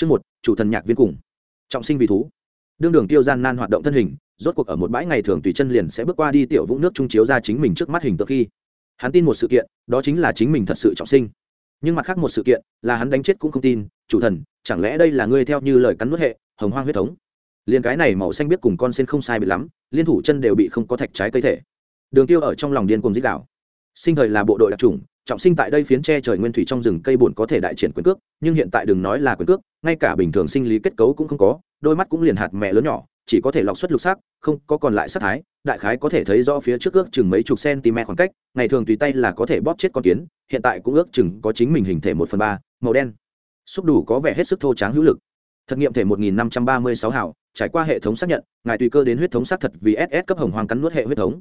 Chương một, chủ thần nhạc viên cùng. Trọng sinh vì thú. Đương đường tiêu gian nan hoạt động thân hình, rốt cuộc ở một bãi ngày thường tùy chân liền sẽ bước qua đi tiểu vũng nước trung chiếu ra chính mình trước mắt hình tượng khi. Hắn tin một sự kiện, đó chính là chính mình thật sự trọng sinh. Nhưng mặt khác một sự kiện, là hắn đánh chết cũng không tin, chủ thần, chẳng lẽ đây là ngươi theo như lời cắn nuốt hệ, hồng hoang huyết thống? Liên cái này màu xanh biết cùng con sen không sai biệt lắm, liên thủ chân đều bị không có thạch trái cây thể. Đường Tiêu ở trong lòng điên cuồng rít đảo. Sinh thời là bộ đội đặc trùng, trọng sinh tại đây phiến tre trời nguyên thủy trong rừng cây buồn có thể đại triển quyền cước, nhưng hiện tại đừng nói là quyền cước, ngay cả bình thường sinh lý kết cấu cũng không có, đôi mắt cũng liền hạt mẹ lớn nhỏ, chỉ có thể lọc xuất lục sắc không có còn lại sắc thái, đại khái có thể thấy rõ phía trước ước chừng mấy chục cm khoảng cách, ngày thường tùy tay là có thể bóp chết con kiến, hiện tại cũng ước chừng có chính mình hình thể một phần ba, màu đen. Xúc đủ có vẻ hết sức thô tráng hữu lực. Thực nghiệm thể một nghìn năm trăm ba mươi sáu hảo, trải qua hệ thống xác nhận, ngài tùy cơ đến huyết thống xác thật vì ss cấp hồng hoang cắn nuốt hệ huyết thống.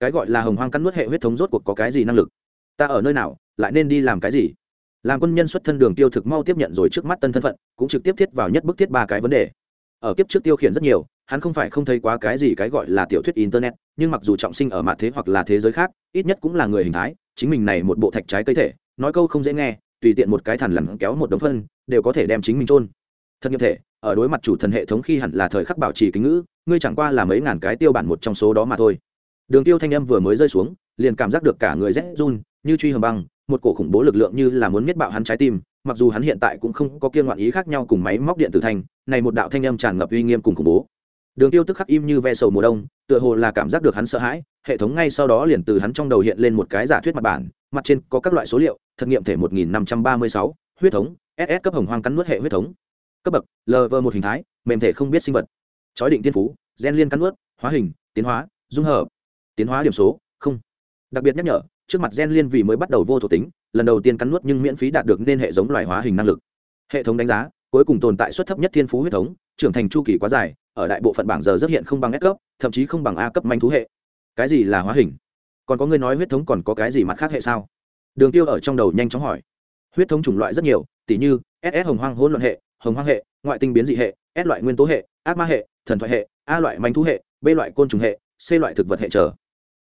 Cái gọi là hồng hoang cắn nuốt hệ huyết thống rốt cuộc có cái gì năng lực? Ta ở nơi nào, lại nên đi làm cái gì? Làm quân nhân xuất thân đường tiêu thực mau tiếp nhận rồi trước mắt tân thân phận, cũng trực tiếp thiết vào nhất bức thiết ba cái vấn đề. Ở kiếp trước tiêu khiển rất nhiều, hắn không phải không thấy quá cái gì cái gọi là tiểu thuyết internet, nhưng mặc dù trọng sinh ở mặt thế hoặc là thế giới khác, ít nhất cũng là người hình thái, chính mình này một bộ thạch trái cây thể, nói câu không dễ nghe, tùy tiện một cái thằn lằn kéo một đống phân, đều có thể đem chính mình trôn thật nghiệp thể, ở đối mặt chủ thần hệ thống khi hẳn là thời khắc bảo trì kính ngữ, ngươi chẳng qua là mấy ngàn cái tiêu bản một trong số đó mà thôi. Đường tiêu thanh âm vừa mới rơi xuống, liền cảm giác được cả người rét run như truy hầm băng một cổ khủng bố lực lượng như là muốn miết bạo hắn trái tim mặc dù hắn hiện tại cũng không có kiên ngoạn ý khác nhau cùng máy móc điện tử thanh này một đạo thanh âm tràn ngập uy nghiêm cùng khủng bố. Đường tiêu tức khắc im như ve sầu mùa đông tựa hồ là cảm giác được hắn sợ hãi hệ thống ngay sau đó liền từ hắn trong đầu hiện lên một cái giả thuyết mặt bản mặt trên có các loại số liệu thực nghiệm thể 1536, huyết thống ss cấp hồng hoang cắn nuốt hệ huyết thống. Cấp bậc lv một hình thái mềm thể không biết sinh vật. Chói định tiên phú gen liên cắn nuốt hóa hình tiến hóa dung hợp. Tiến hóa điểm số không. Đặc biệt nhắc nhở trước mặt gen liên vì mới bắt đầu vô thuộc tính, lần đầu tiên cắn nuốt nhưng miễn phí đạt được nên hệ giống loài hóa hình năng lực. Hệ thống đánh giá, cuối cùng tồn tại suất thấp nhất thiên phú huyết thống, trưởng thành chu kỳ quá dài, ở đại bộ phận bảng giờ rất hiện không bằng S cấp, thậm chí không bằng a cấp manh thú hệ. Cái gì là hóa hình? Còn có người nói huyết thống còn có cái gì mặt khác hệ sao? Đường tiêu ở trong đầu nhanh chóng hỏi. Huyết thống chủng loại rất nhiều tỷ như ss hồng hoang hỗn loạn hệ, hồng hoang hệ, ngoại tinh biến dị hệ, s loại nguyên tố hệ, ác ma hệ, thần thoại hệ, a loại manh thú hệ, b loại côn trùng hệ, c loại thực vật hệ trở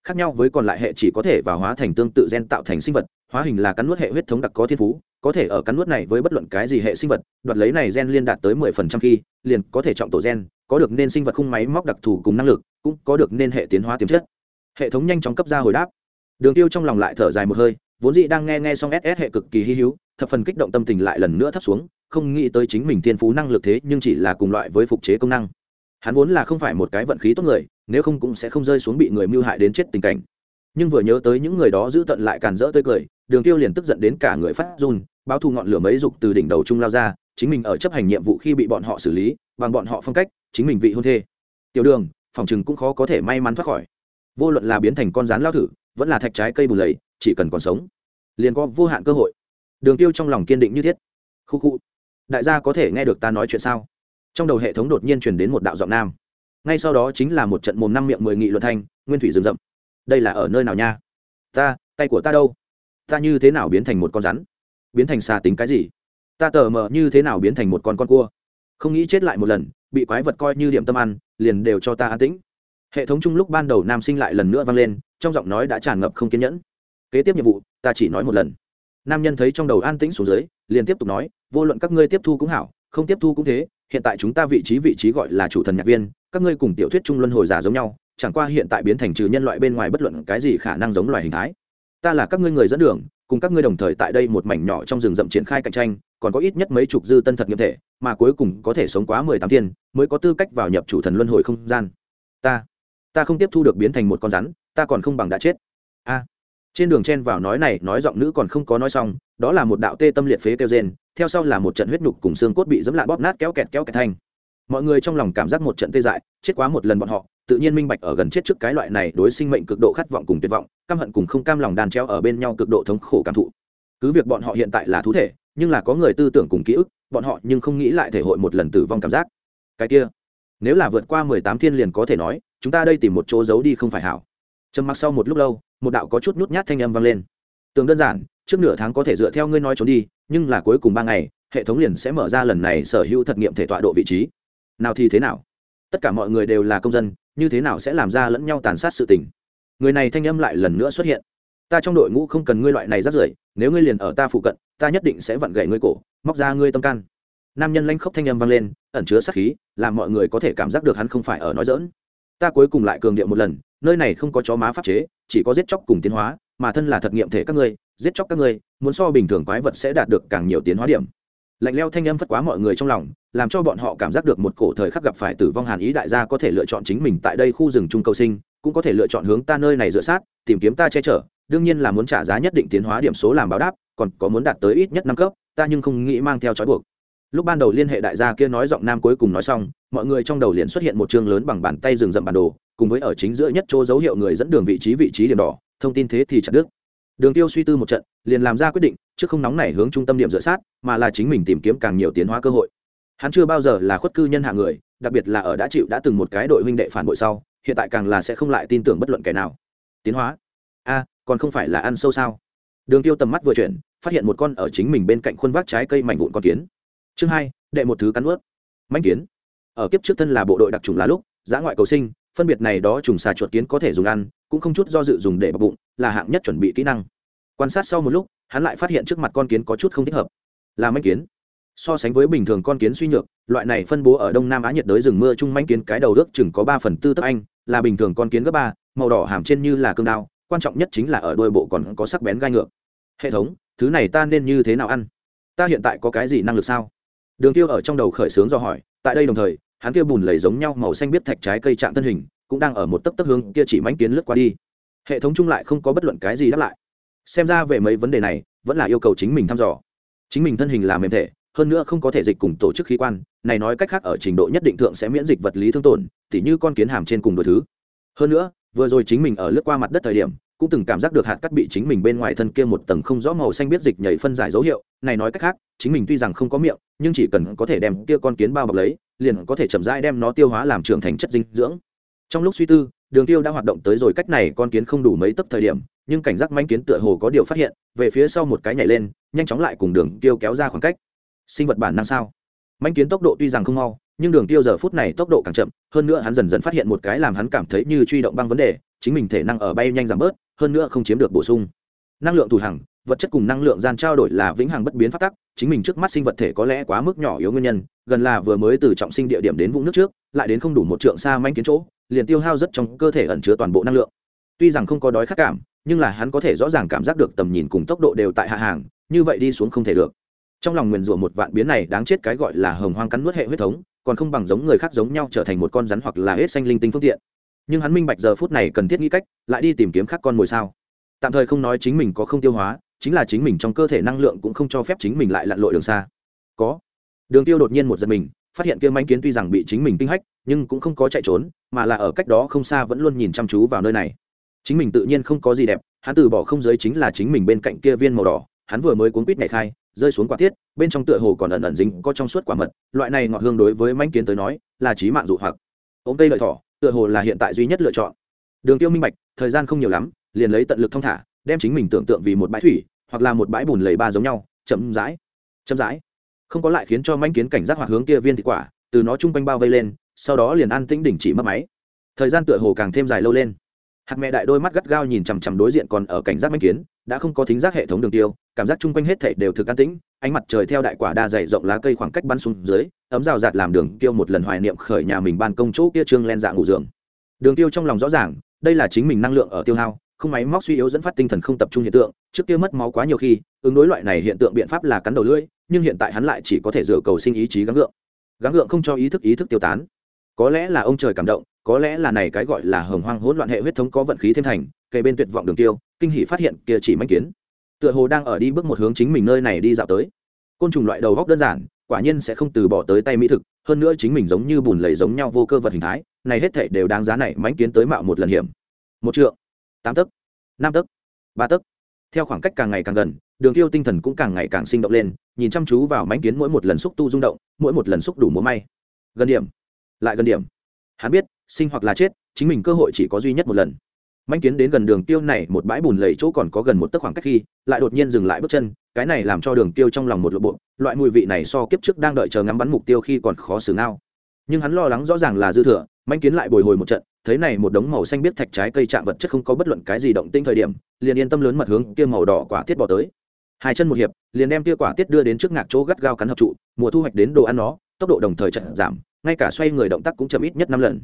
khác nhau với còn lại hệ chỉ có thể vào hóa thành tương tự gen tạo thành sinh vật, hóa hình là cắn nuốt hệ huyết thống đặc có thiên phú, có thể ở cắn nuốt này với bất luận cái gì hệ sinh vật, đoạt lấy này gen liên đạt tới mười phần trăm khi, liền có thể trọng tổ gen, có được nên sinh vật khung máy móc đặc thù cùng năng lực, cũng có được nên hệ tiến hóa tiềm chất. Hệ thống nhanh chóng cấp ra hồi đáp. Đường tiêu trong lòng lại thở dài một hơi, vốn dĩ đang nghe nghe xong ss hệ cực kỳ hy hữu, thập phần kích động tâm tình lại lần nữa thấp xuống, không nghĩ tới chính mình thiên phú năng lực thế nhưng chỉ là cùng loại với phục chế công năng. Hắn vốn là không phải một cái vận khí tốt người nếu không cũng sẽ không rơi xuống bị người mưu hại đến chết tình cảnh. Nhưng vừa nhớ tới những người đó giữ tận lại càn rỡ tươi cười, đường tiêu liền tức giận đến cả người phát run, báo thù ngọn lửa mấy dục từ đỉnh đầu trung lao ra, chính mình ở chấp hành nhiệm vụ khi bị bọn họ xử lý, bằng bọn họ phong cách, chính mình vị hôn thê. Tiểu đường, phòng chừng cũng khó có thể may mắn thoát khỏi. Vô luận là biến thành con rán lao thử, vẫn là thạch trái cây bù lầy chỉ cần còn sống, liền có vô hạn cơ hội. Đường tiêu trong lòng kiên định như thiết. Khu khu, đại gia có thể nghe được ta nói chuyện sao? Trong đầu hệ thống đột nhiên truyền đến một đạo giọng nam ngay sau đó chính là một trận mồm năm miệng mười nghị luận thanh, nguyên thủy rừng rậm. Đây là ở nơi nào nha? Ta, tay của ta đâu? Ta như thế nào biến thành một con rắn? Biến thành xà tính cái gì? Ta tờ mờ như thế nào biến thành một con con cua? Không nghĩ chết lại một lần, bị quái vật coi như điểm tâm ăn, liền đều cho ta an tĩnh. Hệ thống chung lúc ban đầu nam sinh lại lần nữa vang lên, trong giọng nói đã tràn ngập không kiên nhẫn. Kế tiếp nhiệm vụ, ta chỉ nói một lần. Nam nhân thấy trong đầu an tĩnh xuống dưới, liền tiếp tục nói, vô luận các ngươi tiếp thu cũng hảo, không tiếp thu cũng thế hiện tại chúng ta vị trí vị trí gọi là chủ thần nhạc viên, các ngươi cùng tiểu thuyết trung luân hồi giả giống nhau, chẳng qua hiện tại biến thành trừ nhân loại bên ngoài bất luận cái gì khả năng giống loài hình thái. Ta là các ngươi người dẫn đường, cùng các ngươi đồng thời tại đây một mảnh nhỏ trong rừng rậm triển khai cạnh tranh, còn có ít nhất mấy chục dư tân thật nghiệm thể, mà cuối cùng có thể sống quá mười tám thiên, mới có tư cách vào nhập chủ thần luân hồi không gian. Ta ta không tiếp thu được biến thành một con rắn, ta còn không bằng đã chết. A trên đường chen vào nói này, nói giọng nữ còn không có nói xong, đó là một đạo tê tâm liệt phế kêu rên, theo sau là một trận huyết nhục cùng xương cốt bị dẫm lạ bóp nát kéo kẹt kéo kẹt thanh mọi người trong lòng cảm giác một trận tê dại, chết quá một lần bọn họ, tự nhiên minh bạch ở gần chết trước cái loại này đối sinh mệnh cực độ khát vọng cùng tuyệt vọng, căm hận cùng không cam lòng đàn treo ở bên nhau cực độ thống khổ cảm thụ. Cứ việc bọn họ hiện tại là thú thể, nhưng là có người tư tưởng cùng ký ức, bọn họ nhưng không nghĩ lại thể hội một lần tử vong cảm giác. Cái kia, nếu là vượt qua mười tám thiên liền có thể nói, chúng ta đây tìm một chỗ giấu đi không phải hảo. Trầm mặc sau một lúc lâu một đạo có chút nhút nhát thanh âm vang lên. Tường đơn giản, trước nửa tháng có thể dựa theo ngươi nói trốn đi, nhưng là cuối cùng ba ngày, hệ thống liền sẽ mở ra lần này sở hữu thật nghiệm thể tọa độ vị trí. Nào thì thế nào? Tất cả mọi người đều là công dân, như thế nào sẽ làm ra lẫn nhau tàn sát sự tình? Người này thanh âm lại lần nữa xuất hiện. Ta trong đội ngũ không cần ngươi loại này rắt rưởi, nếu ngươi liền ở ta phụ cận, ta nhất định sẽ vặn gậy ngươi cổ, móc ra ngươi tâm can. Nam nhân lanh khốc thanh âm vang lên, ẩn chứa sát khí, làm mọi người có thể cảm giác được hắn không phải ở nói dỡn ta cuối cùng lại cường điệu một lần nơi này không có chó má pháp chế, chỉ có giết chóc cùng tiến hóa, mà thân là thật nghiệm thể các ngươi, giết chóc các ngươi, muốn so bình thường quái vật sẽ đạt được càng nhiều tiến hóa điểm. Lạnh leo thanh âm phất quá mọi người trong lòng, làm cho bọn họ cảm giác được một cổ thời khắc gặp phải tử vong hàn ý đại gia có thể lựa chọn chính mình tại đây khu rừng trung cầu sinh, cũng có thể lựa chọn hướng ta nơi này dựa sát, tìm kiếm ta che chở, đương nhiên là muốn trả giá nhất định tiến hóa điểm số làm báo đáp, còn có muốn đạt tới ít nhất năm cấp, ta nhưng không nghĩ mang theo trói buộc. Lúc ban đầu liên hệ đại gia kia nói giọng nam cuối cùng nói xong mọi người trong đầu liền xuất hiện một chương lớn bằng bàn tay rừng rậm bản đồ, cùng với ở chính giữa nhất chỗ dấu hiệu người dẫn đường vị trí vị trí điểm đỏ, thông tin thế thì chặt đứt. Đường tiêu suy tư một trận, liền làm ra quyết định, trước không nóng nảy hướng trung tâm điểm dựa sát, mà là chính mình tìm kiếm càng nhiều tiến hóa cơ hội. Hắn chưa bao giờ là khuất cư nhân hạ người, đặc biệt là ở đã chịu đã từng một cái đội huynh đệ phản bội sau, hiện tại càng là sẽ không lại tin tưởng bất luận kẻ nào. Tiến hóa? A, còn không phải là ăn sâu sao? Đường tiêu tầm mắt vừa chuyển, phát hiện một con ở chính mình bên cạnh khuôn vác trái cây mảnh vụn con kiến. Chương hai, đệ một thứ cắn ướt mảnh kiến ở kiếp trước thân là bộ đội đặc trùng là lúc, giã ngoại cầu sinh, phân biệt này đó trùng xà chuột kiến có thể dùng ăn, cũng không chút do dự dùng để bọc bụng, là hạng nhất chuẩn bị kỹ năng. Quan sát sau một lúc, hắn lại phát hiện trước mặt con kiến có chút không thích hợp. Là manh kiến. So sánh với bình thường con kiến suy nhược, loại này phân bố ở đông nam á nhiệt đới rừng mưa chung manh kiến cái đầu ước chừng có ba phần tư tấc anh, là bình thường con kiến gấp ba, màu đỏ hàm trên như là cương đao, quan trọng nhất chính là ở đôi bộ còn có sắc bén gai ngược. Hệ thống, thứ này ta nên như thế nào ăn? Ta hiện tại có cái gì năng lực sao? Đường tiêu ở trong đầu khởi sướng do hỏi, tại đây đồng thời, hắn kia bùn lầy giống nhau màu xanh biết thạch trái cây trạng thân hình, cũng đang ở một tấc tấc hướng kia chỉ mánh kiến lướt qua đi. Hệ thống chung lại không có bất luận cái gì đáp lại. Xem ra về mấy vấn đề này, vẫn là yêu cầu chính mình thăm dò. Chính mình thân hình là mềm thể, hơn nữa không có thể dịch cùng tổ chức khí quan, này nói cách khác ở trình độ nhất định thượng sẽ miễn dịch vật lý thương tổn, tỉ như con kiến hàm trên cùng đồ thứ. Hơn nữa, vừa rồi chính mình ở lướt qua mặt đất thời điểm cũng từng cảm giác được hạt cắt bị chính mình bên ngoài thân kia một tầng không rõ màu xanh biết dịch nhảy phân giải dấu hiệu. Này nói cách khác, chính mình tuy rằng không có miệng, nhưng chỉ cần có thể đem kia con kiến bao bọc lấy, liền có thể chậm rãi đem nó tiêu hóa làm trưởng thành chất dinh dưỡng. Trong lúc suy tư, đường tiêu đã hoạt động tới rồi cách này con kiến không đủ mấy tấc thời điểm, nhưng cảnh giác manh kiến tựa hồ có điều phát hiện, về phía sau một cái nhảy lên, nhanh chóng lại cùng đường tiêu kéo ra khoảng cách. Sinh vật bản năng sao? Manh kiến tốc độ tuy rằng không mau nhưng đường tiêu giờ phút này tốc độ càng chậm, hơn nữa hắn dần dần phát hiện một cái làm hắn cảm thấy như truy động băng vấn đề, chính mình thể năng ở bay nhanh giảm bớt, hơn nữa không chiếm được bổ sung. Năng lượng thủ hằng, vật chất cùng năng lượng gian trao đổi là vĩnh hằng bất biến phát tắc, chính mình trước mắt sinh vật thể có lẽ quá mức nhỏ yếu nguyên nhân, gần là vừa mới từ trọng sinh địa điểm đến vũng nước trước, lại đến không đủ một trượng xa manh kiến chỗ, liền tiêu hao rất trong cơ thể ẩn chứa toàn bộ năng lượng. Tuy rằng không có đói khát cảm, nhưng là hắn có thể rõ ràng cảm giác được tầm nhìn cùng tốc độ đều tại hạ hàng, như vậy đi xuống không thể được. Trong lòng nguyền rủa một vạn biến này đáng chết cái gọi là hồng hoang cắn nuốt hệ huyết thống còn không bằng giống người khác giống nhau trở thành một con rắn hoặc là hết xanh linh tinh phương tiện. Nhưng hắn minh bạch giờ phút này cần thiết nghĩ cách, lại đi tìm kiếm khác con mồi sao. Tạm thời không nói chính mình có không tiêu hóa, chính là chính mình trong cơ thể năng lượng cũng không cho phép chính mình lại lặn lội đường xa. Có. Đường tiêu đột nhiên một giật mình, phát hiện kia manh kiến tuy rằng bị chính mình kinh hách, nhưng cũng không có chạy trốn, mà là ở cách đó không xa vẫn luôn nhìn chăm chú vào nơi này. Chính mình tự nhiên không có gì đẹp, hắn từ bỏ không giới chính là chính mình bên cạnh kia viên màu đỏ, hắn vừa mới cuốn quýt nhảy khai rơi xuống quả tiết, bên trong tựa hồ còn ẩn ẩn dính có trong suốt quả mật, loại này ngọt hương đối với manh kiến tới nói là trí mạng dụ hoặc. Ống cây lợi thỏ, tựa hồ là hiện tại duy nhất lựa chọn. Đường tiêu minh bạch, thời gian không nhiều lắm, liền lấy tận lực thông thả, đem chính mình tưởng tượng vì một bãi thủy, hoặc là một bãi bùn lầy ba giống nhau, chậm rãi chậm rãi. Không có lại khiến cho manh kiến cảnh giác hoặc hướng kia viên thịt quả, từ nó chung quanh bao vây lên, sau đó liền an tĩnh đỉnh chỉ mất máy. Thời gian tựa hồ càng thêm dài lâu lên hạt mẹ đại đôi mắt gắt gao nhìn chằm chằm đối diện còn ở cảnh giác manh kiến, đã không có thính giác hệ thống đường tiêu, cảm giác chung quanh hết thảy đều thực an tĩnh, ánh mặt trời theo đại quả đa dày rộng lá cây khoảng cách bắn xuống dưới, ấm rào rạt làm đường tiêu một lần hoài niệm khởi nhà mình ban công chỗ kia trương len dạ ngủ giường. Đường tiêu trong lòng rõ ràng, đây là chính mình năng lượng ở tiêu hao, không máy móc suy yếu dẫn phát tinh thần không tập trung hiện tượng, trước kia mất máu quá nhiều khi, ứng đối loại này hiện tượng biện pháp là cắn đầu lưỡi, nhưng hiện tại hắn lại chỉ có thể dựa cầu sinh ý chí gắng gượng. Gắng gượng không cho ý thức ý thức tiêu tán có lẽ là ông trời cảm động, có lẽ là này cái gọi là hồng hoang hỗn loạn hệ huyết thống có vận khí thêm thành kề bên tuyệt vọng đường tiêu, kinh hỉ phát hiện kia chỉ manh kiến. Tựa hồ đang ở đi bước một hướng chính mình nơi này đi dạo tới. Côn trùng loại đầu góc đơn giản, quả nhiên sẽ không từ bỏ tới tay mỹ thực, hơn nữa chính mình giống như bùn lầy giống nhau vô cơ vật hình thái, này hết thảy đều đáng giá này mánh kiến tới mạo một lần hiểm. Một trượng, tám tấc, năm tấc, ba tấc. Theo khoảng cách càng ngày càng gần, đường tiêu tinh thần cũng càng ngày càng sinh động lên, nhìn chăm chú vào mánh kiến mỗi một lần xúc tu rung động, mỗi một lần xúc đủ múa may. Gần điểm lại gần điểm. Hắn biết, sinh hoặc là chết, chính mình cơ hội chỉ có duy nhất một lần. Manh kiến đến gần đường tiêu này một bãi bùn lầy chỗ còn có gần một tấc khoảng cách khi, lại đột nhiên dừng lại bước chân, cái này làm cho đường tiêu trong lòng một lộ bộ, loại mùi vị này so kiếp trước đang đợi chờ ngắm bắn mục tiêu khi còn khó xử ngao. Nhưng hắn lo lắng rõ ràng là dư thừa, manh kiến lại bồi hồi một trận, thấy này một đống màu xanh biết thạch trái cây chạm vật chất không có bất luận cái gì động tinh thời điểm, liền yên tâm lớn mật hướng kia màu đỏ quả tiết bỏ tới. Hai chân một hiệp, liền đem tia quả tiết đưa đến trước ngạc chỗ gắt gao cắn hợp trụ, mùa thu hoạch đến đồ ăn nó, tốc độ đồng thời chậm giảm ngay cả xoay người động tác cũng chậm ít nhất năm lần.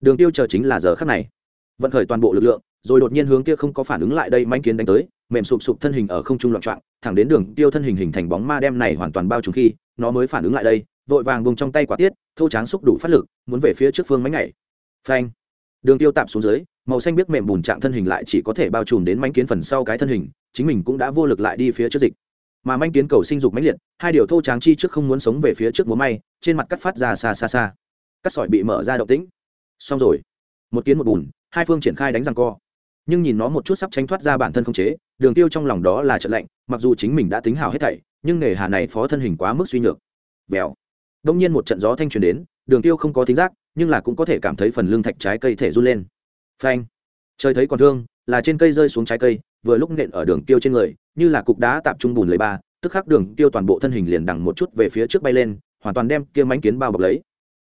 Đường tiêu chờ chính là giờ khắc này. Vận khởi toàn bộ lực lượng, rồi đột nhiên hướng kia không có phản ứng lại đây manh kiến đánh tới, mềm sụp sụp thân hình ở không trung loạn trọng thẳng đến đường tiêu thân hình hình thành bóng ma đem này hoàn toàn bao trùm khi, nó mới phản ứng lại đây, vội vàng bùng trong tay quả tiết, thô tráng xúc đủ phát lực, muốn về phía trước phương mánh nhảy. Phanh! Đường tiêu tạm xuống dưới, màu xanh biết mềm bùn trạng thân hình lại chỉ có thể bao trùm đến mánh kiến phần sau cái thân hình, chính mình cũng đã vô lực lại đi phía trước dịch mà manh kiến cầu sinh dục mãnh liệt, hai điều thô tráng chi trước không muốn sống về phía trước múa may, trên mặt cắt phát ra xa xa xa. Cắt sỏi bị mở ra động tĩnh. Xong rồi. Một kiến một bùn, hai phương triển khai đánh răng co. Nhưng nhìn nó một chút sắp tránh thoát ra bản thân không chế, đường tiêu trong lòng đó là trận lạnh, mặc dù chính mình đã tính hào hết thảy, nhưng nghề hà này phó thân hình quá mức suy nhược. Vèo. Đông nhiên một trận gió thanh truyền đến, đường tiêu không có thính giác, nhưng là cũng có thể cảm thấy phần lưng thạch trái cây thể run lên. Phanh. Trời thấy còn thương, là trên cây rơi xuống trái cây vừa lúc nện ở đường tiêu trên người, như là cục đá tạp trung bùn lấy ba, tức khắc đường tiêu toàn bộ thân hình liền đằng một chút về phía trước bay lên, hoàn toàn đem kia mánh kiến bao bọc lấy.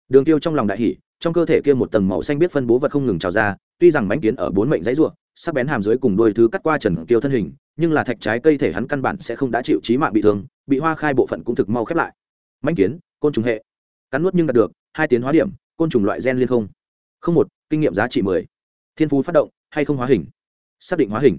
Đường tiêu trong lòng đại hỉ, trong cơ thể kia một tầng màu xanh biết phân bố vật không ngừng trào ra, tuy rằng mánh kiến ở bốn mệnh dãy ruộng sắc bén hàm dưới cùng đôi thứ cắt qua trần tiêu thân hình, nhưng là thạch trái cây thể hắn căn bản sẽ không đã chịu chí mạng bị thương, bị hoa khai bộ phận cũng thực mau khép lại. Mánh kiến, côn trùng hệ. Cắn nuốt nhưng đạt được, hai tiến hóa điểm, côn trùng loại gen liên không. Không một, kinh nghiệm giá trị mười. Thiên phú phát động hay không hóa hình? Xác định hóa hình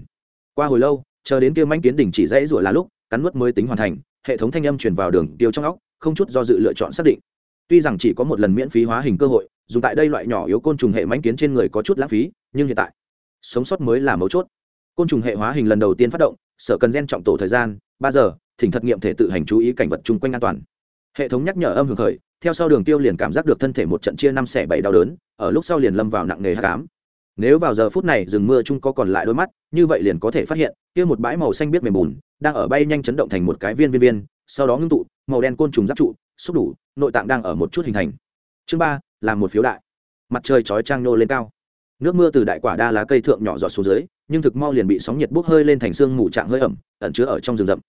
qua hồi lâu, chờ đến kia manh kiến đỉnh chỉ dãy rủa là lúc, cắn nuốt mới tính hoàn thành, hệ thống thanh âm truyền vào đường tiêu trong óc, không chút do dự lựa chọn xác định. Tuy rằng chỉ có một lần miễn phí hóa hình cơ hội, dùng tại đây loại nhỏ yếu côn trùng hệ manh kiến trên người có chút lãng phí, nhưng hiện tại, sống sót mới là mấu chốt. Côn trùng hệ hóa hình lần đầu tiên phát động, sở cần gen trọng tổ thời gian, ba giờ, thỉnh thật nghiệm thể tự hành chú ý cảnh vật chung quanh an toàn. Hệ thống nhắc nhở âm hưởng khởi, theo sau đường tiêu liền cảm giác được thân thể một trận chia năm xẻ bảy đau đớn, ở lúc sau liền lâm vào nặng nề hạ cám nếu vào giờ phút này rừng mưa chung có còn lại đôi mắt, như vậy liền có thể phát hiện, kia một bãi màu xanh biết mềm bùn, đang ở bay nhanh chấn động thành một cái viên viên viên, sau đó ngưng tụ, màu đen côn trùng giáp trụ, xúc đủ, nội tạng đang ở một chút hình thành. Chương ba, là một phiếu đại. Mặt trời chói trang nô lên cao. Nước mưa từ đại quả đa lá cây thượng nhỏ giọt xuống dưới, nhưng thực mau liền bị sóng nhiệt bốc hơi lên thành xương mù trạng hơi ẩm, ẩn chứa ở trong rừng rậm.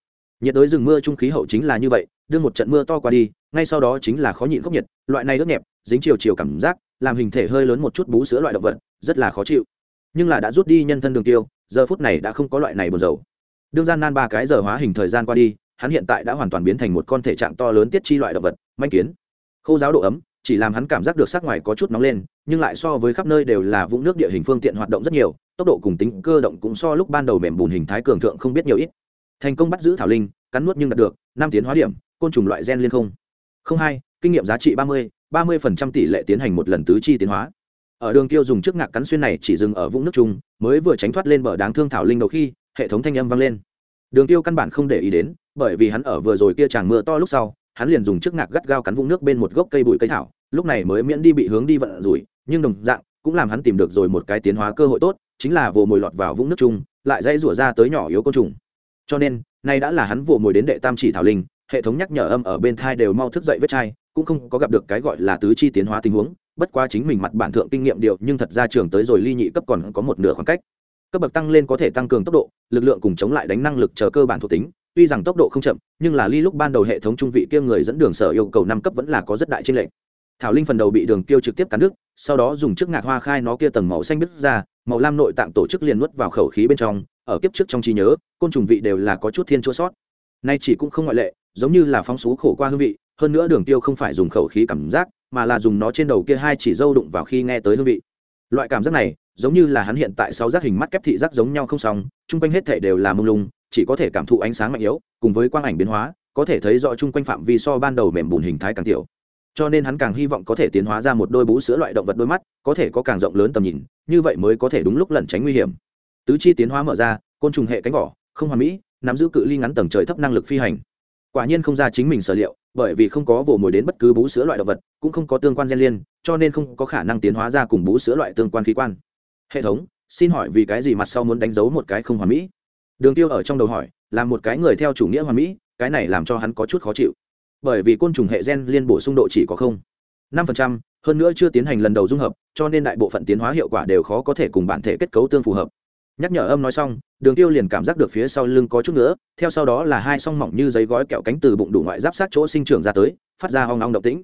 Nhiệt đới rừng mưa trung khí hậu chính là như vậy, đưa một trận mưa to qua đi, ngay sau đó chính là khó nhịn gốc nhiệt, loại này ướt nhẹp, dính chiều chiều cảm giác, làm hình thể hơi lớn một chút bú sữa loại động vật rất là khó chịu. Nhưng là đã rút đi nhân thân đường tiêu, giờ phút này đã không có loại này buồn dầu đương gian nan ba cái giờ hóa hình thời gian qua đi, hắn hiện tại đã hoàn toàn biến thành một con thể trạng to lớn tiết chi loại động vật, manh kiến. Khô giáo độ ấm, chỉ làm hắn cảm giác được sắc ngoài có chút nóng lên, nhưng lại so với khắp nơi đều là vũng nước địa hình phương tiện hoạt động rất nhiều, tốc độ cùng tính cơ động cũng so lúc ban đầu mềm bùn hình thái cường thượng không biết nhiều ít. Thành công bắt giữ thảo linh, cắn nuốt nhưng đạt được, năm tiến hóa điểm, côn trùng loại gen liên không. Không hai, kinh nghiệm giá trị ba mươi ba mươi phần trăm tỷ lệ tiến hành một lần tứ chi tiến hóa ở đường tiêu dùng trước ngạc cắn xuyên này chỉ dừng ở vũng nước trung mới vừa tránh thoát lên bờ đáng thương thảo linh đầu khi, hệ thống thanh âm vang lên. Đường tiêu căn bản không để ý đến, bởi vì hắn ở vừa rồi kia tràng mưa to lúc sau, hắn liền dùng trước ngạc gắt gao cắn vũng nước bên một gốc cây bụi cây thảo, lúc này mới miễn đi bị hướng đi vận rủi, nhưng đồng dạng, cũng làm hắn tìm được rồi một cái tiến hóa cơ hội tốt, chính là vồ mồi lọt vào vũng nước chung, lại dãy rủa ra tới nhỏ yếu côn trùng. Cho nên, nay đã là hắn vồ mồi đến đệ tam chỉ thảo linh, hệ thống nhắc nhở âm ở bên thai đều mau thức dậy vết chai, cũng không có gặp được cái gọi là tứ chi tiến hóa tình huống bất quá chính mình mặt bản thượng kinh nghiệm điều, nhưng thật ra trường tới rồi ly nhị cấp còn có một nửa khoảng cách. Cấp bậc tăng lên có thể tăng cường tốc độ, lực lượng cùng chống lại đánh năng lực chờ cơ bản thuộc tính. Tuy rằng tốc độ không chậm, nhưng là ly lúc ban đầu hệ thống trung vị kia người dẫn đường sở yêu cầu năm cấp vẫn là có rất đại trên lệnh thảo linh phần đầu bị đường tiêu trực tiếp cắn nước sau đó dùng chiếc ngạc hoa khai nó kia tầng màu xanh bứt ra, màu lam nội tạng tổ chức liền nuốt vào khẩu khí bên trong, ở kiếp trước trong trí nhớ, côn trùng vị đều là có chút thiên chua sót. Nay chỉ cũng không ngoại lệ, giống như là phóng xú khổ qua hương vị, hơn nữa đường tiêu không phải dùng khẩu khí cảm giác mà là dùng nó trên đầu kia hai chỉ dâu đụng vào khi nghe tới hương vị. Loại cảm giác này, giống như là hắn hiện tại sáu giác hình mắt kép thị giác giống nhau không sóng chung quanh hết thể đều là mông lung, chỉ có thể cảm thụ ánh sáng mạnh yếu, cùng với quang ảnh biến hóa, có thể thấy rõ chung quanh phạm vi so ban đầu mềm bùn hình thái càng tiểu. Cho nên hắn càng hy vọng có thể tiến hóa ra một đôi bú sữa loại động vật đôi mắt, có thể có càng rộng lớn tầm nhìn, như vậy mới có thể đúng lúc lẩn tránh nguy hiểm. Tứ chi tiến hóa mở ra, côn trùng hệ cánh vỏ, không hoàn mỹ, nắm giữ cự ly ngắn tầng trời thấp năng lực phi hành. Quả nhiên không ra chính mình sở liệu bởi vì không có vồ mồi đến bất cứ bú sữa loại động vật, cũng không có tương quan gen liên, cho nên không có khả năng tiến hóa ra cùng bú sữa loại tương quan khí quan. Hệ thống, xin hỏi vì cái gì mặt sau muốn đánh dấu một cái không hoàn mỹ? Đường tiêu ở trong đầu hỏi, là một cái người theo chủ nghĩa hoàn mỹ, cái này làm cho hắn có chút khó chịu. Bởi vì côn trùng hệ gen liên bổ sung độ chỉ có không, năm phần trăm, hơn nữa chưa tiến hành lần đầu dung hợp, cho nên đại bộ phận tiến hóa hiệu quả đều khó có thể cùng bản thể kết cấu tương phù hợp nhắc nhở âm nói xong, đường tiêu liền cảm giác được phía sau lưng có chút nữa theo sau đó là hai song mỏng như giấy gói kẹo cánh từ bụng đủ ngoại giáp sát chỗ sinh trưởng ra tới, phát ra hoang long động tĩnh.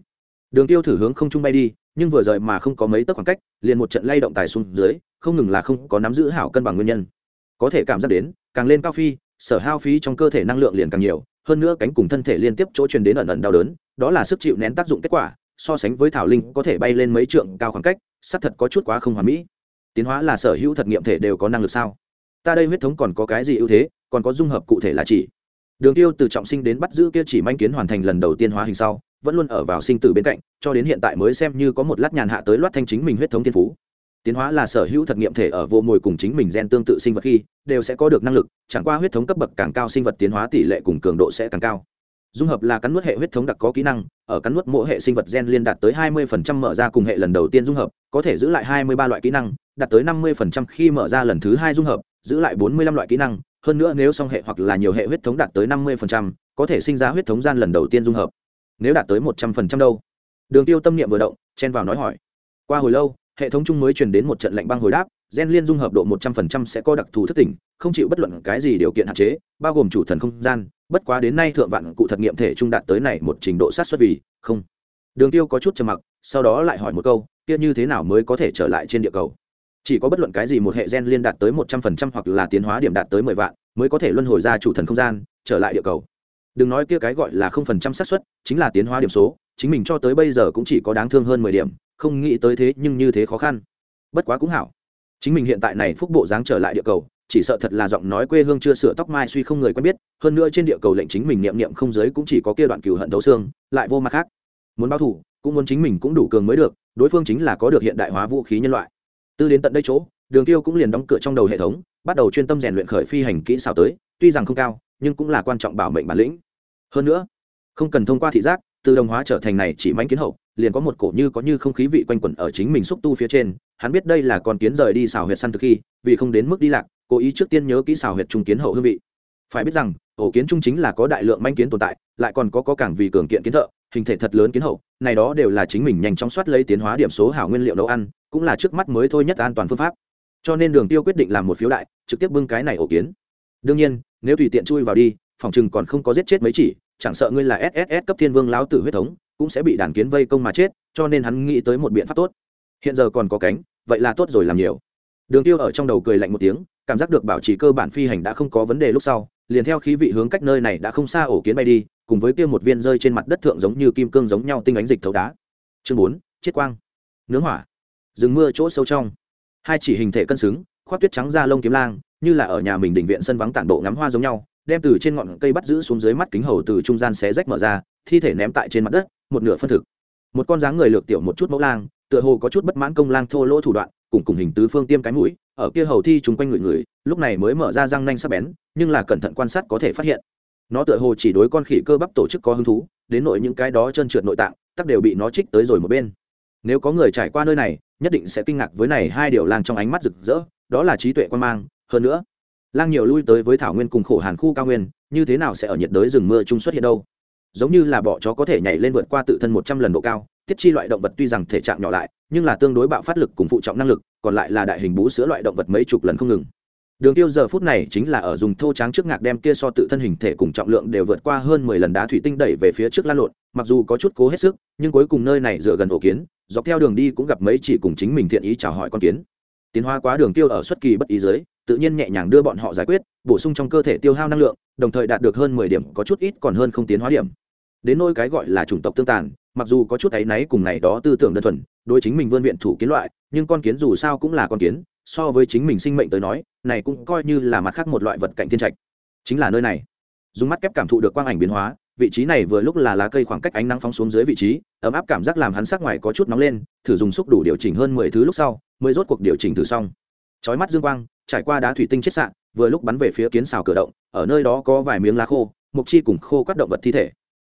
Đường tiêu thử hướng không trung bay đi, nhưng vừa rời mà không có mấy tấc khoảng cách, liền một trận lay động tài xuống dưới, không ngừng là không có nắm giữ hảo cân bằng nguyên nhân. Có thể cảm giác đến, càng lên cao phi, sở hao phí trong cơ thể năng lượng liền càng nhiều, hơn nữa cánh cùng thân thể liên tiếp chỗ truyền đến ẩn ẩn đau đớn, đó là sức chịu nén tác dụng kết quả, so sánh với thảo linh có thể bay lên mấy trượng cao khoảng cách, xác thật có chút quá không hoàn mỹ tiến hóa là sở hữu thật nghiệm thể đều có năng lực sao? Ta đây huyết thống còn có cái gì ưu thế, còn có dung hợp cụ thể là chỉ. Đường tiêu từ trọng sinh đến bắt giữ kia chỉ manh kiến hoàn thành lần đầu tiên hóa hình sau, vẫn luôn ở vào sinh tử bên cạnh, cho đến hiện tại mới xem như có một lát nhàn hạ tới loát thanh chính mình huyết thống thiên phú. Tiến hóa là sở hữu thật nghiệm thể ở vô mồi cùng chính mình gen tương tự sinh vật khi, đều sẽ có được năng lực, chẳng qua huyết thống cấp bậc càng cao sinh vật tiến hóa tỷ lệ cùng cường độ sẽ càng cao. Dung hợp là cắn nuốt hệ huyết thống đặc có kỹ năng, ở cắn nuốt mỗi hệ sinh vật gen liên đạt tới 20% mở ra cùng hệ lần đầu tiên dung hợp, có thể giữ lại 23 loại kỹ năng đạt tới 50% khi mở ra lần thứ hai dung hợp giữ lại 45 loại kỹ năng hơn nữa nếu song hệ hoặc là nhiều hệ huyết thống đạt tới 50%, có thể sinh ra huyết thống gian lần đầu tiên dung hợp. Nếu đạt tới 100% đâu? Đường tiêu tâm niệm vừa động chen vào nói hỏi. Qua hồi lâu hệ thống chung mới truyền đến một trận lạnh băng hồi đáp gen liên dung hợp độ 100% sẽ có đặc thù thức tỉnh không chịu bất luận cái gì điều kiện hạn chế bao gồm chủ thần không gian. Bất quá đến nay thượng vạn cụ thật nghiệm thể trung đạt tới này một trình độ sát xuất vì không. Đường tiêu có chút trầm mặc sau đó lại hỏi một câu kia như thế nào mới có thể trở lại trên địa cầu? Chỉ có bất luận cái gì một hệ gen liên đạt tới một trăm phần trăm hoặc là tiến hóa điểm đạt tới mười vạn mới có thể luân hồi ra chủ thần không gian, trở lại địa cầu. Đừng nói kia cái gọi là không phần trăm xác suất, chính là tiến hóa điểm số, chính mình cho tới bây giờ cũng chỉ có đáng thương hơn mười điểm, không nghĩ tới thế nhưng như thế khó khăn. Bất quá cũng hảo. Chính mình hiện tại này phúc bộ dáng trở lại địa cầu, chỉ sợ thật là giọng nói quê hương chưa sửa tóc mai suy không người quen biết, hơn nữa trên địa cầu lệnh chính mình niệm niệm không giới cũng chỉ có kia đoạn cừu hận thấu xương, lại vô mặt khác. Muốn báo thủ cũng muốn chính mình cũng đủ cường mới được, đối phương chính là có được hiện đại hóa vũ khí nhân loại tư đến tận đây chỗ, đường tiêu cũng liền đóng cửa trong đầu hệ thống, bắt đầu chuyên tâm rèn luyện khởi phi hành kỹ xảo tới, tuy rằng không cao, nhưng cũng là quan trọng bảo mệnh bản lĩnh. Hơn nữa, không cần thông qua thị giác, từ đồng hóa trở thành này chỉ mánh kiến hậu, liền có một cổ như có như không khí vị quanh quẩn ở chính mình xúc tu phía trên. Hắn biết đây là con kiến rời đi xào huyệt săn thực khi, vì không đến mức đi lạc, cố ý trước tiên nhớ kỹ xào huyệt trung kiến hậu hương vị. Phải biết rằng, ổ kiến trung chính là có đại lượng manh kiến tồn tại, lại còn có có cảng vì cường kiện kiến thợ, hình thể thật lớn kiến hậu, này đó đều là chính mình nhanh chóng soát lấy tiến hóa điểm số hảo nguyên liệu nấu ăn cũng là trước mắt mới thôi nhất an toàn phương pháp. Cho nên đường tiêu quyết định làm một phiếu đại, trực tiếp bưng cái này ổ kiến. Đương nhiên, nếu tùy tiện chui vào đi, phòng chừng còn không có giết chết mấy chỉ, chẳng sợ ngươi là sss cấp thiên vương láo tử huyết thống, cũng sẽ bị đàn kiến vây công mà chết, cho nên hắn nghĩ tới một biện pháp tốt. Hiện giờ còn có cánh, vậy là tốt rồi làm nhiều. Đường tiêu ở trong đầu cười lạnh một tiếng, cảm giác được bảo trì cơ bản phi hành đã không có vấn đề lúc sau, liền theo khí vị hướng cách nơi này đã không xa ổ kiến bay đi, cùng với kia một viên rơi trên mặt đất thượng giống như kim cương giống nhau tinh ánh dịch thấu đá. Chương bốn chiết quang. Nướng hỏa rừng mưa chỗ sâu trong. Hai chỉ hình thể cân xứng, khoác tuyết trắng da lông kiếm lang, như là ở nhà mình đỉnh viện sân vắng tản bộ ngắm hoa giống nhau, đem từ trên ngọn cây bắt giữ xuống dưới mắt kính hầu từ trung gian xé rách mở ra, thi thể ném tại trên mặt đất, một nửa phân thực. Một con dáng người lược tiểu một chút mẫu lang, tựa hồ có chút bất mãn công lang thô lỗ thủ đoạn, cùng cùng hình tứ phương tiêm cái mũi, ở kia hầu thi chúng quanh người người, lúc này mới mở ra răng nanh sắc bén, nhưng là cẩn thận quan sát có thể phát hiện. Nó tựa hồ chỉ đối con khỉ cơ bắp tổ chức có hứng thú, đến nội những cái đó trơn trượt nội tạng, tắc đều bị nó trích tới rồi một bên. Nếu có người trải qua nơi này nhất định sẽ kinh ngạc với này hai điều lang trong ánh mắt rực rỡ, đó là trí tuệ quan mang, hơn nữa, lang nhiều lui tới với thảo nguyên cùng khổ hàn khu cao nguyên, như thế nào sẽ ở nhiệt đới rừng mưa trung xuất hiện đâu? Giống như là bọ chó có thể nhảy lên vượt qua tự thân một trăm lần độ cao tiết chi loại động vật tuy rằng thể trạng nhỏ lại, nhưng là tương đối bạo phát lực cùng phụ trọng năng lực, còn lại là đại hình bú sữa loại động vật mấy chục lần không ngừng đường tiêu giờ phút này chính là ở dùng thô tráng trước ngạc đem kia so tự thân hình thể cùng trọng lượng đều vượt qua hơn mười lần đá thủy tinh đẩy về phía trước lan lộn, mặc dù có chút cố hết sức, nhưng cuối cùng nơi này dựa gần ổ kiến, dọc theo đường đi cũng gặp mấy chỉ cùng chính mình thiện ý chào hỏi con kiến. Tiến hóa quá đường tiêu ở xuất kỳ bất ý dưới, tự nhiên nhẹ nhàng đưa bọn họ giải quyết, bổ sung trong cơ thể tiêu hao năng lượng, đồng thời đạt được hơn mười điểm, có chút ít còn hơn không tiến hóa điểm. Đến nỗi cái gọi là chủng tộc tương tàn, mặc dù có chút thấy náy cùng này đó tư tưởng đơn thuần, đối chính mình vươn viện thủ kiến loại nhưng con kiến dù sao cũng là con kiến, so với chính mình sinh mệnh tới nói, này cũng coi như là mặt khác một loại vật cạnh thiên trạch. Chính là nơi này. Dùng mắt kép cảm thụ được quang ảnh biến hóa, vị trí này vừa lúc là lá cây khoảng cách ánh nắng phóng xuống dưới vị trí, ấm áp cảm giác làm hắn sắc ngoài có chút nóng lên, thử dùng xúc đủ điều chỉnh hơn mười thứ lúc sau, mới rốt cuộc điều chỉnh thử xong. Chói mắt dương quang, trải qua đá thủy tinh chết sạn vừa lúc bắn về phía kiến xào cửa động, ở nơi đó có vài miếng lá khô, mục chi cùng khô các động vật thi thể.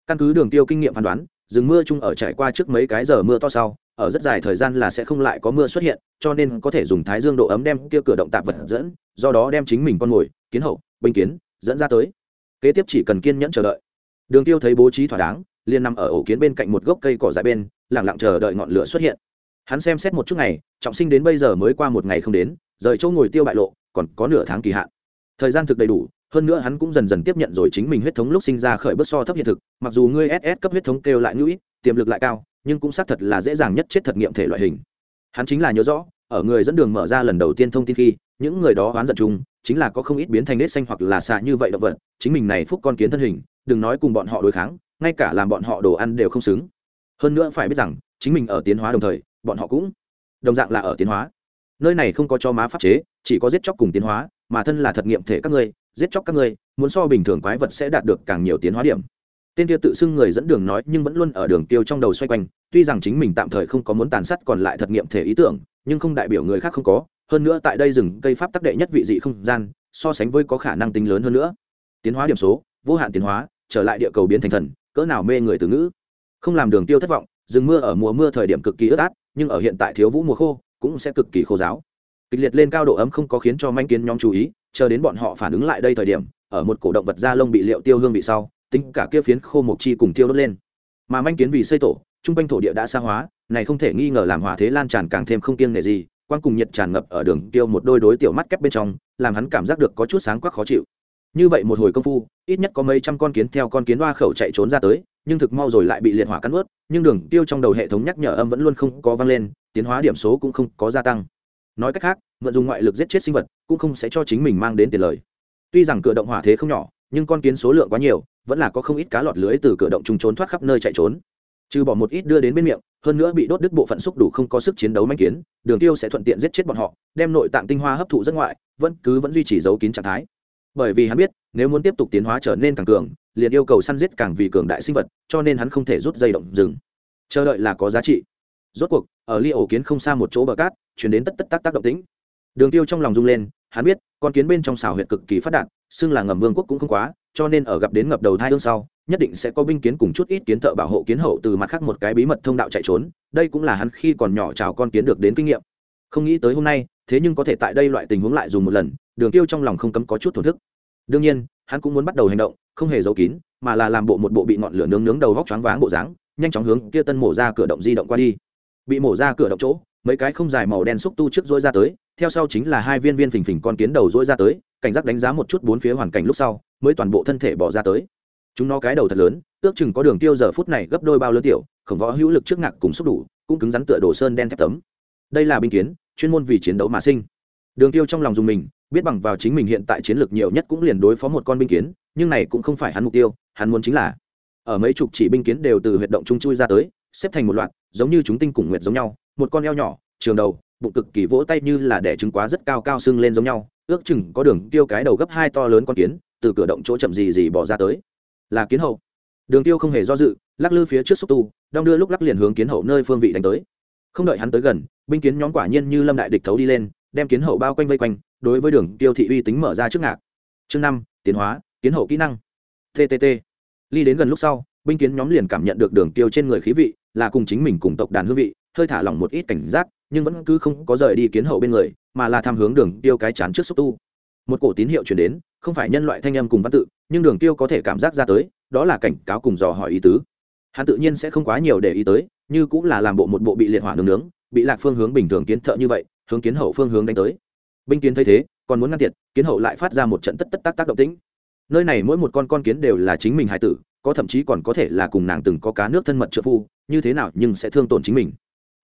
Căn cứ đường tiêu kinh nghiệm phán đoán, rừng mưa chung ở trải qua trước mấy cái giờ mưa to sau ở rất dài thời gian là sẽ không lại có mưa xuất hiện, cho nên có thể dùng thái dương độ ấm đem kia cửa động tạp vật dẫn, do đó đem chính mình con ngồi, kiến hậu, binh kiến, dẫn ra tới. Kế tiếp chỉ cần kiên nhẫn chờ đợi. Đường tiêu thấy bố trí thỏa đáng, liền nằm ở ổ kiến bên cạnh một gốc cây cỏ dại bên, lặng lặng chờ đợi ngọn lửa xuất hiện. Hắn xem xét một chút ngày, trọng sinh đến bây giờ mới qua một ngày không đến, rời chỗ ngồi tiêu bại lộ, còn có nửa tháng kỳ hạn. Thời gian thực đầy đủ, hơn nữa hắn cũng dần dần tiếp nhận rồi chính mình huyết thống lúc sinh ra khởi bước so thấp hiện thực, mặc dù ngươi ss cấp huyết thống kêu lại ngũi tiềm lực lại cao nhưng cũng xác thật là dễ dàng nhất chết thật nghiệm thể loại hình. Hắn chính là nhớ rõ, ở người dẫn đường mở ra lần đầu tiên thông tin khi, những người đó oán giận chung, chính là có không ít biến thành nết xanh hoặc là xạ như vậy động vật, chính mình này phúc con kiến thân hình, đừng nói cùng bọn họ đối kháng, ngay cả làm bọn họ đồ ăn đều không xứng. Hơn nữa phải biết rằng, chính mình ở tiến hóa đồng thời, bọn họ cũng đồng dạng là ở tiến hóa. Nơi này không có cho má pháp chế, chỉ có giết chóc cùng tiến hóa, mà thân là thật nghiệm thể các ngươi, giết chóc các ngươi, muốn so bình thường quái vật sẽ đạt được càng nhiều tiến hóa điểm tên kia tự xưng người dẫn đường nói nhưng vẫn luôn ở đường tiêu trong đầu xoay quanh, tuy rằng chính mình tạm thời không có muốn tàn sát còn lại thật nghiệm thể ý tưởng, nhưng không đại biểu người khác không có, hơn nữa tại đây rừng cây pháp tắc đệ nhất vị dị không gian, so sánh với có khả năng tính lớn hơn nữa. Tiến hóa điểm số, vô hạn tiến hóa, trở lại địa cầu biến thành thần, cỡ nào mê người từ ngữ. Không làm đường tiêu thất vọng, rừng mưa ở mùa mưa thời điểm cực kỳ ướt át, nhưng ở hiện tại thiếu vũ mùa khô, cũng sẽ cực kỳ khô giáo. Kịch liệt lên cao độ ấm không có khiến cho manh kiến nhóm chú ý, chờ đến bọn họ phản ứng lại đây thời điểm, ở một cổ động vật da lông bị liệu tiêu hương bị sau tính cả kia phiến khô mộc chi cùng tiêu đốt lên. Mà manh kiến vì xây tổ, trung quanh thổ địa đã xa hóa, này không thể nghi ngờ làm hỏa thế lan tràn càng thêm không kiêng nể gì, quan cùng nhiệt tràn ngập ở đường tiêu một đôi đối tiểu mắt kép bên trong, làm hắn cảm giác được có chút sáng quắc khó chịu. Như vậy một hồi công phu, ít nhất có mấy trăm con kiến theo con kiến hoa khẩu chạy trốn ra tới, nhưng thực mau rồi lại bị liệt hỏa cắn ướt nhưng đường tiêu trong đầu hệ thống nhắc nhở âm vẫn luôn không có vang lên, tiến hóa điểm số cũng không có gia tăng. Nói cách khác, mượn dùng ngoại lực giết chết sinh vật, cũng không sẽ cho chính mình mang đến tiền lời. Tuy rằng cửa động hỏa thế không nhỏ nhưng con kiến số lượng quá nhiều, vẫn là có không ít cá lọt lưới từ cửa động trùng trốn thoát khắp nơi chạy trốn. Trừ bỏ một ít đưa đến bên miệng, hơn nữa bị đốt đứt bộ phận xúc đủ không có sức chiến đấu manh kiến, đường tiêu sẽ thuận tiện giết chết bọn họ, đem nội tạng tinh hoa hấp thụ rất ngoại, vẫn cứ vẫn duy trì giấu kín trạng thái. Bởi vì hắn biết, nếu muốn tiếp tục tiến hóa trở nên càng cường, liền yêu cầu săn giết càng vì cường đại sinh vật, cho nên hắn không thể rút dây động dừng chờ đợi là có giá trị. Rốt cuộc, ở ly ổ kiến không xa một chỗ bờ cát, chuyển đến tất tất tác tác động tĩnh. Đường tiêu trong lòng rung lên, hắn biết, con kiến bên trong xào huyệt cực kỳ phát đạt xưng là ngầm vương quốc cũng không quá, cho nên ở gặp đến ngập đầu thai hương sau, nhất định sẽ có binh kiến cùng chút ít kiến thợ bảo hộ kiến hậu từ mặt khác một cái bí mật thông đạo chạy trốn, đây cũng là hắn khi còn nhỏ chào con kiến được đến kinh nghiệm. Không nghĩ tới hôm nay, thế nhưng có thể tại đây loại tình huống lại dùng một lần, đường tiêu trong lòng không cấm có chút thổn thức. Đương nhiên, hắn cũng muốn bắt đầu hành động, không hề giấu kín, mà là làm bộ một bộ bị ngọn lửa nướng nướng đầu vóc choáng váng bộ dáng, nhanh chóng hướng kia tân mổ ra cửa động di động qua đi. Bị mổ ra cửa động chỗ, mấy cái không dài màu đen xúc tu trước dối ra tới, theo sau chính là hai viên viên phình phình con kiến đầu dối ra tới cảnh giác đánh giá một chút bốn phía hoàn cảnh lúc sau, mới toàn bộ thân thể bỏ ra tới. Chúng nó cái đầu thật lớn, ước chừng có đường tiêu giờ phút này gấp đôi bao lớn tiểu, khổng võ hữu lực trước ngạc cùng xúc đủ, cũng cứng rắn tựa đồ sơn đen thép tấm. Đây là binh kiến, chuyên môn vì chiến đấu mà sinh. Đường tiêu trong lòng dùng mình, biết bằng vào chính mình hiện tại chiến lược nhiều nhất cũng liền đối phó một con binh kiến, nhưng này cũng không phải hắn mục tiêu, hắn muốn chính là ở mấy chục chỉ binh kiến đều từ huyệt động trung chui ra tới, xếp thành một loạt, giống như chúng tinh cùng nguyệt giống nhau, một con eo nhỏ, trường đầu, bụng cực kỳ vỗ tay như là đẻ trứng quá rất cao cao sưng lên giống nhau ước chừng có đường tiêu cái đầu gấp hai to lớn con kiến, từ cửa động chỗ chậm gì gì bỏ ra tới. Là kiến hậu. Đường tiêu không hề do dự, lắc lư phía trước xúc tu, đong đưa lúc lắc liền hướng kiến hậu nơi phương vị đánh tới. Không đợi hắn tới gần, binh kiến nhóm quả nhiên như lâm đại địch thấu đi lên, đem kiến hậu bao quanh vây quanh, đối với đường tiêu thị uy tính mở ra trước ngạc. Chương năm, tiến hóa, kiến hậu kỹ năng. Ttt ly đến gần lúc sau, binh kiến nhóm liền cảm nhận được đường tiêu trên người khí vị, là cùng chính mình cùng tộc đàn hương vị hơi thả lỏng một ít cảnh giác, nhưng vẫn cứ không có rời đi kiến hậu bên người, mà là tham hướng đường tiêu cái chán trước xúc tu. Một cổ tín hiệu chuyển đến, không phải nhân loại thanh âm cùng văn tự, nhưng đường tiêu có thể cảm giác ra tới, đó là cảnh cáo cùng dò hỏi ý tứ. Hắn tự nhiên sẽ không quá nhiều để ý tới, như cũng là làm bộ một bộ bị liệt hỏa nướng nướng, bị lạc phương hướng bình thường kiến thợ như vậy, hướng kiến hậu phương hướng đánh tới. Binh kiến thấy thế, còn muốn ngăn tiệt kiến hậu lại phát ra một trận tất tất tác tác động tĩnh. Nơi này mỗi một con con kiến đều là chính mình hải tử, có thậm chí còn có thể là cùng nàng từng có cá nước thân mật trợ phu, như thế nào nhưng sẽ thương tổn chính mình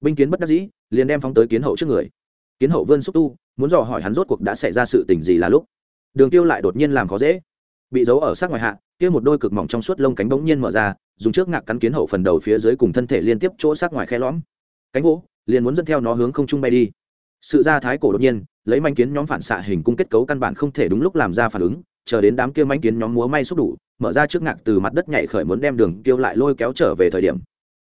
binh kiến bất đắc dĩ, liền đem phóng tới kiến hậu trước người. Kiến hậu vươn xúc tu, muốn dò hỏi hắn rốt cuộc đã xảy ra sự tình gì là lúc. Đường tiêu lại đột nhiên làm khó dễ. Bị giấu ở sát ngoài hạ, kia một đôi cực mỏng trong suốt lông cánh bỗng nhiên mở ra, dùng trước ngạc cắn kiến hậu phần đầu phía dưới cùng thân thể liên tiếp chỗ sát ngoài khe lõm. Cánh gỗ liền muốn dẫn theo nó hướng không trung bay đi. Sự ra thái cổ đột nhiên, lấy manh kiến nhóm phản xạ hình cung kết cấu căn bản không thể đúng lúc làm ra phản ứng, chờ đến đám kia manh kiến nhóm múa may xúc đủ, mở ra trước ngạc từ mặt đất nhảy khởi muốn đem đường tiêu lại lôi kéo trở về thời điểm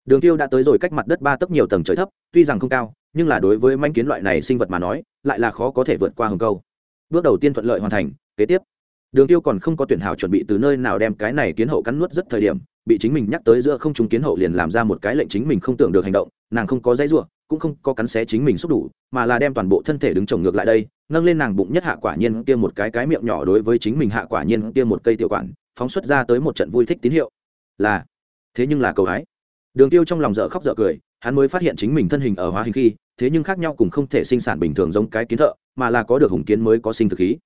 đường tiêu đã tới rồi cách mặt đất ba tấc nhiều tầng trời thấp, tuy rằng không cao, nhưng là đối với manh kiến loại này sinh vật mà nói, lại là khó có thể vượt qua hừng câu. Bước đầu tiên thuận lợi hoàn thành, kế tiếp. Đường tiêu còn không có tuyển hảo chuẩn bị từ nơi nào đem cái này kiến hậu cắn nuốt rất thời điểm, bị chính mình nhắc tới giữa không trung kiến hậu liền làm ra một cái lệnh chính mình không tưởng được hành động, nàng không có dãy ruộng cũng không có cắn xé chính mình xúc đủ, mà là đem toàn bộ thân thể đứng trồng ngược lại đây, nâng lên nàng bụng nhất hạ quả nhiên kia một cái cái miệng nhỏ đối với chính mình hạ quả nhiên kia một cây tiểu quản, phóng xuất ra tới một trận vui thích tín hiệu. Là, thế nhưng là cầu hái đường tiêu trong lòng dở khóc dở cười, hắn mới phát hiện chính mình thân hình ở hóa hình khi, thế nhưng khác nhau cũng không thể sinh sản bình thường giống cái kiến thợ, mà là có được hùng kiến mới có sinh thực khí.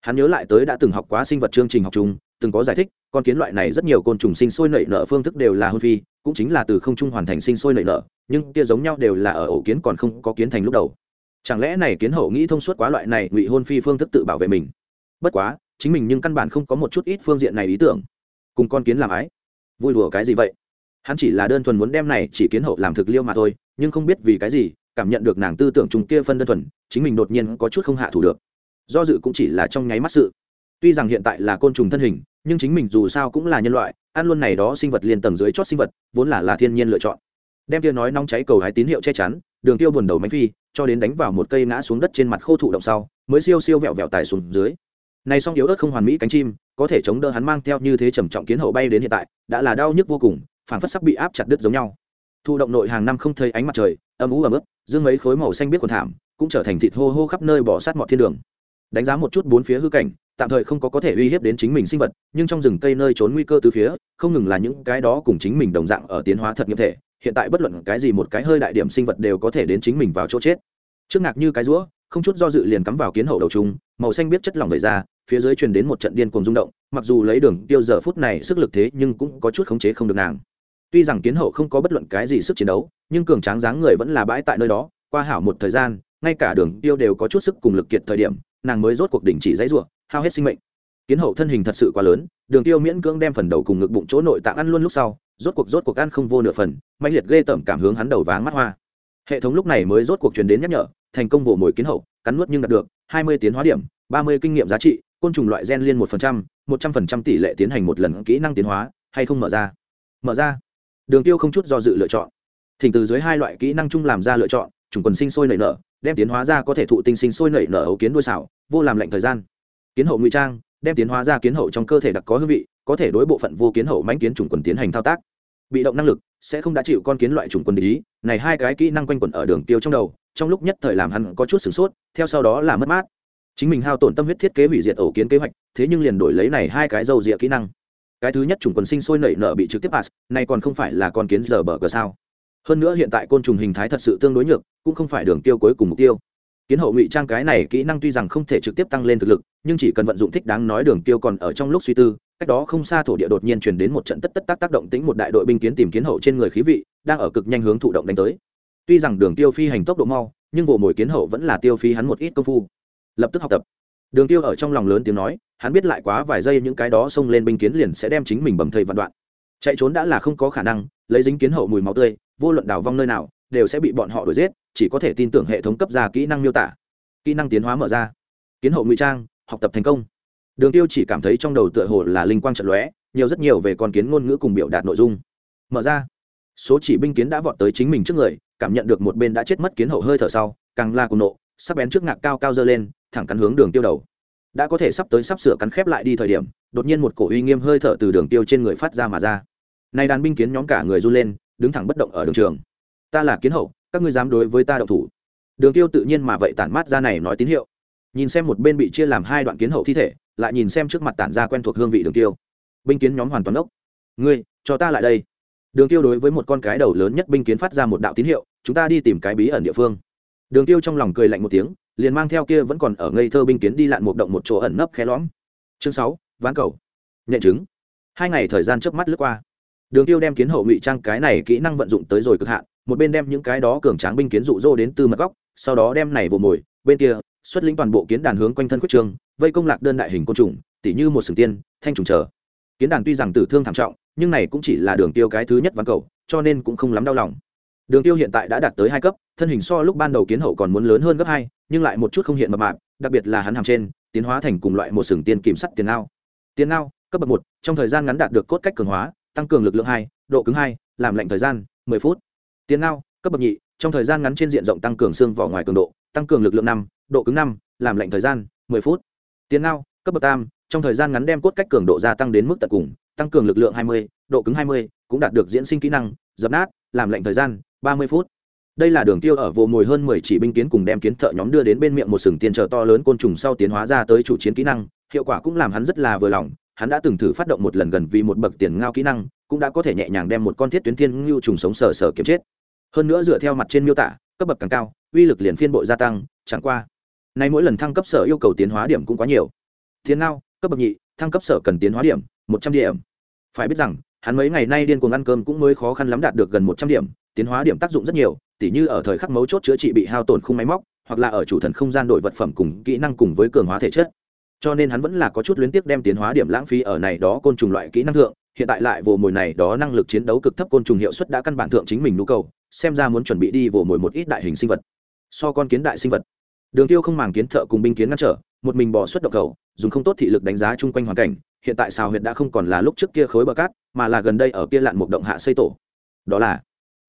Hắn nhớ lại tới đã từng học quá sinh vật chương trình học chung, từng có giải thích, con kiến loại này rất nhiều côn trùng sinh sôi nảy nở phương thức đều là hôn phi, cũng chính là từ không trung hoàn thành sinh sôi nảy nở, nhưng kia giống nhau đều là ở ổ kiến còn không có kiến thành lúc đầu. Chẳng lẽ này kiến hậu nghĩ thông suốt quá loại này ngụy hôn phi phương thức tự bảo vệ mình? Bất quá, chính mình nhưng căn bản không có một chút ít phương diện này ý tưởng. Cùng con kiến làm ái. Vui đùa cái gì vậy? Hắn chỉ là đơn thuần muốn đem này chỉ kiến hậu làm thực liêu mà thôi, nhưng không biết vì cái gì, cảm nhận được nàng tư tưởng trùng kia phân đơn thuần, chính mình đột nhiên có chút không hạ thủ được. Do dự cũng chỉ là trong nháy mắt sự. Tuy rằng hiện tại là côn trùng thân hình, nhưng chính mình dù sao cũng là nhân loại, ăn luôn này đó sinh vật liền tầng dưới chót sinh vật, vốn là là thiên nhiên lựa chọn. Đem kia nói nóng cháy cầu hái tín hiệu che chắn, đường tiêu buồn đầu máy phi, cho đến đánh vào một cây ngã xuống đất trên mặt khô thụ động sau, mới siêu siêu vẹo vẹo tài xuống dưới. Này song yếu ớt không hoàn mỹ cánh chim, có thể chống đỡ hắn mang theo như thế trầm trọng kiến hậu bay đến hiện tại, đã là đau nhức vô cùng phảng phất sắp bị áp chặt đứt giống nhau. Thụ động nội hàng năm không thấy ánh mặt trời, âm ú và ướt, dương mấy khối màu xanh biết còn thảm, cũng trở thành thịt hô hô khắp nơi bỏ sát mọi thiên đường. Đánh giá một chút bốn phía hư cảnh, tạm thời không có có thể uy hiếp đến chính mình sinh vật, nhưng trong rừng cây nơi trốn nguy cơ từ phía, không ngừng là những cái đó cùng chính mình đồng dạng ở tiến hóa thật nghiệm thể, hiện tại bất luận cái gì một cái hơi đại điểm sinh vật đều có thể đến chính mình vào chỗ chết. Trước ngạc như cái rũa không chút do dự liền cắm vào kiến hậu đầu trung màu xanh biết chất lỏng vẩy ra, phía dưới truyền đến một trận điên cuồng rung động, mặc dù lấy đường tiêu giờ phút này sức lực thế nhưng cũng có chút khống chế không được nàng tuy rằng kiến hậu không có bất luận cái gì sức chiến đấu, nhưng cường tráng dáng người vẫn là bãi tại nơi đó, qua hảo một thời gian, ngay cả đường tiêu đều có chút sức cùng lực kiệt thời điểm, nàng mới rốt cuộc đình chỉ dãy ruộng hao hết sinh mệnh. Kiến hậu thân hình thật sự quá lớn, đường tiêu miễn cưỡng đem phần đầu cùng ngực bụng chỗ nội tạng ăn luôn lúc sau, rốt cuộc rốt cuộc ăn không vô nửa phần mạnh liệt ghê tởm cảm hướng hắn đầu váng mắt hoa. Hệ thống lúc này mới rốt cuộc truyền đến nhắc nhở, thành công vỗ mồi kiến hậu, cắn nuốt nhưng đạt được, hai mươi tiến hóa điểm, ba mươi kinh nghiệm giá trị, côn trùng loại gen liên một phần trăm, một trăm phần trăm tỷ lệ tiến hành một lần kỹ năng tiến hóa, hay không mở ra? Mở ra đường tiêu không chút do dự lựa chọn. Thỉnh từ dưới hai loại kỹ năng chung làm ra lựa chọn, chủng quần sinh sôi nảy nở, đem tiến hóa ra có thể thụ tinh sinh sôi nảy nở ấu kiến đuôi xảo, vô làm lệnh thời gian. Kiến hậu ngụy trang, đem tiến hóa ra kiến hậu trong cơ thể đặc có hương vị, có thể đối bộ phận vô kiến hậu mãnh kiến chủng quần tiến hành thao tác. Bị động năng lực, sẽ không đã chịu con kiến loại chủng quần ý. Này hai cái kỹ năng quanh quẩn ở đường tiêu trong đầu, trong lúc nhất thời làm hắn có chút sửng sốt, theo sau đó là mất mát. Chính mình hao tổn tâm huyết thiết kế hủy diệt ổ kiến kế hoạch, thế nhưng liền đổi lấy này hai cái dầu dịa kỹ năng cái thứ nhất chủng quần sinh sôi nảy nở bị trực tiếp pass này còn không phải là con kiến giờ bờ cờ sao. Hơn nữa hiện tại côn trùng hình thái thật sự tương đối nhược, cũng không phải đường tiêu cuối cùng mục tiêu. Kiến hậu ngụy trang cái này kỹ năng tuy rằng không thể trực tiếp tăng lên thực lực, nhưng chỉ cần vận dụng thích đáng nói đường tiêu còn ở trong lúc suy tư, cách đó không xa thổ địa đột nhiên truyền đến một trận tất tất tác tác động tính một đại đội binh kiến tìm kiến hậu trên người khí vị, đang ở cực nhanh hướng thụ động đánh tới. Tuy rằng đường tiêu phi hành tốc độ mau, nhưng vụ mồi kiến hậu vẫn là tiêu phí hắn một ít công phu. Lập tức học tập. Đường tiêu ở trong lòng lớn tiếng nói hắn biết lại quá vài giây những cái đó xông lên binh kiến liền sẽ đem chính mình bầm thây vạn đoạn. Chạy trốn đã là không có khả năng, lấy dính kiến hậu mùi máu tươi, vô luận đào vong nơi nào, đều sẽ bị bọn họ đuổi giết, chỉ có thể tin tưởng hệ thống cấp ra kỹ năng miêu tả. Kỹ năng tiến hóa mở ra. Kiến hậu ngụy trang, học tập thành công. Đường tiêu chỉ cảm thấy trong đầu tựa hồ là linh quang trận lóe, nhiều rất nhiều về con kiến ngôn ngữ cùng biểu đạt nội dung. Mở ra. Số chỉ binh kiến đã vọt tới chính mình trước người, cảm nhận được một bên đã chết mất kiến hậu hơi thở sau, càng la cùng nộ sắp bén trước ngạc cao cao dơ lên, thẳng cắn hướng đường tiêu đầu đã có thể sắp tới sắp sửa cắn khép lại đi thời điểm, đột nhiên một cổ uy nghiêm hơi thở từ đường tiêu trên người phát ra mà ra. Nay đàn binh kiến nhóm cả người run lên, đứng thẳng bất động ở đường trường. Ta là kiến hậu, các ngươi dám đối với ta động thủ? Đường tiêu tự nhiên mà vậy tản mát ra này nói tín hiệu. Nhìn xem một bên bị chia làm hai đoạn kiến hậu thi thể, lại nhìn xem trước mặt tản ra quen thuộc hương vị đường tiêu. Binh kiến nhóm hoàn toàn ốc ngươi, cho ta lại đây. Đường tiêu đối với một con cái đầu lớn nhất binh kiến phát ra một đạo tín hiệu, chúng ta đi tìm cái bí ẩn địa phương. Đường tiêu trong lòng cười lạnh một tiếng liền mang theo kia vẫn còn ở ngây thơ binh kiến đi lặn một động một chỗ ẩn nấp khe lõm. Chương sáu, ván cầu. Nhện chứng hai ngày thời gian trước mắt lướt qua. Đường tiêu đem kiến hậu ngụy trang cái này kỹ năng vận dụng tới rồi cực hạn, một bên đem những cái đó cường tráng binh kiến dụ dỗ đến từ mặt góc, sau đó đem này vồ mồi, bên kia, xuất lĩnh toàn bộ kiến đàn hướng quanh thân quyết trường, vây công lạc đơn đại hình côn trùng, tỉ như một sừng tiên, thanh trùng chờ. Kiến đàn tuy rằng tử thương thảm trọng, nhưng này cũng chỉ là đường tiêu cái thứ nhất ván cầu, cho nên cũng không lắm đau lòng đường tiêu hiện tại đã đạt tới hai cấp, thân hình so lúc ban đầu kiến hậu còn muốn lớn hơn gấp hai, nhưng lại một chút không hiện mập mạp, đặc biệt là hắn hàm trên, tiến hóa thành cùng loại một sừng tiên kiểm sắt tiền ao tiền ao cấp bậc một, trong thời gian ngắn đạt được cốt cách cường hóa, tăng cường lực lượng hai, độ cứng hai, làm lạnh thời gian, mười phút. Tiền ao cấp bậc nhị, trong thời gian ngắn trên diện rộng tăng cường xương vỏ ngoài cường độ, tăng cường lực lượng năm, độ cứng năm, làm lạnh thời gian, mười phút. Tiền ao cấp bậc tam, trong thời gian ngắn đem cốt cách cường độ gia tăng đến mức tận cùng, tăng cường lực lượng hai mươi, độ cứng hai mươi, cũng đạt được diễn sinh kỹ năng, dập nát, làm lạnh thời gian ba mươi phút. Đây là đường tiêu ở vô mồi hơn mười chỉ binh kiến cùng đem kiến thợ nhóm đưa đến bên miệng một sừng tiên trợ to lớn côn trùng sau tiến hóa ra tới chủ chiến kỹ năng, hiệu quả cũng làm hắn rất là vừa lòng, hắn đã từng thử phát động một lần gần vì một bậc tiền ngao kỹ năng, cũng đã có thể nhẹ nhàng đem một con thiết tuyến thiên ngưu trùng sống sờ sờ kiếm chết. Hơn nữa dựa theo mặt trên miêu tả, cấp bậc càng cao, uy lực liền phiên bội gia tăng, chẳng qua, nay mỗi lần thăng cấp sở yêu cầu tiến hóa điểm cũng quá nhiều. Thiên ngao, cấp bậc nhị, thăng cấp sở cần tiến hóa điểm, một trăm điểm. Phải biết rằng, hắn mấy ngày nay điên cuồng ăn cơm cũng mới khó khăn lắm đạt được gần một trăm điểm tiến hóa điểm tác dụng rất nhiều, tỉ như ở thời khắc mấu chốt chữa trị bị hao tổn khung máy móc, hoặc là ở chủ thần không gian đổi vật phẩm cùng kỹ năng cùng với cường hóa thể chất. Cho nên hắn vẫn là có chút luyến tiếc đem tiến hóa điểm lãng phí ở này đó côn trùng loại kỹ năng thượng, hiện tại lại vồ mồi này đó năng lực chiến đấu cực thấp côn trùng hiệu suất đã căn bản thượng chính mình nhu cầu, xem ra muốn chuẩn bị đi vồ mồi một ít đại hình sinh vật. So con kiến đại sinh vật, đường tiêu không màng kiến thợ cùng binh kiến ngăn trở, một mình bỏ xuất độc cầu, dùng không tốt thị lực đánh giá chung quanh hoàn cảnh, hiện tại xào huyệt đã không còn là lúc trước kia khối bờ cát, mà là gần đây ở kia lạn một động hạ xây tổ. Đó là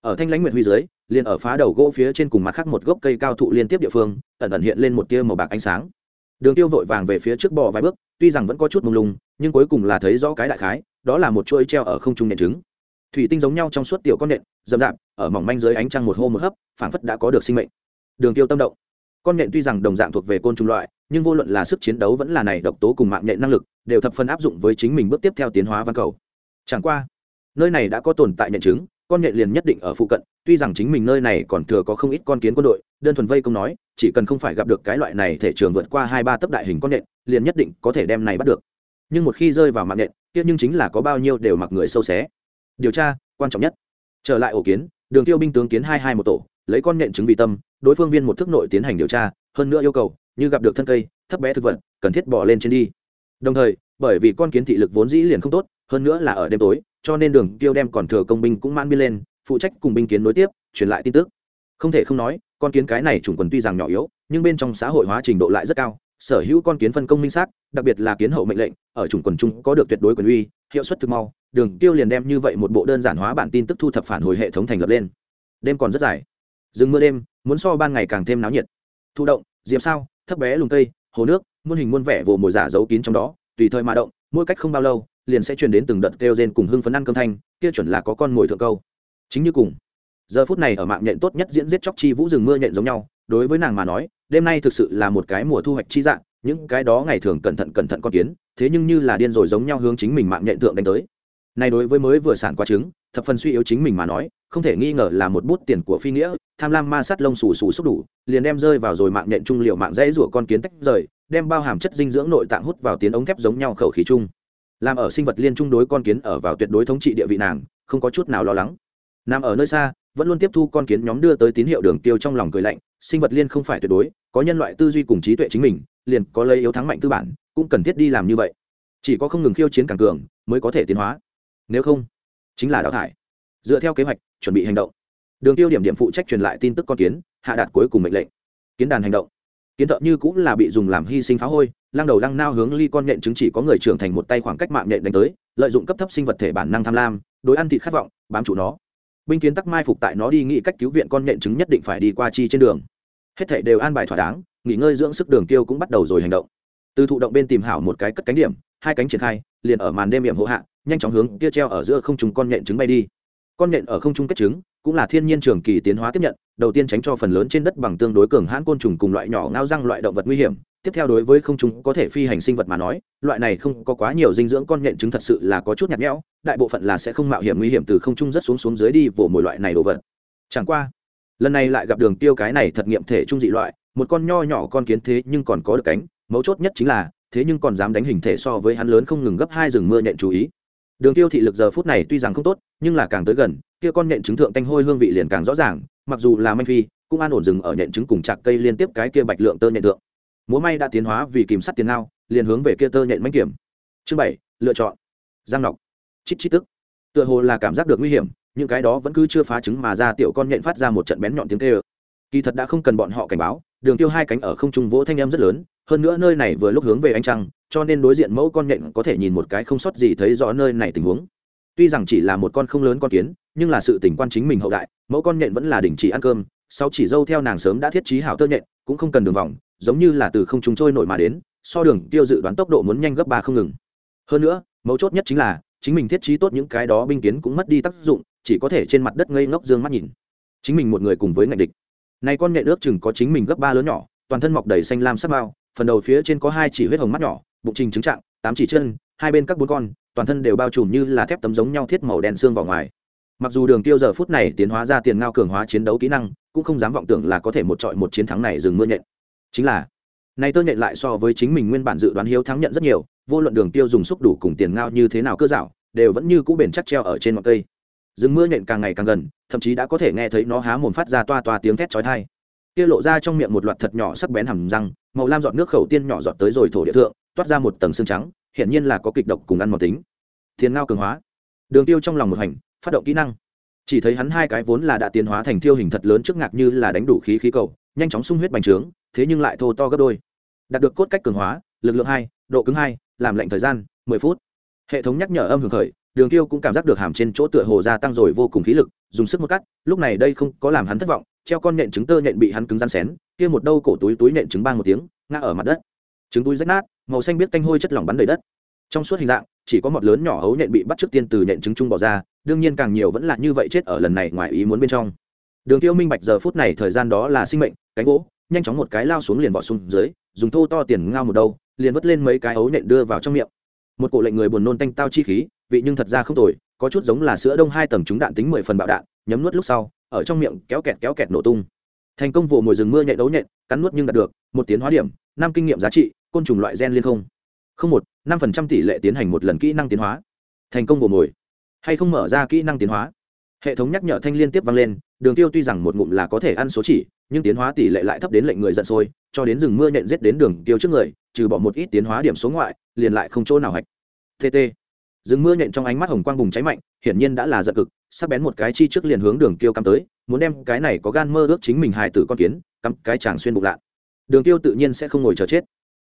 ở thanh lãnh nguyệt huy dưới, liền ở phá đầu gỗ phía trên cùng mặt khác một gốc cây cao thụ liên tiếp địa phương, ẩn ẩn hiện lên một tia màu bạc ánh sáng. Đường tiêu vội vàng về phía trước bò vài bước, tuy rằng vẫn có chút mông lung, nhưng cuối cùng là thấy rõ cái đại khái, đó là một chuỗi treo ở không trung nện trứng. Thủy tinh giống nhau trong suốt tiểu con nện dầm dạp ở mỏng manh dưới ánh trăng một hô một hấp, phảng phất đã có được sinh mệnh. Đường tiêu tâm động. Con nện tuy rằng đồng dạng thuộc về côn trùng loại, nhưng vô luận là sức chiến đấu vẫn là này độc tố cùng mạng nhện năng lực, đều thập phân áp dụng với chính mình bước tiếp theo tiến hóa văn cầu. Chẳng qua, nơi này đã có tồn tại nhện trứng con nhện liền nhất định ở phụ cận, tuy rằng chính mình nơi này còn thừa có không ít con kiến quân đội, đơn thuần vây công nói, chỉ cần không phải gặp được cái loại này thể trường vượt qua hai ba tấc đại hình con nhện, liền nhất định có thể đem này bắt được. Nhưng một khi rơi vào mạng nhện, kia nhưng chính là có bao nhiêu đều mặc người sâu xé. Điều tra, quan trọng nhất. Trở lại ổ kiến, đường tiêu binh tướng kiến hai hai một tổ, lấy con nhện trứng vì tâm, đối phương viên một thức nội tiến hành điều tra, hơn nữa yêu cầu, như gặp được thân cây, thấp bé thực vật, cần thiết bỏ lên trên đi. Đồng thời, bởi vì con kiến thị lực vốn dĩ liền không tốt, hơn nữa là ở đêm tối cho nên đường tiêu đem còn thừa công binh cũng man biên lên, phụ trách cùng binh kiến nối tiếp, truyền lại tin tức. Không thể không nói, con kiến cái này chủng quần tuy rằng nhỏ yếu, nhưng bên trong xã hội hóa trình độ lại rất cao, sở hữu con kiến phân công minh xác, đặc biệt là kiến hậu mệnh lệnh, ở chủng quần chung có được tuyệt đối quyền uy, hiệu suất thực mau, đường tiêu liền đem như vậy một bộ đơn giản hóa bản tin tức thu thập phản hồi hệ thống thành lập lên. Đêm còn rất dài. Rừng mưa đêm, muốn so ban ngày càng thêm náo nhiệt. Thụ động, diệp sao, thấp bé lùng cây, hồ nước, muôn hình muôn vẻ vồ mồi giả giấu kín trong đó, tùy thời mà động, mỗi cách không bao lâu liền sẽ truyền đến từng đợt kêu rên cùng hưng phấn ăn cơm thanh, kia chuẩn là có con mồi thượng câu. Chính như cùng, giờ phút này ở mạng nhện tốt nhất diễn giết chóc chi vũ rừng mưa nhện giống nhau, đối với nàng mà nói, đêm nay thực sự là một cái mùa thu hoạch chi dạng, những cái đó ngày thường cẩn thận cẩn thận con kiến, thế nhưng như là điên rồi giống nhau hướng chính mình mạng nhện tượng đánh tới. Này đối với mới vừa sản qua trứng, thập phần suy yếu chính mình mà nói, không thể nghi ngờ là một bút tiền của phi nghĩa, tham lam ma sát lông xù xù xúc đủ, liền đem rơi vào rồi mạng nhện trung liệu mạng dễ rủa con kiến tách rời, đem bao hàm chất dinh dưỡng nội tạng hút vào tiến ống thép giống nhau khẩu khí chung làm ở sinh vật liên trung đối con kiến ở vào tuyệt đối thống trị địa vị nàng, không có chút nào lo lắng. Nằm ở nơi xa, vẫn luôn tiếp thu con kiến nhóm đưa tới tín hiệu đường tiêu trong lòng cười lạnh, sinh vật liên không phải tuyệt đối, có nhân loại tư duy cùng trí tuệ chính mình, liền có lấy yếu thắng mạnh tư bản, cũng cần thiết đi làm như vậy. Chỉ có không ngừng khiêu chiến càng cường, mới có thể tiến hóa. Nếu không, chính là đào thải. Dựa theo kế hoạch, chuẩn bị hành động. Đường tiêu điểm điểm phụ trách truyền lại tin tức con kiến, hạ đạt cuối cùng mệnh lệnh. Kiến đàn hành động. Kiến thợ như cũng là bị dùng làm hy sinh phá hôi lăng đầu lăng nao hướng ly con nhện chứng chỉ có người trưởng thành một tay khoảng cách mạng nhện đánh tới, lợi dụng cấp thấp sinh vật thể bản năng tham lam, đối ăn thịt khát vọng, bám trụ nó. Binh kiến tắc mai phục tại nó đi nghĩ cách cứu viện con nhện chứng nhất định phải đi qua chi trên đường. Hết thể đều an bài thỏa đáng, nghỉ ngơi dưỡng sức đường tiêu cũng bắt đầu rồi hành động. Từ thụ động bên tìm hảo một cái cất cánh điểm, hai cánh triển khai, liền ở màn đêm hiểm hộ hạ, nhanh chóng hướng kia treo ở giữa không trung con nhện trứng bay đi. Con nhện ở không trung kết trứng, cũng là thiên nhiên trường kỳ tiến hóa tiếp nhận, đầu tiên tránh cho phần lớn trên đất bằng tương đối cường hãn côn trùng cùng loại nhỏ ngao răng loại động vật nguy hiểm tiếp theo đối với không trung có thể phi hành sinh vật mà nói, loại này không có quá nhiều dinh dưỡng con nhện trứng thật sự là có chút nhạt nhẽo, đại bộ phận là sẽ không mạo hiểm nguy hiểm từ không trung rất xuống xuống dưới đi vỗ mồi loại này đồ vật. Chẳng qua, lần này lại gặp đường tiêu cái này thật nghiệm thể trung dị loại, một con nho nhỏ con kiến thế nhưng còn có được cánh, mấu chốt nhất chính là, thế nhưng còn dám đánh hình thể so với hắn lớn không ngừng gấp hai rừng mưa nhện chú ý. Đường tiêu thị lực giờ phút này tuy rằng không tốt, nhưng là càng tới gần, kia con nhện trứng thượng tanh hôi hương vị liền càng rõ ràng, mặc dù là manh phi, cũng an ổn dừng ở nhện trứng cùng chạc cây liên tiếp cái kia bạch lượng tơ nhện tượng múa may đã tiến hóa vì kìm sắt tiền ngao, liền hướng về kia tơ nhện mánh kiểm. Chương bảy, lựa chọn. Giang nọc chít chít tức. Tựa hồ là cảm giác được nguy hiểm những cái đó vẫn cứ chưa phá trứng mà ra tiểu con nhện phát ra một trận bén nhọn tiếng kêu. Kỳ thật đã không cần bọn họ cảnh báo, đường tiêu hai cánh ở không trung vỗ thanh âm rất lớn, hơn nữa nơi này vừa lúc hướng về ánh trăng, cho nên đối diện mẫu con nhện có thể nhìn một cái không sót gì thấy rõ nơi này tình huống. Tuy rằng chỉ là một con không lớn con kiến, nhưng là sự tình quan chính mình hậu đại, mẫu con nhện vẫn là đình chỉ ăn cơm sau chỉ dâu theo nàng sớm đã thiết trí hảo tơ nhện, cũng không cần đường vòng giống như là từ không trung trôi nổi mà đến, so đường tiêu dự đoán tốc độ muốn nhanh gấp ba không ngừng. Hơn nữa, mấu chốt nhất chính là, chính mình thiết trí tốt những cái đó binh kiến cũng mất đi tác dụng, chỉ có thể trên mặt đất ngây ngốc dương mắt nhìn. Chính mình một người cùng với ngạch địch. Này con nghệ nước chừng có chính mình gấp ba lớn nhỏ, toàn thân mọc đầy xanh lam sắc bao, phần đầu phía trên có hai chỉ huyết hồng mắt nhỏ, bụng trình trứng trạng, tám chỉ chân, hai bên các bốn con, toàn thân đều bao trùm như là thép tấm giống nhau thiết màu đen xương vào ngoài. Mặc dù đường tiêu giờ phút này tiến hóa ra tiền ngao cường hóa chiến đấu kỹ năng, cũng không dám vọng tưởng là có thể một trọi một chiến thắng này dừng mưa nhện chính là này tơ nhện lại so với chính mình nguyên bản dự đoán hiếu thắng nhận rất nhiều, vô luận đường tiêu dùng xúc đủ cùng tiền ngao như thế nào cơ dạo, đều vẫn như cũ bền chắc treo ở trên ngọn cây. Rừng mưa nhện càng ngày càng gần, thậm chí đã có thể nghe thấy nó há mồm phát ra toa toa tiếng thét chói tai. Kia lộ ra trong miệng một loạt thật nhỏ sắc bén hầm răng, màu lam giọt nước khẩu tiên nhỏ giọt tới rồi thổ địa thượng, toát ra một tầng xương trắng, hiển nhiên là có kịch độc cùng ăn mòn tính. Thiên ngao cường hóa. Đường tiêu trong lòng một hành, phát động kỹ năng. Chỉ thấy hắn hai cái vốn là đã tiến hóa thành thiêu hình thật lớn trước ngạc như là đánh đủ khí khí cầu, nhanh chóng sung huyết bành trướng thế nhưng lại thô to gấp đôi. Đạt được cốt cách cường hóa, lực lượng hai, độ cứng hai, làm lệnh thời gian mười phút. Hệ thống nhắc nhở âm hưởng khởi, đường tiêu cũng cảm giác được hàm trên chỗ tựa hồ gia tăng rồi vô cùng khí lực, dùng sức một cắt, lúc này đây không có làm hắn thất vọng, treo con nện trứng tơ nện bị hắn cứng răn xén, kia một đâu cổ túi túi nện trứng bang một tiếng, ngã ở mặt đất. Trứng túi rách nát, màu xanh biết canh hôi chất lỏng bắn đầy đất. Trong suốt hình dạng, chỉ có một lớn nhỏ hấu nện bị bắt trước tiên từ nện trứng trung bỏ ra, đương nhiên càng nhiều vẫn là như vậy chết ở lần này ngoài ý muốn bên trong. Đường tiêu minh bạch giờ phút này thời gian đó là sinh mệnh, cánh gỗ nhanh chóng một cái lao xuống liền vọt xuống dưới, dùng thô to tiền ngao một đầu liền vứt lên mấy cái ấu nện đưa vào trong miệng. Một cổ lệnh người buồn nôn tanh tao chi khí, vị nhưng thật ra không tồi, có chút giống là sữa đông hai tầng trúng đạn tính mười phần bạo đạn, nhấm nuốt lúc sau, ở trong miệng kéo kẹt kéo kẹt nổ tung. Thành công vụ mùi rừng mưa nhạy đấu nhện, cắn nuốt nhưng đạt được, một tiến hóa điểm, năm kinh nghiệm giá trị, côn trùng loại gen liên không không một, năm phần trăm tỷ lệ tiến hành một lần kỹ năng tiến hóa. Thành công vụ mồi hay không mở ra kỹ năng tiến hóa? Hệ thống nhắc nhở thanh liên tiếp vang lên, đường tiêu tuy rằng một ngụm là có thể ăn số chỉ nhưng tiến hóa tỷ lệ lại thấp đến lệnh người giận sôi, cho đến rừng mưa nhện giết đến đường tiêu trước người, trừ bỏ một ít tiến hóa điểm số ngoại, liền lại không chỗ nào hạch. Tt rừng mưa nhện trong ánh mắt hồng quang bùng cháy mạnh, hiển nhiên đã là giận cực sắp bén một cái chi trước liền hướng đường tiêu cắm tới, muốn đem cái này có gan mơ ước chính mình hài tử con kiến, cắm cái chàng xuyên bụng lạ. Đường tiêu tự nhiên sẽ không ngồi chờ chết.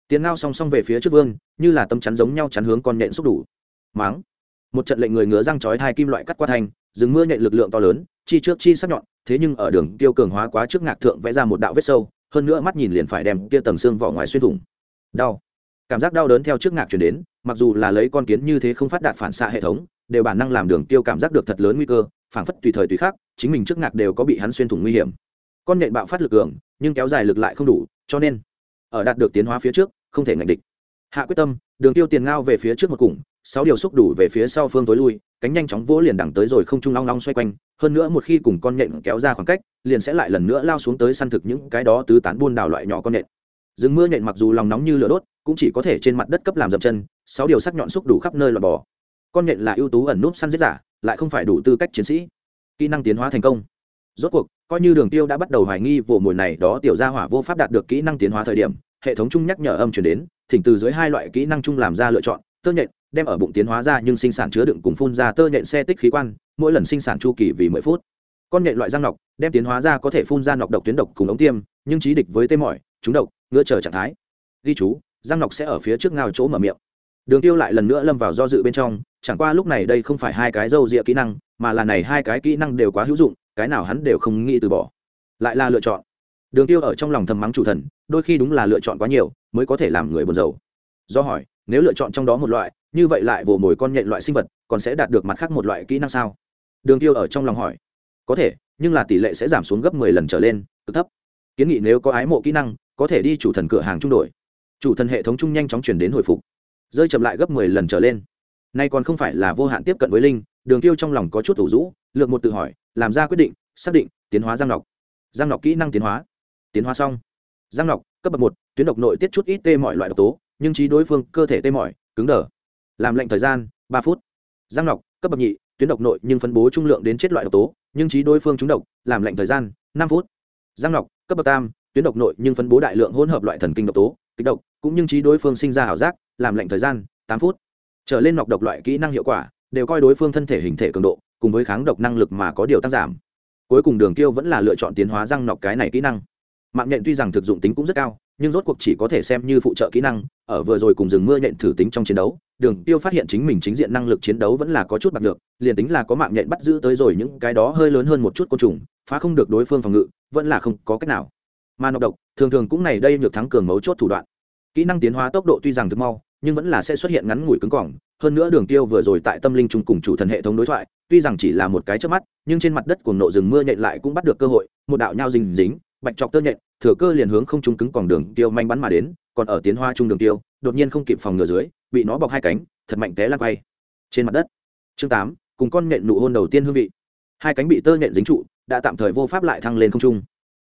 Tiến ngao song song về phía trước vương, như là tấm chắn giống nhau chắn hướng con nhện xúc đủ. Máng. Một trận lệnh người ngứa răng chói hai kim loại cắt qua thành, rừng mưa nhện lực lượng to lớn, chi trước chi sắc nhọn thế nhưng ở đường tiêu cường hóa quá trước ngạc thượng vẽ ra một đạo vết sâu, hơn nữa mắt nhìn liền phải đem kia tầng xương vỏ ngoài xuyên thủng. Đau. Cảm giác đau đớn theo trước ngạc chuyển đến, mặc dù là lấy con kiến như thế không phát đạt phản xạ hệ thống, đều bản năng làm đường tiêu cảm giác được thật lớn nguy cơ, phảng phất tùy thời tùy khác chính mình trước ngạc đều có bị hắn xuyên thủng nguy hiểm. Con nện bạo phát lực cường, nhưng kéo dài lực lại không đủ, cho nên, ở đạt được tiến hóa phía trước, không thể ngạch địch. Hạ quyết tâm, đường tiêu tiền ngao về phía trước một cùng sáu điều xúc đủ về phía sau phương tối lui, cánh nhanh chóng vỗ liền đẳng tới rồi không trung long long xoay quanh, hơn nữa một khi cùng con nhện kéo ra khoảng cách, liền sẽ lại lần nữa lao xuống tới săn thực những cái đó tứ tán buôn đảo loại nhỏ con nhện. Rừng mưa nhện mặc dù lòng nóng như lửa đốt, cũng chỉ có thể trên mặt đất cấp làm dập chân, sáu điều sắc nhọn xúc đủ khắp nơi loại bò. Con nhện là ưu tú ẩn núp săn giết giả, lại không phải đủ tư cách chiến sĩ. Kỹ năng tiến hóa thành công. Rốt cuộc, coi như đường tiêu đã bắt đầu hoài nghi vụ mùi này, đó tiểu gia hỏa vô pháp đạt được kỹ năng tiến hóa thời điểm, hệ thống chung nhắc nhở âm chuyển đến, thỉnh từ dưới hai loại kỹ năng chung làm ra lựa chọn, tơ nhện đem ở bụng tiến hóa ra nhưng sinh sản chứa đựng cùng phun ra tơ nhện xe tích khí quan, mỗi lần sinh sản chu kỳ vì mười phút. Con nhện loại răng nọc, đem tiến hóa ra có thể phun ra nọc độc tuyến độc cùng ống tiêm, nhưng trí địch với tê mỏi, trúng độc ngựa chờ trạng thái. Ghi chú, răng nọc sẽ ở phía trước ngao chỗ mở miệng. Đường tiêu lại lần nữa lâm vào do dự bên trong, chẳng qua lúc này đây không phải hai cái dâu dịa kỹ năng, mà là này hai cái kỹ năng đều quá hữu dụng, cái nào hắn đều không nghĩ từ bỏ. Lại là lựa chọn. Đường tiêu ở trong lòng thầm mắng chủ thần, đôi khi đúng là lựa chọn quá nhiều, mới có thể làm người buồn rầu. Do hỏi, nếu lựa chọn trong đó một loại như vậy lại vồ mồi con nhện loại sinh vật, còn sẽ đạt được mặt khác một loại kỹ năng sao? Đường tiêu ở trong lòng hỏi. Có thể, nhưng là tỷ lệ sẽ giảm xuống gấp mười lần trở lên, cực thấp. Kiến nghị nếu có ái mộ kỹ năng, có thể đi chủ thần cửa hàng trung đổi. Chủ thần hệ thống chung nhanh chóng chuyển đến hồi phục. Rơi chậm lại gấp mười lần trở lên. Nay còn không phải là vô hạn tiếp cận với linh, đường tiêu trong lòng có chút thủ rũ, lược một tự hỏi, làm ra quyết định, xác định, tiến hóa giang ngọc. Giang ngọc kỹ năng tiến hóa. Tiến hóa xong. Giang ngọc, cấp bậc một, tuyến độc nội tiết chút ít tê mọi loại độc tố, nhưng trí đối phương cơ thể tê mỏi cứng đờ làm lệnh thời gian, ba phút. Giang ngọc, cấp bậc nhị, tuyến độc nội nhưng phân bố trung lượng đến chết loại độc tố, nhưng trí đối phương trúng độc, làm lệnh thời gian, năm phút. Giang ngọc, cấp bậc tam, tuyến độc nội nhưng phân bố đại lượng hỗn hợp loại thần kinh độc tố, kích độc, cũng nhưng trí đối phương sinh ra ảo giác, làm lệnh thời gian, tám phút. Trở lên nọc độc loại kỹ năng hiệu quả, đều coi đối phương thân thể hình thể cường độ, cùng với kháng độc năng lực mà có điều tăng giảm. Cuối cùng đường tiêu vẫn là lựa chọn tiến hóa răng nọc cái này kỹ năng. Mạng nhện tuy rằng thực dụng tính cũng rất cao nhưng rốt cuộc chỉ có thể xem như phụ trợ kỹ năng, ở vừa rồi cùng rừng mưa nhện thử tính trong chiến đấu, đường tiêu phát hiện chính mình chính diện năng lực chiến đấu vẫn là có chút bạc được liền tính là có mạng nhện bắt giữ tới rồi những cái đó hơi lớn hơn một chút côn trùng, phá không được đối phương phòng ngự, vẫn là không có cách nào. Mà nọc độc, thường thường cũng này đây nhược thắng cường mấu chốt thủ đoạn. Kỹ năng tiến hóa tốc độ tuy rằng thực mau, nhưng vẫn là sẽ xuất hiện ngắn ngủi cứng cỏng, hơn nữa đường tiêu vừa rồi tại tâm linh trung cùng chủ thần hệ thống đối thoại, tuy rằng chỉ là một cái chớp mắt, nhưng trên mặt đất của nộ rừng mưa nhện lại cũng bắt được cơ hội, một đạo nhau dính dính bạch trọc tơ nhện, thừa cơ liền hướng không trung cứng còn đường tiêu manh bắn mà đến, còn ở tiến hoa trung đường tiêu, đột nhiên không kịp phòng ngừa dưới, bị nó bọc hai cánh, thật mạnh té lăn quay. Trên mặt đất, chương tám, cùng con nhện nụ hôn đầu tiên hương vị. Hai cánh bị tơ nhện dính trụ, đã tạm thời vô pháp lại thăng lên không trung.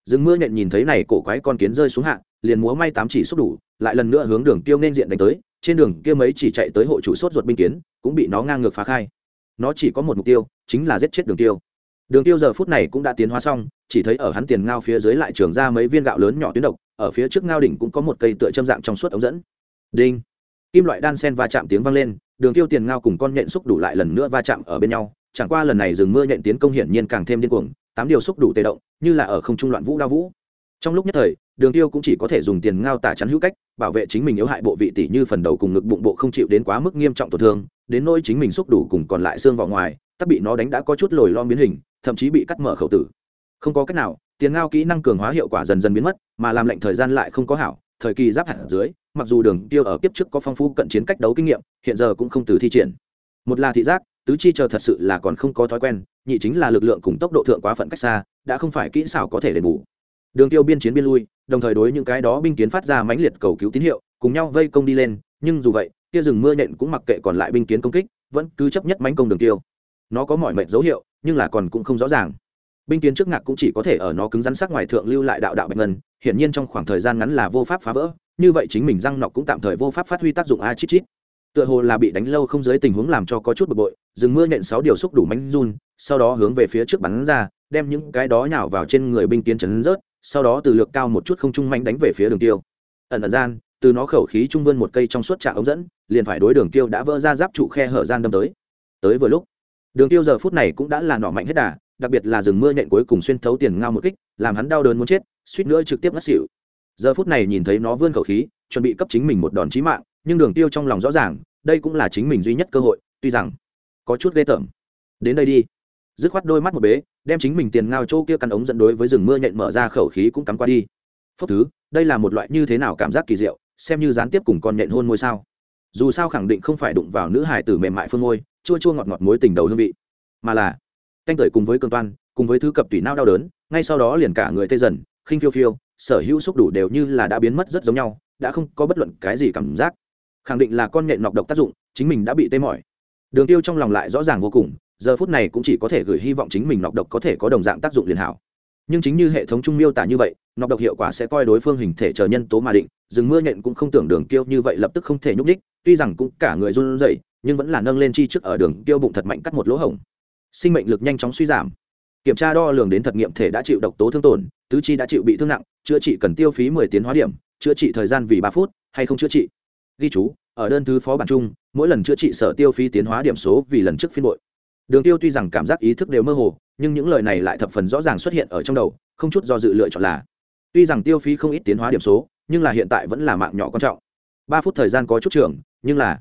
Rừng mưa nhện nhìn thấy này, cổ quái con kiến rơi xuống hạ, liền múa may tám chỉ xúc đủ, lại lần nữa hướng đường tiêu nên diện đánh tới, trên đường kia mấy chỉ chạy tới hộ chủ sốt ruột binh kiến, cũng bị nó ngang ngược phá khai. Nó chỉ có một mục tiêu, chính là giết chết đường tiêu đường tiêu giờ phút này cũng đã tiến hóa xong, chỉ thấy ở hắn tiền ngao phía dưới lại trường ra mấy viên gạo lớn nhỏ tuyến độc, ở phía trước ngao đỉnh cũng có một cây tựa châm dạng trong suốt ống dẫn. Đinh! Kim loại đan sen va chạm tiếng vang lên, đường tiêu tiền ngao cùng con nhện xúc đủ lại lần nữa va chạm ở bên nhau, chẳng qua lần này rừng mưa nhện tiến công hiển nhiên càng thêm điên cuồng, tám điều xúc đủ tê động, như là ở không trung loạn vũ đao vũ. Trong lúc nhất thời, đường tiêu cũng chỉ có thể dùng tiền ngao tả chắn hữu cách, bảo vệ chính mình yếu hại bộ vị tỷ như phần đầu cùng ngực bụng bộ không chịu đến quá mức nghiêm trọng tổn thương, đến nỗi chính mình xúc đủ cùng còn lại xương vào ngoài tắc bị nó đánh đã có chút lồi lom biến hình, thậm chí bị cắt mở khẩu tử. Không có cách nào, tiền ngao kỹ năng cường hóa hiệu quả dần dần biến mất, mà làm lệnh thời gian lại không có hảo, thời kỳ giáp hẳn dưới, mặc dù đường tiêu ở kiếp trước có phong phú cận chiến cách đấu kinh nghiệm, hiện giờ cũng không từ thi triển. Một là thị giác, tứ chi chờ thật sự là còn không có thói quen, nhị chính là lực lượng cùng tốc độ thượng quá phận cách xa, đã không phải kỹ xảo có thể đền bù. Đường tiêu biên chiến biên lui, đồng thời đối những cái đó binh kiến phát ra mãnh liệt cầu cứu tín hiệu, cùng nhau vây công đi lên, nhưng dù vậy, kia rừng mưa nện cũng mặc kệ còn lại binh kiến công kích, vẫn cứ chấp nhất mãnh công đường tiêu nó có mọi mệnh dấu hiệu, nhưng là còn cũng không rõ ràng. Binh kiến trước ngạc cũng chỉ có thể ở nó cứng rắn sắc ngoài thượng lưu lại đạo đạo bạch ngân, hiển nhiên trong khoảng thời gian ngắn là vô pháp phá vỡ, như vậy chính mình răng nọc cũng tạm thời vô pháp phát huy tác dụng a chít chít. Tựa hồ là bị đánh lâu không dưới tình huống làm cho có chút bực bội, rừng mưa nện sáu điều xúc đủ mánh run, sau đó hướng về phía trước bắn ra, đem những cái đó nhào vào trên người binh kiến chấn rớt, sau đó từ lược cao một chút không trung mánh đánh về phía đường tiêu. Ẩn ẩn gian, từ nó khẩu khí trung vươn một cây trong suốt trạm ống dẫn, liền phải đối đường tiêu đã vỡ ra giáp trụ khe hở gian đâm tới. Tới vừa lúc đường tiêu giờ phút này cũng đã là nọ mạnh hết đà, đặc biệt là rừng mưa nhện cuối cùng xuyên thấu tiền ngao một kích, làm hắn đau đớn muốn chết, suýt nữa trực tiếp ngất xỉu. Giờ phút này nhìn thấy nó vươn khẩu khí, chuẩn bị cấp chính mình một đòn chí mạng, nhưng đường tiêu trong lòng rõ ràng, đây cũng là chính mình duy nhất cơ hội, tuy rằng có chút ghê tởm. Đến đây đi. Dứt khoát đôi mắt một bế, đem chính mình tiền ngao chỗ kia căn ống dẫn đối với rừng mưa nhện mở ra khẩu khí cũng cắm qua đi. Phốc thứ, đây là một loại như thế nào cảm giác kỳ diệu, xem như gián tiếp cùng con nhện hôn môi sao. Dù sao khẳng định không phải đụng vào nữ hài tử mềm mại phương môi chua chua ngọt ngọt mối tình đầu hương vị. Mà là, canh tưởi cùng với cơn toan, cùng với thứ cập tủy nao đau đớn, ngay sau đó liền cả người tê dần, khinh phiêu phiêu, sở hữu xúc đủ đều như là đã biến mất rất giống nhau, đã không có bất luận cái gì cảm giác. Khẳng định là con nhện nọc độc tác dụng, chính mình đã bị tê mỏi. Đường tiêu trong lòng lại rõ ràng vô cùng, giờ phút này cũng chỉ có thể gửi hy vọng chính mình nọc độc có thể có đồng dạng tác dụng liền hảo. Nhưng chính như hệ thống trung miêu tả như vậy, nọc độc hiệu quả sẽ coi đối phương hình thể chờ nhân tố mà định, rừng mưa nhện cũng không tưởng đường tiêu như vậy lập tức không thể nhúc đích tuy rằng cũng cả người run rẩy nhưng vẫn là nâng lên chi trước ở đường tiêu bụng thật mạnh cắt một lỗ hổng. Sinh mệnh lực nhanh chóng suy giảm. Kiểm tra đo lường đến thật nghiệm thể đã chịu độc tố thương tổn, tứ chi đã chịu bị thương nặng, chữa trị cần tiêu phí mười tiến hóa điểm, chữa trị thời gian vì ba phút, hay không chữa trị? Ghi chú, ở đơn thứ phó bản chung, mỗi lần chữa trị sở tiêu phí tiến hóa điểm số vì lần trước phiên bội. Đường tiêu tuy rằng cảm giác ý thức đều mơ hồ, nhưng những lời này lại thập phần rõ ràng xuất hiện ở trong đầu, không chút do dự lựa chọn là. Tuy rằng tiêu phí không ít tiến hóa điểm số, nhưng là hiện tại vẫn là mạng nhỏ quan trọng. Ba phút thời gian có chút trưởng nhưng là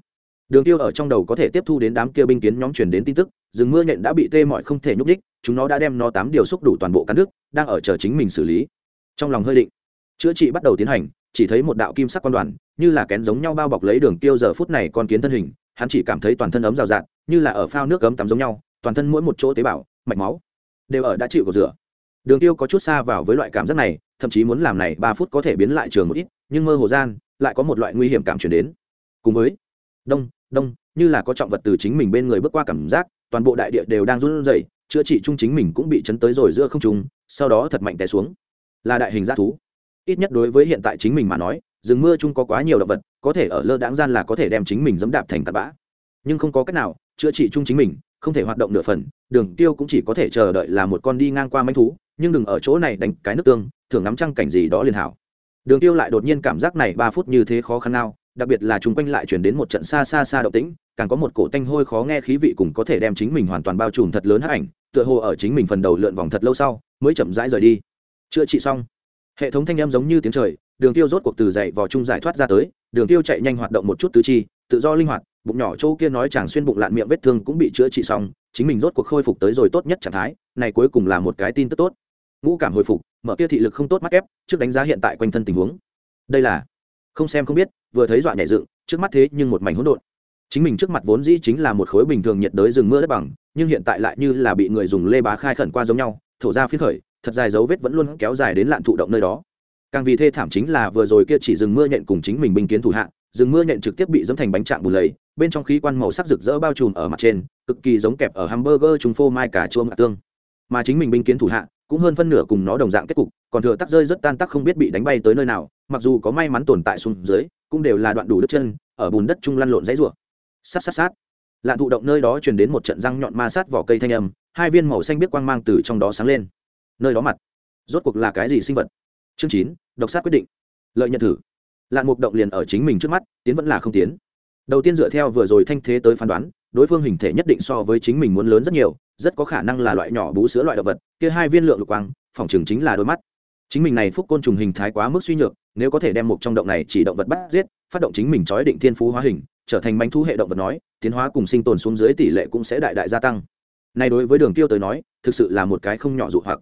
đường tiêu ở trong đầu có thể tiếp thu đến đám kia binh kiến nhóm truyền đến tin tức, rừng mưa nhện đã bị tê mọi không thể nhúc đích chúng nó đã đem nó tám điều xúc đủ toàn bộ cán nước, đang ở chờ chính mình xử lý. Trong lòng hơi định, chữa trị bắt đầu tiến hành, chỉ thấy một đạo kim sắc quan đoàn, như là kén giống nhau bao bọc lấy đường tiêu giờ phút này con kiến thân hình, hắn chỉ cảm thấy toàn thân ấm rào rạt, như là ở phao nước ấm tắm giống nhau, toàn thân mỗi một chỗ tế bào, mạch máu đều ở đã chịu của rửa. Đường tiêu có chút xa vào với loại cảm giác này, thậm chí muốn làm này ba phút có thể biến lại trường một ít, nhưng mơ hồ gian, lại có một loại nguy hiểm cảm chuyển đến. Cùng với đông đông, như là có trọng vật từ chính mình bên người bước qua cảm giác, toàn bộ đại địa đều đang run rẩy, chữa trị chung chính mình cũng bị chấn tới rồi giữa không trung, sau đó thật mạnh té xuống. Là đại hình g thú. Ít nhất đối với hiện tại chính mình mà nói, rừng mưa chung có quá nhiều động vật, có thể ở lơ đãng gian là có thể đem chính mình dẫm đạp thành tạt bã. Nhưng không có cách nào, chữa trị chung chính mình, không thể hoạt động nửa phần, đường tiêu cũng chỉ có thể chờ đợi là một con đi ngang qua manh thú, nhưng đừng ở chỗ này đánh cái nước tương thường ngắm trăng cảnh gì đó liền hảo. Đường tiêu lại đột nhiên cảm giác này ba phút như thế khó khăn nào đặc biệt là chúng quanh lại chuyển đến một trận xa xa xa động tĩnh, càng có một cổ tanh hôi khó nghe khí vị cùng có thể đem chính mình hoàn toàn bao trùm thật lớn hắc ảnh, tựa hồ ở chính mình phần đầu lượn vòng thật lâu sau, mới chậm rãi rời đi. Chữa trị xong, hệ thống thanh âm giống như tiếng trời, đường tiêu rốt cuộc từ dậy vào chung giải thoát ra tới, đường tiêu chạy nhanh hoạt động một chút tứ chi, tự do linh hoạt, bụng nhỏ chỗ kia nói chàng xuyên bụng lạn miệng vết thương cũng bị chữa trị xong, chính mình rốt cuộc khôi phục tới rồi tốt nhất trạng thái, này cuối cùng là một cái tin tức tốt. Ngũ cảm hồi phục, mở kia thị lực không tốt mắt ép trước đánh giá hiện tại quanh thân tình huống. Đây là không xem không biết, vừa thấy dọa nhảy dựng, trước mắt thế nhưng một mảnh hỗn độn. Chính mình trước mặt vốn dĩ chính là một khối bình thường nhiệt đới rừng mưa đất bằng, nhưng hiện tại lại như là bị người dùng lê bá khai khẩn qua giống nhau, thổ ra phiến khởi, thật dài dấu vết vẫn luôn kéo dài đến lạn thụ động nơi đó. Càng vì thê thảm chính là vừa rồi kia chỉ rừng mưa nhện cùng chính mình binh kiến thủ hạ, rừng mưa nhện trực tiếp bị dẫm thành bánh trạng bùn lầy, bên trong khí quan màu sắc rực rỡ bao trùm ở mặt trên, cực kỳ giống kẹp ở hamburger, trùng phô, mai cả chua, ngạ tương. Mà chính mình binh kiến thủ hạ, cũng hơn phân nửa cùng nó đồng dạng kết cục, còn thừa tắc rơi rất tan tắc không biết bị đánh bay tới nơi nào mặc dù có may mắn tồn tại xuống dưới, cũng đều là đoạn đủ đứt chân, ở bùn đất trung lăn lộn dãy rủa. Sát sát sát. Lạn thụ động nơi đó truyền đến một trận răng nhọn ma sát vỏ cây thanh âm, hai viên màu xanh biết quang mang từ trong đó sáng lên. Nơi đó mặt, rốt cuộc là cái gì sinh vật? Chương chín, độc sát quyết định. Lợi nhận thử. Lạn mục động liền ở chính mình trước mắt, tiến vẫn là không tiến. Đầu tiên dựa theo vừa rồi thanh thế tới phán đoán, đối phương hình thể nhất định so với chính mình muốn lớn rất nhiều, rất có khả năng là loại nhỏ bú sữa loại động vật, kia hai viên lượng lục quang phòng trường chính là đôi mắt. Chính mình này phúc côn trùng hình thái quá mức suy nhược nếu có thể đem một trong động này chỉ động vật bắt giết, phát động chính mình trói định thiên phú hóa hình, trở thành manh thu hệ động vật nói, tiến hóa cùng sinh tồn xuống dưới tỷ lệ cũng sẽ đại đại gia tăng. Này đối với đường tiêu tới nói, thực sự là một cái không nhỏ dụ hoặc.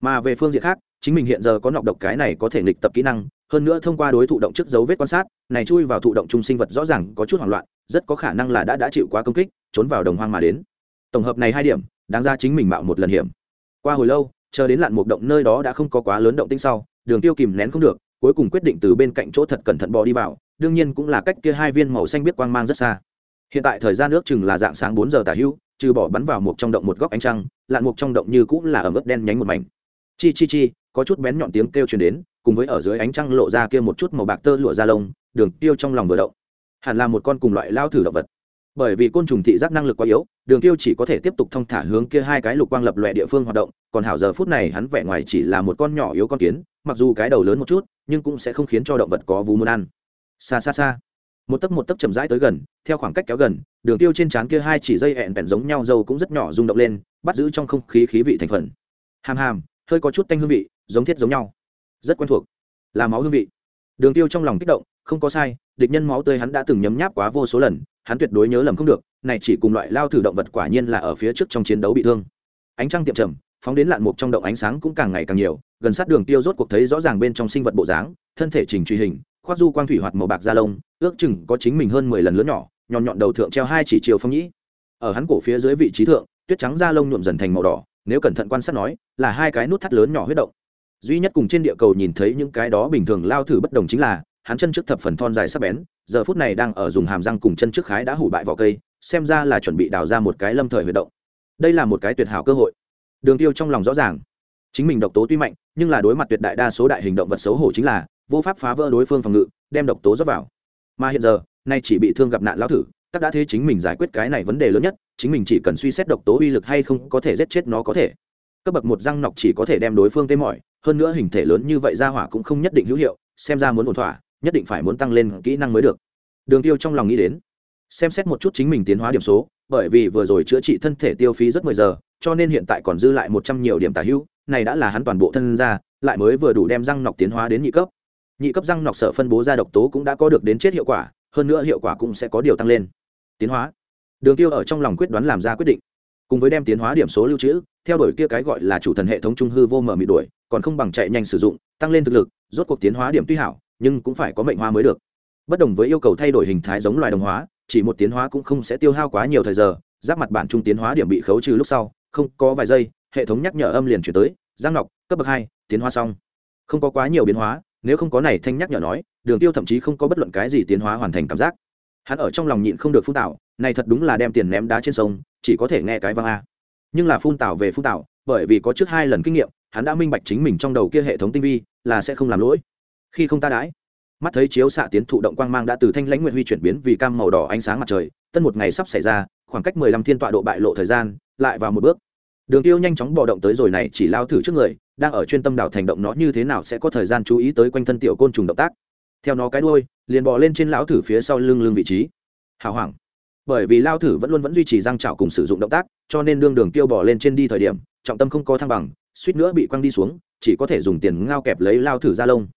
Mà về phương diện khác, chính mình hiện giờ có nọc độc cái này có thể nghịch tập kỹ năng, hơn nữa thông qua đối thụ động trước dấu vết quan sát, này chui vào thụ động trung sinh vật rõ ràng có chút hoảng loạn, rất có khả năng là đã đã chịu quá công kích, trốn vào đồng hoang mà đến. Tổng hợp này hai điểm, đáng ra chính mình mạo một lần hiểm. Qua hồi lâu, chờ đến lặn một động nơi đó đã không có quá lớn động tinh sau, đường tiêu kìm nén không được cuối cùng quyết định từ bên cạnh chỗ thật cẩn thận bò đi vào, đương nhiên cũng là cách kia hai viên màu xanh biết quang mang rất xa. Hiện tại thời gian nước chừng là dạng sáng bốn giờ tả hữu trừ bỏ bắn vào một trong động một góc ánh trăng, lạn một trong động như cũng là ở mức đen nhánh một mảnh. Chi chi chi, có chút bén nhọn tiếng kêu truyền đến, cùng với ở dưới ánh trăng lộ ra kia một chút màu bạc tơ lụa da lông, đường tiêu trong lòng vừa động. Hẳn là một con cùng loại lao thử động vật. Bởi vì côn trùng thị giác năng lực quá yếu, đường tiêu chỉ có thể tiếp tục thông thả hướng kia hai cái lục quang lập lòe địa phương hoạt động, còn hảo giờ phút này hắn vẻ ngoài chỉ là một con nhỏ yếu con kiến, mặc dù cái đầu lớn một chút nhưng cũng sẽ không khiến cho động vật có vú muốn ăn. Xa xa xa. Một tấc một tấc chậm rãi tới gần, theo khoảng cách kéo gần, đường tiêu trên trán kia hai chỉ dây ẹn bẹn giống nhau, dâu cũng rất nhỏ rung động lên, bắt giữ trong không khí khí vị thành phần. Hàm hàm, hơi có chút tanh hương vị, giống thiết giống nhau. Rất quen thuộc. Là máu hương vị. Đường tiêu trong lòng kích động, không có sai, địch nhân máu tươi hắn đã từng nhấm nháp quá vô số lần, hắn tuyệt đối nhớ lầm không được, này chỉ cùng loại lao thử động vật quả nhiên là ở phía trước trong chiến đấu bị thương. Ánh trăng tiệm trầm phóng đến lạn mục trong động ánh sáng cũng càng ngày càng nhiều, gần sát đường tiêu rốt cuộc thấy rõ ràng bên trong sinh vật bộ dáng, thân thể trình truy hình, khoác du quang thủy hoạt màu bạc da lông, ước chừng có chính mình hơn mười lần lớn nhỏ, nhọn nhọn đầu thượng treo hai chỉ chiều phong nhĩ. Ở hắn cổ phía dưới vị trí thượng, tuyết trắng da lông nhuộm dần thành màu đỏ, nếu cẩn thận quan sát nói, là hai cái nút thắt lớn nhỏ huyết động. Duy nhất cùng trên địa cầu nhìn thấy những cái đó bình thường lao thử bất đồng chính là, hắn chân trước thập phần thon dài sắc bén, giờ phút này đang ở dùng hàm răng cùng chân trước khái đã hủ bại vỏ cây, xem ra là chuẩn bị đào ra một cái lâm thời huyệt động. Đây là một cái tuyệt hảo cơ hội đường tiêu trong lòng rõ ràng. Chính mình độc tố tuy mạnh, nhưng là đối mặt tuyệt đại đa số đại hình động vật xấu hổ chính là vô pháp phá vỡ đối phương phòng ngự, đem độc tố rót vào. Mà hiện giờ, nay chỉ bị thương gặp nạn lão thử, tất đã thế chính mình giải quyết cái này vấn đề lớn nhất, chính mình chỉ cần suy xét độc tố uy lực hay không có thể giết chết nó có thể. Cấp bậc một răng nọc chỉ có thể đem đối phương tê mỏi, hơn nữa hình thể lớn như vậy ra hỏa cũng không nhất định hữu hiệu, xem ra muốn ổn thỏa, nhất định phải muốn tăng lên kỹ năng mới được. Đường tiêu trong lòng nghĩ đến, xem xét một chút chính mình tiến hóa điểm số, bởi vì vừa rồi chữa trị thân thể tiêu phí rất mười giờ cho nên hiện tại còn dư lại một trăm nhiều điểm tả hữu, này đã là hắn toàn bộ thân ra, lại mới vừa đủ đem răng nọc tiến hóa đến nhị cấp. Nhị cấp răng nọc sở phân bố ra độc tố cũng đã có được đến chết hiệu quả, hơn nữa hiệu quả cũng sẽ có điều tăng lên. Tiến hóa. Đường tiêu ở trong lòng quyết đoán làm ra quyết định. Cùng với đem tiến hóa điểm số lưu trữ, theo đuổi kia cái gọi là chủ thần hệ thống trung hư vô mở mịt đuổi, còn không bằng chạy nhanh sử dụng, tăng lên thực lực, rốt cuộc tiến hóa điểm tuy hảo, nhưng cũng phải có mệnh hoa mới được. Bất đồng với yêu cầu thay đổi hình thái giống loài đồng hóa, chỉ một tiến hóa cũng không sẽ tiêu hao quá nhiều thời giờ, giáp mặt bản trung tiến hóa điểm bị khấu trừ lúc sau không có vài giây, hệ thống nhắc nhở âm liền chuyển tới, giang ngọc, cấp bậc hai, tiến hóa xong. Không có quá nhiều biến hóa, nếu không có này thanh nhắc nhở nói, đường tiêu thậm chí không có bất luận cái gì tiến hóa hoàn thành cảm giác. Hắn ở trong lòng nhịn không được phun tạo này thật đúng là đem tiền ném đá trên sông, chỉ có thể nghe cái vang a. Nhưng là phun tạo về phun tạo bởi vì có trước hai lần kinh nghiệm, hắn đã minh bạch chính mình trong đầu kia hệ thống tinh vi, là sẽ không làm lỗi. Khi không ta đãi, mắt thấy chiếu xạ tiến thụ động quang mang đã từ thanh lãnh nguyệt huy chuyển biến vì cam màu đỏ ánh sáng mặt trời, tân một ngày sắp xảy ra, khoảng cách mười lăm thiên tọa độ bại lộ thời gian lại vào một bước. Đường tiêu nhanh chóng bò động tới rồi này, chỉ lao thử trước người, đang ở chuyên tâm đảo thành động nó như thế nào sẽ có thời gian chú ý tới quanh thân tiểu côn trùng động tác. Theo nó cái đuôi, liền bò lên trên lão thử phía sau lưng lưng vị trí. Hào hoảng. Bởi vì lao thử vẫn luôn vẫn duy trì răng chảo cùng sử dụng động tác, cho nên đương đường tiêu bò lên trên đi thời điểm, trọng tâm không có thăng bằng, suýt nữa bị quăng đi xuống, chỉ có thể dùng tiền ngao kẹp lấy lao thử ra lông.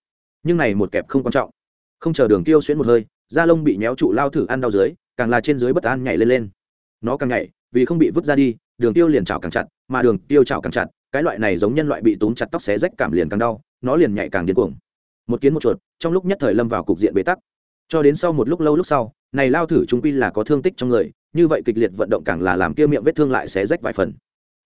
Nhưng này một kẹp không quan trọng. Không chờ đường tiêu xuyến một hơi, da lông bị méo trụ lao thử ăn đau dưới, càng là trên dưới bất an nhảy lên lên. Nó càng nhảy, vì không bị vứt ra đi đường tiêu liền chảo càng chặt, mà đường tiêu chảo càng chặt, cái loại này giống nhân loại bị túm chặt tóc xé rách cảm liền càng đau, nó liền nhảy càng điên cuồng. Một kiến một chuột, trong lúc nhất thời lâm vào cục diện bế tắc. Cho đến sau một lúc lâu lúc sau, này lao thử chúng quy là có thương tích trong người, như vậy kịch liệt vận động càng là làm kia miệng vết thương lại xé rách vài phần.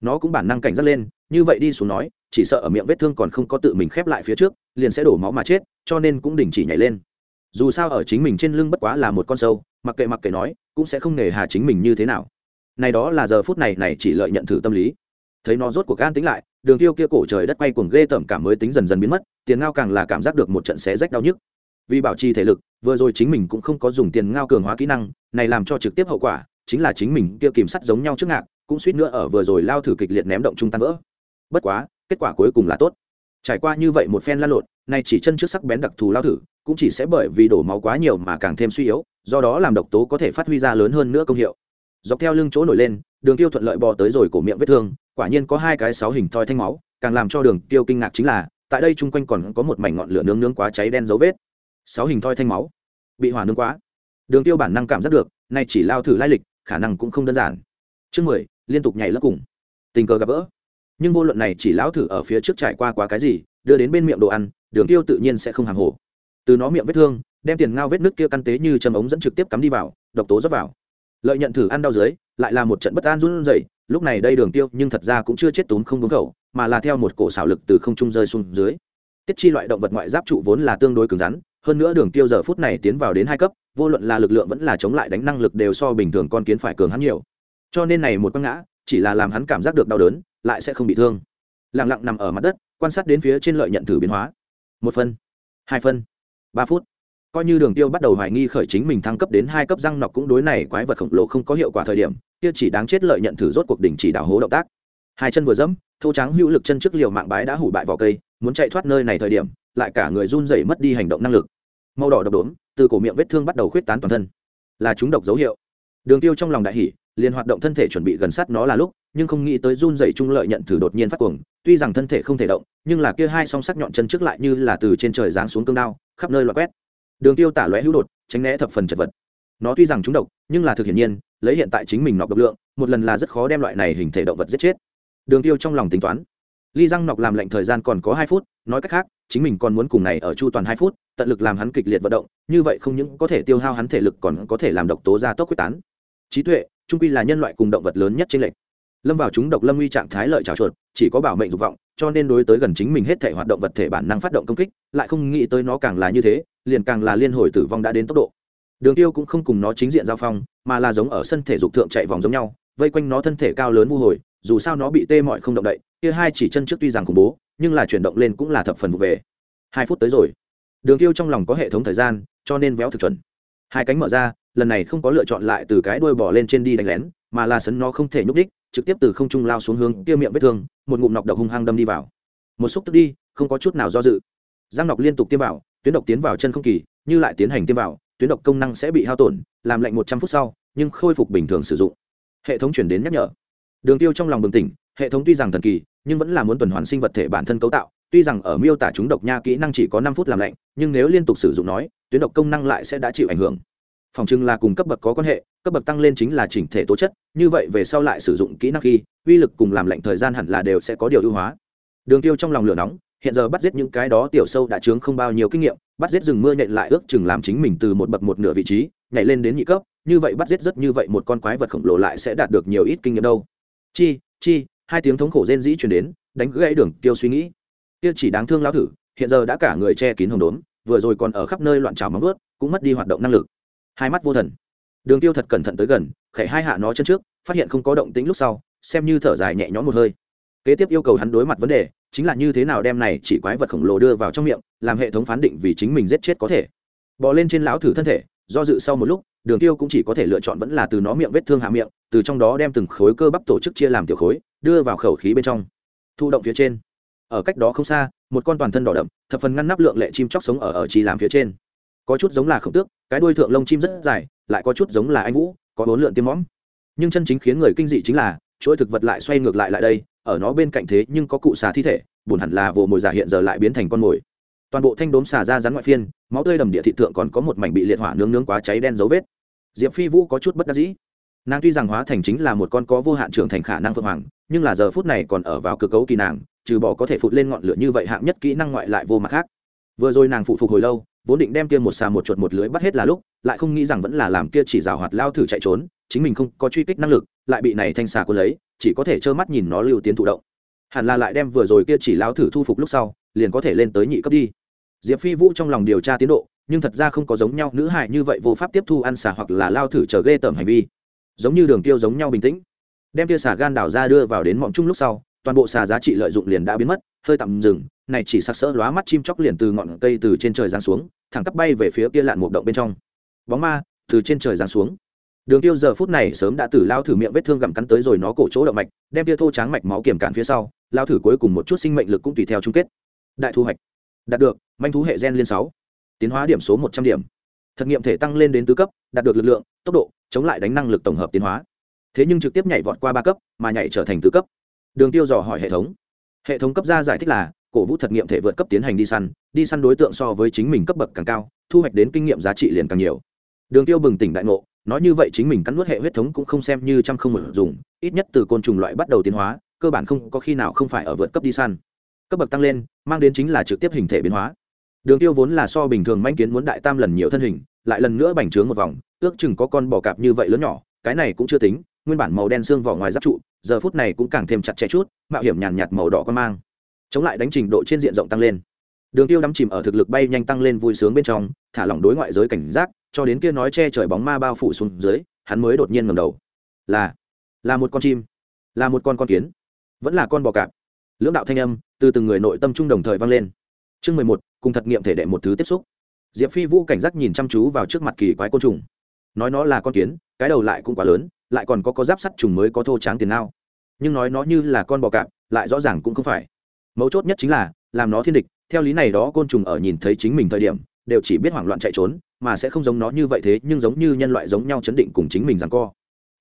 Nó cũng bản năng cảnh giác lên, như vậy đi xuống nói, chỉ sợ ở miệng vết thương còn không có tự mình khép lại phía trước, liền sẽ đổ máu mà chết, cho nên cũng đình chỉ nhảy lên. Dù sao ở chính mình trên lưng bất quá là một con sâu, mặc kệ mặc kệ nói, cũng sẽ không nề hà chính mình như thế nào này đó là giờ phút này này chỉ lợi nhận thử tâm lý. Thấy nó rốt cuộc gan tính lại, đường tiêu kia cổ trời đất quay cuồng ghê tởm cảm mới tính dần dần biến mất, tiền ngao càng là cảm giác được một trận xé rách đau nhức. Vì bảo trì thể lực, vừa rồi chính mình cũng không có dùng tiền ngao cường hóa kỹ năng, này làm cho trực tiếp hậu quả chính là chính mình kia kìm sắt giống nhau trước ngạc, cũng suýt nữa ở vừa rồi lao thử kịch liệt ném động trung tan vỡ. Bất quá, kết quả cuối cùng là tốt. Trải qua như vậy một phen lan lộn nay chỉ chân trước sắc bén đặc thù lao thử, cũng chỉ sẽ bởi vì đổ máu quá nhiều mà càng thêm suy yếu, do đó làm độc tố có thể phát huy ra lớn hơn nữa công hiệu dọc theo lưng chỗ nổi lên, đường tiêu thuận lợi bò tới rồi cổ miệng vết thương, quả nhiên có hai cái sáu hình thoi thanh máu, càng làm cho đường tiêu kinh ngạc chính là, tại đây chung quanh còn có một mảnh ngọn lửa nướng nướng quá cháy đen dấu vết. Sáu hình thoi thanh máu. Bị hỏa nướng quá. Đường tiêu bản năng cảm giác được, nay chỉ lao thử lai lịch, khả năng cũng không đơn giản. Chương mười, liên tục nhảy lớp cùng. Tình cờ gặp gỡ. Nhưng vô luận này chỉ lão thử ở phía trước trải qua quá cái gì, đưa đến bên miệng đồ ăn, đường tiêu tự nhiên sẽ không hàng hồ. Từ nó miệng vết thương, đem tiền ngao vết nước kia căn tế như châm ống dẫn trực tiếp cắm đi vào, độc tố rót vào lợi nhận thử ăn đau dưới, lại là một trận bất an run rẩy. Lúc này đây đường tiêu nhưng thật ra cũng chưa chết túm không đúng khẩu, mà là theo một cổ xảo lực từ không trung rơi xuống dưới. Tiết chi loại động vật ngoại giáp trụ vốn là tương đối cứng rắn, hơn nữa đường tiêu giờ phút này tiến vào đến hai cấp, vô luận là lực lượng vẫn là chống lại đánh năng lực đều so bình thường con kiến phải cường hắn nhiều. Cho nên này một quăng ngã, chỉ là làm hắn cảm giác được đau đớn, lại sẽ không bị thương. Lặng lặng nằm ở mặt đất, quan sát đến phía trên lợi nhận thử biến hóa. Một phân, hai phân, ba phút coi như đường tiêu bắt đầu hoài nghi khởi chính mình thăng cấp đến hai cấp răng nọc cũng đối này quái vật khổng lồ không có hiệu quả thời điểm, kia chỉ đáng chết lợi nhận thử rốt cuộc đỉnh chỉ đảo hố động tác. Hai chân vừa dẫm, thô trắng hữu lực chân trước liều mạng bái đã hủ bại vào cây, muốn chạy thoát nơi này thời điểm, lại cả người run rẩy mất đi hành động năng lực. Màu đỏ độc đốm, từ cổ miệng vết thương bắt đầu khuyết tán toàn thân. Là chúng độc dấu hiệu. Đường tiêu trong lòng đại hỉ, liền hoạt động thân thể chuẩn bị gần sát nó là lúc, nhưng không nghĩ tới run rẩy trung lợi nhận thử đột nhiên phát cuồng, tuy rằng thân thể không thể động, nhưng là kia hai song sắc nhọn chân trước lại như là từ trên trời giáng xuống cương đao, khắp nơi loạt quét đường tiêu tả lóe hữu đột, tránh né thập phần chật vật. Nó tuy rằng chúng độc, nhưng là thực hiển nhiên, lấy hiện tại chính mình nọc độc lượng, một lần là rất khó đem loại này hình thể động vật giết chết. Đường tiêu trong lòng tính toán. Ly răng nọc làm lệnh thời gian còn có hai phút, nói cách khác, chính mình còn muốn cùng này ở chu toàn hai phút, tận lực làm hắn kịch liệt vận động, như vậy không những có thể tiêu hao hắn thể lực còn có thể làm độc tố ra tốc quyết tán. Trí tuệ, trung quy là nhân loại cùng động vật lớn nhất trên lệnh lâm vào chúng độc lâm uy trạng thái lợi trào chuột, chỉ có bảo mệnh dục vọng, cho nên đối tới gần chính mình hết thể hoạt động vật thể bản năng phát động công kích, lại không nghĩ tới nó càng là như thế liền càng là liên hồi tử vong đã đến tốc độ. Đường tiêu cũng không cùng nó chính diện giao phong, mà là giống ở sân thể dục thượng chạy vòng giống nhau, vây quanh nó thân thể cao lớn vu hồi, dù sao nó bị tê mọi không động đậy, kia hai chỉ chân trước tuy rằng khủng bố, nhưng là chuyển động lên cũng là thập phần vụ về. Hai phút tới rồi. Đường tiêu trong lòng có hệ thống thời gian, cho nên véo thực chuẩn. Hai cánh mở ra, lần này không có lựa chọn lại từ cái đuôi bỏ lên trên đi đánh lén, mà là sấn nó không thể nhúc đích trực tiếp từ không trung lao xuống hướng kia miệng vết thương, một ngụm nọc độc hung hăng đâm đi vào. Một xúc tức đi, không có chút nào do dự. Giang nọc liên tục tiêm vào tuyến độc tiến vào chân không kỳ, như lại tiến hành tiêm vào, tuyến độc công năng sẽ bị hao tổn, làm lạnh một trăm phút sau, nhưng khôi phục bình thường sử dụng. Hệ thống chuyển đến nhắc nhở. Đường tiêu trong lòng bừng tỉnh, hệ thống tuy rằng thần kỳ, nhưng vẫn là muốn tuần hoàn sinh vật thể bản thân cấu tạo, tuy rằng ở miêu tả chúng độc nha kỹ năng chỉ có năm phút làm lạnh, nhưng nếu liên tục sử dụng nói, tuyến độc công năng lại sẽ đã chịu ảnh hưởng. Phòng trưng là cùng cấp bậc có quan hệ, cấp bậc tăng lên chính là chỉnh thể tố chất, như vậy về sau lại sử dụng kỹ năng khi, uy lực cùng làm lạnh thời gian hẳn là đều sẽ có điều ưu hóa. Đường tiêu trong lòng lửa nóng hiện giờ bắt giết những cái đó tiểu sâu đã chướng không bao nhiêu kinh nghiệm, bắt giết rừng mưa nhện lại ước chừng làm chính mình từ một bậc một nửa vị trí, nhảy lên đến nhị cấp, như vậy bắt giết rất như vậy một con quái vật khổng lồ lại sẽ đạt được nhiều ít kinh nghiệm đâu. Chi chi, hai tiếng thống khổ rên dĩ truyền đến, đánh gãy đường, tiêu suy nghĩ. Tiêu chỉ đáng thương lão thử, hiện giờ đã cả người che kín hồng đốn vừa rồi còn ở khắp nơi loạn trào móng vớt cũng mất đi hoạt động năng lực. Hai mắt vô thần. Đường tiêu thật cẩn thận tới gần, khẽ hai hạ nó chân trước, phát hiện không có động tĩnh lúc sau, xem như thở dài nhẹ nhõm một hơi. Kế tiếp yêu cầu hắn đối mặt vấn đề chính là như thế nào đem này chỉ quái vật khổng lồ đưa vào trong miệng, làm hệ thống phán định vì chính mình giết chết có thể. Bò lên trên lão thử thân thể, do dự sau một lúc, đường tiêu cũng chỉ có thể lựa chọn vẫn là từ nó miệng vết thương hạ miệng, từ trong đó đem từng khối cơ bắp tổ chức chia làm tiểu khối, đưa vào khẩu khí bên trong. Thụ động phía trên. Ở cách đó không xa, một con toàn thân đỏ đậm, thập phần ngăn nắp lượng lệ chim chóc sống ở ở chi làm phía trên. Có chút giống là khổng tước, cái đuôi thượng lông chim rất dài, lại có chút giống là anh vũ, có bốn lượn tiêm mõm. Nhưng chân chính khiến người kinh dị chính là, chuỗi thực vật lại xoay ngược lại lại đây ở nó bên cạnh thế nhưng có cụ xà thi thể, buồn hẳn là vồ mồi giả hiện giờ lại biến thành con mồi. Toàn bộ thanh đốm xà ra rắn ngoại phiên, máu tươi đầm địa thị thượng còn có một mảnh bị liệt hỏa nướng nướng quá cháy đen dấu vết. Diệp phi vũ có chút bất đắc dĩ. Nàng tuy rằng hóa thành chính là một con có vô hạn trưởng thành khả năng phượng hoàng, nhưng là giờ phút này còn ở vào cơ cấu kỳ nàng, trừ bỏ có thể phụt lên ngọn lửa như vậy hạng nhất kỹ năng ngoại lại vô mặt khác. Vừa rồi nàng phụ phục hồi lâu, vốn định đem kia một xà một chuột một lưới bắt hết là lúc, lại không nghĩ rằng vẫn là làm kia chỉ rào hoạt lao thử chạy trốn, chính mình không có truy kích năng lực, lại bị này thanh xà quân lấy chỉ có thể trơ mắt nhìn nó lưu tiến thụ động. Hẳn là lại đem vừa rồi kia chỉ lao thử thu phục lúc sau, liền có thể lên tới nhị cấp đi. Diệp phi vũ trong lòng điều tra tiến độ, nhưng thật ra không có giống nhau, nữ hại như vậy vô pháp tiếp thu ăn xà hoặc là lao thử chờ ghê tởm hành vi. Giống như đường tiêu giống nhau bình tĩnh. Đem tia xà gan đảo ra đưa vào đến mọng chung lúc sau, toàn bộ xà giá trị lợi dụng liền đã biến mất, hơi tạm dừng, này chỉ sặc sỡ lóa mắt chim chóc liền từ ngọn cây từ trên trời giáng xuống, thẳng tắp bay về phía kia lạn một động bên trong. Bóng ma từ trên trời giáng xuống đường tiêu giờ phút này sớm đã từ lao thử miệng vết thương gặm cắn tới rồi nó cổ chỗ động mạch, đem tia thô tráng mạch máu kiềm cản phía sau, lao thử cuối cùng một chút sinh mệnh lực cũng tùy theo chung kết. Đại thu hoạch. Đạt được, manh thú hệ gen liên sáu. Tiến hóa điểm số một trăm điểm. Thực nghiệm thể tăng lên đến tứ cấp, đạt được lực lượng, tốc độ, chống lại đánh năng lực tổng hợp tiến hóa. Thế nhưng trực tiếp nhảy vọt qua ba cấp, mà nhảy trở thành tứ cấp. Đường tiêu dò hỏi hệ thống. Hệ thống cấp ra giải thích là, cổ vũ thực nghiệm thể vượt cấp tiến hành đi săn đi săn đối tượng so với chính mình cấp bậc càng cao, thu hoạch đến kinh nghiệm giá trị liền càng nhiều. Đường tiêu bừng tỉnh đại ngộ nói như vậy chính mình cắn nuốt hệ huyết thống cũng không xem như trăm không một dùng, ít nhất từ côn trùng loại bắt đầu tiến hóa, cơ bản không có khi nào không phải ở vượt cấp đi săn. Cấp bậc tăng lên, mang đến chính là trực tiếp hình thể biến hóa. Đường tiêu vốn là so bình thường manh kiến muốn đại tam lần nhiều thân hình, lại lần nữa bành trướng một vòng, ước chừng có con bò cạp như vậy lớn nhỏ, cái này cũng chưa tính, nguyên bản màu đen xương vỏ ngoài giáp trụ, giờ phút này cũng càng thêm chặt chẽ chút, mạo hiểm nhàn nhạt màu đỏ con mang. Chống lại đánh trình độ trên diện rộng tăng lên. Đường tiêu đắm chìm ở thực lực bay nhanh tăng lên vui sướng bên trong, thả lỏng đối ngoại giới cảnh giác cho đến kia nói che trời bóng ma bao phủ xuống dưới, hắn mới đột nhiên ngầm đầu. Là là một con chim, là một con con kiến, vẫn là con bò cạp. Lưỡng đạo thanh âm từ từng người nội tâm trung đồng thời vang lên. Chương mười một, cùng thật nghiệm thể đệ một thứ tiếp xúc. Diệp phi vũ cảnh giác nhìn chăm chú vào trước mặt kỳ quái côn trùng. Nói nó là con kiến, cái đầu lại cũng quá lớn, lại còn có có giáp sắt trùng mới có thô tráng tiền nao. Nhưng nói nó như là con bò cạp, lại rõ ràng cũng không phải. Mấu chốt nhất chính là, làm nó thiên địch, theo lý này đó côn trùng ở nhìn thấy chính mình thời điểm đều chỉ biết hoảng loạn chạy trốn, mà sẽ không giống nó như vậy thế, nhưng giống như nhân loại giống nhau chấn định cùng chính mình rằng co.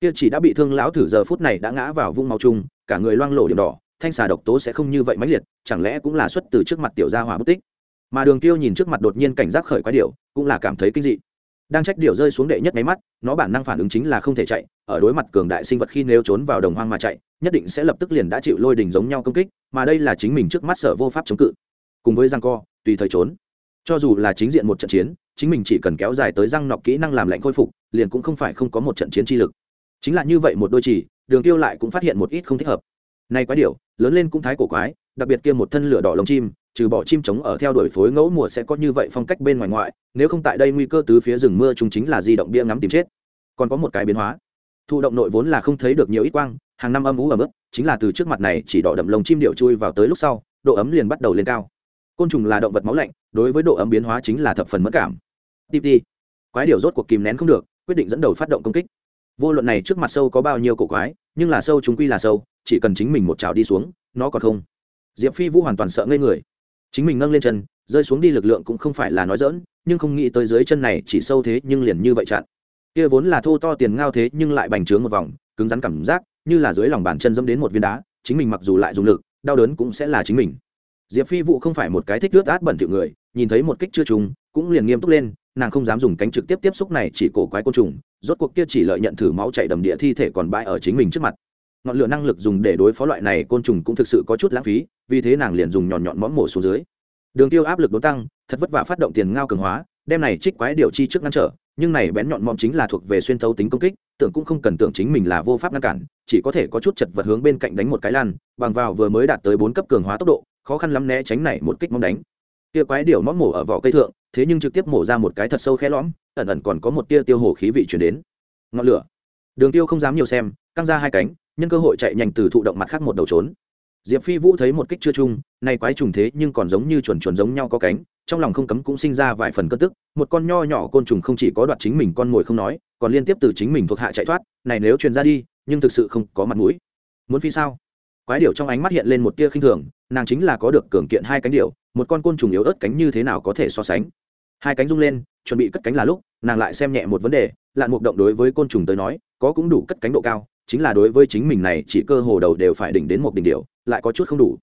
Kia chỉ đã bị thương lão thử giờ phút này đã ngã vào vũng máu chung, cả người loang lổ điểm đỏ, thanh xà độc tố sẽ không như vậy mãnh liệt, chẳng lẽ cũng là xuất từ trước mặt tiểu gia hỏa bất tích? Mà đường tiêu nhìn trước mặt đột nhiên cảnh giác khởi quái điệu cũng là cảm thấy kinh dị. Đang trách điệu rơi xuống đệ nhất máy mắt, nó bản năng phản ứng chính là không thể chạy, ở đối mặt cường đại sinh vật khi nếu trốn vào đồng hoang mà chạy, nhất định sẽ lập tức liền đã chịu lôi đình giống nhau công kích, mà đây là chính mình trước mắt sở vô pháp chống cự. Cùng với giang co, tùy thời trốn cho dù là chính diện một trận chiến chính mình chỉ cần kéo dài tới răng nọc kỹ năng làm lạnh khôi phục liền cũng không phải không có một trận chiến chi lực. Chính là như vậy một đôi chỉ đường tiêu lại cũng phát hiện một ít không thích hợp. Nay quái điều, lớn lên cũng thái cổ quái đặc biệt kia một thân lửa đỏ lông chim trừ bỏ chim trống ở theo đuổi phối ngẫu mùa sẽ có như vậy phong cách bên ngoài ngoại nếu không tại đây nguy cơ tứ phía rừng mưa chúng chính là di động bia ngắm tìm chết. Còn có một cái biến hóa. Thụ động nội vốn là không thấy được nhiều ít quang hàng năm âm ú ở mức, chính là từ trước mặt này chỉ đỏ đậm lông chim điệu chui vào tới lúc sau độ ấm liền bắt đầu lên cao côn trùng là động vật máu lạnh, đối với độ ấm biến hóa chính là thập phần mất cảm. Tip đi. Quái điều rốt cuộc kìm nén không được, quyết định dẫn đầu phát động công kích. Vô luận này trước mặt sâu có bao nhiêu cổ quái, nhưng là sâu chúng quy là sâu, chỉ cần chính mình một chảo đi xuống, nó còn không. Diệp phi vũ hoàn toàn sợ ngây người. Chính mình nâng lên chân, rơi xuống đi lực lượng cũng không phải là nói dỡn nhưng không nghĩ tới dưới chân này chỉ sâu thế nhưng liền như vậy chặn. Kia vốn là thô to tiền ngao thế nhưng lại bành trướng một vòng, cứng rắn cảm giác, như là dưới lòng bàn chân dẫm đến một viên đá, chính mình mặc dù lại dùng lực, đau đớn cũng sẽ là chính mình diệp phi vụ không phải một cái thích ướt át bẩn thỉu người, nhìn thấy một kích chưa trùng cũng liền nghiêm túc lên, nàng không dám dùng cánh trực tiếp tiếp xúc này, chỉ cổ quái côn trùng, rốt cuộc kia chỉ lợi nhận thử máu chảy đầm địa thi thể còn bãi ở chính mình trước mặt. Ngọn lửa năng lực dùng để đối phó loại này côn trùng cũng thực sự có chút lãng phí, vì thế nàng liền dùng nhọn nhọn mõm mổ xuống dưới. Đường tiêu áp lực đốn tăng, thật vất vả phát động tiền ngao cường hóa, đem này trích quái điều chi trước ngăn trở, nhưng này bén nhọn mõm chính là thuộc về xuyên thấu tính công kích, tưởng cũng không cần tưởng chính mình là vô pháp ngăn cản, chỉ có thể có chút chật vật hướng bên cạnh đánh một cái lan bằng vào vừa mới đạt tới bốn cấp cường hóa tốc độ khó khăn lắm né tránh này một kích móng đánh. Tia quái điểu móc mổ ở vỏ cây thượng, thế nhưng trực tiếp mổ ra một cái thật sâu khe lõm, ẩn ẩn còn có một tia tiêu hồ khí vị chuyển đến. Ngọn lửa. Đường tiêu không dám nhiều xem, căng ra hai cánh, nhân cơ hội chạy nhanh từ thụ động mặt khác một đầu trốn. Diệp phi vũ thấy một kích chưa chung nay quái trùng thế nhưng còn giống như chuẩn chuẩn giống nhau có cánh, trong lòng không cấm cũng sinh ra vài phần cơn tức, một con nho nhỏ côn trùng không chỉ có đoạt chính mình con mồi không nói, còn liên tiếp từ chính mình thuộc hạ chạy thoát, này nếu truyền ra đi, nhưng thực sự không có mặt mũi. Muốn phi sao? Quái điểu trong ánh mắt hiện lên một tia khinh thường, nàng chính là có được cường kiện hai cánh điểu, một con côn trùng yếu ớt cánh như thế nào có thể so sánh. Hai cánh rung lên, chuẩn bị cất cánh là lúc, nàng lại xem nhẹ một vấn đề, lạn mục động đối với côn trùng tới nói, có cũng đủ cất cánh độ cao, chính là đối với chính mình này chỉ cơ hồ đầu đều phải đỉnh đến một đỉnh điệu lại có chút không đủ.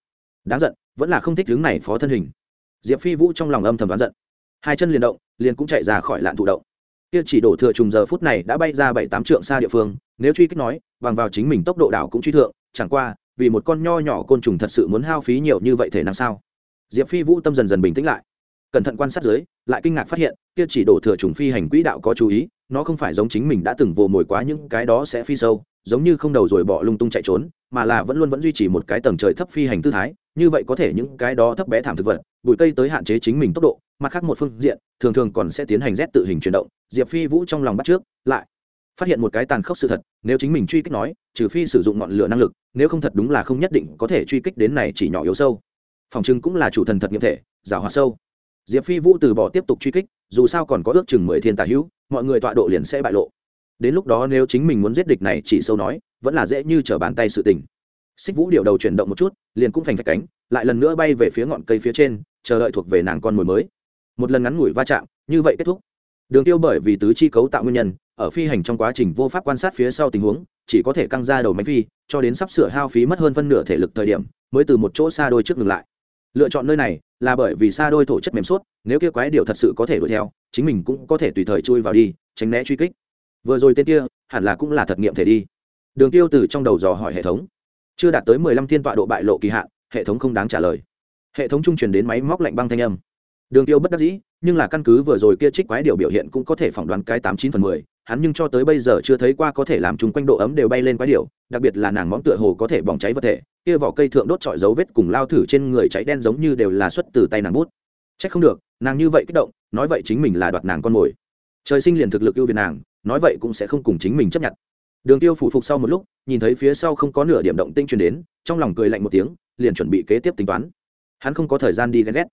Đáng giận, vẫn là không thích hướng này phó thân hình. Diệp phi vũ trong lòng âm thầm đoán giận. Hai chân liền động, liền cũng chạy ra khỏi lạn thụ động. Kia chỉ đổ thừa trùng giờ phút này đã bay ra bảy tám trượng xa địa phương, nếu truy kích nói, bằng vào chính mình tốc độ đảo cũng truy thượng, chẳng qua vì một con nho nhỏ côn trùng thật sự muốn hao phí nhiều như vậy thể năng sao? Diệp phi vũ tâm dần dần bình tĩnh lại. Cẩn thận quan sát dưới, lại kinh ngạc phát hiện, kia chỉ đổ thừa trùng phi hành quỹ đạo có chú ý, nó không phải giống chính mình đã từng vồ mồi quá những cái đó sẽ phi sâu, giống như không đầu rồi bỏ lung tung chạy trốn, mà là vẫn luôn vẫn duy trì một cái tầng trời thấp phi hành tư thái, như vậy có thể những cái đó thấp bé thảm thực vật, bụi cây tới hạn chế chính mình tốc độ, mặt khác một phương diện, thường thường còn sẽ tiến hành rét tự hình chuyển động. Diệp phi vũ trong lòng bắt trước, lại phát hiện một cái tàn khốc sự thật, nếu chính mình truy kích nói, trừ phi sử dụng ngọn lửa năng lực, nếu không thật đúng là không nhất định có thể truy kích đến này chỉ nhỏ yếu sâu. Phòng trưng cũng là chủ thần thật nghiệm thể, giả hóa sâu. Diệp phi vũ từ bỏ tiếp tục truy kích, dù sao còn có ước chừng mười thiên tà hữu, mọi người tọa độ liền sẽ bại lộ. Đến lúc đó nếu chính mình muốn giết địch này chỉ sâu nói, vẫn là dễ như trở bàn tay sự tình. Xích vũ điệu đầu chuyển động một chút, liền cũng phành phạch cánh, lại lần nữa bay về phía ngọn cây phía trên, chờ đợi thuộc về nàng con mồi mới. Một lần ngắn ngủi va chạm, như vậy kết thúc đường tiêu bởi vì tứ chi cấu tạo nguyên nhân, ở phi hành trong quá trình vô pháp quan sát phía sau tình huống, chỉ có thể căng ra đầu máy phi, cho đến sắp sửa hao phí mất hơn phân nửa thể lực thời điểm, mới từ một chỗ xa đôi trước ngừng lại. Lựa chọn nơi này là bởi vì xa đôi thổ chất mềm suốt, nếu kia quái điều thật sự có thể đuổi theo, chính mình cũng có thể tùy thời chui vào đi, tránh né truy kích. Vừa rồi tên kia, hẳn là cũng là thật nghiệm thể đi. Đường tiêu từ trong đầu dò hỏi hệ thống. Chưa đạt tới mười lăm thiên tọa độ bại lộ kỳ hạn, hệ thống không đáng trả lời. Hệ thống trung truyền đến máy móc lạnh băng thanh âm đường tiêu bất đắc dĩ, nhưng là căn cứ vừa rồi kia trích quái điều biểu hiện cũng có thể phỏng đoán cái tám chín phần mười, hắn nhưng cho tới bây giờ chưa thấy qua có thể làm chung quanh độ ấm đều bay lên quái điều đặc biệt là nàng móng tựa hồ có thể bỏng cháy vật thể, kia vỏ cây thượng đốt trọi dấu vết cùng lao thử trên người cháy đen giống như đều là xuất từ tay nàng bút. Trách không được, nàng như vậy kích động, nói vậy chính mình là đoạt nàng con mồi. Trời sinh liền thực lực ưu việt nàng, nói vậy cũng sẽ không cùng chính mình chấp nhận. Đường tiêu phủ phục sau một lúc, nhìn thấy phía sau không có nửa điểm động tinh truyền đến, trong lòng cười lạnh một tiếng, liền chuẩn bị kế tiếp tính toán. Hắn không có thời gian đi ghen ghét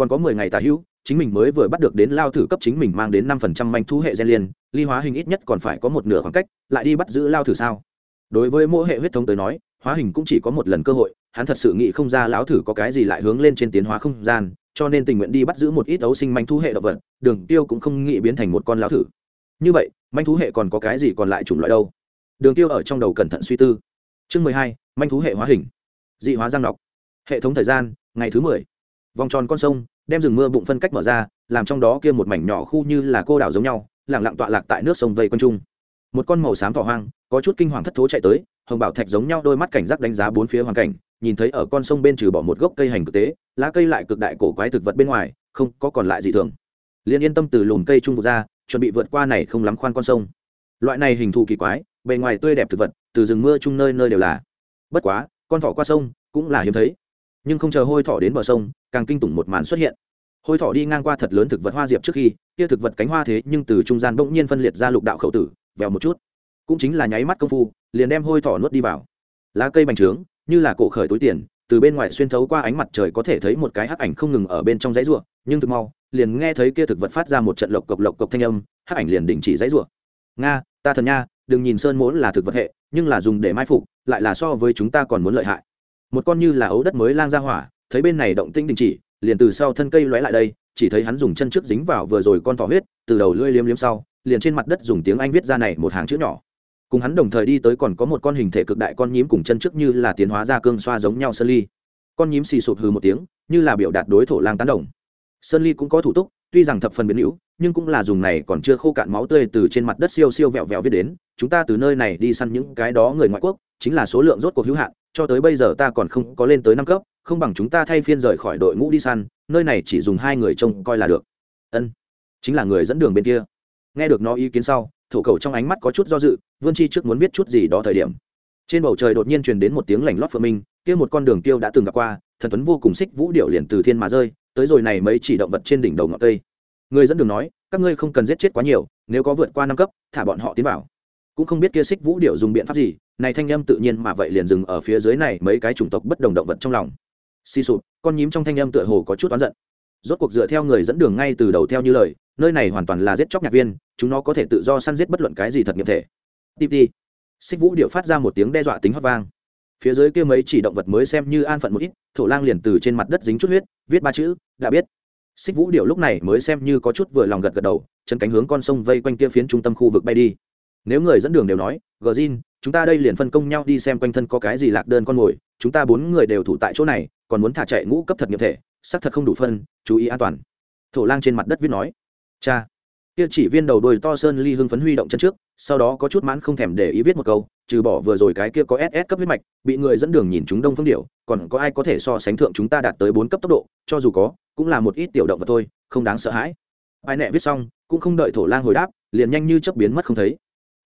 còn có mười ngày tà hữu, chính mình mới vừa bắt được đến lao thử cấp chính mình mang đến năm phần trăm manh thú hệ gen liền ly hóa hình ít nhất còn phải có một nửa khoảng cách, lại đi bắt giữ lao thử sao? Đối với mỗi hệ huyết thống tới nói, hóa hình cũng chỉ có một lần cơ hội, hắn thật sự nghĩ không ra lão thử có cái gì lại hướng lên trên tiến hóa không gian, cho nên tình nguyện đi bắt giữ một ít ấu sinh manh thú hệ động vật, đường tiêu cũng không nghĩ biến thành một con lão thử. Như vậy, manh thú hệ còn có cái gì còn lại chủng loại đâu? Đường tiêu ở trong đầu cẩn thận suy tư. Chương mười hai, manh thú hệ hóa hình. Dị hóa giang nọc. Hệ thống thời gian, ngày thứ mười. Vòng tròn con sông đem rừng mưa bụng phân cách mở ra, làm trong đó kia một mảnh nhỏ khu như là cô đảo giống nhau, lẳng lặng tọa lạc tại nước sông vây quanh trung một con màu xám thỏ hoang, có chút kinh hoàng thất thố chạy tới, hồng bảo thạch giống nhau đôi mắt cảnh giác đánh giá bốn phía hoàn cảnh, nhìn thấy ở con sông bên trừ bỏ một gốc cây hành cực tế, lá cây lại cực đại cổ quái thực vật bên ngoài, không có còn lại gì thường. Liền yên tâm từ lùm cây trung vực ra, chuẩn bị vượt qua này không lắm khoan con sông. Loại này hình thù kỳ quái, bề ngoài tươi đẹp thực vật, từ rừng mưa chung nơi nơi đều là. Bất quá, con thỏ qua sông cũng là hiếm thấy nhưng không chờ hôi thỏ đến bờ sông, càng kinh tủng một màn xuất hiện. Hôi thỏ đi ngang qua thật lớn thực vật hoa diệp trước khi, kia thực vật cánh hoa thế nhưng từ trung gian bỗng nhiên phân liệt ra lục đạo khẩu tử, vèo một chút. Cũng chính là nháy mắt công phu, liền đem hôi thỏ nuốt đi vào. Lá cây bành trướng, như là cổ khởi túi tiền, từ bên ngoài xuyên thấu qua ánh mặt trời có thể thấy một cái hắc ảnh không ngừng ở bên trong dãy ruộng, nhưng thực mau, liền nghe thấy kia thực vật phát ra một trận lộc cộc lộc cộc thanh âm, hắc ảnh liền đình chỉ dãy ruộng. Nga, ta thần nha, đừng nhìn sơn mỗ là thực vật hệ, nhưng là dùng để mai phục, lại là so với chúng ta còn muốn lợi hại một con như là ấu đất mới lang ra hỏa, thấy bên này động tinh đình chỉ, liền từ sau thân cây lóe lại đây, chỉ thấy hắn dùng chân trước dính vào vừa rồi con thỏ huyết, từ đầu lưỡi liếm liếm sau, liền trên mặt đất dùng tiếng anh viết ra này một hàng chữ nhỏ. Cùng hắn đồng thời đi tới còn có một con hình thể cực đại con nhím cùng chân trước như là tiến hóa ra cương xoa giống nhau sơn ly. Con nhím xì sụp hừ một tiếng, như là biểu đạt đối thổ lang tán đồng. Sơn ly cũng có thủ túc tuy rằng thập phần biến hữu, nhưng cũng là dùng này còn chưa khô cạn máu tươi từ trên mặt đất siêu siêu vẹo vẹo viết đến, chúng ta từ nơi này đi săn những cái đó người ngoại quốc, chính là số lượng rốt cuộc hữu hạn cho tới bây giờ ta còn không có lên tới năm cấp, không bằng chúng ta thay phiên rời khỏi đội ngũ đi săn, nơi này chỉ dùng hai người trông coi là được. Ân, chính là người dẫn đường bên kia. Nghe được nó ý kiến sau, thổ cầu trong ánh mắt có chút do dự vươn chi trước muốn biết chút gì đó thời điểm. Trên bầu trời đột nhiên truyền đến một tiếng lảnh lót phượng minh, kia một con đường tiêu đã từng gặp qua, thần tuấn vô cùng xích vũ điệu liền từ thiên mà rơi, tới rồi này mấy chỉ động vật trên đỉnh đầu ngọn cây. Người dẫn đường nói, các ngươi không cần giết chết quá nhiều, nếu có vượt qua năm cấp, thả bọn họ tiến vào. Cũng không biết kia xích vũ điệu dùng biện pháp gì này thanh âm tự nhiên mà vậy liền dừng ở phía dưới này mấy cái chủng tộc bất đồng động vật trong lòng. Xì sụp, con nhím trong thanh âm tựa hồ có chút oán giận. Rốt cuộc dựa theo người dẫn đường ngay từ đầu theo như lời, nơi này hoàn toàn là giết chóc nhạc viên, chúng nó có thể tự do săn giết bất luận cái gì thật nghiệm thể. Tip đi xích vũ điệu phát ra một tiếng đe dọa tính hót vang. Phía dưới kia mấy chỉ động vật mới xem như an phận một ít, thổ lang liền từ trên mặt đất dính chút huyết, viết ba chữ, đã biết. Xích vũ điệu lúc này mới xem như có chút vừa lòng gật gật đầu, chân cánh hướng con sông vây quanh kia phiến trung tâm khu vực bay đi. Nếu người dẫn đường đều nói, gờ zin chúng ta đây liền phân công nhau đi xem quanh thân có cái gì lạc đơn con mồi, chúng ta bốn người đều thủ tại chỗ này, còn muốn thả chạy ngũ cấp thật nghiệp thể, xác thật không đủ phân, chú ý an toàn. Thổ lang trên mặt đất viết nói. Cha. Kia chỉ viên đầu đồi to sơn ly hưng phấn huy động chân trước, sau đó có chút mãn không thèm để ý viết một câu, trừ bỏ vừa rồi cái kia có ss cấp huyết mạch, bị người dẫn đường nhìn chúng đông phương điệu còn có ai có thể so sánh thượng chúng ta đạt tới bốn cấp tốc độ, cho dù có, cũng là một ít tiểu động vật thôi, không đáng sợ hãi. Ai nẹ viết xong, cũng không đợi thổ lang hồi đáp, liền nhanh như chớp biến mất không thấy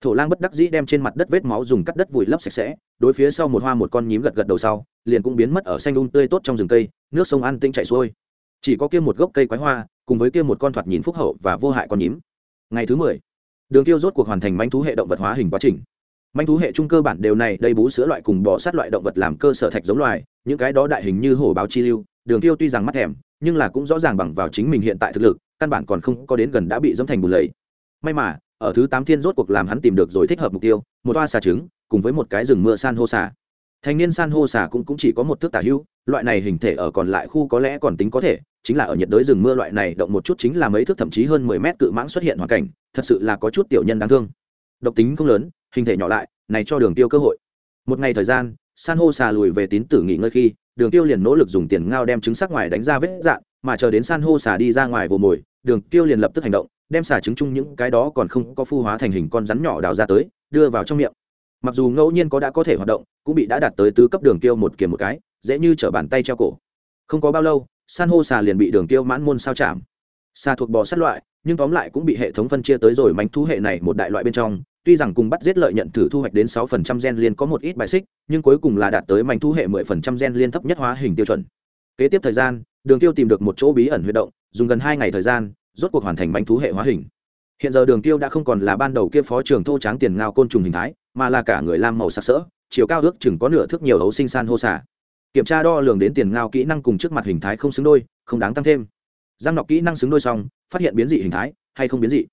thổ lang bất đắc dĩ đem trên mặt đất vết máu dùng cắt đất vùi lấp sạch sẽ, đối phía sau một hoa một con nhím gật gật đầu sau, liền cũng biến mất ở xanh đun tươi tốt trong rừng cây, nước sông an tĩnh chảy xuôi. Chỉ có kia một gốc cây quái hoa, cùng với kia một con thoạt nhìn phúc hậu và vô hại con nhím. Ngày thứ mười, đường tiêu rốt cuộc hoàn thành manh thú hệ động vật hóa hình quá trình. Manh thú hệ trung cơ bản đều này đây bú sữa loại cùng bò sát loại động vật làm cơ sở thạch giống loài, những cái đó đại hình như hổ báo chi lưu, đường tiêu tuy rằng mắt thèm, nhưng là cũng rõ ràng bằng vào chính mình hiện tại thực lực, căn bản còn không có đến gần đã bị dẫm thành bùn lầy. May mà ở thứ tám thiên rốt cuộc làm hắn tìm được rồi thích hợp mục tiêu một toa xà trứng cùng với một cái rừng mưa san hô xà. Thành niên san hô xà cũng, cũng chỉ có một thước tả hữu loại này hình thể ở còn lại khu có lẽ còn tính có thể chính là ở nhiệt đới rừng mưa loại này động một chút chính là mấy thước thậm chí hơn mười mét cự mãng xuất hiện hoàn cảnh thật sự là có chút tiểu nhân đáng thương. Độc tính không lớn hình thể nhỏ lại này cho đường tiêu cơ hội. Một ngày thời gian san hô xà lùi về tín tử nghỉ ngơi khi đường tiêu liền nỗ lực dùng tiền ngao đem trứng sắc ngoài đánh ra vết dạn mà chờ đến san hô xà đi ra ngoài vồ mồi đường tiêu liền lập tức hành động đem xà trứng chung những cái đó còn không có phu hóa thành hình con rắn nhỏ đào ra tới, đưa vào trong miệng. Mặc dù ngẫu nhiên có đã có thể hoạt động, cũng bị đã đạt tới tứ cấp đường tiêu một kiềm một cái, dễ như trở bàn tay treo cổ. Không có bao lâu, san hô xà liền bị đường tiêu mãn môn sao chạm. Xà thuộc bò sát loại, nhưng tóm lại cũng bị hệ thống phân chia tới rồi mánh thú hệ này một đại loại bên trong. Tuy rằng cùng bắt giết lợi nhận thử thu hoạch đến 6% gen liên có một ít bài xích, nhưng cuối cùng là đạt tới mánh thú hệ 10% gen liên thấp nhất hóa hình tiêu chuẩn. Kế tiếp thời gian, đường tiêu tìm được một chỗ bí ẩn huy động, dùng gần hai ngày thời gian rốt cuộc hoàn thành bánh thú hệ hóa hình. Hiện giờ đường tiêu đã không còn là ban đầu kia phó trường thô tráng tiền ngao côn trùng hình thái, mà là cả người lam màu sắc sỡ, chiều cao ước chừng có nửa thước nhiều hấu sinh san hô xả. Kiểm tra đo lường đến tiền ngao kỹ năng cùng trước mặt hình thái không xứng đôi, không đáng tăng thêm. Giang nọc kỹ năng xứng đôi xong, phát hiện biến dị hình thái hay không biến dị.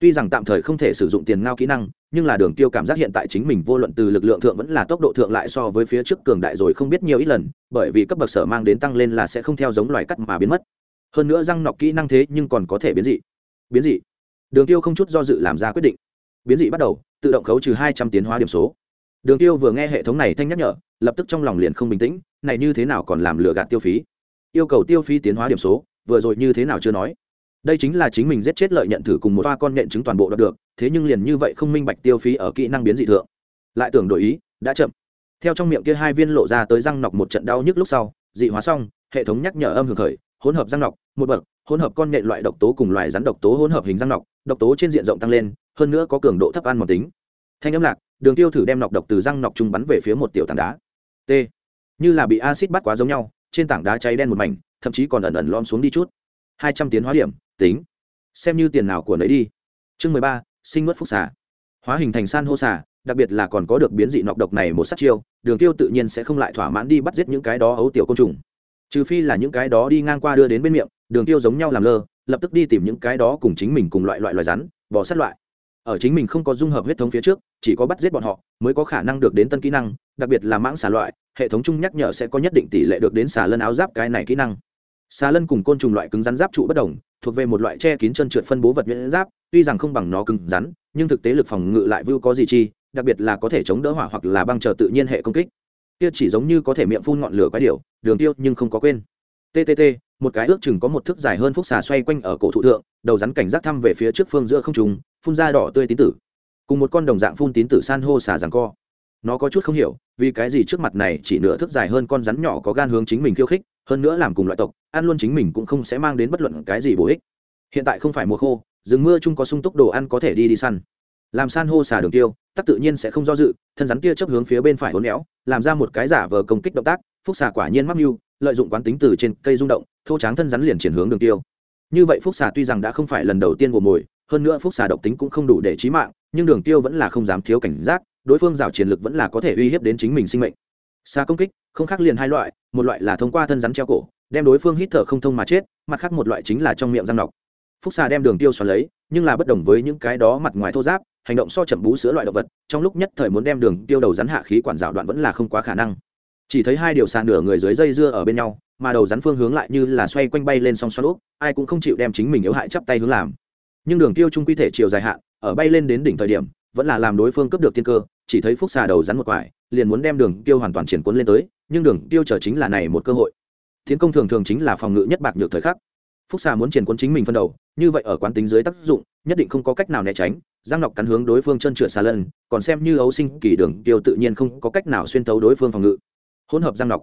Tuy rằng tạm thời không thể sử dụng tiền ngao kỹ năng, nhưng là đường tiêu cảm giác hiện tại chính mình vô luận từ lực lượng thượng vẫn là tốc độ thượng lại so với phía trước cường đại rồi không biết nhiều ít lần, bởi vì cấp bậc sở mang đến tăng lên là sẽ không theo giống loài cắt mà biến mất hơn nữa răng nọc kỹ năng thế nhưng còn có thể biến dị. Biến dị? Đường tiêu không chút do dự làm ra quyết định. Biến dị bắt đầu, tự động khấu trừ hai trăm tiến hóa điểm số. Đường tiêu vừa nghe hệ thống này thanh nhắc nhở, lập tức trong lòng liền không bình tĩnh, này như thế nào còn làm lừa gạt tiêu phí? Yêu cầu tiêu phí tiến hóa điểm số, vừa rồi như thế nào chưa nói? Đây chính là chính mình giết chết lợi nhận thử cùng một toa con nhện chứng toàn bộ đạt được, thế nhưng liền như vậy không minh bạch tiêu phí ở kỹ năng biến dị thượng. Lại tưởng đổi ý, đã chậm. Theo trong miệng kia hai viên lộ ra tới răng nọc một trận đau nhức lúc sau, dị hóa xong, hệ thống nhắc nhở âm hưởng khởi, hỗn hợp răng nọc một bậc, hỗn hợp con nện loại độc tố cùng loài rắn độc tố hỗn hợp hình răng nọc, độc tố trên diện rộng tăng lên, hơn nữa có cường độ thấp ăn mòn tính. Thanh âm lạc, đường tiêu thử đem nọc độc từ răng nọc trung bắn về phía một tiểu tảng đá. T. Như là bị acid bắt quá giống nhau, trên tảng đá cháy đen một mảnh, thậm chí còn ẩn ẩn lom xuống đi chút. Hai trăm tiến hóa điểm, tính. Xem như tiền nào của nấy đi. Chương mười ba, sinh nuốt phúc xà. Hóa hình thành san hô xà, đặc biệt là còn có được biến dị nọc độc này một sát chiêu, đường tiêu tự nhiên sẽ không lại thỏa mãn đi bắt giết những cái đó ấu tiểu côn trùng trừ phi là những cái đó đi ngang qua đưa đến bên miệng, đường tiêu giống nhau làm lơ, lập tức đi tìm những cái đó cùng chính mình cùng loại loại loài rắn, bò sát loại. Ở chính mình không có dung hợp huyết thống phía trước, chỉ có bắt giết bọn họ mới có khả năng được đến tân kỹ năng, đặc biệt là mãng xà loại, hệ thống chung nhắc nhở sẽ có nhất định tỷ lệ được đến xà lân áo giáp cái này kỹ năng. Xà lân cùng côn trùng loại cứng rắn giáp trụ bất đồng, thuộc về một loại che kín chân trượt phân bố vật nhuyễn giáp, tuy rằng không bằng nó cứng rắn, nhưng thực tế lực phòng ngự lại vưu có gì chi, đặc biệt là có thể chống đỡ hỏa hoặc là băng chờ tự nhiên hệ công kích kia chỉ giống như có thể miệng phun ngọn lửa quái điểu, đường tiêu nhưng không có quên. Ttt một cái ước chừng có một thước dài hơn phúc xà xoay quanh ở cổ thụ thượng, đầu rắn cảnh giác thăm về phía trước phương giữa không trùng phun ra đỏ tươi tín tử. Cùng một con đồng dạng phun tín tử san hô xà rằng co. Nó có chút không hiểu, vì cái gì trước mặt này chỉ nửa thước dài hơn con rắn nhỏ có gan hướng chính mình khiêu khích, hơn nữa làm cùng loại tộc, ăn luôn chính mình cũng không sẽ mang đến bất luận cái gì bổ ích. Hiện tại không phải mùa khô, rừng mưa chung có sung túc đồ ăn có thể đi đi săn làm san hô xà đường tiêu, tắc tự nhiên sẽ không do dự, thân rắn kia chấp hướng phía bên phải hốn éo làm ra một cái giả vờ công kích động tác, phúc xà quả nhiên mắc mưu, lợi dụng quán tính từ trên cây rung động, thô tráng thân rắn liền chuyển hướng đường tiêu. Như vậy phúc xà tuy rằng đã không phải lần đầu tiên vồ mồi, hơn nữa phúc xà độc tính cũng không đủ để trí mạng, nhưng đường tiêu vẫn là không dám thiếu cảnh giác, đối phương rào chiến lực vẫn là có thể uy hiếp đến chính mình sinh mệnh. Xa công kích, không khác liền hai loại, một loại là thông qua thân rắn treo cổ, đem đối phương hít thở không thông mà chết, mặt khác một loại chính là trong miệng răng nọc. Phúc xà đem đường tiêu xoắn lấy, nhưng là bất đồng với những cái đó mặt ngoài thô giáp hành động so chậm bú sữa loại động vật, trong lúc nhất thời muốn đem đường tiêu đầu rắn hạ khí quản rào đoạn vẫn là không quá khả năng. Chỉ thấy hai điều sàn nửa người dưới dây dưa ở bên nhau, mà đầu rắn phương hướng lại như là xoay quanh bay lên song xoắn úp, ai cũng không chịu đem chính mình yếu hại chắp tay hướng làm. Nhưng đường tiêu trung quy thể chiều dài hạn, ở bay lên đến đỉnh thời điểm, vẫn là làm đối phương cấp được tiên cơ, chỉ thấy phúc xà đầu rắn một quải, liền muốn đem đường tiêu hoàn toàn triển cuốn lên tới, nhưng đường tiêu chờ chính là này một cơ hội. Tiến công thường thường chính là phòng ngự nhất bạc nhược thời khắc. Phúc xà muốn triển cuốn chính mình phân đầu, như vậy ở quán tính dưới tác dụng, nhất định không có cách nào né tránh giang nọc cắn hướng đối phương chân trượt xà lân, còn xem như ấu sinh kỳ đường tiêu tự nhiên không có cách nào xuyên tấu đối phương phòng ngự. Hỗn hợp giang nọc.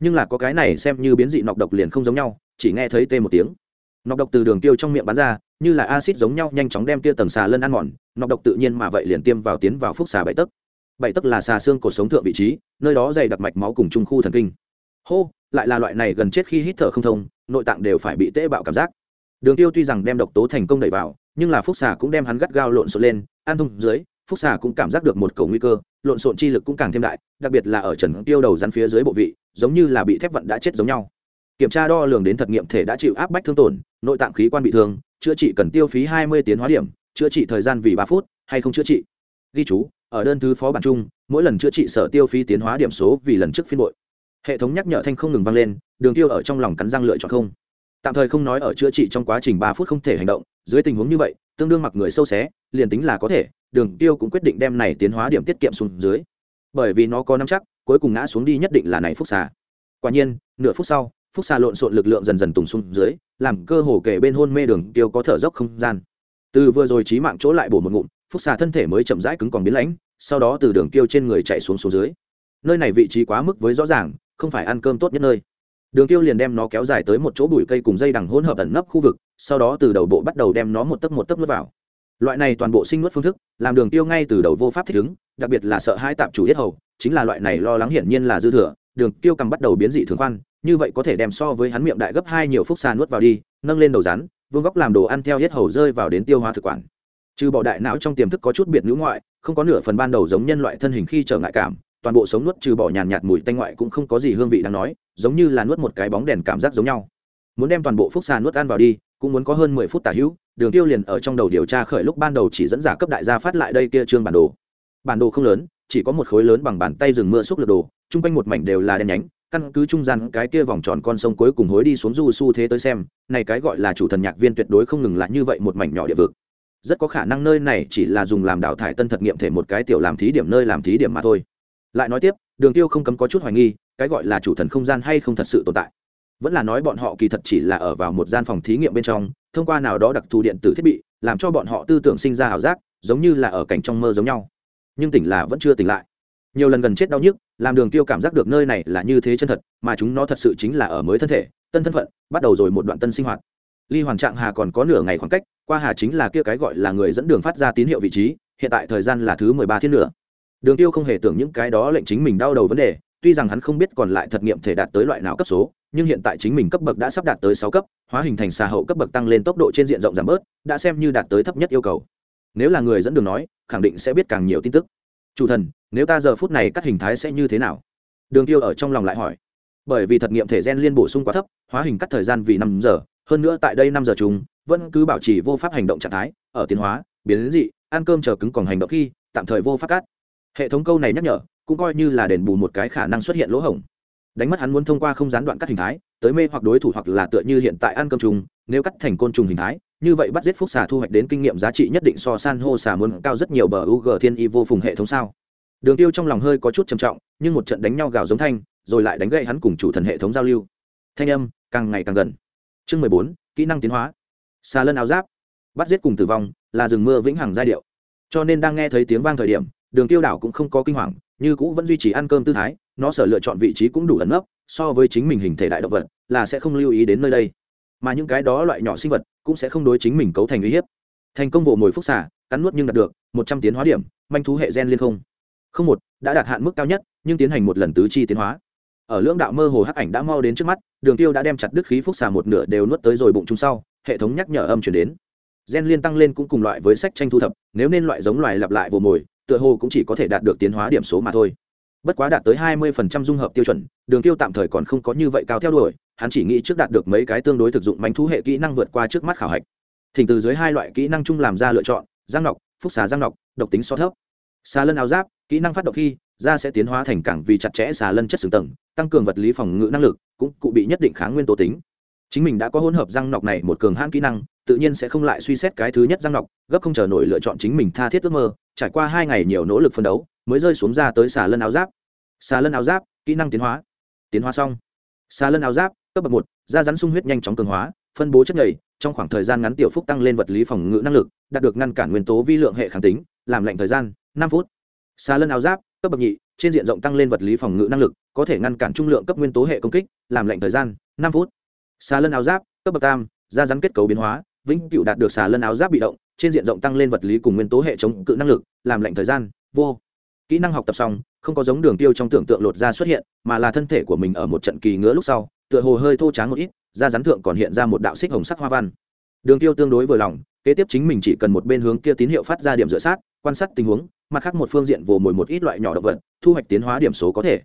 Nhưng là có cái này xem như biến dị nọc độc liền không giống nhau, chỉ nghe thấy tê một tiếng. Nọc độc từ đường tiêu trong miệng bắn ra, như là acid giống nhau nhanh chóng đem tia tầng xà lân ăn mòn, nọc độc tự nhiên mà vậy liền tiêm vào tiến vào phúc xà bảy tấc. Bảy tấc là xà xương cổ sống thượng vị trí, nơi đó dày đặc mạch máu cùng trung khu thần kinh. Hô, lại là loại này gần chết khi hít thở không thông, nội tạng đều phải bị tê bạo cảm giác. Đường tiêu tuy rằng đem độc tố thành công đẩy vào nhưng là phúc xà cũng đem hắn gắt gao lộn xộn lên, an thông dưới, phúc xà cũng cảm giác được một cầu nguy cơ, lộn xộn chi lực cũng càng thêm đại, đặc biệt là ở trần tiêu đầu rắn phía dưới bộ vị, giống như là bị thép vận đã chết giống nhau. Kiểm tra đo lường đến thật nghiệm thể đã chịu áp bách thương tổn, nội tạng khí quan bị thương, chữa trị cần tiêu phí hai mươi tiến hóa điểm, chữa trị thời gian vì ba phút, hay không chữa trị? Ghi chú, ở đơn thứ phó bản chung, mỗi lần chữa trị sở tiêu phí tiến hóa điểm số vì lần trước phiên bội. Hệ thống nhắc nhở thanh không ngừng vang lên, đường tiêu ở trong lòng cắn răng lựa chọn không. Tạm thời không nói ở chữa trị trong quá trình ba phút không thể hành động dưới tình huống như vậy, tương đương mặc người sâu xé, liền tính là có thể, đường tiêu cũng quyết định đem này tiến hóa điểm tiết kiệm xuống dưới. Bởi vì nó có nắm chắc, cuối cùng ngã xuống đi nhất định là này phúc xà. Quả nhiên, nửa phút sau, phúc xà lộn xộn lực lượng dần dần tùng xuống dưới, làm cơ hồ kể bên hôn mê đường tiêu có thở dốc không gian. Từ vừa rồi trí mạng chỗ lại bổ một ngụm, phúc xà thân thể mới chậm rãi cứng còn biến lãnh, sau đó từ đường tiêu trên người chạy xuống xuống dưới. Nơi này vị trí quá mức với rõ ràng, không phải ăn cơm tốt nhất nơi đường tiêu liền đem nó kéo dài tới một chỗ bụi cây cùng dây đằng hỗn hợp ẩn nấp khu vực, sau đó từ đầu bộ bắt đầu đem nó một tấc một tấc nuốt vào. Loại này toàn bộ sinh nuốt phương thức, làm đường tiêu ngay từ đầu vô pháp thích ứng, đặc biệt là sợ hai tạm chủ yết hầu, chính là loại này lo lắng hiển nhiên là dư thừa, đường tiêu cầm bắt đầu biến dị thường khoan, như vậy có thể đem so với hắn miệng đại gấp hai nhiều phúc xà nuốt vào đi, nâng lên đầu rắn, vương góc làm đồ ăn theo yết hầu rơi vào đến tiêu hóa thực quản. Trừ bỏ đại não trong tiềm thức có chút biệt ngữ ngoại, không có nửa phần ban đầu giống nhân loại thân hình khi trở ngại cảm, toàn bộ sống nuốt trừ bỏ nhàn nhạt mùi tanh ngoại cũng không có gì hương vị đáng nói giống như là nuốt một cái bóng đèn cảm giác giống nhau. Muốn đem toàn bộ phúc xà nuốt ăn vào đi, cũng muốn có hơn mười phút tả hữu, đường tiêu liền ở trong đầu điều tra khởi lúc ban đầu chỉ dẫn giả cấp đại gia phát lại đây kia trương bản đồ. Bản đồ không lớn, chỉ có một khối lớn bằng bàn tay rừng mưa xúc lược đồ, chung quanh một mảnh đều là đen nhánh, căn cứ trung gian cái kia vòng tròn con sông cuối cùng hối đi xuống du su thế tới xem, này cái gọi là chủ thần nhạc viên tuyệt đối không ngừng là như vậy một mảnh nhỏ địa vực. Rất có khả năng nơi này chỉ là dùng làm đào thải tân thật nghiệm thể một cái tiểu làm thí điểm nơi làm thí điểm mà thôi. Lại nói tiếp đường tiêu không cấm có chút hoài nghi, cái gọi là chủ thần không gian hay không thật sự tồn tại. Vẫn là nói bọn họ kỳ thật chỉ là ở vào một gian phòng thí nghiệm bên trong, thông qua nào đó đặc thù điện tử thiết bị, làm cho bọn họ tư tưởng sinh ra ảo giác, giống như là ở cảnh trong mơ giống nhau. Nhưng tỉnh là vẫn chưa tỉnh lại. Nhiều lần gần chết đau nhức, làm đường tiêu cảm giác được nơi này là như thế chân thật, mà chúng nó thật sự chính là ở mới thân thể, tân thân phận, bắt đầu rồi một đoạn tân sinh hoạt. Ly hoàn trạng hà còn có nửa ngày khoảng cách, qua hà chính là kia cái gọi là người dẫn đường phát ra tín hiệu vị trí, hiện tại thời gian là thứ mười ba thiên nửa đường tiêu không hề tưởng những cái đó lệnh chính mình đau đầu vấn đề, tuy rằng hắn không biết còn lại thật nghiệm thể đạt tới loại nào cấp số, nhưng hiện tại chính mình cấp bậc đã sắp đạt tới sáu cấp, hóa hình thành xà hậu cấp bậc tăng lên tốc độ trên diện rộng giảm bớt, đã xem như đạt tới thấp nhất yêu cầu. Nếu là người dẫn đường nói, khẳng định sẽ biết càng nhiều tin tức. Chủ thần, nếu ta giờ phút này cắt hình thái sẽ như thế nào? Đường tiêu ở trong lòng lại hỏi. Bởi vì thật nghiệm thể gen liên bổ sung quá thấp, hóa hình cắt thời gian vì năm giờ, hơn nữa tại đây năm giờ chúng vẫn cứ bảo trì vô pháp hành động trạng thái, ở tiến hóa, biến dị, ăn cơm chờ cứng còn hành động khi, tạm thời vô pháp cắt hệ thống câu này nhắc nhở cũng coi như là đền bù một cái khả năng xuất hiện lỗ hổng. Đánh mất hắn muốn thông qua không gián đoạn cắt hình thái, tới mê hoặc đối thủ hoặc là tựa như hiện tại ăn cơm trùng, nếu cắt thành côn trùng hình thái, như vậy bắt giết phúc xà thu hoạch đến kinh nghiệm giá trị nhất định so san hô xà muốn cao rất nhiều bờ u g thiên y vô phùng hệ thống sao. Đường tiêu trong lòng hơi có chút trầm trọng, nhưng một trận đánh nhau gào giống thanh, rồi lại đánh gậy hắn cùng chủ thần hệ thống giao lưu. Thanh âm càng ngày càng gần. Chương mười bốn, kỹ năng tiến hóa. Xà lân áo giáp. Bắt giết cùng tử vong là rừng mưa vĩnh hằng giai điệu. Cho nên đang nghe thấy tiếng vang thời điểm đường tiêu đảo cũng không có kinh hoàng, như cũ vẫn duy trì ăn cơm tư thái, nó sở lựa chọn vị trí cũng đủ ẩn nấp, so với chính mình hình thể đại động vật, là sẽ không lưu ý đến nơi đây. Mà những cái đó loại nhỏ sinh vật cũng sẽ không đối chính mình cấu thành uy hiếp. Thành công vụ mồi phúc xả cắn nuốt nhưng đạt được một trăm tiến hóa điểm, manh thú hệ gen liên không không một, đã đạt hạn mức cao nhất, nhưng tiến hành một lần tứ chi tiến hóa. Ở lưỡng đạo mơ hồ hắc ảnh đã mau đến trước mắt, đường tiêu đã đem chặt đứt khí phúc xà một nửa đều nuốt tới rồi bụng chúng sau, hệ thống nhắc nhở âm chuyển đến. Gen liên tăng lên cũng cùng loại với sách tranh thu thập, nếu nên loại giống loài lặp lại vụ mồi tựa hồ cũng chỉ có thể đạt được tiến hóa điểm số mà thôi. Bất quá đạt tới hai mươi phần trăm dung hợp tiêu chuẩn, đường tiêu tạm thời còn không có như vậy cao theo đuổi, hắn chỉ nghĩ trước đạt được mấy cái tương đối thực dụng bánh thú hệ kỹ năng vượt qua trước mắt khảo hạch. Thỉnh từ dưới hai loại kỹ năng chung làm ra lựa chọn giang nọc, phúc xà giang nọc, độc tính so thấp. Xà lân áo giáp, kỹ năng phát động khi, da sẽ tiến hóa thành cảng vì chặt chẽ xà lân chất xứng tầng, tăng cường vật lý phòng ngự năng lực, cũng cụ bị nhất định kháng nguyên tố tính. Chính mình đã có hỗn hợp răng nọc này một cường hãn kỹ năng, tự nhiên sẽ không lại suy xét cái thứ nhất răng nọc, gấp không chờ nổi lựa chọn chính mình tha thiết ước mơ trải qua hai ngày nhiều nỗ lực phân đấu, mới rơi xuống ra tới xà lân áo giáp. Xà lân áo giáp, kỹ năng tiến hóa. Tiến hóa xong. Xà lân áo giáp, cấp bậc một, da rắn sung huyết nhanh chóng cường hóa, phân bố chất nhầy, trong khoảng thời gian ngắn tiểu phúc tăng lên vật lý phòng ngự năng lực, đạt được ngăn cản nguyên tố vi lượng hệ kháng tính, làm lệnh thời gian, năm phút. Xà lân áo giáp, cấp bậc nhị, trên diện rộng tăng lên vật lý phòng ngự năng lực, có thể ngăn cản trung lượng cấp nguyên tố hệ công kích, làm lệnh thời gian, năm phút. Xà lân áo giáp, cấp bậc tam, da rắn kết cấu biến hóa, vĩnh cựu đạt được xà lân áo giáp bị động trên diện rộng tăng lên vật lý cùng nguyên tố hệ chống cự năng lực, làm lạnh thời gian, vô kỹ năng học tập xong, không có giống đường tiêu trong tưởng tượng lột ra xuất hiện, mà là thân thể của mình ở một trận kỳ ngứa lúc sau, tựa hồ hơi thô tráng một ít, da rắn thượng còn hiện ra một đạo xích hồng sắc hoa văn. Đường tiêu tương đối vừa lòng, kế tiếp chính mình chỉ cần một bên hướng kia tín hiệu phát ra điểm dựa sát, quan sát tình huống, mặt khác một phương diện vồ mồi một ít loại nhỏ động vật, thu hoạch tiến hóa điểm số có thể.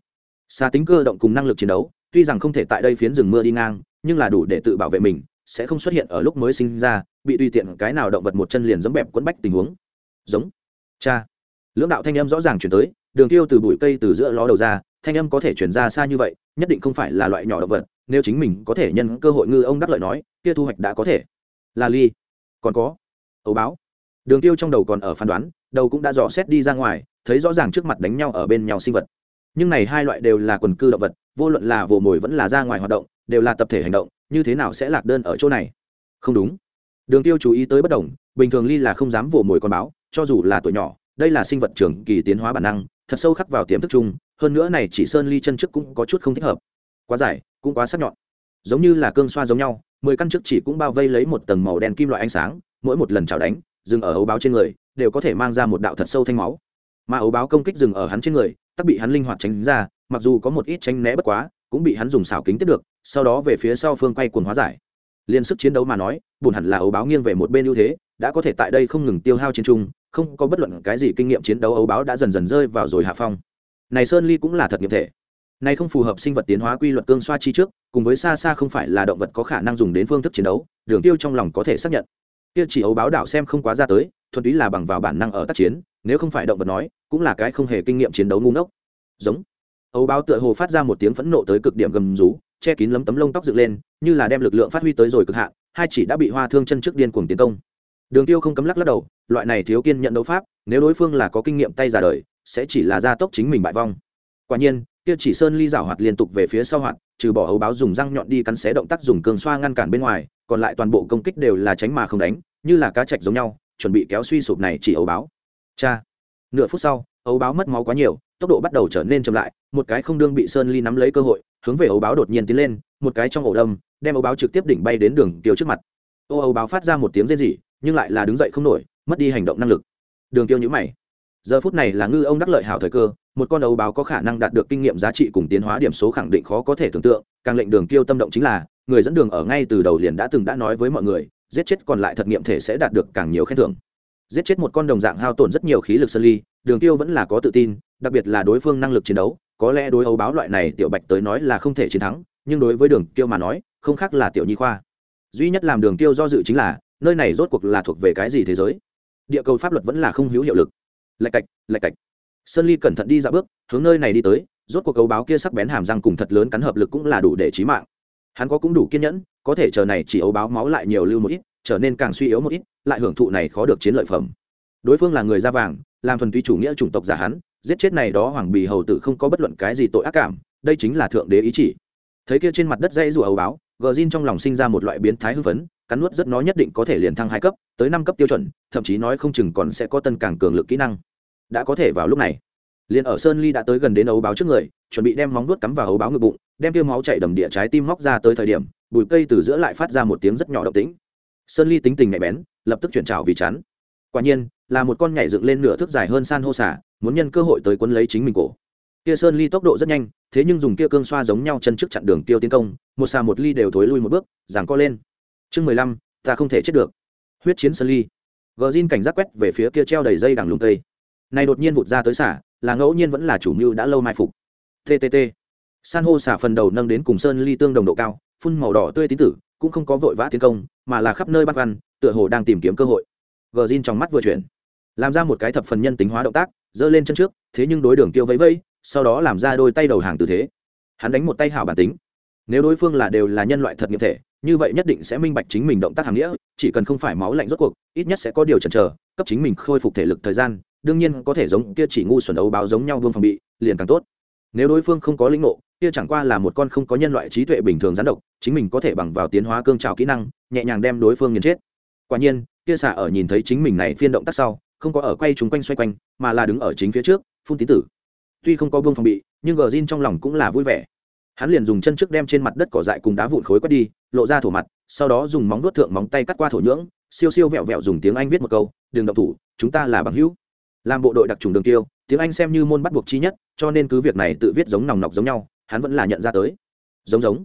Xa tính cơ động cùng năng lực chiến đấu, tuy rằng không thể tại đây phiến rừng mưa đi ngang, nhưng là đủ để tự bảo vệ mình sẽ không xuất hiện ở lúc mới sinh ra, bị tùy tiện cái nào động vật một chân liền dẫm bẹp quấn bách tình huống. Giống. Cha. Lưỡng đạo thanh âm rõ ràng chuyển tới, đường tiêu từ bụi cây từ giữa ló đầu ra, thanh âm có thể chuyển ra xa như vậy, nhất định không phải là loại nhỏ động vật, nếu chính mình có thể nhân cơ hội ngư ông đắc lợi nói, kia thu hoạch đã có thể. Là ly. Còn có. Ấu báo. Đường tiêu trong đầu còn ở phán đoán, đầu cũng đã dò xét đi ra ngoài, thấy rõ ràng trước mặt đánh nhau ở bên nhau sinh vật. Nhưng này hai loại đều là quần cư động vật vô luận là vồ mồi vẫn là ra ngoài hoạt động, đều là tập thể hành động, như thế nào sẽ lạc đơn ở chỗ này? Không đúng. Đường tiêu chú ý tới bất đồng, bình thường ly là không dám vồ mồi con báo, cho dù là tuổi nhỏ, đây là sinh vật trưởng kỳ tiến hóa bản năng, thật sâu khắc vào tiềm thức chung, hơn nữa này chỉ sơn ly chân trước cũng có chút không thích hợp. Quá dài, cũng quá sắc nhọn. Giống như là cương xoa giống nhau, mười căn trước chỉ cũng bao vây lấy một tầng màu đen kim loại ánh sáng, mỗi một lần chảo đánh, dừng ở ấu báo trên người, đều có thể mang ra một đạo thật sâu thanh máu. Mà ấu báo công kích dừng ở hắn trên người, tắc bị hắn linh hoạt tránh ra mặc dù có một ít tránh né bất quá, cũng bị hắn dùng xảo kính tiếp được, sau đó về phía sau phương quay cuồng hóa giải. Liên sức chiến đấu mà nói, bùn hẳn là ấu báo nghiêng về một bên ưu thế, đã có thể tại đây không ngừng tiêu hao chiến trung, không có bất luận cái gì kinh nghiệm chiến đấu ấu báo đã dần dần rơi vào rồi hạ phong. Này sơn ly cũng là thật nghiệm thể. Này không phù hợp sinh vật tiến hóa quy luật cương xoa chi trước, cùng với xa xa không phải là động vật có khả năng dùng đến phương thức chiến đấu, đường tiêu trong lòng có thể xác nhận. Kia chỉ ấu báo đảo xem không quá ra tới, thuần túy là bằng vào bản năng ở tác chiến, nếu không phải động vật nói, cũng là cái không hề kinh nghiệm chiến đấu ngu ngốc. Giống ấu báo tựa hồ phát ra một tiếng phẫn nộ tới cực điểm gầm rú, che kín lấm tấm lông tóc dựng lên, như là đem lực lượng phát huy tới rồi cực hạn, hai chỉ đã bị hoa thương chân trước điên cuồng tiến công. Đường tiêu không cấm lắc lắc đầu, loại này thiếu kiên nhận đấu pháp, nếu đối phương là có kinh nghiệm tay ra đời, sẽ chỉ là gia tốc chính mình bại vong. Quả nhiên, kia chỉ sơn ly rảo hoạt liên tục về phía sau hoạt, trừ bỏ ấu báo dùng răng nhọn đi cắn xé động tác dùng cường xoa ngăn cản bên ngoài, còn lại toàn bộ công kích đều là tránh mà không đánh, như là cá chạch giống nhau, chuẩn bị kéo suy sụp này chỉ ấu báo. Cha! Nửa phút sau, ấu báo mất máu quá nhiều tốc độ bắt đầu trở nên chậm lại, một cái không đương bị sơn ly nắm lấy cơ hội, hướng về ấu báo đột nhiên tiến lên, một cái trong ổ đâm, đem ấu báo trực tiếp đỉnh bay đến đường tiêu trước mặt. Ô, ấu báo phát ra một tiếng rên rỉ, nhưng lại là đứng dậy không nổi, mất đi hành động năng lực. Đường tiêu nhữ mày. Giờ phút này là ngư ông đắc lợi hảo thời cơ, một con ấu báo có khả năng đạt được kinh nghiệm giá trị cùng tiến hóa điểm số khẳng định khó có thể tưởng tượng, càng lệnh đường tiêu tâm động chính là, người dẫn đường ở ngay từ đầu liền đã từng đã nói với mọi người, giết chết còn lại thật nghiệm thể sẽ đạt được càng nhiều khen thưởng. Giết chết một con đồng dạng hao tổn rất nhiều khí lực sơn ly, đường tiêu vẫn là có tự tin đặc biệt là đối phương năng lực chiến đấu, có lẽ đối ấu báo loại này tiểu bạch tới nói là không thể chiến thắng, nhưng đối với đường tiêu mà nói, không khác là tiểu nhi khoa. Duy nhất làm đường tiêu do dự chính là, nơi này rốt cuộc là thuộc về cái gì thế giới? Địa cầu pháp luật vẫn là không hữu hiệu lực. Lạch cạch lạch cạch. Sơn ly cẩn thận đi dạo bước, hướng nơi này đi tới, rốt cuộc cầu báo kia sắc bén hàm răng cùng thật lớn cắn hợp lực cũng là đủ để chí mạng. Hắn có cũng đủ kiên nhẫn, có thể chờ này chỉ ấu báo máu lại nhiều lưu một ít, trở nên càng suy yếu một ít, lại hưởng thụ này khó được chiến lợi phẩm. Đối phương là người da vàng, làm thuần túy chủ nghĩa chủng tộc giả hắn giết chết này đó hoàng bì hầu tử không có bất luận cái gì tội ác cảm, đây chính là thượng đế ý chỉ. Thấy kia trên mặt đất dây rùa ấu báo, gờ zin trong lòng sinh ra một loại biến thái hưng phấn, cắn nuốt rất nó nhất định có thể liền thăng hai cấp, tới năm cấp tiêu chuẩn, thậm chí nói không chừng còn sẽ có tân càng cường lực kỹ năng. Đã có thể vào lúc này, liền ở sơn ly đã tới gần đến ấu báo trước người, chuẩn bị đem móng vuốt cắm vào ấu báo ngực bụng, đem tiêu máu chảy đầm địa trái tim móc ra tới thời điểm, bụi cây từ giữa lại phát ra một tiếng rất nhỏ động tĩnh. Sơn ly tính tình nhạy bén, lập tức chuyển trào vì chắn quả nhiên, là một con nhảy dựng lên nửa thước dài hơn san hô xả muốn nhân cơ hội tới quấn lấy chính mình cổ. Kia sơn ly tốc độ rất nhanh, thế nhưng dùng kia cương xoa giống nhau chân trước chặn đường tiêu tiến công, một xà một ly đều thối lui một bước, giằng co lên. Chương mười lăm, ta không thể chết được. Huyết chiến sơn ly. Gờ cảnh giác quét về phía kia treo đầy dây đằng lùng tây này đột nhiên vụt ra tới xả là ngẫu nhiên vẫn là chủ mưu đã lâu mai phục. Ttt san hô xả phần đầu nâng đến cùng sơn ly tương đồng độ cao, phun màu đỏ tươi tín tử, cũng không có vội vã tiến công, mà là khắp nơi bắt văn tựa hồ đang tìm kiếm cơ hội. Gờ trong mắt vừa chuyển làm ra một cái thập phần nhân tính hóa động tác, giơ lên chân trước, thế nhưng đối đường tiêu vẫy vẫy, sau đó làm ra đôi tay đầu hàng tư thế. Hắn đánh một tay hảo bản tính. Nếu đối phương là đều là nhân loại thật nghiệm thể, như vậy nhất định sẽ minh bạch chính mình động tác hàm nghĩa, chỉ cần không phải máu lạnh rốt cuộc, ít nhất sẽ có điều chần chờ, cấp chính mình khôi phục thể lực thời gian, đương nhiên có thể giống kia chỉ ngu xuẩn đấu báo giống nhau vương phòng bị, liền càng tốt. Nếu đối phương không có linh ngộ, kia chẳng qua là một con không có nhân loại trí tuệ bình thường gián độc, chính mình có thể bằng vào tiến hóa cương trào kỹ năng, nhẹ nhàng đem đối phương nghiền chết. Quả nhiên, kia xả ở nhìn thấy chính mình này phiên động tác sau không có ở quay chúng quanh xoay quanh, mà là đứng ở chính phía trước, phun tín tử. Tuy không có vương phòng bị, nhưng gờ zin trong lòng cũng là vui vẻ. Hắn liền dùng chân trước đem trên mặt đất cỏ dại cùng đá vụn khối quét đi, lộ ra thổ mặt, sau đó dùng móng vuốt thượng móng tay cắt qua thổ nhưỡng, siêu siêu vẹo vẹo dùng tiếng anh viết một câu đường động thủ, chúng ta là bằng hữu. Làm bộ đội đặc trùng đường tiêu, tiếng anh xem như môn bắt buộc chi nhất, cho nên cứ việc này tự viết giống nòng nọc giống nhau, hắn vẫn là nhận ra tới. Giống giống.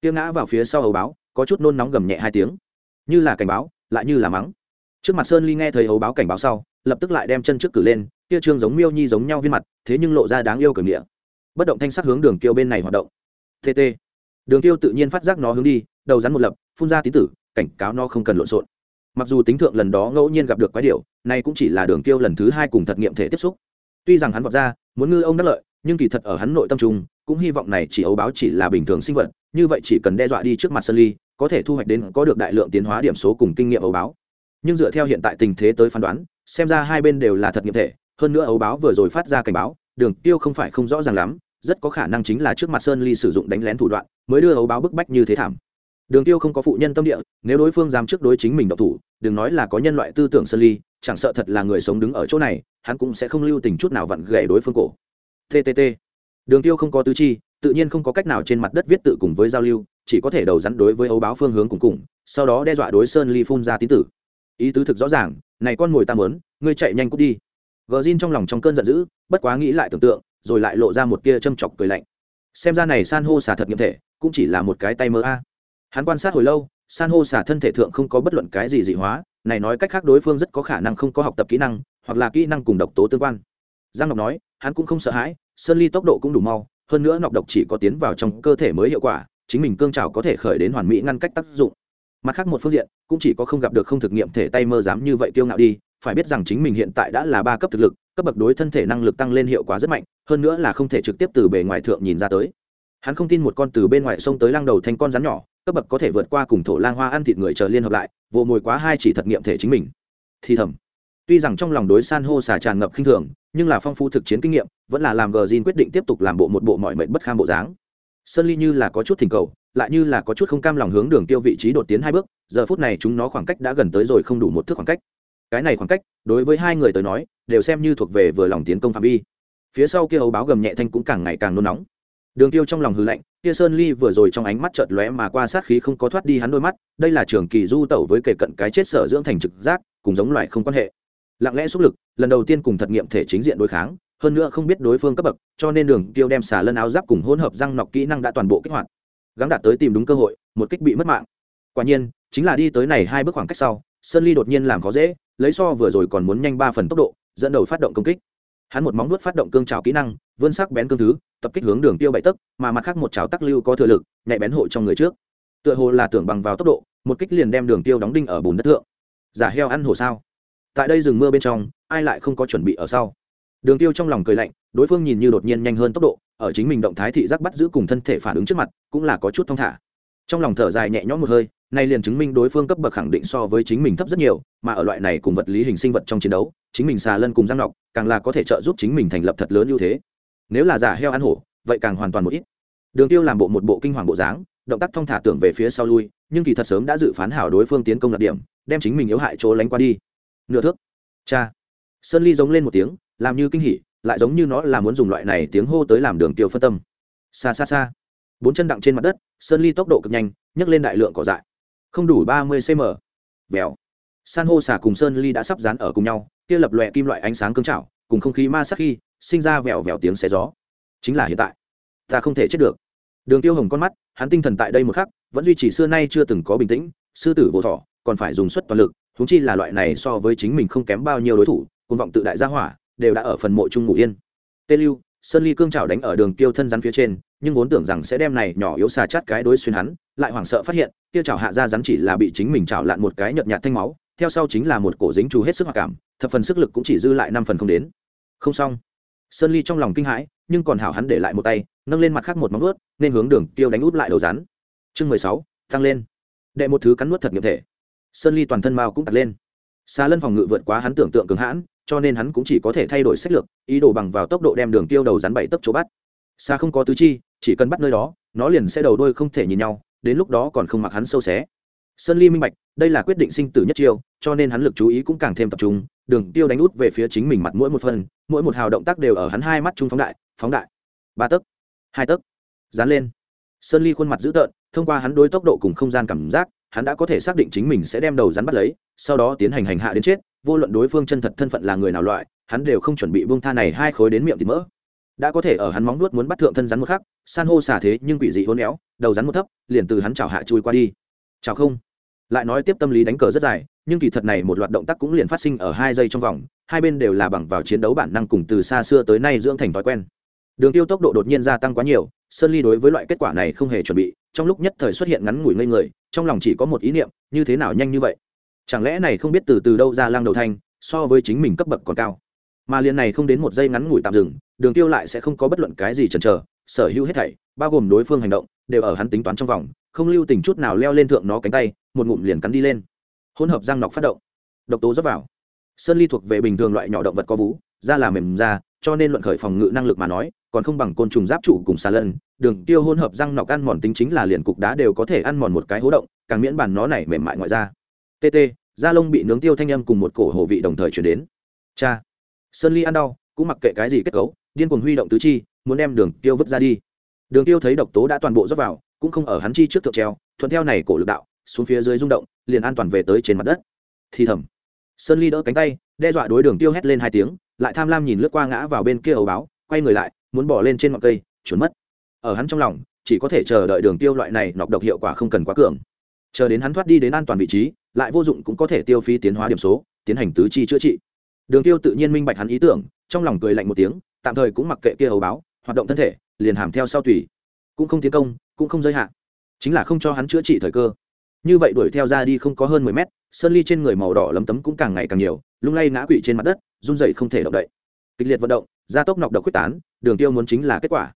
Tiếng ngã vào phía sau hầu báo, có chút nôn nóng gầm nhẹ hai tiếng. Như là cảnh báo, lại như là mắng trước mặt sơn ly nghe thấy hầu báo cảnh báo sau, lập tức lại đem chân trước cử lên, kia trương giống miêu nhi giống nhau viên mặt, thế nhưng lộ ra đáng yêu cường địa bất động thanh sắc hướng đường kiêu bên này hoạt động. Tt đường tiêu tự nhiên phát giác nó hướng đi, đầu rắn một lập, phun ra tín tử, cảnh cáo nó không cần lộn xộn. Mặc dù tính thượng lần đó ngẫu nhiên gặp được quái điệu nay cũng chỉ là đường tiêu lần thứ hai cùng thật nghiệm thể tiếp xúc. Tuy rằng hắn vọt ra, muốn ngư ông đắc lợi, nhưng kỳ thật ở hắn nội tâm trung, cũng hy vọng này chỉ ấu báo chỉ là bình thường sinh vật, như vậy chỉ cần đe dọa đi trước mặt sơn ly, có thể thu hoạch đến, có được đại lượng tiến hóa điểm số cùng kinh nghiệm ấu báo nhưng dựa theo hiện tại tình thế tới phán đoán, xem ra hai bên đều là thật nghiệm thể. Hơn nữa ấu báo vừa rồi phát ra cảnh báo, đường tiêu không phải không rõ ràng lắm, rất có khả năng chính là trước mặt sơn ly sử dụng đánh lén thủ đoạn, mới đưa ấu báo bức bách như thế thảm. Đường tiêu không có phụ nhân tâm địa, nếu đối phương dám trước đối chính mình độc thủ, đừng nói là có nhân loại tư tưởng sơn ly, chẳng sợ thật là người sống đứng ở chỗ này, hắn cũng sẽ không lưu tình chút nào vặn gãy đối phương cổ. Ttt đường tiêu không có tứ chi, tự nhiên không có cách nào trên mặt đất viết tự cùng với giao lưu, chỉ có thể đầu rắn đối với ấu báo phương hướng cùng cùng, sau đó đe dọa đối sơn ly phun ra tín tử ý tứ thực rõ ràng, này con mồi ta muốn, ngươi chạy nhanh cút đi. Gờ rin trong lòng trong cơn giận dữ, bất quá nghĩ lại tưởng tượng, rồi lại lộ ra một tia châm chọc cười lạnh. Xem ra này san hô xả thật nghiệm thể, cũng chỉ là một cái tay mơ a. Hắn quan sát hồi lâu, san hô xả thân thể thượng không có bất luận cái gì dị hóa, này nói cách khác đối phương rất có khả năng không có học tập kỹ năng, hoặc là kỹ năng cùng độc tố tương quan. Giang ngọc nói, hắn cũng không sợ hãi, sơn ly tốc độ cũng đủ mau, hơn nữa nọc độc chỉ có tiến vào trong cơ thể mới hiệu quả, chính mình cương trào có thể khởi đến hoàn mỹ ngăn cách tác dụng mặt khác một phương diện, cũng chỉ có không gặp được không thực nghiệm thể tay mơ dám như vậy kiêu ngạo đi, phải biết rằng chính mình hiện tại đã là ba cấp thực lực, cấp bậc đối thân thể năng lực tăng lên hiệu quả rất mạnh, hơn nữa là không thể trực tiếp từ bề ngoài thượng nhìn ra tới. Hắn không tin một con từ bên ngoài sông tới lăng đầu thành con rắn nhỏ, cấp bậc có thể vượt qua cùng thổ lang hoa ăn thịt người chờ liên hợp lại, vô mồi quá hai chỉ thật nghiệm thể chính mình. Thì thầm, tuy rằng trong lòng đối san hô xà tràn ngập khinh thường, nhưng là phong phú thực chiến kinh nghiệm, vẫn là làm gờ zin quyết định tiếp tục làm bộ một bộ mọi mệnh bất kham bộ dáng. Sơn ly như là có chút thỉnh cầu lại như là có chút không cam lòng hướng đường tiêu vị trí đột tiến hai bước, giờ phút này chúng nó khoảng cách đã gần tới rồi không đủ một thước khoảng cách. Cái này khoảng cách, đối với hai người tới nói, đều xem như thuộc về vừa lòng tiến công phạm vi. Phía sau kia ấu báo gầm nhẹ thanh cũng càng ngày càng nôn nóng. Đường tiêu trong lòng hư lạnh, kia sơn ly vừa rồi trong ánh mắt chợt lóe mà qua sát khí không có thoát đi hắn đôi mắt, đây là trường kỳ du tẩu với kề cận cái chết sở dưỡng thành trực giác, cùng giống loài không quan hệ. Lặng lẽ xúc lực, lần đầu tiên cùng thật nghiệm thể chính diện đối kháng, hơn nữa không biết đối phương cấp bậc, cho nên đường tiêu đem xả lân áo giáp cùng hỗn hợp răng nọc kỹ năng đã toàn bộ kích hoạt gắng đạt tới tìm đúng cơ hội, một kích bị mất mạng. Quả nhiên, chính là đi tới này hai bước khoảng cách sau, sơn ly đột nhiên làm khó dễ, lấy so vừa rồi còn muốn nhanh ba phần tốc độ, dẫn đầu phát động công kích. Hắn một móng vuốt phát động cương trào kỹ năng, vươn sắc bén cương thứ, tập kích hướng đường tiêu bảy tấc, mà mặt khác một trào tắc lưu có thừa lực nhạy bén hộ trong người trước. Tựa hồ là tưởng bằng vào tốc độ, một kích liền đem đường tiêu đóng đinh ở bùn đất thượng. Giả heo ăn hồ sao? Tại đây rừng mưa bên trong, ai lại không có chuẩn bị ở sau? Đường tiêu trong lòng cười lạnh, đối phương nhìn như đột nhiên nhanh hơn tốc độ ở chính mình động thái thị giác bắt giữ cùng thân thể phản ứng trước mặt, cũng là có chút thong thả. Trong lòng thở dài nhẹ nhõm một hơi, nay liền chứng minh đối phương cấp bậc khẳng định so với chính mình thấp rất nhiều, mà ở loại này cùng vật lý hình sinh vật trong chiến đấu, chính mình xà lân cùng giang nọc, càng là có thể trợ giúp chính mình thành lập thật lớn ưu thế. Nếu là giả heo ăn hổ, vậy càng hoàn toàn một ít. Đường tiêu làm bộ một bộ kinh hoàng bộ dáng, động tác thong thả tưởng về phía sau lui, nhưng kỳ thật sớm đã dự phán hảo đối phương tiến công đặc điểm, đem chính mình yếu hại chỗ lánh qua đi. Nửa thước. Cha. Sơn ly giống lên một tiếng, làm như kinh hỉ lại giống như nó là muốn dùng loại này tiếng hô tới làm đường tiêu phân tâm. Xa xa xa. Bốn chân đặng trên mặt đất, sơn ly tốc độ cực nhanh, nhấc lên đại lượng cỏ dại. Không đủ ba mươi cm vèo. San hô xả cùng sơn ly đã sắp dán ở cùng nhau, kia lập lòe kim loại ánh sáng cứng chảo cùng không khí ma sắc khi, sinh ra vèo vèo tiếng xé gió. Chính là hiện tại. Ta không thể chết được. Đường tiêu hồng con mắt, hắn tinh thần tại đây một khắc, vẫn duy trì xưa nay chưa từng có bình tĩnh, sư tử vô thọ, còn phải dùng suất toàn lực thúng chi là loại này so với chính mình không kém bao nhiêu đối thủ côn vọng tự đại gia hỏa đều đã ở phần mộ chung ngủ yên. Tê lưu, sơn ly cương trào đánh ở đường tiêu thân rắn phía trên, nhưng vốn tưởng rằng sẽ đem này nhỏ yếu xà chát cái đối xuyên hắn, lại hoảng sợ phát hiện tiêu trào hạ ra rắn chỉ là bị chính mình trào lạn một cái nhợt nhạt thanh máu, theo sau chính là một cổ dính chú hết sức mặc cảm, thập phần sức lực cũng chỉ dư lại năm phần không đến. Không xong. Sơn ly trong lòng kinh hãi, nhưng còn hảo hắn để lại một tay, nâng lên mặt khác một móng ướt nên hướng đường tiêu đánh út lại đầu rắn. Chương mười sáu, tăng lên. Đệ một thứ cắn nuốt thật nghiệm thể. Sơn ly toàn thân mao cũng tạt lên. Xa lân phòng ngự vượt quá hắn tưởng tượng cường hãn cho nên hắn cũng chỉ có thể thay đổi sách lược, ý đồ bằng vào tốc độ đem đường tiêu đầu rắn bảy tấp chỗ bắt. Xa không có tứ chi, chỉ cần bắt nơi đó, nó liền sẽ đầu đôi không thể nhìn nhau, đến lúc đó còn không mặc hắn sâu xé. Sơn ly minh bạch, đây là quyết định sinh tử nhất chiêu, cho nên hắn lực chú ý cũng càng thêm tập trung, đường tiêu đánh út về phía chính mình mặt mỗi một phần, mỗi một hào động tác đều ở hắn hai mắt trung phóng đại phóng đại. Ba tấc, hai tấc, dán lên. Sơn ly khuôn mặt dữ tợn, thông qua hắn đối tốc độ cùng không gian cảm giác, hắn đã có thể xác định chính mình sẽ đem đầu rắn bắt lấy, sau đó tiến hành hành hạ đến chết vô luận đối phương chân thật thân phận là người nào loại, hắn đều không chuẩn bị buông tha này hai khối đến miệng thịt mỡ. Đã có thể ở hắn móng nuốt muốn bắt thượng thân rắn một khắc, san hô xả thế nhưng quỷ dị hôn éo, đầu rắn một thấp, liền từ hắn chảo hạ chui qua đi. Chào không. Lại nói tiếp tâm lý đánh cờ rất dài, nhưng kỳ thật này một loạt động tác cũng liền phát sinh ở hai giây trong vòng, hai bên đều là bằng vào chiến đấu bản năng cùng từ xa xưa tới nay dưỡng thành thói quen. Đường tiêu tốc độ đột nhiên gia tăng quá nhiều, sơn ly đối với loại kết quả này không hề chuẩn bị, trong lúc nhất thời xuất hiện ngắn ngủi ngây người, trong lòng chỉ có một ý niệm, như thế nào nhanh như vậy? Chẳng lẽ này không biết từ từ đâu ra lang đầu thanh, so với chính mình cấp bậc còn cao. Mà liền này không đến một giây ngắn ngủi tạm dừng, đường tiêu lại sẽ không có bất luận cái gì chần chờ, sở hữu hết thảy, bao gồm đối phương hành động, đều ở hắn tính toán trong vòng, không lưu tình chút nào leo lên thượng nó cánh tay, một ngụm liền cắn đi lên. Hỗn hợp răng nọc phát động. Độc tố dốc vào. Sơn ly thuộc về bình thường loại nhỏ động vật có vú, da là mềm da, cho nên luận khởi phòng ngự năng lực mà nói, còn không bằng côn trùng giáp trụ cùng xà lân. Đường tiêu hỗn hợp răng nọc ăn mòn tính chính là liền cục đá đều có thể ăn mòn một cái hố động, càng miễn bản nó này mềm mại ngoại ra tt da lông bị nướng tiêu thanh âm cùng một cổ hồ vị đồng thời chuyển đến. Cha. Sơn ly ăn đau, cũng mặc kệ cái gì kết cấu, điên cuồng huy động tứ chi, muốn đem đường tiêu vứt ra đi. Đường tiêu thấy độc tố đã toàn bộ rót vào, cũng không ở hắn chi trước thượng treo, thuận theo này cổ lực đạo, xuống phía dưới rung động, liền an toàn về tới trên mặt đất. Thì thầm. Sơn ly đỡ cánh tay, đe dọa đối đường tiêu hét lên hai tiếng, lại tham lam nhìn lướt qua ngã vào bên kia ấu báo, quay người lại, muốn bỏ lên trên ngọn cây trốn mất. Ở hắn trong lòng, chỉ có thể chờ đợi đường tiêu loại này nọc độc hiệu quả không cần quá cường chờ đến hắn thoát đi đến an toàn vị trí, lại vô dụng cũng có thể tiêu phí tiến hóa điểm số, tiến hành tứ chi chữa trị. Đường tiêu tự nhiên minh bạch hắn ý tưởng, trong lòng cười lạnh một tiếng, tạm thời cũng mặc kệ kia hầu báo, hoạt động thân thể, liền hàm theo sau tùy. Cũng không tiến công, cũng không giới hạn chính là không cho hắn chữa trị thời cơ. Như vậy đuổi theo ra đi không có hơn mười mét, sơn ly trên người màu đỏ lấm tấm cũng càng ngày càng nhiều, lung lay ngã quỵ trên mặt đất, run dậy không thể động đậy. Kịch liệt vận động, gia tốc nọc độc quyết tán, đường tiêu muốn chính là kết quả.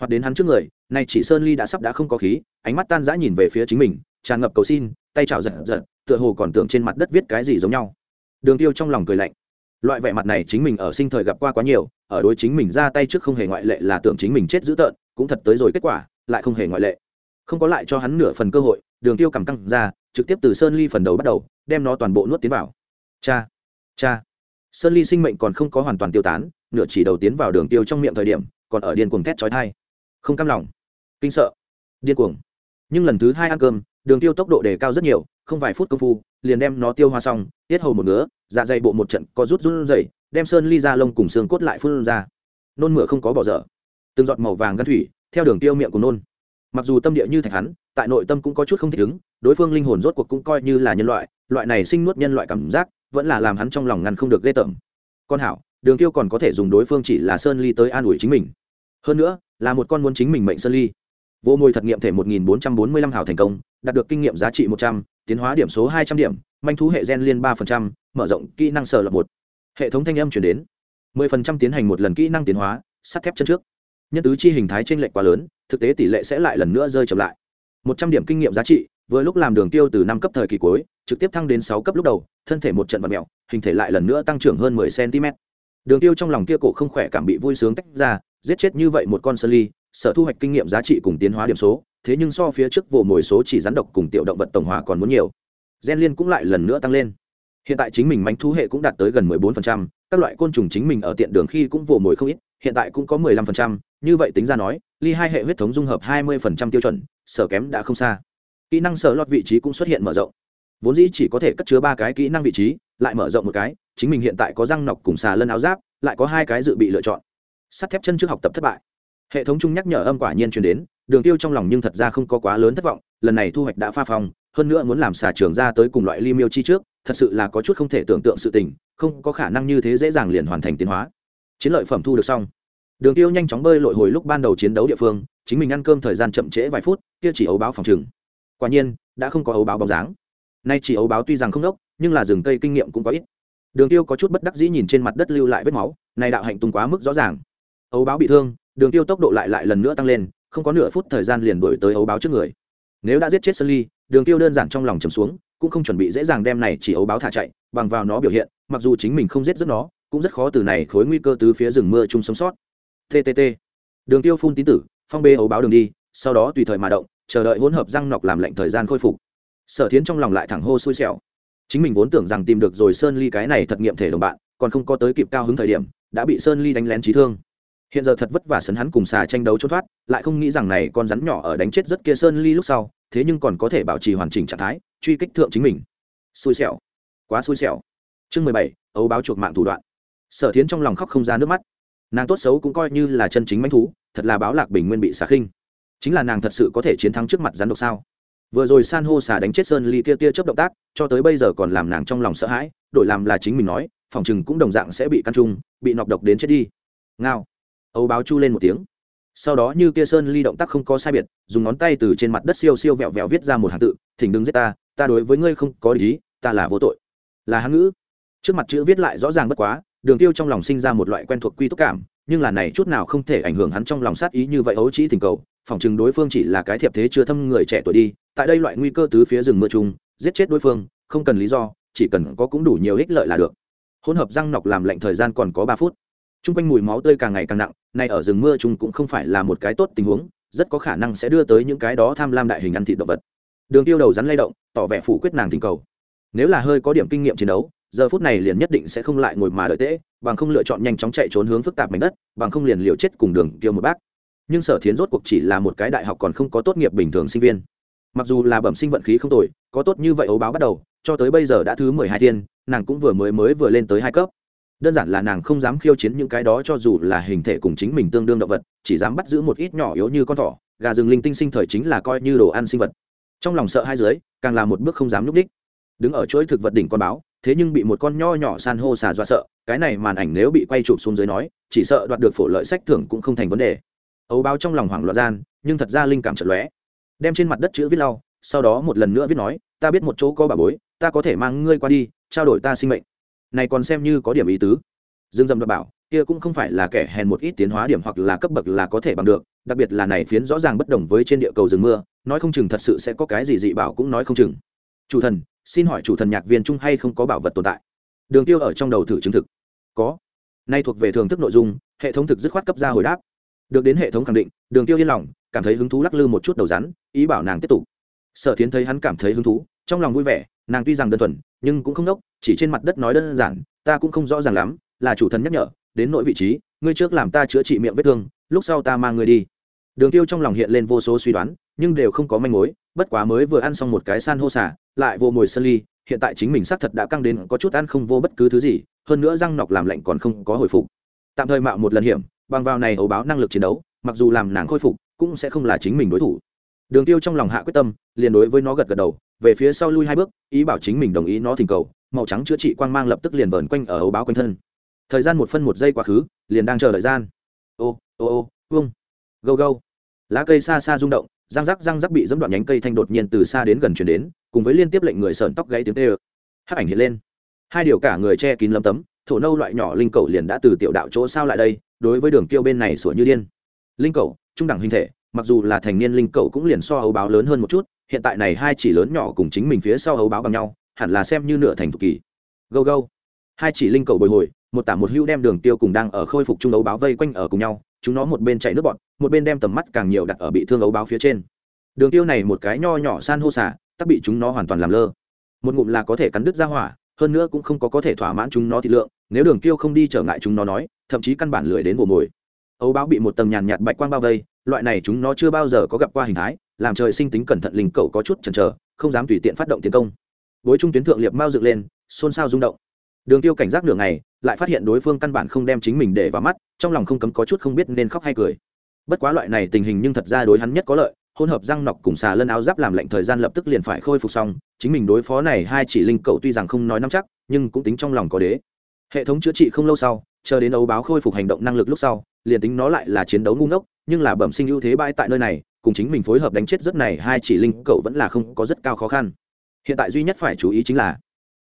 Hoặc đến hắn trước người, nay chỉ sơn ly đã sắp đã không có khí, ánh mắt tan rã nhìn về phía chính mình tràn ngập cầu xin, tay chảo giật giật, tựa hồ còn tưởng trên mặt đất viết cái gì giống nhau. Đường tiêu trong lòng cười lạnh. Loại vẻ mặt này chính mình ở sinh thời gặp qua quá nhiều, ở đối chính mình ra tay trước không hề ngoại lệ là tưởng chính mình chết dữ tợn, cũng thật tới rồi kết quả, lại không hề ngoại lệ. Không có lại cho hắn nửa phần cơ hội, đường tiêu cầm căng ra, trực tiếp từ sơn ly phần đầu bắt đầu, đem nó toàn bộ nuốt tiến vào. Cha cha. Sơn ly sinh mệnh còn không có hoàn toàn tiêu tán, nửa chỉ đầu tiến vào đường tiêu trong miệng thời điểm, còn ở điên cuồng thét chói tai. Không cam lòng. Kinh sợ. Điên cuồng nhưng lần thứ hai ăn cơm, đường tiêu tốc độ đề cao rất nhiều, không vài phút công phu, liền đem nó tiêu hoa xong, tiết hầu một ngứa dạ dày bộ một trận, có rút rút dày đem sơn ly ra lông cùng xương cốt lại phun ra. Nôn mửa không có bỏ dở. Từng giọt màu vàng gân thủy, theo đường tiêu miệng của nôn. Mặc dù tâm địa như thạch hắn, tại nội tâm cũng có chút không thích ứng, đối phương linh hồn rốt cuộc cũng coi như là nhân loại loại này sinh nuốt nhân loại cảm giác, vẫn là làm hắn trong lòng ngăn không được ghê tởm. Con hảo, đường tiêu còn có thể dùng đối phương chỉ là sơn ly tới an ủi chính mình. Hơn nữa, là một con muốn chính mình mệnh sơn ly vô môi thật nghiệm thể 1445 hào thành công đạt được kinh nghiệm giá trị 100, tiến hóa điểm số 200 điểm manh thú hệ gen liên 3%, mở rộng kỹ năng sở lập một. Hệ thống thanh âm chuyển đến. 10% tiến hành một lần kỹ năng tiến hóa sắt thép chân trước. Nhân tứ chi hình thái trên lệch quá lớn thực tế tỷ lệ sẽ lại lần nữa rơi chậm lại. một trăm điểm kinh nghiệm giá trị vừa lúc làm đường tiêu từ năm cấp thời kỳ cuối trực tiếp thăng đến sáu cấp lúc đầu thân thể một trận vật mèo hình thể lại lần nữa tăng trưởng hơn mười cm đường tiêu trong lòng kia cổ không khỏe cảm bị vui sướng tách ra giết chết như vậy một con sơn ly sở thu hoạch kinh nghiệm giá trị cùng tiến hóa điểm số thế nhưng so phía trước vồ mồi số chỉ rắn độc cùng tiểu động vật tổng hòa còn muốn nhiều. Gen liên cũng lại lần nữa tăng lên. Hiện tại chính mình mánh thú hệ cũng đạt tới gần 14%, các loại côn trùng chính mình ở tiện đường khi cũng vồ mồi không ít hiện tại cũng có 15%, như vậy tính ra nói ly hai hệ huyết thống dung hợp 20% tiêu chuẩn sở kém đã không xa. Kỹ năng sở lọt vị trí cũng xuất hiện mở rộng. Vốn dĩ chỉ có thể cất chứa ba cái kỹ năng vị trí lại mở rộng một cái chính mình hiện tại có răng nọc cùng xà lân áo giáp lại có hai cái dự bị lựa chọn. Sắt thép chân trước học tập thất bại hệ thống chung nhắc nhở âm quả nhiên truyền đến, đường tiêu trong lòng nhưng thật ra không có quá lớn thất vọng, lần này thu hoạch đã pha phong, hơn nữa muốn làm xà trường ra tới cùng loại ly miêu chi trước, thật sự là có chút không thể tưởng tượng sự tình, không có khả năng như thế dễ dàng liền hoàn thành tiến hóa. Chiến lợi phẩm thu được xong. Đường tiêu nhanh chóng bơi lội hồi lúc ban đầu chiến đấu địa phương, chính mình ăn cơm thời gian chậm trễ vài phút, kia chỉ ấu báo phòng trừng. Quả nhiên, đã không có ấu báo bóng dáng. Nay chỉ ấu báo tuy rằng không đốc, nhưng là rừng cây kinh nghiệm cũng có ít. Đường tiêu có chút bất đắc dĩ nhìn trên mặt đất lưu lại vết máu, này đạo hạnh tung quá mức rõ ràng. Ấu báo bị thương đường tiêu tốc độ lại lại lần nữa tăng lên, không có nửa phút thời gian liền đuổi tới ấu báo trước người. Nếu đã giết chết sơn ly, đường tiêu đơn giản trong lòng trầm xuống, cũng không chuẩn bị dễ dàng đem này chỉ ấu báo thả chạy, bằng vào nó biểu hiện, mặc dù chính mình không giết rất nó, cũng rất khó từ này khối nguy cơ từ phía rừng mưa chung sống sót. Ttt đường tiêu phun tín tử, phong bê ấu báo đường đi, sau đó tùy thời mà động, chờ đợi hỗn hợp răng nọc làm lệnh thời gian khôi phục. Sở thiến trong lòng lại thẳng hô xui xẻo. Chính mình vốn tưởng rằng tìm được rồi sơn ly cái này thật nghiệm thể đồng bạn, còn không có tới kịp cao hứng thời điểm, đã bị sơn ly đánh lén trí thương hiện giờ thật vất vả sấn hắn cùng xà tranh đấu trốn thoát, lại không nghĩ rằng này con rắn nhỏ ở đánh chết rất kia sơn ly lúc sau, thế nhưng còn có thể bảo trì hoàn chỉnh trạng thái, truy kích thượng chính mình. Xui xẻo. Quá xui xẻo. Chương mười bảy, ấu báo chuộc mạng thủ đoạn. Sở thiến trong lòng khóc không ra nước mắt. Nàng tốt xấu cũng coi như là chân chính manh thú, thật là báo lạc bình nguyên bị xả khinh. Chính là nàng thật sự có thể chiến thắng trước mặt rắn độc sao? Vừa rồi san hô xả đánh chết sơn ly kia tia chớp động tác, cho tới bây giờ còn làm nàng trong lòng sợ hãi, đổi làm là chính mình nói, phòng chừng cũng đồng dạng sẽ bị căn trung, bị nọc độc đến chết đi. Ngao ấu báo chu lên một tiếng. Sau đó như kia sơn ly động tác không có sai biệt, dùng ngón tay từ trên mặt đất siêu siêu vẹo vẹo viết ra một hàng tự, thỉnh đừng giết ta ta đối với ngươi không có lý ta là vô tội. Là hán ngữ. Trước mặt chữ viết lại rõ ràng bất quá, đường tiêu trong lòng sinh ra một loại quen thuộc quy túc cảm, nhưng là này chút nào không thể ảnh hưởng hắn trong lòng sát ý như vậy ấu chỉ tình cầu, phỏng chừng đối phương chỉ là cái thiệp thế chưa thâm người trẻ tuổi đi, tại đây loại nguy cơ tứ phía rừng mưa chung, giết chết đối phương, không cần lý do, chỉ cần có cũng đủ nhiều ích lợi là được. Hỗn hợp răng nọc làm lạnh thời gian còn có ba phút t r u n g quanh mùi máu tươi càng ngày càng nặng, nay ở rừng mưa chung cũng không phải là một cái tốt tình huống, rất có khả năng sẽ đưa tới những cái đó tham lam đại hình ăn thịt động vật. Đường tiêu đầu rắn lay động, tỏ vẻ phủ quyết nàng tình cầu. Nếu là hơi có điểm kinh nghiệm chiến đấu, giờ phút này liền nhất định sẽ không lại ngồi mà đợi tễ, bằng không lựa chọn nhanh chóng chạy trốn hướng phức tạp mảnh đất, bằng không liền liều chết cùng đường tiêu một bác. Nhưng sở thiến rốt cuộc chỉ là một cái đại học còn không có tốt nghiệp bình thường sinh viên. Mặc dù là bẩm sinh vận khí không tồi, có tốt như vậy ấu báo bắt đầu, cho tới bây giờ đã thứ mười hai thiên, nàng cũng vừa mới mới vừa lên tới hai cấp đơn giản là nàng không dám khiêu chiến những cái đó cho dù là hình thể cùng chính mình tương đương động vật, chỉ dám bắt giữ một ít nhỏ yếu như con thỏ, gà rừng linh tinh sinh thời chính là coi như đồ ăn sinh vật. Trong lòng sợ hai dưới, càng là một bước không dám núp đích. Đứng ở chuỗi thực vật đỉnh con báo, thế nhưng bị một con nho nhỏ san hô xà dọa sợ, cái này màn ảnh nếu bị quay chụp xuống dưới nói, chỉ sợ đoạt được phổ lợi sách thưởng cũng không thành vấn đề. Ấu báo trong lòng hoảng loạn gian, nhưng thật ra linh cảm chợt lóe. Đem trên mặt đất chữ viết lau, sau đó một lần nữa viết nói, ta biết một chỗ có bà bối, ta có thể mang ngươi qua đi, trao đổi ta sinh mệnh này còn xem như có điểm ý tứ. Dương dâm đ bảo, kia cũng không phải là kẻ hèn một ít tiến hóa điểm hoặc là cấp bậc là có thể bằng được, đặc biệt là này phiến rõ ràng bất đồng với trên địa cầu rừng mưa, nói không chừng thật sự sẽ có cái gì dị bảo cũng nói không chừng. Chủ thần, xin hỏi chủ thần nhạc viên trung hay không có bảo vật tồn tại? Đường tiêu ở trong đầu thử chứng thực. Có. Nay thuộc về thường thức nội dung, hệ thống thực dứt khoát cấp ra hồi đáp. Được đến hệ thống khẳng định, đường tiêu yên lòng, cảm thấy hứng thú lắc lư một chút đầu rắn, ý bảo nàng tiếp tục. Sở thiến thấy hắn cảm thấy hứng thú, trong lòng vui vẻ, nàng tuy rằng đơn thuần, nhưng cũng không đốc chỉ trên mặt đất nói đơn giản, ta cũng không rõ ràng lắm, là chủ thần nhắc nhở, đến nội vị trí, ngươi trước làm ta chữa trị miệng vết thương, lúc sau ta mang ngươi đi. Đường tiêu trong lòng hiện lên vô số suy đoán, nhưng đều không có manh mối, bất quá mới vừa ăn xong một cái san hô xả lại vô mồi sơn ly, hiện tại chính mình xác thật đã căng đến có chút ăn không vô bất cứ thứ gì, hơn nữa răng nọc làm lạnh còn không có hồi phục. Tạm thời mạo một lần hiểm, bằng vào này ấu báo năng lực chiến đấu, mặc dù làm nàng khôi phục, cũng sẽ không là chính mình đối thủ. Đường tiêu trong lòng hạ quyết tâm, liền đối với nó gật gật đầu, về phía sau lui hai bước, ý bảo chính mình đồng ý nó thỉnh cầu màu trắng chữa trị quang mang lập tức liền vờn quanh ở ấu báo quanh thân. Thời gian một phân một giây quá khứ, liền đang chờ đợi gian. Ô ô ô, vung. Gâu gâu. Lá cây xa xa rung động, răng rắc răng rắc bị dẫm đoạn nhánh cây thanh đột nhiên từ xa đến gần chuyển đến, cùng với liên tiếp lệnh người sợn tóc gãy tiếng tê ơ. Hắc ảnh hiện lên. Hai điều cả người che kín lâm tấm, thổ nâu loại nhỏ linh cầu liền đã từ tiểu đạo chỗ sao lại đây, đối với đường tiêu bên này sủa như điên. Linh cầu, trung đẳng hình thể, mặc dù là thành niên linh cầu cũng liền so ấu báo lớn hơn một chút, hiện tại này hai chỉ lớn nhỏ cùng chính mình phía sau ấu báo bằng nhau hẳn là xem như nửa thành thục kỳ. Gâu gâu. Hai chỉ linh cầu bồi hồi, một tả một hữu đem đường tiêu cùng đang ở khôi phục trung ấu báo vây quanh ở cùng nhau, chúng nó một bên chạy nước bọn, một bên đem tầm mắt càng nhiều đặt ở bị thương ấu báo phía trên. Đường tiêu này một cái nho nhỏ san hô xả, tắc bị chúng nó hoàn toàn làm lơ. Một ngụm là có thể cắn đứt ra hỏa, hơn nữa cũng không có có thể thỏa mãn chúng nó thị lượng, nếu đường tiêu không đi trở ngại chúng nó nói, thậm chí căn bản lười đến vồ mồi. Ấu báo bị một tầng nhàn nhạt bạch quang bao vây, loại này chúng nó chưa bao giờ có gặp qua hình thái, làm trời sinh tính cẩn thận linh cầu có chút chần chờ, không dám tùy tiện phát động tiến công bối trung tuyến thượng liệp mau dựng lên, xôn xao rung động. Đường tiêu cảnh giác nửa ngày, lại phát hiện đối phương căn bản không đem chính mình để vào mắt, trong lòng không cấm có chút không biết nên khóc hay cười. Bất quá loại này tình hình nhưng thật ra đối hắn nhất có lợi, hỗn hợp răng nọc cùng xà lân áo giáp làm lệnh thời gian lập tức liền phải khôi phục xong, chính mình đối phó này hai chỉ linh cầu tuy rằng không nói nắm chắc, nhưng cũng tính trong lòng có đế. Hệ thống chữa trị không lâu sau, chờ đến ấu báo khôi phục hành động năng lực lúc sau, liền tính nó lại là chiến đấu ngu ngốc, nhưng là bẩm sinh ưu thế bãi tại nơi này, cùng chính mình phối hợp đánh chết rất này hai chỉ linh cầu vẫn là không có rất cao khó khăn hiện tại duy nhất phải chú ý chính là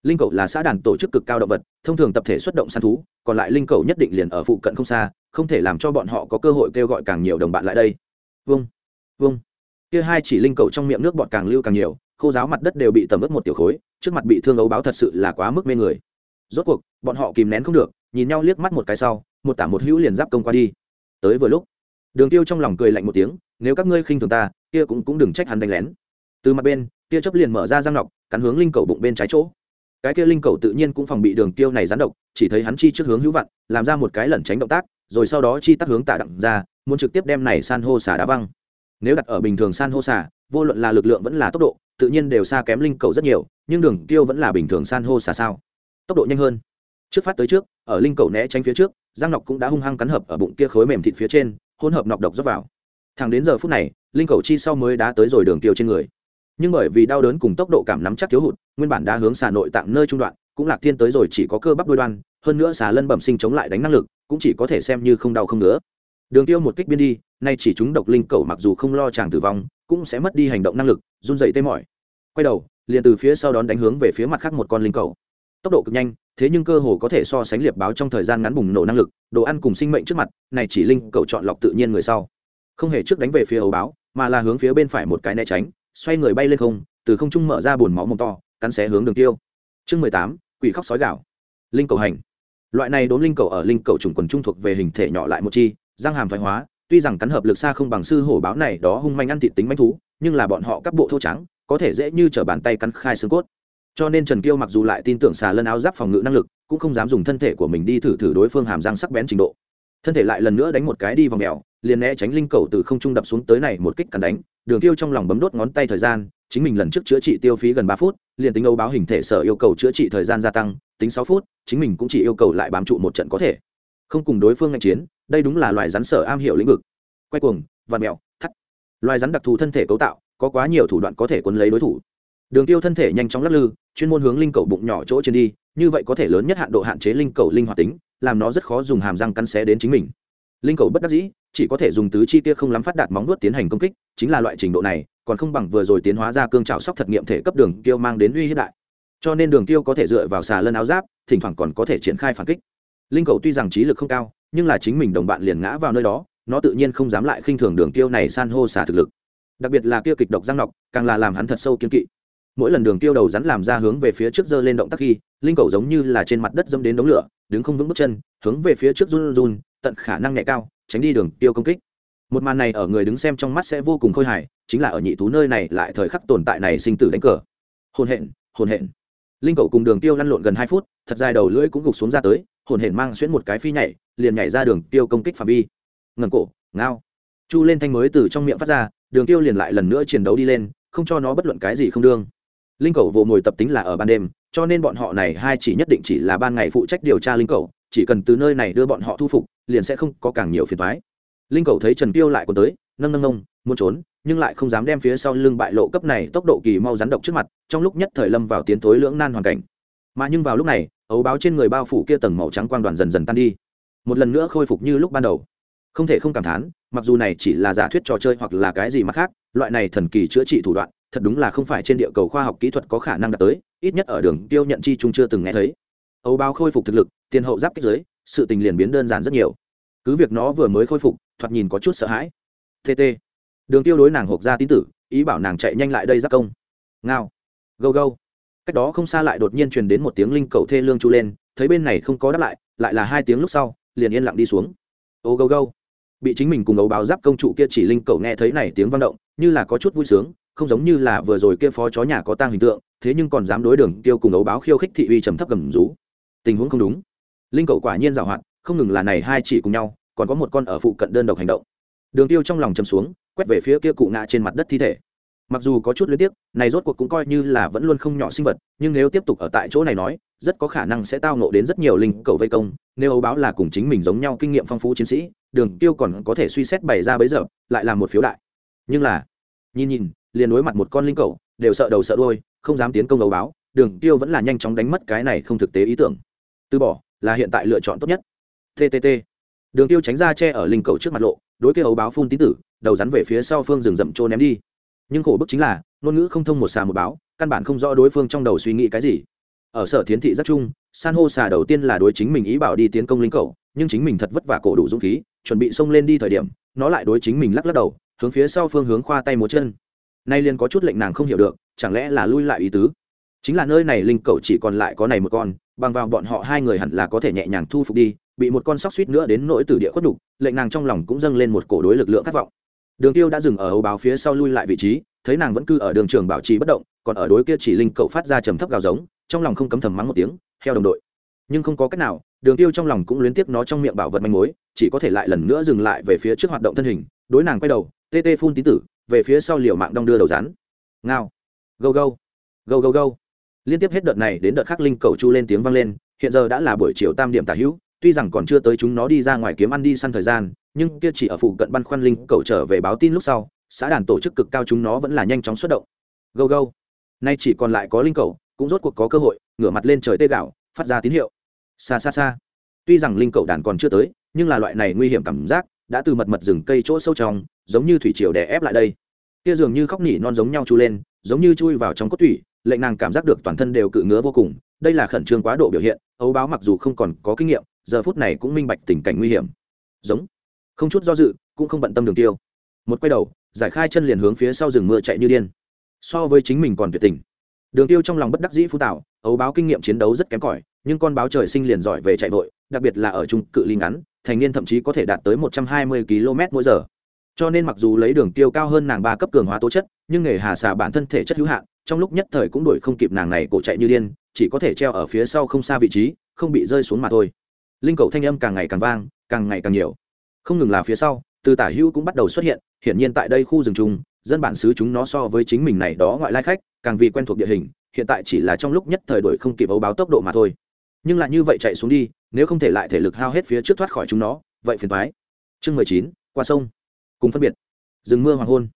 linh cầu là xã đàn tổ chức cực cao động vật thông thường tập thể xuất động săn thú còn lại linh cầu nhất định liền ở phụ cận không xa không thể làm cho bọn họ có cơ hội kêu gọi càng nhiều đồng bạn lại đây vâng vâng kia hai chỉ linh cầu trong miệng nước bọt càng lưu càng nhiều khô giáo mặt đất đều bị tầm ướp một tiểu khối trước mặt bị thương ấu báo thật sự là quá mức mê người rốt cuộc bọn họ kìm nén không được nhìn nhau liếc mắt một cái sau một tả một hữu liền giáp công qua đi tới vừa lúc đường tiêu trong lòng cười lạnh một tiếng nếu các ngươi khinh thường ta kia cũng cũng đừng trách hắn đánh lén từ mặt bên tia chớp liền mở ra răng nọc, cắn hướng linh cầu bụng bên trái chỗ. Cái kia linh cầu tự nhiên cũng phòng bị đường tiêu này gián độc, chỉ thấy hắn chi trước hướng hữu vặn làm ra một cái lẩn tránh động tác, rồi sau đó chi tắc hướng tạ đặng ra, muốn trực tiếp đem này san hô xả đá văng. Nếu đặt ở bình thường san hô xả vô luận là lực lượng vẫn là tốc độ, tự nhiên đều xa kém linh cầu rất nhiều, nhưng đường tiêu vẫn là bình thường san hô xả sao? Tốc độ nhanh hơn. Trước phát tới trước, ở linh cầu né tránh phía trước giang nọc cũng đã hung hăng cắn hợp ở bụng kia khối mềm thịt phía trên, hỗn hợp nọc độc dốc vào. Thẳng đến giờ phút này, linh cầu chi sau mới đã tới rồi đường tiêu trên người nhưng bởi vì đau đớn cùng tốc độ cảm nắm chắc thiếu hụt, nguyên bản đã hướng xà nội tạng nơi trung đoạn, cũng lạc thiên tới rồi chỉ có cơ bắp đôi đoan, hơn nữa xà lân bẩm sinh chống lại đánh năng lực, cũng chỉ có thể xem như không đau không nữa đường tiêu một kích biên đi, nay chỉ chúng độc linh cầu mặc dù không lo chàng tử vong, cũng sẽ mất đi hành động năng lực, run dậy tê mỏi. Quay đầu, liền từ phía sau đón đánh hướng về phía mặt khác một con linh cầu tốc độ cực nhanh, thế nhưng cơ hồ có thể so sánh liệp báo trong thời gian ngắn bùng nổ năng lực, đồ ăn cùng sinh mệnh trước mặt, này chỉ linh cầu chọn lọc tự nhiên người sau. Không hề trước đánh về phía ấu báo, mà là hướng phía bên phải một cái né tránh xoay người bay lên không, từ không trung mở ra bùn máu mồm to, cắn xé hướng đường tiêu. Chương mười tám, quỷ khóc sói gạo linh cầu hành. Loại này đốm linh cầu ở linh cầu trùng quần trung thuộc về hình thể nhỏ lại một chi, răng hàm thoái hóa, tuy rằng cắn hợp lực xa không bằng sư hổ báo này đó hung manh ăn thịt tính manh thú, nhưng là bọn họ các bộ thô trắng, có thể dễ như t bàn tay cắn khai xương cốt. Cho nên trần kiêu mặc dù lại tin tưởng xà lân áo giáp phòng ngự năng lực, cũng không dám dùng thân thể của mình đi thử thử đối phương hàm răng sắc bén trình độ thân thể lại lần nữa đánh một cái đi vòng mèo, liền né tránh linh cầu từ không trung đập xuống tới này một kích cắn đánh. Đường tiêu trong lòng bấm đốt ngón tay thời gian, chính mình lần trước chữa trị tiêu phí gần ba phút, liền tính âu báo hình thể sở yêu cầu chữa trị thời gian gia tăng, tính sáu phút, chính mình cũng chỉ yêu cầu lại bám trụ một trận có thể. Không cùng đối phương ngạch chiến, đây đúng là loài rắn sở am hiểu lĩnh vực. Quay cuồng vạt mèo, thắt. Loài rắn đặc thù thân thể cấu tạo, có quá nhiều thủ đoạn có thể quấn lấy đối thủ. Đường tiêu thân thể nhanh chóng lắc lư, chuyên môn hướng linh cầu bụng nhỏ chỗ trên đi, như vậy có thể lớn nhất hạn độ hạn chế linh cầu linh hoạt tính làm nó rất khó dùng hàm răng cắn xé đến chính mình. Linh cầu bất đắc dĩ, chỉ có thể dùng tứ chi kia không lắm phát đạt móng vuốt tiến hành công kích, chính là loại trình độ này, còn không bằng vừa rồi tiến hóa ra cương trào sóc thật nghiệm thể cấp đường tiêu mang đến uy hiếp đại. Cho nên đường tiêu có thể dựa vào xà lân áo giáp, thỉnh thoảng còn có thể triển khai phản kích. Linh cầu tuy rằng trí lực không cao, nhưng là chính mình đồng bạn liền ngã vào nơi đó, nó tự nhiên không dám lại khinh thường đường tiêu này san hô xả thực lực. Đặc biệt là kia kịch độc răng nọc, càng là làm hắn thật sâu kiên kỵ. Mỗi lần đường tiêu đầu rắn làm ra hướng về phía trước giơ lên động tác khi, linh cầu giống như là trên mặt đất dâm đến đống lửa đứng không vững bước chân, hướng về phía trước run run tận khả năng nhẹ cao, tránh đi đường tiêu công kích. Một màn này ở người đứng xem trong mắt sẽ vô cùng khôi hài, chính là ở nhị thú nơi này lại thời khắc tồn tại này sinh tử đánh cờ. Hồn hện hồn hện. Linh cậu cùng đường tiêu lăn lộn gần hai phút, thật dài đầu lưỡi cũng gục xuống ra tới, hồn hển mang xuyễn một cái phi nhảy, liền nhảy ra đường tiêu công kích phạm vi. Ngầm cổ, ngao. Chu lên thanh mới từ trong miệng phát ra, đường tiêu liền lại lần nữa chiến đấu đi lên, không cho nó bất luận cái gì không đương. Linh cầu vồ ngồi tập tính là ở ban đêm cho nên bọn họ này hai chỉ nhất định chỉ là ban ngày phụ trách điều tra linh cầu, chỉ cần từ nơi này đưa bọn họ thu phục, liền sẽ không có càng nhiều phiền toái. Linh cầu thấy trần tiêu lại còn tới, nâng nâng nông muốn trốn, nhưng lại không dám đem phía sau lưng bại lộ cấp này tốc độ kỳ mau rắn độc trước mặt, trong lúc nhất thời lâm vào tiến thối lưỡng nan hoàn cảnh. Mà nhưng vào lúc này, ấu báo trên người bao phủ kia tầng màu trắng quang đoàn dần dần tan đi. Một lần nữa khôi phục như lúc ban đầu. Không thể không cảm thán, mặc dù này chỉ là giả thuyết trò chơi hoặc là cái gì mà khác, loại này thần kỳ chữa trị thủ đoạn thật đúng là không phải trên địa cầu khoa học kỹ thuật có khả năng đạt tới, ít nhất ở đường tiêu nhận chi trung chưa từng nghe thấy. Ấu báo khôi phục thực lực, tiền hậu giáp kích giới, sự tình liền biến đơn giản rất nhiều. Cứ việc nó vừa mới khôi phục, thoạt nhìn có chút sợ hãi. Tt đường tiêu đối nàng hộp ra tín tử, ý bảo nàng chạy nhanh lại đây giáp công. Ngao. Gâu gâu. Cách đó không xa lại đột nhiên truyền đến một tiếng linh cầu thê lương chu lên, thấy bên này không có đáp lại lại là hai tiếng lúc sau, liền yên lặng đi xuống. Ô gâu gâu. Bị chính mình cùng ấu báo giáp công trụ kia chỉ linh cầu nghe thấy này tiếng vang động, như là có chút vui sướng không giống như là vừa rồi kia phó chó nhà có tang hình tượng, thế nhưng còn dám đối đường tiêu cùng ấu báo khiêu khích thị uy trầm thấp gầm rú. Tình huống không đúng. Linh cầu quả nhiên giảo hoạt, không ngừng là này hai chỉ cùng nhau, còn có một con ở phụ cận đơn độc hành động. Đường tiêu trong lòng chầm xuống, quét về phía kia cụ ngã trên mặt đất thi thể. Mặc dù có chút luyến tiếc, này rốt cuộc cũng coi như là vẫn luôn không nhỏ sinh vật, nhưng nếu tiếp tục ở tại chỗ này nói, rất có khả năng sẽ tao ngộ đến rất nhiều linh cầu vây công. Nếu ấu báo là cùng chính mình giống nhau kinh nghiệm phong phú chiến sĩ, đường tiêu còn có thể suy xét bày ra bấy giờ, lại là một phiếu đại. Nhưng là, nhìn nhìn liền đối mặt một con linh cầu đều sợ đầu sợ đuôi, không dám tiến công ấu báo, đường tiêu vẫn là nhanh chóng đánh mất cái này không thực tế ý tưởng. Từ bỏ, là hiện tại lựa chọn tốt nhất. Ttt đường tiêu tránh ra che ở linh cầu trước mặt lộ, đối kia ấu báo phun tín tử, đầu rắn về phía sau phương rừng rậm trô ném đi. Nhưng khổ bức chính là, ngôn ngữ không thông một xà một báo, căn bản không rõ đối phương trong đầu suy nghĩ cái gì. Ở sở thiến thị rất chung, san hô xà đầu tiên là đối chính mình ý bảo đi tiến công linh cầu nhưng chính mình thật vất vả cổ đủ dũng khí, chuẩn bị xông lên đi thời điểm, nó lại đối chính mình lắc lắc đầu, hướng phía sau phương hướng khoa tay múa chân nay liền có chút lệnh nàng không hiểu được, chẳng lẽ là lui lại ý tứ? Chính là nơi này linh cầu chỉ còn lại có này một con, bằng vào bọn họ hai người hẳn là có thể nhẹ nhàng thu phục đi, bị một con sóc suýt nữa đến nỗi từ địa khuất đục lệnh nàng trong lòng cũng dâng lên một cổ đối lực lượng khát vọng. Đường tiêu đã dừng ở hầu báo phía sau lui lại vị trí, thấy nàng vẫn cư ở đường trường bảo trì bất động, còn ở đối kia chỉ linh cậu phát ra trầm thấp gào giống, trong lòng không cấm thầm mắng một tiếng theo đồng đội. Nhưng không có cách nào, đường tiêu trong lòng cũng luyến tiếc nó trong miệng bảo vật manh mối, chỉ có thể lại lần nữa dừng lại về phía trước hoạt động thân hình, đối nàng quay đầu, tê tê phun tí tử về phía sau liều mạng đong đưa đầu rắn. Ngao. Gâu gâu. Gâu gâu gâu. Liên tiếp hết đợt này đến đợt khác linh cầu chu lên tiếng vang lên, hiện giờ đã là buổi chiều tam điểm tả hữu, tuy rằng còn chưa tới chúng nó đi ra ngoài kiếm ăn đi săn thời gian, nhưng kia chỉ ở phụ cận băn khoăn linh cầu trở về báo tin lúc sau, xã đàn tổ chức cực cao chúng nó vẫn là nhanh chóng xuất động. Gâu gâu. Nay chỉ còn lại có linh cầu, cũng rốt cuộc có cơ hội, ngửa mặt lên trời tê gạo, phát ra tín hiệu. Xa xa xa. Tuy rằng linh cầu đàn còn chưa tới, nhưng là loại này nguy hiểm cảm giác, đã từ mật mật rừng cây chỗ sâu trong giống như thủy triều đè ép lại đây. Kia dường như khóc nỉ non giống nhau chu lên, giống như chui vào trong cốt thủy lệnh nàng cảm giác được toàn thân đều cự ngứa vô cùng. Đây là khẩn trương quá độ biểu hiện, ấu báo mặc dù không còn có kinh nghiệm, giờ phút này cũng minh bạch tình cảnh nguy hiểm. Giống. Không chút do dự, cũng không bận tâm đường tiêu. Một quay đầu, giải khai chân liền hướng phía sau rừng mưa chạy như điên. So với chính mình còn tuyệt tình. Đường tiêu trong lòng bất đắc dĩ phú tạo ấu báo kinh nghiệm chiến đấu rất kém cỏi, nhưng con báo trời sinh liền giỏi về chạy vội, đặc biệt là ở trung cự ly ngắn, thành niên thậm chí có thể đạt tới một trăm hai mươi km mỗi giờ cho nên mặc dù lấy đường tiêu cao hơn nàng ba cấp cường hóa tố chất, nhưng nghề hà xà bản thân thể chất hữu hạn, trong lúc nhất thời cũng đuổi không kịp nàng này cổ chạy như điên, chỉ có thể treo ở phía sau không xa vị trí, không bị rơi xuống mà thôi. Linh cầu thanh âm càng ngày càng vang, càng ngày càng nhiều. Không ngừng là phía sau, từ tả hữu cũng bắt đầu xuất hiện, hiển nhiên tại đây khu rừng chung dân bản xứ chúng nó so với chính mình này đó ngoại lai khách, càng vì quen thuộc địa hình, hiện tại chỉ là trong lúc nhất thời đổi không kịp ấu báo tốc độ mà thôi. Nhưng lại như vậy chạy xuống đi, nếu không thể lại thể lực hao hết phía trước thoát khỏi chúng nó, vậy phiền thoái chương mười chín, qua sông cùng phân biệt. Rừng mưa hoàng hôn.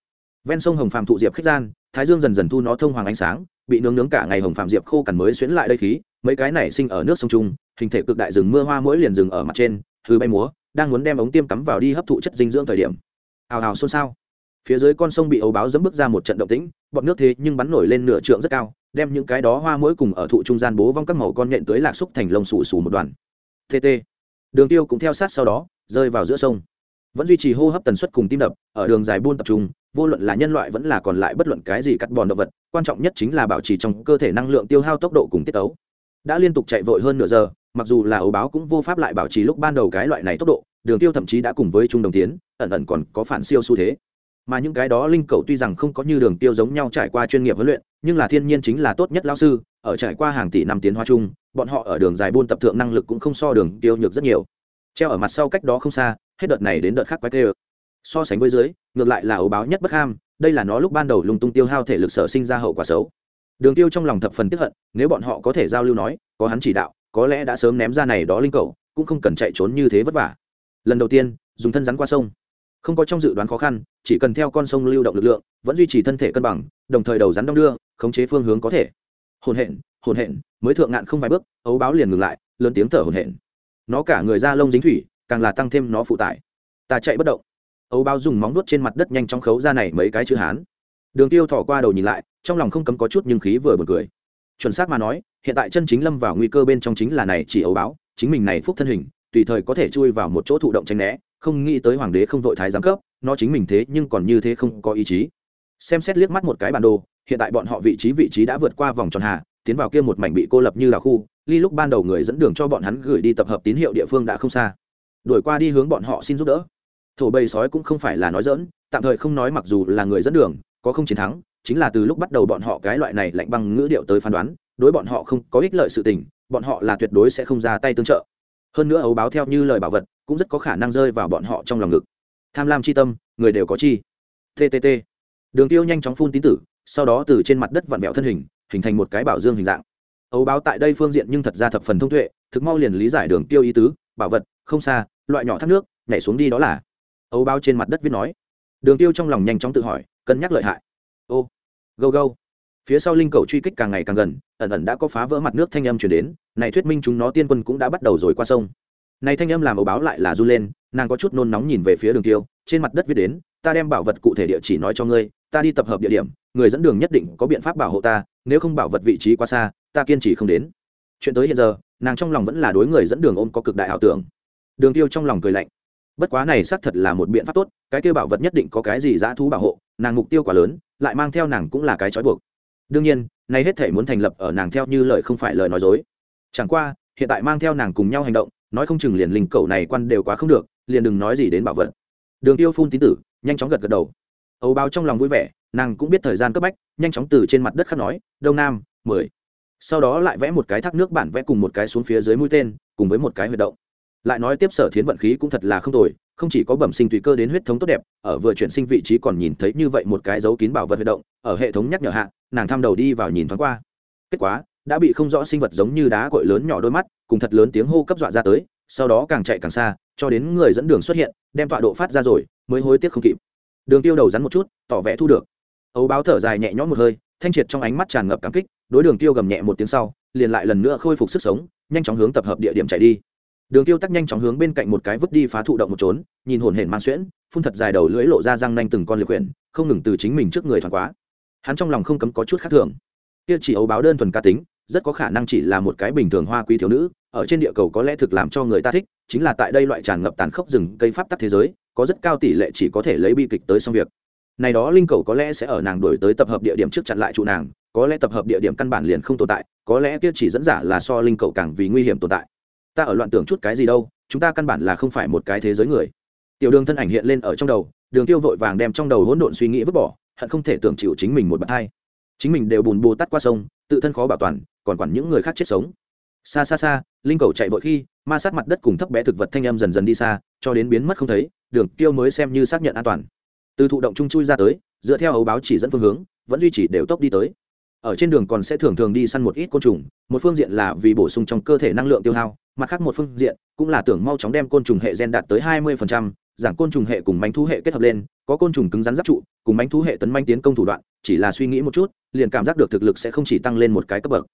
Ven sông hồng phàm thụ diệp khách gian, thái dương dần dần thu nó thông hoàng ánh sáng, bị nướng nướng cả ngày hồng phàm diệp khô cằn mới xuyến lại đây khí, mấy cái này sinh ở nước sông trung, hình thể cực đại rừng mưa hoa mỗi liền rừng ở mặt trên thứ bay múa, đang muốn đem ống tiêm cắm vào đi hấp thụ chất dinh dưỡng thời điểm. Hào hào xôn xao. Phía dưới con sông bị ấu báo dẫm bước ra một trận động tĩnh, bọn nước thế nhưng bắn nổi lên nửa trượng rất cao, đem những cái đó hoa mỗi cùng ở thụ trung gian bố vong các màu con nhện tới lạc xúc thành lông xù xù một đoàn. Tt đường tiêu cũng theo sát sau đó, rơi vào giữa sông vẫn duy trì hô hấp tần suất cùng tim đập, ở đường dài buôn tập trung, vô luận là nhân loại vẫn là còn lại bất luận cái gì cắt bòn động vật, quan trọng nhất chính là bảo trì trong cơ thể năng lượng tiêu hao tốc độ cùng tiết ấu đã liên tục chạy vội hơn nửa giờ, mặc dù là ấu báo cũng vô pháp lại bảo trì lúc ban đầu cái loại này tốc độ, đường tiêu thậm chí đã cùng với trung đồng tiến, ẩn ẩn còn có phản siêu xu thế. Mà những cái đó linh cầu tuy rằng không có như đường tiêu giống nhau trải qua chuyên nghiệp huấn luyện, nhưng là thiên nhiên chính là tốt nhất lao sư, ở trải qua hàng tỷ năm tiến hóa chung, bọn họ ở đường dài buôn tập thượng năng lực cũng không so đường tiêu nhược rất nhiều. Treo ở mặt sau cách đó không xa hết đợt này đến đợt khác quái tê so sánh với dưới, ngược lại là ấu báo nhất bất ham, đây là nó lúc ban đầu lung tung tiêu hao thể lực sở sinh ra hậu quả xấu. Đường tiêu trong lòng thập phần tiếp hận, nếu bọn họ có thể giao lưu nói, có hắn chỉ đạo, có lẽ đã sớm ném ra này đó linh cầu, cũng không cần chạy trốn như thế vất vả. Lần đầu tiên, dùng thân rắn qua sông. Không có trong dự đoán khó khăn, chỉ cần theo con sông lưu động lực lượng, vẫn duy trì thân thể cân bằng, đồng thời đầu rắn đong đưa, khống chế phương hướng có thể. Hồn hện hồn hện, mới thượng ngạn không vài bước, ấu báo liền ngừng lại, lớn tiếng thở hồn hện nó cả người da lông dính thủy càng là tăng thêm nó phụ tải. Ta chạy bất động. Ấu báo dùng móng nuốt trên mặt đất nhanh chóng khấu ra này mấy cái chữ hán. Đường tiêu thỏ qua đầu nhìn lại, trong lòng không cấm có chút nhưng khí vừa bật cười. Chuẩn xác mà nói, hiện tại chân chính lâm vào nguy cơ bên trong chính là này chỉ ấu báo chính mình này phúc thân hình, tùy thời có thể chui vào một chỗ thụ động tranh né, không nghĩ tới hoàng đế không vội thái giám cấp, nó chính mình thế nhưng còn như thế không có ý chí. Xem xét liếc mắt một cái bản đồ, hiện tại bọn họ vị trí vị trí đã vượt qua vòng tròn hà tiến vào kia một mảnh bị cô lập như là khu, ly lúc ban đầu người dẫn đường cho bọn hắn gửi đi tập hợp tín hiệu địa phương đã không xa đổi qua đi hướng bọn họ xin giúp đỡ. Thổ bầy sói cũng không phải là nói dỡn tạm thời không nói mặc dù là người dẫn đường, có không chiến thắng, chính là từ lúc bắt đầu bọn họ cái loại này lạnh băng ngữ điệu tới phán đoán, đối bọn họ không có ích lợi sự tình, bọn họ là tuyệt đối sẽ không ra tay tương trợ. Hơn nữa ấu báo theo như lời bảo vật, cũng rất có khả năng rơi vào bọn họ trong lòng ngực. Tham lam c h i tâm, người đều có chi. Ttt đường tiêu nhanh chóng phun tín tử, sau đó từ trên mặt đất vặn vẹo thân hình hình thành một cái bảo dương hình dạng. Ấu báo tại đây phương diện nhưng thật ra thập phần thông tuệ, thực mau liền lý giải đường tiêu ý tứ, bảo vật không xa, loại nhỏ thác nước, nhảy xuống đi đó là. Ấu bao trên mặt đất viết nói. Đường tiêu trong lòng nhanh chóng tự hỏi, cân nhắc lợi hại. Ô go go phía sau linh cầu truy kích càng ngày càng gần, ẩn ẩn đã có phá vỡ mặt nước thanh âm chuyển đến, này thuyết minh chúng nó tiên quân cũng đã bắt đầu rồi qua sông. Này thanh âm làm ấu báo lại là du lên, nàng có chút nôn nóng nhìn về phía đường tiêu, trên mặt đất viết đến, ta đem bảo vật cụ thể địa chỉ nói cho ngươi, ta đi tập hợp địa điểm, người dẫn đường nhất định có biện pháp bảo hộ ta, nếu không bảo vật vị trí quá xa, ta kiên trì không đến. Chuyện tới hiện giờ, nàng trong lòng vẫn là đối người dẫn đường ôm có cực đại ảo tưởng đường tiêu trong lòng cười lạnh. Bất quá này xác thật là một biện pháp tốt, cái kia bảo vật nhất định có cái gì dã thú bảo hộ, nàng mục tiêu quá lớn, lại mang theo nàng cũng là cái trói buộc. Đương nhiên nay hết thể muốn thành lập ở nàng theo như lời không phải lời nói dối. Chẳng qua, hiện tại mang theo nàng cùng nhau hành động, nói không chừng liền linh cầu này quan đều quá không được, liền đừng nói gì đến bảo vật. Đường tiêu phun tín tử, nhanh chóng gật gật đầu. Ấu báo trong lòng vui vẻ, nàng cũng biết thời gian cấp bách, nhanh chóng từ trên mặt đất khắc nói, đông nam, mười. Sau đó lại vẽ một cái thác nước bản vẽ cùng một cái xuống phía dưới mũi tên, cùng với một cái huyệt động lại nói tiếp sở thiến vận khí cũng thật là không tồi, không chỉ có bẩm sinh tùy cơ đến huyết thống tốt đẹp, ở vừa chuyển sinh vị trí còn nhìn thấy như vậy một cái dấu kín bảo vật huy động, ở hệ thống nhắc nhở hạ, nàng thăm đầu đi vào nhìn thoáng qua. Kết quả, đã bị không rõ sinh vật giống như đá cội lớn nhỏ đôi mắt, cùng thật lớn tiếng hô cấp dọa ra tới, sau đó càng chạy càng xa, cho đến người dẫn đường xuất hiện, đem tọa độ phát ra rồi, mới hối tiếc không kịp. Đường tiêu đầu rắn một chút, tỏ vẻ thu được. Ấu báo thở dài nhẹ nhõm một hơi, thanh triệt trong ánh mắt tràn ngập cảm kích, đối đường tiêu gầm nhẹ một tiếng sau, liền lại lần nữa khôi phục sức sống, nhanh chóng hướng tập hợp địa điểm chạy đi đường tiêu tắc nhanh chóng hướng bên cạnh một cái vứt đi phá thụ động một trốn, nhìn hồn hển mang xuyễn, phun thật dài đầu lưỡi lộ ra răng nanh từng con liệt quyển, không ngừng từ chính mình trước người thoáng quá. Hắn trong lòng không cấm có chút khác thường. Kia chỉ ấu báo đơn thuần ca tính, rất có khả năng chỉ là một cái bình thường hoa quý thiếu nữ, ở trên địa cầu có lẽ thực làm cho người ta thích, chính là tại đây loại tràn ngập tàn khốc rừng cây pháp tắc thế giới, có rất cao tỷ lệ chỉ có thể lấy bi kịch tới xong việc. Này đó linh cầu có lẽ sẽ ở nàng đổi tới tập hợp địa điểm trước chặn lại trụ nàng, có lẽ tập hợp địa điểm căn bản liền không tồn tại, có lẽ kia chỉ dẫn giả là so linh cầu càng vì nguy hiểm tồn tại ta ở loạn tưởng chút cái gì đâu, chúng ta căn bản là không phải một cái thế giới người. Tiểu đường thân ảnh hiện lên ở trong đầu, đường tiêu vội vàng đem trong đầu hỗn độn suy nghĩ vứt bỏ, hận không thể tưởng chịu chính mình một bậc hai. Chính mình đều bùn bù tắt qua sông, tự thân khó bảo toàn, còn quản những người khác chết sống. Xa xa xa, linh cầu chạy vội khi, ma sát mặt đất cùng thấp bé thực vật thanh âm dần dần đi xa, cho đến biến mất không thấy, đường tiêu mới xem như xác nhận an toàn. Từ thụ động chung chui ra tới, dựa theo ấu báo chỉ dẫn phương hướng, vẫn duy trì đều tốc đi tới. Ở trên đường còn sẽ thường thường đi săn một ít côn trùng, một phương diện là vì bổ sung trong cơ thể năng lượng tiêu hao mặt khác một phương diện cũng là tưởng mau chóng đem côn trùng hệ gen đạt tới hai 20%, giảng côn trùng hệ cùng bánh thú hệ kết hợp lên có côn trùng cứng rắn giáp trụ cùng bánh thú hệ tấn manh tiến công thủ đoạn chỉ là suy nghĩ một chút liền cảm giác được thực lực sẽ không chỉ tăng lên một cái cấp bậc.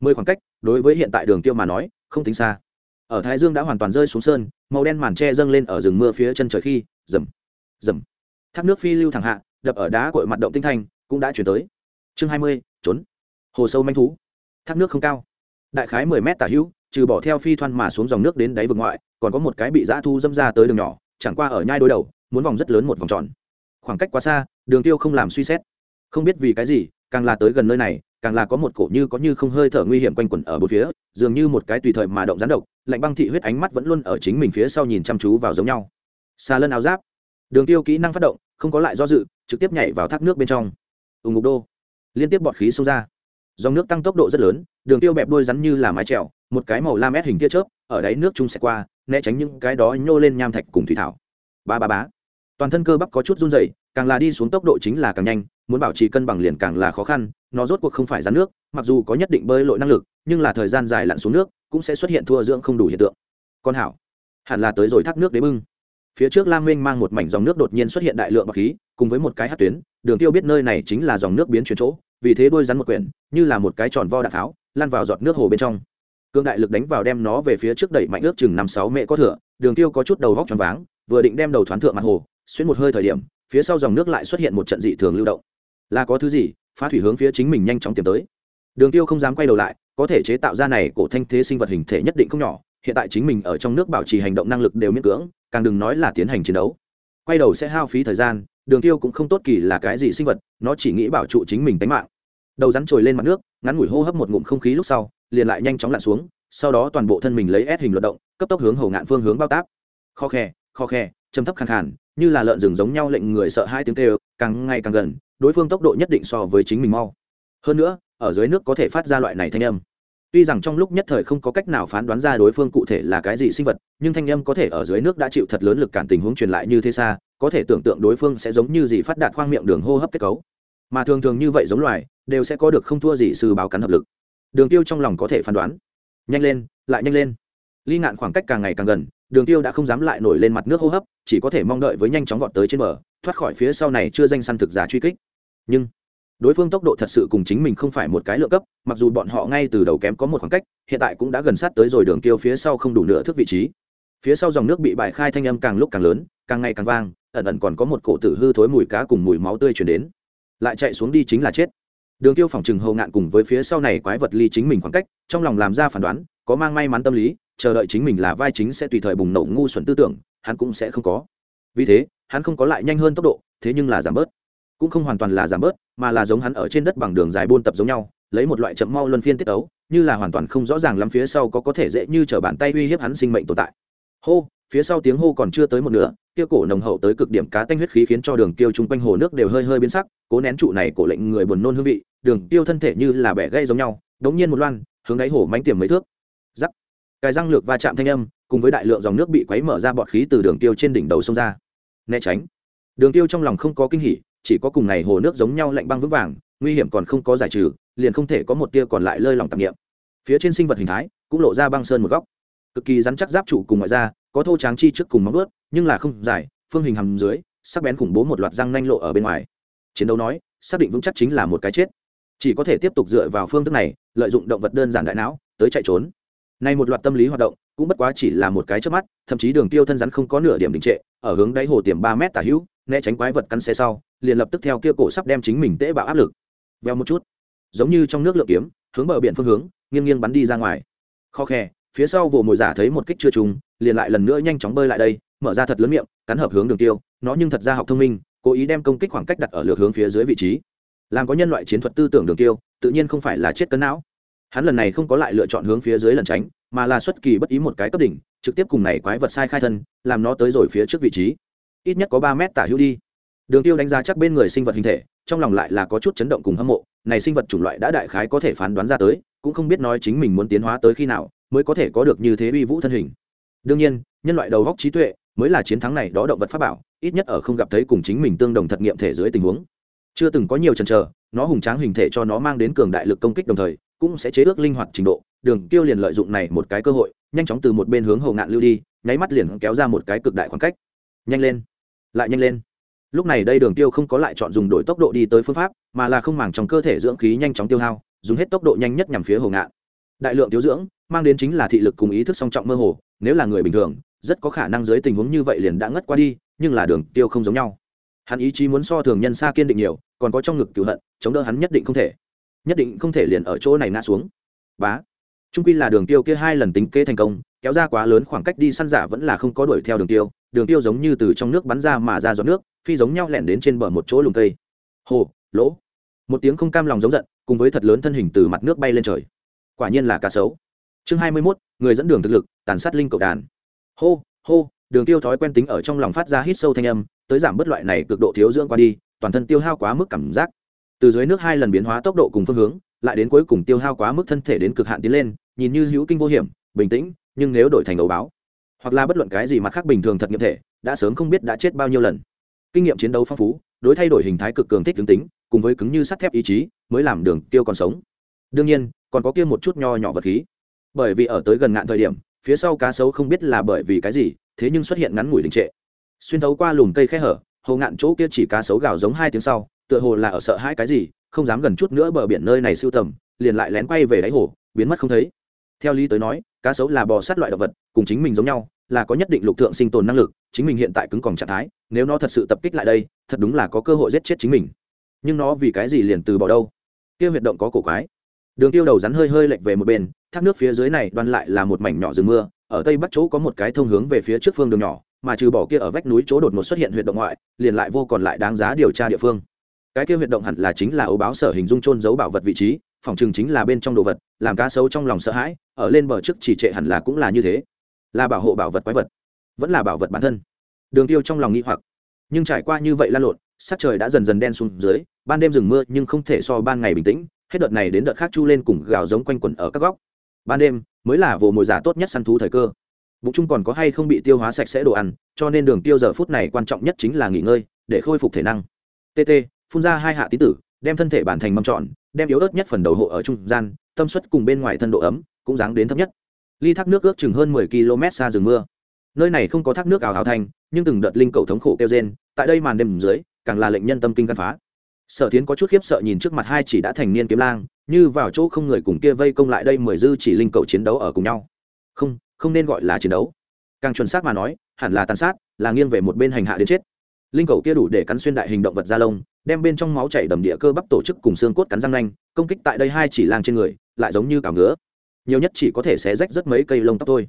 Mười khoảng cách đối với hiện tại đường tiêu mà nói không tính xa. Ở thái dương đã hoàn toàn rơi xuống sơn màu đen màn tre dâng lên ở rừng mưa phía chân trời khi rầm rầm. Thác nước phi lưu thẳng hạ đập ở đá cội mặt động tinh thành, cũng đã chuyển tới. Chương hai mươi trốn. Hồ sâu manh thú. Thác nước không cao. Đại khái mười mét tả hữu trừ bỏ theo phi thoăn mà xuống dòng nước đến đáy vực ngoại, còn có một cái bị dã thu dâm ra tới đường nhỏ, chẳng qua ở nhai đối đầu, muốn vòng rất lớn một vòng tròn. Khoảng cách quá xa, đường tiêu không làm suy xét. Không biết vì cái gì, càng là tới gần nơi này, càng là có một cổ như có như không hơi thở nguy hiểm quanh quẩn ở bốn phía, dường như một cái tùy thời mà động gián độc, lạnh băng thị huyết ánh mắt vẫn luôn ở chính mình phía sau nhìn chăm chú vào giống nhau. Xa lân áo giáp. Đường tiêu kỹ năng phát động, không có lại do dự, trực tiếp nhảy vào thác nước bên trong. Ùng ngục đô. Liên tiếp bọt khí xông ra. Dòng nước tăng tốc độ rất lớn, đường tiêu bẹp đôi rắn như là mái trèo một cái màu lam ép hình tia chớp, ở đáy nước chung sẽ qua, né tránh những cái đó nhô lên nham thạch cùng thủy thảo. Ba ba bá toàn thân cơ bắp có chút run rẩy, càng là đi xuống tốc độ chính là càng nhanh, muốn bảo trì cân bằng liền càng là khó khăn, nó rốt cuộc không phải rắn nước, mặc dù có nhất định bơi lội năng lực, nhưng là thời gian dài lặn xuống nước, cũng sẽ xuất hiện thua dưỡng không đủ hiện tượng. Con hảo. Hẳn là tới rồi thác nước đế bưng. Phía trước lam minh mang một mảnh dòng nước đột nhiên xuất hiện đại lượng bọc khí, cùng với một cái hát tuyến, đường tiêu biết nơi này chính là dòng nước biến chuyển chỗ, vì thế đôi rắn một quyển, như là một cái tròn vo đạn tháo lan vào giọt nước hồ bên trong cương đại lực đánh vào đem nó về phía trước đẩy mạnh ước chừng năm sáu mẹ có thửa đường tiêu có chút đầu vóc tròn váng, vừa định đem đầu thoáng thượng mặt hồ, xuyên một hơi thời điểm, phía sau dòng nước lại xuất hiện một trận dị thường lưu động. Là có thứ gì? Phá thủy hướng phía chính mình nhanh chóng tìm tới. Đường tiêu không dám quay đầu lại, có thể chế tạo ra này cổ thanh thế sinh vật hình thể nhất định không nhỏ, hiện tại chính mình ở trong nước bảo trì hành động năng lực đều miễn cưỡng, càng đừng nói là tiến hành chiến đấu. Quay đầu sẽ hao phí thời gian, đường tiêu cũng không tốt kỳ là cái gì sinh vật, nó chỉ nghĩ bảo trụ chính mình tính mạng. Đầu rắn trồi lên mặt nước, ngắn ngủi hô hấp một ngụm không khí lúc sau liền lại nhanh chóng lặn xuống, sau đó toàn bộ thân mình lấy ép hình luận động, cấp tốc hướng hầu ngạn phương hướng bao táp. Kho khe kho khe châm thấp khẳng khản như là lợn rừng giống nhau lệnh người sợ hai tiếng kêu, càng ngày càng gần, đối phương tốc độ nhất định so với chính mình mau. Hơn nữa, ở dưới nước có thể phát ra loại này thanh âm. Tuy rằng trong lúc nhất thời không có cách nào phán đoán ra đối phương cụ thể là cái gì sinh vật, nhưng thanh âm có thể ở dưới nước đã chịu thật lớn lực cản tình huống truyền lại như thế xa, có thể tưởng tượng đối phương sẽ giống như gì phát đạt khoang miệng đường hô hấp kết cấu. Mà thường thường như vậy giống loài, đều sẽ có được không thua gì sư báo cắn hợp lực đường tiêu trong lòng có thể phán đoán. Nhanh lên, lại nhanh lên. Ly ngạn khoảng cách càng ngày càng gần, đường tiêu đã không dám lại nổi lên mặt nước hô hấp, chỉ có thể mong đợi với nhanh chóng vọt tới trên bờ, thoát khỏi phía sau này chưa danh săn thực giả truy kích. Nhưng, đối phương tốc độ thật sự cùng chính mình không phải một cái lượng cấp, mặc dù bọn họ ngay từ đầu kém có một khoảng cách, hiện tại cũng đã gần sát tới rồi đường tiêu phía sau không đủ nửa thước vị trí. Phía sau dòng nước bị bài khai thanh âm càng lúc càng lớn, càng ngày càng vang, ẩn ẩn còn có một cổ tử hư thối mùi cá cùng mùi máu tươi chuyển đến. Lại chạy xuống đi chính là chết đường tiêu phòng trừng hầu ngạn cùng với phía sau này quái vật ly chính mình khoảng cách, trong lòng làm ra phản đoán, có mang may mắn tâm lý, chờ đợi chính mình là vai chính sẽ tùy thời bùng nổ ngu xuẩn tư tưởng, hắn cũng sẽ không có. Vì thế, hắn không có lại nhanh hơn tốc độ, thế nhưng là giảm bớt. Cũng không hoàn toàn là giảm bớt, mà là giống hắn ở trên đất bằng đường dài buôn tập giống nhau, lấy một loại chậm mau luân phiên tiết ấu, như là hoàn toàn không rõ ràng lắm phía sau có có thể dễ như t bàn tay uy hiếp hắn sinh mệnh tồn tại. Hô! Phía sau tiếng hô còn chưa tới một nửa, kia cổ nồng hậu tới cực điểm cá tanh huyết khí khiến cho đường tiêu chung quanh hồ nước đều hơi hơi biến sắc, cố nén trụ này cổ lệnh người buồn nôn hương vị, đường tiêu thân thể như là bẻ gây giống nhau, đống nhiên một loan, hướng đáy hồ mánh tiềm mấy thước. Giắc cài răng lược va chạm thanh âm, cùng với đại lượng dòng nước bị quấy mở ra bọt khí từ đường tiêu trên đỉnh đầu sông ra. Né tránh. Đường tiêu trong lòng không có kinh hỉ, chỉ có cùng này hồ nước giống nhau lạnh băng vững vàng, nguy hiểm còn không có giải trừ, liền không thể có một tia còn lại lơi lòng tạp nghiệm phía trên sinh vật hình thái cũng lộ ra băng sơn một góc cực kỳ rắn chắc giáp trụ cùng ngoại da có thô tráng chi trước cùng móng vuốt nhưng là không dài phương hình hầm dưới sắc bén khủng bố một loạt răng nanh lộ ở bên ngoài chiến đấu nói xác định vững chắc chính là một cái chết chỉ có thể tiếp tục dựa vào phương thức này lợi dụng động vật đơn giản đại não tới chạy trốn nay một loạt tâm lý hoạt động, cũng bất quá chỉ là một cái chớp mắt, thậm chí đường tiêu thân rắn không có nửa điểm đình trệ, ở hướng đáy hồ tiềm ba mét tả hữu, né tránh quái vật cắn xe sau, liền lập tức theo kia cổ sắp đem chính mình tễ bạo áp lực. veo một chút, giống như trong nước lượm kiếm, hướng bờ biển phương hướng, nghiêng nghiêng bắn đi ra ngoài. Kho khe, phía sau vụ mồi giả thấy một kích chưa trùng, liền lại lần nữa nhanh chóng bơi lại đây, mở ra thật lớn miệng, cắn hợp hướng đường tiêu, nó nhưng thật ra học thông minh, cố ý đem công kích khoảng cách đặt ở lược hướng phía dưới vị trí. Làm có nhân loại chiến thuật tư tưởng đường tiêu, tự nhiên không phải là chết cấn não. Hắn lần này không có lại lựa chọn hướng phía dưới lần tránh mà là xuất kỳ bất ý một cái cấp đỉnh trực tiếp cùng này quái vật sai khai thân làm nó tới rồi phía trước vị trí. Ít nhất có ba mét tả hữu đi. Đường tiêu đánh giá chắc bên người sinh vật hình thể trong lòng lại là có chút chấn động cùng hâm mộ này sinh vật chủng loại đã đại khái có thể phán đoán ra tới cũng không biết nói chính mình muốn tiến hóa tới khi nào mới có thể có được như thế uy vũ thân hình. Đương nhiên, nhân loại đầu góc trí tuệ mới là chiến thắng này đó động vật pháp bảo, ít nhất ở không gặp thấy cùng chính mình tương đồng thật nghiệm thể dưới tình huống. Chưa từng có nhiều chần chờ, nó hùng tráng hình thể cho nó mang đến cường đại lực công kích đồng thời, cũng sẽ chế ước linh hoạt trình độ. Đường tiêu liền lợi dụng này một cái cơ hội, nhanh chóng từ một bên hướng hồ ngạn lưu đi, nháy mắt liền kéo ra một cái cực đại khoảng cách. Nhanh lên, lại nhanh lên. Lúc này đây đường tiêu không có lại chọn dùng đổi tốc độ đi tới phương pháp, mà là không màng trong cơ thể dưỡng khí nhanh chóng tiêu hao, dùng hết tốc độ nhanh nhất nhằm phía hồ ngạn. Đại lượng thiếu dưỡng mang đến chính là thị lực cùng ý thức song trọng mơ hồ, nếu là người bình thường, rất có khả năng dưới tình huống như vậy liền đã ngất qua đi, nhưng là đường tiêu không giống nhau. Hắn ý chí muốn so thường nhân xa kiên định nhiều, còn có trong ngực cửu hận, chống đỡ hắn nhất định không thể. Nhất định không thể liền ở chỗ này ngã xuống. Bá. Trung quy là đường tiêu kia hai lần tính kế thành công, kéo ra quá lớn khoảng cách đi săn giả vẫn là không có đuổi theo đường tiêu. Đường tiêu giống như từ trong nước bắn ra mà ra giọt nước, phi giống nhau lẻn đến trên bờ một chỗ lùm cây. Hồ, lỗ. Một tiếng không cam lòng giống giận, cùng với thật lớn thân hình từ mặt nước bay lên trời. Quả nhiên là cá sấu chương hai mươi 21, người dẫn đường thực lực tàn sát linh cầu đàn. Hô hô đường tiêu thói quen tính ở trong lòng phát ra hít sâu thanh âm tới giảm bớt loại này cực độ thiếu dưỡng qua đi toàn thân tiêu hao quá mức cảm giác. Từ dưới nước hai lần biến hóa tốc độ cùng phương hướng lại đến cuối cùng tiêu hao quá mức thân thể đến cực hạn tiến lên nhìn như hữu kinh vô hiểm bình tĩnh nhưng nếu đổi thành ấu báo hoặc là bất luận cái gì mặt khác bình thường thật nghiệm thể đã sớm không biết đã chết bao nhiêu lần. Kinh nghiệm chiến đấu phong phú đối thay đổi hình thái cực cường thích tướng tính cùng với cứng như sắt thép ý chí mới làm đường tiêu còn sống. Đương nhiên còn có kia một chút nho nhỏ vật khí bởi vì ở tới gần ngạn thời điểm, phía sau cá sấu không biết là bởi vì cái gì, thế nhưng xuất hiện ngắn ngủi đình trệ. Xuyên thấu qua lùm cây khe hở, hồ ngạn chỗ kia chỉ cá sấu gào giống hai tiếng sau, tựa hồ là ở sợ hãi cái gì, không dám gần chút nữa bờ biển nơi này siêu tầm, liền lại lén quay về đáy hồ, biến mất không thấy. Theo lý tới nói, cá sấu là bò sát loại động vật, cùng chính mình giống nhau, là có nhất định lục thượng sinh tồn năng lực, chính mình hiện tại cứng còn trạng thái, nếu nó thật sự tập kích lại đây, thật đúng là có cơ hội giết chết chính mình. Nhưng nó vì cái gì liền từ bỏ đâu? Kia huyệt động có cổ quái đường tiêu đầu rắn hơi hơi lệch về một bên, thác nước phía dưới này đoan lại là một mảnh nhỏ rừng mưa, ở tây bắc chỗ có một cái thông hướng về phía trước phương đường nhỏ, mà trừ bỏ kia ở vách núi chỗ đột ngột xuất hiện huyệt động ngoại, liền lại vô còn lại đáng giá điều tra địa phương. Cái kia huyệt động hẳn là chính là ấu báo sở hình dung trôn giấu bảo vật vị trí, phòng trường chính là bên trong đồ vật, làm cá sấu trong lòng sợ hãi, ở lên bờ trước chỉ trệ hẳn là cũng là như thế. Là bảo hộ bảo vật quái vật, vẫn là bảo vật bản thân. Đường tiêu trong lòng nghĩ hoặc. Nhưng trải qua như vậy lan lộn, sắc trời đã dần dần đen xuống dưới, ban đêm rừng mưa nhưng không thể so ban ngày bình tĩnh hết đợt này đến đợt khác chu lên cùng gào giống quanh quẩn ở các góc. Ban đêm mới là vồ mồi giả tốt nhất săn thú thời cơ. Bụng chung còn có hay không bị tiêu hóa sạch sẽ đồ ăn cho nên đường tiêu giờ phút này quan trọng nhất chính là nghỉ ngơi để khôi phục thể năng. Tt phun ra hai hạ tí tử đem thân thể bản thành mâm trọn đem yếu ớt nhất phần đầu hộ ở trung gian tâm suất cùng bên ngoài thân độ ấm cũng dáng đến thấp nhất. Ly thác nước ước chừng hơn mười km xa rừng mưa. Nơi này không có thác nước ảo hào thành, nhưng từng đợt linh cầu thống khổ kêu rên tại đây màn đêm dưới càng là lệnh nhân tâm kinh căn phá sở tiến có chút khiếp sợ nhìn trước mặt hai chỉ đã thành niên kiếm lang, như vào chỗ không người cùng kia vây công lại đây mười dư chỉ linh cầu chiến đấu ở cùng nhau. Không không nên gọi là chiến đấu. Càng chuẩn xác mà nói, hẳn là tàn sát, là nghiêng về một bên hành hạ đến chết. Linh cầu kia đủ để cắn xuyên đại hình động vật da lông, đem bên trong máu chảy đầm địa cơ bắp tổ chức cùng xương cốt cắn răng nanh, công kích tại đây hai chỉ lang trên người, lại giống như cào ngứa. Nhiều nhất chỉ có thể xé rách rất mấy cây lông tóc thôi.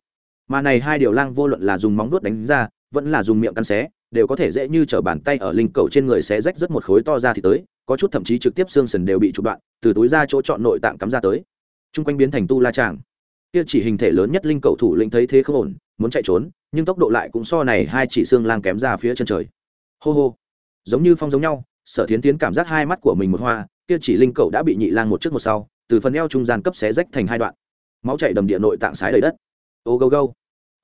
Mà này hai điều lang vô luận là dùng móng vuốt đánh ra, vẫn là dùng miệng cắn xé đều có thể dễ như chở bàn tay ở linh cầu trên người xé rách rất một khối to ra thì tới, có chút thậm chí trực tiếp xương sần đều bị chụp đoạn, từ túi ra chỗ chọn nội tạng cắm ra tới. Chung quanh biến thành tu la tràng. Kia chỉ hình thể lớn nhất linh cầu thủ lĩnh thấy thế không ổn, muốn chạy trốn, nhưng tốc độ lại cũng so này hai chỉ xương lang kém ra phía chân trời. Hô hô. Giống như phong giống nhau, sở thiến tiến cảm giác hai mắt của mình một hoa, kia chỉ linh cầu đã bị nhị lang một trước một sau, từ phần eo trung gian cấp xé rách thành hai đoạn. Máu chảy đầm địa nội tạng sái đầy đất. Ô gâu gâu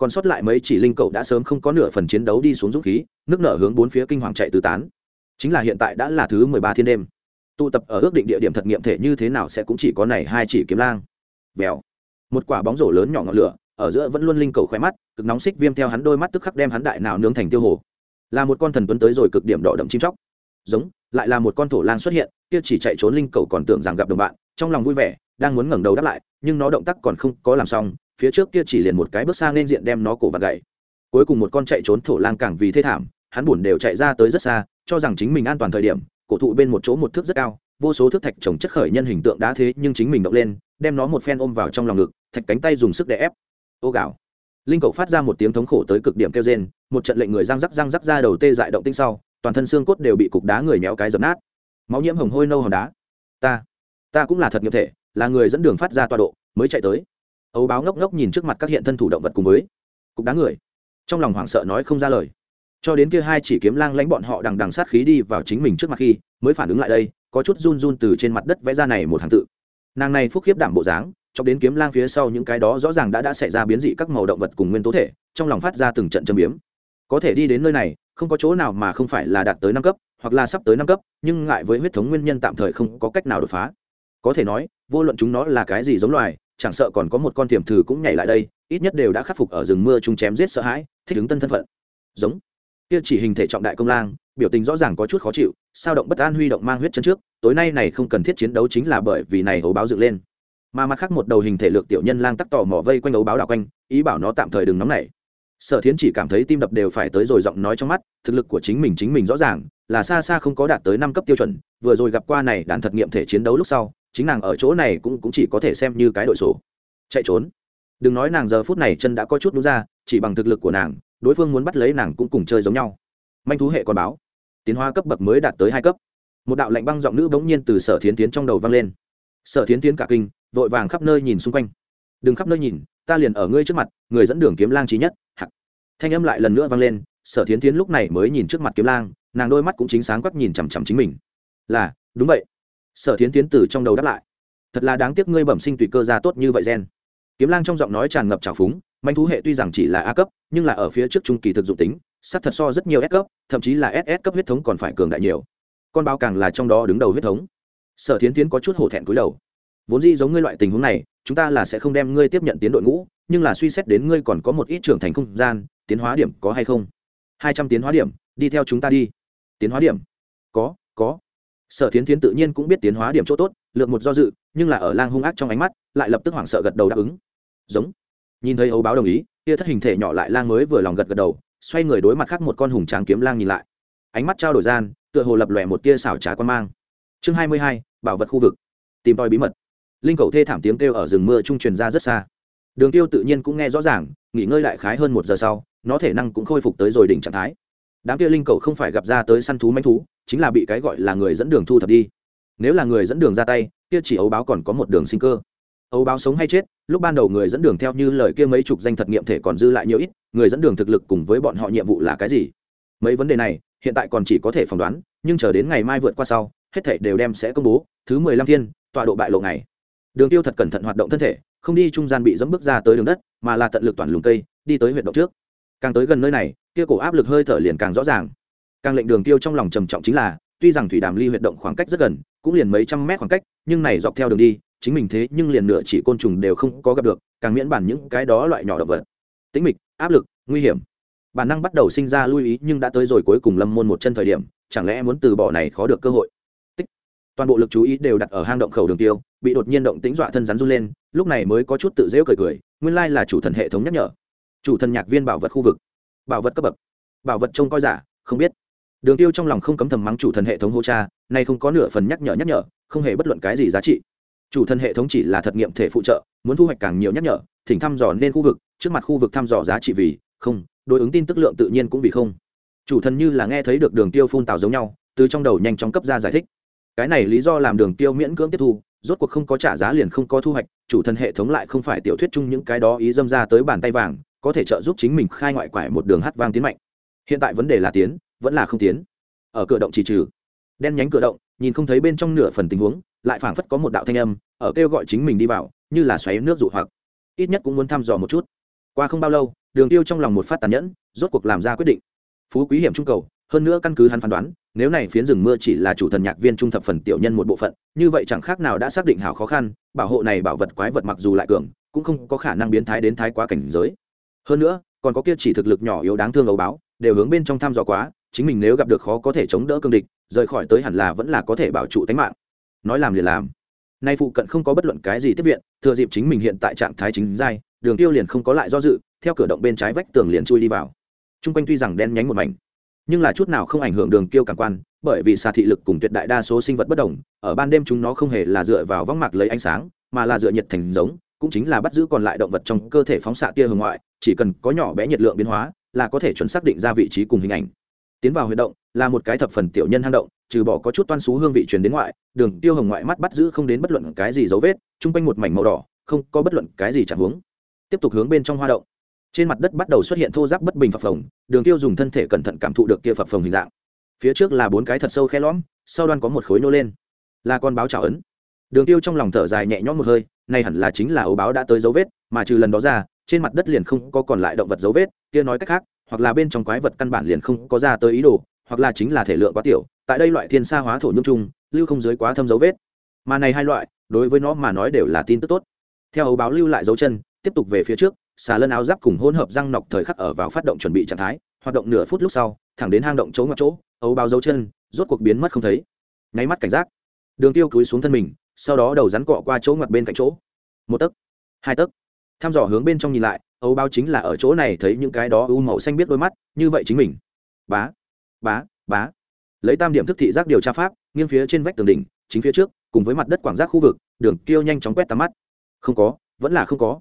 còn sót lại mấy chỉ linh cầu đã sớm không có nửa phần chiến đấu đi xuống dũng khí, nước nở hướng bốn phía kinh hoàng chạy tứ tán. Chính là hiện tại đã là thứ mười ba thiên đêm. Tụ tập ở ước định địa điểm thật nghiệm thể như thế nào sẽ cũng chỉ có này hai chỉ kiếm lang. Vèo. Một quả bóng rổ lớn nhỏ ngọn lửa, ở giữa vẫn luôn linh cầu khoe mắt, cực nóng xích viêm theo hắn đôi mắt tức khắc đem hắn đại nào nướng thành tiêu hồ. Là một con thần tuấn tới rồi cực điểm đỏ đậm chim chóc. Giống, lại là một con thổ lang xuất hiện, kia chỉ chạy trốn linh cầu còn tưởng rằng gặp đồng bạn, trong lòng vui vẻ, đang muốn ngẩng đầu đáp lại, nhưng nó động tác còn không có làm xong phía trước kia chỉ liền một cái bước sang nên diện đem nó cổ vặt gậy. Cuối cùng một con chạy trốn thổ lang càng vì thê thảm, hắn buồn đều chạy ra tới rất xa, cho rằng chính mình an toàn thời điểm, cổ thụ bên một chỗ một thước rất cao, vô số thước thạch trồng chất khởi nhân hình tượng đá thế nhưng chính mình động lên, đem nó một phen ôm vào trong lòng ngực, thạch cánh tay dùng sức để ép. Ô gạo. Linh cầu phát ra một tiếng thống khổ tới cực điểm kêu rên, một trận lệnh người răng rắc răng rắc ra đầu tê dại động tinh sau, toàn thân xương cốt đều bị cục đá người méo cái dập nát. Máu nhiễm hồng hôi nâu hòn đá. Ta ta cũng là thật nghiệp thể, là người dẫn đường phát ra tọa độ, mới chạy tới ấu báo ngốc ngốc nhìn trước mặt các hiện thân thủ động vật cùng với cục đá người. Trong lòng hoảng sợ nói không ra lời. Cho đến kia hai chỉ kiếm lang lãnh bọn họ đằng đằng sát khí đi vào chính mình trước mặt khi, mới phản ứng lại đây, có chút run run từ trên mặt đất vẽ ra này một hàng tự. Nàng này phúc khiếp đảm bộ dáng cho đến kiếm lang phía sau những cái đó rõ ràng đã đã xảy ra biến dị các màu động vật cùng nguyên tố thể, trong lòng phát ra từng trận châm biếm. Có thể đi đến nơi này, không có chỗ nào mà không phải là đạt tới năm cấp, hoặc là sắp tới năm cấp, nhưng ngại với huyết thống nguyên nhân tạm thời không có cách nào đột phá. Có thể nói, vô luận chúng nó là cái gì giống loài chẳng sợ còn có một con tiềm thử cũng nhảy lại đây, ít nhất đều đã khắc phục ở rừng mưa chúng chém giết sợ hãi, thích ứng tân thân phận. Giống. Kia chỉ hình thể trọng đại công lang, biểu tình rõ ràng có chút khó chịu, sao động bất an huy động mang huyết chân trước, tối nay này không cần thiết chiến đấu chính là bởi vì này ấu báo dựng lên. Mà mặt khác một đầu hình thể lược tiểu nhân lang tắc tỏ mỏ vây quanh ấu báo đảo quanh, ý bảo nó tạm thời đừng nóng nảy. Sở thiến chỉ cảm thấy tim đập đều phải tới rồi giọng nói trong mắt, thực lực của chính mình chính mình rõ ràng, là xa xa không có đạt tới năm cấp tiêu chuẩn, vừa rồi gặp qua này đàn thật nghiệm thể chiến đấu lúc sau chính nàng ở chỗ này cũng, cũng chỉ có thể xem như cái đội sổ. Chạy trốn. Đừng nói nàng giờ phút này chân đã có chút đúng ra chỉ bằng thực lực của nàng đối phương muốn bắt lấy nàng cũng cùng chơi giống nhau. Manh thú hệ còn báo. Tiến hóa cấp bậc mới đạt tới hai cấp. Một đạo lạnh băng giọng nữ bỗng nhiên từ sở thiến tiến trong đầu vang lên. Sở thiến tiến cả kinh vội vàng khắp nơi nhìn xung quanh. Đừng khắp nơi nhìn ta liền ở ngươi trước mặt người dẫn đường kiếm lang trí nhất. Hặc thanh âm lại lần nữa vang lên sở thiến tiến lúc này mới nhìn trước mặt kiếm lang nàng đôi mắt cũng chính sáng quắc nhìn chằm chằm chính mình. Là đúng vậy sở thiến tiến từ trong đầu đáp lại. Thật là đáng tiếc ngươi bẩm sinh tùy cơ ra tốt như vậy gen. Kiếm lang trong giọng nói tràn ngập trào phúng, manh thú hệ tuy rằng chỉ là a cấp, nhưng là ở phía trước trung kỳ thực dụng tính sắc thật so rất nhiều s cấp, thậm chí là ss cấp huyết thống còn phải cường đại nhiều. Con báo càng là trong đó đứng đầu huyết thống. Sở thiến tiến có chút hổ thẹn cúi đầu. Vốn dĩ giống ngươi loại tình huống này, chúng ta là sẽ không đem ngươi tiếp nhận tiến đội ngũ, nhưng là suy xét đến ngươi còn có một ít trưởng thành không gian, tiến hóa điểm có hay không? Hai trăm tiến hóa điểm, đi theo chúng ta đi. Tiến hóa điểm? Có có sở thiến thiến tự nhiên cũng biết tiến hóa điểm chỗ tốt lượng một do dự, nhưng là ở lang hung ác trong ánh mắt, lại lập tức hoảng sợ gật đầu đáp ứng. Giống. Nhìn thấy ấu báo đồng ý, kia thất hình thể nhỏ lại lang mới vừa lòng gật gật đầu, xoay người đối mặt khác một con hùng tráng kiếm lang nhìn lại. Ánh mắt trao đổi gian, tựa hồ lập lòe một tia xảo trá quan mang. Chương hai mươi hai, bảo vật khu vực. Tìm tòi bí mật. Linh cầu thê thảm tiếng kêu ở rừng mưa trung truyền ra rất xa. Đường tiêu tự nhiên cũng nghe rõ ràng, nghỉ ngơi lại khái hơn một giờ sau, nó thể năng cũng khôi phục tới rồi đỉnh trạng thái. Đám kia linh cầu không phải gặp ra tới săn thú manh thú chính là bị cái gọi là người dẫn đường thu thập đi. Nếu là người dẫn đường ra tay, kia chỉ ấu báo còn có một đường sinh cơ. Ấu báo sống hay chết, lúc ban đầu người dẫn đường theo như lời kia mấy chục danh thật nghiệm thể còn dư lại nhiều ít, người dẫn đường thực lực cùng với bọn họ nhiệm vụ là cái gì? Mấy vấn đề này, hiện tại còn chỉ có thể phỏng đoán, nhưng chờ đến ngày mai vượt qua sau, hết thể đều đem sẽ công bố, thứ mười lăm thiên, tọa độ bại lộ ngày. Đường tiêu thật cẩn thận hoạt động thân thể, không đi trung gian bị dẫm bước ra tới đường đất, mà là tận lực toàn lùng cây, đi tới huyệt động trước. Càng tới gần nơi này, kia cổ áp lực hơi thở liền càng rõ ràng càng lệnh đường tiêu trong lòng trầm trọng chính là, tuy rằng thủy đàm ly huyệt động khoảng cách rất gần, cũng liền mấy trăm mét khoảng cách, nhưng này dọc theo đường đi, chính mình thế nhưng liền nửa chỉ côn trùng đều không có gặp được, càng miễn bản những cái đó loại nhỏ động vật. Tĩnh mịch, áp lực, nguy hiểm. Bản năng bắt đầu sinh ra lưu ý nhưng đã tới rồi cuối cùng lâm môn một chân thời điểm, chẳng lẽ muốn từ bỏ này khó được cơ hội? Tích. toàn bộ lực chú ý đều đặt ở hang động khẩu đường tiêu, bị đột nhiên động tính dọa thân rắn run lên, lúc này mới có chút tự dễu cười cười, nguyên lai là chủ thần hệ thống nhắc nhở. Chủ thần nhạc viên bảo vật khu vực. Bảo vật cấp bậc. Bảo vật trông coi giả, không biết đường tiêu trong lòng không cấm thầm mắng chủ thần hệ thống hô cha, nay không có nửa phần nhắc nhở nhắc nhở, không hề bất luận cái gì giá trị. Chủ thần hệ thống chỉ là thật nghiệm thể phụ trợ, muốn thu hoạch càng nhiều nhắc nhở, thỉnh thăm dò nên khu vực, trước mặt khu vực thăm dò giá trị vì không, đối ứng tin tức lượng tự nhiên cũng vì không. Chủ thần như là nghe thấy được đường tiêu phun tào giống nhau, từ trong đầu nhanh chóng cấp ra giải thích. Cái này lý do làm đường tiêu miễn cưỡng tiếp thu, rốt cuộc không có trả giá liền không có thu hoạch, chủ thần hệ thống lại không phải tiểu thuyết chung những cái đó ý dâm ra tới bàn tay vàng, có thể trợ giúp chính mình khai ngoại quải một đường hát vang tiến mạnh. Hiện tại vấn đề là tiến vẫn là không tiến. Ở cửa động chỉ trừ. Đen nhánh cửa động, nhìn không thấy bên trong nửa phần tình huống, lại phảng phất có một đạo thanh âm, ở kêu gọi chính mình đi vào, như là xoáy nước dụ hoặc. Ít nhất cũng muốn thăm dò một chút. Qua không bao lâu, đường tiêu trong lòng một phát tàn nhẫn, rốt cuộc làm ra quyết định. Phú quý hiểm trung cầu, hơn nữa căn cứ hắn phán đoán, nếu này phiến rừng mưa chỉ là chủ thần nhạc viên trung thập phần tiểu nhân một bộ phận, như vậy chẳng khác nào đã xác định hảo khó khăn, bảo hộ này bảo vật quái vật mặc dù lại cường, cũng không có khả năng biến thái đến thái quá cảnh giới. Hơn nữa, còn có kia chỉ thực lực nhỏ yếu đáng thương ấu báo, đều hướng bên trong thăm dò quá chính mình nếu gặp được khó có thể chống đỡ cương địch, rời khỏi tới hẳn là vẫn là có thể bảo trụ tính mạng. Nói làm liền làm. Nay phụ cận không có bất luận cái gì tiếp viện, thừa dịp chính mình hiện tại trạng thái chính giai, đường tiêu liền không có lại do dự, theo cửa động bên trái vách tường liền chui đi vào. Trung quanh tuy rằng đen nhánh một mảnh, nhưng là chút nào không ảnh hưởng đường tiêu cảm quan, bởi vì xà thị lực cùng tuyệt đại đa số sinh vật bất đồng, ở ban đêm chúng nó không hề là dựa vào vong mạc lấy ánh sáng, mà là dựa nhiệt thành giống, cũng chính là bắt giữ còn lại động vật trong cơ thể phóng xạ tia hồng ngoại, chỉ cần có nhỏ bé nhiệt lượng biến hóa, là có thể chuẩn xác định ra vị trí cùng hình ảnh tiến vào huy động, là một cái thập phần tiểu nhân hang động, trừ bỏ có chút toan xú hương vị truyền đến ngoại, đường tiêu hồng ngoại mắt bắt giữ không đến bất luận cái gì dấu vết, chung quanh một mảnh màu đỏ, không có bất luận cái gì chẳng hướng. Tiếp tục hướng bên trong hoa động. Trên mặt đất bắt đầu xuất hiện thô giáp bất bình phập phồng, đường tiêu dùng thân thể cẩn thận cảm thụ được kia phập phồng hình dạng. Phía trước là bốn cái thật sâu khe lõm, sau đoan có một khối nô lên. Là con báo trào ấn. Đường tiêu trong lòng thở dài nhẹ nhõm một hơi này hẳn là chính là ấu báo đã tới dấu vết, mà trừ lần đó ra, trên mặt đất liền không có còn lại động vật dấu vết, kia nói cách khác hoặc là bên trong quái vật căn bản liền không có ra tới ý đồ, hoặc là chính là thể lượng quá tiểu, tại đây loại thiên sa hóa thổ nhung trung lưu không dưới quá thâm dấu vết. Mà này hai loại, đối với nó mà nói đều là tin tức tốt. Theo ấu báo lưu lại dấu chân, tiếp tục về phía trước, xà lân áo giáp cùng hỗn hợp răng nọc thời khắc ở vào phát động chuẩn bị trạng thái, hoạt động nửa phút lúc sau, thẳng đến hang động chỗ ngoặt chỗ ấu báo dấu chân, rốt cuộc biến mất không thấy. Nháy mắt cảnh giác. Đường tiêu cúi xuống thân mình, sau đó đầu rắn cọ qua chỗ ngoặt bên cạnh chỗ. Một tấc, hai tấc. Thăm dò hướng bên trong nhìn lại ấu báo chính là ở chỗ này thấy những cái đó u màu xanh biết đôi mắt, như vậy chính mình. Bá bá bá. Lấy tam điểm thức thị giác điều tra pháp, nghiêng phía trên vách tường đỉnh, chính phía trước, cùng với mặt đất quảng giác khu vực, đường tiêu nhanh chóng quét tầm mắt. Không có, vẫn là không có.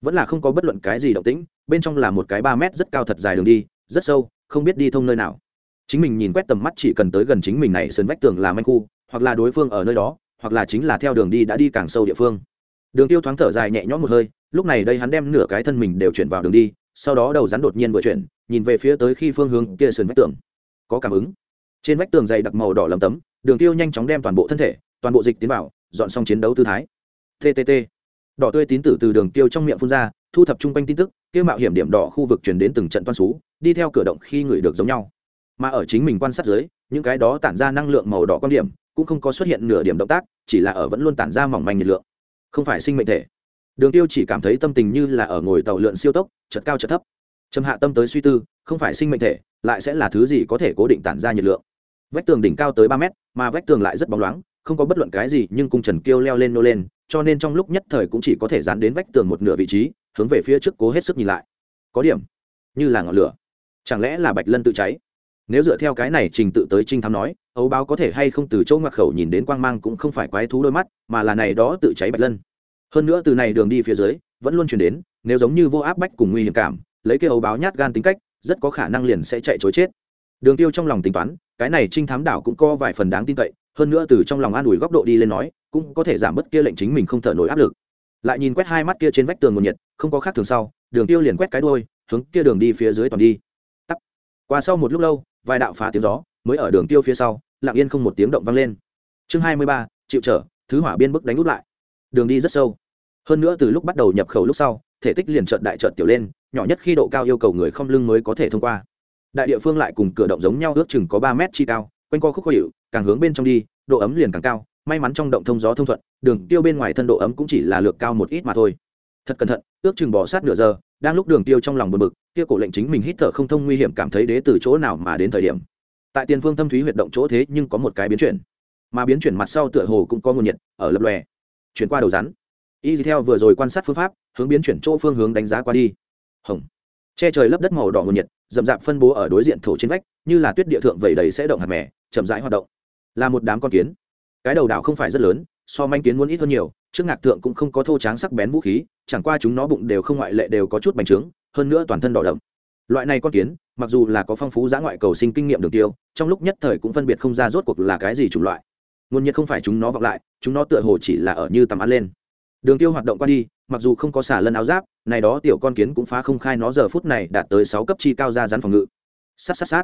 Vẫn là không có bất luận cái gì động tĩnh, bên trong là một cái ba mét rất cao thật dài đường đi, rất sâu, không biết đi thông nơi nào. Chính mình nhìn quét tầm mắt chỉ cần tới gần chính mình này sơn vách tường là manh khu, hoặc là đối phương ở nơi đó, hoặc là chính là theo đường đi đã đi càng sâu địa phương. Đường tiêu thoáng thở dài nhẹ nhõm một hơi lúc này đây hắn đem nửa cái thân mình đều chuyển vào đường đi, sau đó đầu rắn đột nhiên vừa chuyển, nhìn về phía tới khi phương hướng kia sườn vách tường. Có cảm ứng. Trên vách tường dày đặc màu đỏ lấm tấm, đường tiêu nhanh chóng đem toàn bộ thân thể, toàn bộ dịch tiến vào, dọn xong chiến đấu tư thái. Ttt đỏ tươi tín tử từ đường tiêu trong miệng phun ra, thu thập trung quanh tin tức kêu mạo hiểm điểm đỏ khu vực chuyển đến từng trận toan xú đi theo cửa động khi người được giống nhau. Mà ở chính mình quan sát dưới, những cái đó tản ra năng lượng màu đỏ quan điểm, cũng không có xuất hiện nửa điểm động tác, chỉ là ở vẫn luôn tản ra mỏng manh nhiệt lượng. Không phải sinh mệnh thể đường tiêu chỉ cảm thấy tâm tình như là ở ngồi tàu lượn siêu tốc chật cao chật thấp. Trầm hạ tâm tới suy tư, không phải sinh mệnh thể, lại sẽ là thứ gì có thể cố định tản ra nhiệt lượng. Vách tường đỉnh cao tới ba mét, mà vách tường lại rất bóng loáng, không có bất luận cái gì, nhưng cung trần kiêu leo lên nô lên, cho nên trong lúc nhất thời cũng chỉ có thể dán đến vách tường một nửa vị trí, hướng về phía trước cố hết sức nhìn lại. Có điểm, như là ngọn lửa. Chẳng lẽ là bạch lân tự cháy? Nếu dựa theo cái này trình tự tới trinh thám nói, ấu báo có thể hay không từ chỗ ngoặc khẩu nhìn đến quang mang cũng không phải quái thú đôi mắt, mà là này đó tự cháy bạch lân hơn nữa từ này đường đi phía dưới, vẫn luôn chuyển đến, nếu giống như vô áp bách cùng nguy hiểm cảm, lấy cái ấu báo nhát gan tính cách, rất có khả năng liền sẽ chạy chối chết. Đường tiêu trong lòng tính toán, cái này trinh thám đảo cũng có vài phần đáng tin cậy, hơn nữa từ trong lòng an ủi góc độ đi lên nói, cũng có thể giảm bớt kia lệnh chính mình không thở nổi áp lực. Lại nhìn quét hai mắt kia trên vách tường nguồn nhiệt, không có khác thường sau, đường tiêu liền quét cái đuôi, hướng kia đường đi phía dưới toàn đi. Tắt qua sau một lúc lâu, vài đạo phá tiếng gió, mới ở đường tiêu phía sau, lặng yên không một tiếng động vang lên. Chương hai mươi ba, chịu trở, thứ hỏa biên bức đánh út lại. Đường đi rất sâu hơn nữa từ lúc bắt đầu nhập khẩu lúc sau, thể tích liền trợn đại trợn tiểu lên, nhỏ nhất khi độ cao yêu cầu người không lưng mới có thể thông qua. Đại địa phương lại cùng cửa động giống nhau ước chừng có ba mét chi cao, quanh co khúc khó hiệu càng hướng bên trong đi, độ ấm liền càng cao, may mắn trong động thông gió thông thuận, đường tiêu bên ngoài thân độ ấm cũng chỉ là lược cao một ít mà thôi. Thật cẩn thận, ước chừng bỏ sát nửa giờ, đang lúc đường tiêu trong lòng buồn bực, kia cổ lệnh chính mình hít thở không thông nguy hiểm cảm thấy đế từ chỗ nào mà đến thời điểm. Tại tiền phương thâm thúy huyệt động chỗ thế nhưng có một cái biến chuyển. Mà biến chuyển mặt sau tựa hồ cũng có nguồn nhiệt, ở lập lòe. Chuyển qua đầu rắn y theo vừa rồi quan sát phương pháp, hướng biến chuyển chỗ phương hướng đánh giá qua đi. Hồng. Che trời lấp đất màu đỏ nguồn nhiệt, rậm rạp phân bố ở đối diện thổ trên vách, như là tuyết địa thượng vẩy đầy sẽ động hạt mẻ chậm rãi hoạt động. Là một đám con kiến. Cái đầu đảo không phải rất lớn, so manh kiến muốn ít hơn nhiều, trước ngạc tượng cũng không có thô tráng sắc bén vũ khí, chẳng qua chúng nó bụng đều không ngoại lệ đều có chút bành trướng, hơn nữa toàn thân đỏ đậm. Loại này con kiến, mặc dù là có phong phú giã ngoại cầu sinh kinh nghiệm đường tiêu, trong lúc nhất thời cũng phân biệt không ra rốt cuộc là cái gì chủng loại. Nguồn nhiệt không phải chúng nó vọng lại, chúng nó tựa hồ chỉ là ở như tầm ăn lên đường tiêu hoạt động qua đi, mặc dù không có xả lân áo giáp, này đó tiểu con kiến cũng phá không khai nó giờ phút này đạt tới sáu cấp chi cao ra rắn phòng ngự. Sát sát sát.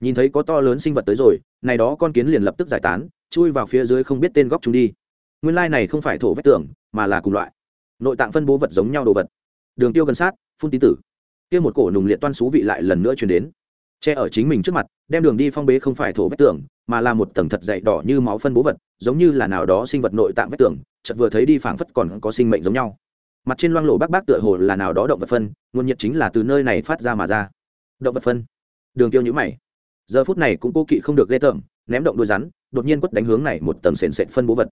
Nhìn thấy có to lớn sinh vật tới rồi, này đó con kiến liền lập tức giải tán, chui vào phía dưới không biết tên góc chúng đi. Nguyên lai này không phải thổ vách tường, mà là cùng loại. Nội tạng phân bố vật giống nhau đồ vật. Đường tiêu gần sát, phun tí tử. Kia một cổ nùng liệt toan xú vị lại lần nữa truyền đến che ở chính mình trước mặt, đem đường đi phong bế không phải thổ vách tường, mà là một tầng thật dày đỏ như máu phân bố vật, giống như là nào đó sinh vật nội tạng vách tường, chợt vừa thấy đi phảng phất còn có sinh mệnh giống nhau. Mặt trên loang lộ bác bác tựa hồ là nào đó động vật phân, nguồn nhiệt chính là từ nơi này phát ra mà ra. Động vật phân. Đường tiêu nhữ mày. Giờ phút này cũng cô kỵ không được ghê tởm, ném động đuôi rắn, đột nhiên quất đánh hướng này một tầng sền sệt phân bố vật.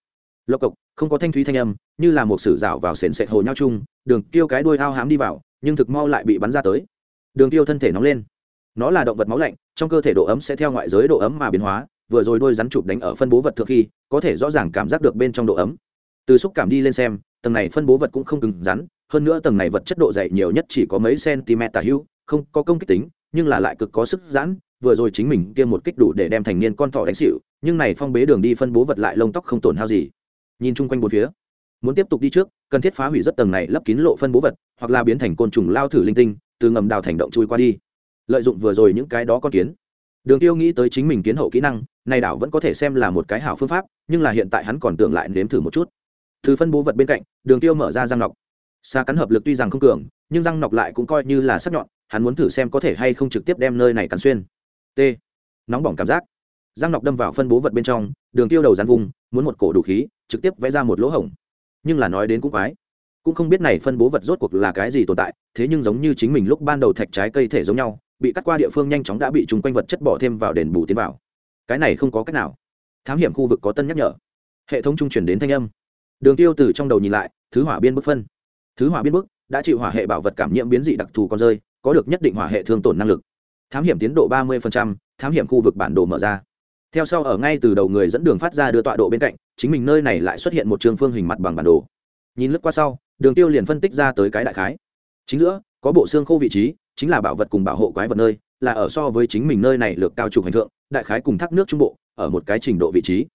Lộc cộc, không có thanh thúy thanh âm, như là một sử rào vào sền sệt hồ nhau chung, đường tiêu cái đuôi ao hám đi vào, nhưng thực mau lại bị bắn ra tới. Đường tiêu thân thể nóng lên nó là động vật máu lạnh, trong cơ thể độ ấm sẽ theo ngoại giới độ ấm mà biến hóa, vừa rồi đôi rắn chụp đánh ở phân bố vật thượng khi, có thể rõ ràng cảm giác được bên trong độ ấm. Từ xúc cảm đi lên xem, tầng này phân bố vật cũng không cứng rắn, hơn nữa tầng này vật chất độ dày nhiều nhất chỉ có mấy cm tả hữu, không có công kích tính, nhưng là lại cực có sức giãn, vừa rồi chính mình kia một kích đủ để đem thành niên con thỏ đánh xịu nhưng này phong bế đường đi phân bố vật lại lông tóc không tổn hao gì. Nhìn chung quanh bốn phía, muốn tiếp tục đi trước, cần thiết phá hủy rất tầng này lấp kín lộ phân bố vật, hoặc là biến thành côn trùng lao thử linh tinh, từ ngầm đào thành động chui qua đi lợi dụng vừa rồi những cái đó con kiến. Đường tiêu nghĩ tới chính mình kiến hậu kỹ năng, này đảo vẫn có thể xem là một cái hảo phương pháp, nhưng là hiện tại hắn còn tưởng lại nếm thử một chút. Từ phân bố vật bên cạnh, đường tiêu mở ra răng nọc. Xa cắn hợp lực tuy rằng không cường, nhưng răng nọc lại cũng coi như là sắc nhọn, hắn muốn thử xem có thể hay không trực tiếp đem nơi này cắn xuyên. T. Nóng bỏng cảm giác. Răng nọc đâm vào phân bố vật bên trong, đường tiêu đầu rắn vùng, muốn một cổ đủ khí, trực tiếp vẽ ra một lỗ hổng. Nhưng là nói đến cũng quái. Cũng không biết này phân bố vật rốt cuộc là cái gì tồn tại, thế nhưng giống như chính mình lúc ban đầu thạch trái cây thể giống nhau bị cắt qua địa phương nhanh chóng đã bị trùng quanh vật chất bỏ thêm vào đền bù tiến vào. Cái này không có cách nào. Thám hiểm khu vực có tân nhắc nhở. Hệ thống trung chuyển đến thanh âm. Đường tiêu từ trong đầu nhìn lại thứ hỏa biên bức phân. Thứ hỏa biên bức đã chịu hỏa hệ bảo vật cảm nhiễm biến dị đặc thù con rơi có được nhất định hỏa hệ thương tổn năng lực. Thám hiểm tiến độ ba 30%, thám hiểm khu vực bản đồ mở ra. Theo sau ở ngay từ đầu người dẫn đường phát ra đưa tọa độ bên cạnh chính mình nơi này lại xuất hiện một trường phương hình mặt bằng bản đồ. Nhìn lướt qua sau đường tiêu liền phân tích ra tới cái đại khái. Chính giữa có bộ xương khô vị trí chính là bảo vật cùng bảo hộ quái vật nơi, là ở so với chính mình nơi này lược cao trục hành thượng, đại khái cùng thác nước trung bộ, ở một cái trình độ vị trí.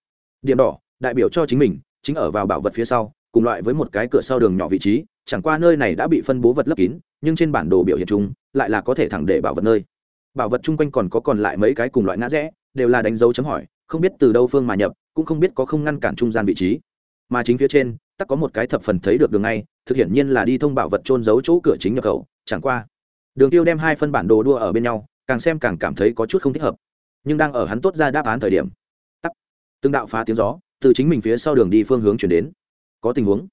Điểm đỏ, đại biểu cho chính mình, chính ở vào bảo vật phía sau, cùng loại với một cái cửa sau đường nhỏ vị trí, chẳng qua nơi này đã bị phân bố vật lấp kín, nhưng trên bản đồ biểu hiện chung, lại là có thể thẳng để bảo vật nơi. Bảo vật chung quanh còn có còn lại mấy cái cùng loại ngã rẽ, đều là đánh dấu chấm hỏi, không biết từ đâu phương mà nhập, cũng không biết có không ngăn cản trung gian vị trí. Mà chính phía trên, tắc có một cái thập phần thấy được đường ngay, thực hiện nhiên là đi thông bảo vật trôn giấu chỗ cửa chính nhập khẩu, chẳng qua đường tiêu đem hai phân bản đồ đua ở bên nhau, càng xem càng cảm thấy có chút không thích hợp. Nhưng đang ở hắn tốt ra đáp án thời điểm tắt từng đạo phá tiếng gió, từ chính mình phía sau đường đi phương hướng chuyển đến. Có tình huống.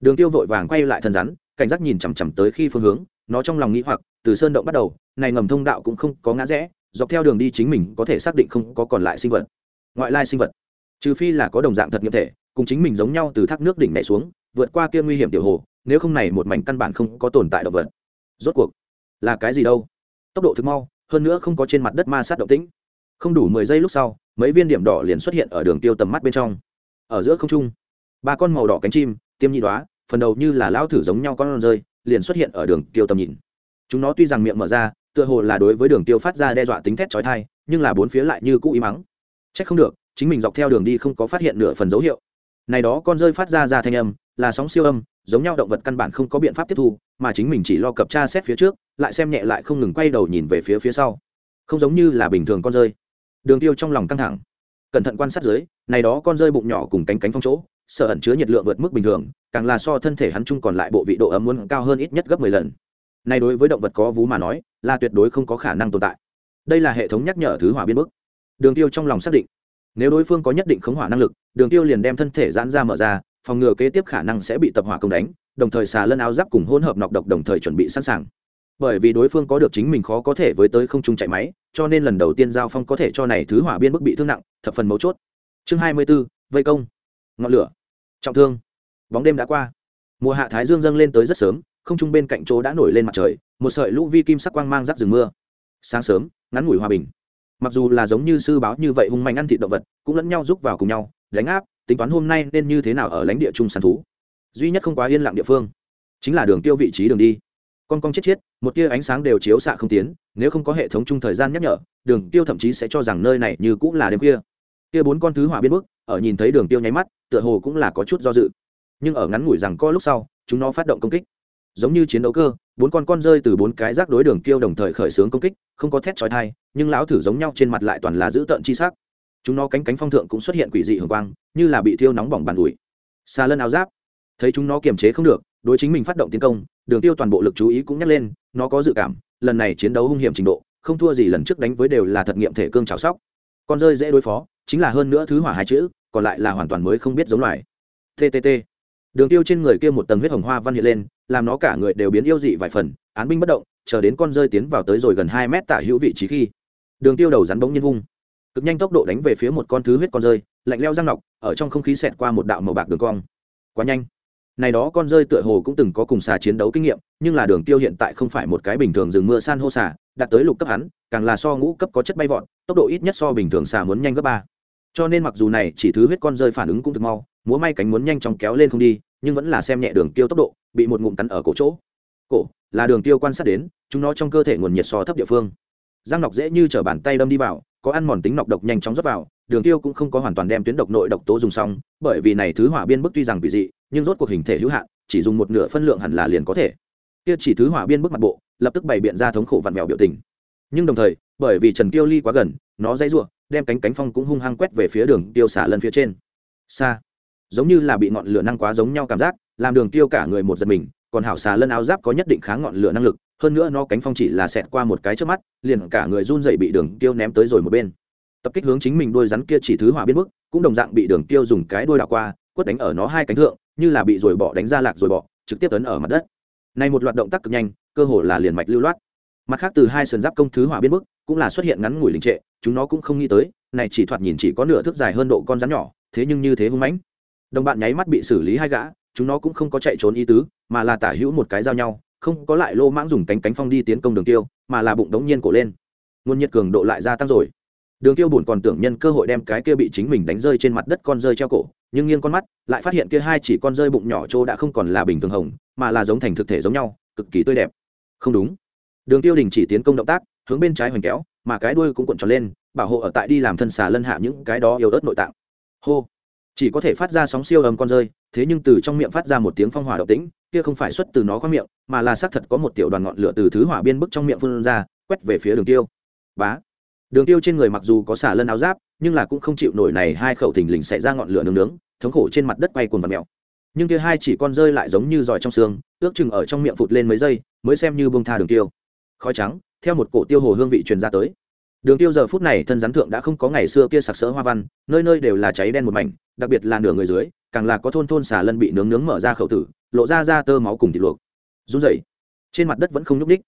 Đường tiêu vội vàng quay lại thân rắn, cảnh giác nhìn chằm chằm tới khi phương hướng, nó trong lòng nghĩ hoặc, từ sơn động bắt đầu, này ngầm thông đạo cũng không có ngã rẽ, dọc theo đường đi chính mình có thể xác định không có còn lại sinh vật, ngoại lai sinh vật. Trừ phi là có đồng dạng thật nghiệm thể, cùng chính mình giống nhau từ thác nước đỉnh này xuống, vượt qua kia nguy hiểm tiểu hồ, nếu không này một mảnh căn bản không có tồn tại động vật. Rốt cuộc là cái gì đâu? Tốc độ thực mau, hơn nữa không có trên mặt đất ma sát động tĩnh. Không đủ mười giây lúc sau, mấy viên điểm đỏ liền xuất hiện ở đường tiêu tầm mắt bên trong. Ở giữa không trung, ba con màu đỏ cánh chim, tiêm nhị đoá phần đầu như là lao thử giống nhau con rơi, liền xuất hiện ở đường tiêu tầm nhìn. Chúng nó tuy rằng miệng mở ra, tựa hồ là đối với đường tiêu phát ra đe dọa tính thét chói tai, nhưng là bốn phía lại như cũ ý mắng. Trách không được, chính mình dọc theo đường đi không có phát hiện nửa phần dấu hiệu. Này đó con rơi phát ra ra thanh âm, là sóng siêu âm giống nhau động vật căn bản không có biện pháp tiếp thu, mà chính mình chỉ lo cập tra xét phía trước, lại xem nhẹ lại không ngừng quay đầu nhìn về phía phía sau. Không giống như là bình thường con rơi. Đường tiêu trong lòng căng thẳng. Cẩn thận quan sát dưới, này đó con rơi bụng nhỏ cùng cánh cánh phong chỗ, sợ ẩn chứa nhiệt lượng vượt mức bình thường, càng là so thân thể hắn chung còn lại bộ vị độ ấm muốn cao hơn ít nhất gấp 10 lần. Này đối với động vật có vú mà nói, là tuyệt đối không có khả năng tồn tại. Đây là hệ thống nhắc nhở thứ hỏa biên bức. Đường tiêu trong lòng xác định. Nếu đối phương có nhất định khống hỏa năng lực, đường tiêu liền đem thân thể giãn ra mở ra phòng ngừa kế tiếp khả năng sẽ bị tập hỏa công đánh đồng thời xà lân áo giáp cùng hỗn hợp nọc độc đồng thời chuẩn bị sẵn sàng. Bởi vì đối phương có được chính mình khó có thể với tới không trung chạy máy cho nên lần đầu tiên giao phong có thể cho này thứ hỏa biên bức bị thương nặng thập phần mấu chốt. Chương hai mươi 24, vây công. Ngọn lửa. Trọng thương. Bóng đêm đã qua. Mùa hạ thái dương dâng lên tới rất sớm không trung bên cạnh chỗ đã nổi lên mặt trời một sợi lũ vi kim sắc quang mang rắc rừng mưa. Sáng sớm ngắn ngủi hòa bình. Mặc dù là giống như sư báo như vậy hung mạnh ăn thịt động vật cũng lẫn nhau giúp vào cùng nhau đánh áp tính toán hôm nay nên như thế nào ở lãnh địa trung săn thú. Duy nhất không quá yên lặng địa phương chính là đường tiêu vị trí đường đi. Con cong chết chết, một tia ánh sáng đều chiếu xạ không tiến, nếu không có hệ thống chung thời gian nhắc nhở, đường tiêu thậm chí sẽ cho rằng nơi này như cũng là đêm kia kia bốn con thứ hỏa biến bước ở nhìn thấy đường tiêu nháy mắt, tựa hồ cũng là có chút do dự. Nhưng ở ngắn ngủi rằng co lúc sau, chúng nó phát động công kích. Giống như chiến đấu cơ, bốn con con rơi từ bốn cái rác đối đường tiêu đồng thời khởi xướng công kích, không có thét trói thai nhưng lão thử giống nhau trên mặt lại toàn là giữ tợn chi sắc chúng nó cánh cánh phong thượng cũng xuất hiện quỷ dị hường quang, như là bị thiêu nóng bỏng bàn ủi xa lân áo giáp. Thấy chúng nó kiềm chế không được, đối chính mình phát động tiến công, đường tiêu toàn bộ lực chú ý cũng nhắc lên, nó có dự cảm, lần này chiến đấu hung hiểm trình độ, không thua gì lần trước đánh với đều là thật nghiệm thể cương trào sóc. Con rơi dễ đối phó, chính là hơn nữa thứ hỏa hai chữ, còn lại là hoàn toàn mới không biết giống loài. Ttt đường tiêu trên người kia một tầng huyết hồng hoa văn hiện lên, làm nó cả người đều biến yêu dị vài phần, án binh bất động, chờ đến con rơi tiến vào tới rồi gần hai mét tả hữu vị trí khi, đường tiêu đầu rắn bỗng nhiên vung cực nhanh tốc độ đánh về phía một con thứ huyết con rơi, lạnh leo răng nọc, ở trong không khí xẹt qua một đạo màu bạc đường cong. Quá nhanh. Này đó con rơi tựa hồ cũng từng có cùng xà chiến đấu kinh nghiệm, nhưng là đường tiêu hiện tại không phải một cái bình thường rừng mưa san hô xà, đạt tới lục cấp hắn, càng là so ngũ cấp có chất bay vọt, tốc độ ít nhất so bình thường xà muốn nhanh gấp ba. Cho nên mặc dù này chỉ thứ huyết con rơi phản ứng cũng thực mau, múa may cánh muốn nhanh chóng kéo lên không đi, nhưng vẫn là xem nhẹ đường tiêu tốc độ, bị một ngụm cắn ở cổ chỗ. Cổ, là đường tiêu quan sát đến, chúng nó trong cơ thể nguồn nhiệt so thấp địa phương. Giang nọc dễ như t bàn tay đâm đi vào có ăn mòn tính nọc độc nhanh chóng rót vào, đường tiêu cũng không có hoàn toàn đem tuyến độc nội độc tố dùng xong, bởi vì này thứ hỏa biên bức tuy rằng bị dị, nhưng rốt cuộc hình thể hữu hạn, chỉ dùng một nửa phân lượng hẳn là liền có thể. Kia chỉ thứ hỏa biên bức mặt bộ, lập tức bày biện ra thống khổ vặn vẹo biểu tình. Nhưng đồng thời, bởi vì trần tiêu ly quá gần, nó dãy ruộng, đem cánh cánh phong cũng hung hăng quét về phía đường tiêu xả lân phía trên. Xa giống như là bị ngọn lửa năng quá giống nhau cảm giác, làm đường tiêu cả người một giật mình, còn hảo xà lân áo giáp có nhất định kháng ngọn lửa năng lực hơn nữa nó cánh phong chỉ là xẹt qua một cái trước mắt, liền cả người run dậy bị đường tiêu ném tới rồi một bên. Tập kích hướng chính mình đôi rắn kia chỉ thứ hỏa biến mức cũng đồng dạng bị đường tiêu dùng cái đôi đảo qua, quất đánh ở nó hai cánh thượng, như là bị rồi bỏ đánh ra lạc rồi bỏ, trực tiếp tấn ở mặt đất. Này một loạt động tác cực nhanh, cơ hồ là liền mạch lưu loát. Mặt khác từ hai sườn giáp công thứ hỏa biến mức cũng là xuất hiện ngắn ngủi đình trệ, chúng nó cũng không nghĩ tới, này chỉ thoạt nhìn chỉ có nửa thước dài hơn độ con rắn nhỏ, thế nhưng như thế hung mãnh. Đồng bạn nháy mắt bị xử lý hai gã, chúng nó cũng không có chạy trốn ý tứ, mà là tả hữu một cái giao nhau không có lại lô mãng dùng cánh cánh phong đi tiến công đường tiêu, mà là bụng đống nhiên cổ lên. Nguồn nhiệt cường độ lại gia tăng rồi. Đường tiêu buồn còn tưởng nhân cơ hội đem cái kia bị chính mình đánh rơi trên mặt đất con rơi treo cổ, nhưng nghiêng con mắt, lại phát hiện kia hai chỉ con rơi bụng nhỏ trô đã không còn là bình thường hồng, mà là giống thành thực thể giống nhau, cực kỳ tươi đẹp. Không đúng. Đường tiêu đình chỉ tiến công động tác, hướng bên trái hoành kéo, mà cái đuôi cũng cuộn tròn lên, bảo hộ ở tại đi làm thân xà lân hạ những cái đó yếu ớt nội tạng. Hô chỉ có thể phát ra sóng siêu ầm con rơi, thế nhưng từ trong miệng phát ra một tiếng phong hỏa động tĩnh, kia không phải xuất từ nó qua miệng, mà là xác thật có một tiểu đoàn ngọn lửa từ thứ hỏa biên bức trong miệng phun ra, quét về phía đường tiêu. Bá. Đường tiêu trên người mặc dù có xả lân áo giáp, nhưng là cũng không chịu nổi này hai khẩu thình lình xảy ra ngọn lửa nướng nướng, thống khổ trên mặt đất bay cuồn vật mèo. Nhưng kia hai chỉ con rơi lại giống như giỏi trong xương, ước chừng ở trong miệng phụt lên mấy giây, mới xem như bông tha đường tiêu. Khói trắng, theo một cổ tiêu hồ hương vị truyền ra tới đường tiêu giờ phút này thân rắn thượng đã không có ngày xưa kia sặc sỡ hoa văn, nơi nơi đều là cháy đen một mảnh, đặc biệt là nửa người dưới, càng là có thôn thôn xà lân bị nướng nướng mở ra khẩu tử, lộ ra ra tơ máu cùng thịt luộc. Run rẩy, trên mặt đất vẫn không nhúc ních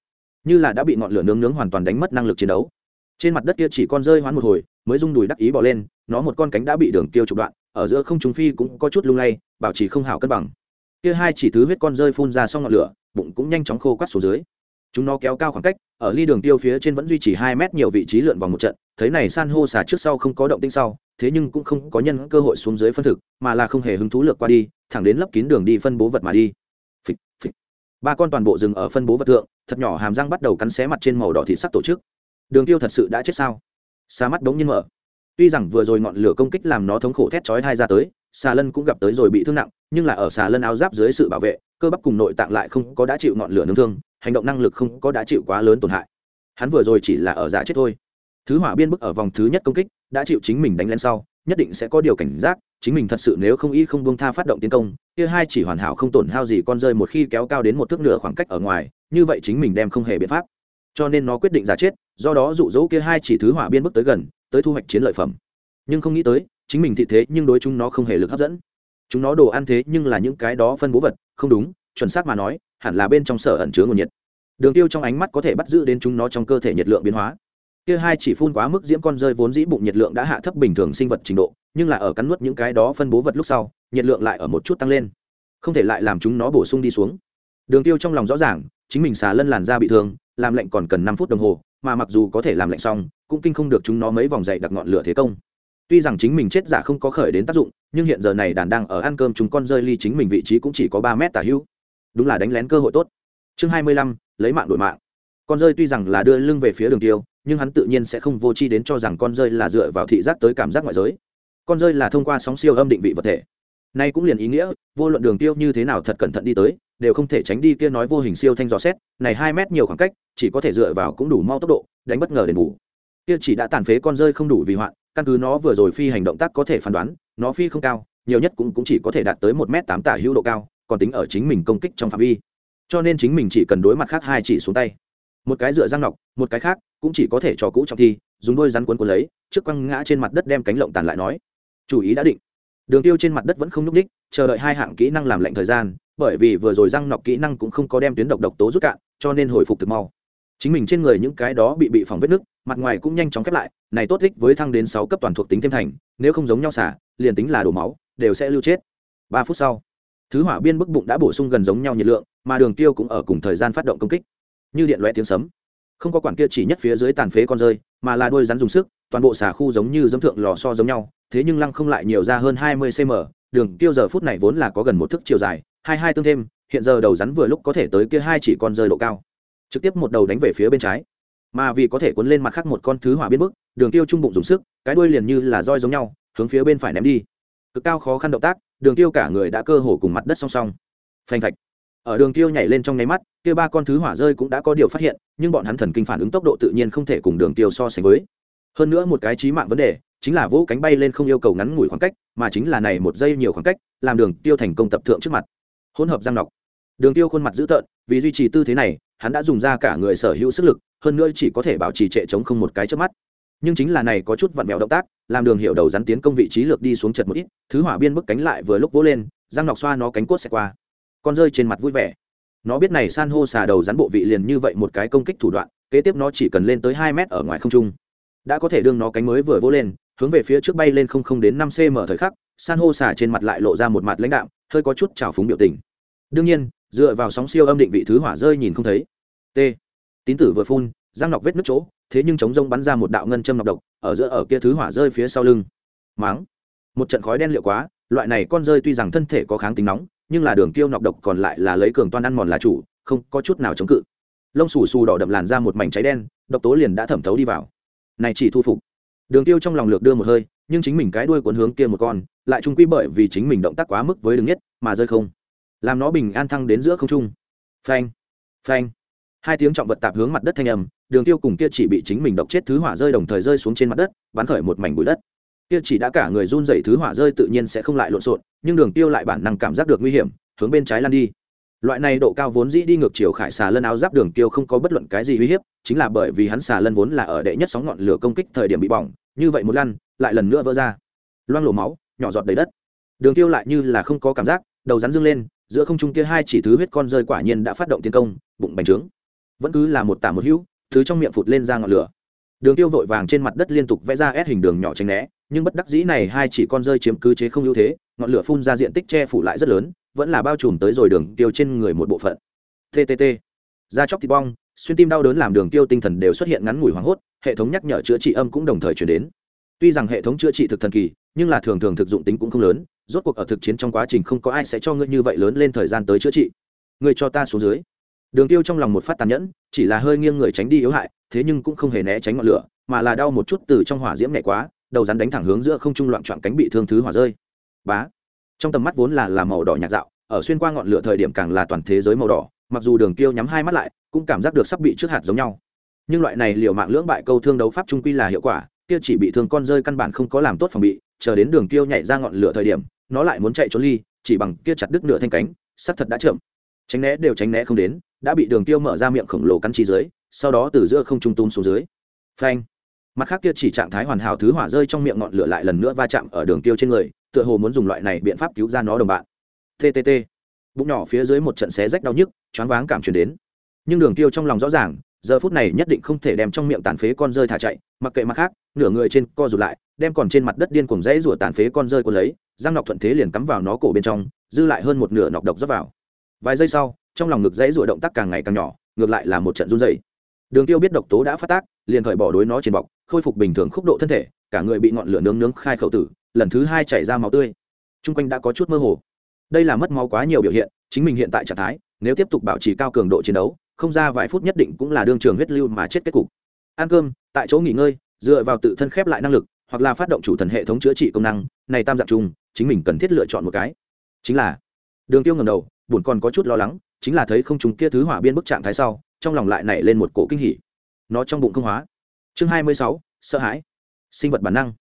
như là đã bị ngọn lửa nướng nướng hoàn toàn đánh mất năng lực chiến đấu. Trên mặt đất kia chỉ con rơi hoán một hồi, mới rung đùi đắc ý bỏ lên, nó một con cánh đã bị đường tiêu trục đoạn, ở giữa không trung phi cũng có chút lung lay, bảo trì không hảo cân bằng. Kia hai chỉ thứ huyết con rơi phun ra xong ngọn lửa, bụng cũng nhanh chóng khô quắt xuống dưới chúng nó kéo cao khoảng cách ở ly đường tiêu phía trên vẫn duy trì hai mét nhiều vị trí lượn vòng một trận thấy này san hô xả trước sau không có động tĩnh sau thế nhưng cũng không có nhân cơ hội xuống dưới phân thực mà là không hề hứng thú lược qua đi thẳng đến lấp kín đường đi phân bố vật mà đi. Phịch, phịch. ba con toàn bộ rừng ở phân bố vật thượng thật nhỏ hàm răng bắt đầu cắn xé mặt trên màu đỏ thịt sắc tổ chức. Đường tiêu thật sự đã chết sao? Xa mắt đống nhiên mở. Tuy rằng vừa rồi ngọn lửa công kích làm nó thống khổ thét chói hai ra tới xà lân cũng gặp tới rồi bị thương nặng, nhưng là ở xà lân áo giáp dưới sự bảo vệ, cơ bắp cùng nội tạng lại không có đã chịu ngọn lửa nương thương, hành động năng lực không có đã chịu quá lớn tổn hại. Hắn vừa rồi chỉ là ở giả chết thôi. Thứ hỏa biên bức ở vòng thứ nhất công kích, đã chịu chính mình đánh lên sau, nhất định sẽ có điều cảnh giác, chính mình thật sự nếu không y không buông tha phát động tiến công, kia hai chỉ hoàn hảo không tổn hao gì con rơi một khi kéo cao đến một thước nửa khoảng cách ở ngoài, như vậy chính mình đem không hề biện pháp. Cho nên nó quyết định giả chết, do đó dụ dỗ kia hai chỉ thứ hỏa biên bức tới gần, tới thu hoạch chiến lợi phẩm. Nhưng không nghĩ tới chính mình thị thế nhưng đối chúng nó không hề lực hấp dẫn. Chúng nó đồ ăn thế nhưng là những cái đó phân bố vật, không đúng, chuẩn xác mà nói, hẳn là bên trong sở ẩn chứa nguồn nhiệt. Đường tiêu trong ánh mắt có thể bắt giữ đến chúng nó trong cơ thể nhiệt lượng biến hóa. Kia hai chỉ phun quá mức diễm con rơi vốn dĩ bụng nhiệt lượng đã hạ thấp bình thường sinh vật trình độ, nhưng là ở cắn nuốt những cái đó phân bố vật lúc sau, nhiệt lượng lại ở một chút tăng lên. Không thể lại làm chúng nó bổ sung đi xuống. Đường tiêu trong lòng rõ ràng, chính mình xà lân làn da bị thương, làm lạnh còn cần năm phút đồng hồ, mà mặc dù có thể làm lạnh xong, cũng kinh không được chúng nó mấy vòng dậy đặt ngọn lửa thế công tuy rằng chính mình chết giả không có khởi đến tác dụng, nhưng hiện giờ này đàn đang ở ăn cơm chúng con rơi ly chính mình vị trí cũng chỉ có ba mét tả hữu. Đúng là đánh lén cơ hội tốt. Chương hai mươi lăm, lấy mạng đổi mạng. Con rơi tuy rằng là đưa lưng về phía đường tiêu, nhưng hắn tự nhiên sẽ không vô chi đến cho rằng con rơi là dựa vào thị giác tới cảm giác ngoại giới. Con rơi là thông qua sóng siêu âm định vị vật thể. Nay cũng liền ý nghĩa, vô luận đường tiêu như thế nào thật cẩn thận đi tới, đều không thể tránh đi kia nói vô hình siêu thanh dò xét, này hai mét nhiều khoảng cách, chỉ có thể dựa vào cũng đủ mau tốc độ, đánh bất ngờ đền bù kia chỉ đã tàn phế con rơi không đủ vì hoạn căn cứ nó vừa rồi phi hành động tác có thể phán đoán nó phi không cao nhiều nhất cũng, cũng chỉ có thể đạt tới một m tám tả hữu độ cao còn tính ở chính mình công kích trong phạm vi. Cho nên chính mình chỉ cần đối mặt khác hai chỉ xuống tay. Một cái dựa răng nọc một cái khác cũng chỉ có thể cho cũ trọng thi dùng đôi rắn cuốn cuốn lấy trước quăng ngã trên mặt đất đem cánh lộng tàn lại nói. Chủ ý đã định. Đường tiêu trên mặt đất vẫn không nhúc ních chờ đợi hai hạng kỹ năng làm lệnh thời gian bởi vì vừa rồi răng nọc kỹ năng cũng không có đem tuyến độc độc tố rút cạn cho nên hồi phục thực mau. Chính mình trên người những cái đó bị bị phòng vết nứt mặt ngoài cũng nhanh chóng khép lại, này tốt thích với thăng đến sáu cấp toàn thuộc tính thêm thành, nếu không giống nhau xả, liền tính là đổ máu, đều sẽ lưu chết. Ba phút sau, thứ hỏa biên bức bụng đã bổ sung gần giống nhau nhiệt lượng, mà đường tiêu cũng ở cùng thời gian phát động công kích. Như điện loe tiếng sấm. Không có quản kia chỉ nhất phía dưới tàn phế con rơi, mà là đôi rắn dùng sức, toàn bộ xà khu giống như dấm thượng lò so giống nhau, thế nhưng lăng không lại nhiều ra hơn hai mươi cm đường tiêu giờ phút này vốn là có gần một thước chiều dài, hai hai tương thêm, hiện giờ đầu rắn vừa lúc có thể tới kia hai chỉ con rơi độ cao. Trực tiếp một đầu đánh về phía bên trái mà vì có thể cuốn lên mặt khác một con thứ hỏa biến bức, đường tiêu trung bụng dùng sức, cái đuôi liền như là roi giống nhau, hướng phía bên phải ném đi. Cực cao khó khăn động tác, đường tiêu cả người đã cơ hồ cùng mặt đất song song. Phanh phạch. Ở đường tiêu nhảy lên trong nháy mắt, kia ba con thứ hỏa rơi cũng đã có điều phát hiện, nhưng bọn hắn thần kinh phản ứng tốc độ tự nhiên không thể cùng đường tiêu so sánh với. Hơn nữa một cái chí mạng vấn đề, chính là vỗ cánh bay lên không yêu cầu ngắn ngủi khoảng cách, mà chính là này một giây nhiều khoảng cách, làm đường tiêu thành công tập thượng trước mặt. Hỗn hợp răng nọc. Đường tiêu khuôn mặt dữ tợn, vì duy trì tư thế này hắn đã dùng ra cả người sở hữu sức lực, hơn nữa chỉ có thể bảo trì trệ chống không một cái trước mắt. Nhưng chính là này có chút vặn vẹo động tác, làm đường hiệu đầu rắn tiến công vị trí lược đi xuống chật một ít, thứ hỏa biên bức cánh lại vừa lúc vỗ lên, răng nọc xoa nó cánh cốt sẽ qua. Con rơi trên mặt vui vẻ. Nó biết này san hô xà đầu rắn bộ vị liền như vậy một cái công kích thủ đoạn, kế tiếp nó chỉ cần lên tới hai mét ở ngoài không trung. Đã có thể đương nó cánh mới vừa vỗ lên, hướng về phía trước bay lên không không đến năm cm thời khắc, san hô xà trên mặt lại lộ ra một mặt lãnh đạm, hơi có chút trào phúng biểu tình. Đương nhiên dựa vào sóng siêu âm định vị thứ hỏa rơi nhìn không thấy. T. Tín tử vừa phun giang nọc vết nước chỗ, thế nhưng chống rông bắn ra một đạo ngân châm nọc độc, ở giữa ở kia thứ hỏa rơi phía sau lưng. Máng. Một trận khói đen liệu quá, loại này con rơi tuy rằng thân thể có kháng tính nóng, nhưng là đường tiêu nọc độc còn lại là lấy cường toan ăn mòn là chủ, không có chút nào chống cự. Lông xù xù đỏ đậm làn ra một mảnh cháy đen, độc tố liền đã thẩm thấu đi vào. Này chỉ thu phục. Đường tiêu trong lòng lược đưa một hơi, nhưng chính mình cái đuôi cuốn hướng kia một con, lại trung quy bởi vì chính mình động tác quá mức với đứng nhất, mà rơi không làm nó bình an thăng đến giữa không trung. Phanh phanh. Hai tiếng trọng vật tạp hướng mặt đất thanh âm, đường tiêu cùng kia chỉ bị chính mình độc chết thứ hỏa rơi đồng thời rơi xuống trên mặt đất, bắn khởi một mảnh bụi đất. Kia chỉ đã cả người run dậy thứ hỏa rơi tự nhiên sẽ không lại lộn xộn, nhưng đường tiêu lại bản năng cảm giác được nguy hiểm, hướng bên trái lăn đi. Loại này độ cao vốn dĩ đi ngược chiều khải xà lân áo giáp đường tiêu không có bất luận cái gì uy hiếp, chính là bởi vì hắn xà lân vốn là ở đệ nhất sóng ngọn lửa công kích thời điểm bị bỏng, như vậy một lăn, lại lần nữa vỡ ra. Loang lổ máu, nhỏ giọt đầy đất. Đường tiêu lại như là không có cảm giác, đầu rắn dưng lên giữa không trung kia hai chỉ thứ huyết con rơi quả nhiên đã phát động tiến công, bụng bành trướng. Vẫn cứ là một tả một hữu, thứ trong miệng phụt lên ra ngọn lửa. Đường tiêu vội vàng trên mặt đất liên tục vẽ ra ép hình đường nhỏ tránh né, nhưng bất đắc dĩ này hai chỉ con rơi chiếm cứ chế không ưu thế, ngọn lửa phun ra diện tích che phủ lại rất lớn, vẫn là bao trùm tới rồi đường tiêu trên người một bộ phận. Ttt da chóc thịt bong, xuyên tim đau đớn làm đường tiêu tinh thần đều xuất hiện ngắn ngủi hoảng hốt, hệ thống nhắc nhở chữa trị âm cũng đồng thời chuyển đến. Tuy rằng hệ thống chữa trị thực thần kỳ, nhưng là thường thường thực dụng tính cũng không lớn rốt cuộc ở thực chiến trong quá trình không có ai sẽ cho ngươi như vậy lớn lên thời gian tới chữa trị. Ngươi cho ta xuống dưới. Đường tiêu trong lòng một phát tàn nhẫn, chỉ là hơi nghiêng người tránh đi yếu hại, thế nhưng cũng không hề né tránh ngọn lửa, mà là đau một chút từ trong hỏa diễm nhẹ quá, đầu rắn đánh thẳng hướng giữa không trung loạn trọn cánh bị thương thứ hỏa rơi. Bá. Trong tầm mắt vốn là là màu đỏ nhạt dạo, ở xuyên qua ngọn lửa thời điểm càng là toàn thế giới màu đỏ, mặc dù đường tiêu nhắm hai mắt lại, cũng cảm giác được sắp bị trước hạt giống nhau. Nhưng loại này liều mạng lưỡng bại câu thương đấu pháp trung quy là hiệu quả, kia chỉ bị thương con rơi căn bản không có làm tốt phòng bị chờ đến đường tiêu nhảy ra ngọn lửa thời điểm, nó lại muốn chạy trốn ly, chỉ bằng kia chặt đứt nửa thanh cánh sắt thật đã chậm. Tránh né đều tránh né không đến, đã bị đường tiêu mở ra miệng khổng lồ cắn chi dưới, sau đó từ giữa không trung tung xuống dưới. Phanh. Mặt khác kia chỉ trạng thái hoàn hảo thứ hỏa rơi trong miệng ngọn lửa lại lần nữa va chạm ở đường tiêu trên người, tựa hồ muốn dùng loại này biện pháp cứu ra nó đồng bạn. Ttt bụng nhỏ phía dưới một trận xé rách đau nhức, choáng váng cảm truyền đến. Nhưng đường tiêu trong lòng rõ ràng giờ phút này nhất định không thể đem trong miệng tàn phế con rơi thả chạy, mặc kệ mặt khác, nửa người trên co rụt lại, đem còn trên mặt đất điên cuồng rẽ rủa tàn phế con rơi của lấy, răng nọc thuận thế liền cắm vào nó cổ bên trong, dư lại hơn một nửa nọc độc rót vào. Vài giây sau, trong lòng ngực rẽ rủa động tác càng ngày càng nhỏ, ngược lại là một trận run dày đường tiêu biết độc tố đã phát tác, liền khởi bỏ đối nó trên bọc, khôi phục bình thường khúc độ thân thể, cả người bị ngọn lửa nướng nướng khai khẩu tử, lần thứ hai chảy ra máu tươi. Chung quanh đã có chút mơ hồ. Đây là mất máu quá nhiều biểu hiện, chính mình hiện tại trạng thái, nếu tiếp tục bảo trì cao cường độ chiến đấu không ra vài phút nhất định cũng là đương trường huyết lưu mà chết kết cục. Ăn cơm, tại chỗ nghỉ ngơi, dựa vào tự thân khép lại năng lực, hoặc là phát động chủ thần hệ thống chữa trị công năng, này tam dạng chung, chính mình cần thiết lựa chọn một cái. Chính là, đường tiêu ngầm đầu, buồn còn có chút lo lắng, chính là thấy không chúng kia thứ hỏa biên bức trạng thái sau, trong lòng lại nảy lên một cổ kinh hỉ. Nó trong bụng không hóa. Chương hai mươi sáu, sợ hãi. Sinh vật bản năng.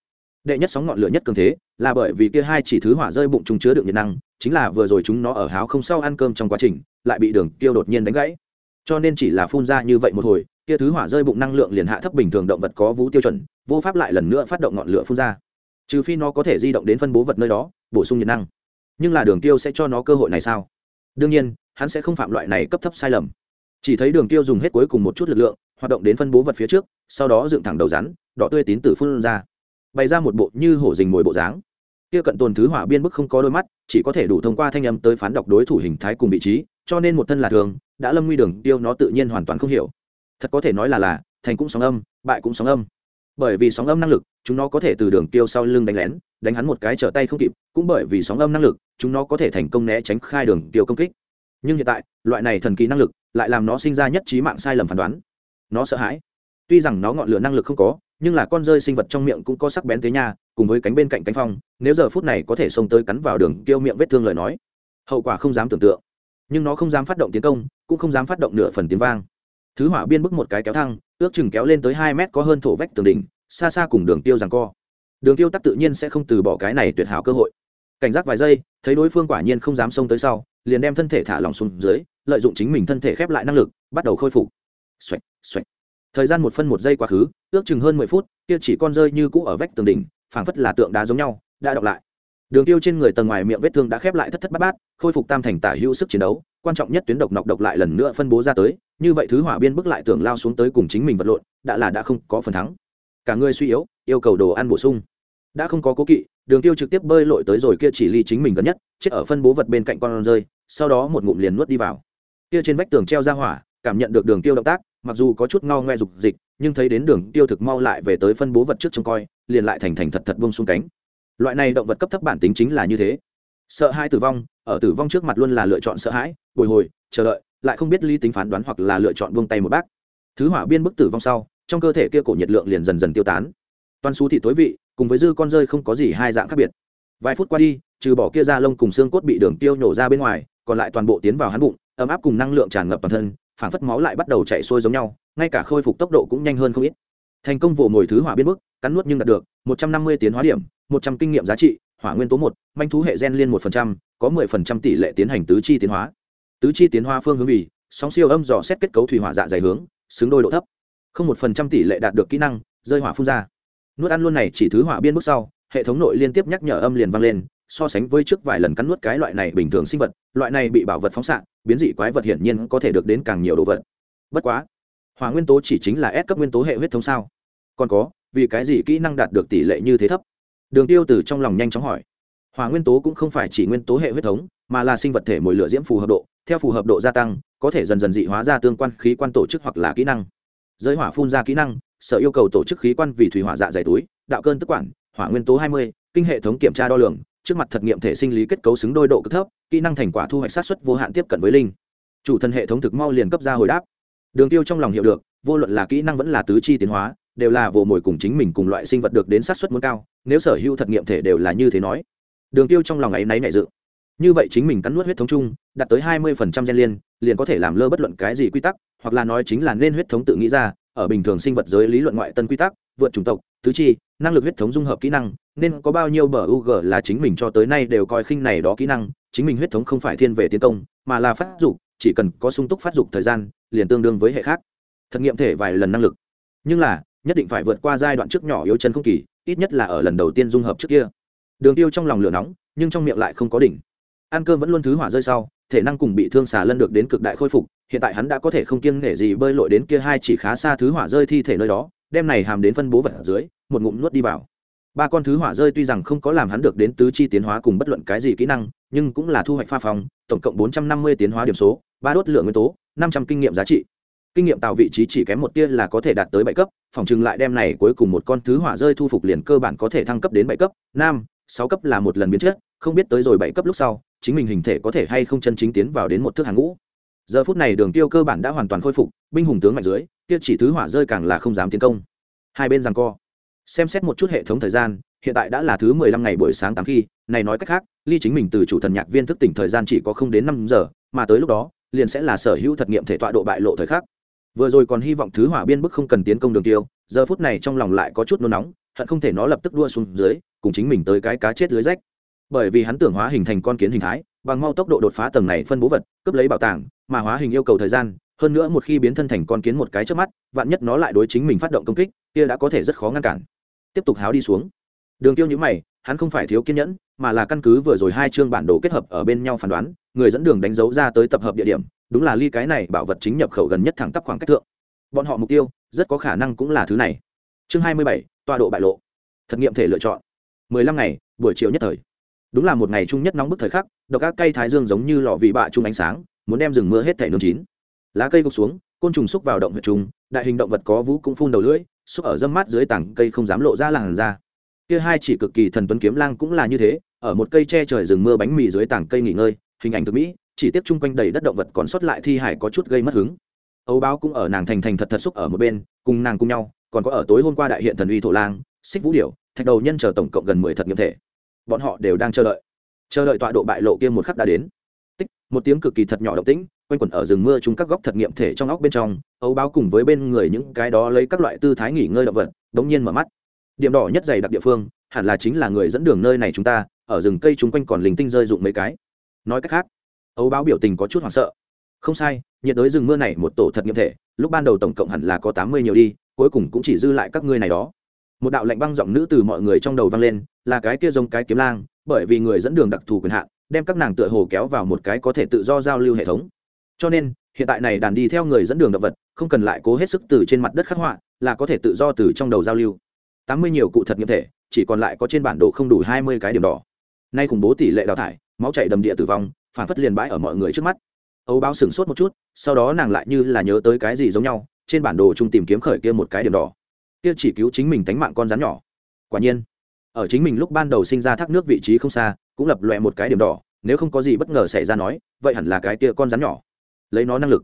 Đệ nhất sóng ngọn lửa nhất cường thế, là bởi vì kia hai chỉ thứ hỏa rơi bụng chúng chứa đựng nhiệt năng, chính là vừa rồi chúng nó ở háo không sau ăn cơm trong quá trình, lại bị đường tiêu đột nhiên đánh gãy cho nên chỉ là phun ra như vậy một hồi, kia thứ hỏa rơi bụng năng lượng liền hạ thấp bình thường động vật có vú tiêu chuẩn, vô pháp lại lần nữa phát động ngọn lửa phun ra. Trừ phi nó có thể di động đến phân bố vật nơi đó, bổ sung nhiệt năng. Nhưng là đường tiêu sẽ cho nó cơ hội này sao? Đương nhiên, hắn sẽ không phạm loại này cấp thấp sai lầm. Chỉ thấy đường tiêu dùng hết cuối cùng một chút lực lượng, hoạt động đến phân bố vật phía trước, sau đó dựng thẳng đầu rắn, đỏ tươi tín tử phun ra. Bày ra một bộ như hổ dình mồi bộ dáng. Kia cận tồn thứ hỏa biên bức không có đôi mắt, chỉ có thể đủ thông qua thanh âm tới phán đọc đối thủ hình thái cùng vị trí, cho nên một thân là thường đã lâm nguy đường tiêu nó tự nhiên hoàn toàn không hiểu. Thật có thể nói là là, thành cũng sóng âm, bại cũng sóng âm. Bởi vì sóng âm năng lực, chúng nó có thể từ đường tiêu sau lưng đánh lén, đánh hắn một cái trở tay không kịp, cũng bởi vì sóng âm năng lực, chúng nó có thể thành công né tránh khai đường tiêu công kích. Nhưng hiện tại, loại này thần kỳ năng lực lại làm nó sinh ra nhất trí mạng sai lầm phán đoán. Nó sợ hãi. Tuy rằng nó ngọn lửa năng lực không có, nhưng là con rơi sinh vật trong miệng cũng có sắc bén thế nha, cùng với cánh bên cạnh cánh phong, nếu giờ phút này có thể xông tới cắn vào đường tiêu miệng vết thương lời nói, hậu quả không dám tưởng tượng nhưng nó không dám phát động tiến công, cũng không dám phát động nửa phần tiếng vang. Thứ hỏa biên bức một cái kéo thăng, ước chừng kéo lên tới hai mét có hơn thổ vách tường đỉnh, xa xa cùng đường tiêu rằng co. Đường tiêu tắc tự nhiên sẽ không từ bỏ cái này tuyệt hảo cơ hội. Cảnh giác vài giây, thấy đối phương quả nhiên không dám xông tới sau, liền đem thân thể thả lỏng xuống dưới, lợi dụng chính mình thân thể khép lại năng lực, bắt đầu khôi phục. Xoạch xoạch thời gian một phân một giây quá khứ, ước chừng hơn mười phút, kia chỉ con rơi như cũ ở vách tường đỉnh, phảng phất là tượng đá giống nhau, đã đọc lại đường tiêu trên người tầng ngoài miệng vết thương đã khép lại thất thất bát bát, khôi phục tam thành tả hữu sức chiến đấu, quan trọng nhất tuyến độc nọc độc lại lần nữa phân bố ra tới, như vậy thứ hỏa biên bức lại tưởng lao xuống tới cùng chính mình vật lộn, đã là đã không có phần thắng. Cả người suy yếu, yêu cầu đồ ăn bổ sung. Đã không có cố kỵ, đường tiêu trực tiếp bơi lội tới rồi kia chỉ ly chính mình gần nhất, chết ở phân bố vật bên cạnh con rơi, sau đó một ngụm liền nuốt đi vào. Kia trên vách tường treo ra hỏa, cảm nhận được đường tiêu động tác, mặc dù có chút ngao ngoe dục dịch, nhưng thấy đến đường tiêu thực mau lại về tới phân bố vật trước trông coi, liền lại thành thành thật thật buông xuống cánh loại này động vật cấp thấp bản tính chính là như thế. Sợ hãi tử vong, ở tử vong trước mặt luôn là lựa chọn sợ hãi, bồi hồi, chờ đợi, lại không biết ly tính phán đoán hoặc là lựa chọn buông tay một bác. Thứ hỏa biên bức tử vong sau, trong cơ thể kia cổ nhiệt lượng liền dần dần tiêu tán. Toàn xú thị tối vị, cùng với dư con rơi không có gì hai dạng khác biệt. Vài phút qua đi, trừ bỏ kia da lông cùng xương cốt bị đường tiêu nhổ ra bên ngoài, còn lại toàn bộ tiến vào hắn bụng, ấm áp cùng năng lượng tràn ngập toàn thân, phản phất máu lại bắt đầu chạy sôi giống nhau, ngay cả khôi phục tốc độ cũng nhanh hơn không ít. Thành công vụ ngồi thứ hỏa biên bức, cắn nuốt nhưng đạt được, một trăm năm mươi tiến hóa điểm một trăm kinh nghiệm giá trị, hỏa nguyên tố một, manh thú hệ gen liên một phần trăm, có mười phần trăm tỷ lệ tiến hành tứ chi tiến hóa. Tứ chi tiến hóa phương hướng vì, sóng siêu âm dò xét kết cấu thủy hỏa dạ dày hướng, xứng đôi độ thấp. Không một phần trăm tỷ lệ đạt được kỹ năng, rơi hỏa phun ra. Nuốt ăn luôn này chỉ thứ hỏa biên bước sau, hệ thống nội liên tiếp nhắc nhở âm liền vang lên, so sánh với trước vài lần cắn nuốt cái loại này bình thường sinh vật, loại này bị bảo vật phóng xạ, biến dị quái vật hiển nhiên có thể được đến càng nhiều đồ vật. Bất quá, hỏa nguyên tố chỉ chính là ép cấp nguyên tố hệ huyết thống sao? Còn có, vì cái gì kỹ năng đạt được tỷ lệ như thế thấp? Đường tiêu từ trong lòng nhanh chóng hỏi. Hỏa nguyên tố cũng không phải chỉ nguyên tố hệ huyết thống mà là sinh vật thể mồi lửa diễm phù hợp độ. Theo phù hợp độ gia tăng có thể dần dần dị hóa ra tương quan khí quan tổ chức hoặc là kỹ năng. Giới hỏa phun ra kỹ năng sở yêu cầu tổ chức khí quan vì thủy hỏa dạ dày túi đạo cơn tức quản hỏa nguyên tố 20, kinh hệ thống kiểm tra đo lường trước mặt thật nghiệm thể sinh lý kết cấu xứng đôi độ cực thấp kỹ năng thành quả thu hoạch sát xuất vô hạn tiếp cận với linh. Chủ thần hệ thống thực mau liền cấp ra hồi đáp. Đường tiêu trong lòng hiểu được vô luận là kỹ năng vẫn là tứ chi tiến hóa đều là vồ mồi cùng chính mình cùng loại sinh vật được đến sát xuất muốn cao, nếu sở hữu thật nghiệm thể đều là như thế nói. Đường tiêu trong lòng ấy náy nảy dự. Như vậy chính mình cắn nuốt huyết thống chung, đạt tới hai mươi phần trăm gen liên, liền có thể làm lơ bất luận cái gì quy tắc, hoặc là nói chính là nên huyết thống tự nghĩ ra, ở bình thường sinh vật giới lý luận ngoại tân quy tắc, vượt chủng tộc, tứ chi, năng lực huyết thống dung hợp kỹ năng, nên có bao nhiêu bờ UG là chính mình cho tới nay đều coi khinh này đó kỹ năng, chính mình huyết thống không phải thiên về tiến công, mà là phát dục, chỉ cần có sung túc phát dục thời gian, liền tương đương với hệ khác. Thực nghiệm thể vài lần năng lực. Nhưng là nhất định phải vượt qua giai đoạn trước nhỏ yếu chân không kỳ, ít nhất là ở lần đầu tiên dung hợp trước kia. Đường tiêu trong lòng lửa nóng, nhưng trong miệng lại không có đỉnh. Ăn cơm vẫn luôn thứ hỏa rơi sau, thể năng cùng bị thương xà lân được đến cực đại khôi phục, hiện tại hắn đã có thể không kiêng nể gì bơi lội đến kia hai chỉ khá xa thứ hỏa rơi thi thể nơi đó đem này hàm đến phân bố vật ở dưới, một ngụm nuốt đi vào. Ba con thứ hỏa rơi tuy rằng không có làm hắn được đến tứ chi tiến hóa cùng bất luận cái gì kỹ năng, nhưng cũng là thu hoạch pha phòng, tổng cộng bốn trăm năm mươi tiến hóa điểm số, ba đốt lượng nguyên tố, năm trăm kinh nghiệm giá trị kinh nghiệm tạo vị trí chỉ kém một tia là có thể đạt tới bảy cấp phòng chừng lại đem này cuối cùng một con thứ hỏa rơi thu phục liền cơ bản có thể thăng cấp đến bảy cấp. Nam, sáu cấp là một lần biến chất không biết tới rồi bảy cấp lúc sau chính mình hình thể có thể hay không chân chính tiến vào đến một thước hàng ngũ. Giờ phút này đường tiêu cơ bản đã hoàn toàn khôi phục binh hùng tướng mạnh dưới tiêu chỉ thứ hỏa rơi càng là không dám tiến công. Hai bên rằng co. Xem xét một chút hệ thống thời gian hiện tại đã là thứ mười lăm ngày buổi sáng tám khi này nói cách khác ly chính mình từ chủ thần nhạc viên thức tỉnh thời gian chỉ có không đến năm giờ mà tới lúc đó liền sẽ là sở hữu thật nghiệm thể tọa độ bại lộ thời khắc vừa rồi còn hy vọng thứ hỏa biên bức không cần tiến công đường tiêu, giờ phút này trong lòng lại có chút nôn nóng, hận không thể nó lập tức đua xuống dưới, cùng chính mình tới cái cá chết lưới rách. Bởi vì hắn tưởng hóa hình thành con kiến hình thái, bằng mau tốc độ đột phá tầng này phân bố vật, cướp lấy bảo tàng, mà hóa hình yêu cầu thời gian, hơn nữa một khi biến thân thành con kiến một cái trước mắt, vạn nhất nó lại đối chính mình phát động công kích, kia đã có thể rất khó ngăn cản. Tiếp tục háo đi xuống. Đường tiêu nhữ mày hắn không phải thiếu kiên nhẫn, mà là căn cứ vừa rồi hai chương bản đồ kết hợp ở bên nhau phán đoán, người dẫn đường đánh dấu ra tới tập hợp địa điểm, đúng là ly cái này bảo vật chính nhập khẩu gần nhất thẳng tắp khoảng cách thượng. Bọn họ mục tiêu, rất có khả năng cũng là thứ này. Chương hai mươi bảy, tọa độ bại lộ. Thật nghiệm thể lựa chọn. Mười lăm ngày, buổi chiều nhất thời. Đúng là một ngày chung nhất nóng bức thời khắc, độc các cây thái dương giống như lò vị bạ chung ánh sáng, muốn đem rừng mưa hết thể nương chín. Lá cây gục xuống, côn trùng xúc vào động huyệt trùng, đại hình động vật có vũ cũng phun đầu lưỡi, xúc ở dâm mát dưới tảng cây không dám lộ ra làn ra kia hai chỉ cực kỳ thần tuấn kiếm lang cũng là như thế, ở một cây che trời rừng mưa bánh mì dưới tảng cây nghỉ ngơi, hình ảnh thực mỹ, chỉ tiếp chung quanh đầy đất động vật còn sót lại thi hải có chút gây mất hứng. Ấu báo cũng ở nàng thành thành thật thật xúc ở một bên, cùng nàng cùng nhau, còn có ở tối hôm qua đại hiện thần uy thổ lang, xích vũ điểu, thạch đầu nhân chờ tổng cộng gần mười thật nghiệm thể. Bọn họ đều đang chờ đợi. Chờ đợi tọa độ bại lộ kia một khắc đã đến. Tích, một tiếng cực kỳ thật nhỏ động tĩnh, quanh quẩn ở rừng mưa chúng các góc thật nghiệm thể trong óc bên trong ấu báo cùng với bên người những cái đó lấy các loại tư thái nghỉ ngơi động vật, đống nhiên mở mắt điểm đỏ nhất dày đặc địa phương, hẳn là chính là người dẫn đường nơi này chúng ta, ở rừng cây chúng quanh còn linh tinh rơi dụng mấy cái. Nói cách khác, ấu báo biểu tình có chút hoảng sợ. Không sai, nhiệt đới rừng mưa này một tổ thật nghiệm thể, lúc ban đầu tổng cộng hẳn là có tám mươi nhiều đi, cuối cùng cũng chỉ dư lại các ngươi này đó. Một đạo lệnh băng giọng nữ từ mọi người trong đầu vang lên, là cái kia giống cái kiếm lang, bởi vì người dẫn đường đặc thù quyền hạn, đem các nàng tựa hồ kéo vào một cái có thể tự do giao lưu hệ thống. Cho nên, hiện tại này đàn đi theo người dẫn đường động vật, không cần lại cố hết sức từ trên mặt đất khắc họa, là có thể tự do từ trong đầu giao lưu tám mươi nhiều cụ thật nghiệm thể, chỉ còn lại có trên bản đồ không đủ hai mươi cái điểm đỏ. Nay khủng bố tỷ lệ đào thải, máu chảy đầm địa tử vong, phản phất liền bãi ở mọi người trước mắt. Ấu báo sửng sốt một chút, sau đó nàng lại như là nhớ tới cái gì giống nhau, trên bản đồ chung tìm kiếm khởi kia một cái điểm đỏ. Kia chỉ cứu chính mình tánh mạng con rắn nhỏ. Quả nhiên, ở chính mình lúc ban đầu sinh ra thác nước vị trí không xa, cũng lập loẹ một cái điểm đỏ, nếu không có gì bất ngờ xảy ra nói, vậy hẳn là cái kia con rắn nhỏ. Lấy nó năng lực.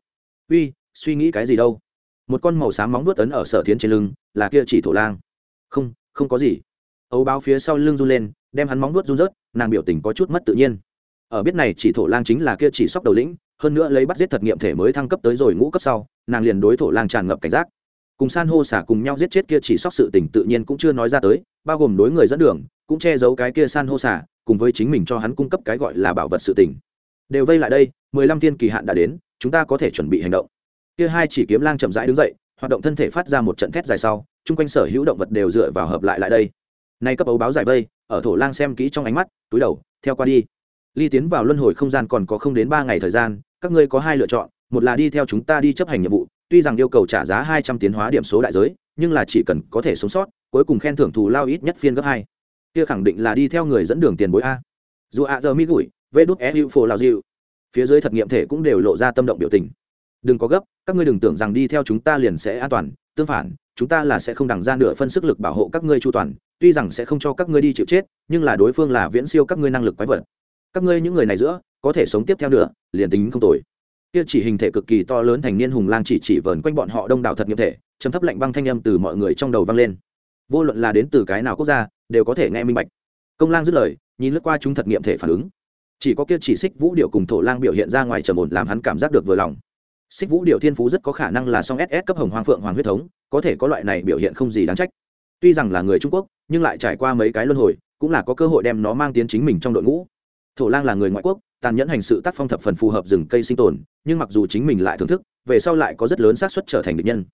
Uy, suy nghĩ cái gì đâu? Một con màu xám móng vuốt ấn ở sở thiến trên lưng, là kia chỉ thổ lang không không có gì. Ấu báo phía sau lưng run lên, đem hắn móng nuốt run rớt, nàng biểu tình có chút mất tự nhiên. Ở biết này chỉ thổ lang chính là kia chỉ sóc đầu lĩnh, hơn nữa lấy bắt giết thật nghiệm thể mới thăng cấp tới rồi ngũ cấp sau, nàng liền đối thổ lang tràn ngập cảnh giác. Cùng san hô xả cùng nhau giết chết kia chỉ sóc sự tình tự nhiên cũng chưa nói ra tới, bao gồm đối người dẫn đường, cũng che giấu cái kia san hô xả, cùng với chính mình cho hắn cung cấp cái gọi là bảo vật sự tình. Đều vây lại đây, mười lăm thiên kỳ hạn đã đến, chúng ta có thể chuẩn bị hành động. Kia hai chỉ kiếm lang chậm rãi đứng dậy, hoạt động thân thể phát ra một trận thét dài sau chung quanh sở hữu động vật đều dựa vào hợp lại lại đây. Nay cấp ấu báo giải vây, ở thổ lang xem kỹ trong ánh mắt, túi đầu, theo qua đi. Ly tiến vào luân hồi không gian còn có không đến ba ngày thời gian, các ngươi có hai lựa chọn, một là đi theo chúng ta đi chấp hành nhiệm vụ, tuy rằng yêu cầu trả giá hai trăm tiến hóa điểm số đại giới, nhưng là chỉ cần có thể sống sót, cuối cùng khen thưởng thù lao ít nhất phiên gấp hai. Kia khẳng định là đi theo người dẫn đường tiền bối a. Dù a giờ mỹ gửi, vê đút e hữu phổ lào dịu. Phía dưới thật nghiệm thể cũng đều lộ ra tâm động biểu tình. Đừng có gấp, các ngươi đừng tưởng rằng đi theo chúng ta liền sẽ an toàn, tương phản chúng ta là sẽ không đằng ra nửa phân sức lực bảo hộ các ngươi chu toàn, tuy rằng sẽ không cho các ngươi đi chịu chết, nhưng là đối phương là viễn siêu các ngươi năng lực quái vật. Các ngươi những người này giữa, có thể sống tiếp theo nữa, liền tính không tồi. Kia chỉ hình thể cực kỳ to lớn thành niên hùng lang chỉ chỉ vờn quanh bọn họ đông đảo thật nghiệm thể chấm thấp lạnh băng thanh âm từ mọi người trong đầu vang lên. Vô luận là đến từ cái nào quốc gia, đều có thể nghe minh bạch. Công lang dứt lời, nhìn lướt qua chúng thật nghiệm thể phản ứng. Chỉ có kia chỉ xích vũ điệu cùng thổ lang biểu hiện ra ngoài trầm ổn làm hắn cảm giác được vừa lòng xích vũ điệu thiên phú rất có khả năng là song ss cấp hồng hoàng phượng hoàng huyết thống, có thể có loại này biểu hiện không gì đáng trách. Tuy rằng là người trung quốc, nhưng lại trải qua mấy cái luân hồi, cũng là có cơ hội đem nó mang tiến chính mình trong đội ngũ. Thổ lang là người ngoại quốc, tàn nhẫn hành sự tác phong thập phần phù hợp rừng cây sinh tồn, nhưng mặc dù chính mình lại thưởng thức, về sau lại có rất lớn xác suất trở thành địch nhân.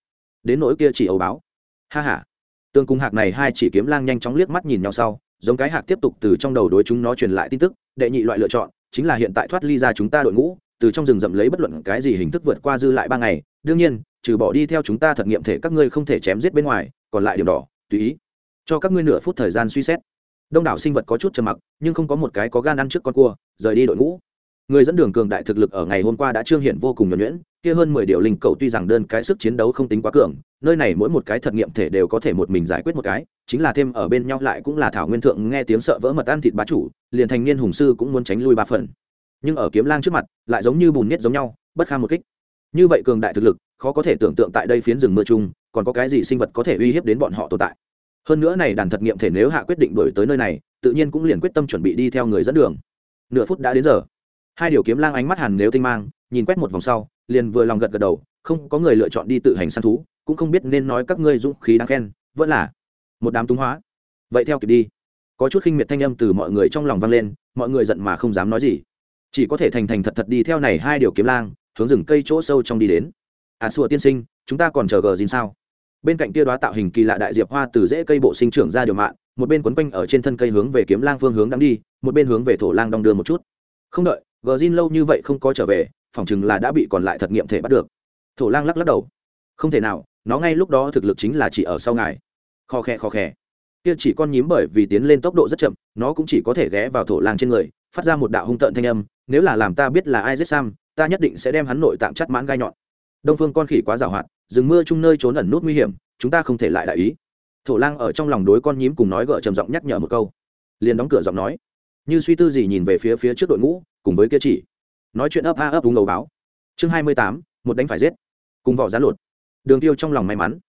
Đến nỗi kia chỉ ấu báo. Ha ha. Tương cung hạc này hai chỉ kiếm lang nhanh chóng liếc mắt nhìn nhau sau, giống cái hạc tiếp tục từ trong đầu đối chúng nó truyền lại tin tức, đệ nhị loại lựa chọn, chính là hiện tại thoát ly ra chúng ta đội ngũ từ trong rừng rậm lấy bất luận cái gì hình thức vượt qua dư lại ba ngày, đương nhiên, trừ bỏ đi theo chúng ta thật nghiệm thể các ngươi không thể chém giết bên ngoài, còn lại điểm đỏ, tùy ý, cho các ngươi nửa phút thời gian suy xét. Đông đảo sinh vật có chút trầm mặc, nhưng không có một cái có gan ăn trước con cua, rời đi đội ngũ. Người dẫn đường cường đại thực lực ở ngày hôm qua đã trương hiện vô cùng nhuẩn nhuyễn, kia hơn mười điều linh cầu tuy rằng đơn cái sức chiến đấu không tính quá cường, nơi này mỗi một cái thật nghiệm thể đều có thể một mình giải quyết một cái, chính là thêm ở bên nhau lại cũng là thảo nguyên thượng nghe tiếng sợ vỡ mật ăn thịt bá chủ, liền thành niên hùng sư cũng muốn tránh lui ba phần nhưng ở kiếm lang trước mặt lại giống như bùn nhất giống nhau, bất kham một kích. Như vậy cường đại thực lực, khó có thể tưởng tượng tại đây phiến rừng mưa chung, còn có cái gì sinh vật có thể uy hiếp đến bọn họ tồn tại. Hơn nữa này đàn thật nghiệm thể nếu hạ quyết định đổi tới nơi này, tự nhiên cũng liền quyết tâm chuẩn bị đi theo người dẫn đường. Nửa phút đã đến giờ. Hai điều kiếm lang ánh mắt hàn nếu tinh mang, nhìn quét một vòng sau, liền vừa lòng gật gật đầu, không có người lựa chọn đi tự hành săn thú, cũng không biết nên nói các ngươi dũng khí đáng khen, vẫn là một đám túng hóa. Vậy theo kịp đi. Có chút khinh miệt thanh âm từ mọi người trong lòng vang lên, mọi người giận mà không dám nói gì chỉ có thể thành thành thật thật đi theo này hai điều kiếm lang, hướng rừng cây chỗ sâu trong đi đến. À xua tiên sinh, chúng ta còn chờ gờ gì sao? Bên cạnh kia đoá tạo hình kỳ lạ đại diệp hoa từ rễ cây bộ sinh trưởng ra điều mạng, một bên quấn quanh ở trên thân cây hướng về kiếm lang phương hướng đang đi, một bên hướng về thổ lang đong đưa một chút. Không đợi, gờ zin lâu như vậy không có trở về phỏng chừng là đã bị còn lại thật nghiệm thể bắt được. Thổ lang lắc lắc đầu. Không thể nào, nó ngay lúc đó thực lực chính là chỉ ở sau ngài. Kho khe kho khe. Kia chỉ con nhím bởi vì tiến lên tốc độ rất chậm, nó cũng chỉ có thể ghé vào thổ lang trên người phát ra một đạo hung tợn thanh âm, nếu là làm ta biết là ai giết sam, ta nhất định sẽ đem hắn nội tạng chắt mãn gai nhọn. Đông phương con khỉ quá giảo hoạt rừng mưa chung nơi trốn ẩn nút nguy hiểm, chúng ta không thể lại đại ý. Thổ lang ở trong lòng đối con nhím cùng nói gợ trầm giọng nhắc nhở một câu. Liền đóng cửa giọng nói. Như suy tư gì nhìn về phía phía trước đội ngũ, cùng với kia chỉ. Nói chuyện ấp a ấp vùng đầu báo. Chương hai mươi tám, một đánh phải giết. Cùng vỏ rán lột. Đường tiêu trong lòng may mắn.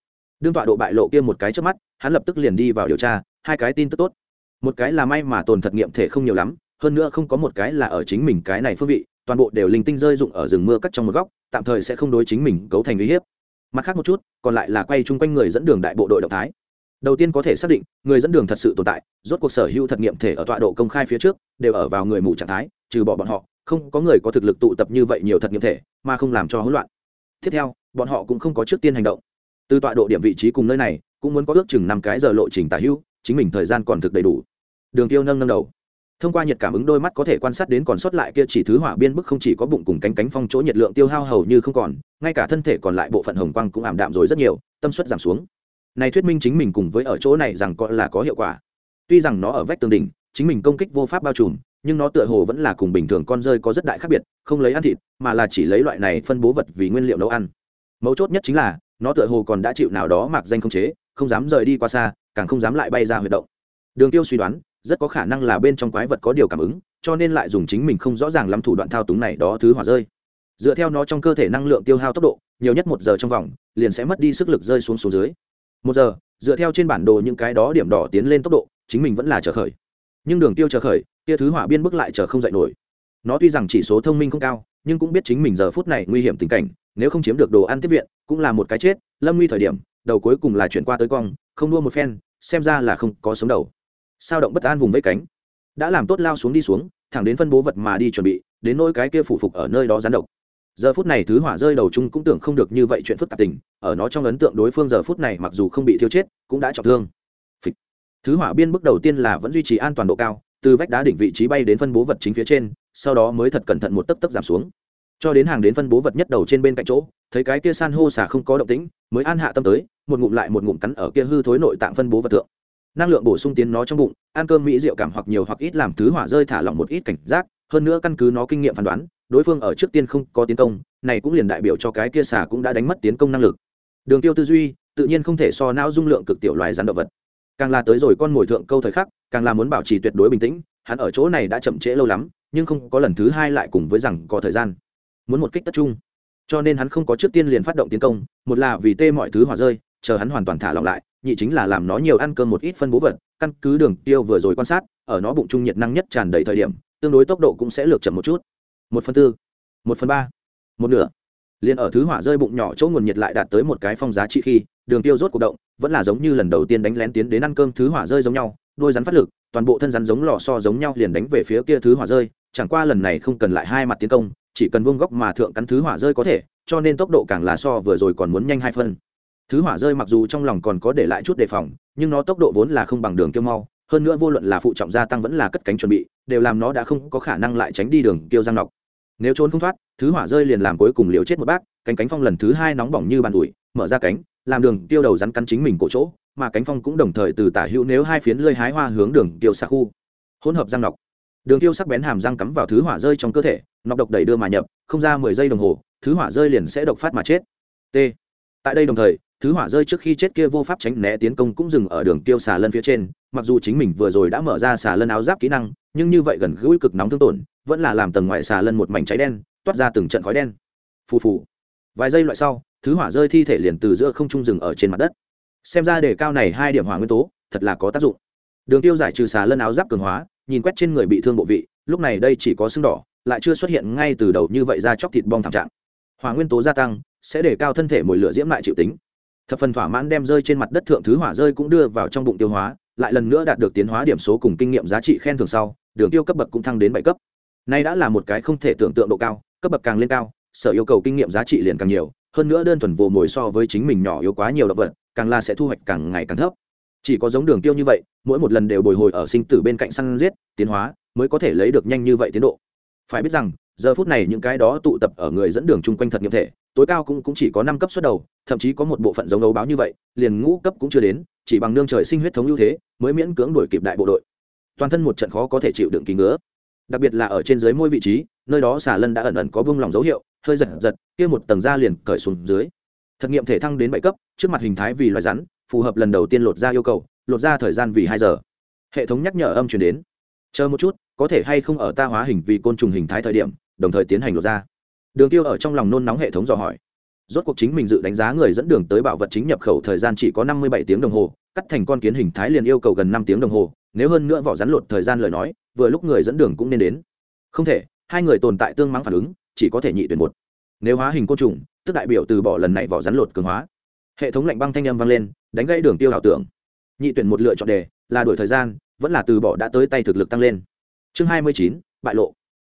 Đương tọa độ bại lộ kia một cái trước mắt, hắn lập tức liền đi vào điều tra, hai cái tin tức tốt. Một cái là may mà tồn thật nghiệm thể không nhiều lắm hơn nữa không có một cái là ở chính mình cái này phương vị, toàn bộ đều linh tinh rơi dụng ở rừng mưa cắt trong một góc, tạm thời sẽ không đối chính mình cấu thành uy hiếp. Mặt khác một chút, còn lại là quay chung quanh người dẫn đường đại bộ đội động thái. Đầu tiên có thể xác định, người dẫn đường thật sự tồn tại, rốt cuộc sở hữu thật nghiệm thể ở tọa độ công khai phía trước, đều ở vào người mù trạng thái, trừ bỏ bọn họ, không có người có thực lực tụ tập như vậy nhiều thật nghiệm thể, mà không làm cho hỗn loạn. Tiếp theo, bọn họ cũng không có trước tiên hành động. Từ tọa độ điểm vị trí cùng nơi này, cũng muốn có ước chừng năm cái giờ lộ trình tả hữu, chính mình thời gian còn thực đầy đủ. Đường tiêu nâng nâng đầu thông qua nhiệt cảm ứng đôi mắt có thể quan sát đến còn sót lại kia chỉ thứ hỏa biên bức không chỉ có bụng cùng cánh cánh phong chỗ nhiệt lượng tiêu hao hầu như không còn, ngay cả thân thể còn lại bộ phận hồng quang cũng ảm đạm rồi rất nhiều, tâm suất giảm xuống. Này thuyết minh chính mình cùng với ở chỗ này rằng có là có hiệu quả. Tuy rằng nó ở vách tường đỉnh, chính mình công kích vô pháp bao trùm, nhưng nó tựa hồ vẫn là cùng bình thường con rơi có rất đại khác biệt, không lấy ăn thịt, mà là chỉ lấy loại này phân bố vật vì nguyên liệu nấu ăn. Mấu chốt nhất chính là, nó tựa hồ còn đã chịu nào đó mặc danh không chế, không dám rời đi qua xa, càng không dám lại bay ra huyệt động. Đường tiêu suy đoán rất có khả năng là bên trong quái vật có điều cảm ứng, cho nên lại dùng chính mình không rõ ràng lắm thủ đoạn thao túng này đó thứ hỏa rơi. Dựa theo nó trong cơ thể năng lượng tiêu hao tốc độ, nhiều nhất một giờ trong vòng, liền sẽ mất đi sức lực rơi xuống xuống dưới. Một giờ, dựa theo trên bản đồ những cái đó điểm đỏ tiến lên tốc độ, chính mình vẫn là chờ khởi. Nhưng đường tiêu chờ khởi, kia thứ hỏa biên bước lại chờ không dậy nổi. Nó tuy rằng chỉ số thông minh không cao, nhưng cũng biết chính mình giờ phút này nguy hiểm tình cảnh, nếu không chiếm được đồ ăn tiếp viện, cũng là một cái chết. Lâm nguy thời điểm, đầu cuối cùng là chuyển qua tới cong không đua một phen, xem ra là không có sống đầu sao động bất an vùng vây cánh. Đã làm tốt lao xuống đi xuống, thẳng đến phân bố vật mà đi chuẩn bị, đến nỗi cái kia phủ phục ở nơi đó gián độc. Giờ phút này thứ hỏa rơi đầu chung cũng tưởng không được như vậy chuyện phức tạp tình, ở nó trong ấn tượng đối phương giờ phút này mặc dù không bị thiêu chết, cũng đã trọng thương. Phịch. thứ hỏa biên bước đầu tiên là vẫn duy trì an toàn độ cao, từ vách đá đỉnh vị trí bay đến phân bố vật chính phía trên, sau đó mới thật cẩn thận một tấc tấc giảm xuống. Cho đến hàng đến phân bố vật nhất đầu trên bên cạnh chỗ, thấy cái kia san hô xả không có động tĩnh, mới an hạ tâm tới, một ngụm lại một ngụm cắn ở kia hư thối nội tạng phân bố vật thượng năng lượng bổ sung tiến nó trong bụng, ăn cơm mỹ rượu cảm hoặc nhiều hoặc ít làm thứ hỏa rơi thả lỏng một ít cảnh giác, hơn nữa căn cứ nó kinh nghiệm phán đoán, đối phương ở trước tiên không có tiến công, này cũng liền đại biểu cho cái kia xả cũng đã đánh mất tiến công năng lực. Đường tiêu tư duy, tự nhiên không thể so não dung lượng cực tiểu loài rắn động vật. Càng là tới rồi con mồi thượng câu thời khắc, càng là muốn bảo trì tuyệt đối bình tĩnh, hắn ở chỗ này đã chậm trễ lâu lắm, nhưng không có lần thứ hai lại cùng với rằng có thời gian. Muốn một kích tất trung cho nên hắn không có trước tiên liền phát động tiến công, một là vì tê mọi thứ hỏa rơi, chờ hắn hoàn toàn thả lỏng lại nhị chính là làm nó nhiều ăn cơm một ít phân bố vật, căn cứ đường tiêu vừa rồi quan sát, ở nó bụng trung nhiệt năng nhất tràn đầy thời điểm, tương đối tốc độ cũng sẽ lược chậm một chút. Một phần tư, một phần ba, một nửa. Liền ở thứ hỏa rơi bụng nhỏ chỗ nguồn nhiệt lại đạt tới một cái phong giá trị khi, đường tiêu rốt cuộc động, vẫn là giống như lần đầu tiên đánh lén tiến đến ăn cơm thứ hỏa rơi giống nhau, đôi rắn phát lực, toàn bộ thân rắn giống lò so giống nhau liền đánh về phía kia thứ hỏa rơi, chẳng qua lần này không cần lại hai mặt tiến công, chỉ cần vuông góc mà thượng cắn thứ hỏa rơi có thể, cho nên tốc độ càng là so vừa rồi còn muốn nhanh hai phân thứ hỏa rơi mặc dù trong lòng còn có để lại chút đề phòng, nhưng nó tốc độ vốn là không bằng đường kiêu mau, hơn nữa vô luận là phụ trọng gia tăng vẫn là cất cánh chuẩn bị, đều làm nó đã không có khả năng lại tránh đi đường kiêu giang nọc. Nếu trốn không thoát, thứ hỏa rơi liền làm cuối cùng liều chết một bác, cánh cánh phong lần thứ hai nóng bỏng như bàn ủi, mở ra cánh, làm đường tiêu đầu rắn cắn chính mình cổ chỗ, mà cánh phong cũng đồng thời từ tả hữu nếu hai phiến lơi hái hoa hướng đường tiêu xa khu. Hỗn hợp giang nọc. Đường tiêu sắc bén hàm răng cắm vào thứ hỏa rơi trong cơ thể, nọc độc đẩy đưa mà nhập, không ra mười giây đồng hồ, thứ hỏa rơi liền sẽ độc phát mà chết. T. Tại đây đồng thời thứ hỏa rơi trước khi chết kia vô pháp tránh né tiến công cũng dừng ở đường tiêu xà lân phía trên, mặc dù chính mình vừa rồi đã mở ra xà lân áo giáp kỹ năng, nhưng như vậy gần gũi cực nóng thương tổn, vẫn là làm tầng ngoại xà lân một mảnh cháy đen, toát ra từng trận khói đen. Phù phù. Vài giây loại sau, thứ hỏa rơi thi thể liền từ giữa không trung rừng ở trên mặt đất. Xem ra đề cao này hai điểm hỏa nguyên tố, thật là có tác dụng. Đường tiêu giải trừ xà lân áo giáp cường hóa, nhìn quét trên người bị thương bộ vị, lúc này đây chỉ có sưng đỏ, lại chưa xuất hiện ngay từ đầu như vậy ra chóc thịt bong thảm trạng. Hỏa nguyên tố gia tăng, sẽ để cao thân thể mùi lửa diễm lại chịu tính thập phần thỏa mãn đem rơi trên mặt đất thượng thứ hỏa rơi cũng đưa vào trong bụng tiêu hóa, lại lần nữa đạt được tiến hóa điểm số cùng kinh nghiệm giá trị khen thường sau, đường tiêu cấp bậc cũng thăng đến bảy cấp. Nay đã là một cái không thể tưởng tượng độ cao, cấp bậc càng lên cao, sở yêu cầu kinh nghiệm giá trị liền càng nhiều, hơn nữa đơn thuần vồ mồi so với chính mình nhỏ yếu quá nhiều động vật, càng là sẽ thu hoạch càng ngày càng thấp. Chỉ có giống đường tiêu như vậy, mỗi một lần đều bồi hồi ở sinh tử bên cạnh săn giết, tiến hóa, mới có thể lấy được nhanh như vậy tiến độ. Phải biết rằng, giờ phút này những cái đó tụ tập ở người dẫn đường chung quanh thật nghiệm thể tối cao cũng, cũng chỉ có năm cấp xuất đầu thậm chí có một bộ phận giống đấu báo như vậy liền ngũ cấp cũng chưa đến chỉ bằng nương trời sinh huyết thống ưu thế mới miễn cưỡng đuổi kịp đại bộ đội. Toàn thân một trận khó có thể chịu đựng kỳ ngứa. Đặc biệt là ở trên dưới môi vị trí nơi đó xà lân đã ẩn ẩn có bông lòng dấu hiệu hơi giật giật kia một tầng da liền cởi xuống dưới. Thực nghiệm thể thăng đến bảy cấp trước mặt hình thái vì loài rắn phù hợp lần đầu tiên lột ra yêu cầu lột ra thời gian vì hai giờ. Hệ thống nhắc nhở âm chuyển đến. Chờ một chút có thể hay không ở ta hóa hình vì côn trùng hình thái thời điểm đồng thời tiến hành lột ra đường tiêu ở trong lòng nôn nóng hệ thống dò hỏi. Rốt cuộc chính mình dự đánh giá người dẫn đường tới bảo vật chính nhập khẩu thời gian chỉ có năm mươi bảy tiếng đồng hồ, cắt thành con kiến hình thái liền yêu cầu gần năm tiếng đồng hồ, nếu hơn nữa vỏ rắn lột thời gian lời nói, vừa lúc người dẫn đường cũng nên đến. Không thể, hai người tồn tại tương mắng phản ứng, chỉ có thể nhị tuyển một. Nếu hóa hình côn trùng, tức đại biểu từ bỏ lần này vỏ rắn lột cường hóa. Hệ thống lạnh băng thanh âm vang lên, đánh gãy đường tiêu ảo tưởng. Nhị tuyển một lựa chọn đề, là đổi thời gian, vẫn là từ bỏ đã tới tay thực lực tăng lên. Chương hai mươi chín, bại lộ.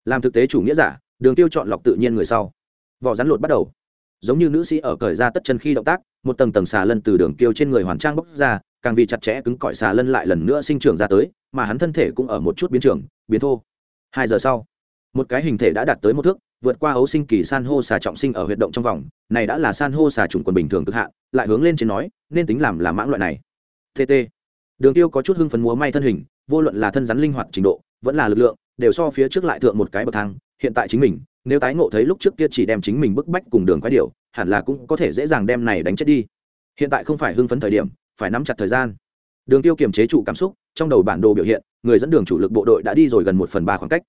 Làm thực tế chủ nghĩa giả đường tiêu chọn lọc tự nhiên người sau. Vỏ rắn lột bắt đầu. Giống như nữ sĩ ở cởi ra tất chân khi động tác, một tầng tầng xà lân từ đường tiêu trên người hoàn trang bốc ra, càng vì chặt chẽ cứng cỏi xà lân lại lần nữa sinh trưởng ra tới, mà hắn thân thể cũng ở một chút biến trưởng, biến thô. Hai giờ sau, một cái hình thể đã đạt tới một thước, vượt qua ấu sinh kỳ san hô xà trọng sinh ở huyệt động trong vòng, này đã là san hô xà chủng quần bình thường cực hạ lại hướng lên trên nói, nên tính làm là mãng loại này. Tt đường tiêu có chút hưng phấn múa may thân hình, vô luận là thân rắn linh hoạt trình độ, vẫn là lực lượng, đều so phía trước lại thượng một cái bậc thang hiện tại chính mình, nếu tái ngộ thấy lúc trước kia chỉ đem chính mình bức bách cùng đường quái điệu hẳn là cũng có thể dễ dàng đem này đánh chết đi. Hiện tại không phải hưng phấn thời điểm, phải nắm chặt thời gian. Đường tiêu kiềm chế trụ cảm xúc, trong đầu bản đồ biểu hiện, người dẫn đường chủ lực bộ đội đã đi rồi gần một phần ba khoảng cách.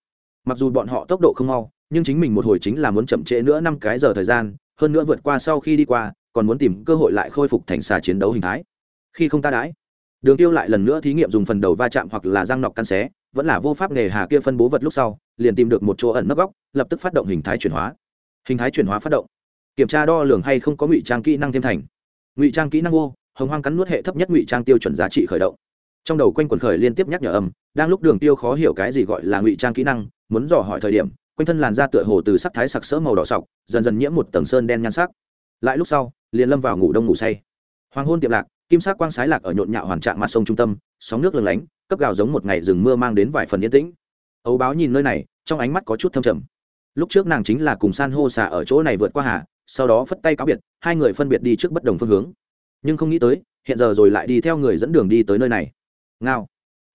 Mặc dù bọn họ tốc độ không mau, nhưng chính mình một hồi chính là muốn chậm trễ nữa năm cái giờ thời gian, hơn nữa vượt qua sau khi đi qua, còn muốn tìm cơ hội lại khôi phục thành xà chiến đấu hình thái. Khi không ta đãi, đường tiêu lại lần nữa thí nghiệm dùng phần đầu va chạm hoặc là răng nọc căn xé vẫn là vô pháp nghề hà kia phân bố vật lúc sau, liền tìm được một chỗ ẩn nấp góc, lập tức phát động hình thái chuyển hóa. Hình thái chuyển hóa phát động. Kiểm tra đo lường hay không có ngụy trang kỹ năng thêm thành. Ngụy trang kỹ năng vô hồng hoang cắn nuốt hệ thấp nhất ngụy trang tiêu chuẩn giá trị khởi động. Trong đầu quanh quần khởi liên tiếp nhắc nhở âm, đang lúc đường tiêu khó hiểu cái gì gọi là ngụy trang kỹ năng, muốn dò hỏi thời điểm, quanh thân làn da tựa hồ từ sắc thái sặc sỡ màu đỏ sọc, dần dần nhiễm một tầng sơn đen nhan sắc. Lại lúc sau, liền lâm vào ngủ đông ngủ say. Hoàng hôn tiệm lạc, kim sắc quang sái lạc ở nhộn nhạo hoàn trạng mặt sông trung tâm, sóng nước lừng lánh cấp gào giống một ngày rừng mưa mang đến vài phần yên tĩnh. Ấu báo nhìn nơi này, trong ánh mắt có chút thâm trầm. Lúc trước nàng chính là cùng san hô xả ở chỗ này vượt qua hà, sau đó phất tay cáo biệt, hai người phân biệt đi trước bất đồng phương hướng. Nhưng không nghĩ tới, hiện giờ rồi lại đi theo người dẫn đường đi tới nơi này. Ngao.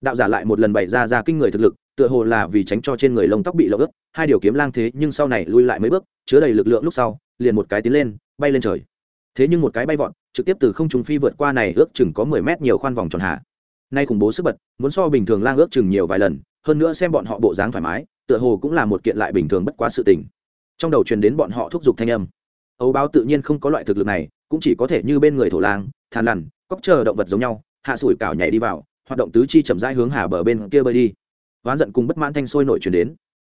Đạo giả lại một lần bày ra ra kinh người thực lực, tựa hồ là vì tránh cho trên người lông tóc bị lộng ướt, hai điều kiếm lang thế nhưng sau này lui lại mấy bước, chứa đầy lực lượng lúc sau, liền một cái tiến lên, bay lên trời. Thế nhưng một cái bay vọt, trực tiếp từ không trung phi vượt qua này ước chừng có mười mét nhiều khoan vòng tròn hạ nay khủng bố sức bật, muốn so bình thường lang ước chừng nhiều vài lần, hơn nữa xem bọn họ bộ dáng thoải mái, tựa hồ cũng là một kiện lại bình thường bất quá sự tình. Trong đầu truyền đến bọn họ thúc giục thanh âm. Ấu báo tự nhiên không có loại thực lực này, cũng chỉ có thể như bên người thổ lang, thàn lằn cóc chờ động vật giống nhau, hạ sủi cảo nhảy đi vào, hoạt động tứ chi chậm rãi hướng hà bờ bên kia bơi đi. Oán giận cùng bất mãn thanh sôi nổi chuyển đến.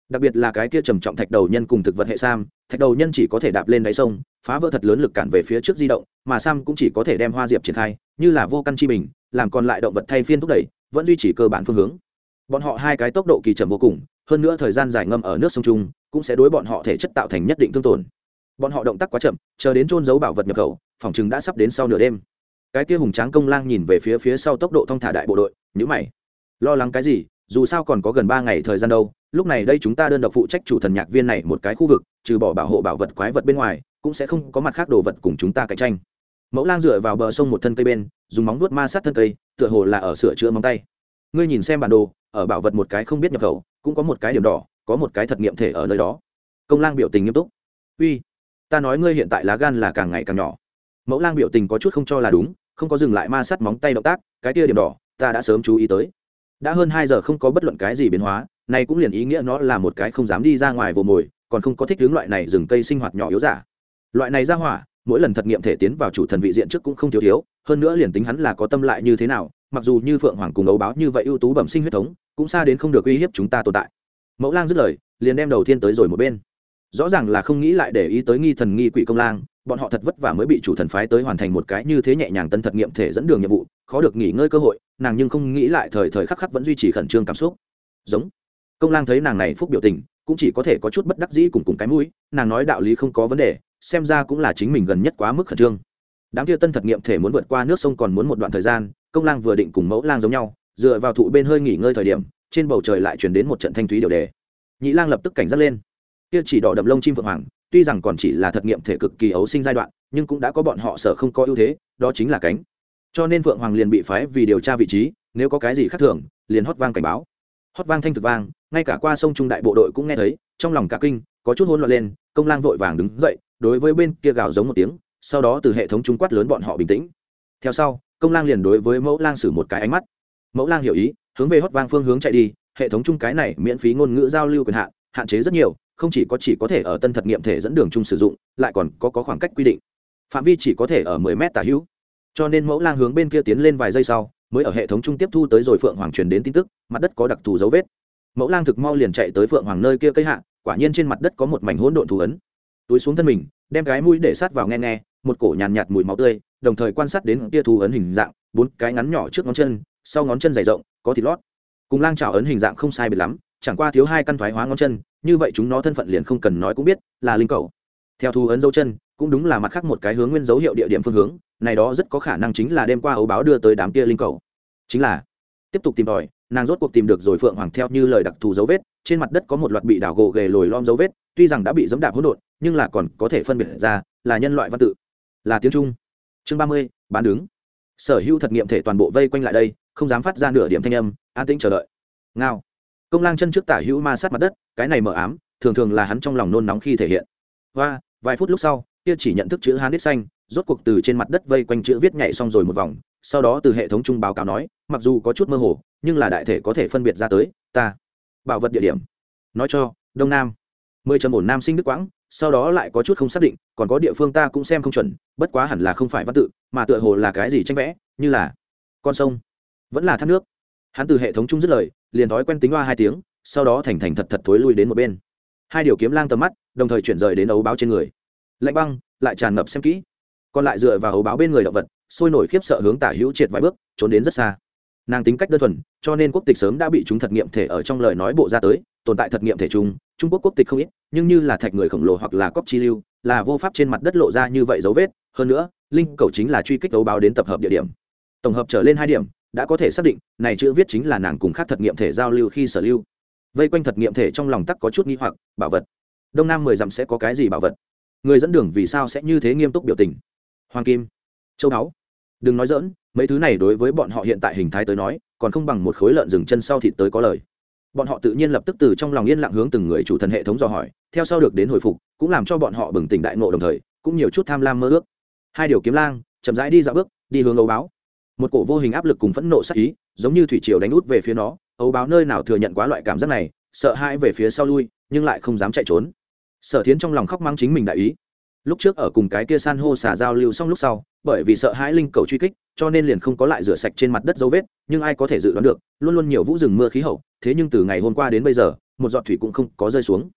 Đặc biệt là cái kia trầm trọng thạch đầu nhân cùng thực vật hệ sam, thạch đầu nhân chỉ có thể đạp lên đáy sông, phá vỡ thật lớn lực cản về phía trước di động, mà sam cũng chỉ có thể đem hoa diệp triển khai như là vô căn chi bình, làm còn lại động vật thay phiên thúc đẩy, vẫn duy trì cơ bản phương hướng. Bọn họ hai cái tốc độ kỳ chậm vô cùng, hơn nữa thời gian dài ngâm ở nước sông trung cũng sẽ đối bọn họ thể chất tạo thành nhất định thương tổn. Bọn họ động tác quá chậm, chờ đến trôn giấu bảo vật nhập khẩu, phòng chừng đã sắp đến sau nửa đêm. Cái kia hùng tráng công lang nhìn về phía phía sau tốc độ thông thả đại bộ đội nhữ mày. Lo lắng cái gì, dù sao còn có gần ba ngày thời gian đâu, lúc này đây chúng ta đơn độc phụ trách chủ thần nhạc viên này một cái khu vực, trừ bỏ bảo hộ bảo vật quái vật bên ngoài, cũng sẽ không có mặt khác đồ vật cùng chúng ta cạnh tranh mẫu lang dựa vào bờ sông một thân cây bên, dùng móng vuốt ma sát thân cây, tựa hồ là ở sửa chữa móng tay. Ngươi nhìn xem bản đồ, ở bảo vật một cái không biết nhập khẩu, cũng có một cái điểm đỏ, có một cái thật nghiệm thể ở nơi đó. Công lang biểu tình nghiêm túc. Uy, ta nói ngươi hiện tại lá gan là càng ngày càng nhỏ. Mẫu lang biểu tình có chút không cho là đúng, không có dừng lại ma sát móng tay động tác, cái tia điểm đỏ, ta đã sớm chú ý tới. Đã hơn hai giờ không có bất luận cái gì biến hóa nay cũng liền ý nghĩa nó là một cái không dám đi ra ngoài vồ mồi, còn không có thích hướng loại này rừng cây sinh hoạt nhỏ yếu giả. Loại này ra hỏa mỗi lần thật nghiệm thể tiến vào chủ thần vị diện trước cũng không thiếu thiếu, hơn nữa liền tính hắn là có tâm lại như thế nào, mặc dù như phượng hoàng cùng ấu báo như vậy ưu tú bẩm sinh huyết thống, cũng xa đến không được uy hiếp chúng ta tồn tại. Mẫu lang dứt lời, liền đem đầu tiên tới rồi một bên. Rõ ràng là không nghĩ lại để ý tới nghi thần nghi quỷ công lang, bọn họ thật vất vả mới bị chủ thần phái tới hoàn thành một cái như thế nhẹ nhàng tân thật nghiệm thể dẫn đường nhiệm vụ, khó được nghỉ ngơi cơ hội, nàng nhưng không nghĩ lại thời thời khắc khắc vẫn duy trì khẩn trương cảm xúc. Giống. Công lang thấy nàng này phúc biểu tình, cũng chỉ có thể có chút bất đắc dĩ cùng cùng cái mũi, nàng nói đạo lý không có vấn đề xem ra cũng là chính mình gần nhất quá mức khẩn trương. Đám kia tân thật nghiệm thể muốn vượt qua nước sông còn muốn một đoạn thời gian, công lang vừa định cùng mẫu lang giống nhau, dựa vào thụ bên hơi nghỉ ngơi thời điểm, trên bầu trời lại chuyển đến một trận thanh thúy điều đề. Nhị lang lập tức cảnh giác lên. Kia chỉ đỏ đậm lông chim phượng hoàng, tuy rằng còn chỉ là thật nghiệm thể cực kỳ ấu sinh giai đoạn, nhưng cũng đã có bọn họ sợ không có ưu thế, đó chính là cánh. Cho nên phượng hoàng liền bị phái vì điều tra vị trí, nếu có cái gì khác thường, liền hót vang cảnh báo. Hót vang thanh thực vang, ngay cả qua sông trung đại bộ đội cũng nghe thấy, trong lòng cả kinh, có chút hỗn loạn lên, công lang vội vàng đứng dậy đối với bên kia gào giống một tiếng sau đó từ hệ thống trung quát lớn bọn họ bình tĩnh. Theo sau công lang liền đối với mẫu lang sử một cái ánh mắt. Mẫu lang hiểu ý hướng về hót vang phương hướng chạy đi hệ thống chung cái này miễn phí ngôn ngữ giao lưu quyền hạn hạn chế rất nhiều không chỉ có chỉ có thể ở tân thật nghiệm thể dẫn đường chung sử dụng lại còn có, có khoảng cách quy định. Phạm vi chỉ có thể ở 10 mét tả hữu. Cho nên mẫu lang hướng bên kia tiến lên vài giây sau mới ở hệ thống trung tiếp thu tới rồi phượng hoàng truyền đến tin tức mặt đất có đặc thù dấu vết. Mẫu lang thực mau liền chạy tới phượng hoàng nơi kia cây hạ quả nhiên trên mặt đất có một mảnh hỗn độn thú ấn túi xuống thân mình đem cái mũi để sát vào nghe nghe một cổ nhàn nhạt, nhạt mùi máu tươi đồng thời quan sát đến kia thú ấn hình dạng bốn cái ngắn nhỏ trước ngón chân sau ngón chân dày rộng có thịt lót. Cùng lang trào ấn hình dạng không sai biệt lắm chẳng qua thiếu hai căn thoái hóa ngón chân như vậy chúng nó thân phận liền không cần nói cũng biết là linh cầu. Theo thu ấn dấu chân cũng đúng là mặt khác một cái hướng nguyên dấu hiệu địa điểm phương hướng này đó rất có khả năng chính là đêm qua ấu báo đưa tới đám kia linh cầu. Chính là tiếp tục tìm tòi nàng rốt cuộc tìm được rồi phượng hoàng theo như lời đặc thù dấu vết trên mặt đất có một loạt bị đào gỗ ghề lồi lom dấu vết tuy rằng đã bị dẫm đạp hỗn độn nhưng là còn có thể phân biệt ra là nhân loại văn tự, là tiếng trung. Chương ba mươi, bán đứng. Sở hữu thật nghiệm thể toàn bộ vây quanh lại đây, không dám phát ra nửa điểm thanh âm, an tĩnh chờ đợi. Ngao. Công lang chân trước tả hữu ma sát mặt đất, cái này mờ ám, thường thường là hắn trong lòng nôn nóng khi thể hiện. Và vài phút lúc sau, kia chỉ nhận thức chữ hán đít xanh, rốt cuộc từ trên mặt đất vây quanh chữ viết nhảy xong rồi một vòng, sau đó từ hệ thống trung báo cáo nói, mặc dù có chút mơ hồ, nhưng là đại thể có thể phân biệt ra tới, ta. Bảo vật địa điểm. Nói cho, đông nam. Mười trầm ổn nam sinh đức quãng sau đó lại có chút không xác định, còn có địa phương ta cũng xem không chuẩn, bất quá hẳn là không phải văn tự, mà tựa hồ là cái gì tranh vẽ, như là con sông, vẫn là thác nước. Hắn từ hệ thống chung dứt lời, liền thói quen tính hoa hai tiếng, sau đó thành thành thật thật thối lui đến một bên. Hai điều kiếm lang tầm mắt, đồng thời chuyển rời đến ấu báo trên người. Lạnh băng, lại tràn ngập xem kỹ. Còn lại dựa vào ấu báo bên người động vật, sôi nổi khiếp sợ hướng tả hữu triệt vài bước, trốn đến rất xa nàng tính cách đơn thuần, cho nên quốc tịch sớm đã bị chúng thật nghiệm thể ở trong lời nói bộ ra tới, tồn tại thật nghiệm thể chung, trung quốc quốc tịch không ít, nhưng như là thạch người khổng lồ hoặc là cóc chi lưu, là vô pháp trên mặt đất lộ ra như vậy dấu vết. Hơn nữa, linh cầu chính là truy kích đấu báo đến tập hợp địa điểm. Tổng hợp trở lên hai điểm, đã có thể xác định, này chữ viết chính là nàng cùng khác thật nghiệm thể giao lưu khi sở lưu. Vây quanh thật nghiệm thể trong lòng tắc có chút nghi hoặc, bảo vật. Đông nam mười dặm sẽ có cái gì bảo vật? Người dẫn đường vì sao sẽ như thế nghiêm túc biểu tình? Hoàng kim. Châu đáo đừng nói dỡn mấy thứ này đối với bọn họ hiện tại hình thái tới nói, còn không bằng một khối lợn rừng chân sau thịt tới có lời. Bọn họ tự nhiên lập tức từ trong lòng yên lặng hướng từng người chủ thần hệ thống dò hỏi, theo sau được đến hồi phục, cũng làm cho bọn họ bừng tỉnh đại ngộ đồng thời, cũng nhiều chút tham lam mơ ước. Hai điều kiếm lang, chậm rãi đi dạo bước, đi hướng ấu báo. Một cổ vô hình áp lực cùng phẫn nộ sắc ý, giống như thủy triều đánh út về phía nó, ấu báo nơi nào thừa nhận quá loại cảm giác này, sợ hãi về phía sau lui, nhưng lại không dám chạy trốn. Sở thiến trong lòng khóc mang chính mình đại ý lúc trước ở cùng cái kia san hô xả giao lưu xong lúc sau, bởi vì sợ hãi linh cầu truy kích, cho nên liền không có lại rửa sạch trên mặt đất dấu vết, nhưng ai có thể dự đoán được, luôn luôn nhiều vũ rừng mưa khí hậu, thế nhưng từ ngày hôm qua đến bây giờ, một giọt thủy cũng không có rơi xuống.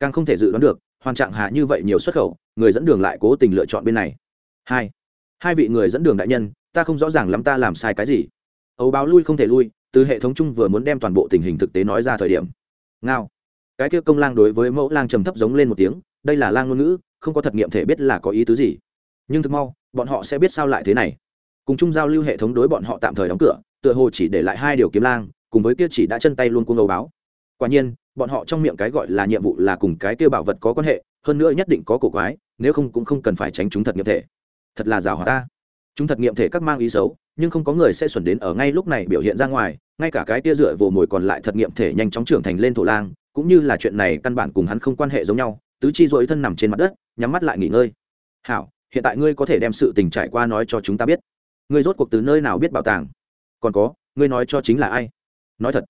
Càng không thể dự đoán được, hoàn trạng hạ như vậy nhiều xuất khẩu, người dẫn đường lại cố tình lựa chọn bên này. Hai hai vị người dẫn đường đại nhân, ta không rõ ràng lắm ta làm sai cái gì. Ấu báo lui không thể lui, từ hệ thống chung vừa muốn đem toàn bộ tình hình thực tế nói ra thời điểm. Ngao, cái kia công lang đối với mẫu lang trầm thấp giống lên một tiếng đây là lang ngôn ngữ, không có thật nghiệm thể biết là có ý tứ gì. Nhưng thực mau, bọn họ sẽ biết sao lại thế này. Cùng chung giao lưu hệ thống đối bọn họ tạm thời đóng cửa, tựa hồ chỉ để lại hai điều kiếm lang, cùng với kia chỉ đã chân tay luôn cung ấu báo. Quả nhiên, bọn họ trong miệng cái gọi là nhiệm vụ là cùng cái kia bảo vật có quan hệ, hơn nữa nhất định có cổ quái, nếu không cũng không cần phải tránh chúng thật nghiệm thể. Thật là rào hòa ta chúng thật nghiệm thể các mang ý xấu, nhưng không có người sẽ xuẩn đến ở ngay lúc này biểu hiện ra ngoài, ngay cả cái tia dựa vồ mồi còn lại thật nghiệm thể nhanh chóng trưởng thành lên thổ lang, cũng như là chuyện này căn bản cùng hắn không quan hệ giống nhau tứ chi dội thân nằm trên mặt đất, nhắm mắt lại nghỉ ngơi. Hảo, hiện tại ngươi có thể đem sự tình trải qua nói cho chúng ta biết. Ngươi rốt cuộc từ nơi nào biết bảo tàng? Còn có, ngươi nói cho chính là ai? Nói thật.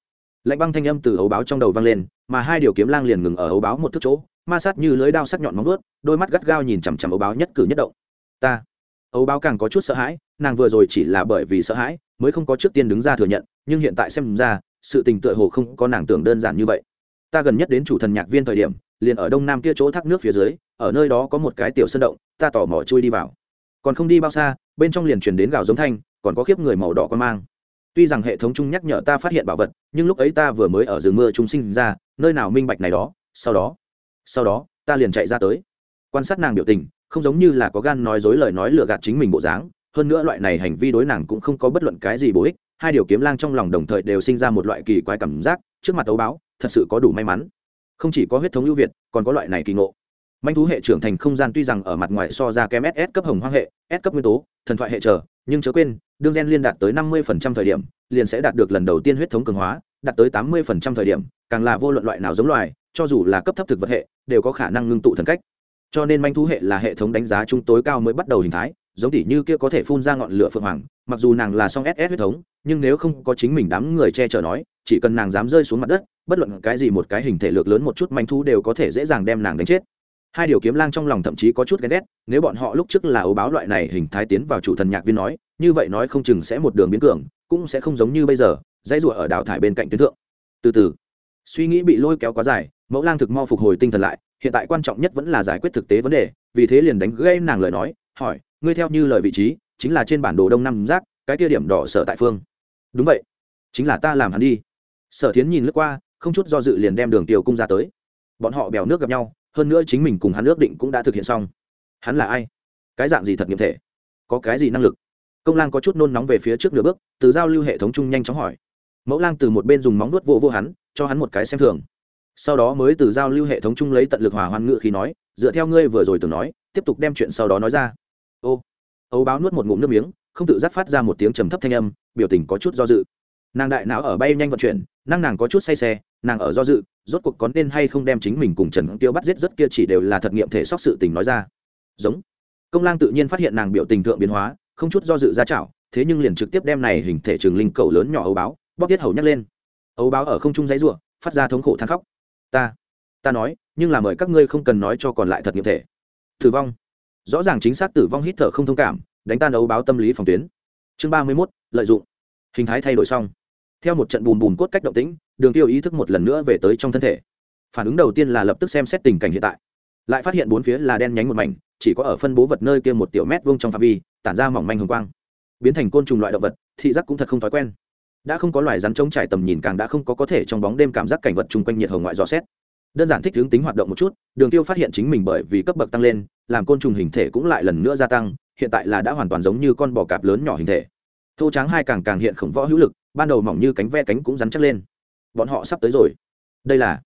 Lạnh băng thanh âm từ ấu báo trong đầu vang lên, mà hai điều kiếm lang liền ngừng ở ấu báo một thức chỗ, ma sát như lưới đao sắc nhọn móng vuốt, đôi mắt gắt gao nhìn chằm chằm ấu báo nhất cử nhất động. Ta. Ấu báo càng có chút sợ hãi, nàng vừa rồi chỉ là bởi vì sợ hãi, mới không có trước tiên đứng ra thừa nhận, nhưng hiện tại xem ra, sự tình tựa hồ không có nàng tưởng đơn giản như vậy. Ta gần nhất đến chủ thần nhạc viên thời điểm liền ở đông nam kia chỗ thác nước phía dưới, ở nơi đó có một cái tiểu sân động, ta tỏ mỏ chui đi vào. Còn không đi bao xa, bên trong liền truyền đến gào giống thanh, còn có khiếp người màu đỏ con mang. Tuy rằng hệ thống chung nhắc nhở ta phát hiện bảo vật, nhưng lúc ấy ta vừa mới ở rừng mưa chúng sinh ra, nơi nào minh bạch này đó, sau đó sau đó, ta liền chạy ra tới. Quan sát nàng biểu tình, không giống như là có gan nói dối lời nói lừa gạt chính mình bộ dáng, hơn nữa loại này hành vi đối nàng cũng không có bất luận cái gì bổ ích, hai điều kiếm lang trong lòng đồng thời đều sinh ra một loại kỳ quái cảm giác, trước mặt ấu báo, thật sự có đủ may mắn không chỉ có huyết thống ưu việt, còn có loại này kỳ ngộ. Manh thú hệ trưởng thành không gian tuy rằng ở mặt ngoài so ra kém ss cấp hồng hoang hệ, s cấp nguyên tố, thần thoại hệ trở, nhưng chớ quên, đương gen liên đạt tới năm mươi thời điểm, liền sẽ đạt được lần đầu tiên huyết thống cường hóa, đạt tới tám mươi thời điểm, càng là vô luận loại nào giống loài, cho dù là cấp thấp thực vật hệ, đều có khả năng ngưng tụ thần cách. Cho nên manh thú hệ là hệ thống đánh giá chung tối cao mới bắt đầu hình thái, giống tỷ như kia có thể phun ra ngọn lửa phượng hoàng, mặc dù nàng là song ss huyết thống, nhưng nếu không có chính mình đám người che chở nói, chỉ cần nàng dám rơi xuống mặt đất bất luận cái gì một cái hình thể lược lớn một chút manh thú đều có thể dễ dàng đem nàng đánh chết. Hai điều kiếm lang trong lòng thậm chí có chút ghen ghét, nếu bọn họ lúc trước là ấu báo loại này hình thái tiến vào chủ thần nhạc viên nói, như vậy nói không chừng sẽ một đường biến cường, cũng sẽ không giống như bây giờ, dãy rụa ở đảo thải bên cạnh tuyến thượng. Từ từ, suy nghĩ bị lôi kéo quá dài, mẫu lang thực mau phục hồi tinh thần lại, hiện tại quan trọng nhất vẫn là giải quyết thực tế vấn đề, vì thế liền đánh gây nàng lời nói, hỏi, ngươi theo như lời vị trí, chính là trên bản đồ đông nam giác cái kia điểm đỏ sở tại phương. Đúng vậy, chính là ta làm hắn đi. Sở thiến nhìn lướt qua không chút do dự liền đem đường tiêu cung ra tới. Bọn họ bèo nước gặp nhau, hơn nữa chính mình cùng hắn ước định cũng đã thực hiện xong. Hắn là ai? Cái dạng gì thật nghiệm thể? Có cái gì năng lực? Công lang có chút nôn nóng về phía trước nửa bước, từ giao lưu hệ thống chung nhanh chóng hỏi. Mẫu lang từ một bên dùng móng nuốt vô vô hắn, cho hắn một cái xem thường. Sau đó mới từ giao lưu hệ thống chung lấy tận lực hòa hoan ngự khi nói, dựa theo ngươi vừa rồi từng nói, tiếp tục đem chuyện sau đó nói ra. Ô ấu báo nuốt một ngụm nước miếng, không tự giác phát ra một tiếng trầm thấp thanh âm, biểu tình có chút do dự. Nàng đại não ở bay nhanh vận chuyển năng nàng có chút say xe, nàng ở do dự, rốt cuộc có nên hay không đem chính mình cùng trần tiêu bắt giết rất kia chỉ đều là thật nghiệm thể sóc sự tình nói ra. Giống. Công lang tự nhiên phát hiện nàng biểu tình thượng biến hóa, không chút do dự ra chảo, thế nhưng liền trực tiếp đem này hình thể trường linh cầu lớn nhỏ ấu báo, bóp tiết hầu nhắc lên. Ấu báo ở không trung giấy rủa, phát ra thống khổ than khóc. Ta ta nói, nhưng là mời các ngươi không cần nói cho còn lại thật nghiệm thể. Tử vong. Rõ ràng chính xác tử vong hít thở không thông cảm, đánh tan ấu báo tâm lý phòng tuyến. Chương ba mươi mốt, lợi dụng. Hình thái thay đổi xong theo một trận bùn bùn cốt cách động tĩnh, đường tiêu ý thức một lần nữa về tới trong thân thể. Phản ứng đầu tiên là lập tức xem xét tình cảnh hiện tại. Lại phát hiện bốn phía là đen nhánh một mảnh, chỉ có ở phân bố vật nơi kia một tiểu mét vuông trong phạm vi, tản ra mỏng manh hồng quang. Biến thành côn trùng loại động vật, thị giác cũng thật không thói quen. Đã không có loài rắn trống trải tầm nhìn càng đã không có có thể trong bóng đêm cảm giác cảnh vật chung quanh nhiệt hồng ngoại dò xét. Đơn giản thích hướng tính hoạt động một chút, đường tiêu phát hiện chính mình bởi vì cấp bậc tăng lên, làm côn trùng hình thể cũng lại lần nữa gia tăng, hiện tại là đã hoàn toàn giống như con bò cạp lớn nhỏ hình thể. Thô tráng hai càng càng hiện khổng võ hữu lực ban đầu mỏng như cánh ve cánh cũng rắn chắc lên. Bọn họ sắp tới rồi. Đây là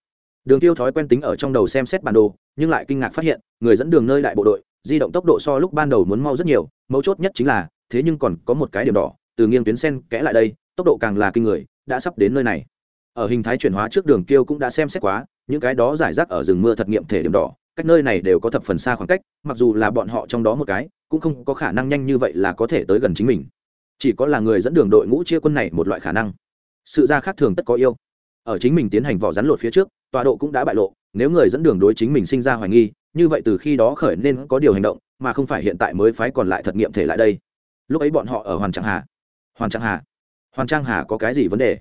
đường tiêu thói quen tính ở trong đầu xem xét bản đồ, nhưng lại kinh ngạc phát hiện, người dẫn đường nơi đại bộ đội, di động tốc độ so lúc ban đầu muốn mau rất nhiều, mấu chốt nhất chính là, thế nhưng còn có một cái điểm đỏ, từ nghiêng tuyến sen kẽ lại đây, tốc độ càng là kinh người, đã sắp đến nơi này. Ở hình thái chuyển hóa trước đường tiêu cũng đã xem xét quá, những cái đó giải rác ở rừng mưa thật nghiệm thể điểm đỏ, cách nơi này đều có thập phần xa khoảng cách, mặc dù là bọn họ trong đó một cái, cũng không có khả năng nhanh như vậy là có thể tới gần chính mình chỉ có là người dẫn đường đội ngũ chia quân này một loại khả năng. Sự ra khác thường tất có yêu. Ở chính mình tiến hành vỏ rắn lột phía trước, tọa độ cũng đã bại lộ, nếu người dẫn đường đối chính mình sinh ra hoài nghi, như vậy từ khi đó khởi nên có điều hành động, mà không phải hiện tại mới phái còn lại thật nghiệm thể lại đây. Lúc ấy bọn họ ở hoàn trạng hà. Hoàn trạng hà. Hoàn trang hà có cái gì vấn đề?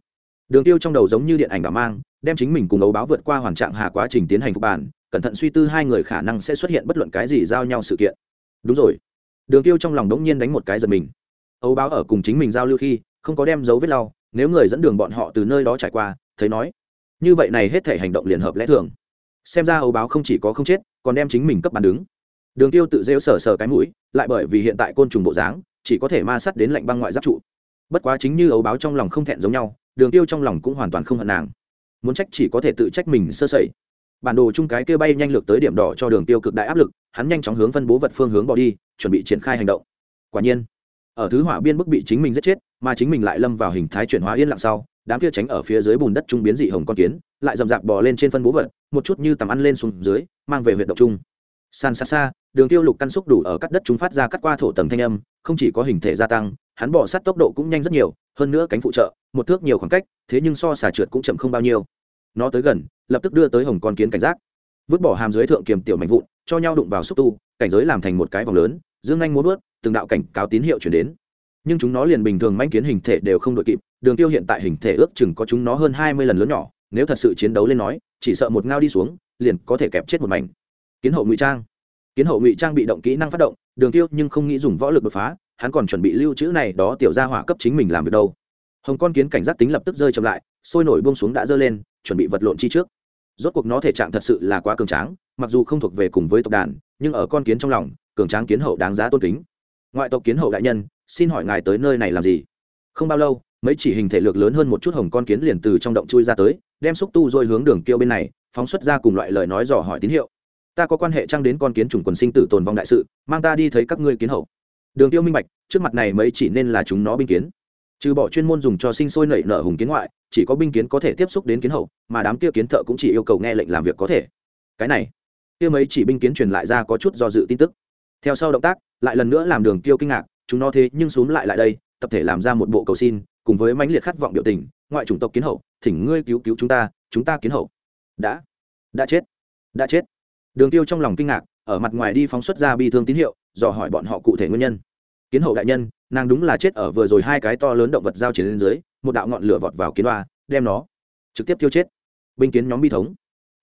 Đường tiêu trong đầu giống như điện ảnh bảo mang, đem chính mình cùng ấu báo vượt qua hoàn trạng hà quá trình tiến hành phục bản, cẩn thận suy tư hai người khả năng sẽ xuất hiện bất luận cái gì giao nhau sự kiện. Đúng rồi. Đường tiêu trong lòng đống nhiên đánh một cái giật mình ấu báo ở cùng chính mình giao lưu khi, không có đem dấu vết lau, nếu người dẫn đường bọn họ từ nơi đó trải qua, thấy nói, như vậy này hết thể hành động liền hợp lẽ thường. Xem ra ấu báo không chỉ có không chết, còn đem chính mình cấp bàn đứng. Đường tiêu tự rêu sờ sờ cái mũi, lại bởi vì hiện tại côn trùng bộ dáng, chỉ có thể ma sắt đến lạnh băng ngoại giáp trụ. Bất quá chính như ấu báo trong lòng không thẹn giống nhau, đường tiêu trong lòng cũng hoàn toàn không hận nàng. Muốn trách chỉ có thể tự trách mình sơ sẩy. Bản đồ chung cái kia bay nhanh lược tới điểm đỏ cho đường tiêu cực đại áp lực, hắn nhanh chóng hướng phân bố vật phương hướng bỏ đi, chuẩn bị triển khai hành động. Quả nhiên ở thứ hỏa biên bức bị chính mình giết chết, mà chính mình lại lâm vào hình thái chuyển hóa yên lặng sau, đám kia tránh ở phía dưới bùn đất trung biến dị hồng con kiến, lại dầm dạp bò lên trên phân bố vật, một chút như tầm ăn lên xuống dưới, mang về huyện động trung san xa xa đường tiêu lục căn xúc đủ ở cắt đất chúng phát ra cắt qua thổ tầng thanh âm, không chỉ có hình thể gia tăng, hắn bỏ sát tốc độ cũng nhanh rất nhiều, hơn nữa cánh phụ trợ, một thước nhiều khoảng cách, thế nhưng so xả trượt cũng chậm không bao nhiêu. Nó tới gần, lập tức đưa tới hồng con kiến cảnh giác. Vứt bỏ hàm dưới thượng kiềm tiểu mạnh vụn, cho nhau đụng vào xúc tu, cảnh giới làm thành một cái vòng lớn, dương anh muốn vớt từng đạo cảnh cáo tín hiệu chuyển đến. Nhưng chúng nó liền bình thường manh kiến hình thể đều không đội kịp, đường tiêu hiện tại hình thể ước chừng có chúng nó hơn hai mươi lần lớn nhỏ, nếu thật sự chiến đấu lên nói, chỉ sợ một ngao đi xuống, liền có thể kẹp chết một mảnh. Kiến hậu ngụy trang. Kiến hậu ngụy trang bị động kỹ năng phát động, đường tiêu nhưng không nghĩ dùng võ lực đột phá, hắn còn chuẩn bị lưu trữ này đó tiểu gia hỏa cấp chính mình làm việc đâu. Hồng con kiến cảnh giác tính lập tức rơi chậm lại, sôi nổi buông xuống đã dơ lên, chuẩn bị vật lộn chi trước. Rốt cuộc nó thể trạng thật sự là quá cường tráng, mặc dù không thuộc về cùng với tộc đàn, nhưng ở con kiến trong lòng, cường tráng kiến hậu đáng giá tôn kính ngoại tộc kiến hậu đại nhân, xin hỏi ngài tới nơi này làm gì? Không bao lâu, mấy chỉ hình thể lược lớn hơn một chút hồng con kiến liền từ trong động chui ra tới, đem xúc tu rồi hướng đường kêu bên này, phóng xuất ra cùng loại lời nói dò hỏi tín hiệu. Ta có quan hệ trang đến con kiến chủng quần sinh tử tồn vong đại sự, mang ta đi thấy các ngươi kiến hậu. Đường tiêu minh bạch, trước mặt này mấy chỉ nên là chúng nó binh kiến. Trừ bỏ chuyên môn dùng cho sinh sôi nảy nở hùng kiến ngoại, chỉ có binh kiến có thể tiếp xúc đến kiến hậu, mà đám kia kiến thợ cũng chỉ yêu cầu nghe lệnh làm việc có thể. Cái này, kia mấy chỉ binh kiến truyền lại ra có chút do dự tin tức theo sau động tác, lại lần nữa làm đường tiêu kinh ngạc, chúng nó thế nhưng xuống lại lại đây, tập thể làm ra một bộ cầu xin, cùng với mãnh liệt khát vọng biểu tình, ngoại chủng tộc kiến hậu, thỉnh ngươi cứu cứu chúng ta chúng ta kiến hậu. Đã đã chết đã chết. Đường tiêu trong lòng kinh ngạc, ở mặt ngoài đi phóng xuất ra bi thương tín hiệu, dò hỏi bọn họ cụ thể nguyên nhân. Kiến hậu đại nhân, nàng đúng là chết ở vừa rồi hai cái to lớn động vật giao chiến lên dưới, một đạo ngọn lửa vọt vào kiến hoa đem nó trực tiếp tiêu chết. Binh kiến nhóm bi thống.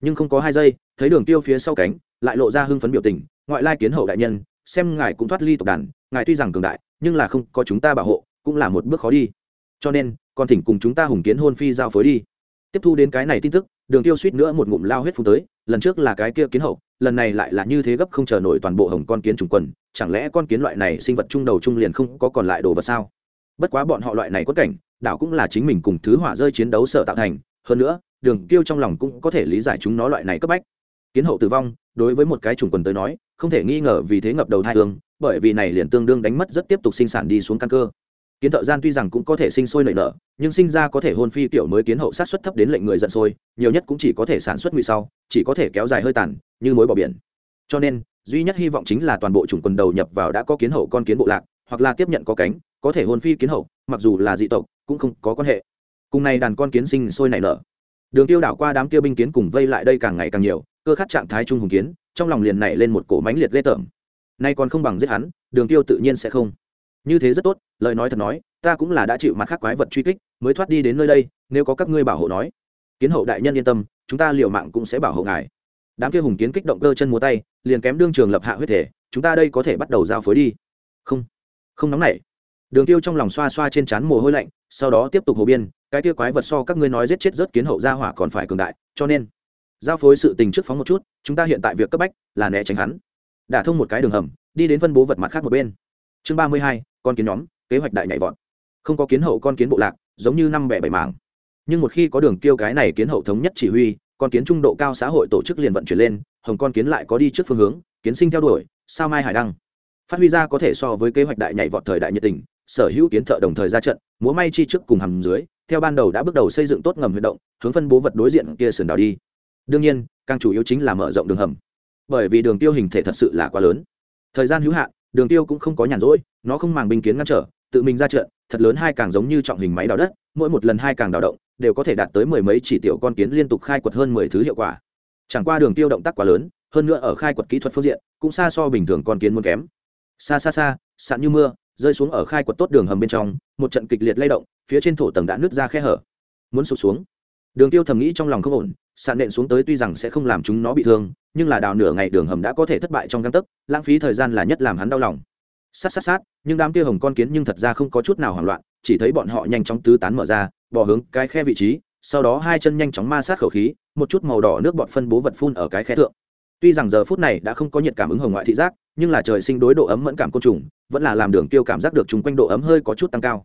Nhưng không có hai giây, thấy đường tiêu phía sau cánh, lại lộ ra hưng phấn biểu tình, ngoại lai kiến hậu đại nhân xem ngài cũng thoát ly tộc đàn, ngài tuy rằng cường đại, nhưng là không có chúng ta bảo hộ, cũng là một bước khó đi. Cho nên, còn thỉnh cùng chúng ta hùng kiến hôn phi giao phối đi. Tiếp thu đến cái này tin tức, đường tiêu suýt nữa một ngụm lao huyết phun tới, lần trước là cái kia kiến hậu, lần này lại là như thế gấp không chờ nổi toàn bộ hồng con kiến trùng quần, chẳng lẽ con kiến loại này sinh vật trung đầu trung liền không có còn lại đồ vật sao? Bất quá bọn họ loại này quất cảnh, đảo cũng là chính mình cùng thứ hỏa rơi chiến đấu sợ tạo thành, hơn nữa, đường tiêu trong lòng cũng có thể lý giải chúng nó loại này cấp bách kiến hậu tử vong, đối với một cái trùng quần tới nói, không thể nghi ngờ vì thế ngập đầu thai hương, bởi vì này liền tương đương đánh mất rất tiếp tục sinh sản đi xuống căn cơ. Kiến thợ gian tuy rằng cũng có thể sinh sôi nảy nở, nhưng sinh ra có thể hôn phi kiểu mới kiến hậu sát xuất thấp đến lệnh người giận sôi, nhiều nhất cũng chỉ có thể sản xuất nguy sau, chỉ có thể kéo dài hơi tàn, như mối bỏ biển. Cho nên, duy nhất hy vọng chính là toàn bộ chủng quần đầu nhập vào đã có kiến hậu con kiến bộ lạc, hoặc là tiếp nhận có cánh, có thể hôn phi kiến hậu, mặc dù là dị tộc, cũng không có quan hệ. Cùng này đàn con kiến sinh sôi nảy nở. Đường tiêu đảo qua đám kia binh kiến cùng vây lại đây càng ngày càng nhiều cơ khát trạng thái trung hùng kiến, trong lòng liền nảy lên một cổ mánh liệt ghê tởm. Nay còn không bằng giết hắn, đường tiêu tự nhiên sẽ không. Như thế rất tốt, lời nói thật nói, ta cũng là đã chịu mặt khác quái vật truy kích, mới thoát đi đến nơi đây, nếu có các ngươi bảo hộ nói. Kiến hậu đại nhân yên tâm, chúng ta liều mạng cũng sẽ bảo hộ ngài. Đám kia hùng kiến kích động cơ chân múa tay, liền kém đương trường lập hạ huyết thể, chúng ta đây có thể bắt đầu giao phối đi. Không không nóng nảy. Đường tiêu trong lòng xoa xoa trên trán mồ hôi lạnh, sau đó tiếp tục hồ biên, cái kia quái vật so các ngươi nói giết chết rớt kiến hậu gia hỏa còn phải cường đại, cho nên giao phối sự tình trước phóng một chút, chúng ta hiện tại việc cấp bách là né tránh hắn. Đả thông một cái đường hầm, đi đến phân bố vật mặt khác một bên. Chương ba mươi hai, con kiến nhóm, kế hoạch đại nhảy vọt. Không có kiến hậu con kiến bộ lạc, giống như năm bẻ bảy mảng. Nhưng một khi có đường tiêu cái này kiến hậu thống nhất chỉ huy, con kiến trung độ cao xã hội tổ chức liền vận chuyển lên, hồng con kiến lại có đi trước phương hướng, kiến sinh theo đuổi, sao mai hải đăng. Phát huy ra có thể so với kế hoạch đại nhảy vọt thời đại nhiệt tình, sở hữu kiến thợ đồng thời ra trận, múa may chi trước cùng hầm dưới, theo ban đầu đã bước đầu xây dựng tốt ngầm huy động, hướng phân bố vật đối diện kia sườn đào đi đương nhiên, càng chủ yếu chính là mở rộng đường hầm. Bởi vì đường tiêu hình thể thật sự là quá lớn. Thời gian hữu hạn, đường tiêu cũng không có nhàn rỗi, nó không màng binh kiến ngăn trở, tự mình ra trận, thật lớn hai càng giống như trọng hình máy đào đất, mỗi một lần hai càng đào động, đều có thể đạt tới mười mấy chỉ tiểu con kiến liên tục khai quật hơn mười thứ hiệu quả. Chẳng qua đường tiêu động tác quá lớn, hơn nữa ở khai quật kỹ thuật phương diện, cũng xa so bình thường con kiến muốn kém. Xa xa xa, sạn như mưa, rơi xuống ở khai quật tốt đường hầm bên trong, một trận kịch liệt lay động, phía trên thổ tầng đã nứt ra khe hở. Muốn sụp xuống. Đường tiêu thầm nghĩ trong lòng không ổn sạn nện xuống tới tuy rằng sẽ không làm chúng nó bị thương, nhưng là đào nửa ngày đường hầm đã có thể thất bại trong găng tấc, lãng phí thời gian là nhất làm hắn đau lòng. Sát sát sát, nhưng đám kia hồng con kiến nhưng thật ra không có chút nào hoảng loạn, chỉ thấy bọn họ nhanh chóng tứ tán mở ra, bỏ hướng cái khe vị trí, sau đó hai chân nhanh chóng ma sát khẩu khí, một chút màu đỏ nước bọt phân bố vật phun ở cái khe thượng. Tuy rằng giờ phút này đã không có nhiệt cảm ứng hồng ngoại thị giác, nhưng là trời sinh đối độ ấm mẫn cảm côn trùng, vẫn là làm đường tiêu cảm giác được chung quanh độ ấm hơi có chút tăng cao.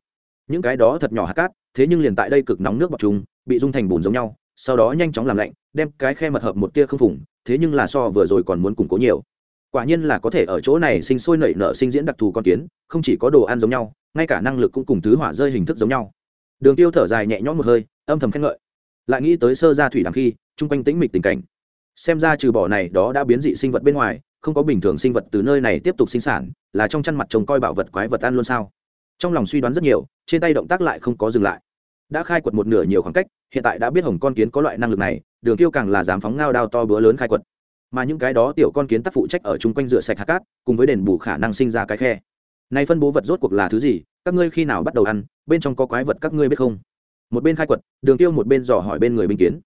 Những cái đó thật nhỏ hạt cát, thế nhưng liền tại đây cực nóng nước bọt trùng, bị dung thành bùn giống nhau sau đó nhanh chóng làm lạnh, đem cái khe mật hợp một tia không phủng thế nhưng là so vừa rồi còn muốn củng cố nhiều. Quả nhiên là có thể ở chỗ này sinh sôi nảy nở sinh diễn đặc thù con kiến, không chỉ có đồ ăn giống nhau, ngay cả năng lực cũng cùng thứ hỏa rơi hình thức giống nhau. Đường tiêu thở dài nhẹ nhõm một hơi, âm thầm khen ngợi. Lại nghĩ tới sơ gia thủy đằng khi, chung quanh tĩnh mịch tình cảnh. Xem ra trừ bỏ này đó đã biến dị sinh vật bên ngoài, không có bình thường sinh vật từ nơi này tiếp tục sinh sản, là trong chăn mặt trông coi bảo vật quái vật ăn luôn sao? Trong lòng suy đoán rất nhiều, trên tay động tác lại không có dừng lại đã khai quật một nửa nhiều khoảng cách, hiện tại đã biết hồng con kiến có loại năng lực này, đường tiêu càng là dám phóng ngao đao to bữa lớn khai quật. Mà những cái đó tiểu con kiến tác phụ trách ở chung quanh rửa sạch hạt cát, cùng với đền bù khả năng sinh ra cái khe. Này phân bố vật rốt cuộc là thứ gì? Các ngươi khi nào bắt đầu ăn? Bên trong có quái vật các ngươi biết không? Một bên khai quật, đường tiêu một bên dò hỏi bên người binh kiến.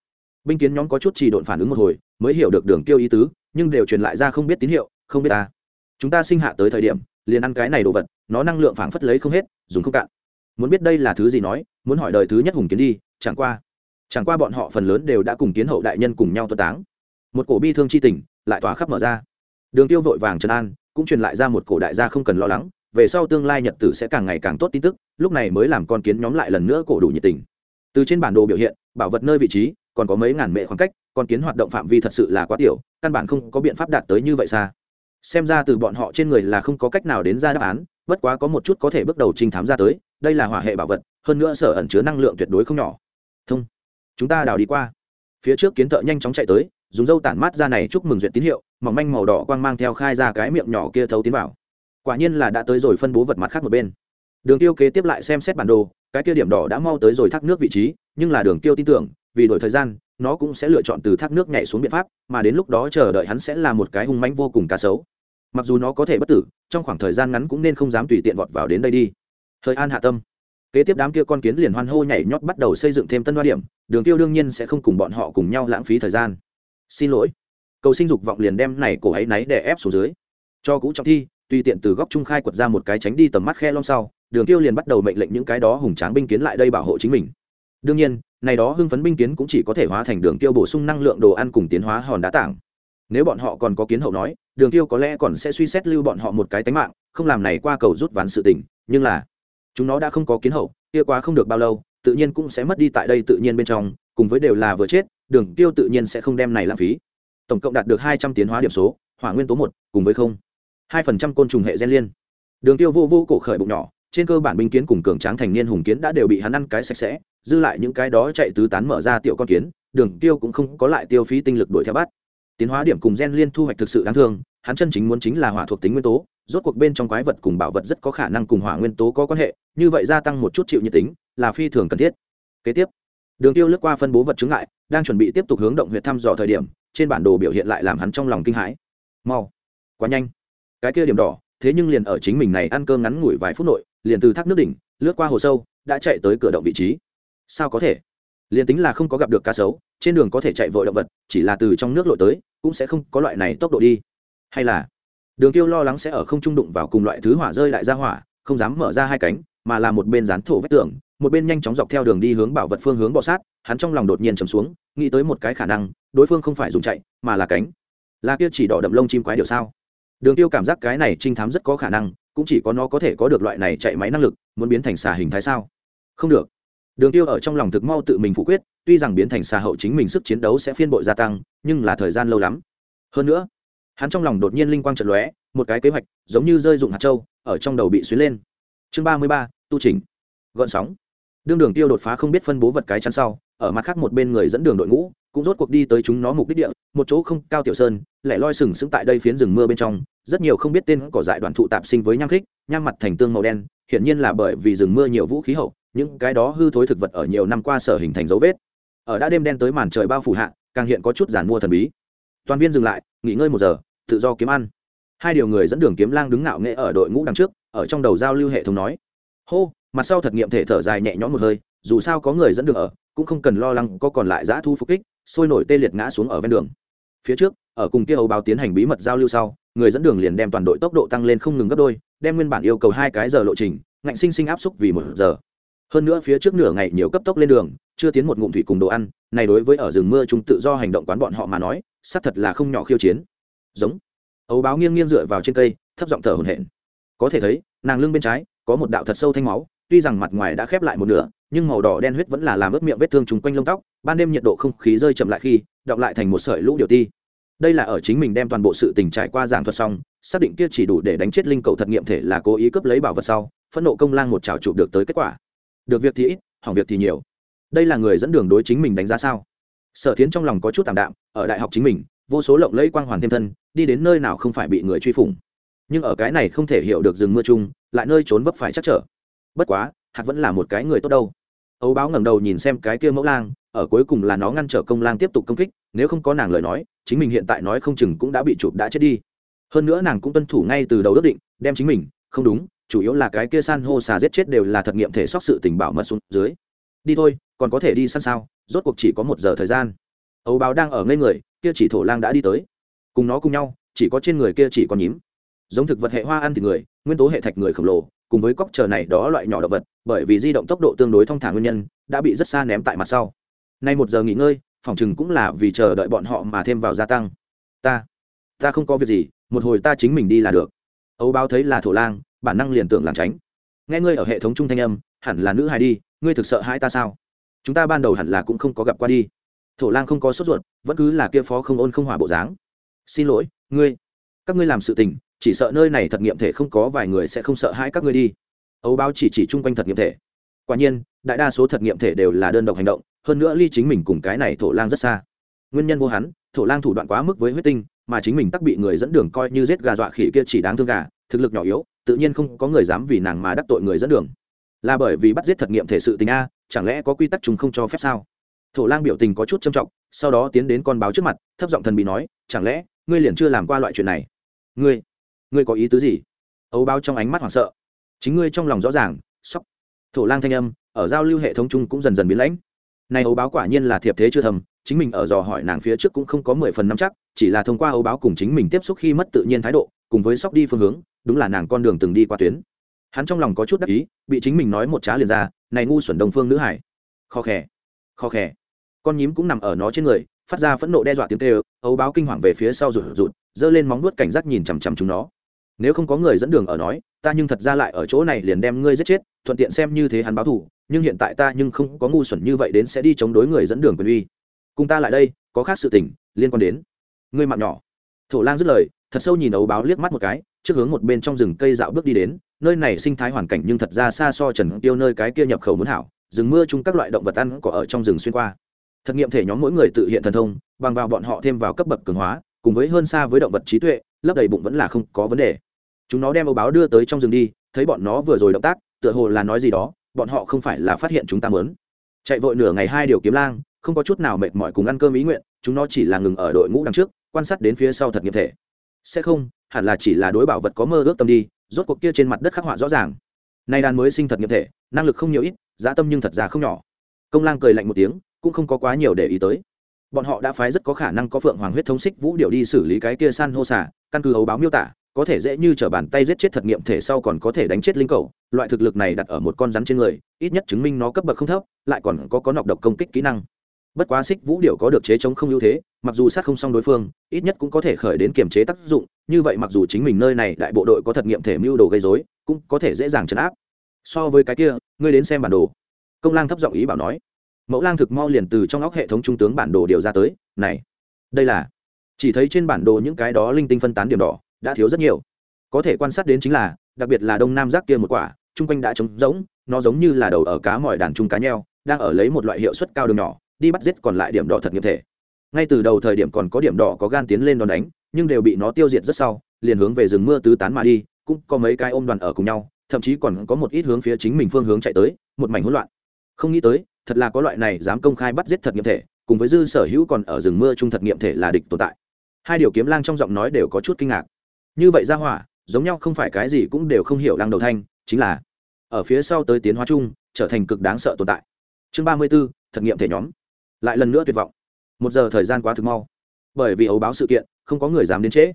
Binh kiến nhóm có chút trì độn phản ứng một hồi, mới hiểu được đường tiêu ý tứ, nhưng đều truyền lại ra không biết tín hiệu, không biết ta. Chúng ta sinh hạ tới thời điểm, liền ăn cái này đồ vật, nó năng lượng phảng phất lấy không hết, dùng không cạn muốn biết đây là thứ gì nói, muốn hỏi đời thứ nhất hùng kiến đi, chẳng qua chẳng qua bọn họ phần lớn đều đã cùng kiến hậu đại nhân cùng nhau tuân táng. Một cổ bi thương chi tình lại tỏa khắp mở ra. Đường tiêu vội vàng trần an, cũng truyền lại ra một cổ đại gia không cần lo lắng, về sau tương lai nhật tử sẽ càng ngày càng tốt tin tức, lúc này mới làm con kiến nhóm lại lần nữa cổ đủ nhiệt tình. Từ trên bản đồ biểu hiện, bảo vật nơi vị trí, còn có mấy ngàn mệ khoảng cách, con kiến hoạt động phạm vi thật sự là quá tiểu, căn bản không có biện pháp đạt tới như vậy xa. Xem ra từ bọn họ trên người là không có cách nào đến ra đáp án, bất quá có một chút có thể bước đầu trinh thám ra tới đây là hỏa hệ bảo vật, hơn nữa sở ẩn chứa năng lượng tuyệt đối không nhỏ. Thông. Chúng ta đào đi qua. Phía trước kiến thợ nhanh chóng chạy tới, dùng dâu tản mát ra này chúc mừng duyệt tín hiệu, mỏng manh màu đỏ quang mang theo khai ra cái miệng nhỏ kia thấu tiến vào. Quả nhiên là đã tới rồi phân bố vật mặt khác một bên. Đường tiêu kế tiếp lại xem xét bản đồ, cái kia điểm đỏ đã mau tới rồi thác nước vị trí, nhưng là đường tiêu tin tưởng, vì đổi thời gian, nó cũng sẽ lựa chọn từ thác nước nhảy xuống biện pháp, mà đến lúc đó chờ đợi hắn sẽ là một cái hung manh vô cùng cá sấu. Mặc dù nó có thể bất tử, trong khoảng thời gian ngắn cũng nên không dám tùy tiện vọt vào đến đây đi thời an hạ tâm. Kế tiếp đám kia con kiến liền hoan hô nhảy nhót bắt đầu xây dựng thêm tân đoa điểm, đường tiêu đương nhiên sẽ không cùng bọn họ cùng nhau lãng phí thời gian. Xin lỗi. Cầu sinh dục vọng liền đem này cổ ấy náy để ép xuống dưới. Cho cũ trọng thi, tùy tiện từ góc trung khai quật ra một cái tránh đi tầm mắt khe lom sau, đường tiêu liền bắt đầu mệnh lệnh những cái đó hùng tráng binh kiến lại đây bảo hộ chính mình. Đương nhiên, này đó hưng phấn binh kiến cũng chỉ có thể hóa thành đường tiêu bổ sung năng lượng đồ ăn cùng tiến hóa hòn đá tảng. Nếu bọn họ còn có kiến hậu nói, đường tiêu có lẽ còn sẽ suy xét lưu bọn họ một cái tánh mạng, không làm này qua cầu rút ván sự tình, nhưng là chúng nó đã không có kiến hậu, kia quá không được bao lâu, tự nhiên cũng sẽ mất đi tại đây tự nhiên bên trong, cùng với đều là vừa chết, đường tiêu tự nhiên sẽ không đem này lãng phí. Tổng cộng đạt được hai trăm tiến hóa điểm số, hỏa nguyên tố một, cùng với không. Hai phần trăm côn trùng hệ gen liên. Đường tiêu vô vô cổ khởi bụng nhỏ, trên cơ bản binh kiến cùng cường tráng thành niên hùng kiến đã đều bị hắn ăn cái sạch sẽ, dư lại những cái đó chạy tứ tán mở ra tiểu con kiến, đường tiêu cũng không có lại tiêu phí tinh lực đuổi theo bắt. Tiến hóa điểm cùng gen liên thu hoạch thực sự đáng thương hắn chân chính muốn chính là hỏa thuộc tính nguyên tố, rốt cuộc bên trong quái vật cùng bảo vật rất có khả năng cùng hỏa nguyên tố có quan hệ, như vậy gia tăng một chút chịu nhiệt tính là phi thường cần thiết. Kế tiếp, đường tiêu lướt qua phân bố vật chứng ngại đang chuẩn bị tiếp tục hướng động huyệt thăm dò thời điểm, trên bản đồ biểu hiện lại làm hắn trong lòng kinh hãi. Mau, quá nhanh. Cái kia điểm đỏ, thế nhưng liền ở chính mình này ăn cơm ngắn ngủi vài phút nội, liền từ thác nước đỉnh, lướt qua hồ sâu, đã chạy tới cửa động vị trí. Sao có thể? Liền tính là không có gặp được cá sấu, trên đường có thể chạy vội động vật, chỉ là từ trong nước lội tới, cũng sẽ không có loại này tốc độ đi hay là? Đường tiêu lo lắng sẽ ở không trung đụng vào cùng loại thứ hỏa rơi lại ra hỏa, không dám mở ra hai cánh, mà là một bên dán thổ vách tường, một bên nhanh chóng dọc theo đường đi hướng bảo vật phương hướng bọ sát, hắn trong lòng đột nhiên trầm xuống, nghĩ tới một cái khả năng, đối phương không phải dùng chạy, mà là cánh. Là kia chỉ đỏ đậm lông chim quái điều sao? Đường tiêu cảm giác cái này trinh thám rất có khả năng, cũng chỉ có nó có thể có được loại này chạy máy năng lực, muốn biến thành xà hình thái sao? Không được. Đường tiêu ở trong lòng thực mau tự mình phủ quyết, tuy rằng biến thành xà hậu chính mình sức chiến đấu sẽ phiên bội gia tăng, nhưng là thời gian lâu lắm. Hơn nữa hắn trong lòng đột nhiên linh quang trận lóe, một cái kế hoạch, giống như rơi dụng hạt châu, ở trong đầu bị xuyến lên. Chương ba mươi ba, tu trình gọn sóng. Đương đường tiêu đột phá không biết phân bố vật cái chắn sau, ở mặt khác một bên người dẫn đường đội ngũ, cũng rốt cuộc đi tới chúng nó mục đích địa, một chỗ không, cao tiểu sơn, lẻ loi sừng sững tại đây phiến rừng mưa bên trong, rất nhiều không biết tên cỏ dại đoàn thụ tạp sinh với nham khích, nham mặt thành tương màu đen, hiển nhiên là bởi vì rừng mưa nhiều vũ khí hậu, những cái đó hư thối thực vật ở nhiều năm qua sở hình thành dấu vết. Ở đã đêm đen tới màn trời bao phủ hạ, càng hiện có chút giản mua thần bí. Toàn viên dừng lại, nghỉ ngơi một giờ tự do kiếm ăn. Hai điều người dẫn đường kiếm lang đứng ngạo nghệ ở đội ngũ đằng trước, ở trong đầu giao lưu hệ thống nói. Hô, mặt sau thật nghiệm thể thở dài nhẹ nhõm một hơi, dù sao có người dẫn đường ở, cũng không cần lo lắng có còn lại giã thu phục kích, sôi nổi tê liệt ngã xuống ở ven đường. Phía trước, ở cùng kia ấu báo tiến hành bí mật giao lưu sau, người dẫn đường liền đem toàn đội tốc độ tăng lên không ngừng gấp đôi, đem nguyên bản yêu cầu hai cái giờ lộ trình, ngạnh sinh sinh áp xúc vì một giờ. Hơn nữa phía trước nửa ngày nhiều cấp tốc lên đường, chưa tiến một ngụm thủy cùng đồ ăn, này đối với ở rừng mưa chúng tự do hành động quán bọn họ mà nói, xác thật là không nhỏ khiêu chiến giống. Ấu báo nghiêng nghiêng dựa vào trên cây, thấp giọng thở hổn hển. Có thể thấy, nàng lưng bên trái, có một đạo thật sâu thanh máu, tuy rằng mặt ngoài đã khép lại một nửa, nhưng màu đỏ đen huyết vẫn là làm ướt miệng vết thương chung quanh lông tóc, ban đêm nhiệt độ không khí rơi chậm lại khi, đọng lại thành một sợi lũ điều ti. Đây là ở chính mình đem toàn bộ sự tình trải qua giảng thuật xong, xác định kia chỉ đủ để đánh chết linh cầu thật nghiệm thể là cố ý cướp lấy bảo vật sau, phẫn nộ công lang một trào chụp được tới kết quả. Được việc thì ít, hỏng việc thì nhiều. Đây là người dẫn đường đối chính mình đánh giá sao? Sở thiến trong lòng có chút tạm đạm, ở đại học chính mình vô số lộng lẫy quang hoàn thêm thân, đi đến nơi nào không phải bị người truy phủng. Nhưng ở cái này không thể hiểu được rừng mưa chung, lại nơi trốn vấp phải chắc trở. Bất quá, hạt vẫn là một cái người tốt đâu. Ấu báo ngẩng đầu nhìn xem cái kia mẫu lang, ở cuối cùng là nó ngăn trở công lang tiếp tục công kích, nếu không có nàng lời nói, chính mình hiện tại nói không chừng cũng đã bị chụp đã chết đi. Hơn nữa nàng cũng tuân thủ ngay từ đầu ước định, đem chính mình, không đúng, chủ yếu là cái kia san hô xà giết chết đều là thật nghiệm thể sóc sự tình bảo mật xuống dưới. Đi thôi, còn có thể đi săn sao, rốt cuộc chỉ có một giờ thời gian. Ấu báo đang ở ngây người kia chỉ thổ lang đã đi tới. Cùng nó cùng nhau, chỉ có trên người kia chỉ còn nhím. Giống thực vật hệ hoa ăn thịt người, nguyên tố hệ thạch người khổng lồ, cùng với cóc chờ này đó loại nhỏ động vật, bởi vì di động tốc độ tương đối thông thả nguyên nhân, đã bị rất xa ném tại mặt sau. Nay một giờ nghỉ ngơi, phòng chừng cũng là vì chờ đợi bọn họ mà thêm vào gia tăng. Ta ta không có việc gì, một hồi ta chính mình đi là được. Ấu báo thấy là thổ lang, bản năng liền tưởng làm tránh. Nghe ngươi ở hệ thống trung thanh âm, hẳn là nữ hài đi, ngươi thực sợ hãi ta sao? Chúng ta ban đầu hẳn là cũng không có gặp qua đi thổ lang không có sốt ruột, vẫn cứ là kia phó không ôn không hỏa bộ dáng. Xin lỗi, ngươi, các ngươi làm sự tình, chỉ sợ nơi này thật nghiệm thể không có vài người sẽ không sợ hãi các ngươi đi. Ấu báo chỉ chỉ chung quanh thật nghiệm thể. Quả nhiên, đại đa số thật nghiệm thể đều là đơn độc hành động, hơn nữa ly chính mình cùng cái này thổ lang rất xa. Nguyên nhân vô hắn, thổ lang thủ đoạn quá mức với huyết tinh, mà chính mình tắc bị người dẫn đường coi như giết gà dọa khỉ kia chỉ đáng thương gà, thực lực nhỏ yếu, tự nhiên không có người dám vì nàng mà đắc tội người dẫn đường. Là bởi vì bắt giết thật nghiệm thể sự tình a, chẳng lẽ có quy tắc chúng không cho phép sao? Thổ lang biểu tình có chút trầm trọng, sau đó tiến đến con báo trước mặt, thấp giọng thần bị nói, chẳng lẽ, ngươi liền chưa làm qua loại chuyện này? Ngươi ngươi có ý tứ gì? Ấu báo trong ánh mắt hoảng sợ. Chính ngươi trong lòng rõ ràng, sóc. Thổ lang thanh âm, ở giao lưu hệ thống chung cũng dần dần biến lãnh. Này ấu báo quả nhiên là thiệp thế chưa thầm, chính mình ở dò hỏi nàng phía trước cũng không có mười phần năm chắc, chỉ là thông qua ấu báo cùng chính mình tiếp xúc khi mất tự nhiên thái độ, cùng với sóc đi phương hướng, đúng là nàng con đường từng đi qua tuyến. Hắn trong lòng có chút đắc ý, bị chính mình nói một trá liền ra, này ngu xuẩn đồng phương nữ hải. Khó khẽ khó khè con nhím cũng nằm ở nó trên người, phát ra phẫn nộ đe dọa tiếng kêu, ấu báo kinh hoàng về phía sau rụt rụt, giơ lên móng nuốt cảnh giác nhìn chằm chằm chúng nó. Nếu không có người dẫn đường ở nói, ta nhưng thật ra lại ở chỗ này liền đem ngươi giết chết, thuận tiện xem như thế hắn báo thù, nhưng hiện tại ta nhưng không có ngu xuẩn như vậy đến sẽ đi chống đối người dẫn đường quyền uy. Cùng ta lại đây, có khác sự tình, liên quan đến. Ngươi mạng nhỏ. Thổ lang dứt lời, thật sâu nhìn ấu báo liếc mắt một cái, trước hướng một bên trong rừng cây dạo bước đi đến, nơi này sinh thái hoàn cảnh nhưng thật ra xa so trần tiêu nơi cái kia nhập khẩu muốn hảo rừng mưa chung các loại động vật ăn cỏ ở trong rừng xuyên qua. Thực nghiệm thể nhóm mỗi người tự hiện thần thông, bằng vào bọn họ thêm vào cấp bậc cường hóa, cùng với hơn xa với động vật trí tuệ, lấp đầy bụng vẫn là không có vấn đề. Chúng nó đem ấu báo đưa tới trong rừng đi, thấy bọn nó vừa rồi động tác, tựa hồ là nói gì đó, bọn họ không phải là phát hiện chúng ta mớn. Chạy vội nửa ngày hai điều kiếm lang, không có chút nào mệt mỏi cùng ăn cơm ý nguyện, chúng nó chỉ là ngừng ở đội ngũ đằng trước, quan sát đến phía sau thật nghiệm thể. Sẽ không, hẳn là chỉ là đối bảo vật có mơ ước tâm đi, rốt cuộc kia trên mặt đất khắc họa rõ ràng. Nay đàn mới sinh thật nghiệm thể, năng lực không nhiều ít giá tâm nhưng thật ra không nhỏ. Công lang cười lạnh một tiếng, cũng không có quá nhiều để ý tới. Bọn họ đã phái rất có khả năng có phượng hoàng huyết thống xích vũ điệu đi xử lý cái kia san hô xả căn cứ ấu báo miêu tả, có thể dễ như t r ở bàn tay giết chết thật nghiệm thể sau còn có thể đánh chết linh cầu. Loại thực lực này đặt ở một con rắn trên người, ít nhất chứng minh nó cấp bậc không thấp, lại còn có có nọc độc công kích kỹ năng. Bất quá xích vũ điệu có được chế chống không ưu thế, mặc dù sát không xong đối phương, ít nhất cũng có thể khởi đến kiềm chế tác dụng, như vậy mặc dù chính mình nơi này đại bộ đội có thật nghiệm thể mưu đồ gây dối cũng có thể dễ dàng chấn áp. So với cái kia ngươi đến xem bản đồ. Công lang thấp giọng ý bảo nói. Mẫu lang thực mau liền từ trong óc hệ thống trung tướng bản đồ điều ra tới, này, đây là chỉ thấy trên bản đồ những cái đó linh tinh phân tán điểm đỏ, đã thiếu rất nhiều. Có thể quan sát đến chính là, đặc biệt là đông nam giác kia một quả, chung quanh đã trống rỗng, nó giống như là đầu ở cá mỏi đàn chung cá nheo, đang ở lấy một loại hiệu suất cao đường nhỏ, đi bắt giết còn lại điểm đỏ thật nghiệp thể. Ngay từ đầu thời điểm còn có điểm đỏ có gan tiến lên đòn đánh, nhưng đều bị nó tiêu diệt rất sau, liền hướng về rừng mưa tứ tán mà đi, cũng có mấy cái ôm đoàn ở cùng nhau thậm chí còn có một ít hướng phía chính mình phương hướng chạy tới, một mảnh hỗn loạn. Không nghĩ tới, thật là có loại này dám công khai bắt giết thật nghiệm thể, cùng với dư sở hữu còn ở rừng mưa trung thật nghiệm thể là địch tồn tại. Hai điều kiếm lang trong giọng nói đều có chút kinh ngạc. Như vậy ra hỏa, giống nhau không phải cái gì cũng đều không hiểu lang đầu thanh, chính là ở phía sau tới tiến hóa chung, trở thành cực đáng sợ tồn tại. Chương ba mươi b ố thật nghiệm thể nhóm. Lại lần nữa tuyệt vọng. Một giờ thời gian quá thực mau. Bởi vì ấu báo sự kiện, không có người dám đến trễ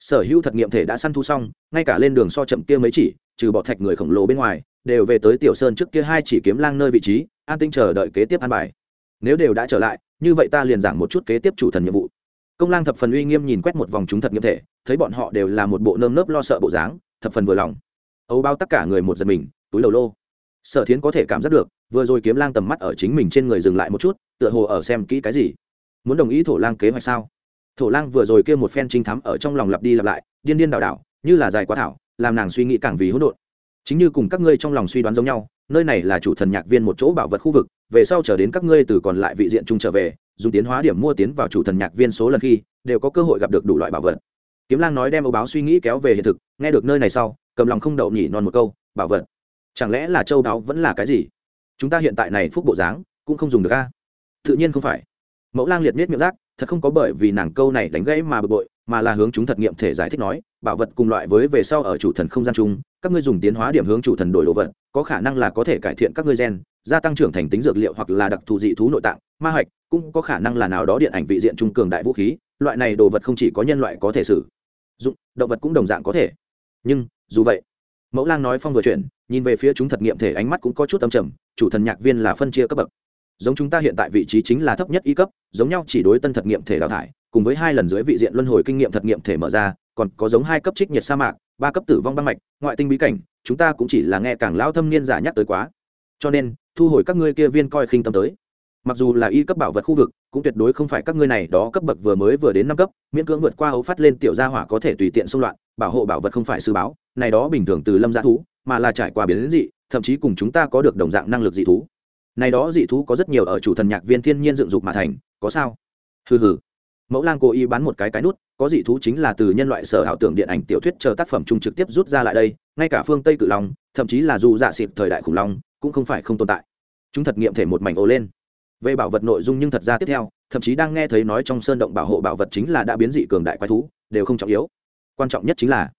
sở hữu thật nghiệm thể đã săn thu xong, ngay cả lên đường so chậm kia mấy chỉ, trừ bỏ thạch người khổng lồ bên ngoài, đều về tới tiểu sơn trước kia hai chỉ kiếm lang nơi vị trí, an tinh chờ đợi kế tiếp an bài. Nếu đều đã trở lại, như vậy ta liền giảng một chút kế tiếp chủ thần nhiệm vụ. Công lang thập phần uy nghiêm nhìn quét một vòng chúng thật nghiệm thể, thấy bọn họ đều là một bộ nơm nớp lo sợ bộ dáng, thập phần vừa lòng. Ấu bao tất cả người một giật mình, túi đầu lô. Sở thiến có thể cảm giác được, vừa rồi kiếm lang tầm mắt ở chính mình trên người dừng lại một chút, tựa hồ ở xem kỹ cái gì. Muốn đồng ý thổ lang kế hoạch sao? Thổ lang vừa rồi kia một phen trinh thám ở trong lòng lặp đi lặp lại, điên điên đảo đảo, như là dài quá thảo, làm nàng suy nghĩ càng vì hỗn độn. Chính như cùng các ngươi trong lòng suy đoán giống nhau, nơi này là chủ thần nhạc viên một chỗ bảo vật khu vực, về sau trở đến các ngươi từ còn lại vị diện chung trở về, dùng tiến hóa điểm mua tiến vào chủ thần nhạc viên số lần khi, đều có cơ hội gặp được đủ loại bảo vật. Kiếm lang nói đem ấu báo suy nghĩ kéo về hiện thực, nghe được nơi này sau, cầm lòng không đậu nhỉ non một câu, bảo vật, chẳng lẽ là châu đáo vẫn là cái gì? Chúng ta hiện tại này phúc bộ dáng, cũng không dùng được a. Tự nhiên không phải. Mẫu lang liệt miết miệng rác thật không có bởi vì nàng câu này đánh gãy mà bực bội, mà là hướng chúng thật nghiệm thể giải thích nói, bảo vật cùng loại với về sau ở chủ thần không gian chung, các ngươi dùng tiến hóa điểm hướng chủ thần đổi đồ vật, có khả năng là có thể cải thiện các ngươi gen, gia tăng trưởng thành tính dược liệu hoặc là đặc thù dị thú nội tạng, ma hạch, cũng có khả năng là nào đó điện ảnh vị diện trung cường đại vũ khí, loại này đồ vật không chỉ có nhân loại có thể sử dụng, động vật cũng đồng dạng có thể. Nhưng, dù vậy, mẫu lang nói phong vừa chuyển, nhìn về phía chúng thật nghiệm thể ánh mắt cũng có chút âm trầm, chủ thần nhạc viên là phân chia cấp bậc giống chúng ta hiện tại vị trí chính là thấp nhất y cấp, giống nhau chỉ đối tân thật nghiệm thể đào thải, cùng với hai lần dưới vị diện luân hồi kinh nghiệm thật nghiệm thể mở ra, còn có giống hai cấp trích nhiệt sa mạc, ba cấp tử vong băng mạch, ngoại tinh bí cảnh, chúng ta cũng chỉ là nghe càng lao thâm niên giả nhắc tới quá. Cho nên, thu hồi các ngươi kia viên coi khinh tâm tới. Mặc dù là y cấp bảo vật khu vực, cũng tuyệt đối không phải các ngươi này đó cấp bậc vừa mới vừa đến năm cấp, miễn cưỡng vượt qua ấu phát lên tiểu gia hỏa có thể tùy tiện xung loạn, bảo hộ bảo vật không phải sư báo, này đó bình thường từ lâm gia thú, mà là trải qua biến dị, thậm chí cùng chúng ta có được đồng dạng năng lực dị thú này đó dị thú có rất nhiều ở chủ thần nhạc viên thiên nhiên dựng dục mà thành, có sao? Hừ hừ. Mẫu lang cố ý bán một cái cái nút, có dị thú chính là từ nhân loại sở ảo tưởng điện ảnh tiểu thuyết chờ tác phẩm chung trực tiếp rút ra lại đây, ngay cả phương tây cự long, thậm chí là dù dạ xịt thời đại khủng long, cũng không phải không tồn tại. Chúng thật nghiệm thể một mảnh ồ lên. Về bảo vật nội dung nhưng thật ra tiếp theo, thậm chí đang nghe thấy nói trong sơn động bảo hộ bảo vật chính là đã biến dị cường đại quái thú, đều không trọng yếu. Quan trọng nhất chính là,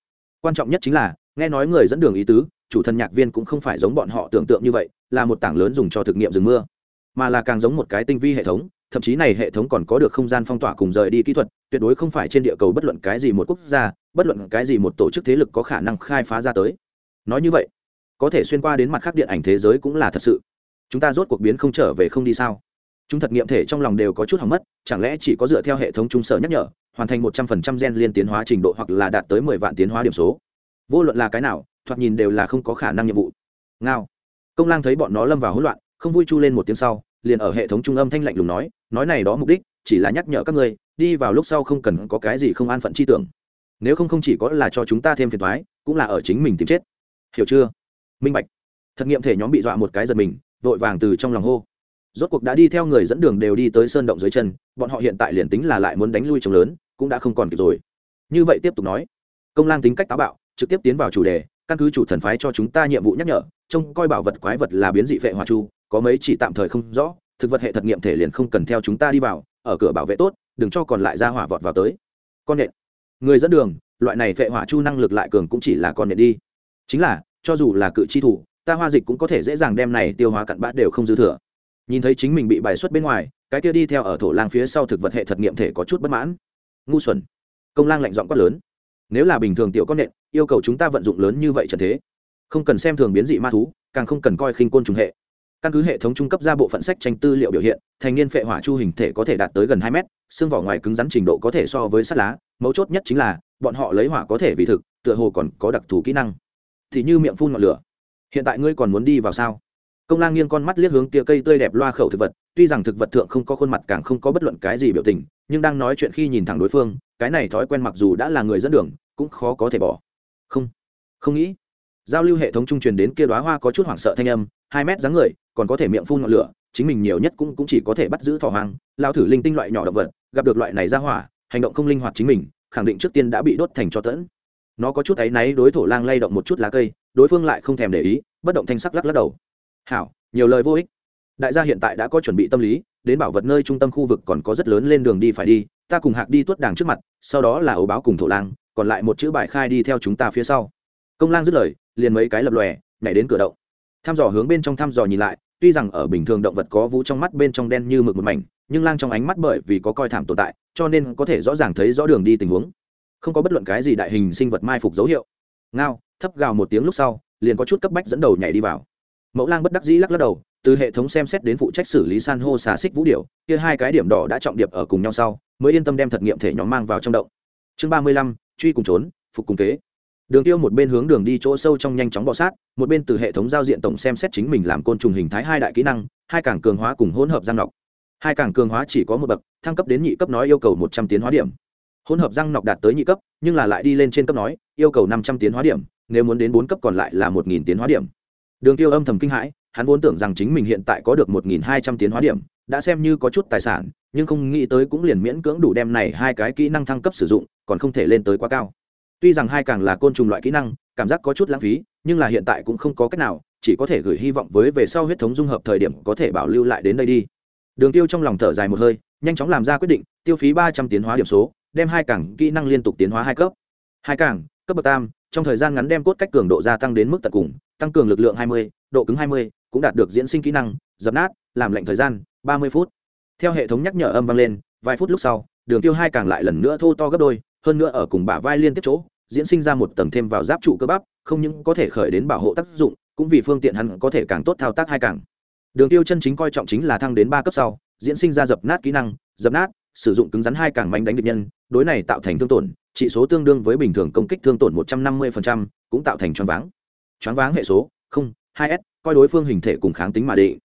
quan trọng nhất chính là, nghe nói người dẫn đường ý tứ chủ thần nhạc viên cũng không phải giống bọn họ tưởng tượng như vậy, là một tảng lớn dùng cho thực nghiệm rừng mưa, mà là càng giống một cái tinh vi hệ thống, thậm chí này hệ thống còn có được không gian phong tỏa cùng rời đi kỹ thuật, tuyệt đối không phải trên địa cầu bất luận cái gì một quốc gia, bất luận cái gì một tổ chức thế lực có khả năng khai phá ra tới. Nói như vậy, có thể xuyên qua đến mặt khác điện ảnh thế giới cũng là thật sự. Chúng ta rốt cuộc biến không trở về không đi sao? Chúng thật nghiệm thể trong lòng đều có chút hỏng mất, chẳng lẽ chỉ có dựa theo hệ thống trung sở nhắc nhở, hoàn thành một trăm phần trăm gen liên tiến hóa trình độ hoặc là đạt tới mười vạn tiến hóa điểm số? Vô luận là cái nào thoạt nhìn đều là không có khả năng nhiệm vụ. Ngao. Công lang thấy bọn nó lâm vào hỗn loạn, không vui chu lên một tiếng sau, liền ở hệ thống trung âm thanh lạnh lùng nói nói này đó mục đích, chỉ là nhắc nhở các ngươi, đi vào lúc sau không cần có cái gì không an phận chi tưởng. Nếu không không chỉ có là cho chúng ta thêm phiền thoái cũng là ở chính mình tìm chết. Hiểu chưa? Minh bạch. Thật nghiệm thể nhóm bị dọa một cái giật mình, vội vàng từ trong lòng hô. Rốt cuộc đã đi theo người dẫn đường đều đi tới sơn động dưới chân, bọn họ hiện tại liền tính là lại muốn đánh lui trồng lớn, cũng đã không còn kịp rồi. Như vậy tiếp tục nói. Công lang tính cách táo bạo, trực tiếp tiến vào chủ đề căn cứ chủ thần phái cho chúng ta nhiệm vụ nhắc nhở, trông coi bảo vật quái vật là biến dị vệ hòa chu, có mấy chỉ tạm thời không rõ, thực vật hệ thật nghiệm thể liền không cần theo chúng ta đi vào, ở cửa bảo vệ tốt, đừng cho còn lại ra hỏa vọt vào tới. Con nện. Người dẫn đường, loại này vệ hỏa chu năng lực lại cường cũng chỉ là con nện đi. Chính là, cho dù là cự chi thủ, ta hoa dịch cũng có thể dễ dàng đem này tiêu hóa cặn bã đều không dư thừa. Nhìn thấy chính mình bị bài xuất bên ngoài, cái kia đi theo ở thổ lang phía sau thực vật hệ thật nghiệm thể có chút bất mãn. Ngu xuẩn. Công lang lạnh giọng quát lớn nếu là bình thường tiểu con nện, yêu cầu chúng ta vận dụng lớn như vậy trần thế. Không cần xem thường biến dị ma thú, càng không cần coi khinh côn trùng hệ. Căn cứ hệ thống trung cấp ra bộ phận sách tranh tư liệu biểu hiện, thành niên phệ hỏa chu hình thể có thể đạt tới gần hai mét, xương vỏ ngoài cứng rắn trình độ có thể so với sắt lá, mấu chốt nhất chính là, bọn họ lấy hỏa có thể vì thực, tựa hồ còn có đặc thù kỹ năng. Thì như miệng phun ngọn lửa. Hiện tại ngươi còn muốn đi vào sao? Công lang nghiêng con mắt liếc hướng tia cây tươi đẹp loa khẩu thực vật, tuy rằng thực vật thượng không có khuôn mặt càng không có bất luận cái gì biểu tình, nhưng đang nói chuyện khi nhìn thẳng đối phương cái này thói quen mặc dù đã là người dẫn đường cũng khó có thể bỏ. Không không nghĩ. Giao lưu hệ thống trung truyền đến kia đoá hoa có chút hoảng sợ thanh âm hai mét dáng người còn có thể miệng phun ngọn lửa chính mình nhiều nhất cũng, cũng chỉ có thể bắt giữ thỏ hoang lao thử linh tinh loại nhỏ động vật gặp được loại này ra hỏa hành động không linh hoạt chính mình khẳng định trước tiên đã bị đốt thành cho tẫn. Nó có chút áy náy đối thổ lang lay động một chút lá cây đối phương lại không thèm để ý bất động thanh sắc lắc lắc đầu. Hảo nhiều lời vô ích. Đại gia hiện tại đã có chuẩn bị tâm lý đến bảo vật nơi trung tâm khu vực còn có rất lớn lên đường đi phải đi, ta cùng hạc đi tuốt đàng trước mặt, sau đó là ấu báo cùng thổ lang, còn lại một chữ bài khai đi theo chúng ta phía sau. Công lang dứt lời, liền mấy cái lập lòe, nhảy đến cửa động. Thăm dò hướng bên trong thăm dò nhìn lại, tuy rằng ở bình thường động vật có vũ trong mắt bên trong đen như mực một mảnh, nhưng lang trong ánh mắt bởi vì có coi thảm tồn tại, cho nên có thể rõ ràng thấy rõ đường đi tình huống. Không có bất luận cái gì đại hình sinh vật mai phục dấu hiệu. Ngao, thấp gào một tiếng lúc sau, liền có chút cấp bách dẫn đầu nhảy đi vào. Mẫu lang bất đắc dĩ lắc lắc đầu từ hệ thống xem xét đến phụ trách xử lý san hô xà xích vũ điệu kia hai cái điểm đỏ đã trọng điệp ở cùng nhau sau, mới yên tâm đem thật nghiệm thể nhóm mang vào trong động. Chương ba mươi lăm, truy cùng trốn, phục cùng kế. Đường tiêu một bên hướng đường đi chỗ sâu trong nhanh chóng bọ sát, một bên từ hệ thống giao diện tổng xem xét chính mình làm côn trùng hình thái hai đại kỹ năng, hai càng cường hóa cùng hỗn hợp răng nọc. Hai càng cường hóa chỉ có một bậc, thăng cấp đến nhị cấp nói yêu cầu một trăm tiến hóa điểm. Hỗn hợp răng nọc đạt tới nhị cấp, nhưng là lại đi lên trên cấp nói, yêu cầu năm trăm tiến hóa điểm, nếu muốn đến bốn cấp còn lại là một nghìn tiến hóa điểm. Đường tiêu âm thầm kinh hãi hắn vốn tưởng rằng chính mình hiện tại có được một nghìn hai trăm tiến hóa điểm đã xem như có chút tài sản nhưng không nghĩ tới cũng liền miễn cưỡng đủ đem này hai cái kỹ năng thăng cấp sử dụng còn không thể lên tới quá cao. Tuy rằng hai càng là côn trùng loại kỹ năng cảm giác có chút lãng phí nhưng là hiện tại cũng không có cách nào chỉ có thể gửi hy vọng với về sau huyết thống dung hợp thời điểm có thể bảo lưu lại đến đây đi. Đường tiêu trong lòng thở dài một hơi nhanh chóng làm ra quyết định tiêu phí ba trăm tiến hóa điểm số đem hai càng kỹ năng liên tục tiến hóa hai cấp. Hai càng cấp bậc tam trong thời gian ngắn đem cốt cách cường độ gia tăng đến mức tận cùng tăng cường lực lượng 20, độ cứng 20, cũng đạt được diễn sinh kỹ năng dập nát làm lệnh thời gian 30 phút. Theo hệ thống nhắc nhở âm vang lên vài phút lúc sau đường tiêu hai càng lại lần nữa thô to gấp đôi hơn nữa ở cùng bả vai liên tiếp chỗ diễn sinh ra một tầng thêm vào giáp trụ cơ bắp không những có thể khởi đến bảo hộ tác dụng cũng vì phương tiện hắn có thể càng tốt thao tác hai càng. Đường tiêu chân chính coi trọng chính là thăng đến ba cấp sau diễn sinh ra dập nát kỹ năng dập nát sử dụng cứng rắn hai càng mạnh đánh địch nhân đối này tạo thành thương tổn trị số tương đương với bình thường công kích thương tổn một trăm năm 150%, cũng tạo thành choáng váng. Choáng váng hệ số không hai s coi đối phương hình thể cùng kháng tính mà định.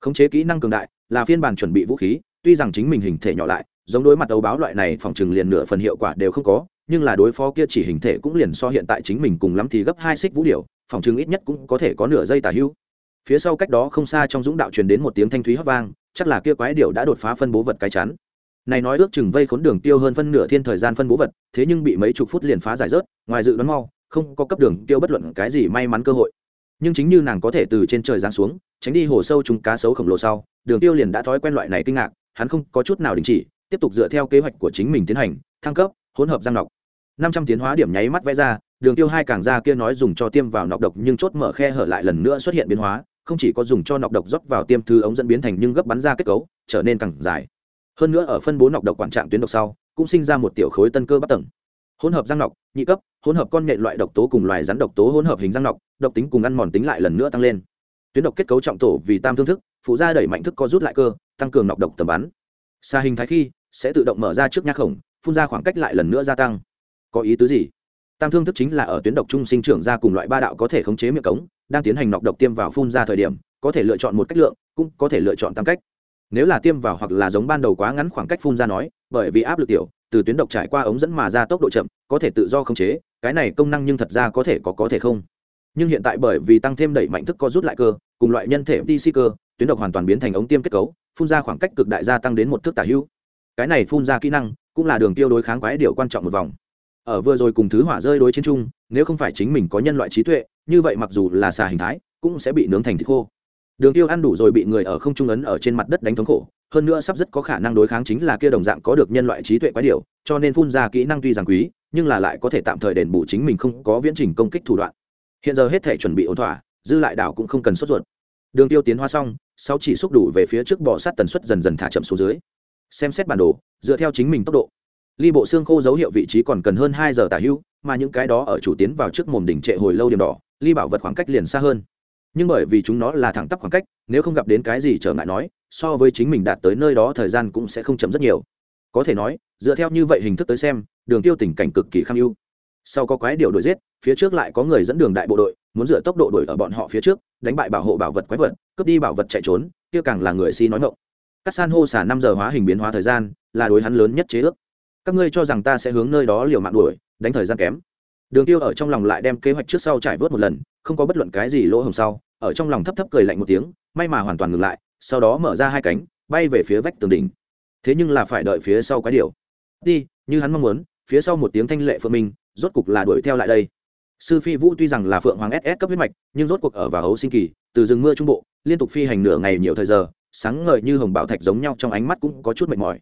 Khống chế kỹ năng cường đại là phiên bản chuẩn bị vũ khí, tuy rằng chính mình hình thể nhỏ lại, giống đối mặt đấu báo loại này phòng chừng liền nửa phần hiệu quả đều không có, nhưng là đối phó kia chỉ hình thể cũng liền so hiện tại chính mình cùng lắm thì gấp hai xích vũ điệu phòng chừng ít nhất cũng có thể có nửa giây tả hữu. Phía sau cách đó không xa trong dũng đạo truyền đến một tiếng thanh thúy hấp vang, chắc là kia quái điệu đã đột phá phân bố vật cái chắn. Này nói ước chừng vây khốn đường tiêu hơn phân nửa thiên thời gian phân bố vật, thế nhưng bị mấy chục phút liền phá giải rớt, ngoài dự đoán mau, không có cấp đường tiêu bất luận cái gì may mắn cơ hội nhưng chính như nàng có thể từ trên trời giáng xuống, tránh đi hồ sâu chúng cá sấu khổng lồ sau, đường tiêu liền đã thói quen loại này kinh ngạc, hắn không có chút nào đình chỉ, tiếp tục dựa theo kế hoạch của chính mình tiến hành, thăng cấp, hỗn hợp giang nọc năm trăm tiến hóa điểm nháy mắt vẽ ra, đường tiêu hai càng ra kia nói dùng cho tiêm vào nọc độc nhưng chốt mở khe hở lại lần nữa xuất hiện biến hóa, không chỉ có dùng cho nọc độc rót vào tiêm thư ống dẫn biến thành nhưng gấp bắn ra kết cấu, trở nên càng dài. Hơn nữa ở phân bố nọc độc quản trạng tuyến độc sau, cũng sinh ra một tiểu khối tân cơ bắt tầng. Hỗn hợp răng nọc nhị cấp, hỗn hợp con nhện loại độc tố cùng loài rắn độc tố hỗn hợp hình răng nọc độc tính cùng ăn mòn tính lại lần nữa tăng lên. Tuyến độc kết cấu trọng tổ vì tam thương thức, phụ gia đẩy mạnh thức có rút lại cơ, tăng cường nọc độc tầm bắn. Xa hình thái khi, sẽ tự động mở ra trước nhác khổng, phun ra khoảng cách lại lần nữa gia tăng. Có ý tứ gì? Tam thương thức chính là ở tuyến độc trung sinh trưởng ra cùng loại ba đạo có thể khống chế miệng cống, đang tiến hành nọc độc tiêm vào phun ra thời điểm, có thể lựa chọn một cách lượng, cũng có thể lựa chọn tam cách. Nếu là tiêm vào hoặc là giống ban đầu quá ngắn khoảng cách phun ra nói, bởi vì áp lực tiểu, từ tuyến độc trải qua ống dẫn mà ra tốc độ chậm, có thể tự do khống chế, cái này công năng nhưng thật ra có thể có có thể không? Nhưng hiện tại bởi vì tăng thêm đẩy mạnh thức co rút lại cơ, cùng loại nhân thể DC cơ, tuyến độc hoàn toàn biến thành ống tiêm kết cấu, phun ra khoảng cách cực đại gia tăng đến một thước tả hữu. Cái này phun ra kỹ năng, cũng là đường tiêu đối kháng quái điều quan trọng một vòng. Ở vừa rồi cùng thứ hỏa rơi đối chiến chung, nếu không phải chính mình có nhân loại trí tuệ, như vậy mặc dù là xà hình thái, cũng sẽ bị nướng thành thịt khô. Đường tiêu ăn đủ rồi bị người ở không trung ấn ở trên mặt đất đánh thống khổ, hơn nữa sắp rất có khả năng đối kháng chính là kia đồng dạng có được nhân loại trí tuệ quái điều, cho nên phun ra kỹ năng tuy rằng quý, nhưng là lại có thể tạm thời đền bù chính mình không có viễn trình công kích thủ đoạn hiện giờ hết thể chuẩn bị ổn thỏa, dư lại đảo cũng không cần sốt ruột. Đường tiêu tiến hóa xong sau chỉ xúc đủ về phía trước bò sát tần suất dần dần thả chậm xuống dưới. Xem xét bản đồ, dựa theo chính mình tốc độ, ly bộ xương khô dấu hiệu vị trí còn cần hơn hai giờ tả hữu mà những cái đó ở chủ tiến vào trước mồm đỉnh trệ hồi lâu điểm đỏ, ly bảo vật khoảng cách liền xa hơn. Nhưng bởi vì chúng nó là thẳng tắp khoảng cách, nếu không gặp đến cái gì trở ngại nói, so với chính mình đạt tới nơi đó thời gian cũng sẽ không chậm rất nhiều. Có thể nói, dựa theo như vậy hình thức tới xem, đường tiêu tình cảnh cực kỳ kham ưu. Sau có quái điều đuổi giết phía trước lại có người dẫn đường đại bộ đội, muốn dựa tốc độ đuổi ở bọn họ phía trước, đánh bại bảo hộ bảo vật quái vật, cướp đi bảo vật chạy trốn, kia càng là người si nói ngộng các san hô xả năm giờ hóa hình biến hóa thời gian, là đối hắn lớn nhất chế ước. Các ngươi cho rằng ta sẽ hướng nơi đó liều mạng đuổi, đánh thời gian kém. Đường tiêu ở trong lòng lại đem kế hoạch trước sau trải vớt một lần, không có bất luận cái gì lỗ hồng sau, ở trong lòng thấp thấp cười lạnh một tiếng, may mà hoàn toàn ngừng lại, sau đó mở ra hai cánh, bay về phía vách tường đỉnh. Thế nhưng là phải đợi phía sau cái điều đi, như hắn mong muốn, phía sau một tiếng thanh lệ phượng minh, rốt cục là đuổi theo lại đây sư phi vũ tuy rằng là phượng hoàng ss cấp huyết mạch, nhưng rốt cuộc ở vào hấu sinh kỳ, từ rừng mưa trung bộ, liên tục phi hành nửa ngày nhiều thời giờ, sáng ngời như hồng bảo thạch giống nhau trong ánh mắt cũng có chút mệt mỏi.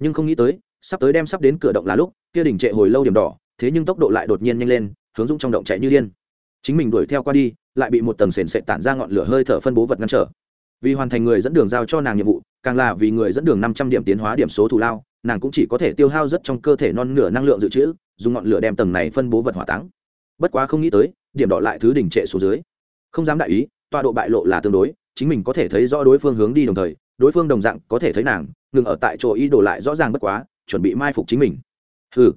Nhưng không nghĩ tới, sắp tới đem sắp đến cửa động là lúc, kia đỉnh trệ hồi lâu điểm đỏ, thế nhưng tốc độ lại đột nhiên nhanh lên, hướng dũng trong động chạy như điên. Chính mình đuổi theo qua đi, lại bị một tầng sền sệt tản ra ngọn lửa hơi thở phân bố vật ngăn trở. Vì hoàn thành người dẫn đường giao cho nàng nhiệm vụ, càng là vì người dẫn đường năm trăm điểm tiến hóa điểm số thù lao, nàng cũng chỉ có thể tiêu hao rất trong cơ thể non nửa năng lượng dự trữ, dùng ngọn lửa đem tầng này phân bố vật hỏa táng bất quá không nghĩ tới, điểm đỏ lại thứ đỉnh trệ xuống dưới. Không dám đại ý, tọa độ bại lộ là tương đối, chính mình có thể thấy rõ đối phương hướng đi đồng thời, đối phương đồng dạng có thể thấy nàng, ngừng ở tại chỗ ý đồ lại rõ ràng bất quá, chuẩn bị mai phục chính mình. Hừ.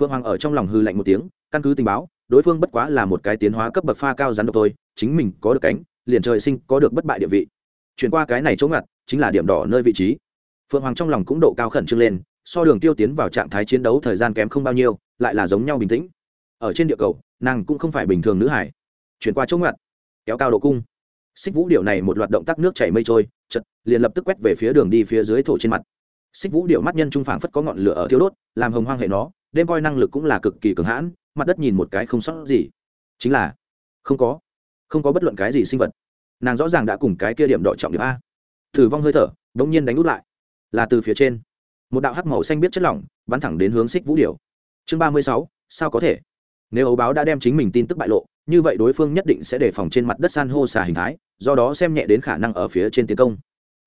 Phương hoàng ở trong lòng hư lạnh một tiếng, căn cứ tình báo, đối phương bất quá là một cái tiến hóa cấp bậc pha cao rắn độc thôi, chính mình có được cánh, liền trời sinh có được bất bại địa vị. Chuyển qua cái này chỗ ngặt, chính là điểm đỏ nơi vị trí. Phượng hoàng trong lòng cũng độ cao khẩn trương lên, so đường tiêu tiến vào trạng thái chiến đấu thời gian kém không bao nhiêu, lại là giống nhau bình tĩnh ở trên địa cầu, nàng cũng không phải bình thường nữ hải. Chuyển qua chỗ ngặt kéo cao độ cung. Xích vũ điệu này một loạt động tác nước chảy mây trôi chật liền lập tức quét về phía đường đi phía dưới thổ trên mặt. Xích vũ điệu mắt nhân trung phảng phất có ngọn lửa ở thiếu đốt, làm hồng hoang hệ nó, đêm coi năng lực cũng là cực kỳ cường hãn, mặt đất nhìn một cái không sót gì. Chính là, không có không có bất luận cái gì sinh vật. Nàng rõ ràng đã cùng cái kia điểm đỏ trọng điểm a. Thử vong hơi thở đ ỗ n g nhiên đánh út lại. Là từ phía trên. Một đạo hắc màu xanh biết chất lỏng, bắn thẳng đến hướng xích vũ điệu chương ba mươi sáu, sao có thể? Nếu ấu báo đã đem chính mình tin tức bại lộ, như vậy đối phương nhất định sẽ đề phòng trên mặt đất san hô xà hình thái, do đó xem nhẹ đến khả năng ở phía trên tiến công.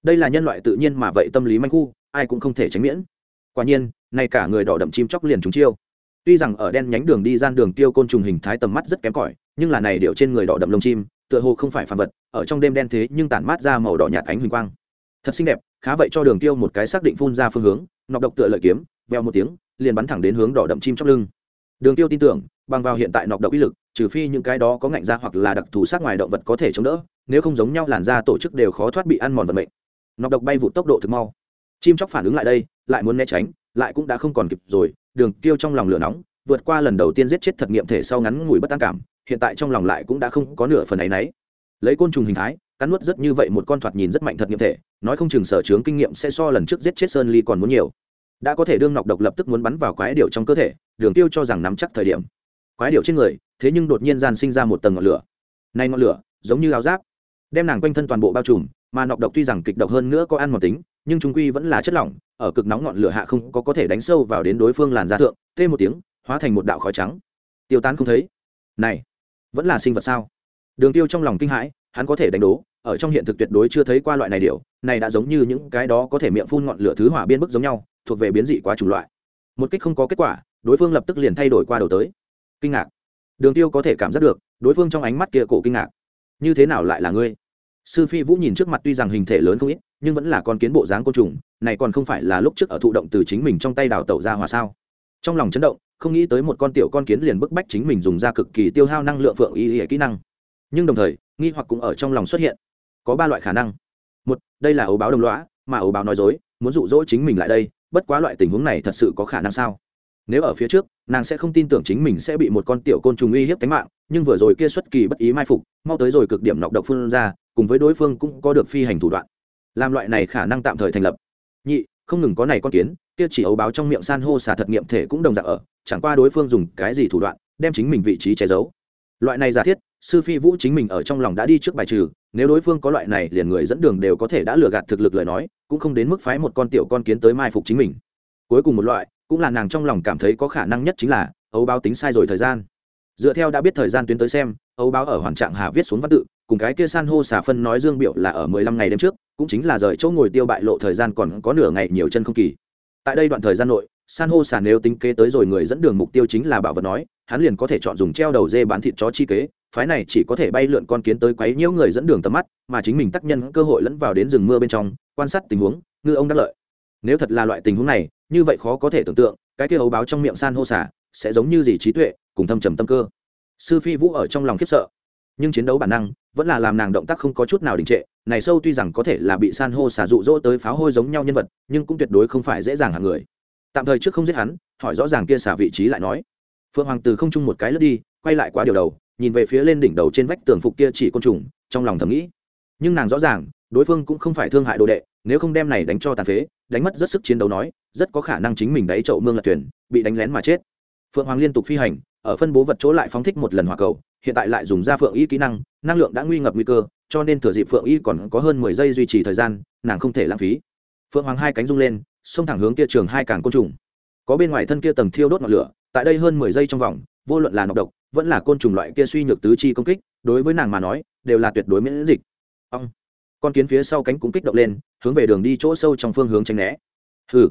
Đây là nhân loại tự nhiên mà vậy tâm lý manh khu, ai cũng không thể tránh miễn. Quả nhiên nay cả người đỏ đậm chim chóc liền chúng chiêu. Tuy rằng ở đen nhánh đường đi gian đường tiêu côn trùng hình thái tầm mắt rất kém cỏi, nhưng là này điệu trên người đỏ đậm lông chim, tựa hồ không phải phàm vật, ở trong đêm đen thế nhưng tản mát ra màu đỏ nhạt ánh huỳnh quang. Thật xinh đẹp, khá vậy cho đường tiêu một cái xác định phun ra phương hướng, nọc độc tựa lợi kiếm, veo một tiếng, liền bắn thẳng đến hướng đỏ đậm chim chóc lưng. Đường tiêu tin tưởng bằng vào hiện tại nọc độc uy lực, trừ phi những cái đó có ngạnh da hoặc là đặc thù sát ngoài động vật có thể chống đỡ, nếu không giống nhau làn da tổ chức đều khó thoát bị ăn mòn vận mệnh. Nọc độc bay vụ tốc độ thực mau. Chim chóc phản ứng lại đây, lại muốn né tránh, lại cũng đã không còn kịp rồi, đường tiêu trong lòng lửa nóng, vượt qua lần đầu tiên giết chết thật nghiệm thể sau ngắn ngủi bất an cảm, hiện tại trong lòng lại cũng đã không có nửa phần ấy nấy lấy côn trùng hình thái, cắn nuốt rất như vậy một con thoạt nhìn rất mạnh thật nghiệm thể, nói không chừng sở chướng kinh nghiệm sẽ so lần trước giết chết sơn ly còn muốn nhiều. Đã có thể đương nọc độc lập tức muốn bắn vào quái điều trong cơ thể, đường tiêu cho rằng nắm chắc thời điểm quái điệu trên người, thế nhưng đột nhiên gian sinh ra một tầng ngọn lửa. Này ngọn lửa, giống như áo giáp, đem nàng quanh thân toàn bộ bao trùm, mà nọc độc tuy rằng kịch độc hơn nữa có ăn một tính, nhưng chúng quy vẫn là chất lỏng, ở cực nóng ngọn lửa hạ không có có thể đánh sâu vào đến đối phương làn da thượng, tê một tiếng, hóa thành một đạo khói trắng. Tiêu tán không thấy. Này, vẫn là sinh vật sao? Đường tiêu trong lòng kinh hãi, hắn có thể đánh đố, ở trong hiện thực tuyệt đối chưa thấy qua loại này điều này đã giống như những cái đó có thể miệng phun ngọn lửa thứ hỏa biên bức giống nhau, thuộc về biến dị quá chủng loại. Một kích không có kết quả, đối phương lập tức liền thay đổi qua đầu tới kinh ngạc. Đường tiêu có thể cảm giác được, đối phương trong ánh mắt kia cổ kinh ngạc. Như thế nào lại là ngươi? Sư phi vũ nhìn trước mặt tuy rằng hình thể lớn không ít, nhưng vẫn là con kiến bộ dáng côn trùng, này còn không phải là lúc trước ở thụ động từ chính mình trong tay đào tẩu ra hòa sao? Trong lòng chấn động, không nghĩ tới một con tiểu con kiến liền bức bách chính mình dùng ra cực kỳ tiêu hao năng lượng phượng y y kỹ năng. Nhưng đồng thời, nghi hoặc cũng ở trong lòng xuất hiện. Có ba loại khả năng. Một, đây là ấu báo đồng lõa, mà ấu báo nói dối, muốn dụ dỗ chính mình lại đây, bất quá loại tình huống này thật sự có khả năng sao? Nếu ở phía trước, nàng sẽ không tin tưởng chính mình sẽ bị một con tiểu côn trùng uy hiếp tính mạng, nhưng vừa rồi kia xuất kỳ bất ý mai phục, mau tới rồi cực điểm nọc độc phương ra, cùng với đối phương cũng có được phi hành thủ đoạn. Làm loại này khả năng tạm thời thành lập. Nhị, không ngừng có này con kiến, kia chỉ ấu báo trong miệng san hô xà thật nghiệm thể cũng đồng dạng ở, chẳng qua đối phương dùng cái gì thủ đoạn, đem chính mình vị trí che giấu. Loại này giả thiết, sư phi vũ chính mình ở trong lòng đã đi trước bài trừ, nếu đối phương có loại này, liền người dẫn đường đều có thể đã lừa gạt thực lực lời nói, cũng không đến mức phái một con tiểu con kiến tới mai phục chính mình. Cuối cùng một loại cũng là nàng trong lòng cảm thấy có khả năng nhất chính là ấu báo tính sai rồi thời gian. Dựa theo đã biết thời gian tuyến tới xem, ấu báo ở hoàn trạng hà viết xuống văn tự, cùng cái kia san hô xả phân nói dương biểu là ở mười lăm ngày đêm trước, cũng chính là rời chỗ ngồi tiêu bại lộ thời gian còn có nửa ngày nhiều chân không kỳ. Tại đây đoạn thời gian nội, san hô xả nếu tính kế tới rồi người dẫn đường mục tiêu chính là bảo vật nói, hắn liền có thể chọn dùng treo đầu dê bán thịt chó chi kế, phái này chỉ có thể bay lượn con kiến tới quấy nhiễu người dẫn đường tầm mắt, mà chính mình tác nhân cơ hội lẫn vào đến rừng mưa bên trong, quan sát tình huống, ngư ông đắc lợi nếu thật là loại tình huống này, như vậy khó có thể tưởng tượng, cái kia ấu báo trong miệng san hô xả, sẽ giống như gì trí tuệ, cùng thâm trầm tâm cơ. Sư phi vũ ở trong lòng khiếp sợ. Nhưng chiến đấu bản năng, vẫn là làm nàng động tác không có chút nào đình trệ, này sâu tuy rằng có thể là bị san hô xả rụ rỗ tới pháo hôi giống nhau nhân vật, nhưng cũng tuyệt đối không phải dễ dàng hàng người. Tạm thời trước không giết hắn, hỏi rõ ràng kia xả vị trí lại nói. Phượng hoàng từ không trung một cái lướt đi, quay lại quá điều đầu, nhìn về phía lên đỉnh đầu trên vách tường phục kia chỉ côn trùng, trong lòng thầm nghĩ. Nhưng nàng rõ ràng, đối phương cũng không phải thương hại đồ đệ, nếu không đem này đánh cho tàn phế đánh mất rất sức chiến đấu nói, rất có khả năng chính mình đáy chậu mương lật thuyền, bị đánh lén mà chết. Phượng hoàng liên tục phi hành, ở phân bố vật chỗ lại phóng thích một lần hỏa cầu, hiện tại lại dùng ra phượng y kỹ năng năng lượng đã nguy ngập nguy cơ, cho nên thừa dịp phượng y còn có hơn mười giây duy trì thời gian, nàng không thể lãng phí. Phượng hoàng hai cánh rung lên, xông thẳng hướng kia trường hai càng côn trùng. Có bên ngoài thân kia tầng thiêu đốt ngọn lửa, tại đây hơn mười giây trong vòng, vô luận là nọc độc, vẫn là côn trùng loại kia suy nhược tứ chi công kích, đối với nàng mà nói, đều là tuyệt đối miễn dịch. Ông con kiến phía sau cánh cũng kích động lên, hướng về đường đi chỗ sâu trong phương hướng tránh né. Hừ.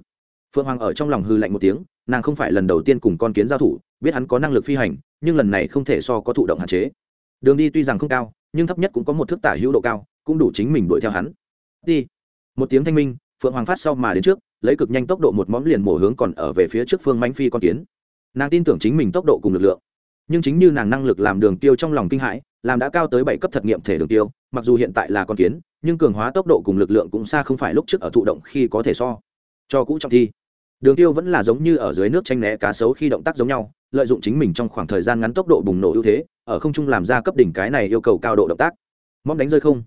Phượng hoàng ở trong lòng hư lạnh một tiếng, nàng không phải lần đầu tiên cùng con kiến giao thủ, biết hắn có năng lực phi hành, nhưng lần này không thể so có thụ động hạn chế. Đường đi tuy rằng không cao, nhưng thấp nhất cũng có một thước tả hữu độ cao, cũng đủ chính mình đuổi theo hắn. Đi. Một tiếng thanh minh, phượng hoàng phát sau mà đến trước, lấy cực nhanh tốc độ một móm liền mổ hướng còn ở về phía trước phương mánh phi con kiến. Nàng tin tưởng chính mình tốc độ cùng lực lượng. Nhưng chính như nàng năng lực làm đường tiêu trong lòng kinh hãi, làm đã cao tới bảy cấp thật nghiệm thể đường tiêu, mặc dù hiện tại là con kiến nhưng cường hóa tốc độ cùng lực lượng cũng xa không phải lúc trước ở thụ động khi có thể so. Cho cũ trong thi. Đường tiêu vẫn là giống như ở dưới nước tranh né cá sấu khi động tác giống nhau, lợi dụng chính mình trong khoảng thời gian ngắn tốc độ bùng nổ ưu thế, ở không trung làm ra cấp đỉnh cái này yêu cầu cao độ động tác. Mong đánh rơi không.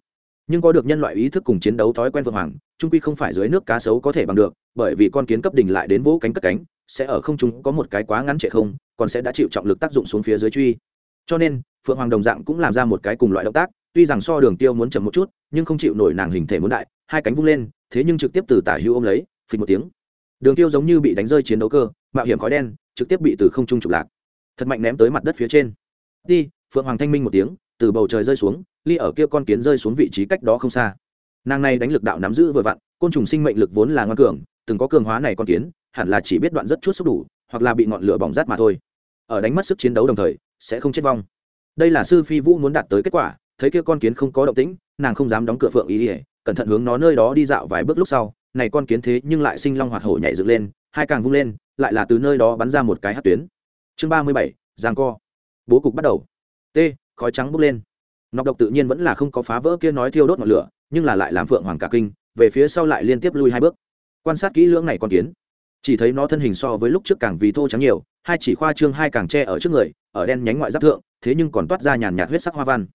Nhưng có được nhân loại ý thức cùng chiến đấu thói quen vượng hoàng trung quy không phải dưới nước cá sấu có thể bằng được, bởi vì con kiến cấp đỉnh lại đến vỗ cánh cất cánh, sẽ ở không trung có một cái quá ngắn trệ không, còn sẽ đã chịu trọng lực tác dụng xuống phía dưới truy. Cho nên, phượng hoàng đồng dạng cũng làm ra một cái cùng loại động tác tuy rằng so đường tiêu muốn chậm một chút, nhưng không chịu nổi nàng hình thể muốn đại, hai cánh vung lên, thế nhưng trực tiếp từ tả hưu ôm lấy, phịch một tiếng. Đường tiêu giống như bị đánh rơi chiến đấu cơ, mạo hiểm khói đen, trực tiếp bị từ không trung trục lạc. Thật mạnh ném tới mặt đất phía trên. Đi, phượng hoàng thanh minh một tiếng, từ bầu trời rơi xuống, ly ở kia con kiến rơi xuống vị trí cách đó không xa. Nàng này đánh lực đạo nắm giữ vừa vặn, côn trùng sinh mệnh lực vốn là ngoan cường, từng có cường hóa này con kiến, hẳn là chỉ biết đoạn rất chút xúc đủ, hoặc là bị ngọn lửa bỏng rát mà thôi. Ở đánh mất sức chiến đấu đồng thời, sẽ không chết vong. Đây là sư phi vũ muốn đạt tới kết quả thấy kia con kiến không có động tĩnh, nàng không dám đóng cửa phượng ý ỉa cẩn thận hướng nó nơi đó đi dạo vài bước lúc sau, này con kiến thế nhưng lại sinh long hoạt hổ nhảy dựng lên, hai càng vung lên, lại là từ nơi đó bắn ra một cái hát tuyến. Chương ba mươi bảy, giang co. Bố cục bắt đầu. T, khói trắng bốc lên. Nọc độc tự nhiên vẫn là không có phá vỡ kia nói thiêu đốt ngọn lửa, nhưng là lại làm phượng hoàng cả kinh, về phía sau lại liên tiếp lui hai bước. Quan sát kỹ lưỡng này con kiến. Chỉ thấy nó thân hình so với lúc trước càng vì thô trắng nhiều, hai chỉ khoa trương hai càng tre ở trước người, ở đen nhánh ngoại giáp thượng, thế nhưng còn toát ra nhàn nhạt huyết sắc hoa văn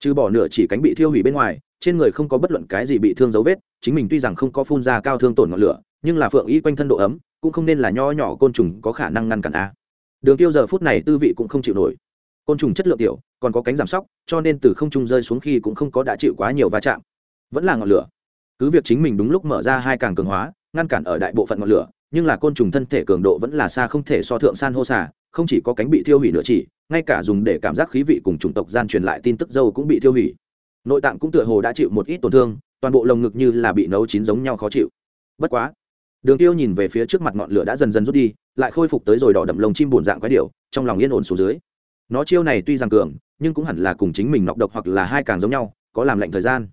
trừ bỏ nửa chỉ cánh bị thiêu hủy bên ngoài, trên người không có bất luận cái gì bị thương dấu vết, chính mình tuy rằng không có phun ra cao thương tổn ngọn lửa, nhưng là phượng y quanh thân độ ấm, cũng không nên là nho nhỏ côn trùng có khả năng ngăn cản a. Đường tiêu giờ phút này tư vị cũng không chịu nổi. Côn trùng chất lượng tiểu, còn có cánh giảm sóc, cho nên từ không trung rơi xuống khi cũng không có đã chịu quá nhiều va chạm. Vẫn là ngọn lửa. Cứ việc chính mình đúng lúc mở ra hai càng cường hóa, ngăn cản ở đại bộ phận ngọn lửa nhưng là côn trùng thân thể cường độ vẫn là xa không thể so thượng san hô xà, không chỉ có cánh bị thiêu hủy nữa chỉ, ngay cả dùng để cảm giác khí vị cùng chủng tộc gian truyền lại tin tức dâu cũng bị thiêu hủy. Nội tạng cũng tựa hồ đã chịu một ít tổn thương, toàn bộ lồng ngực như là bị nấu chín giống nhau khó chịu. Bất quá, đường tiêu nhìn về phía trước mặt ngọn lửa đã dần dần rút đi, lại khôi phục tới rồi đỏ đậm lồng chim buồn dạng quái điệu trong lòng yên ổn xuống dưới. Nó chiêu này tuy rằng cường, nhưng cũng hẳn là cùng chính mình nọc độc hoặc là hai càng giống nhau, có làm lệnh thời gian.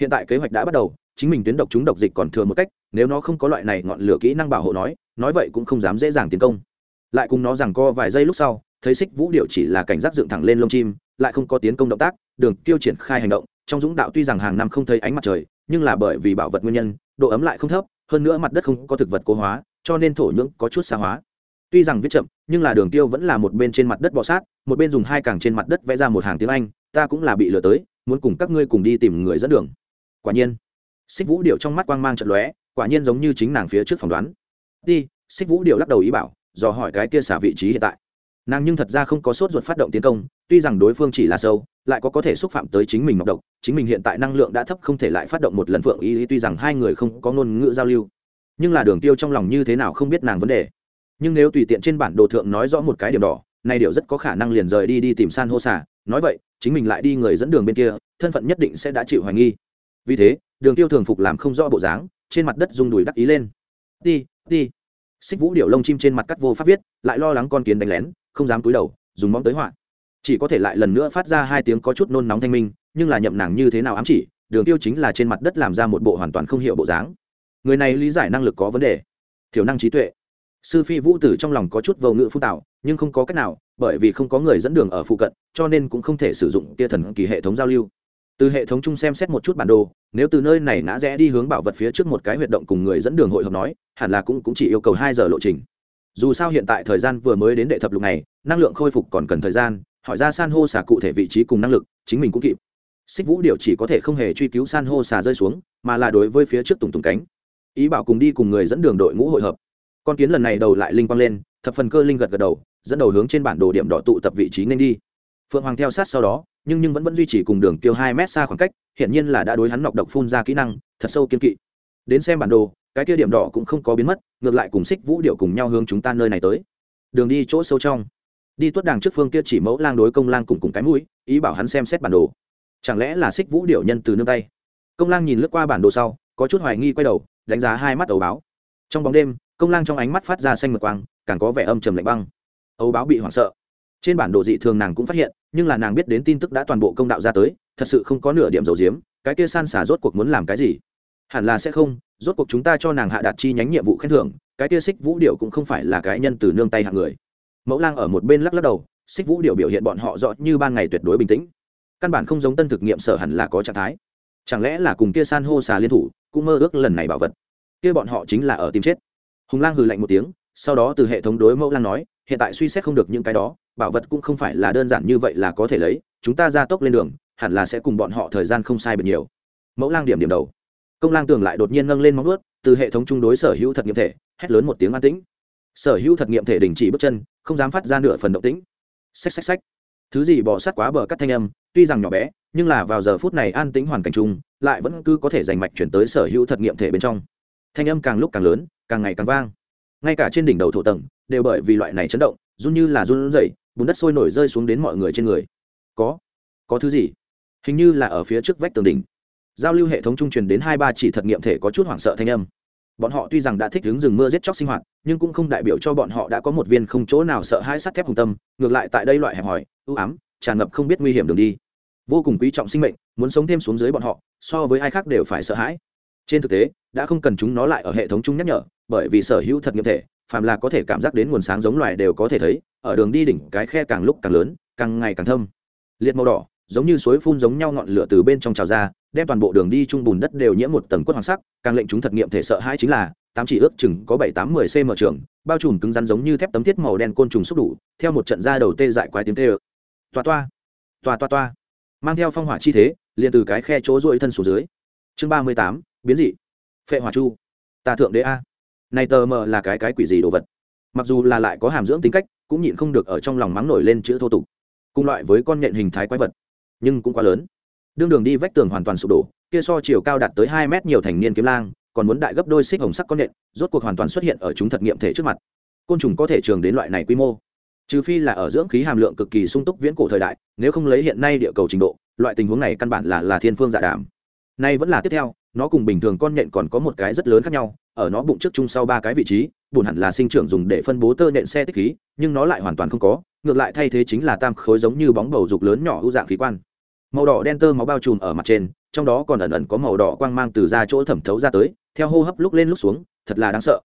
Hiện tại kế hoạch đã bắt đầu, chính mình tuyến độc chúng độc dịch còn thừa một cách nếu nó không có loại này ngọn lửa kỹ năng bảo hộ nói nói vậy cũng không dám dễ dàng tiến công. Lại cùng nó rằng co vài giây lúc sau, thấy xích vũ điệu chỉ là cảnh giác dựng thẳng lên lông chim, lại không có tiến công động tác, đường tiêu triển khai hành động, trong dũng đạo tuy rằng hàng năm không thấy ánh mặt trời, nhưng là bởi vì bảo vật nguyên nhân, độ ấm lại không thấp, hơn nữa mặt đất không có thực vật cố hóa, cho nên thổ nhưỡng có chút xa hóa. Tuy rằng viết chậm, nhưng là đường tiêu vẫn là một bên trên mặt đất bọ sát, một bên dùng hai càng trên mặt đất vẽ ra một hàng tiếng anh, ta cũng là bị lừa tới, muốn cùng các ngươi cùng đi tìm người dẫn đường. Quả nhiên xích vũ điệu trong mắt quang mang trận lóe quả nhiên giống như chính nàng phía trước phỏng đoán. Đi, xích vũ điệu lắc đầu ý bảo, dò hỏi cái kia xả vị trí hiện tại. Nàng nhưng thật ra không có sốt ruột phát động tiến công, tuy rằng đối phương chỉ là sâu, lại có có thể xúc phạm tới chính mình ngọc độc, chính mình hiện tại năng lượng đã thấp không thể lại phát động một lần phượng ý, tuy rằng hai người không có ngôn ngữ giao lưu. Nhưng là đường tiêu trong lòng như thế nào không biết nàng vấn đề. Nhưng nếu tùy tiện trên bản đồ thượng nói rõ một cái điểm đỏ, này điều rất có khả năng liền rời đi đi tìm san hô xả nói vậy, chính mình lại đi người dẫn đường bên kia, thân phận nhất định sẽ đã chịu hoài nghi. Vì thế, đường tiêu thường phục làm không rõ bộ dáng trên mặt đất rung đùi đắc ý lên. Đi đi xích vũ điệu lông chim trên mặt cắt vô pháp viết, lại lo lắng con kiến đánh lén, không dám cúi đầu, dùng móng tới họa. Chỉ có thể lại lần nữa phát ra hai tiếng có chút nôn nóng thanh minh, nhưng là nhậm nàng như thế nào ám chỉ, đường tiêu chính là trên mặt đất làm ra một bộ hoàn toàn không hiểu bộ dáng. Người này lý giải năng lực có vấn đề. Thiểu năng trí tuệ. Sư phi vũ tử trong lòng có chút vô ngữ phun tạo nhưng không có cách nào, bởi vì không có người dẫn đường ở phụ cận, cho nên cũng không thể sử dụng tia thần kỳ hệ thống giao lưu từ hệ thống chung xem xét một chút bản đồ nếu từ nơi này ngã rẽ đi hướng bảo vật phía trước một cái huyệt động cùng người dẫn đường hội hợp nói hẳn là cũng, cũng chỉ yêu cầu hai giờ lộ trình. Dù sao hiện tại thời gian vừa mới đến đệ thập lục này năng lượng khôi phục còn cần thời gian hỏi ra san hô xà cụ thể vị trí cùng năng lực chính mình cũng kịp. Xích vũ điều chỉ có thể không hề truy cứu san hô xà rơi xuống mà là đối với phía trước tùng tùng cánh. Ý bảo cùng đi cùng người dẫn đường đội ngũ hội hợp. Con kiến lần này đầu lại linh quang lên thập phần cơ linh gật gật đầu dẫn đầu hướng trên bản đồ điểm đỏ tụ tập vị trí nên đi. Phượng hoàng theo sát sau đó nhưng nhưng vẫn vẫn duy trì cùng đường tiêu hai mét xa khoảng cách hiện nhiên là đã đối hắn nọc độc phun ra kỹ năng, thật sâu kiên kỵ. Đến xem bản đồ, cái kia điểm đỏ cũng không có biến mất, ngược lại cùng xích vũ điệu cùng nhau hướng chúng ta nơi này tới. Đường đi chỗ sâu trong. Đi tuất đàng trước phương kia chỉ mẫu lang đối công lang cùng cùng cái mũi, ý bảo hắn xem xét bản đồ. Chẳng lẽ là xích vũ điệu nhân từ nương tay? Công lang nhìn lướt qua bản đồ sau, có chút hoài nghi quay đầu, đánh giá hai mắt ấu báo. Trong bóng đêm, công lang trong ánh mắt phát ra xanh mực quang, càng có vẻ âm trầm lạnh băng. Ấu báo bị hoảng sợ. Trên bản đồ dị thường nàng cũng phát hiện nhưng là nàng biết đến tin tức đã toàn bộ công đạo ra tới, thật sự không có nửa điểm dầu diếm, cái kia san xả rốt cuộc muốn làm cái gì? Hẳn là sẽ không, rốt cuộc chúng ta cho nàng hạ đạt chi nhánh nhiệm vụ khen thưởng, cái kia xích vũ điệu cũng không phải là cái nhân từ nương tay hạng người. Mẫu lang ở một bên lắc lắc đầu xích vũ điệu biểu hiện bọn họ rõ như ban ngày tuyệt đối bình tĩnh. Căn bản không giống tân thực nghiệm sở hẳn là có trạng thái. Chẳng lẽ là cùng kia san hô xà liên thủ, cũng mơ ước lần này bảo vật? Kia bọn họ chính là ở tìm chết. Hùng lang hừ lạnh một tiếng, sau đó từ hệ thống đối mẫu lang nói hiện tại suy xét không được những cái đó, bảo vật cũng không phải là đơn giản như vậy là có thể lấy, chúng ta ra tốc lên đường, hẳn là sẽ cùng bọn họ thời gian không sai biệt nhiều. Mẫu lang điểm điểm đầu. Công lang tường lại đột nhiên nâng lên móng ướt từ hệ thống chung đối sở hữu thật nghiệm thể, hét lớn một tiếng an tĩnh. Sở hữu thật nghiệm thể đình chỉ bước chân, không dám phát ra nửa phần động tĩnh. Xách xách xách. Thứ gì bỏ sát quá bờ cắt thanh âm, tuy rằng nhỏ bé, nhưng là vào giờ phút này an tĩnh hoàn cảnh chung, lại vẫn cứ có thể giành mạch chuyển tới sở hữu thật nghiệm thể bên trong. Thanh âm càng lúc càng lớn, càng ngày càng vang ngay cả trên đỉnh đầu thổ tầng đều bởi vì loại này chấn động, run như là run rẩy, bùn đất sôi nổi rơi xuống đến mọi người trên người. Có có thứ gì? Hình như là ở phía trước vách tường đỉnh. Giao lưu hệ thống trung truyền đến hai ba chỉ thật nghiệm thể có chút hoảng sợ thanh âm. Bọn họ tuy rằng đã thích đứng rừng mưa giết chóc sinh hoạt, nhưng cũng không đại biểu cho bọn họ đã có một viên không chỗ nào sợ hãi sắt thép hùng tâm, ngược lại tại đây loại hẹp hòi, ưu ám, tràn ngập không biết nguy hiểm đường đi. Vô cùng quý trọng sinh mệnh, muốn sống thêm xuống dưới bọn họ, so với ai khác đều phải sợ hãi trên thực tế, đã không cần chúng nó lại ở hệ thống chung nhắc nhở, bởi vì sở hữu thật nghiệm thể, phàm là có thể cảm giác đến nguồn sáng giống loài đều có thể thấy, ở đường đi đỉnh cái khe càng lúc càng lớn, càng ngày càng thâm. Liệt màu đỏ, giống như suối phun giống nhau ngọn lửa từ bên trong trào ra, đem toàn bộ đường đi trung bùn đất đều nhiễm một tầng quất hoàng sắc, càng lệnh chúng thật nghiệm thể sợ hãi chính là, tám chỉ ước chừng có bảy tám mười cm trường, bao trùm cứng rắn giống như thép tấm thiết màu đen côn trùng xúc đủ, theo một trận ra đầu tê dại quái tiếng tê ơ toa toa toa toa toa. Mang theo phong hỏa chi thế, liền từ cái khe chỗ rỗi thân xuống dưới. Chương ba mươi tám biến dị. Phệ hỏa chu. Tà thượng đế a. Này tờ mờ là cái cái quỷ gì đồ vật? Mặc dù là lại có hàm dưỡng tính cách, cũng nhịn không được ở trong lòng mắng nổi lên chữ thô tục. Cùng loại với con nhện hình thái quái vật, nhưng cũng quá lớn. Đương đường đi vách tường hoàn toàn sụp đổ, kia so chiều cao đạt tới hai mét nhiều thành niên kiếm lang, còn muốn đại gấp đôi xích hồng sắc con nhện, rốt cuộc hoàn toàn xuất hiện ở chúng thật nghiệm thể trước mặt. Côn trùng có thể trường đến loại này quy mô. Trừ phi là ở dưỡng khí hàm lượng cực kỳ sung túc viễn cổ thời đại, nếu không lấy hiện nay địa cầu trình độ, loại tình huống này căn bản là là thiên phương dạ đàm nay vẫn là tiếp theo, nó cùng bình thường con nhện còn có một cái rất lớn khác nhau, ở nó bụng trước chung sau ba cái vị trí, bùn hẳn là sinh trưởng dùng để phân bố tơ nện xe tích khí, nhưng nó lại hoàn toàn không có, ngược lại thay thế chính là tam khối giống như bóng bầu dục lớn nhỏ hữu dạng khí quan. Màu đỏ đen tơ máu bao trùm ở mặt trên, trong đó còn ẩn ẩn có màu đỏ quang mang từ ra chỗ thẩm thấu ra tới, theo hô hấp lúc lên lúc xuống, thật là đáng sợ.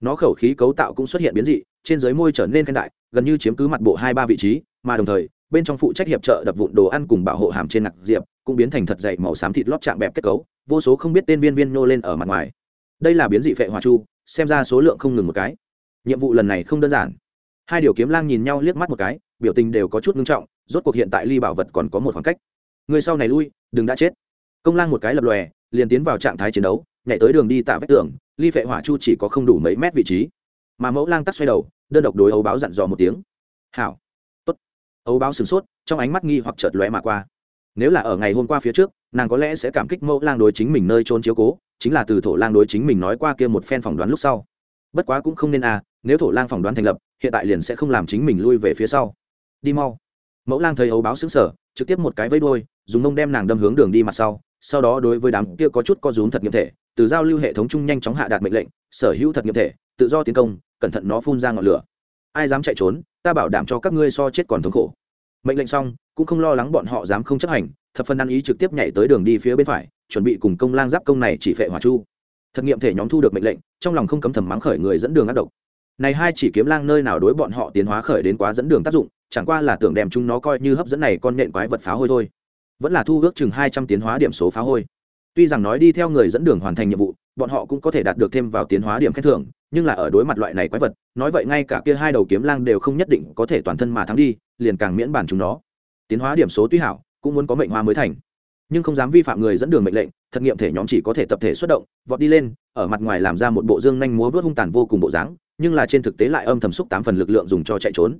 Nó khẩu khí cấu tạo cũng xuất hiện biến dị, trên dưới môi trở nên khen đại, gần như chiếm cứ mặt bộ hai ba vị trí, mà đồng thời, bên trong phụ trách hiệp trợ đập vụn đồ ăn cùng bảo hộ hàm trên nặc diệp cũng biến thành thật dày màu xám thịt lót chạm bẹp kết cấu, vô số không biết tên viên viên nô lên ở mặt ngoài. Đây là biến dị phệ hỏa chu, xem ra số lượng không ngừng một cái. Nhiệm vụ lần này không đơn giản. Hai điều kiếm lang nhìn nhau liếc mắt một cái, biểu tình đều có chút ngưng trọng, rốt cuộc hiện tại ly bảo vật còn có một khoảng cách. Người sau này lui, đừng đã chết. Công lang một cái lập lòe, liền tiến vào trạng thái chiến đấu, nhảy tới đường đi tạ vách tường, ly phệ hỏa chu chỉ có không đủ mấy mét vị trí. Mà mẫu lang tắt xoay đầu, đơn độc đối ấu báo dặn dò một tiếng. Hảo. Tốt. Ấu báo sửng sốt, trong ánh mắt nghi hoặc chợt lóe mà qua nếu là ở ngày hôm qua phía trước, nàng có lẽ sẽ cảm kích mẫu lang đối chính mình nơi trốn chiếu cố, chính là từ thổ lang đối chính mình nói qua kia một phen phỏng đoán lúc sau. Bất quá cũng không nên à nếu thổ lang phỏng đoán thành lập, hiện tại liền sẽ không làm chính mình lui về phía sau. Đi mau. Mẫu lang thấy ấu báo xứng sở trực tiếp một cái vây đôi dùng mông đem nàng đâm hướng đường đi mặt sau sau đó đối với đám kia có chút co rúm thật nghiệm thể, từ giao lưu hệ thống chung nhanh chóng hạ đạt mệnh lệnh, sở hữu thật nghiệm thể, tự do tiến công, cẩn thận nó phun ra ngọn lửa. Ai dám chạy trốn, ta bảo đảm cho các ngươi so chết còn thống khổ mệnh lệnh xong, cũng không lo lắng bọn họ dám không chấp hành, thập phân ăn ý trực tiếp nhảy tới đường đi phía bên phải, chuẩn bị cùng công lang giáp công này chỉ phệ hỏa chu. Thực nghiệm thể nhóm thu được mệnh lệnh, trong lòng không cấm thầm mắng khởi người dẫn đường ác độc. Này hai chỉ kiếm lang nơi nào đối bọn họ tiến hóa khởi đến quá dẫn đường tác dụng, chẳng qua là tưởng đem chúng nó coi như hấp dẫn này con nện quái vật phá hôi thôi. Vẫn là thu ước chừng hai trăm tiến hóa điểm số phá hôi. Tuy rằng nói đi theo người dẫn đường hoàn thành nhiệm vụ, bọn họ cũng có thể đạt được thêm vào tiến hóa điểm khen thưởng nhưng là ở đối mặt loại này quái vật, nói vậy ngay cả kia hai đầu kiếm lang đều không nhất định có thể toàn thân mà thắng đi, liền càng miễn bản chúng nó. Tiến hóa điểm số tuy hảo, cũng muốn có mệnh hoa mới thành. Nhưng không dám vi phạm người dẫn đường mệnh lệnh thực nghiệm thể nhóm chỉ có thể tập thể xuất động, vọt đi lên, ở mặt ngoài làm ra một bộ dương nhanh múa vớt hung tàn vô cùng bộ dáng, nhưng là trên thực tế lại âm thầm xúc tám phần lực lượng dùng cho chạy trốn.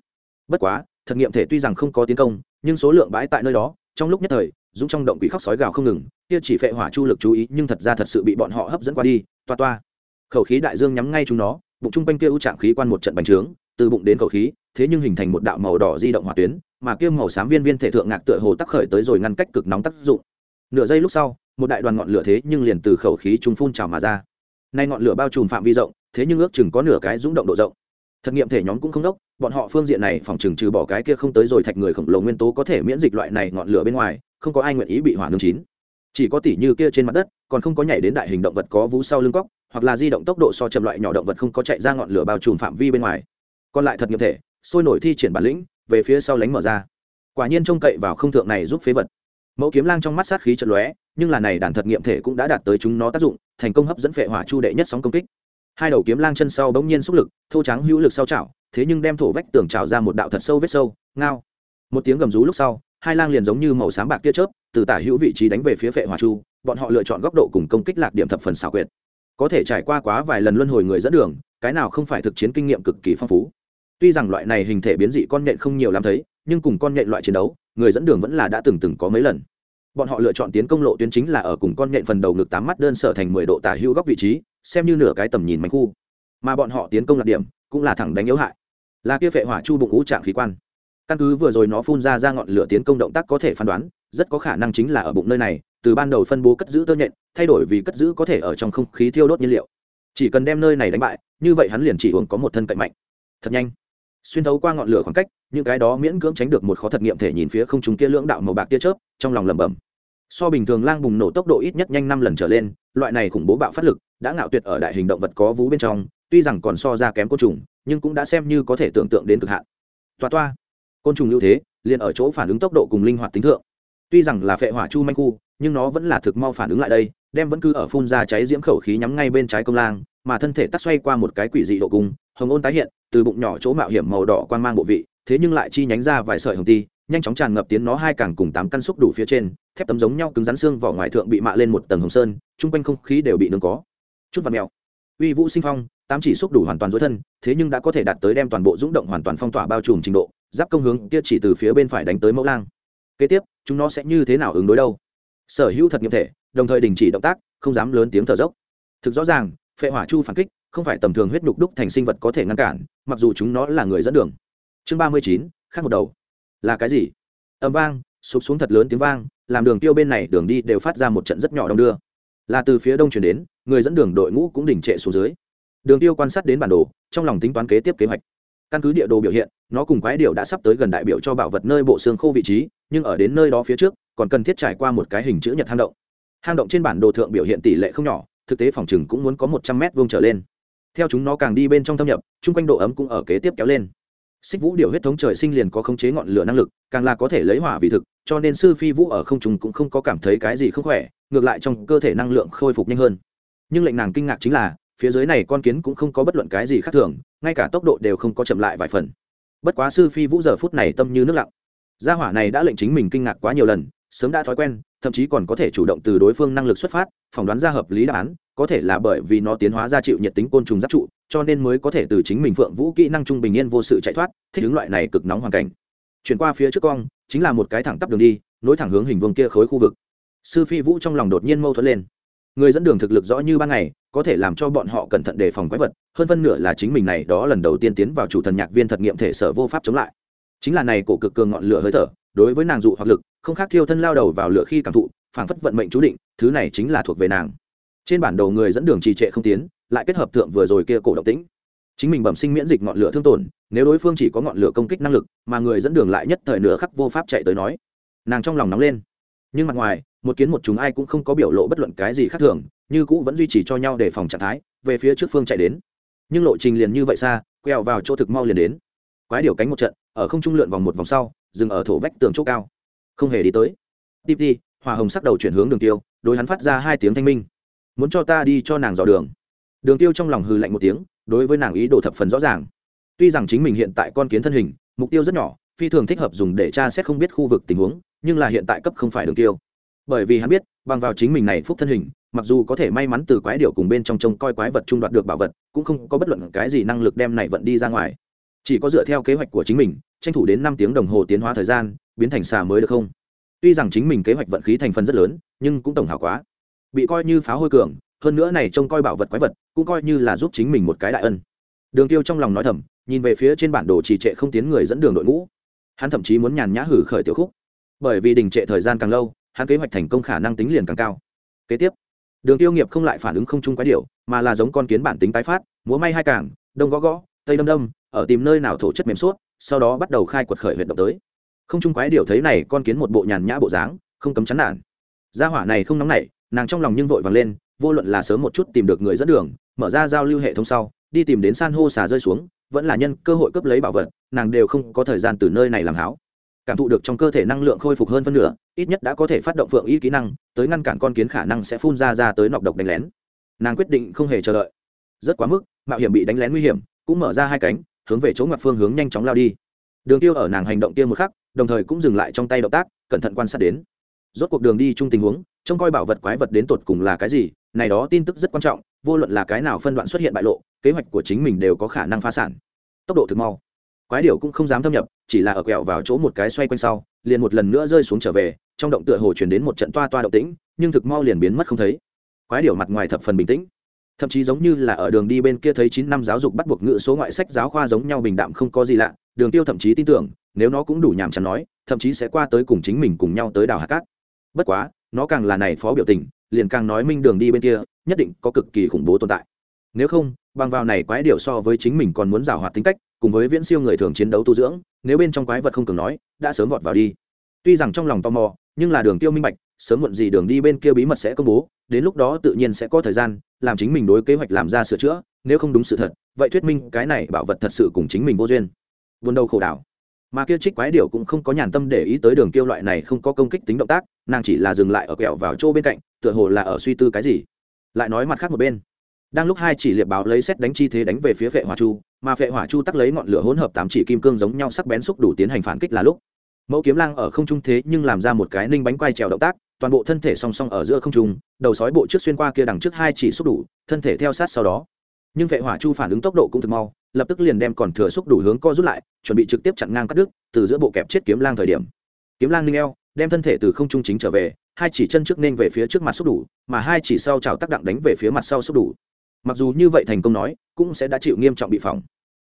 Bất quá thực nghiệm thể tuy rằng không có tiến công, nhưng số lượng bãi tại nơi đó, trong lúc nhất thời, dũng trong động quỷ khóc sói gào không ngừng, kia chỉ phệ hỏa chu lực chú ý nhưng thật ra thật sự bị bọn họ hấp dẫn qua đi, toa toa khẩu khí đại dương nhắm ngay chúng nó, bụng trung quanh kia ưu trạng khí quan một trận bành trướng, từ bụng đến khẩu khí, thế nhưng hình thành một đạo màu đỏ di động hỏa tuyến, mà kia màu xám viên viên thể thượng ngạc tựa hồ tắc khởi tới rồi ngăn cách cực nóng tác dụng. Nửa giây lúc sau, một đại đoàn ngọn lửa thế nhưng liền từ khẩu khí trung phun trào mà ra. Nay ngọn lửa bao trùm phạm vi rộng, thế nhưng ước chừng có nửa cái rung động độ rộng. Thực nghiệm thể nhóm cũng không đốc, bọn họ phương diện này phòng chừng trừ bỏ cái kia không tới rồi thạch người khổng lồ nguyên tố có thể miễn dịch loại này ngọn lửa bên ngoài, không có ai nguyện ý bị hỏa nương chín. Chỉ có tỷ như kia trên mặt đất, còn không có nhảy đến đại hình động vật có vú sau lưng cóc hoặc là di động tốc độ so chậm loại nhỏ động vật không có chạy ra ngọn lửa bao trùm phạm vi bên ngoài. Còn lại thật nghiệm thể, sôi nổi thi triển bản lĩnh, về phía sau lánh mở ra. Quả nhiên trông cậy vào không thượng này giúp phế vật. Mẫu kiếm lang trong mắt sát khí trận lóe, nhưng là này đàn thật nghiệm thể cũng đã đạt tới chúng nó tác dụng, thành công hấp dẫn phệ hỏa chu đệ nhất sóng công kích. Hai đầu kiếm lang chân sau bỗng nhiên xúc lực, thô trắng hữu lực sau chảo, thế nhưng đem thổ vách tường trào ra một đạo thật sâu vết sâu, ngao. Một tiếng gầm rú lúc sau, hai lang liền giống như màu sáng bạc tia chớp, từ tả hữu vị trí đánh về phía phệ hỏa chu, bọn họ lựa chọn góc độ cùng công kích lạc điểm thập phần xảo quyệt có thể trải qua quá vài lần luân hồi người dẫn đường, cái nào không phải thực chiến kinh nghiệm cực kỳ phong phú. Tuy rằng loại này hình thể biến dị con nhện không nhiều làm thấy, nhưng cùng con nhện loại chiến đấu, người dẫn đường vẫn là đã từng từng có mấy lần. Bọn họ lựa chọn tiến công lộ tuyến chính là ở cùng con nhện phần đầu ngực tám mắt đơn sở thành mười độ tả hữu góc vị trí, xem như nửa cái tầm nhìn mảnh khu. Mà bọn họ tiến công lạc điểm, cũng là thẳng đánh yếu hại. Là kia phệ hỏa chu bụng ngũ trạng khí quan. Căn cứ vừa rồi nó phun ra ra ngọn lửa tiến công động tác có thể phán đoán, rất có khả năng chính là ở bụng nơi này từ ban đầu phân bố cất giữ tơ nhện, thay đổi vì cất giữ có thể ở trong không khí thiêu đốt nhiên liệu. Chỉ cần đem nơi này đánh bại, như vậy hắn liền chỉ uống có một thân cạnh mạnh. Thật nhanh. Xuyên thấu qua ngọn lửa khoảng cách, những cái đó miễn cưỡng tránh được một khó thật nghiệm thể nhìn phía không chúng kia lưỡng đạo màu bạc tia chớp, trong lòng lẩm bẩm. So bình thường lang bùng nổ tốc độ ít nhất nhanh năm lần trở lên, loại này khủng bố bạo phát lực đã ngạo tuyệt ở đại hình động vật có vú bên trong, tuy rằng còn so ra kém côn trùng, nhưng cũng đã xem như có thể tưởng tượng đến cực hạn. Toa toa. Côn trùng ưu thế, liền ở chỗ phản ứng tốc độ cùng linh hoạt tính thượng. Tuy rằng là phệ hỏa chu manh khu nhưng nó vẫn là thực mau phản ứng lại đây, đem vẫn cứ ở phun ra cháy diễm khẩu khí nhắm ngay bên trái công lang, mà thân thể tắt xoay qua một cái quỷ dị độ cung, hồng ôn tái hiện, từ bụng nhỏ chỗ mạo hiểm màu đỏ quan mang bộ vị, thế nhưng lại chi nhánh ra vài sợi hồng ti, nhanh chóng tràn ngập tiến nó hai càng cùng tám căn xúc đủ phía trên, thép tấm giống nhau cứng rắn xương vỏ ngoài thượng bị mạ lên một tầng hồng sơn, chung quanh không khí đều bị nướng có. Chút vật mèo. Uy vũ sinh phong, tám chỉ xúc đủ hoàn toàn dối thân, thế nhưng đã có thể đạt tới đem toàn bộ rung động hoàn toàn phong tỏa bao trùm trình độ, giáp công hướng kia chỉ từ phía bên phải đánh tới mẫu lang. Kế tiếp, chúng nó sẽ như thế nào ứng đối đâu? Sở hữu thật nghiệm thể, đồng thời đình chỉ động tác, không dám lớn tiếng thở dốc. Thực rõ ràng, phệ hỏa chu phản kích không phải tầm thường huyết nhục đúc thành sinh vật có thể ngăn cản, mặc dù chúng nó là người dẫn đường. Chương ba mươi chín, khác một đầu. Là cái gì? Âm vang, sụp xuống thật lớn tiếng vang, làm đường tiêu bên này đường đi đều phát ra một trận rất nhỏ đông đưa. Là từ phía đông chuyển đến, người dẫn đường đội ngũ cũng đỉnh trệ xuống dưới. Đường tiêu quan sát đến bản đồ, trong lòng tính toán kế tiếp kế hoạch căn cứ địa đồ biểu hiện, nó cùng quái điệu đã sắp tới gần đại biểu cho bảo vật nơi bộ xương khô vị trí, nhưng ở đến nơi đó phía trước, còn cần thiết trải qua một cái hình chữ nhật hang động. Hang động trên bản đồ thượng biểu hiện tỷ lệ không nhỏ, thực tế phòng chừng cũng muốn có một trăm mét vuông trở lên. Theo chúng nó càng đi bên trong thâm nhập, chung quanh độ ấm cũng ở kế tiếp kéo lên. Xích vũ điều huyết thống trời sinh liền có khống chế ngọn lửa năng lực, càng là có thể lấy hỏa vì thực, cho nên sư phi vũ ở không trùng cũng không có cảm thấy cái gì không khỏe, ngược lại trong cơ thể năng lượng khôi phục nhanh hơn. Nhưng lệnh nàng kinh ngạc chính là phía dưới này con kiến cũng không có bất luận cái gì khác thường, ngay cả tốc độ đều không có chậm lại vài phần. Bất quá sư phi vũ giờ phút này tâm như nước lặng. Gia hỏa này đã lệnh chính mình kinh ngạc quá nhiều lần, sớm đã thói quen, thậm chí còn có thể chủ động từ đối phương năng lực xuất phát, phỏng đoán ra hợp lý đáp án, có thể là bởi vì nó tiến hóa ra chịu nhiệt tính côn trùng giáp trụ, cho nên mới có thể từ chính mình phượng vũ kỹ năng trung bình yên vô sự chạy thoát, thích ứng loại này cực nóng hoàn cảnh. Chuyển qua phía trước cong, chính là một cái thẳng tắp đường đi, nối thẳng hướng hình vương kia khối khu vực. Sư phi vũ trong lòng đột nhiên mâu thuẫn lên. Người dẫn đường thực lực rõ như ban ngày có thể làm cho bọn họ cẩn thận đề phòng quái vật, hơn phân nửa là chính mình này, đó lần đầu tiên tiến vào chủ thần nhạc viên thật nghiệm thể sở vô pháp chống lại. Chính là này cổ cực cường ngọn lửa hơi thở, đối với nàng dụ hoặc lực, không khác thiêu thân lao đầu vào lửa khi cảm thụ, phảng phất vận mệnh chú định, thứ này chính là thuộc về nàng. Trên bản đồ người dẫn đường trì trệ không tiến, lại kết hợp thượng vừa rồi kia cổ động tĩnh. Chính mình bẩm sinh miễn dịch ngọn lửa thương tổn, nếu đối phương chỉ có ngọn lửa công kích năng lực, mà người dẫn đường lại nhất thời nửa khắc vô pháp chạy tới nói. Nàng trong lòng nóng lên. Nhưng mặt ngoài, một kiến một chúng ai cũng không có biểu lộ bất luận cái gì khác thường như cũ vẫn duy trì cho nhau để phòng trạng thái, về phía trước phương chạy đến. Nhưng lộ trình liền như vậy xa, quẹo vào chỗ thực mau liền đến. Quái điều cánh một trận, ở không trung lượn vòng một vòng sau, dừng ở thổ vách tường chỗ cao. Không hề đi tới. Tiếp đi hòa hồng sắc đầu chuyển hướng đường tiêu, đối hắn phát ra hai tiếng thanh minh. Muốn cho ta đi cho nàng dò đường. Đường tiêu trong lòng hừ lạnh một tiếng, đối với nàng ý đồ thập phần rõ ràng. Tuy rằng chính mình hiện tại con kiến thân hình, mục tiêu rất nhỏ, phi thường thích hợp dùng để tra xét không biết khu vực tình huống, nhưng là hiện tại cấp không phải đường tiêu. Bởi vì hắn biết, bằng vào chính mình này phúc thân hình mặc dù có thể may mắn từ quái điệu cùng bên trong trông coi quái vật trung đoạt được bảo vật, cũng không có bất luận cái gì năng lực đem này vận đi ra ngoài. Chỉ có dựa theo kế hoạch của chính mình, tranh thủ đến năm tiếng đồng hồ tiến hóa thời gian, biến thành xà mới được không? Tuy rằng chính mình kế hoạch vận khí thành phần rất lớn, nhưng cũng tổng hảo quá. Bị coi như phá hôi cường, hơn nữa này trông coi bảo vật quái vật, cũng coi như là giúp chính mình một cái đại ân. Đường tiêu trong lòng nói thầm, nhìn về phía trên bản đồ trì trệ không tiến người dẫn đường đội ngũ. Hắn thậm chí muốn nhàn nhã hử khởi tiểu khúc. Bởi vì đình trệ thời gian càng lâu, hắn kế hoạch thành công khả năng tính liền càng cao. Kế tiếp đường tiêu nghiệp không lại phản ứng không chung quái điệu mà là giống con kiến bản tính tái phát, múa may hai càng đông gõ gõ, tây đâm đâm, ở tìm nơi nào thổ chất mềm suốt, sau đó bắt đầu khai quật khởi huyệt động tới. Không chung quái điệu thấy này, con kiến một bộ nhàn nhã bộ dáng, không cấm chán nản. Gia hỏa này không nóng nảy, nàng trong lòng nhưng vội vàng lên, vô luận là sớm một chút tìm được người dẫn đường, mở ra giao lưu hệ thống sau, đi tìm đến san hô xà rơi xuống, vẫn là nhân cơ hội cướp lấy bảo vật, nàng đều không có thời gian từ nơi này làm háo cảm thụ được trong cơ thể năng lượng khôi phục hơn phân nửa, ít nhất đã có thể phát động phượng y kỹ năng, tới ngăn cản con kiến khả năng sẽ phun ra ra tới nọc độc đánh lén. Nàng quyết định không hề chờ đợi. Rất quá mức, mạo hiểm bị đánh lén nguy hiểm, cũng mở ra hai cánh, hướng về chỗ ngoặt phương hướng nhanh chóng lao đi. Đường tiêu ở nàng hành động kia một khắc, đồng thời cũng dừng lại trong tay động tác, cẩn thận quan sát đến. Rốt cuộc đường đi chung tình huống, trông coi bảo vật quái vật đến tột cùng là cái gì, này đó tin tức rất quan trọng, vô luận là cái nào phân đoạn xuất hiện bại lộ, kế hoạch của chính mình đều có khả năng phá sản. Tốc độ thực mau quái điểu cũng không dám thâm nhập, chỉ là ở quẹo vào chỗ một cái xoay quanh sau, liền một lần nữa rơi xuống trở về, trong động tựa hồ chuyển đến một trận toa toa động tĩnh, nhưng thực mau liền biến mất không thấy. Quái điểu mặt ngoài thập phần bình tĩnh, thậm chí giống như là ở đường đi bên kia thấy chín năm giáo dục bắt buộc ngữ số ngoại sách giáo khoa giống nhau bình đạm không có gì lạ, đường tiêu thậm chí tin tưởng, nếu nó cũng đủ nhàm chán nói, thậm chí sẽ qua tới cùng chính mình cùng nhau tới đào hạt cát. Bất quá, nó càng là này phó biểu tình, liền càng nói minh đường đi bên kia, nhất định có cực kỳ khủng bố tồn tại nếu không, bằng vào này quái điệu so với chính mình còn muốn giảo hoạt tính cách, cùng với viễn siêu người thường chiến đấu tu dưỡng, nếu bên trong quái vật không cường nói, đã sớm vọt vào đi. Tuy rằng trong lòng tò mò, nhưng là đường tiêu minh bạch, sớm muộn gì đường đi bên kia bí mật sẽ công bố, đến lúc đó tự nhiên sẽ có thời gian, làm chính mình đối kế hoạch làm ra sửa chữa, nếu không đúng sự thật, vậy thuyết minh cái này bảo vật thật sự cùng chính mình vô duyên. Buồn đầu khổ đảo. Mà kia trích quái điệu cũng không có nhàn tâm để ý tới đường tiêu loại này không có công kích tính động tác, nàng chỉ là dừng lại ở quẹo vào chỗ bên cạnh, tựa hồ là ở suy tư cái gì. Lại nói mặt khác một bên đang lúc hai chỉ liệp báo lấy xét đánh chi thế đánh về phía vệ hỏa chu, mà vệ hỏa chu tắc lấy ngọn lửa hỗn hợp tám chỉ kim cương giống nhau sắc bén xúc đủ tiến hành phản kích là lúc. Mẫu kiếm lang ở không trung thế nhưng làm ra một cái ninh bánh quay trèo động tác, toàn bộ thân thể song song ở giữa không trung, đầu sói bộ trước xuyên qua kia đằng trước hai chỉ xúc đủ, thân thể theo sát sau đó. Nhưng vệ hỏa chu phản ứng tốc độ cũng thực mau, lập tức liền đem còn thừa xúc đủ hướng co rút lại, chuẩn bị trực tiếp chặn ngang cắt đứt, từ giữa bộ kẹp chết kiếm lang thời điểm. Kiếm lang ninh eo, đem thân thể từ không trung chính trở về, hai chỉ chân trước nên về phía trước mặt xúc đủ, mà hai chỉ sau chào tác đặng đánh về phía mặt sau xúc đủ mặc dù như vậy thành công nói, cũng sẽ đã chịu nghiêm trọng bị phỏng.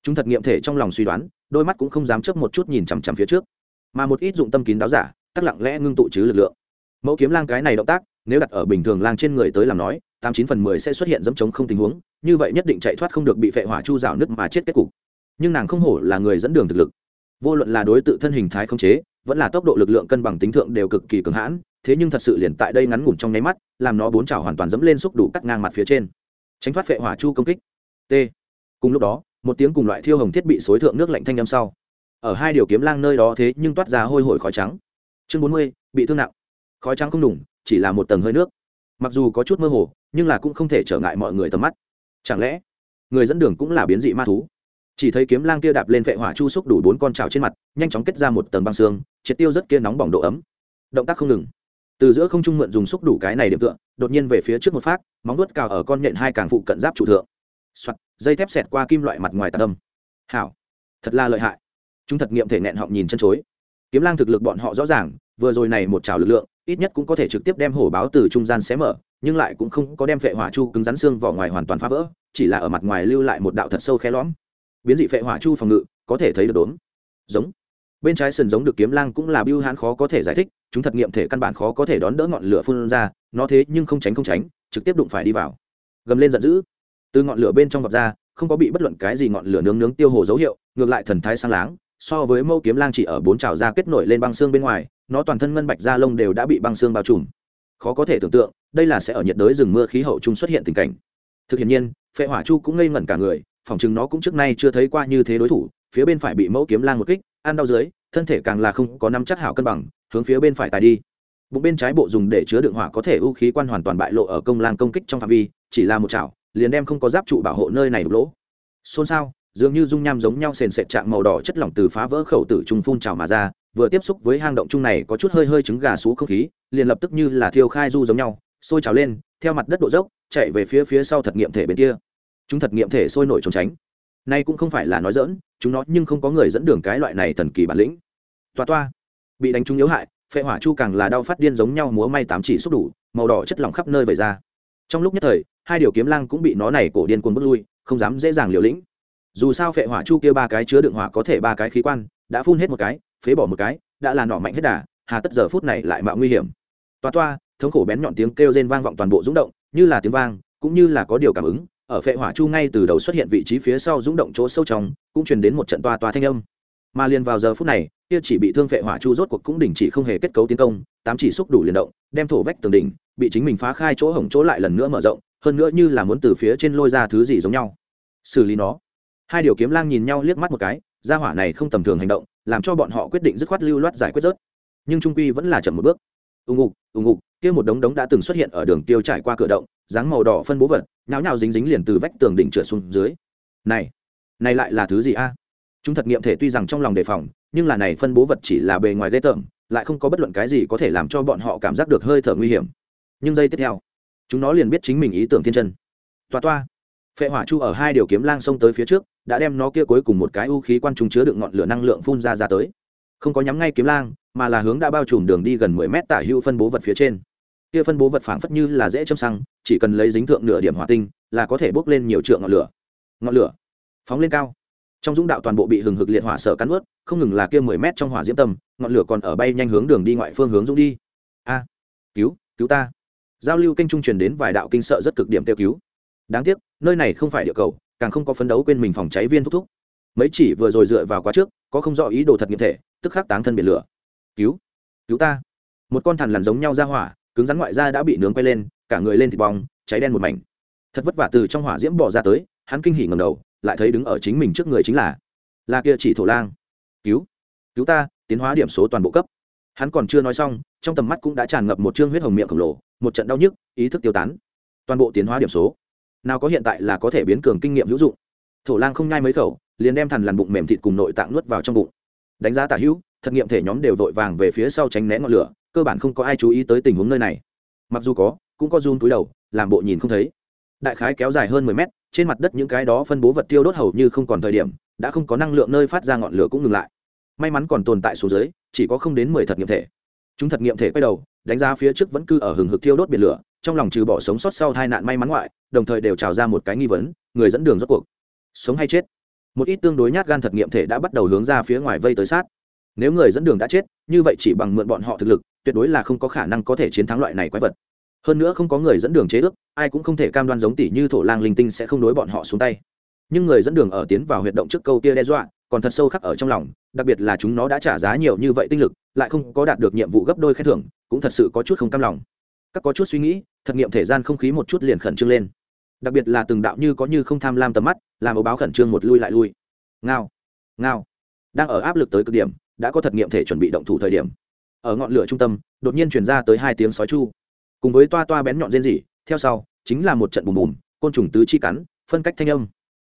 Chúng thật nghiệm thể trong lòng suy đoán, đôi mắt cũng không dám chớp một chút nhìn chằm chằm phía trước. Mà một ít dụng tâm kín đáo giả, tắc lặng lẽ ngưng tụ chứ lực lượng. Mẫu kiếm lang cái này động tác, nếu đặt ở bình thường lang trên người tới làm nói, tám chín phần mười sẽ xuất hiện dẫm chống không tình huống, như vậy nhất định chạy thoát không được bị phệ hỏa chu rào nứt mà chết kết cục. Nhưng nàng không hổ là người dẫn đường thực lực. Vô luận là đối tự thân hình thái không chế, vẫn là tốc độ lực lượng cân bằng tính thượng đều cực kỳ cường hãn, thế nhưng thật sự liền tại đây ngắn ngủn trong nháy mắt, làm nó bốn chảo hoàn toàn dẫm lên xúc đủ cắt ngang mặt phía trên tránh thoát phệ hỏa chu công kích. T. Cùng lúc đó, một tiếng cùng loại thiêu hồng thiết bị xối thượng nước lạnh thanh â m sau. Ở hai điều kiếm lang nơi đó thế nhưng toát ra hôi hổi khói trắng. Chương bốn mươi, bị thương nặng. Khói trắng không đủng, chỉ là một tầng hơi nước. Mặc dù có chút mơ hồ, nhưng là cũng không thể trở ngại mọi người tầm mắt. Chẳng lẽ, người dẫn đường cũng là biến dị ma thú? Chỉ thấy kiếm lang kia đạp lên vệ hỏa chu xúc đủ bốn con trào trên mặt, nhanh chóng kết ra một tầng băng xương, triệt tiêu rất kia nóng bỏng độ ấm. Động tác không ngừng từ giữa không trung mượn dùng xúc đủ cái này điểm tựa đột nhiên về phía trước một phát móng vuốt cào ở con nhện hai càng phụ cận giáp trụ thượng. Soạt, dây thép xẹt qua kim loại mặt ngoài tạc âm. Hảo thật là lợi hại. Chúng thật nghiệm thể nẹn họ nhìn chân chối. Kiếm lang thực lực bọn họ rõ ràng vừa rồi này một trào lực lượng ít nhất cũng có thể trực tiếp đem hổ báo từ trung gian xé mở nhưng lại cũng không có đem phệ hỏa chu cứng rắn xương vỏ ngoài hoàn toàn phá vỡ chỉ là ở mặt ngoài lưu lại một đạo thật sâu khe lõm. Biến dị phệ hỏa chu phòng ngự có thể thấy được đốn giống bên trái sườn giống được kiếm lang cũng là biêu hãn khó có thể giải thích, chúng thật nghiệm thể căn bản khó có thể đón đỡ ngọn lửa phun ra, nó thế nhưng không tránh không tránh, trực tiếp đụng phải đi vào. Gầm lên giận dữ. Từ ngọn lửa bên trong vọt ra, không có bị bất luận cái gì ngọn lửa nướng nướng tiêu hồ dấu hiệu, ngược lại thần thái sang láng, so với mâu kiếm lang chỉ ở bốn trào da kết nổi lên băng xương bên ngoài, nó toàn thân ngân bạch da lông đều đã bị băng xương bao trùm. Khó có thể tưởng tượng, đây là sẽ ở nhiệt đới rừng mưa khí hậu chung xuất hiện tình cảnh. Thực hiện nhiên, phệ hỏa chu cũng ngây ngẩn cả người phòng chừng nó cũng trước nay chưa thấy qua như thế đối thủ, phía bên phải bị mẫu kiếm lang một kích ăn đau dưới, thân thể càng là không có năm chắc hảo cân bằng, hướng phía bên phải tài đi. Bụng bên trái bộ dùng để chứa đựng hỏa có thể ưu khí quan hoàn toàn bại lộ ở công lang công kích trong phạm vi, chỉ là một chảo, liền đem không có giáp trụ bảo hộ nơi này đục lỗ. Xôn xao, dường như dung nham giống nhau sền sệt trạng màu đỏ chất lỏng từ phá vỡ khẩu tử trùng phun trào mà ra, vừa tiếp xúc với hang động chung này có chút hơi hơi trứng gà xuống không khí, liền lập tức như là thiêu khai du giống nhau, sôi trào lên, theo mặt đất độ dốc, chạy về phía phía sau thật nghiệm thể bên kia. Chúng thật nghiệm thể sôi nổi trốn tránh nay cũng không phải là nói dỡn chúng nó nhưng không có người dẫn đường cái loại này thần kỳ bản lĩnh. Toa toa. Bị đánh trúng yếu hại, phệ hỏa chu càng là đau phát điên giống nhau múa may tám chỉ xúc đủ, màu đỏ chất lỏng khắp nơi vẩy ra. Trong lúc nhất thời, hai điều kiếm lang cũng bị nó này cổ điên cuồng bước lui, không dám dễ dàng liều lĩnh. Dù sao phệ hỏa chu kia ba cái chứa đựng hỏa có thể ba cái khí quan, đã phun hết một cái, phế bỏ một cái, đã là nỏ mạnh hết đà, hà tất giờ phút này lại mạo nguy hiểm. Toa toa, thống khổ bén nhọn tiếng kêu rên vang vọng toàn bộ rúng động, như là tiếng vang, cũng như là có điều cảm ứng ở phệ hỏa chu ngay từ đầu xuất hiện vị trí phía sau rung động chỗ sâu trong, cũng truyền đến một trận toa toa thanh âm. Mà liền vào giờ phút này, kia chỉ bị thương phệ hỏa chu rốt cuộc cũng đình chỉ không hề kết cấu tiến công, tám chỉ xúc đủ liền động, đem thổ vách tường đỉnh, bị chính mình phá khai chỗ hổng chỗ lại lần nữa mở rộng, hơn nữa như là muốn từ phía trên lôi ra thứ gì giống nhau. Xử lý nó. Hai điều kiếm lang nhìn nhau liếc mắt một cái, gia hỏa này không tầm thường hành động, làm cho bọn họ quyết định dứt khoát lưu loát giải quyết rớt. Nhưng trung quy vẫn là chậm một bước. Ù ngục ù ngục kia một đống đống đã từng xuất hiện ở đường tiêu trải qua cửa động dáng màu đỏ phân bố vật nháo nhào dính dính liền từ vách tường đỉnh trượt xuống dưới. Này này lại là thứ gì a? Chúng thật nghiệm thể tuy rằng trong lòng đề phòng, nhưng là này phân bố vật chỉ là bề ngoài ghê tởm, lại không có bất luận cái gì có thể làm cho bọn họ cảm giác được hơi thở nguy hiểm. Nhưng giây tiếp theo, chúng nó liền biết chính mình ý tưởng thiên chân. Toa toa. Phệ hỏa chu ở hai điều kiếm lang xông tới phía trước, đã đem nó kia cuối cùng một cái u khí quan trùng chứa đựng ngọn lửa năng lượng phun ra ra tới. Không có nhắm ngay kiếm lang, mà là hướng đã bao trùm đường đi gần mười mét tả hữu phân bố vật phía trên kia phân bố vật phảng phất như là dễ châm xăng, chỉ cần lấy dính thượng nửa điểm hỏa tinh, là có thể bốc lên nhiều trượng ngọn lửa. Ngọn lửa phóng lên cao. Trong dũng đạo toàn bộ bị hừng hực liệt hỏa sở cắn ướt không ngừng là kia mười mét trong hỏa diễm tâm ngọn lửa còn ở bay nhanh hướng đường đi ngoại phương hướng dũng đi. A, cứu cứu ta. Giao lưu kênh trung truyền đến vài đạo kinh sợ rất cực điểm kêu cứu. Đáng tiếc, nơi này không phải địa cầu, càng không có phấn đấu quên mình phòng cháy viên thúc thúc. Mấy chỉ vừa rồi dựa vào quá trước, có không rõ ý đồ thật nghiệm thể, tức khắc táng thân biển lửa. Cứu cứu ta. Một con thằn lằn giống nhau ra hỏa cứng rắn ngoại da đã bị nướng quay lên, cả người lên thịt bong, cháy đen một mảnh. Thật vất vả từ trong hỏa diễm bỏ ra tới, hắn kinh hỉ ngầm đầu, lại thấy đứng ở chính mình trước người chính là là kia chỉ thổ lang. Cứu cứu ta, tiến hóa điểm số toàn bộ cấp. Hắn còn chưa nói xong, trong tầm mắt cũng đã tràn ngập một chương huyết hồng miệng khổng lồ, một trận đau nhức, ý thức tiêu tán. Toàn bộ tiến hóa điểm số, nào có hiện tại là có thể biến cường kinh nghiệm hữu dụng. Thổ lang không nhai mấy khẩu, liền đem thằn lằn bụng mềm thịt cùng nội tạng nuốt vào trong bụng. Đánh giá tả hữu thực nghiệm thể nhóm đều vội vàng về phía sau tránh né ngọn lửa cơ bản không có ai chú ý tới tình huống nơi này. Mặc dù có, cũng có run túi đầu, làm bộ nhìn không thấy. Đại khái kéo dài hơn mười mét, trên mặt đất những cái đó phân bố vật tiêu đốt hầu như không còn thời điểm, đã không có năng lượng nơi phát ra ngọn lửa cũng ngừng lại. May mắn còn tồn tại số dưới, chỉ có không đến mười thật nghiệm thể. Chúng thật nghiệm thể quay đầu, đánh giá phía trước vẫn cư ở hừng hực tiêu đốt biển lửa, trong lòng trừ bỏ sống sót sau tai nạn may mắn ngoại, đồng thời đều trào ra một cái nghi vấn, người dẫn đường rốt cuộc sống hay chết? Một ít tương đối nhát gan thật nghiệm thể đã bắt đầu hướng ra phía ngoài vây tới sát. Nếu người dẫn đường đã chết, như vậy chỉ bằng mượn bọn họ thực lực tuyệt đối là không có khả năng có thể chiến thắng loại này quái vật. Hơn nữa không có người dẫn đường chế ước, ai cũng không thể cam đoan giống tỷ như thổ lang linh tinh sẽ không đối bọn họ xuống tay. Nhưng người dẫn đường ở tiến vào huyệt động trước câu kia đe dọa, còn thật sâu khắc ở trong lòng, đặc biệt là chúng nó đã trả giá nhiều như vậy tinh lực, lại không có đạt được nhiệm vụ gấp đôi khen thưởng, cũng thật sự có chút không cam lòng. Các có chút suy nghĩ, thật nghiệm thể gian không khí một chút liền khẩn trương lên. Đặc biệt là từng đạo như có như không tham lam tầm mắt, làm ấu báo khẩn trương một lui lại lui. Ngao ngao. Đang ở áp lực tới cực điểm, đã có thật nghiệm thể chuẩn bị động thủ thời điểm ở ngọn lửa trung tâm đột nhiên chuyển ra tới hai tiếng sói chu. Cùng với toa toa bén nhọn rên rỉ theo sau chính là một trận bùm bùm côn trùng tứ chi cắn phân cách thanh âm.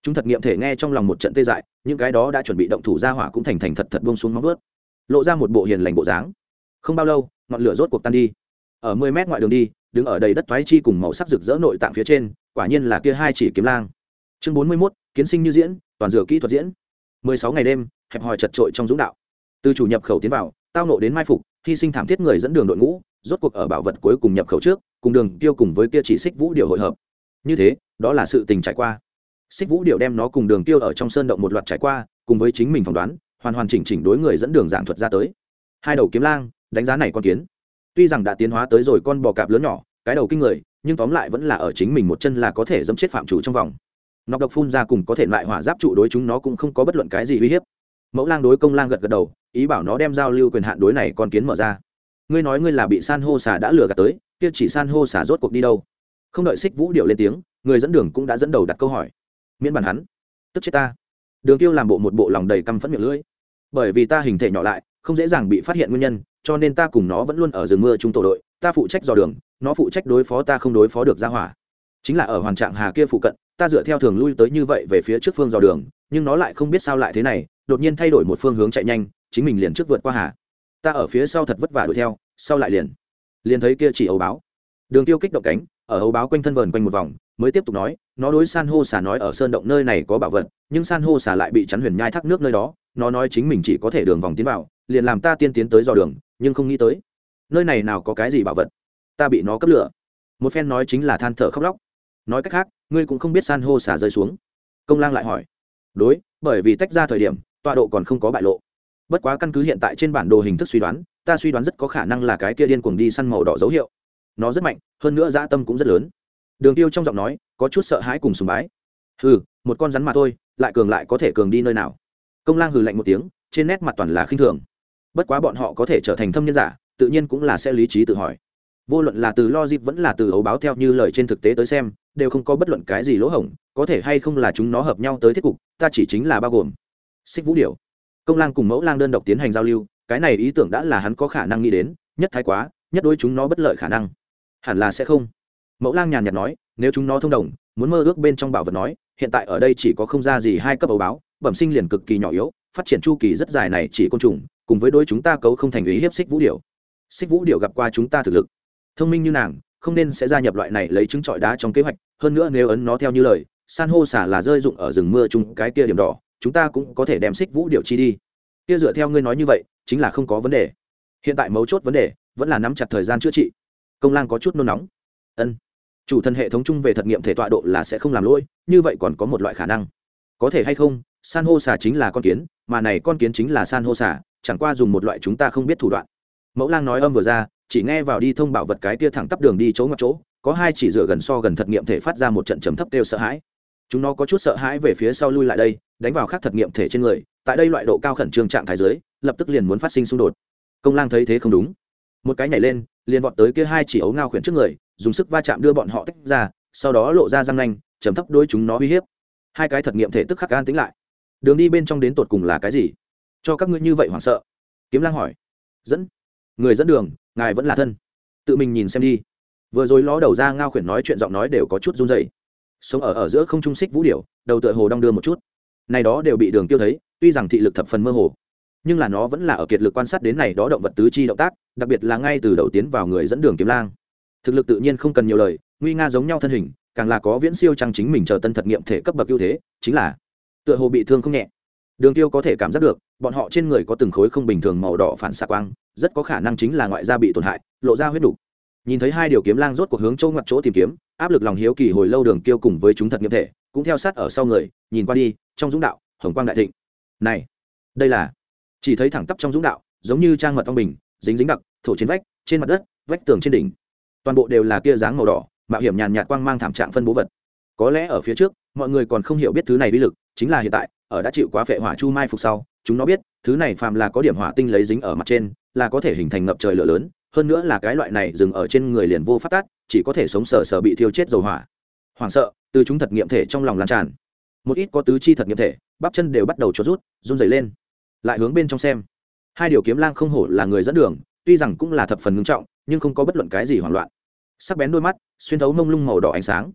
Chúng thật nghiệm thể nghe trong lòng một trận tê dại những cái đó đã chuẩn bị động thủ ra hỏa cũng thành thành thật thật bông xuống móng vớt lộ ra một bộ hiền lành bộ dáng. Không bao lâu ngọn lửa rốt cuộc tan đi. Ở mười mét ngoại đường đi đứng ở đầy đất thoái chi cùng màu sắc rực rỡ nội tạng phía trên quả nhiên là kia hai chỉ kiếm lang. Chương bốn mươi 41, kiến sinh như diễn toàn dựa kỹ thuật diễn. Mười sáu ngày đêm hẹp hòi chật trội trong dũng đạo. Từ chủ nhập khẩu tiến vào tao nộ đến mai phục hy sinh thảm thiết người dẫn đường đội ngũ, rốt cuộc ở bảo vật cuối cùng nhập khẩu trước, cùng đường tiêu cùng với kia chỉ xích vũ điệu hội hợp. Như thế, đó là sự tình trải qua. Xích vũ điệu đem nó cùng đường tiêu ở trong sơn động một loạt trải qua, cùng với chính mình phỏng đoán, hoàn hoàn chỉnh chỉnh đối người dẫn đường giảng thuật ra tới. Hai đầu kiếm lang, đánh giá này con kiến. Tuy rằng đã tiến hóa tới rồi con bò cạp lớn nhỏ, cái đầu kinh người, nhưng tóm lại vẫn là ở chính mình một chân là có thể dẫm chết phạm chủ trong vòng. Nọc độc phun ra cùng có thể loại hỏa giáp trụ đối chúng nó cũng không có bất luận cái gì uy hiếp. Mẫu lang đối công lang gật gật đầu ý bảo nó đem giao lưu quyền hạn đối này con kiến mở ra. Ngươi nói ngươi là bị san hô xà đã lừa gạt tới, kia chỉ san hô xà rốt cuộc đi đâu? Không đợi xích vũ điệu lên tiếng, người dẫn đường cũng đã dẫn đầu đặt câu hỏi. Miễn bàn hắn, tức chết ta. Đường tiêu làm bộ một bộ lòng đầy căm phẫn miệng lưỡi. Bởi vì ta hình thể nhỏ lại, không dễ dàng bị phát hiện nguyên nhân, cho nên ta cùng nó vẫn luôn ở rừng mưa chung tổ đội, ta phụ trách dò đường, nó phụ trách đối phó ta không đối phó được ra hỏa. Chính là ở hoàn trạng hà kia phụ cận, ta dựa theo thường lui tới như vậy về phía trước phương dò đường, nhưng nó lại không biết sao lại thế này, đột nhiên thay đổi một phương hướng chạy nhanh chính mình liền trước vượt qua hà. Ta ở phía sau thật vất vả đuổi theo, sau lại liền. Liền thấy kia chỉ ấu báo. Đường tiêu kích động cánh, ở ấu báo quanh thân vờn quanh một vòng, mới tiếp tục nói, nó đối san hô xà nói ở sơn động nơi này có bảo vật, nhưng san hô xà lại bị chắn huyền nhai thác nước nơi đó, nó nói chính mình chỉ có thể đường vòng tiến vào, liền làm ta tiên tiến tới dò đường, nhưng không nghĩ tới, nơi này nào có cái gì bảo vật. Ta bị nó cấp lửa. Một phen nói chính là than thở khóc lóc. Nói cách khác, ngươi cũng không biết san hô xả rơi xuống. Công lang lại hỏi, đối, bởi vì tách ra thời điểm, tọa độ còn không có bại lộ bất quá căn cứ hiện tại trên bản đồ hình thức suy đoán, ta suy đoán rất có khả năng là cái kia điên cuồng đi săn màu đỏ dấu hiệu. Nó rất mạnh, hơn nữa dã tâm cũng rất lớn. Đường tiêu trong giọng nói, có chút sợ hãi cùng sùng bái. Hừ, một con rắn mà thôi, lại cường lại có thể cường đi nơi nào? Công lang hừ lạnh một tiếng, trên nét mặt toàn là khinh thường. Bất quá bọn họ có thể trở thành thâm nhân giả, tự nhiên cũng là sẽ lý trí tự hỏi. Vô luận là từ logic vẫn là từ ấu báo theo như lời trên thực tế tới xem, đều không có bất luận cái gì lỗ hổng, có thể hay không là chúng nó hợp nhau tới thiết cục, ta chỉ chính là bao gồm. Xích vũ điểu công lang cùng mẫu lang đơn độc tiến hành giao lưu cái này ý tưởng đã là hắn có khả năng nghĩ đến nhất thái quá nhất đối chúng nó bất lợi khả năng. Hẳn là sẽ không. Mẫu lang nhàn nhạt nói nếu chúng nó thông đồng muốn mơ ước bên trong bảo vật nói hiện tại ở đây chỉ có không ra gì hai cấp ấu báo bẩm sinh liền cực kỳ nhỏ yếu phát triển chu kỳ rất dài này chỉ côn trùng cùng với đôi chúng ta cấu không thành ý hiếp xích vũ điệu, xích vũ điệu gặp qua chúng ta thực lực. Thông minh như nàng không nên sẽ gia nhập loại này lấy trứng trọi đá trong kế hoạch hơn nữa nếu ấn nó theo như lời san hô xả là rơi dụng ở rừng mưa chung cái kia điểm đỏ chúng ta cũng có thể đem xích vũ điều chi đi. Kia dựa theo ngươi nói như vậy, chính là không có vấn đề. Hiện tại mấu chốt vấn đề, vẫn là nắm chặt thời gian chữa trị. Công lang có chút nôn nóng. Ân. Chủ thần hệ thống chung về thật nghiệm thể tọa độ là sẽ không làm lỗi, như vậy còn có một loại khả năng. Có thể hay không, san hô xả chính là con kiến, mà này con kiến chính là san hô xả chẳng qua dùng một loại chúng ta không biết thủ đoạn. Mẫu lang nói âm vừa ra, chỉ nghe vào đi thông bảo vật cái tia thẳng tắp đường đi chỗ ngoặt chỗ, có hai chỉ dựa gần so gần thật nghiệm thể phát ra một trận chấm thấp đều sợ hãi. Chúng nó có chút sợ hãi về phía sau lui lại đây đánh vào khác thật nghiệm thể trên người, tại đây loại độ cao khẩn trương trạng thái giới lập tức liền muốn phát sinh xung đột. Công lang thấy thế không đúng. Một cái nhảy lên, liền vọt tới kia hai chỉ ấu ngao khuyển trước người, dùng sức va chạm đưa bọn họ tách ra, sau đó lộ ra răng nanh, chấm thấp đôi chúng nó uy hiếp. Hai cái thật nghiệm thể tức khắc an tính lại. Đường đi bên trong đến tột cùng là cái gì? Cho các ngươi như vậy hoảng sợ. Kiếm lang hỏi. Dẫn. Người dẫn đường, ngài vẫn là thân. Tự mình nhìn xem đi. Vừa rồi ló đầu ra ngao khuyển nói chuyện giọng nói đều có chút run dày sống ở ở giữa không trung xích vũ điệu đầu tựa hồ đong đưa một chút này đó đều bị đường tiêu thấy, tuy rằng thị lực thập phần mơ hồ, nhưng là nó vẫn là ở kiệt lực quan sát đến này đó động vật tứ chi động tác, đặc biệt là ngay từ đầu tiến vào người dẫn đường kiếm lang thực lực tự nhiên không cần nhiều lời, nguy nga giống nhau thân hình, càng là có viễn siêu trang chính mình chờ tân thật nghiệm thể cấp bậc ưu thế, chính là tựa hồ bị thương không nhẹ đường tiêu có thể cảm giác được, bọn họ trên người có từng khối không bình thường màu đỏ phản xạ quang, rất có khả năng chính là ngoại da bị tổn hại, lộ ra huyết đủ. nhìn thấy hai điều kiếm lang rốt cuộc hướng châu ngoặt chỗ tìm kiếm, áp lực lòng hiếu kỳ hồi lâu đường tiêu cùng với chúng thật nghiệm thể cũng theo sát ở sau người, nhìn qua đi, trong dũng đạo, hồng quang đại thịnh. Này, đây là, chỉ thấy thẳng tắp trong dũng đạo, giống như trang mật phong bình, dính dính đặc, thổ trên vách, trên mặt đất, vách tường trên đỉnh. Toàn bộ đều là kia dáng màu đỏ, mạo hiểm nhàn nhạt quang mang thảm trạng phân bố vật. Có lẽ ở phía trước, mọi người còn không hiểu biết thứ này uy lực, chính là hiện tại, ở đã chịu quá phệ hỏa chu mai phục sau, chúng nó biết, thứ này phàm là có điểm hỏa tinh lấy dính ở mặt trên, là có thể hình thành ngập trời lửa lớn, hơn nữa là cái loại này dừng ở trên người liền vô phát tát chỉ có thể sống sờ sờ bị thiêu chết dầu hỏa. Hoảng sợ từ chúng thật nghiệm thể trong lòng lan tràn. Một ít có tứ chi thật nghiệm thể, bắp chân đều bắt đầu cho rút, run dày lên. Lại hướng bên trong xem. Hai điều kiếm lang không hổ là người dẫn đường, tuy rằng cũng là thập phần ngưng trọng, nhưng không có bất luận cái gì hoảng loạn. Sắc bén đôi mắt, xuyên thấu mông lung màu đỏ ánh sáng.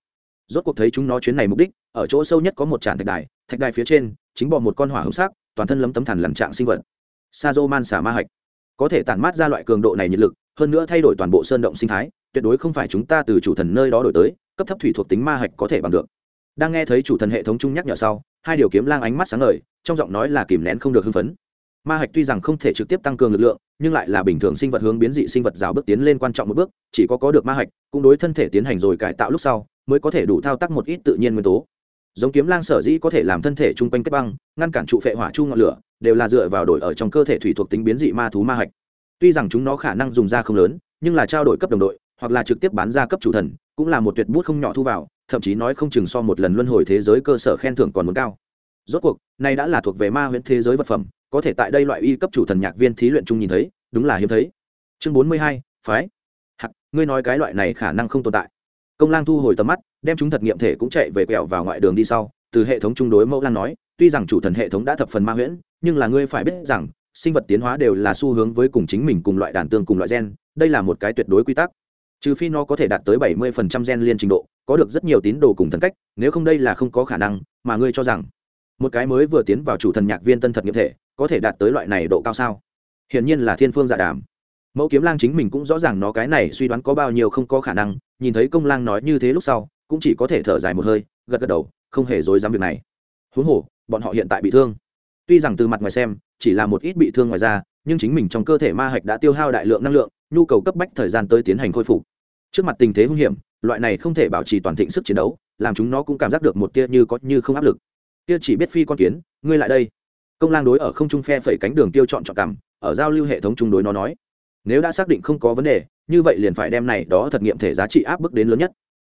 Rốt cuộc thấy chúng nó chuyến này mục đích, ở chỗ sâu nhất có một tràn thạch đài thạch đài phía trên, chính bỏ một con hỏa hồng sắc, toàn thân lấm tấm thẳn làm trạng sinh vật. Sa dô man xả ma hạch. Có thể tản mát ra loại cường độ này nhiệt lực, hơn nữa thay đổi toàn bộ sơn động sinh thái, tuyệt đối không phải chúng ta từ chủ thần nơi đó đổi tới cấp thấp thủy thuộc tính ma hạch có thể bằng được. Đang nghe thấy chủ thần hệ thống chung nhắc nhở sau, hai điều kiếm lang ánh mắt sáng ngời, trong giọng nói là kìm nén không được hưng phấn. Ma hạch tuy rằng không thể trực tiếp tăng cường lực lượng, nhưng lại là bình thường sinh vật hướng biến dị sinh vật rào bước tiến lên quan trọng một bước, chỉ có có được ma hạch, cũng đối thân thể tiến hành rồi cải tạo lúc sau, mới có thể đủ thao tác một ít tự nhiên nguyên tố. Giống kiếm lang sở dĩ có thể làm thân thể chung quanh kết băng, ngăn cản trụ phệ hỏa chu ngọn lửa, đều là dựa vào đổi ở trong cơ thể thủy thuộc tính biến dị ma thú ma hạch. Tuy rằng chúng nó khả năng dùng ra không lớn, nhưng là trao đổi cấp đồng đội hoặc là trực tiếp bán ra cấp chủ thần, cũng là một tuyệt bút không nhỏ thu vào, thậm chí nói không chừng so một lần luân hồi thế giới cơ sở khen thưởng còn muốn cao. Rốt cuộc, này đã là thuộc về ma huyễn thế giới vật phẩm, có thể tại đây loại y cấp chủ thần nhạc viên thí luyện chung nhìn thấy, đúng là hiếm thấy. Chương bốn mươi hai, phái. Hặc ngươi nói cái loại này khả năng không tồn tại. Công lang thu hồi tầm mắt, đem chúng thật nghiệm thể cũng chạy về quẹo vào ngoại đường đi sau, từ hệ thống chung đối mẫu lang nói, tuy rằng chủ thần hệ thống đã thập phần ma huyễn, nhưng là ngươi phải biết rằng, sinh vật tiến hóa đều là xu hướng với cùng chính mình cùng loại đàn tương cùng loại gen, đây là một cái tuyệt đối quy tắc trừ phi nó có thể đạt tới bảy mươi phần trăm gen liên trình độ, có được rất nhiều tín đồ cùng thần cách, nếu không đây là không có khả năng, mà ngươi cho rằng một cái mới vừa tiến vào chủ thần nhạc viên tân thật nghiệm thể, có thể đạt tới loại này độ cao sao? Hiển nhiên là thiên phương dạ đàm. Mẫu kiếm lang chính mình cũng rõ ràng nó cái này suy đoán có bao nhiêu không có khả năng, nhìn thấy công lang nói như thế lúc sau, cũng chỉ có thể thở dài một hơi, gật gật đầu, không hề dối dám việc này. Huống hồ, bọn họ hiện tại bị thương. Tuy rằng từ mặt ngoài xem, chỉ là một ít bị thương ngoài ra nhưng chính mình trong cơ thể ma hạch đã tiêu hao đại lượng năng lượng nhu cầu cấp bách thời gian tới tiến hành khôi phục. Trước mặt tình thế hung hiểm, loại này không thể bảo trì toàn thịnh sức chiến đấu, làm chúng nó cũng cảm giác được một tia như có như không áp lực. Tia chỉ biết phi con kiến, ngươi lại đây. Công lang đối ở không trung phe phẩy cánh đường tiêu chọn chọn cằm ở giao lưu hệ thống chung đối nó nói. Nếu đã xác định không có vấn đề, như vậy liền phải đem này đó thật nghiệm thể giá trị áp bức đến lớn nhất.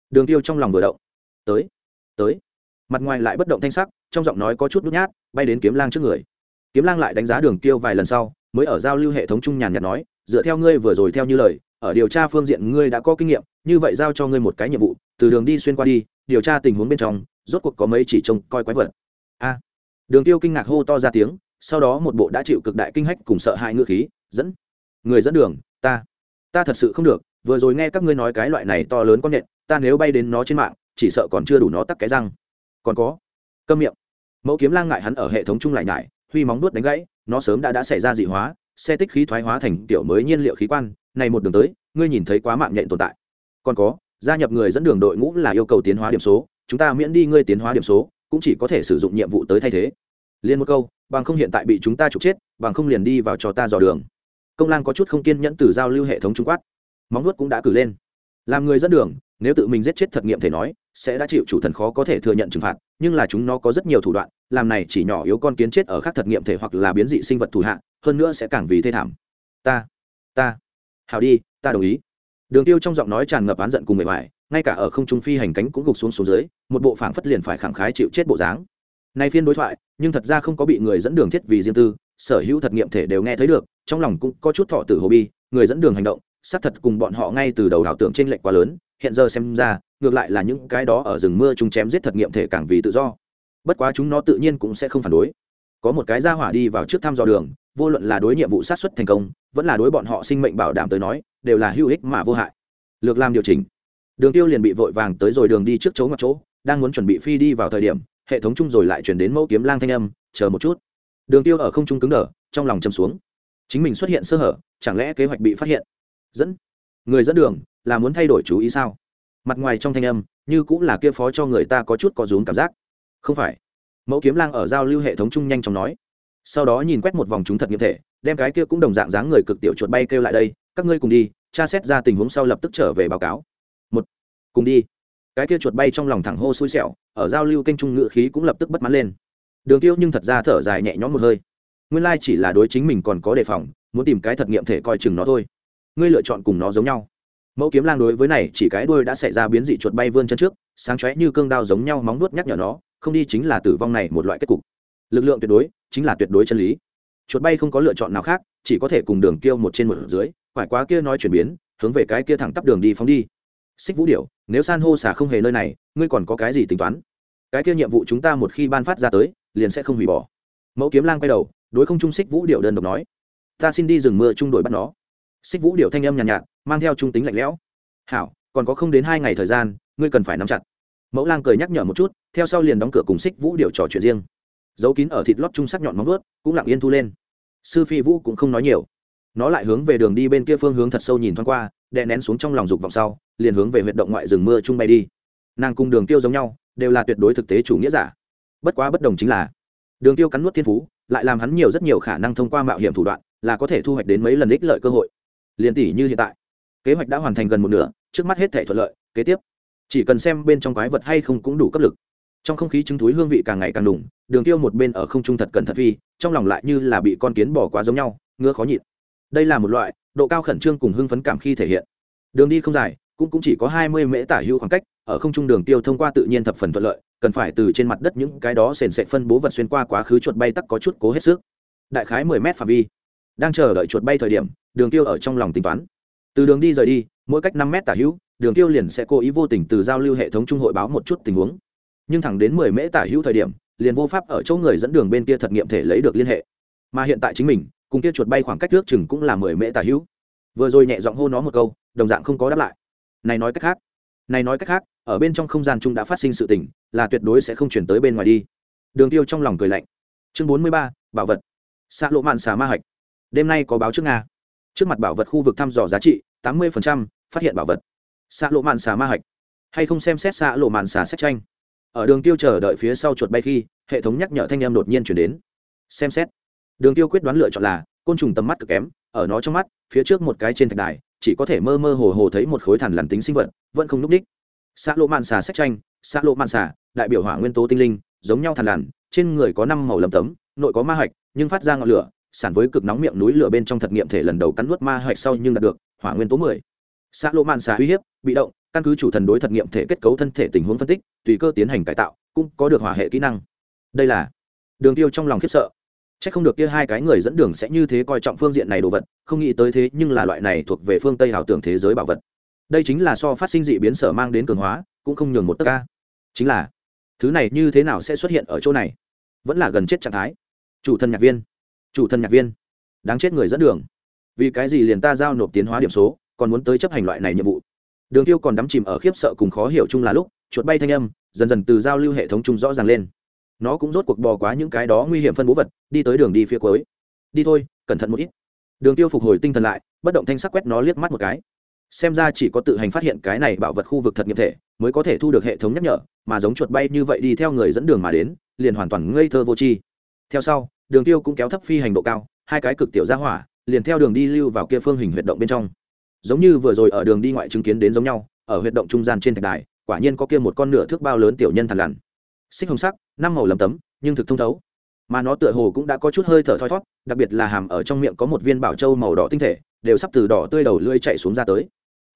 Đường tiêu trong lòng vừa động. Tới tới. Mặt ngoài lại bất động thanh sắc, trong giọng nói có chút nút nhát, bay đến kiếm lang trước người. Kiếm lang lại đánh giá đường tiêu vài lần sau, mới ở giao lưu hệ thống trung nhàn nhạt nói dựa theo ngươi vừa rồi theo như lời, ở điều tra phương diện ngươi đã có kinh nghiệm, như vậy giao cho ngươi một cái nhiệm vụ, từ đường đi xuyên qua đi, điều tra tình huống bên trong, rốt cuộc có mấy chỉ trông coi quái vật. A. Đường tiêu kinh ngạc hô to ra tiếng, sau đó một bộ đã chịu cực đại kinh hách cùng sợ hãi ngựa khí, dẫn. Người dẫn đường, ta. Ta thật sự không được, vừa rồi nghe các ngươi nói cái loại này to lớn con nhện, ta nếu bay đến nó trên mạng, chỉ sợ còn chưa đủ nó tắc cái răng. Còn có. Câm miệng. Mẫu kiếm lang ngại hắn ở hệ thống chung lại nhải, huy móng nuốt đánh gãy, nó sớm đã đã xảy ra dị hóa xe tích khí thoái hóa thành tiểu mới nhiên liệu khí quan, này một đường tới, ngươi nhìn thấy quá mạng nhện tồn tại. Còn có, gia nhập người dẫn đường đội ngũ là yêu cầu tiến hóa điểm số, chúng ta miễn đi ngươi tiến hóa điểm số, cũng chỉ có thể sử dụng nhiệm vụ tới thay thế. Liên một câu, bằng không hiện tại bị chúng ta trục chết, bằng không liền đi vào cho ta dò đường. Công lang có chút không kiên nhẫn từ giao lưu hệ thống trung quát. Móng nuốt cũng đã cử lên. Làm người dẫn đường, nếu tự mình giết chết thật nghiệm thể nói, sẽ đã chịu chủ thần khó có thể thừa nhận trừng phạt nhưng là chúng nó có rất nhiều thủ đoạn, làm này chỉ nhỏ yếu con kiến chết ở khắc thật nghiệm thể hoặc là biến dị sinh vật thủ hạ, hơn nữa sẽ càng vì thê thảm. Ta ta hào đi, ta đồng ý. Đường tiêu trong giọng nói tràn ngập oán giận cùng mệt mỏi, ngay cả ở không trung phi hành cánh cũng gục xuống xuống dưới, một bộ phảng phất liền phải khẳng khái chịu chết bộ dáng. Nay phiên đối thoại, nhưng thật ra không có bị người dẫn đường thiết vì riêng tư, sở hữu thật nghiệm thể đều nghe thấy được, trong lòng cũng có chút thọ tử hồ bi, người dẫn đường hành động, xác thật cùng bọn họ ngay từ đầu ảo tưởng trên lệnh quá lớn, hiện giờ xem ra ngược lại là những cái đó ở rừng mưa chúng chém giết thật nghiệm thể càng vì tự do. Bất quá chúng nó tự nhiên cũng sẽ không phản đối. Có một cái ra hỏa đi vào trước thăm dò đường, vô luận là đối nhiệm vụ sát xuất thành công, vẫn là đối bọn họ sinh mệnh bảo đảm tới nói, đều là hữu ích mà vô hại. Lược làm điều chỉnh. Đường tiêu liền bị vội vàng tới rồi đường đi trước chỗ ngoặt chỗ, đang muốn chuẩn bị phi đi vào thời điểm, hệ thống chung rồi lại chuyển đến mẫu kiếm lang thanh âm, chờ một chút. Đường tiêu ở không trung cứng đờ, trong lòng chầm xuống. Chính mình xuất hiện sơ hở, chẳng lẽ kế hoạch bị phát hiện? Dẫn. Người dẫn đường, là muốn thay đổi chú ý sao? Mặt ngoài trong thanh âm, như cũng là kia phó cho người ta có chút có rúm cảm giác. Không phải. Mẫu kiếm lang ở giao lưu hệ thống chung nhanh chóng nói. Sau đó nhìn quét một vòng chúng thật nghiệm thể, đem cái kia cũng đồng dạng dáng người cực tiểu chuột bay kêu lại đây, các ngươi cùng đi, tra xét ra tình huống sau lập tức trở về báo cáo. Một. Cùng đi. Cái kia chuột bay trong lòng thẳng hô xui xẻo, ở giao lưu kênh trung ngự khí cũng lập tức bất mãn lên. Đường tiêu nhưng thật ra thở dài nhẹ nhõm một hơi. Nguyên lai chỉ là đối chính mình còn có đề phòng, muốn tìm cái thật nghiệm thể coi chừng nó thôi. Ngươi lựa chọn cùng nó giống nhau mẫu kiếm lang đối với này chỉ cái đuôi đã xảy ra biến dị chuột bay vươn chân trước sáng chóe như cương đao giống nhau móng nuốt nhắc nhở nó không đi chính là tử vong này một loại kết cục. Lực lượng tuyệt đối chính là tuyệt đối chân lý. Chuột bay không có lựa chọn nào khác chỉ có thể cùng đường kêu một trên một dưới phải quá kia nói chuyển biến hướng về cái kia thẳng tắp đường đi phóng đi. Xích vũ điệu nếu san hô xả không hề nơi này ngươi còn có cái gì tính toán? Cái kia nhiệm vụ chúng ta một khi ban phát ra tới liền sẽ không hủy bỏ. Mẫu kiếm lang quay đầu đối không trung xích vũ điệu đơn độc nói ta xin đi rừng mưa trung đội bắt nó. Xích vũ điệu thanh âm nhàn nhạt, nhạt mang theo trung tính lạnh lẽo. Hảo, còn có không đến hai ngày thời gian, ngươi cần phải nắm chặt. Mẫu lang cười nhắc nhở một chút, theo sau liền đóng cửa cùng xích vũ điệu trò chuyện riêng. Giấu kín ở thịt lót trung sắc nhọn móng ướt cũng lặng yên thu lên. Sư phi vũ cũng không nói nhiều. Nó lại hướng về đường đi bên kia phương hướng thật sâu nhìn thoáng qua, đè nén xuống trong lòng dục vọng sau, liền hướng về huyệt động ngoại rừng mưa trung bay đi. Nàng cùng đường tiêu giống nhau, đều là tuyệt đối thực tế chủ nghĩa giả. Bất quá bất đồng chính là, đường tiêu cắn nuốt thiên phú, lại làm hắn nhiều rất nhiều khả năng thông qua mạo hiểm thủ đoạn, là có thể thu hoạch đến mấy lần ích lợi cơ hội. Liền tỷ như hiện tại kế hoạch đã hoàn thành gần một nửa, trước mắt hết thể thuận lợi, kế tiếp. Chỉ cần xem bên trong quái vật hay không cũng đủ cấp lực. Trong không khí trứng túi hương vị càng ngày càng đủng đường tiêu một bên ở không trung thật cẩn thận phi, trong lòng lại như là bị con kiến bỏ quá giống nhau, ngứa khó nhịn. Đây là một loại, độ cao khẩn trương cùng hưng phấn cảm khi thể hiện. Đường đi không dài, cũng cũng chỉ có hai mươi mễ tả hữu khoảng cách, ở không trung đường tiêu thông qua tự nhiên thập phần thuận lợi, cần phải từ trên mặt đất những cái đó sền sệt phân bố vật xuyên qua quá khứ chuột bay tắc có chút cố hết sức. Đại khái mười mét phạm vi. Đang chờ đợi chuột bay thời điểm, đường tiêu ở trong lòng tính toán từ đường đi rời đi, mỗi cách năm mét tả hữu, đường tiêu liền sẽ cố ý vô tình từ giao lưu hệ thống trung hội báo một chút tình huống. Nhưng thẳng đến mười mễ tả hữu thời điểm, liền vô pháp ở chỗ người dẫn đường bên kia thật nghiệm thể lấy được liên hệ. Mà hiện tại chính mình, cùng kia chuột bay khoảng cách trước chừng cũng là mười mễ tả hữu. Vừa rồi nhẹ giọng hô nó một câu, đồng dạng không có đáp lại. Này nói cách khác, này nói cách khác, ở bên trong không gian chung đã phát sinh sự tình, là tuyệt đối sẽ không chuyển tới bên ngoài đi. Đường tiêu trong lòng cười lạnh. Chương bốn mươi ba, bảo vật. Xạ lộ mạn xà ma hạch. Đêm nay có báo trước nga trước mặt bảo vật khu vực thăm dò giá trị, tám mươi phát hiện bảo vật. Xạ lộ mạn xà ma hạch. Hay không xem xét xạ lộ mạn xà sách tranh? Ở đường tiêu chờ đợi phía sau chuột bay khi, hệ thống nhắc nhở thanh em đột nhiên chuyển đến. Xem xét. Đường tiêu quyết đoán lựa chọn là, côn trùng tầm mắt cực kém, ở nó trong mắt, phía trước một cái trên thạch đài, chỉ có thể mơ mơ hồ hồ thấy một khối thằn lằn tính sinh vật, vẫn không núp đích. Xạ lộ mạn xà sách tranh, xạ lộ mạn xà, đại biểu hỏa nguyên tố tinh linh, giống nhau thằn lằn, trên người có năm màu lầm tấm, nội có ma hạch, nhưng phát ra ngọn lửa sản với cực nóng miệng núi lửa bên trong thật nghiệm thể lần đầu cắn nuốt ma hoạch sau nhưng đạt được, hỏa nguyên tố mười. Xã lộ mạn xà uy hiếp, bị động, căn cứ chủ thần đối thật nghiệm thể kết cấu thân thể tình huống phân tích, tùy cơ tiến hành cải tạo, cũng có được hỏa hệ kỹ năng. Đây là đường tiêu trong lòng khiếp sợ. Chắc không được kia hai cái người dẫn đường sẽ như thế coi trọng phương diện này đồ vật, không nghĩ tới thế nhưng là loại này thuộc về phương tây ảo tưởng thế giới bảo vật. Đây chính là so phát sinh dị biến sở mang đến cường hóa, cũng không nhường một tấc ca chính là, thứ này như thế nào sẽ xuất hiện ở chỗ này? Vẫn là gần chết trạng thái. Chủ thân nhạc viên chủ thân nhạc viên. Đáng chết người dẫn đường. Vì cái gì liền ta giao nộp tiến hóa điểm số, còn muốn tới chấp hành loại này nhiệm vụ? Đường tiêu còn đắm chìm ở khiếp sợ cùng khó hiểu chung là lúc, chuột bay thanh âm, dần dần từ giao lưu hệ thống chung rõ ràng lên. Nó cũng rốt cuộc bò quá những cái đó nguy hiểm phân bố vật, đi tới đường đi phía cuối. Đi thôi, cẩn thận một ít. Đường tiêu phục hồi tinh thần lại, bất động thanh sắc quét nó liếc mắt một cái. Xem ra chỉ có tự hành phát hiện cái này bảo vật khu vực thật nghiệm thể, mới có thể thu được hệ thống nhắc nhở, mà giống chuột bay như vậy đi theo người dẫn đường mà đến, liền hoàn toàn ngây thơ vô tri. Theo sau đường tiêu cũng kéo thấp phi hành độ cao, hai cái cực tiểu ra hỏa, liền theo đường đi lưu vào kia phương hình huyệt động bên trong. Giống như vừa rồi ở đường đi ngoại chứng kiến đến giống nhau, ở huyệt động trung gian trên thạch đài, quả nhiên có kia một con nửa thước bao lớn tiểu nhân thằn lằn. Xích hồng sắc, năm màu lầm tấm, nhưng thực thông thấu. Mà nó tựa hồ cũng đã có chút hơi thở thoi thót đặc biệt là hàm ở trong miệng có một viên bảo châu màu đỏ tinh thể, đều sắp từ đỏ tươi đầu lưỡi chạy xuống ra tới.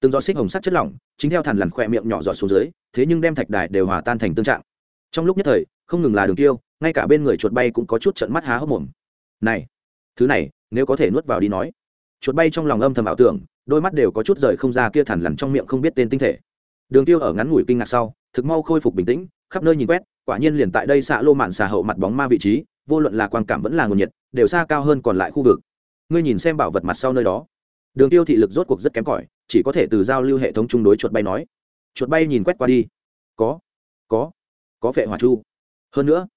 Từng giọt xích hồng sắc chất lỏng, chính theo thằn lằn khỏe miệng nhỏ giọt xuống dưới, thế nhưng đem thạch đài đều hòa tan thành tương trạng. Trong lúc nhất thời, không ngừng là đường tiêu ngay cả bên người chuột bay cũng có chút trận mắt há hốc mồm. Này, thứ này, nếu có thể nuốt vào đi nói. Chuột bay trong lòng âm thầm ảo tưởng, đôi mắt đều có chút rời không ra kia thản lằn trong miệng không biết tên tinh thể. Đường tiêu ở ngắn ngủi kinh ngạc sau, thực mau khôi phục bình tĩnh, khắp nơi nhìn quét, quả nhiên liền tại đây xạ lô mạn xà hậu mặt bóng ma vị trí, vô luận là quan cảm vẫn là nguồn nhiệt, đều xa cao hơn còn lại khu vực. Ngươi nhìn xem bảo vật mặt sau nơi đó. Đường tiêu thị lực rốt cuộc rất kém cỏi, chỉ có thể từ giao lưu hệ thống chung đối chuột bay nói. Chuột bay nhìn quét qua đi. Có có có phệ hỏa chu. Hơn nữa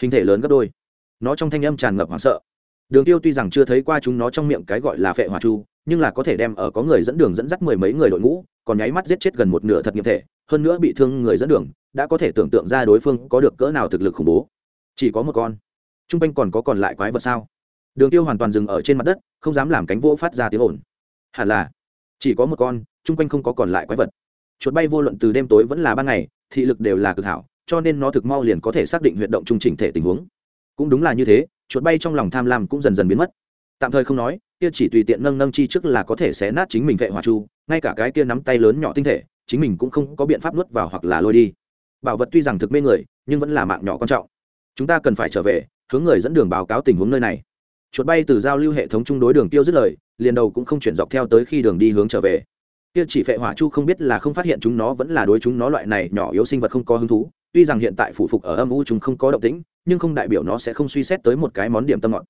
hình thể lớn gấp đôi. Nó trong thanh âm tràn ngập hoảng sợ. Đường tiêu tuy rằng chưa thấy qua chúng nó trong miệng cái gọi là phệ hỏa chu, nhưng là có thể đem ở có người dẫn đường dẫn dắt mười mấy người đội ngũ, còn nháy mắt giết chết gần một nửa thật nghiệm thể, hơn nữa bị thương người dẫn đường, đã có thể tưởng tượng ra đối phương có được cỡ nào thực lực khủng bố. Chỉ có một con. T r u n g quanh còn có còn lại quái vật sao? Đường tiêu hoàn toàn dừng ở trên mặt đất, không dám làm cánh vỗ phát ra tiếng ồn. Hẳn là, chỉ có một con t r u n g quanh không có còn lại quái vật. Chuột bay vô luận từ đêm tối vẫn là ban ngày, thị lực đều là cực hảo cho nên nó thực mau liền có thể xác định huyệt động trung trình thể tình huống. Cũng đúng là như thế, chuột bay trong lòng tham lam cũng dần dần biến mất. Tạm thời không nói, kia chỉ tùy tiện nâng nâng chi trước là có thể xé nát chính mình vệ hỏa chu, ngay cả cái kia nắm tay lớn nhỏ tinh thể, chính mình cũng không có biện pháp nuốt vào hoặc là lôi đi. Bảo vật tuy rằng thực mê người, nhưng vẫn là mạng nhỏ quan trọng. Chúng ta cần phải trở về, hướng người dẫn đường báo cáo tình huống nơi này. Chuột bay từ giao lưu hệ thống chung đối đường tiêu dứt lời, liền đầu cũng không chuyển dọc theo tới khi đường đi hướng trở về. Kia chỉ phệ hỏa chu không biết là không phát hiện chúng nó vẫn là đối chúng nó loại này nhỏ yếu sinh vật không có hứng thú tuy rằng hiện tại phụ phục ở âm u chúng không có động tĩnh, nhưng không đại biểu nó sẽ không suy xét tới một cái món điểm tâm ngọn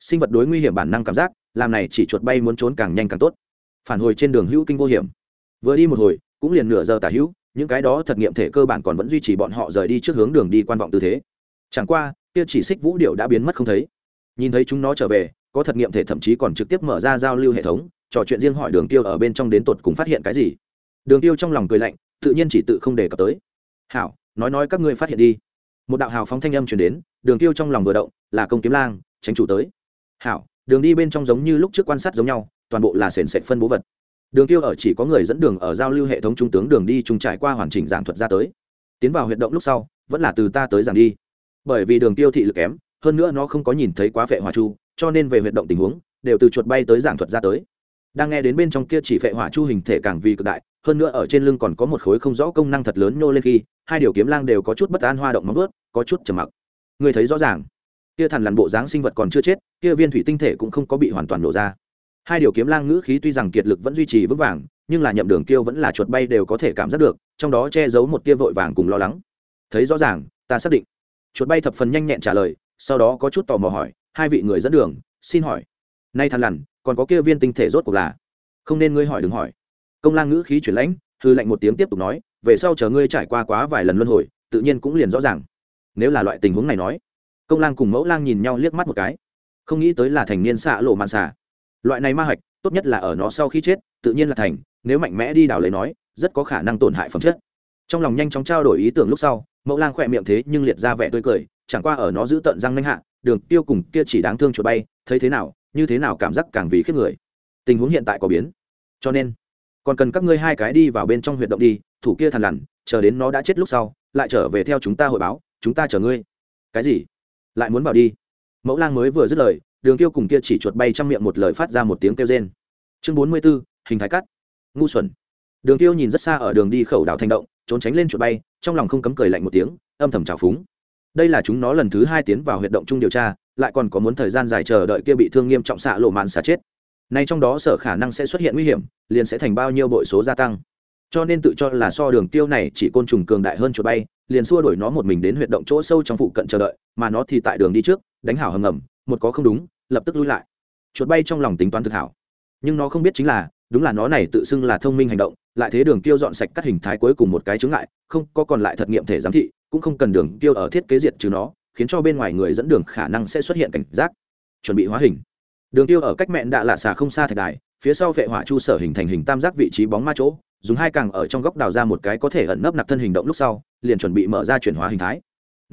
sinh vật đối nguy hiểm bản năng cảm giác, làm này chỉ chuột bay muốn trốn càng nhanh càng tốt. Phản hồi trên đường hữu kinh vô hiểm. Vừa đi một hồi, cũng liền nửa giờ tả hữu, những cái đó thật nghiệm thể cơ bản còn vẫn duy trì bọn họ rời đi trước hướng đường đi quan vọng tư thế. Chẳng qua, kia chỉ xích vũ điệu đã biến mất không thấy. Nhìn thấy chúng nó trở về, có thật nghiệm thể thậm chí còn trực tiếp mở ra giao lưu hệ thống, trò chuyện riêng hỏi đường tiêu ở bên trong đến tột cùng phát hiện cái gì. Đường tiêu trong lòng cười lạnh, tự nhiên chỉ tự không đề cập tới. Hảo nói nói các ngươi phát hiện đi. Một đạo hào phóng thanh âm truyền đến, đường tiêu trong lòng vừa động, là công kiếm lang, tránh chủ tới. Hảo, đường đi bên trong giống như lúc trước quan sát giống nhau, toàn bộ là sền sệt phân bố vật. Đường tiêu ở chỉ có người dẫn đường ở giao lưu hệ thống trung tướng đường đi trung trải qua hoàn chỉnh giảng thuật ra tới. Tiến vào huyệt động lúc sau, vẫn là từ ta tới giảng đi. Bởi vì đường tiêu thị lực kém, hơn nữa nó không có nhìn thấy quá vệ hòa chu, cho nên về huyệt động tình huống, đều từ chuột bay tới giảng thuật ra tới đang nghe đến bên trong kia chỉ phệ hỏa chu hình thể càng vì cực đại, hơn nữa ở trên lưng còn có một khối không rõ công năng thật lớn nhô lên khi, hai điều kiếm lang đều có chút bất an hoa động móng ướt có chút trầm mặc. Người thấy rõ ràng, kia thằn lằn bộ dáng sinh vật còn chưa chết, kia viên thủy tinh thể cũng không có bị hoàn toàn nổ ra. Hai điều kiếm lang ngữ khí tuy rằng kiệt lực vẫn duy trì vững vàng, nhưng là nhậm đường kiêu vẫn là chuột bay đều có thể cảm giác được, trong đó che giấu một tia vội vàng cùng lo lắng. Thấy rõ ràng, ta xác định. Chuột bay thập phần nhanh nhẹn trả lời, sau đó có chút tò mò hỏi, hai vị người dẫn đường, xin hỏi. Nay thằn lằn còn có kia viên tinh thể rốt cuộc là. Không nên ngươi hỏi đừng hỏi. Công lang ngữ khí chuyển lãnh, hư lạnh một tiếng tiếp tục nói, về sau chờ ngươi trải qua quá vài lần luân hồi, tự nhiên cũng liền rõ ràng. Nếu là loại tình huống này nói, công lang cùng mẫu lang nhìn nhau liếc mắt một cái. Không nghĩ tới là thành niên xạ lộ màn xà loại này ma hạch, tốt nhất là ở nó sau khi chết, tự nhiên là thành, nếu mạnh mẽ đi đảo lấy nói, rất có khả năng tổn hại phẩm chất. Trong lòng nhanh chóng trao đổi ý tưởng lúc sau, mẫu lang khỏe miệng thế nhưng liệt ra vẻ tươi cười, chẳng qua ở nó giữ tận răng nanh hạ, đường tiêu cùng kia chỉ đáng thương chuột bay, thấy thế nào như thế nào cảm giác càng vì khiếp người. Tình huống hiện tại có biến. Cho nên còn cần các ngươi hai cái đi vào bên trong huyệt động đi thủ kia thằn lằn chờ đến nó đã chết lúc sau lại trở về theo chúng ta hội báo chúng ta chờ ngươi. Cái gì? Lại muốn vào đi? Mẫu lang mới vừa dứt lời đường tiêu cùng kia chỉ chuột bay trong miệng một lời phát ra một tiếng kêu rên. Chương bốn mươi 44, hình thái cắt. Ngu xuẩn. Đường tiêu nhìn rất xa ở đường đi khẩu đảo thành động trốn tránh lên chuột bay trong lòng không cấm cười lạnh một tiếng âm thầm trào phúng. Đây là chúng nó lần thứ hai tiến vào huyệt động chung điều tra lại còn có muốn thời gian dài chờ đợi kia bị thương nghiêm trọng xạ lộ mạn xả chết. Nay trong đó sở khả năng sẽ xuất hiện nguy hiểm, liền sẽ thành bao nhiêu bội số gia tăng. Cho nên tự cho là so đường tiêu này chỉ côn trùng cường đại hơn chuột bay, liền xua đuổi nó một mình đến huyệt động chỗ sâu trong phụ cận chờ đợi, mà nó thì tại đường đi trước, đánh hảo hầm ngầm, một có không đúng, lập tức lui lại. Chuột bay trong lòng tính toán thực hảo. Nhưng nó không biết chính là, đúng là nó này tự xưng là thông minh hành động, lại thế đường tiêu dọn sạch các hình thái cuối cùng một cái chứng ngại, không có còn lại thật nghiệm thể giám thị, cũng không cần đường tiêu ở thiết kế diệt trừ nó khiến cho bên ngoài người dẫn đường khả năng sẽ xuất hiện cảnh giác. Chuẩn bị hóa hình. Đường tiêu ở cách mẹn đạ lạ xà không xa thạch đài, phía sau vệ hỏa chu sở hình thành hình tam giác vị trí bóng ma chỗ, dùng hai càng ở trong góc đào ra một cái có thể ẩn nấp nặc thân hình động lúc sau, liền chuẩn bị mở ra chuyển hóa hình thái.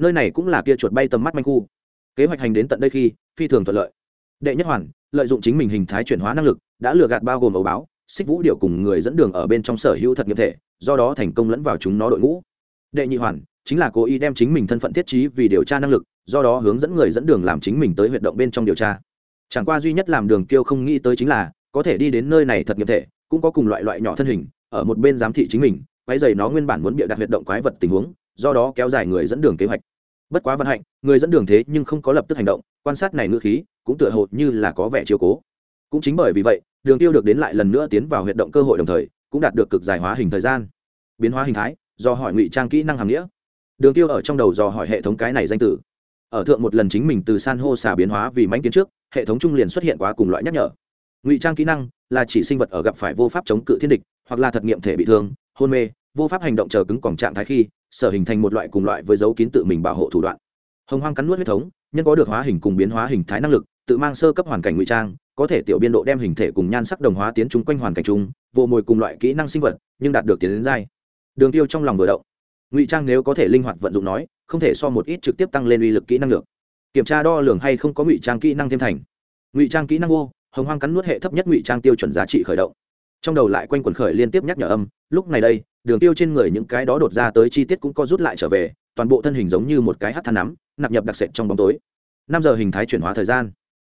Nơi này cũng là kia chuột bay tầm mắt manh khu. Kế hoạch hành đến tận đây khi, phi thường thuận lợi. Đệ nhất hoàn, lợi dụng chính mình hình thái chuyển hóa năng lực, đã lừa gạt bao gồm ấu báo, xích vũ điệu cùng người dẫn đường ở bên trong sở hữu thật nghiệp thể, do đó thành công lẫn vào chúng nó đội ngũ. Đệ nhị hoàn chính là cố ý đem chính mình thân phận thiết trí vì điều tra năng lực, do đó hướng dẫn người dẫn đường làm chính mình tới huyệt động bên trong điều tra. Chẳng qua duy nhất làm đường kiêu không nghĩ tới chính là, có thể đi đến nơi này thật nghiệp thể, cũng có cùng loại loại nhỏ thân hình, ở một bên giám thị chính mình quái dày nó nguyên bản muốn bịa đặt huyệt động quái vật tình huống, do đó kéo dài người dẫn đường kế hoạch. Bất quá vận hạnh, người dẫn đường thế nhưng không có lập tức hành động, quan sát này ngữ khí, cũng tựa hồ như là có vẻ chiều cố. Cũng chính bởi vì vậy, đường tiêu được đến lại lần nữa tiến vào huyệt động cơ hội đồng thời, cũng đạt được cực giải hóa hình thời gian. Biến hóa hình thái, do hỏi ngụy trang kỹ năng hàm nghĩa đường tiêu ở trong đầu dò hỏi hệ thống cái này danh tử ở thượng một lần chính mình từ san hô xà biến hóa vì mánh kiến trước, hệ thống trung liền xuất hiện quá cùng loại nhắc nhở. Ngụy trang kỹ năng là chỉ sinh vật ở gặp phải vô pháp chống cự thiên địch, hoặc là thật nghiệm thể bị thương, hôn mê, vô pháp hành động chờ cứng còn trạng thái khi, sở hình thành một loại cùng loại với dấu kín tự mình bảo hộ thủ đoạn. Hồng hoang cắn nuốt huyết thống, nhân có được hóa hình cùng biến hóa hình thái năng lực, tự mang sơ cấp hoàn cảnh ngụy trang, có thể tiểu biên độ đem hình thể cùng nhan sắc đồng hóa tiến chúng quanh hoàn cảnh chung, vô mồi cùng loại kỹ năng sinh vật, nhưng đạt được tiến đến dai đường tiêu trong lòng vừa động ngụy trang nếu có thể linh hoạt vận dụng nói, không thể so một ít trực tiếp tăng lên uy lực kỹ năng được. Kiểm tra đo lường hay không có ngụy trang kỹ năng thêm thành. Ngụy trang kỹ năng vô hồng hoang cắn nuốt hệ thấp nhất ngụy trang tiêu chuẩn giá trị khởi động. Trong đầu lại quanh quần khởi liên tiếp nhắc nhở âm, lúc này đây, đường tiêu trên người những cái đó đột ra tới chi tiết cũng có rút lại trở về, toàn bộ thân hình giống như một cái hát than nắm, nạp nhập đặc sệt trong bóng tối. Năm giờ hình thái chuyển hóa thời gian.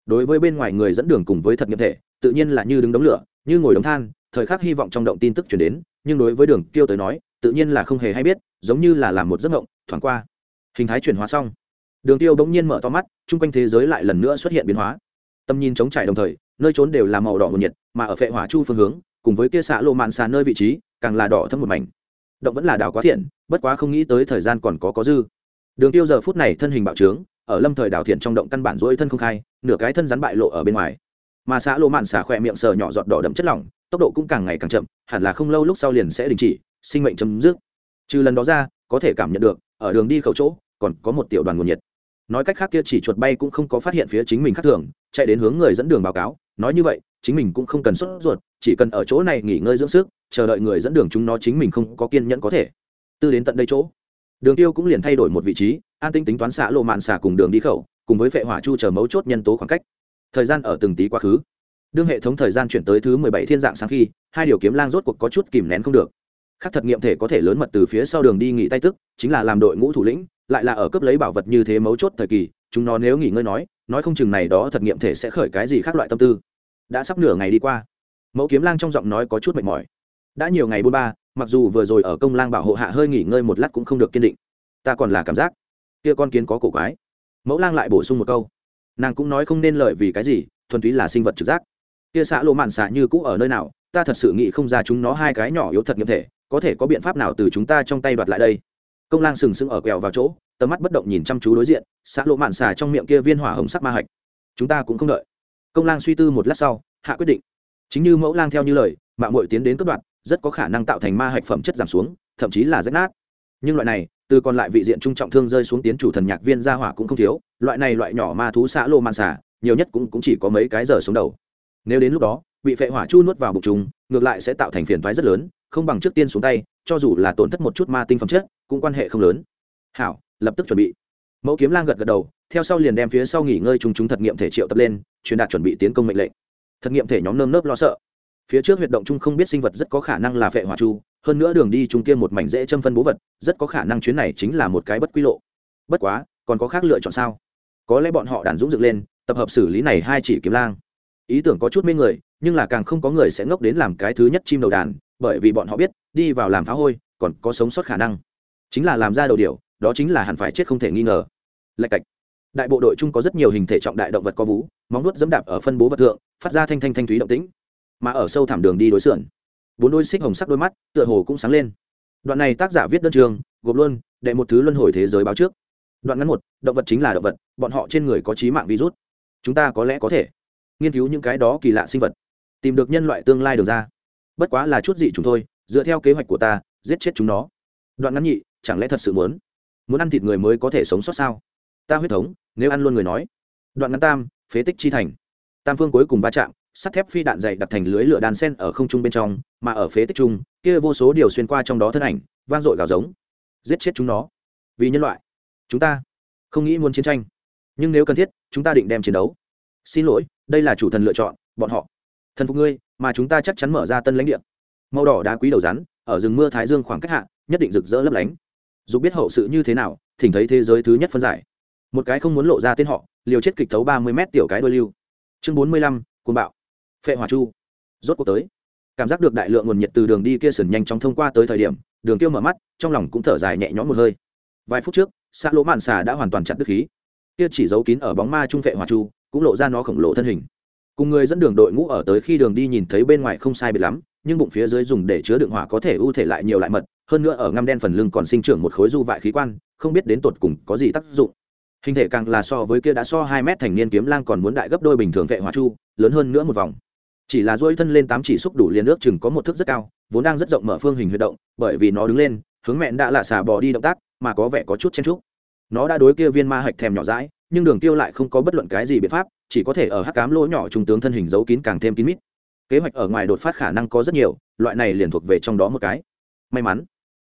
Đối với bên ngoài người dẫn đường cùng với thật nghiệm thể, tự nhiên là như đứng đống lửa, như ngồi đống than, thời khắc hy vọng trong động tin tức chuyển đến, nhưng đối với đường tiêu tới nói, tự nhiên là không hề hay biết giống như là làm một giấc mộng thoáng qua. Hình thái chuyển hóa xong, đường tiêu bỗng nhiên mở to mắt, chung quanh thế giới lại lần nữa xuất hiện biến hóa. Tầm nhìn chống trải đồng thời, nơi trốn đều là màu đỏ nguồn nhiệt, mà ở phệ hỏa chu phương hướng, cùng với kia xạ lộ mạn xà nơi vị trí, càng là đỏ thâm một mảnh. Động vẫn là đảo quá thiện, bất quá không nghĩ tới thời gian còn có có dư. Đường tiêu giờ phút này thân hình bạo trướng, ở lâm thời đảo thiện trong động căn bản rỗi thân không khai, nửa cái thân rắn bại lộ ở bên ngoài. Mà xã lộ mạn xà khỏe miệng sờ nhỏ giọt đỏ đậm chất lỏng, tốc độ cũng càng ngày càng chậm, hẳn là không lâu lúc sau liền sẽ đình chỉ, sinh mệnh chấm dứt trừ lần đó ra, có thể cảm nhận được, ở đường đi khẩu chỗ, còn có một tiểu đoàn nguồn nhiệt. Nói cách khác kia chỉ chuột bay cũng không có phát hiện phía chính mình khác thường, chạy đến hướng người dẫn đường báo cáo, nói như vậy, chính mình cũng không cần sốt ruột, chỉ cần ở chỗ này nghỉ ngơi dưỡng sức, chờ đợi người dẫn đường chúng nó chính mình không có kiên nhẫn có thể. Tư đến tận đây chỗ, đường tiêu cũng liền thay đổi một vị trí, an tinh tính toán xạ lộ mạn xả cùng đường đi khẩu, cùng với vệ hỏa chu chờ mấu chốt nhân tố khoảng cách. Thời gian ở từng tí quá khứ. Đương hệ thống thời gian chuyển tới thứ mười bảy thiên dạng sáng khi, hai điều kiếm lang rốt cuộc có chút kìm nén không được khác thật nghiệm thể có thể lớn mật từ phía sau đường đi nghỉ tay tức, chính là làm đội ngũ thủ lĩnh, lại là ở cấp lấy bảo vật như thế mấu chốt thời kỳ, chúng nó nếu nghỉ ngơi nói nói không chừng này đó thật nghiệm thể sẽ khởi cái gì khác loại tâm tư. Đã sắp nửa ngày đi qua. Mẫu kiếm lang trong giọng nói có chút mệt mỏi. Đã nhiều ngày bôn ba, mặc dù vừa rồi ở công lang bảo hộ hạ hơi nghỉ ngơi một lát cũng không được kiên định. Ta còn là cảm giác, kia con kiến có cổ quái. Mẫu lang lại bổ sung một câu. Nàng cũng nói không nên lợi vì cái gì, thuần túy là sinh vật trực giác. Kia xã lộ mạn xạ như cũ ở nơi nào, ta thật sự nghĩ không ra chúng nó hai cái nhỏ yếu thật nghiệm thể có thể có biện pháp nào từ chúng ta trong tay đoạt lại đây? Công lang sừng sững ở quẹo vào chỗ tầm mắt bất động nhìn chăm chú đối diện xã lộ mạn xà trong miệng kia viên hỏa hồng sắc ma hạch. Chúng ta cũng không đợi. Công lang suy tư một lát sau hạ quyết định. Chính như mẫu lang theo như lời mạng mội tiến đến cất đoạn rất có khả năng tạo thành ma hạch phẩm chất giảm xuống thậm chí là rách nát. Nhưng loại này từ còn lại vị diện trung trọng thương rơi xuống tiến chủ thần nhạc viên ra hỏa cũng không thiếu loại này loại nhỏ ma thú xã lộ man xả nhiều nhất cũng, cũng chỉ có mấy cái giờ xuống đầu. Nếu đến lúc đó bị phệ hỏa chu nuốt vào bụng chúng ngược lại sẽ tạo thành phiền thoái rất lớn không bằng trước tiên xuống tay, cho dù là tổn thất một chút ma tinh phẩm chất, cũng quan hệ không lớn. Hảo, lập tức chuẩn bị. Mẫu kiếm lang gật gật đầu, theo sau liền đem phía sau nghỉ ngơi chúng chúng thật nghiệm thể triệu tập lên, truyền đạt chuẩn bị tiến công mệnh lệnh. Thật nghiệm thể nhóm nơm nớp lo sợ. Phía trước huyệt động chung không biết sinh vật rất có khả năng là phệ hỏa chu, hơn nữa đường đi chung kia một mảnh dễ châm phân bố vật, rất có khả năng chuyến này chính là một cái bất quy lộ. Bất quá, còn có khác lựa chọn sao? Có lẽ bọn họ đàn dũng dựng lên, tập hợp xử lý này hai chỉ kiếm lang ý tưởng có chút mê người, nhưng là càng không có người sẽ ngốc đến làm cái thứ nhất chim đầu đàn, bởi vì bọn họ biết, đi vào làm phá hôi, còn có sống sót khả năng. Chính là làm ra đầu điều đó chính là hẳn phải chết không thể nghi ngờ. Lạch cạch. Đại bộ đội chung có rất nhiều hình thể trọng đại động vật có vú, móng nuốt dẫm đạp ở phân bố vật thượng, phát ra thanh thanh thanh thúy động tĩnh. Mà ở sâu thảm đường đi đối xưởng bốn đôi xích hồng sắc đôi mắt, tựa hồ cũng sáng lên. Đoạn này tác giả viết đơn trường, gộp luôn đệ một thứ luân hồi thế giới báo trước. Đoạn ngắn một, động vật chính là động vật, bọn họ trên người có trí mạng virus. Chúng ta có lẽ có thể nghiên cứu những cái đó kỳ lạ sinh vật, tìm được nhân loại tương lai được ra. Bất quá là chút gì chúng thôi, dựa theo kế hoạch của ta, giết chết chúng nó. Đoạn ngắn nhị, chẳng lẽ thật sự muốn? Muốn ăn thịt người mới có thể sống sót sao? Ta huyết thống, nếu ăn luôn người nói. Đoạn ngắn tam, phế tích chi thành. Tam phương cuối cùng va chạm, sắt thép phi đạn dày đặt thành lưới lửa đàn sen ở không trung bên trong, mà ở phế tích trung kia vô số điều xuyên qua trong đó thân ảnh, vang dội gào giống. Giết chết chúng nó. Vì nhân loại. Chúng ta không nghĩ muốn chiến tranh. Nhưng nếu cần thiết, chúng ta định đem chiến đấu. Xin lỗi đây là chủ thần lựa chọn, bọn họ. Thần phục ngươi, mà chúng ta chắc chắn mở ra tân lãnh địa. Màu đỏ đá quý đầu rắn, ở rừng mưa thái dương khoảng cách hạ, nhất định rực rỡ lấp lánh. Dù biết hậu sự như thế nào, thỉnh thấy thế giới thứ nhất phân giải. Một cái không muốn lộ ra tên họ, liều chết kịch thấu ba mươi mét tiểu cái đôi lưu. Chương bốn mươi lăm côn bạo. Phệ hòa chu. Rốt cuộc tới. Cảm giác được đại lượng nguồn nhiệt từ đường đi kia sườn nhanh chóng thông qua tới thời điểm, đường tiêu mở mắt, trong lòng cũng thở dài nhẹ nhõm một hơi. Vài phút trước xã lỗ mạn xà đã hoàn toàn chặt đứt khí. Kia chỉ giấu kín ở bóng ma trung phệ hòa chu cũng lộ ra nó khổng lồ thân hình. Cùng người dẫn đường đội ngũ ở tới khi đường đi nhìn thấy bên ngoài không sai biệt lắm, nhưng bụng phía dưới dùng để chứa đựng hỏa có thể ưu thể lại nhiều lại mật, hơn nữa ở ngăm đen phần lưng còn sinh trưởng một khối du vại khí quan, không biết đến tột cùng có gì tác dụng. Hình thể càng là so với kia đã so hai mét thành niên kiếm lang còn muốn đại gấp đôi bình thường vệ hỏa chu, lớn hơn nữa một vòng. Chỉ là dôi thân lên tám chỉ xúc đủ liền nước chừng có một thước rất cao, vốn đang rất rộng mở phương hình huy động, bởi vì nó đứng lên, hướng mẹn đã là xả bỏ đi động tác, mà có vẻ có chút chen chúc. Nó đã đối kia viên ma hạch thèm nhỏ rãi nhưng đường tiêu lại không có bất luận cái gì biện pháp, chỉ có thể ở hắc cám lỗ nhỏ trung tướng thân hình giấu kín càng thêm kín mít. Kế hoạch ở ngoài đột phát khả năng có rất nhiều, loại này liền thuộc về trong đó một cái. May mắn,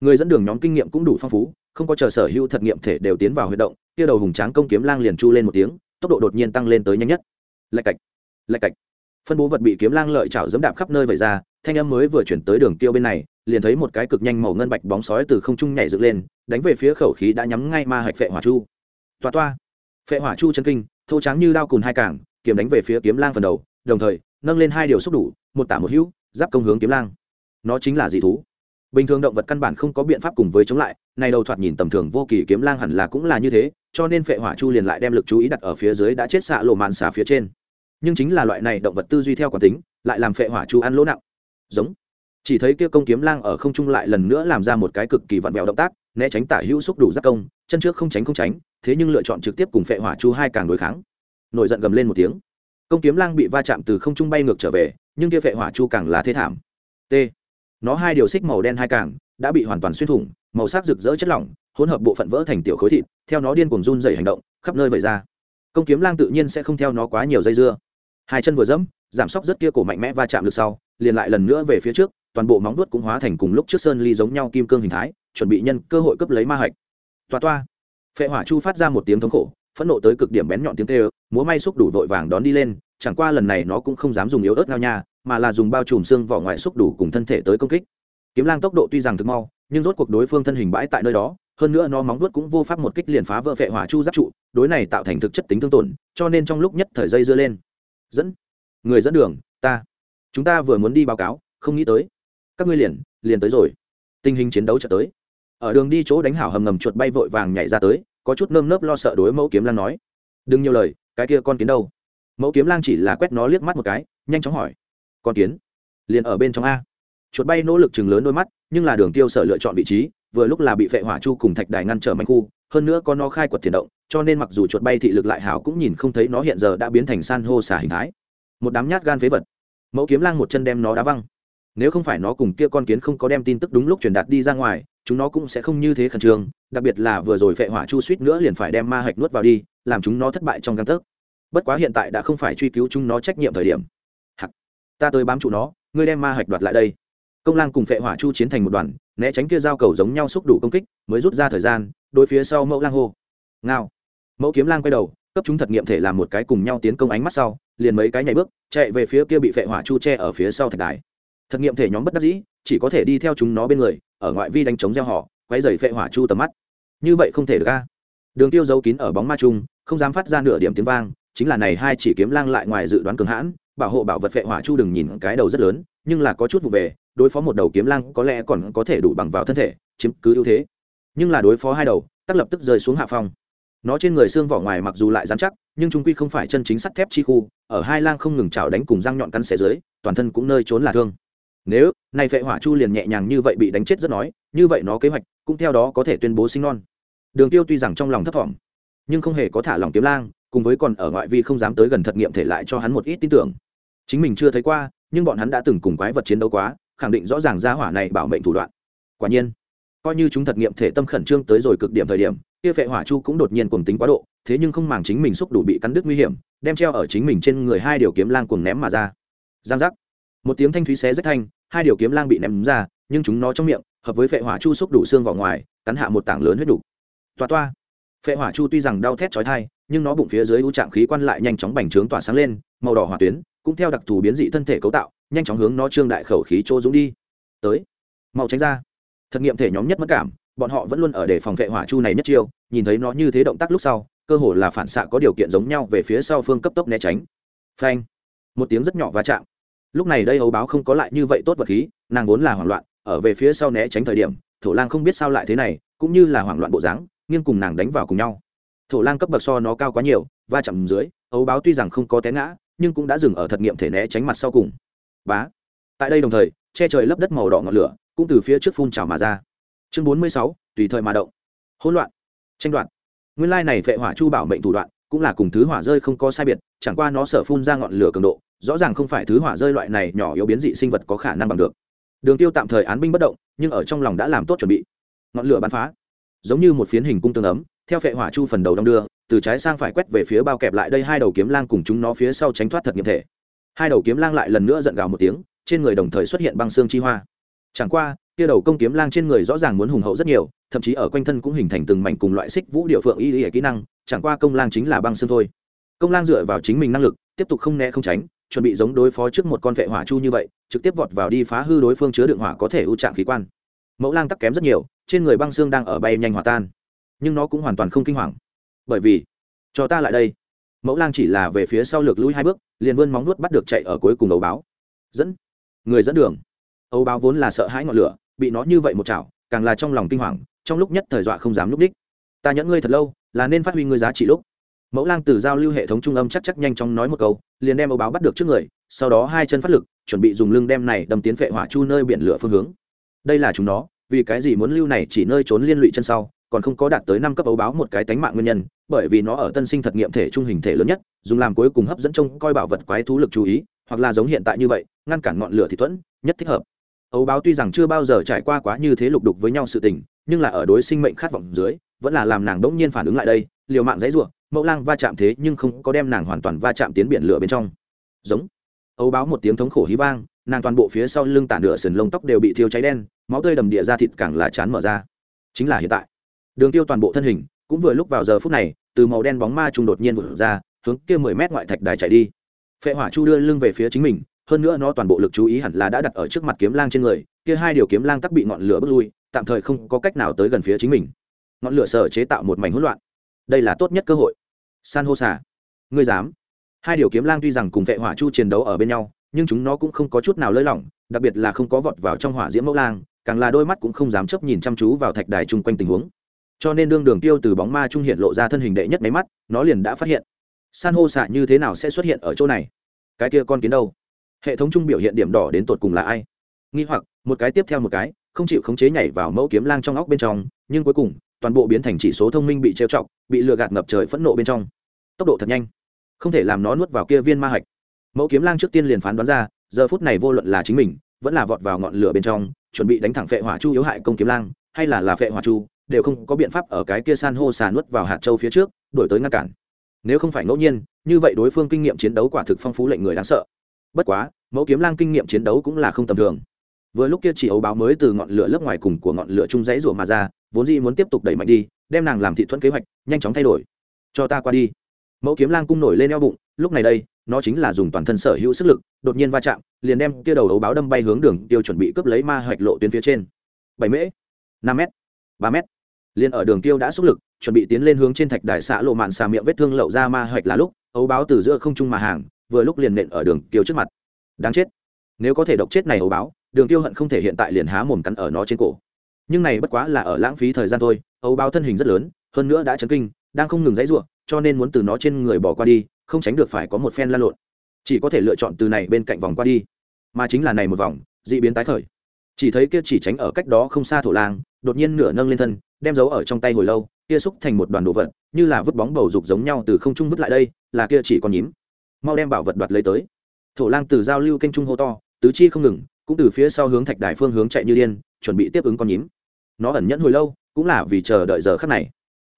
người dẫn đường nhóm kinh nghiệm cũng đủ phong phú, không có chờ sở hữu thật nghiệm thể đều tiến vào huy động, kia đầu hùng tráng công kiếm lang liền chu lên một tiếng, tốc độ đột nhiên tăng lên tới nhanh nhất. Lạch cạch lạch cạch. Phân bố vật bị kiếm lang lợi chảo dẫm đạp khắp nơi vẩy ra, thanh âm mới vừa chuyển tới đường tiêu bên này, liền thấy một cái cực nhanh màu ngân bạch bóng sói từ không trung nhảy dựng lên, đánh về phía khẩu khí đã nhắm ngay ma hạch phệ hỏa chu. Toa toa phệ hỏa chu chân kinh, thô trắng như đao cùn hai cảng, kiếm đánh về phía kiếm lang phần đầu, đồng thời, nâng lên hai điều xúc đủ, một tả một hữu, giáp công hướng kiếm lang. Nó chính là dị thú. Bình thường động vật căn bản không có biện pháp cùng với chống lại, này đầu thoạt nhìn tầm thường vô kỳ kiếm lang hẳn là cũng là như thế, cho nên phệ hỏa chu liền lại đem lực chú ý đặt ở phía dưới đã chết xạ lộ màn xả phía trên. Nhưng chính là loại này động vật tư duy theo quán tính, lại làm phệ hỏa chu ăn lỗ nặng. Giống. Chỉ thấy kia công kiếm lang ở không trung lại lần nữa làm ra một cái cực kỳ vặn vẹo động tác, né tránh tả hữu xúc đủ giác công chân trước không tránh không tránh, thế nhưng lựa chọn trực tiếp cùng phệ hỏa chu hai càng đối kháng. Nổi giận gầm lên một tiếng. Công kiếm lang bị va chạm từ không trung bay ngược trở về, nhưng kia phệ hỏa chu càng là thế thảm. T. Nó hai điều xích màu đen hai càng đã bị hoàn toàn xuyên thủng, màu sắc rực rỡ chất lỏng, hỗn hợp bộ phận vỡ thành tiểu khối thịt, theo nó điên cuồng run dày hành động, khắp nơi vẩy ra. Công kiếm lang tự nhiên sẽ không theo nó quá nhiều dây dưa. Hai chân vừa dẫm, giảm sóc rất kia cổ mạnh mẽ va chạm lực sau, liền lại lần nữa về phía trước, toàn bộ móng vuốt cũng hóa thành cùng lúc trước sơn ly giống nhau kim cương hình thái, chuẩn bị nhân cơ hội cấp lấy ma hạch toa toa. Phệ hỏa chu phát ra một tiếng thống khổ, phẫn nộ tới cực điểm bén nhọn tiếng tê múa may xúc đủ vội vàng đón đi lên, chẳng qua lần này nó cũng không dám dùng yếu ớt ngao nha, mà là dùng bao trùm xương vỏ ngoài xúc đủ cùng thân thể tới công kích. Kiếm lang tốc độ tuy rằng thực mau, nhưng rốt cuộc đối phương thân hình bãi tại nơi đó, hơn nữa nó móng vuốt cũng vô pháp một kích liền phá vỡ phệ hỏa chu giáp trụ, đối này tạo thành thực chất tính thương tổn, cho nên trong lúc nhất thời dây dưa lên. Dẫn, người dẫn đường, ta. Chúng ta vừa muốn đi báo cáo, không nghĩ tới. Các ngươi liền liền tới rồi. Tình hình chiến đấu trở tới ở đường đi chỗ đánh hảo hầm ngầm chuột bay vội vàng nhảy ra tới, có chút nơm nớp lo sợ đối mẫu kiếm lang nói. Đừng nhiều lời, cái kia con kiến đâu? Mẫu kiếm lang chỉ là quét nó liếc mắt một cái, nhanh chóng hỏi. Con kiến? Liền ở bên trong a. Chuột bay nỗ lực chừng lớn đôi mắt, nhưng là đường tiêu sở lựa chọn vị trí, vừa lúc là bị phệ hỏa chu cùng thạch đài ngăn trở mạnh khu, hơn nữa có nó khai quật thiền động, cho nên mặc dù chuột bay thị lực lại hảo cũng nhìn không thấy nó hiện giờ đã biến thành san hô xả hình thái. Một đám nhát gan phế vật. Mẫu kiếm lang một chân đem nó đá văng. Nếu không phải nó cùng kia con kiến không có đem tin tức đúng lúc truyền đạt đi ra ngoài chúng nó cũng sẽ không như thế khẩn trương, đặc biệt là vừa rồi phệ hỏa chu suýt nữa liền phải đem ma hạch nuốt vào đi, làm chúng nó thất bại trong căn thức bất quá hiện tại đã không phải truy cứu chúng nó trách nhiệm thời điểm. Hặc! Ta tới bám trụ nó, ngươi đem ma hạch đoạt lại đây. Công lang cùng phệ hỏa chu chiến thành một đoàn, né tránh kia giao cầu giống nhau xúc đủ công kích, mới rút ra thời gian, đối phía sau mẫu lang hô. Ngao! Mẫu kiếm lang quay đầu, cấp chúng thật nghiệm thể làm một cái cùng nhau tiến công ánh mắt sau, liền mấy cái nhảy bước, chạy về phía kia bị phệ hỏa chu che ở phía sau thạch đài. Thật nghiệm thể nhóm bất đắc dĩ, chỉ có thể đi theo chúng nó bên người ở ngoại vi đánh chống gieo họ quay dày phệ hỏa chu tầm mắt. Như vậy không thể được ca đường tiêu giấu kín ở bóng ma trung không dám phát ra nửa điểm tiếng vang, chính là này hai chỉ kiếm lang lại ngoài dự đoán cường hãn, bảo hộ bảo vật phệ hỏa chu đừng nhìn cái đầu rất lớn, nhưng là có chút vụ về, đối phó một đầu kiếm lang có lẽ còn có thể đủ bằng vào thân thể, chiếm cứ ưu thế. Nhưng là đối phó hai đầu, tắc lập tức rơi xuống hạ phong. Nó trên người xương vỏ ngoài mặc dù lại dán chắc, nhưng trung quy không phải chân chính sắt thép chi khu, ở hai lang không ngừng chảo đánh cùng răng nhọn cắn xẻ dưới, toàn thân cũng nơi trốn là thương. Nếu này vệ hỏa chu liền nhẹ nhàng như vậy bị đánh chết rất nói, như vậy nó kế hoạch cũng theo đó có thể tuyên bố sinh non. Đường tiêu tuy rằng trong lòng thấp thỏm nhưng không hề có thả lòng kiếm lang, cùng với còn ở ngoại vi không dám tới gần thật nghiệm thể lại cho hắn một ít tin tưởng. Chính mình chưa thấy qua, nhưng bọn hắn đã từng cùng quái vật chiến đấu quá, khẳng định rõ ràng gia hỏa này bảo mệnh thủ đoạn. Quả nhiên, coi như chúng thật nghiệm thể tâm khẩn trương tới rồi cực điểm thời điểm, kia vệ hỏa chu cũng đột nhiên cuồng tính quá độ, thế nhưng không màng chính mình xúc đủ bị cắn đứt nguy hiểm, đem treo ở chính mình trên người hai điều kiếm lang cuồng ném mà ra. Giang giác. Một tiếng thanh thúy xé rất thanh hai điều kiếm lang bị ném ra, nhưng chúng nó trong miệng, hợp với phệ hỏa chu xúc đủ xương vào ngoài, cắn hạ một tảng lớn huyết đủ. Toa toa. Phệ hỏa chu tuy rằng đau thét chói thai nhưng nó bụng phía dưới u trạng khí quan lại nhanh chóng bành trướng tỏa sáng lên, màu đỏ hỏa tuyến, cũng theo đặc thù biến dị thân thể cấu tạo, nhanh chóng hướng nó trương đại khẩu khí chỗ dũng đi. Tới. Mau tránh ra. Thật nghiệm thể nhóm nhất mất cảm, bọn họ vẫn luôn ở để phòng vệ hỏa chu này nhất chiêu, nhìn thấy nó như thế động tác lúc sau, cơ hồ là phản xạ có điều kiện giống nhau về phía sau phương cấp tốc né tránh. Phanh. Một tiếng rất nhỏ va chạm lúc này đây hấu báo không có lại như vậy tốt vật khí, nàng vốn là hoảng loạn, ở về phía sau né tránh thời điểm, thổ lang không biết sao lại thế này, cũng như là hoảng loạn bộ dáng, nghiêng cùng nàng đánh vào cùng nhau. Thổ lang cấp bậc so nó cao quá nhiều, va chạm dưới ấu báo tuy rằng không có té ngã, nhưng cũng đã dừng ở thật nghiệm thể né tránh mặt sau cùng. Bá. Tại đây đồng thời, che trời lấp đất màu đỏ ngọn lửa, cũng từ phía trước phun trào mà ra. Chương bốn mươi sáu, tùy thời mà động. Hỗn loạn. Tranh đoạt. Nguyên lai này vệ hỏa chu bảo mệnh thủ đoạn, cũng là cùng thứ hỏa rơi không có sai biệt, chẳng qua nó sở phun ra ngọn lửa cường độ rõ ràng không phải thứ hỏa rơi loại này nhỏ yếu biến dị sinh vật có khả năng bằng được. Đường tiêu tạm thời án binh bất động, nhưng ở trong lòng đã làm tốt chuẩn bị. Ngọn lửa bắn phá. Giống như một phiến hình cung tương ấm, theo phệ hỏa chu phần đầu đong đưa, từ trái sang phải quét về phía bao kẹp lại đây hai đầu kiếm lang cùng chúng nó phía sau tránh thoát thật nghiệm thể. Hai đầu kiếm lang lại lần nữa giận gào một tiếng, trên người đồng thời xuất hiện băng xương chi hoa. Chẳng qua, kia đầu công kiếm lang trên người rõ ràng muốn hùng hậu rất nhiều, thậm chí ở quanh thân cũng hình thành từng mảnh cùng loại xích vũ điệu phượng y y kỹ năng, chẳng qua công lang chính là băng xương thôi. Công lang dựa vào chính mình năng lực, tiếp tục không né không tránh chuẩn bị giống đối phó trước một con vệ hỏa chu như vậy, trực tiếp vọt vào đi phá hư đối phương chứa đựng hỏa có thể ưu trạng khí quan. Mẫu lang tắc kém rất nhiều, trên người băng xương đang ở bay nhanh hòa tan. Nhưng nó cũng hoàn toàn không kinh hoàng. Bởi vì, cho ta lại đây. Mẫu lang chỉ là về phía sau lược lũi hai bước, liền vươn móng nuốt bắt được chạy ở cuối cùng ấu báo. Dẫn. Người dẫn đường. Ấu báo vốn là sợ hãi ngọn lửa, bị nó như vậy một chảo, càng là trong lòng kinh hoàng, trong lúc nhất thời dọa không dám núp đích. Ta nhẫn ngươi thật lâu, là nên phát huy ngươi giá trị lúc mẫu lang từ giao lưu hệ thống trung âm chắc chắc nhanh chóng nói một câu, liền đem âu báo bắt được trước người, sau đó hai chân phát lực, chuẩn bị dùng lưng đem này đâm tiến phệ hỏa chu nơi biển lửa phương hướng. Đây là chúng nó, vì cái gì muốn lưu này chỉ nơi trốn liên lụy chân sau, còn không có đạt tới năm cấp ấu báo một cái tánh mạng nguyên nhân, bởi vì nó ở tân sinh thật nghiệm thể trung hình thể lớn nhất, dùng làm cuối cùng hấp dẫn trông coi bảo vật quái thú lực chú ý, hoặc là giống hiện tại như vậy, ngăn cản ngọn lửa thì thuẫn, nhất thích hợp. Ấu báo tuy rằng chưa bao giờ trải qua quá như thế lục đục với nhau sự tình nhưng là ở đối sinh mệnh khát vọng dưới, vẫn là làm nàng đỗng nhiên phản ứng lại đây, liều mạng dãy ruộng mẫu lang va chạm thế nhưng không có đem nàng hoàn toàn va chạm tiến biển lửa bên trong. Giống. Ấu báo một tiếng thống khổ hí vang, nàng toàn bộ phía sau lưng tản nửa sườn lông tóc đều bị thiêu cháy đen, máu tươi đầm địa ra thịt càng là chán mở ra. Chính là hiện tại. Đường tiêu toàn bộ thân hình, cũng vừa lúc vào giờ phút này, từ màu đen bóng ma trung đột nhiên vụt ra, hướng kia mười mét ngoại thạch đài chạy đi. Phệ hỏa chu đưa lưng về phía chính mình, hơn nữa nó toàn bộ lực chú ý hẳn là đã đặt ở trước mặt kiếm lang trên người, kia hai điều kiếm lang tắc bị ngọn lửa bước lui tạm thời không có cách nào tới gần phía chính mình. Ngọn lửa sở chế tạo một mảnh hỗn loạn. Đây là tốt nhất cơ hội. San hô xả ngươi dám. Hai điều kiếm lang tuy rằng cùng vệ hỏa chu chiến đấu ở bên nhau, nhưng chúng nó cũng không có chút nào lơi lỏng, đặc biệt là không có vọt vào trong hỏa diễm mẫu lang, càng là đôi mắt cũng không dám chấp nhìn chăm chú vào thạch đài chung quanh tình huống. Cho nên đương đường tiêu từ bóng ma trung hiện lộ ra thân hình đệ nhất máy mắt, nó liền đã phát hiện. San hô xạ như thế nào sẽ xuất hiện ở chỗ này? Cái kia con kiến đâu? Hệ thống trung biểu hiện điểm đỏ đến tột cùng là ai? Nghi hoặc, một cái tiếp theo một cái không chịu khống chế nhảy vào mẫu kiếm lang trong óc bên trong, nhưng cuối cùng, toàn bộ biến thành chỉ số thông minh bị trêu chọc, bị lừa gạt ngập trời phẫn nộ bên trong. Tốc độ thật nhanh. Không thể làm nó nuốt vào kia viên ma hạch. Mẫu kiếm lang trước tiên liền phán đoán ra, giờ phút này vô luận là chính mình, vẫn là vọt vào ngọn lửa bên trong, chuẩn bị đánh thẳng phệ hỏa chu yếu hại công kiếm lang, hay là là phệ hỏa chu, đều không có biện pháp ở cái kia san hô xà nuốt vào hạt châu phía trước, đổi tới ngăn cản. Nếu không phải ngẫu nhiên, như vậy đối phương kinh nghiệm chiến đấu quả thực phong phú lệnh người đáng sợ. Bất quá, mẫu kiếm lang kinh nghiệm chiến đấu cũng là không tầm thường vừa lúc kia chỉ ấu báo mới từ ngọn lửa lớp ngoài cùng của ngọn lửa chung dãy rủa mà ra, vốn dĩ muốn tiếp tục đẩy mạnh đi, đem nàng làm thị thuẫn kế hoạch, nhanh chóng thay đổi. Cho ta qua đi. Mẫu kiếm lang cung nổi lên eo bụng, lúc này đây, nó chính là dùng toàn thân sở hữu sức lực, đột nhiên va chạm, liền đem kia đầu ấu báo đâm bay hướng đường tiêu chuẩn bị cướp lấy ma hoạch lộ tuyến phía trên. Bảy mễ, năm m ba m liền ở đường tiêu đã xúc lực, chuẩn bị tiến lên hướng trên thạch đài xã lộ mạn xà miệng vết thương lậu ra ma hoạch là lúc, ấu báo từ giữa không trung mà hàng, vừa lúc liền nện ở đường tiêu trước mặt. Đáng chết. Nếu có thể độc chết này ấu báo đường tiêu hận không thể hiện tại liền há mồm cắn ở nó trên cổ. Nhưng này bất quá là ở lãng phí thời gian thôi, ấu báo thân hình rất lớn, hơn nữa đã chấn kinh, đang không ngừng dãy ruộng cho nên muốn từ nó trên người bỏ qua đi, không tránh được phải có một phen lan lộn. Chỉ có thể lựa chọn từ này bên cạnh vòng qua đi. Mà chính là này một vòng, dị biến tái khởi. Chỉ thấy kia chỉ tránh ở cách đó không xa thổ lang, đột nhiên nửa nâng lên thân, đem giấu ở trong tay hồi lâu, kia xúc thành một đoàn đồ vật, như là vứt bóng bầu dục giống nhau từ không trung vứt lại đây, là kia chỉ còn nhím. Mau đem bảo vật đoạt lấy tới. Thổ lang từ giao lưu kênh trung hô to, tứ chi không ngừng cũng từ phía sau hướng thạch đài phương hướng chạy như điên, chuẩn bị tiếp ứng con nhím. Nó ẩn nhẫn hồi lâu, cũng là vì chờ đợi giờ khắc này.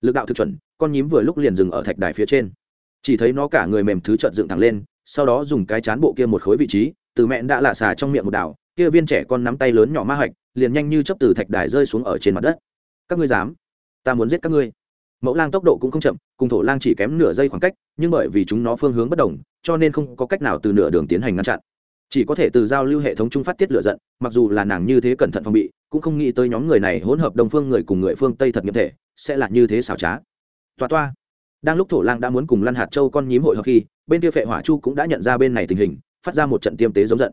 Lực đạo thực chuẩn, con nhím vừa lúc liền dừng ở thạch đài phía trên. Chỉ thấy nó cả người mềm thứ trợn dựng thẳng lên, sau đó dùng cái chán bộ kia một khối vị trí, từ mẹ đã lạ xà trong miệng một đảo, kia viên trẻ con nắm tay lớn nhỏ ma hạch, liền nhanh như chấp từ thạch đài rơi xuống ở trên mặt đất. Các ngươi dám? Ta muốn giết các ngươi. Mẫu lang tốc độ cũng không chậm, cùng thổ lang chỉ kém nửa giây khoảng cách, nhưng bởi vì chúng nó phương hướng bất đồng, cho nên không có cách nào từ nửa đường tiến hành ngăn chặn chỉ có thể từ giao lưu hệ thống Chung phát tiết lửa giận, mặc dù là nàng như thế cẩn thận phòng bị, cũng không nghĩ tới nhóm người này hỗn hợp đồng phương người cùng người phương tây thật nghiệm thể, sẽ là như thế xảo trá. Toa toa. Đang lúc thổ lang đã muốn cùng lăn hạt châu con nhím hội hợp khi, bên kia phệ hỏa chu cũng đã nhận ra bên này tình hình, phát ra một trận tiêm tế giống giận.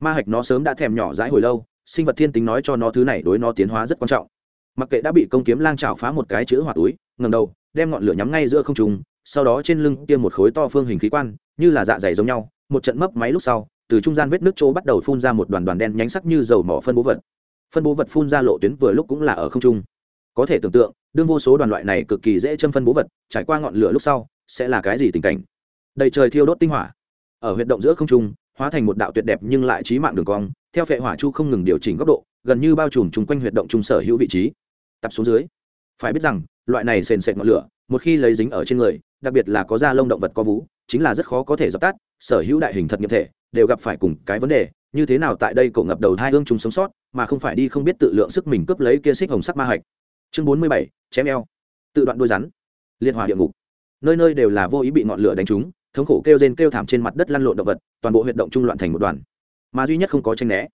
Ma hạch nó sớm đã thèm nhỏ dãi hồi lâu, sinh vật thiên tính nói cho nó thứ này đối nó tiến hóa rất quan trọng. Mặc kệ đã bị công kiếm lang chảo phá một cái chữ hỏa túi ngầm đầu, đem ngọn lửa nhắm ngay giữa không trùng sau đó trên lưng tiêm một khối to phương hình khí quan, như là dạ dày giống nhau, một trận mấp máy lúc sau từ trung gian vết nước chỗ bắt đầu phun ra một đoàn đoàn đen nhánh sắc như dầu mỏ phân bố vật. Phân bố vật phun ra lộ tuyến vừa lúc cũng là ở không trung. Có thể tưởng tượng, đương vô số đoàn loại này cực kỳ dễ châm phân bố vật trải qua ngọn lửa lúc sau, sẽ là cái gì tình cảnh? Đầy trời thiêu đốt tinh hỏa. Ở huyệt động giữa không trung, hóa thành một đạo tuyệt đẹp nhưng lại trí mạng đường cong, theo phệ hỏa chu không ngừng điều chỉnh góc độ, gần như bao trùm chung quanh huyệt động trung sở hữu vị trí. Tập xuống dưới. Phải biết rằng, loại này sền sệt ngọn lửa, một khi lấy dính ở trên người, đặc biệt là có da lông động vật có vú, chính là rất khó có thể dập tắt, sở hữu đại hình thật nghiệp thể đều gặp phải cùng cái vấn đề, như thế nào tại đây cổ ngập đầu hai hương chúng sống sót, mà không phải đi không biết tự lượng sức mình cướp lấy kia xích hồng sắc ma hạch. Chương bốn mươi bảy, chém eo. Tự đoạn đôi rắn. Liên hòa địa ngục. Nơi nơi đều là vô ý bị ngọn lửa đánh trúng, thống khổ kêu rên kêu thảm trên mặt đất lăn lộn động vật, toàn bộ huyệt động trung loạn thành một đoàn. Mà duy nhất không có tranh né,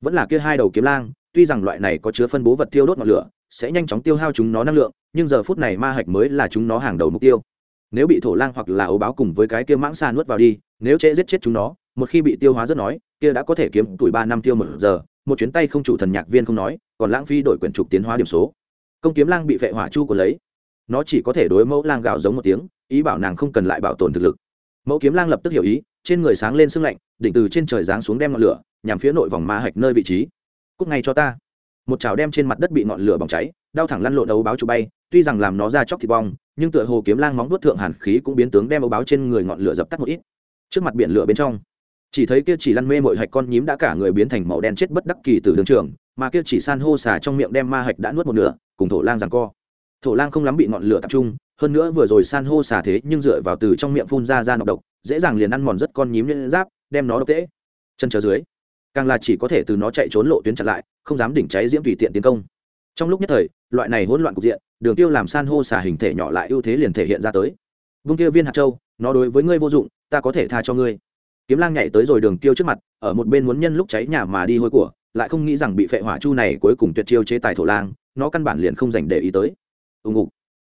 vẫn là kia hai đầu kiếm lang, tuy rằng loại này có chứa phân bố vật tiêu đốt ngọn lửa, sẽ nhanh chóng tiêu hao chúng nó năng lượng, nhưng giờ phút này ma hạch mới là chúng nó hàng đầu mục tiêu nếu bị thổ lang hoặc là ấu báo cùng với cái kia mãng xa nuốt vào đi, nếu trễ giết chết chúng nó, một khi bị tiêu hóa rất nói, kia đã có thể kiếm tuổi ba năm tiêu một giờ, một chuyến tay không chủ thần nhạc viên không nói, còn lãng phí đổi quyển trục tiến hóa điểm số. Công kiếm lang bị vệ hỏa chu của lấy. Nó chỉ có thể đối mẫu lang gạo giống một tiếng, ý bảo nàng không cần lại bảo tồn thực lực. Mẫu kiếm lang lập tức hiểu ý, trên người sáng lên sưng lạnh, đỉnh từ trên trời giáng xuống đem ngọn lửa, nhằm phía nội vòng ma hạch nơi vị trí. Cúc ngay cho ta. Một chảo đem trên mặt đất bị ngọn lửa bỏng cháy, đau thẳng lăn lộn đấu báo trụ bay tuy rằng làm nó ra chóc thịt bong, nhưng tựa hồ kiếm lang móng vuốt thượng hàn khí cũng biến tướng đem ấu báo trên người ngọn lửa dập tắt một ít. Trước mặt biển lửa bên trong, chỉ thấy kia chỉ lăn mê mội hạch con nhím đã cả người biến thành màu đen chết bất đắc kỳ từ đường trường, mà kia chỉ san hô xà trong miệng đem ma hạch đã nuốt một nửa, cùng thổ lang rằng co. Thổ lang không lắm bị ngọn lửa tập trung, hơn nữa vừa rồi san hô xà thế nhưng dựa vào từ trong miệng phun ra ra nọc độc, dễ dàng liền ăn mòn rất con nhím lên giáp, đem nó độc tễ chân chờ dưới, càng là chỉ có thể từ nó chạy trốn lộ tuyến chặn lại, không dám đỉnh cháy diễm tùy tiện tiến công. Trong lúc nhất thời, loại này hỗn loạn cục diện đường tiêu làm san hô xà hình thể nhỏ lại ưu thế liền thể hiện ra tới. Vung tiêu viên hạt châu, nó đối với ngươi vô dụng, ta có thể tha cho ngươi. Kiếm lang nhảy tới rồi đường tiêu trước mặt, ở một bên muốn nhân lúc cháy nhà mà đi hôi của, lại không nghĩ rằng bị phệ hỏa chu này cuối cùng tuyệt chiêu chế tài thổ lang, nó căn bản liền không dành để ý tới. Ù ngục.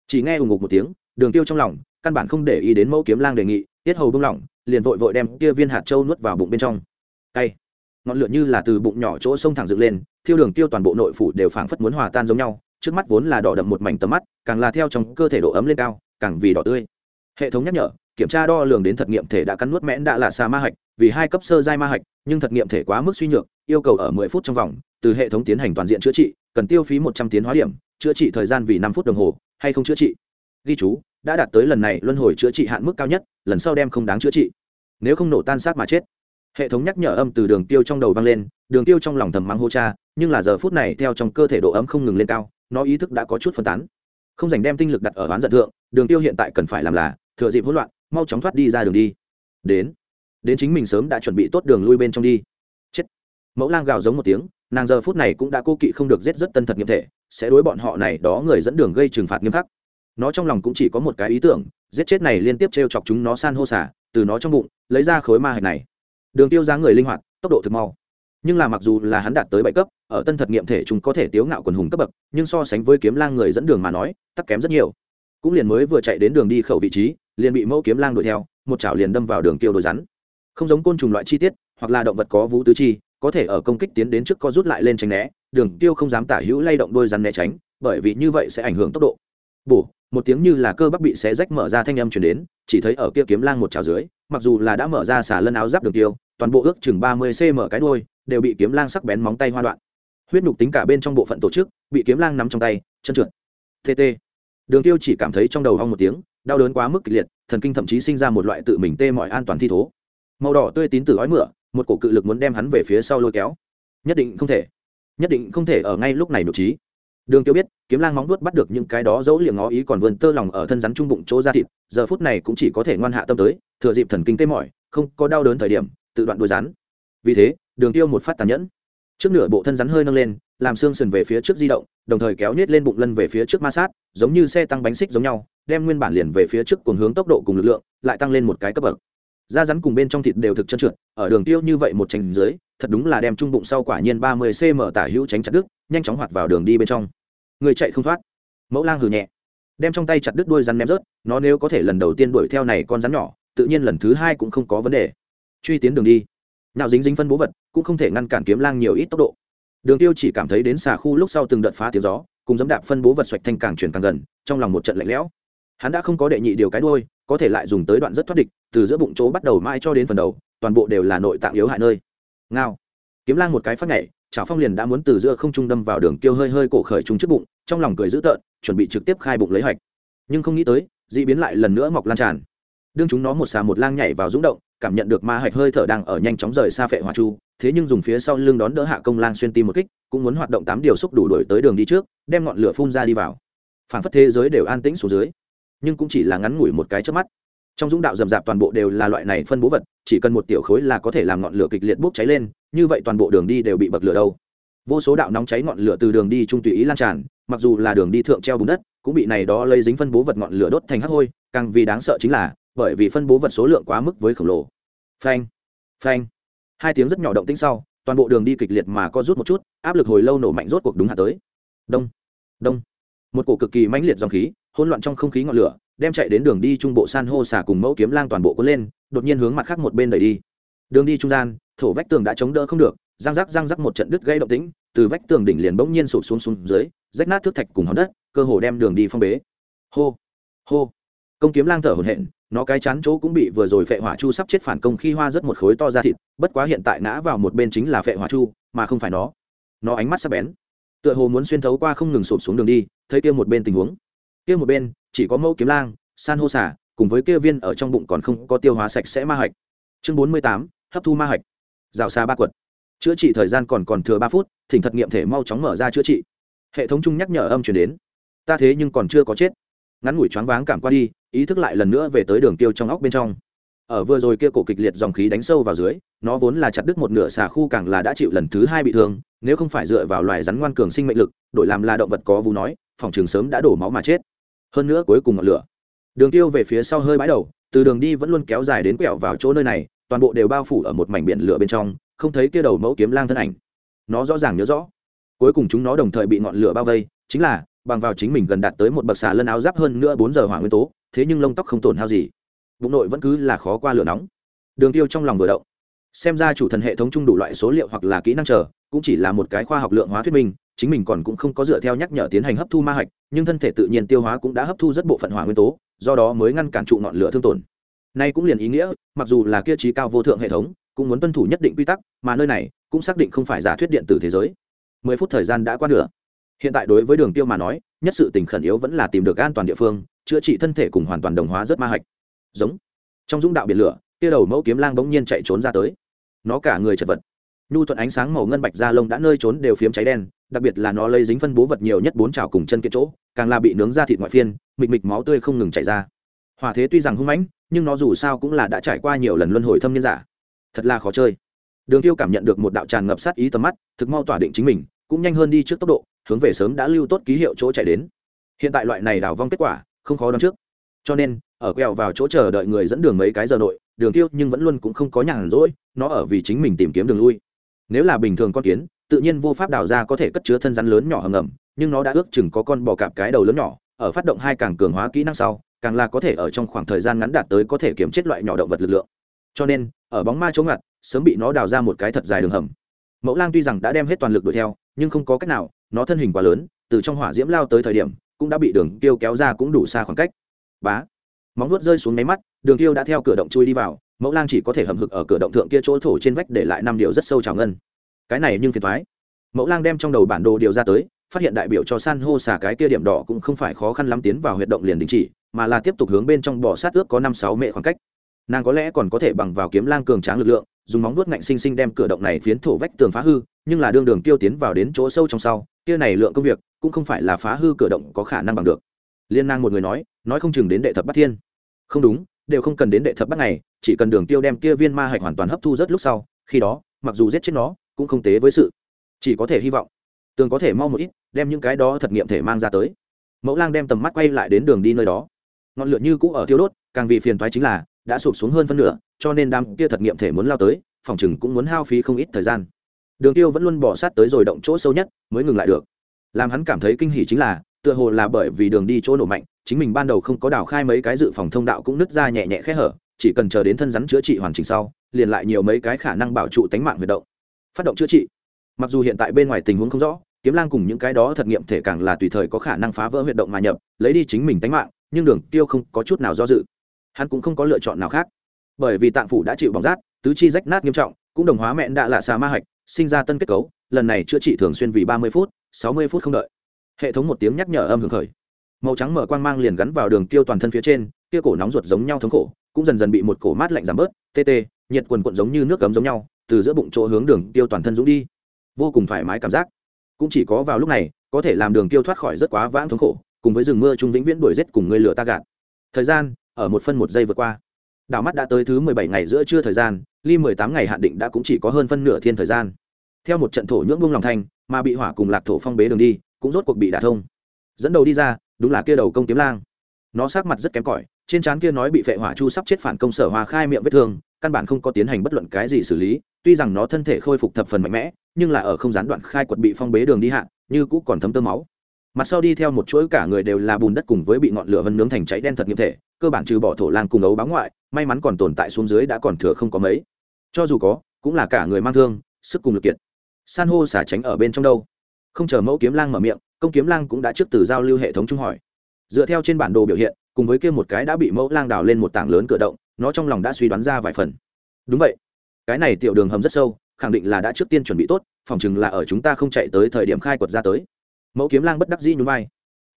Chỉ nghe ù ngục một tiếng, đường tiêu trong lòng, căn bản không để ý đến mẫu kiếm lang đề nghị, tiết hầu bung lỏng, liền vội vội đem kia viên hạt châu nuốt vào bụng bên trong. Cay. Ngọn lửa như là từ bụng nhỏ chỗ sông thẳng dựng lên, thiêu đường tiêu toàn bộ nội phủ đều phảng phất muốn hòa tan giống nhau trước mắt vốn là đỏ đậm một mảnh tầm mắt, càng là theo trong cơ thể độ ấm lên cao, càng vì đỏ tươi. Hệ thống nhắc nhở, kiểm tra đo lường đến thật nghiệm thể đã cắn nuốt mẽn đã là xa ma hạch, vì hai cấp sơ giai ma hạch, nhưng thật nghiệm thể quá mức suy nhược, yêu cầu ở mười phút trong vòng, từ hệ thống tiến hành toàn diện chữa trị, cần tiêu phí một trăm tiến hóa điểm, chữa trị thời gian vì năm phút đồng hồ, hay không chữa trị. Ghi chú, đã đạt tới lần này luân hồi chữa trị hạn mức cao nhất, lần sau đem không đáng chữa trị. Nếu không nổ tan xác mà chết. Hệ thống nhắc nhở âm từ đường tiêu trong đầu vang lên, đường tiêu trong lòng thầm mắng hô cha, nhưng là giờ phút này theo trong cơ thể độ ấm không ngừng lên cao nó ý thức đã có chút phân tán. Không dành đem tinh lực đặt ở oán giận thượng, đường tiêu hiện tại cần phải làm là, thừa dịp hỗn loạn, mau chóng thoát đi ra đường đi. Đến đến chính mình sớm đã chuẩn bị tốt đường lui bên trong đi. Chết. Mẫu lang gào giống một tiếng, nàng giờ phút này cũng đã cô kỵ không được giết rất tân thật nghiêm thể, sẽ đối bọn họ này đó người dẫn đường gây trừng phạt nghiêm khắc. Nó trong lòng cũng chỉ có một cái ý tưởng, giết chết này liên tiếp t r e o chọc chúng nó san hô xả, từ nó trong bụng, lấy ra khối ma hạch này. Đường tiêu giá người linh hoạt, tốc độ thực mau nhưng là mặc dù là hắn đạt tới bảy cấp, ở tân thật nghiệm thể chúng có thể tiếu ngạo quần hùng cấp bậc, nhưng so sánh với kiếm lang người dẫn đường mà nói, tắc kém rất nhiều. Cũng liền mới vừa chạy đến đường đi khẩu vị trí, liền bị mẫu kiếm lang đuổi theo, một chảo liền đâm vào đường tiêu đồi rắn. Không giống côn trùng loại chi tiết, hoặc là động vật có vũ tứ chi, có thể ở công kích tiến đến trước co rút lại lên tránh né, đường tiêu không dám tả hữu lay động đôi rắn né tránh, bởi vì như vậy sẽ ảnh hưởng tốc độ. Bổ, một tiếng như là cơ bắp bị xé rách mở ra thanh âm chuyển đến, chỉ thấy ở kia kiếm lang một chảo dưới, mặc dù là đã mở ra xả lân áo giáp đường tiêu toàn bộ ước chừng ba mươi cm cái đuôi đều bị kiếm lang sắc bén móng tay hoa đoạn. Huyết nhục tính cả bên trong bộ phận tổ chức, bị kiếm lang nắm trong tay, chân trượt. Tt đường tiêu chỉ cảm thấy trong đầu hong một tiếng, đau đớn quá mức kịch liệt, thần kinh thậm chí sinh ra một loại tự mình tê mọi an toàn thi thố. Màu đỏ tươi tín tử ói mửa, một cổ cự lực muốn đem hắn về phía sau lôi kéo. Nhất định không thể. Nhất định không thể ở ngay lúc này nội trí. Đường tiêu biết, kiếm lang móng vuốt bắt được những cái đó dấu liệng ngó ý còn vươn tơ lòng ở thân rắn trung bụng chỗ ra thịt, giờ phút này cũng chỉ có thể ngoan hạ tâm tới, thừa dịp thần kinh tê mỏi, không có đau đớn thời điểm, tự đoạn đuôi rắn. Vì thế đường tiêu một phát tàn nhẫn. Trước nửa bộ thân rắn hơi nâng lên, làm xương sườn về phía trước di động, đồng thời kéo nhét lên bụng lân về phía trước ma sát, giống như xe tăng bánh xích giống nhau, đem nguyên bản liền về phía trước cùng hướng tốc độ cùng lực lượng, lại tăng lên một cái cấp bậc. Da rắn cùng bên trong thịt đều thực chân trượt, ở đường tiêu như vậy một trành dưới, thật đúng là đem trung bụng sau quả nhiên ba mươi cm tả hữu tránh chặt đứt, nhanh chóng hoạt vào đường đi bên trong. Người chạy không thoát. Mẫu lang hừ nhẹ. Đem trong tay chặt đứt đuôi rắn ném rớt, nó nếu có thể lần đầu tiên đuổi theo này con rắn nhỏ, tự nhiên lần thứ hai cũng không có vấn đề. Truy tiến đường đi nào dính dính phân bố vật, cũng không thể ngăn cản kiếm lang nhiều ít tốc độ. Đường tiêu chỉ cảm thấy đến xà khu lúc sau từng đợt phá tiếng gió, cùng dẫm đạp phân bố vật xoạch thanh càng chuyển càng gần, trong lòng một trận lạnh lẽo. Hắn đã không có đệ nhị điều cái đuôi, có thể lại dùng tới đoạn rất thoát địch, từ giữa bụng chỗ bắt đầu mãi cho đến phần đầu, toàn bộ đều là nội tạng yếu hại nơi. Ngao. Kiếm lang một cái phát nhảy chảo phong liền đã muốn từ giữa không trung đâm vào đường tiêu hơi hơi cổ khởi trung trước bụng, trong lòng cười dữ tợn, chuẩn bị trực tiếp khai bụng lấy hoạch. Nhưng không nghĩ tới, dị biến lại lần nữa mọc lan tràn. Đương chúng nó một xà một lang nhảy vào rúng động cảm nhận được ma hạch hơi thở đang ở nhanh chóng rời xa phệ hỏa chu, thế nhưng dùng phía sau lưng đón đỡ hạ công lang xuyên tim một kích, cũng muốn hoạt động tám điều xúc đủ đổi tới đường đi trước, đem ngọn lửa phun ra đi vào. Phản phất thế giới đều an tĩnh xuống dưới, nhưng cũng chỉ là ngắn ngủi một cái trước mắt. Trong dũng đạo rầm rạp toàn bộ đều là loại này phân bố vật, chỉ cần một tiểu khối là có thể làm ngọn lửa kịch liệt bốc cháy lên, như vậy toàn bộ đường đi đều bị bật lửa đâu. Vô số đạo nóng cháy ngọn lửa từ đường đi trung tùy ý lan tràn, mặc dù là đường đi thượng treo bùn đất, cũng bị này đó lây dính phân bố vật ngọn lửa đốt thành hắc hôi, càng vì đáng sợ chính là bởi vì phân bố vật số lượng quá mức với khổng lồ. Phanh phanh. Hai tiếng rất nhỏ động tĩnh sau, toàn bộ đường đi kịch liệt mà co rút một chút, áp lực hồi lâu nổ mạnh rốt cuộc đúng hạ tới. Đông đông. Một cổ cực kỳ mãnh liệt dòng khí, hỗn loạn trong không khí ngọn lửa, đem chạy đến đường đi trung bộ san hô xả cùng mẫu kiếm lang toàn bộ cuốn lên, đột nhiên hướng mặt khác một bên đẩy đi. Đường đi trung gian, thổ vách tường đã chống đỡ không được, răng rắc răng rắc một trận đứt gây động tĩnh, từ vách tường đỉnh liền bỗng nhiên sụp xuống xuống dưới, rách nát thước thạch cùng hòn đất, cơ hồ đem đường đi phong bế. Hô hô. Công kiếm lang thở hổn hển nó cái chán chỗ cũng bị vừa rồi phệ hỏa chu sắp chết phản công khi hoa rất một khối to ra thịt, bất quá hiện tại ngã vào một bên chính là phệ hỏa chu, mà không phải nó. Nó ánh mắt sắp bén. Tựa hồ muốn xuyên thấu qua không ngừng sụp xuống đường đi, thấy kia một bên tình huống. Kia một bên, chỉ có mẫu kiếm lang, san hô xả cùng với kia viên ở trong bụng còn không có tiêu hóa sạch sẽ ma hạch. Chương bốn mươi tám, hấp thu ma hạch. Rào xa ba quật. Chữa trị thời gian còn còn thừa ba phút, thỉnh thật nghiệm thể mau chóng mở ra chữa trị. Hệ thống chung nhắc nhở âm chuyển đến. Ta thế nhưng còn chưa có chết. Ngắn ngủi choáng váng cảm qua đi ý thức lại lần nữa về tới đường tiêu trong óc bên trong. Ở vừa rồi kia cổ kịch liệt dòng khí đánh sâu vào dưới, nó vốn là chặt đứt một nửa xà khu càng là đã chịu lần thứ hai bị thương, nếu không phải dựa vào loài rắn ngoan cường sinh mệnh lực, đổi làm là động vật có vú nói, phòng trường sớm đã đổ máu mà chết. Hơn nữa cuối cùng ngọn lửa. Đường tiêu về phía sau hơi bãi đầu, từ đường đi vẫn luôn kéo dài đến quẹo vào chỗ nơi này, toàn bộ đều bao phủ ở một mảnh biển lửa bên trong, không thấy kia đầu mẫu kiếm lang thân ảnh. Nó rõ ràng nhớ rõ. Cuối cùng chúng nó đồng thời bị ngọn lửa bao vây, chính là bằng vào chính mình gần đạt tới một bậc xà lân áo giáp hơn nữa bốn giờ hỏa nguyên tố thế nhưng lông tóc không tổn hao gì. Bụng nội vẫn cứ là khó qua lửa nóng. Đường tiêu trong lòng vừa động. Xem ra chủ thần hệ thống chung đủ loại số liệu hoặc là kỹ năng chờ, cũng chỉ là một cái khoa học lượng hóa thuyết minh, chính mình còn cũng không có dựa theo nhắc nhở tiến hành hấp thu ma hạch, nhưng thân thể tự nhiên tiêu hóa cũng đã hấp thu rất bộ phận hỏa nguyên tố, do đó mới ngăn cản trụ ngọn lửa thương tổn. Nay cũng liền ý nghĩa, mặc dù là kia trí cao vô thượng hệ thống, cũng muốn tuân thủ nhất định quy tắc, mà nơi này cũng xác định không phải giả thuyết điện tử thế giới. Mười phút thời gian đã qua nửa hiện tại đối với đường tiêu mà nói, nhất sự tình khẩn yếu vẫn là tìm được an toàn địa phương, chữa trị thân thể cùng hoàn toàn đồng hóa rất ma hạch. Giống. Trong dũng đạo biển lửa tiêu đầu mẫu kiếm lang bỗng nhiên chạy trốn ra tới. Nó cả người chật vật. Nhu thuận ánh sáng màu ngân bạch da lông đã nơi trốn đều phiếm cháy đen, đặc biệt là nó lấy dính phân bố vật nhiều nhất bốn trào cùng chân kia chỗ, càng là bị nướng ra thịt ngoại phiên mịch mịch máu tươi không ngừng chảy ra. Hỏa thế tuy rằng hung mãnh, nhưng nó dù sao cũng là đã trải qua nhiều lần luân hồi thâm niên giả. Thật là khó chơi. Đường tiêu cảm nhận được một đạo tràn ngập sát ý tầm mắt, thực mau tỏa định chính mình, cũng nhanh hơn đi trước tốc độ hướng về sớm đã lưu tốt ký hiệu chỗ chạy đến. Hiện tại loại này đào vong kết quả, không khó đoán trước. Cho nên, ở quẹo vào chỗ chờ đợi người dẫn đường mấy cái giờ nội, đường tiêu nhưng vẫn luôn cũng không có nhàn rỗi, nó ở vì chính mình tìm kiếm đường lui. Nếu là bình thường con kiến, tự nhiên vô pháp đào ra có thể cất chứa thân rắn lớn nhỏ hầm ngầm, nhưng nó đã ước chừng có con bò cạp cái đầu lớn nhỏ, ở phát động hai càng cường hóa kỹ năng sau, càng là có thể ở trong khoảng thời gian ngắn đạt tới có thể kiểm chết loại nhỏ động vật lực lượng. Cho nên, ở bóng ma chống ngặt, sớm bị nó đào ra một cái thật dài đường hầm. Mẫu lang tuy rằng đã đem hết toàn lực đuổi theo, nhưng không có cách nào nó thân hình quá lớn, từ trong hỏa diễm lao tới thời điểm, cũng đã bị đường tiêu kéo ra cũng đủ xa khoảng cách. Bá, móng vuốt rơi xuống máy mắt, đường tiêu đã theo cửa động chui đi vào, mẫu lang chỉ có thể hầm hực ở cửa động thượng kia chỗ thổ trên vách để lại năm điều rất sâu trào ngân. Cái này nhưng phiền thoái mẫu lang đem trong đầu bản đồ điều ra tới, phát hiện đại biểu cho san hô xả cái kia điểm đỏ cũng không phải khó khăn lắm tiến vào huyệt động liền đình chỉ, mà là tiếp tục hướng bên trong bò sát ước có năm sáu mệ khoảng cách nàng có lẽ còn có thể bằng vào kiếm lang cường tráng lực lượng, dùng móng vuốt ngạnh sinh sinh đem cửa động này phiến thổ vách tường phá hư, nhưng là đương đường tiêu tiến vào đến chỗ sâu trong sau, kia này lượng công việc cũng không phải là phá hư cửa động có khả năng bằng được. Liên năng một người nói nói không chừng đến đệ thập bát thiên. Không đúng, đều không cần đến đệ thập bát ngày, chỉ cần đường tiêu đem kia viên ma hạch hoàn toàn hấp thu rất lúc sau, khi đó, mặc dù giết chết nó, cũng không tế với sự. Chỉ có thể hy vọng, tường có thể mau một ít, đem những cái đó thật nghiệm thể mang ra tới. Mẫu lang đem tầm mắt quay lại đến đường đi nơi đó. Ngọn lửa như cũ ở Tiêu đốt, càng vì phiền toái chính là đã sụp xuống hơn phân nửa, cho nên đám kia thật nghiệm thể muốn lao tới, phòng chừng cũng muốn hao phí không ít thời gian. Đường tiêu vẫn luôn bỏ sát tới rồi động chỗ sâu nhất, mới ngừng lại được. Làm hắn cảm thấy kinh hỉ chính là, tựa hồ là bởi vì đường đi chỗ nổ mạnh, chính mình ban đầu không có đào khai mấy cái dự phòng thông đạo cũng nứt ra nhẹ nhẹ khẽ hở, chỉ cần chờ đến thân rắn chữa trị hoàn chỉnh sau, liền lại nhiều mấy cái khả năng bảo trụ tánh mạng huyệt động. Phát động chữa trị. Mặc dù hiện tại bên ngoài tình huống không rõ, kiếm lang cùng những cái đó thật nghiệm thể càng là tùy thời có khả năng phá vỡ huyệt động mà nhập, lấy đi chính mình tánh mạng, nhưng đường tiêu không có chút nào do dự hắn cũng không có lựa chọn nào khác. Bởi vì tạng phủ đã chịu bỏng rát, tứ chi rách nát nghiêm trọng, cũng đồng hóa mẹn đã lạ xà ma hạch, sinh ra tân kết cấu, lần này chữa trị thường xuyên vì ba mươi phút, sáu mươi phút không đợi. Hệ thống một tiếng nhắc nhở âm hưởng khởi. Màu trắng mở quang mang liền gắn vào đường tiêu toàn thân phía trên, kia cổ nóng ruột giống nhau thống khổ, cũng dần dần bị một cổ mát lạnh giảm bớt, tê tê, nhiệt quần quận giống như nước cấm giống nhau, từ giữa bụng chỗ hướng đường tiêu toàn thân dũng đi. Vô cùng thoải mái cảm giác. Cũng chỉ có vào lúc này, có thể làm đường tiêu thoát khỏi rất quá vãng thống khổ, cùng với rừng mưa trung vĩnh viễn đuổi giết cùng người lửa ta gạt. Thời gian ở một phân một giây vượt qua. Đảo mắt đã tới thứ mười bảy ngày giữa trưa thời gian, ly mười tám ngày hạn định đã cũng chỉ có hơn phân nửa thiên thời gian. Theo một trận thổ nhưỡng buông lòng thanh mà bị hỏa cùng lạc thổ phong bế đường đi, cũng rốt cuộc bị đả thông. Dẫn đầu đi ra, đúng là kia đầu công kiếm lang. Nó sát mặt rất kém cỏi, trên trán kia nói bị phệ hỏa chu sắp chết phản công sở hòa khai miệng vết thương, căn bản không có tiến hành bất luận cái gì xử lý, tuy rằng nó thân thể khôi phục thập phần mạnh mẽ, nhưng là ở không gián đoạn khai quật bị phong bế đường đi hạ, như cũ còn thấm tơ máu mặt sau đi theo một chuỗi cả người đều là bùn đất cùng với bị ngọn lửa vân nướng thành cháy đen thật nghiêm thể, cơ bản trừ bỏ thổ lang cùng ấu báo ngoại, may mắn còn tồn tại xuống dưới đã còn thừa không có mấy. Cho dù có, cũng là cả người mang thương, sức cùng lực kiệt. San hô xả tránh ở bên trong đâu? Không chờ mẫu kiếm lang mở miệng, công kiếm lang cũng đã trước từ giao lưu hệ thống trung hỏi. Dựa theo trên bản đồ biểu hiện, cùng với kia một cái đã bị mẫu lang đào lên một tảng lớn cửa động, nó trong lòng đã suy đoán ra vài phần. Đúng vậy. Cái này tiểu đường hầm rất sâu, khẳng định là đã trước tiên chuẩn bị tốt, phòng chừng là ở chúng ta không chạy tới thời điểm khai quật ra tới mẫu kiếm lang bất đắc dĩ nhún vai.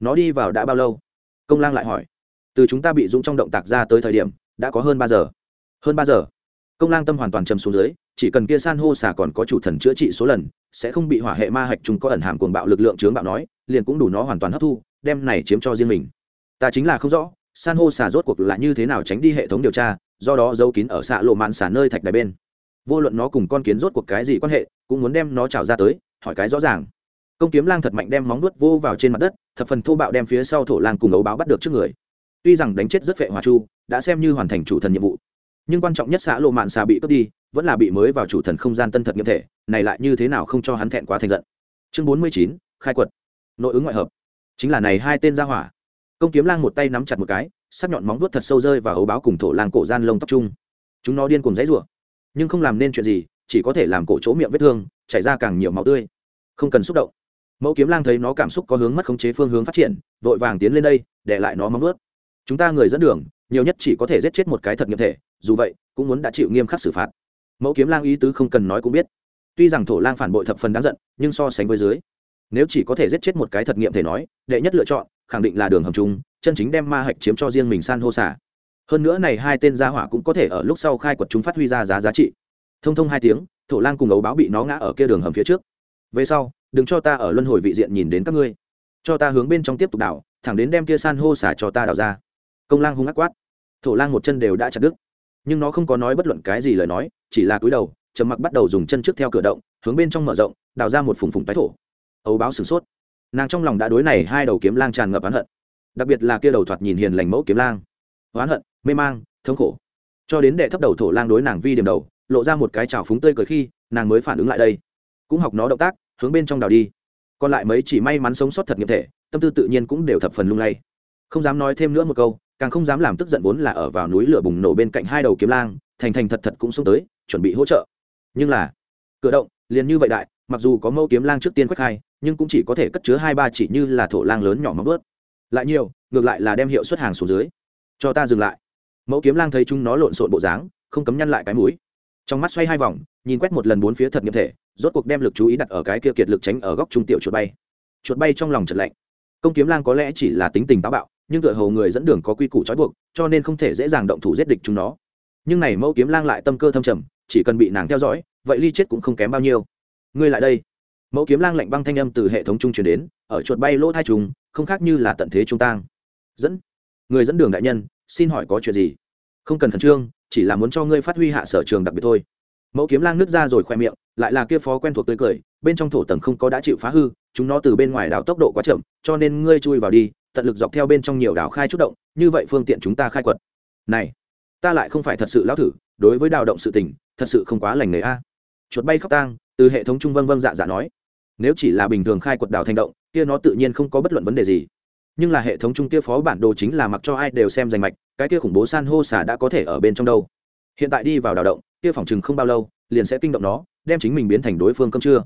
Nó đi vào đã bao lâu? Công lang lại hỏi. Từ chúng ta bị dũng trong động tạc ra tới thời điểm, đã có hơn ba giờ. Hơn ba giờ? Công lang tâm hoàn toàn chầm xuống dưới, chỉ cần kia san hô xả còn có chủ thần chữa trị số lần, sẽ không bị hỏa hệ ma hạch chúng có ẩn hàm cuồng bạo lực lượng chướng bạo nói, liền cũng đủ nó hoàn toàn hấp thu, đem này chiếm cho riêng mình. Ta chính là không rõ, san hô xả rốt cuộc là như thế nào tránh đi hệ thống điều tra, do đó giấu kín ở xạ lộ mạn xả nơi thạch đài bên. Vô luận nó cùng con kiến rốt cuộc cái gì quan hệ, cũng muốn đem nó trào ra tới, hỏi cái rõ ràng công kiếm lang thật mạnh đem móng nuốt vô vào trên mặt đất, thập phần thô bạo đem phía sau thổ lang cùng ấu báo bắt được trước người. Tuy rằng đánh chết rất vệ hòa chu, đã xem như hoàn thành chủ thần nhiệm vụ. Nhưng quan trọng nhất xã lộ mạn xà bị cướp đi, vẫn là bị mới vào chủ thần không gian tân thật nghiệm thể, này lại như thế nào không cho hắn thẹn quá thành giận. Chương bốn mươi chín, khai quật. Nội ứng ngoại hợp. Chính là này hai tên gia hỏa. Công kiếm lang một tay nắm chặt một cái, sắc nhọn móng vuốt thật sâu rơi vào ấu báo cùng thổ lang cổ gian lông tóc chung. Chúng nó điên cùng dãy rủa nhưng không làm nên chuyện gì, chỉ có thể làm cổ chỗ miệng vết thương, chảy ra càng nhiều máu tươi. Không cần xúc động mẫu kiếm lang thấy nó cảm xúc có hướng mất khống chế phương hướng phát triển, vội vàng tiến lên đây, để lại nó móng ướt chúng ta người dẫn đường, nhiều nhất chỉ có thể giết chết một cái thật nghiệm thể, dù vậy, cũng muốn đã chịu nghiêm khắc xử phạt. Mẫu kiếm lang ý tứ không cần nói cũng biết. Tuy rằng thổ lang phản bội thập phần đáng giận, nhưng so sánh với dưới, nếu chỉ có thể giết chết một cái thật nghiệm thể nói, đệ nhất lựa chọn, khẳng định là đường hầm trung, chân chính đem ma hạch chiếm cho riêng mình san hô xả. Hơn nữa này hai tên gia hỏa cũng có thể ở lúc sau khai quật chúng phát huy ra giá giá trị. Thông thông hai tiếng, thổ lang cùng ấu báo bị nó ngã ở kia đường hầm phía trước về sau, đừng cho ta ở luân hồi vị diện nhìn đến các ngươi. Cho ta hướng bên trong tiếp tục đảo, thẳng đến đem kia san hô xả cho ta đảo ra. Công lang hung ác quát. Thổ lang một chân đều đã chặt đứt. Nhưng nó không có nói bất luận cái gì lời nói, chỉ là cúi đầu, trầm mặc bắt đầu dùng chân trước theo cửa động, hướng bên trong mở rộng, đào ra một phùng phùng tái thổ. Ấu báo sửng sốt. Nàng trong lòng đã đối này hai đầu kiếm lang tràn ngập oán hận. Đặc biệt là kia đầu thoạt nhìn hiền lành mẫu kiếm lang. Oán hận, mê mang, thống khổ. Cho đến đệ thấp đầu thổ lang đối nàng vi điểm đầu, lộ ra một cái trào phúng tươi cười khi, nàng mới phản ứng lại đây cũng học nó động tác, hướng bên trong đào đi. Còn lại mấy chỉ may mắn sống sót thật nghiệm thể, tâm tư tự nhiên cũng đều thập phần lung lay. Không dám nói thêm nữa một câu, càng không dám làm tức giận vốn là ở vào núi lửa bùng nổ bên cạnh hai đầu kiếm lang, thành thành thật thật cũng xông tới, chuẩn bị hỗ trợ. Nhưng là, cửa động, liền như vậy đại, mặc dù có mẫu kiếm lang trước tiên quách hai, nhưng cũng chỉ có thể cất chứa hai ba chỉ như là thổ lang lớn nhỏ móng vớt. Lại nhiều, ngược lại là đem hiệu xuất hàng xuống dưới. Cho ta dừng lại. Mẫu kiếm lang thấy chúng nó lộn xộn bộ dáng, không cấm nhăn lại cái mũi. Trong mắt xoay hai vòng, nhìn quét một lần bốn phía thật nghiệm thể rốt cuộc đem lực chú ý đặt ở cái kia kiệt lực tránh ở góc trung tiểu chuột bay. Chuột bay trong lòng chật lạnh. Công kiếm lang có lẽ chỉ là tính tình táo bạo, nhưng tựa hồ người dẫn đường có quy củ trói buộc, cho nên không thể dễ dàng động thủ giết địch chúng nó. Nhưng này mẫu kiếm lang lại tâm cơ thâm trầm, chỉ cần bị nàng theo dõi, vậy ly chết cũng không kém bao nhiêu. Ngươi lại đây. Mẫu kiếm lang lạnh băng thanh âm từ hệ thống trung truyền đến, ở chuột bay lỗ thai trùng, không khác như là tận thế trung tang. Dẫn. Người dẫn đường đại nhân, xin hỏi có chuyện gì? Không cần khẩn trương, chỉ là muốn cho ngươi phát huy hạ sở trường đặc biệt thôi mẫu kiếm lang nứt ra rồi khoe miệng, lại là kia phó quen thuộc tươi cười, bên trong thổ tầng không có đã chịu phá hư, chúng nó từ bên ngoài đảo tốc độ quá chậm, cho nên ngươi chui vào đi, tận lực dọc theo bên trong nhiều đảo khai chút động, như vậy phương tiện chúng ta khai quật. Này, ta lại không phải thật sự lão thử, đối với đào động sự tình, thật sự không quá lành nghề a. Chuột bay khóc tang, từ hệ thống trung vân vân dạ dạ nói. Nếu chỉ là bình thường khai quật đào thành động, kia nó tự nhiên không có bất luận vấn đề gì. Nhưng là hệ thống trung kia phó bản đồ chính là mặc cho ai đều xem danh mạch, cái kia khủng bố san hô xả đã có thể ở bên trong đâu. Hiện tại đi vào đào động kia phòng chừng không bao lâu, liền sẽ kinh động nó, đem chính mình biến thành đối phương cơm trưa.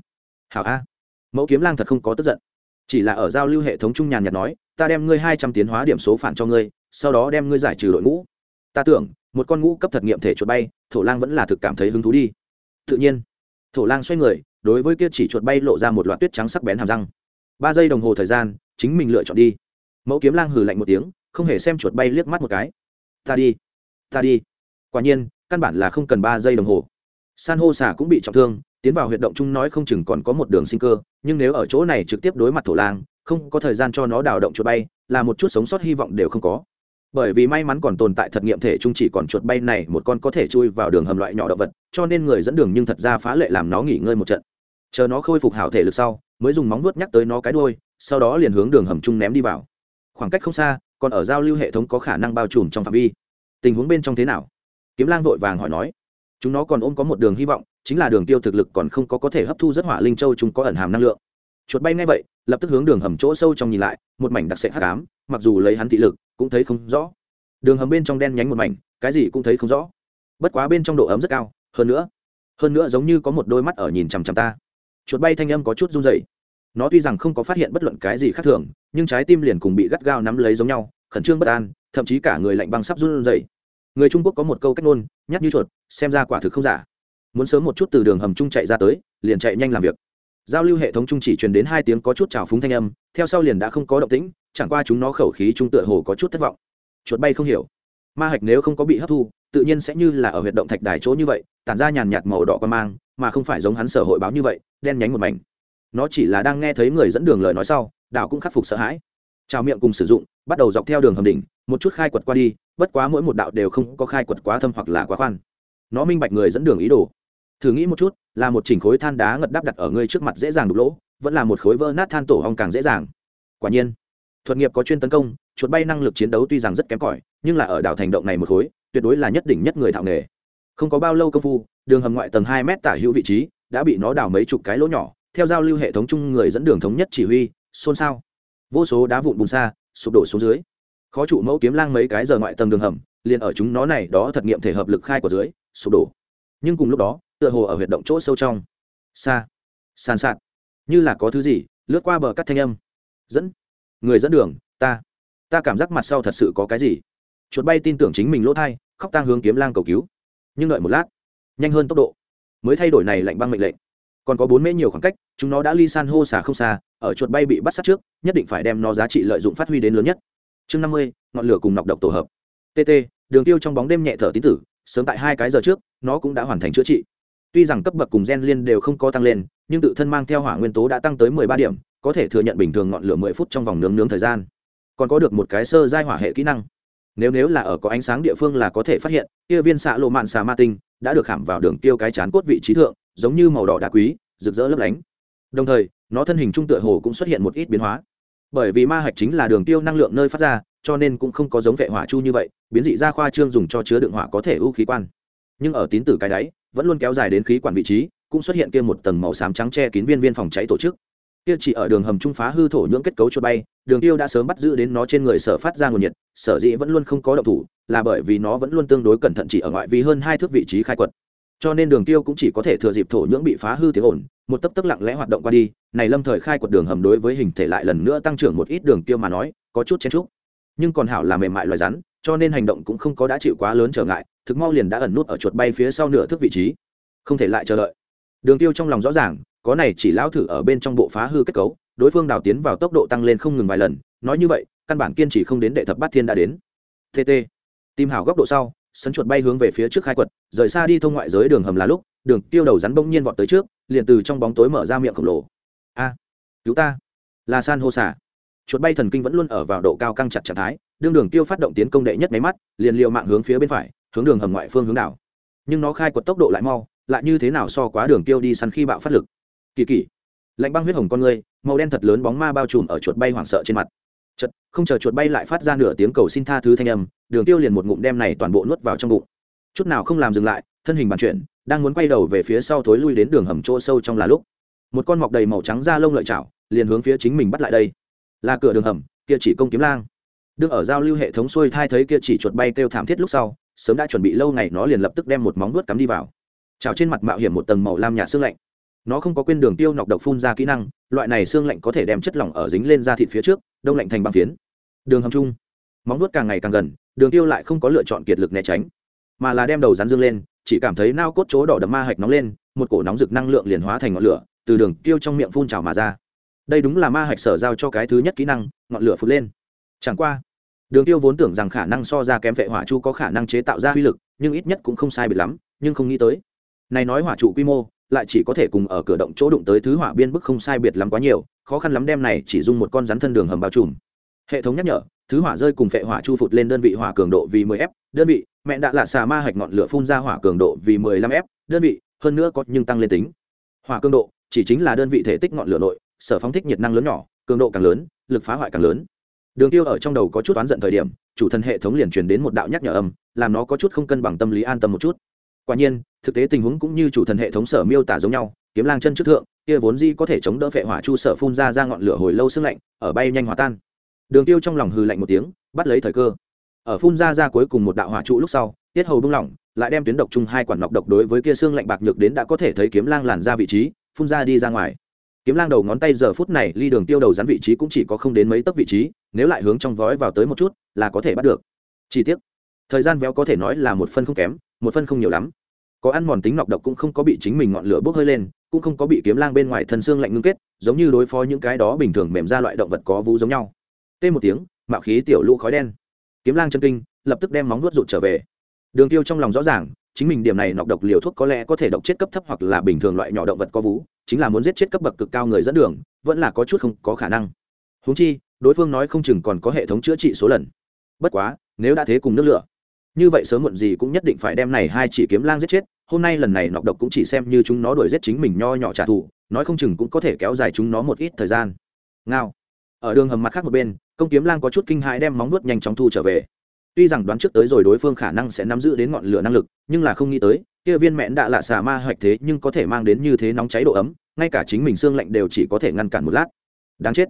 Hảo a. Mẫu kiếm lang thật không có tức giận. Chỉ là ở giao lưu hệ thống trung nhàn nhạt nói, ta đem ngươi hai trăm tiến hóa điểm số phản cho ngươi, sau đó đem ngươi giải trừ đội ngũ. Ta tưởng, một con ngũ cấp thật nghiệm thể chuột bay, thổ lang vẫn là thực cảm thấy hứng thú đi. Tự nhiên. Thổ lang xoay người, đối với kia chỉ chuột bay lộ ra một loạt tuyết trắng sắc bén hàm răng. Ba giây đồng hồ thời gian, chính mình lựa chọn đi. Mẫu kiếm lang hừ lạnh một tiếng, không hề xem chuột bay liếc mắt một cái. Ta đi ta đi. Quả nhiên căn bản là không cần ba giây đồng hồ. San hô xà cũng bị trọng thương, tiến vào huyệt động chung nói không chừng còn có một đường sinh cơ, nhưng nếu ở chỗ này trực tiếp đối mặt thổ lang, không có thời gian cho nó đào động chuột bay, là một chút sống sót hy vọng đều không có. Bởi vì may mắn còn tồn tại thật nghiệm thể chung chỉ còn chuột bay này, một con có thể chui vào đường hầm loại nhỏ động vật, cho nên người dẫn đường nhưng thật ra phá lệ làm nó nghỉ ngơi một trận. Chờ nó khôi phục hảo thể lực sau, mới dùng móng vuốt nhắc tới nó cái đuôi, sau đó liền hướng đường hầm chung ném đi vào. Khoảng cách không xa, còn ở giao lưu hệ thống có khả năng bao trùm trong phạm vi. Tình huống bên trong thế nào? Kiếm lang vội vàng hỏi nói, chúng nó còn ôm có một đường hy vọng, chính là đường tiêu thực lực còn không có có thể hấp thu rất hỏa linh châu chúng có ẩn hàm năng lượng. Chuột bay ngay vậy, lập tức hướng đường hầm chỗ sâu trong nhìn lại, một mảnh đặc sệt hắc ám, mặc dù lấy hắn thị lực, cũng thấy không rõ. Đường hầm bên trong đen nhánh một mảnh, cái gì cũng thấy không rõ. Bất quá bên trong độ ấm rất cao, hơn nữa hơn nữa giống như có một đôi mắt ở nhìn chằm chằm ta. Chuột bay thanh âm có chút run rẩy. Nó tuy rằng không có phát hiện bất luận cái gì khác thường, nhưng trái tim liền cùng bị gắt gao nắm lấy giống nhau, khẩn trương bất an, thậm chí cả người lạnh băng sắp run rẩy người trung quốc có một câu cách ngôn, nhắc như chuột, xem ra quả thực không giả. Muốn sớm một chút từ đường hầm trung chạy ra tới, liền chạy nhanh làm việc. Giao lưu hệ thống trung chỉ truyền đến hai tiếng có chút trào phúng thanh âm, theo sau liền đã không có động tĩnh, chẳng qua chúng nó khẩu khí trung tựa hồ có chút thất vọng. Chuột bay không hiểu. Ma hạch nếu không có bị hấp thu, tự nhiên sẽ như là ở huyệt động thạch đài chỗ như vậy, tản ra nhàn nhạt màu đỏ qua mang, mà không phải giống hắn sở hội báo như vậy, đen nhánh một mảnh. Nó chỉ là đang nghe thấy người dẫn đường lời nói sau, đảo cũng khắc phục sợ hãi trào miệng cùng sử dụng, bắt đầu dọc theo đường hầm đỉnh, một chút khai quật qua đi, bất quá mỗi một đạo đều không có khai quật quá thâm hoặc là quá khoan. Nó minh bạch người dẫn đường ý đồ. Thử nghĩ một chút, là một chỉnh khối than đá ngật đắp đặt ở ngươi trước mặt dễ dàng đục lỗ, vẫn là một khối vỡ nát than tổ hong càng dễ dàng. Quả nhiên, thuật nghiệp có chuyên tấn công, chuột bay năng lực chiến đấu tuy rằng rất kém cỏi, nhưng là ở đảo thành động này một khối, tuyệt đối là nhất đỉnh nhất người thạo nghề. Không có bao lâu công phu, đường hầm ngoại tầng hai mét tả hữu vị trí, đã bị nó đào mấy chục cái lỗ nhỏ, theo giao lưu hệ thống chung người dẫn đường thống nhất chỉ huy, xôn xao vô số đá vụn bùn xa, sụp đổ xuống dưới. Khó trụ mẫu kiếm lang mấy cái giờ ngoại tầng đường hầm, liền ở chúng nó này đó thật nghiệm thể hợp lực khai của dưới, sụp đổ. Nhưng cùng lúc đó, tựa hồ ở huyệt động chỗ sâu trong. Xa sàn sạt. Như là có thứ gì, lướt qua bờ cắt thanh âm. Dẫn. Người dẫn đường, ta. Ta cảm giác mặt sau thật sự có cái gì. Chuột bay tin tưởng chính mình lỗ thai, khóc tang hướng kiếm lang cầu cứu. Nhưng đợi một lát, nhanh hơn tốc độ. Mới thay đổi này lạnh băng mệnh lệnh còn có bốn mễ nhiều khoảng cách, chúng nó đã ly san hô xả không xa, ở chuột bay bị bắt sát trước, nhất định phải đem nó giá trị lợi dụng phát huy đến lớn nhất. Chương năm mươi, ngọn lửa cùng nọc độc tổ hợp. Tt đường tiêu trong bóng đêm nhẹ thở tín tử, sớm tại hai cái giờ trước, nó cũng đã hoàn thành chữa trị. Tuy rằng cấp bậc cùng gen liên đều không có tăng lên, nhưng tự thân mang theo hỏa nguyên tố đã tăng tới mười ba điểm, có thể thừa nhận bình thường ngọn lửa mười phút trong vòng nướng nướng thời gian. Còn có được một cái sơ giai hỏa hệ kỹ năng nếu nếu là ở có ánh sáng địa phương là có thể phát hiện, kia viên xạ lộ mạn xà ma tinh đã được khảm vào đường tiêu cái chán cốt vị trí thượng, giống như màu đỏ đá quý, rực rỡ lấp lánh. Đồng thời, nó thân hình trung tựa hồ cũng xuất hiện một ít biến hóa. Bởi vì ma hạch chính là đường tiêu năng lượng nơi phát ra, cho nên cũng không có giống vệ hỏa chu như vậy, biến dị ra khoa trương dùng cho chứa đựng hỏa có thể ưu khí quan. Nhưng ở tín tử cái đáy, vẫn luôn kéo dài đến khí quản vị trí, cũng xuất hiện kia một tầng màu xám trắng che kín viên viên phòng cháy tổ chức kia chỉ ở đường hầm trung phá hư thổ nhưỡng kết cấu cho bay, đường tiêu đã sớm bắt giữ đến nó trên người sở phát ra nguồn nhiệt, sở dĩ vẫn luôn không có động thủ, là bởi vì nó vẫn luôn tương đối cẩn thận chỉ ở ngoại vi hơn hai thước vị trí khai quật. Cho nên đường tiêu cũng chỉ có thể thừa dịp thổ nhưỡng bị phá hư tiếng ổn một tấp tức lặng lẽ hoạt động qua đi, này lâm thời khai quật đường hầm đối với hình thể lại lần nữa tăng trưởng một ít đường tiêu mà nói, có chút chen chúc. Nhưng còn hảo là mềm mại loài rắn, cho nên hành động cũng không có đã chịu quá lớn trở ngại, thực mau liền đã ẩn nút ở chuột bay phía sau nửa thước vị trí. Không thể lại chờ đợi. Đường tiêu trong lòng rõ ràng có này chỉ lão thử ở bên trong bộ phá hư kết cấu, đối phương đào tiến vào tốc độ tăng lên không ngừng vài lần, nói như vậy, căn bản kiên trì không đến đệ thập bát thiên đã đến. Tt tìm hảo góc độ sau, sấn chuột bay hướng về phía trước khai quật, rời xa đi thông ngoại giới đường hầm là lúc, đường tiêu đầu rắn bỗng nhiên vọt tới trước, liền từ trong bóng tối mở ra miệng khổng lồ. A, cứu ta. Là san hô xả. Chuột bay thần kinh vẫn luôn ở vào độ cao căng chặt trạng thái, đương đường tiêu phát động tiến công đệ nhất máy mắt, liền liều mạng hướng phía bên phải, hướng đường hầm ngoại phương hướng đảo. Nhưng nó khai quật tốc độ lại mau, lại như thế nào so quá đường tiêu đi săn khi bạo phát lực? Kỳ kỳ. Lạnh băng huyết hồng con người màu đen thật lớn bóng ma bao trùm ở chuột bay hoảng sợ trên mặt. Chật không chờ chuột bay lại phát ra nửa tiếng cầu xin tha thứ thanh âm, đường tiêu liền một ngụm đem này toàn bộ nuốt vào trong bụng. Chút nào không làm dừng lại, thân hình bàn chuyển, đang muốn quay đầu về phía sau thối lui đến đường hầm chỗ sâu trong là lúc. Một con mọc đầy màu trắng da lông lợi chảo, liền hướng phía chính mình bắt lại đây. Là cửa đường hầm, kia chỉ công kiếm lang. Đương ở giao lưu hệ thống xuôi thai thấy kia chỉ chuột bay kêu thảm thiết lúc sau, sớm đã chuẩn bị lâu ngày nó liền lập tức đem một móng vuốt cắm đi vào. Chảo trên mặt mạo hiểm một tầng màu lam nhạt sương lạnh nó không có quên đường tiêu nọc độc phun ra kỹ năng, loại này xương lạnh có thể đem chất lỏng ở dính lên da thịt phía trước, đông lạnh thành băng phiến. Đường hầm chung móng vuốt càng ngày càng gần, đường tiêu lại không có lựa chọn kiệt lực né tránh, mà là đem đầu rắn dương lên, chỉ cảm thấy nao cốt chỗ đỏ đậm ma hạch nóng lên, một cổ nóng rực năng lượng liền hóa thành ngọn lửa, từ đường tiêu trong miệng phun trào mà ra. Đây đúng là ma hạch sở giao cho cái thứ nhất kỹ năng, ngọn lửa phụt lên. Chẳng qua, đường tiêu vốn tưởng rằng khả năng so ra kém vệ hỏa chu có khả năng chế tạo ra uy lực, nhưng ít nhất cũng không sai biệt lắm, nhưng không nghĩ tới. Này nói hỏa trụ quy mô lại chỉ có thể cùng ở cửa động chỗ đụng tới thứ hỏa biên bức không sai biệt lắm quá nhiều, khó khăn lắm đem này chỉ dùng một con rắn thân đường hầm bao trùm. Hệ thống nhắc nhở, thứ hỏa rơi cùng phệ hỏa chu phụt lên đơn vị hỏa cường độ vì 10 f đơn vị, mẹ đã là xà ma hạch ngọn lửa phun ra hỏa cường độ vì 15 f đơn vị, hơn nữa có nhưng tăng lên tính. Hỏa cường độ, chỉ chính là đơn vị thể tích ngọn lửa nội, sở phóng thích nhiệt năng lớn nhỏ, cường độ càng lớn, lực phá hoại càng lớn. Đường tiêu ở trong đầu có chút oán giận thời điểm, chủ thần hệ thống liền truyền đến một đạo nhắc nhở âm, làm nó có chút không cân bằng tâm lý an tâm một chút quả nhiên, thực tế tình huống cũng như chủ thần hệ thống sở miêu tả giống nhau, kiếm lang chân trước thượng, kia vốn di có thể chống đỡ phệ hỏa chu sở phun ra ra ngọn lửa hồi lâu sương lạnh, ở bay nhanh hòa tan. Đường tiêu trong lòng hừ lạnh một tiếng, bắt lấy thời cơ. Ở phun ra ra cuối cùng một đạo hỏa trụ lúc sau, tiết hầu bung lỏng, lại đem tuyến độc chung hai quản nọc độc đối với kia xương lạnh bạc nhược đến đã có thể thấy kiếm lang làn ra vị trí, phun ra đi ra ngoài. Kiếm lang đầu ngón tay giờ phút này ly đường tiêu đầu rắn vị trí cũng chỉ có không đến mấy tấc vị trí, nếu lại hướng trong vói vào tới một chút, là có thể bắt được. Chi tiết thời gian véo có thể nói là một phân không kém, một phân không nhiều lắm. Có ăn mòn tính nọc độc cũng không có bị chính mình ngọn lửa bốc hơi lên, cũng không có bị kiếm lang bên ngoài thân xương lạnh ngưng kết, giống như đối phó những cái đó bình thường mềm ra loại động vật có vú giống nhau. Tê một tiếng, mạo khí tiểu lũ khói đen. Kiếm lang chân kinh, lập tức đem móng vuốt rụt trở về. Đường tiêu trong lòng rõ ràng, chính mình điểm này nọc độc liều thuốc có lẽ có thể độc chết cấp thấp hoặc là bình thường loại nhỏ động vật có vú, chính là muốn giết chết cấp bậc cực cao người dẫn đường, vẫn là có chút không có khả năng. Huống chi, đối phương nói không chừng còn có hệ thống chữa trị số lần. Bất quá, nếu đã thế cùng nước lửa như vậy sớm muộn gì cũng nhất định phải đem này hai chỉ kiếm lang giết chết, hôm nay lần này nọc độc cũng chỉ xem như chúng nó đuổi giết chính mình nho nhỏ trả thù, nói không chừng cũng có thể kéo dài chúng nó một ít thời gian. Ngao. Ở đường hầm mặt khác một bên, công kiếm lang có chút kinh hãi đem móng nuốt nhanh chóng thu trở về. Tuy rằng đoán trước tới rồi đối phương khả năng sẽ nắm giữ đến ngọn lửa năng lực, nhưng là không nghĩ tới, kia viên mẹn đã lạ xà ma hoạch thế nhưng có thể mang đến như thế nóng cháy độ ấm, ngay cả chính mình xương lạnh đều chỉ có thể ngăn cản một lát. Đáng chết.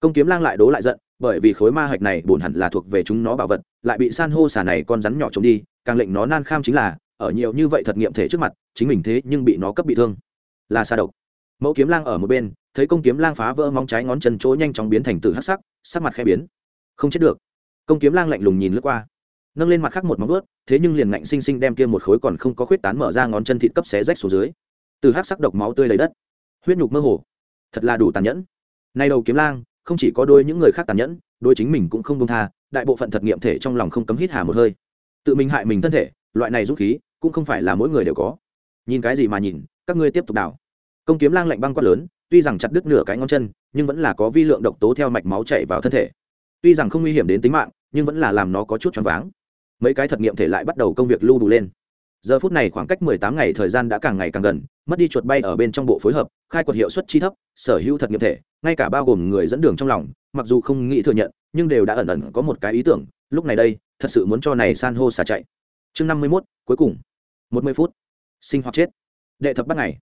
Công kiếm lang lại đố lại giận, bởi vì khối ma hạch này bổn hẳn là thuộc về chúng nó bảo vật lại bị san hô xà này con rắn nhỏ trống đi, càng lệnh nó nan kham chính là, ở nhiều như vậy thật nghiệm thể trước mặt, chính mình thế nhưng bị nó cấp bị thương. Là xa độc. Mẫu kiếm lang ở một bên, thấy công kiếm lang phá vỡ móng trái ngón chân chỗ nhanh chóng biến thành từ hắc sắc sắc mặt khẽ biến. Không chết được. Công kiếm lang lạnh lùng nhìn lướt qua. Nâng lên mặt khác một móng ướt thế nhưng liền ngạnh xinh xinh đem kia một khối còn không có khuyết tán mở ra ngón chân thịt cấp xé rách xuống dưới. Từ hắc sắc độc máu tươi lấy đất. Huyết nhục mơ hồ. Thật là đủ tàn nhẫn. Nay đầu kiếm lang, không chỉ có đôi những người khác tàn nhẫn đôi chính mình cũng không công tha, đại bộ phận thật nghiệm thể trong lòng không cấm hít hà một hơi. Tự mình hại mình thân thể, loại này dũng khí cũng không phải là mỗi người đều có. Nhìn cái gì mà nhìn, các ngươi tiếp tục đào công kiếm lang lạnh băng quát lớn, tuy rằng chặt đứt nửa cái ngón chân, nhưng vẫn là có vi lượng độc tố theo mạch máu chạy vào thân thể. Tuy rằng không nguy hiểm đến tính mạng, nhưng vẫn là làm nó có chút choáng váng. Mấy cái thật nghiệm thể lại bắt đầu công việc lưu đủ lên. Giờ phút này khoảng cách mười tám ngày thời gian đã càng ngày càng gần, mất đi chuột bay ở bên trong bộ phối hợp, khai quật hiệu suất chi thấp, sở hữu thật nghiệm thể, ngay cả bao gồm người dẫn đường trong lòng mặc dù không nghĩ thừa nhận, nhưng đều đã ẩn ẩn có một cái ý tưởng, lúc này đây, thật sự muốn cho này san hô xả chạy. Chương năm mươi mốt, cuối cùng. Một mươi phút. Sinh hoặc chết. Đệ thập bắt ngày.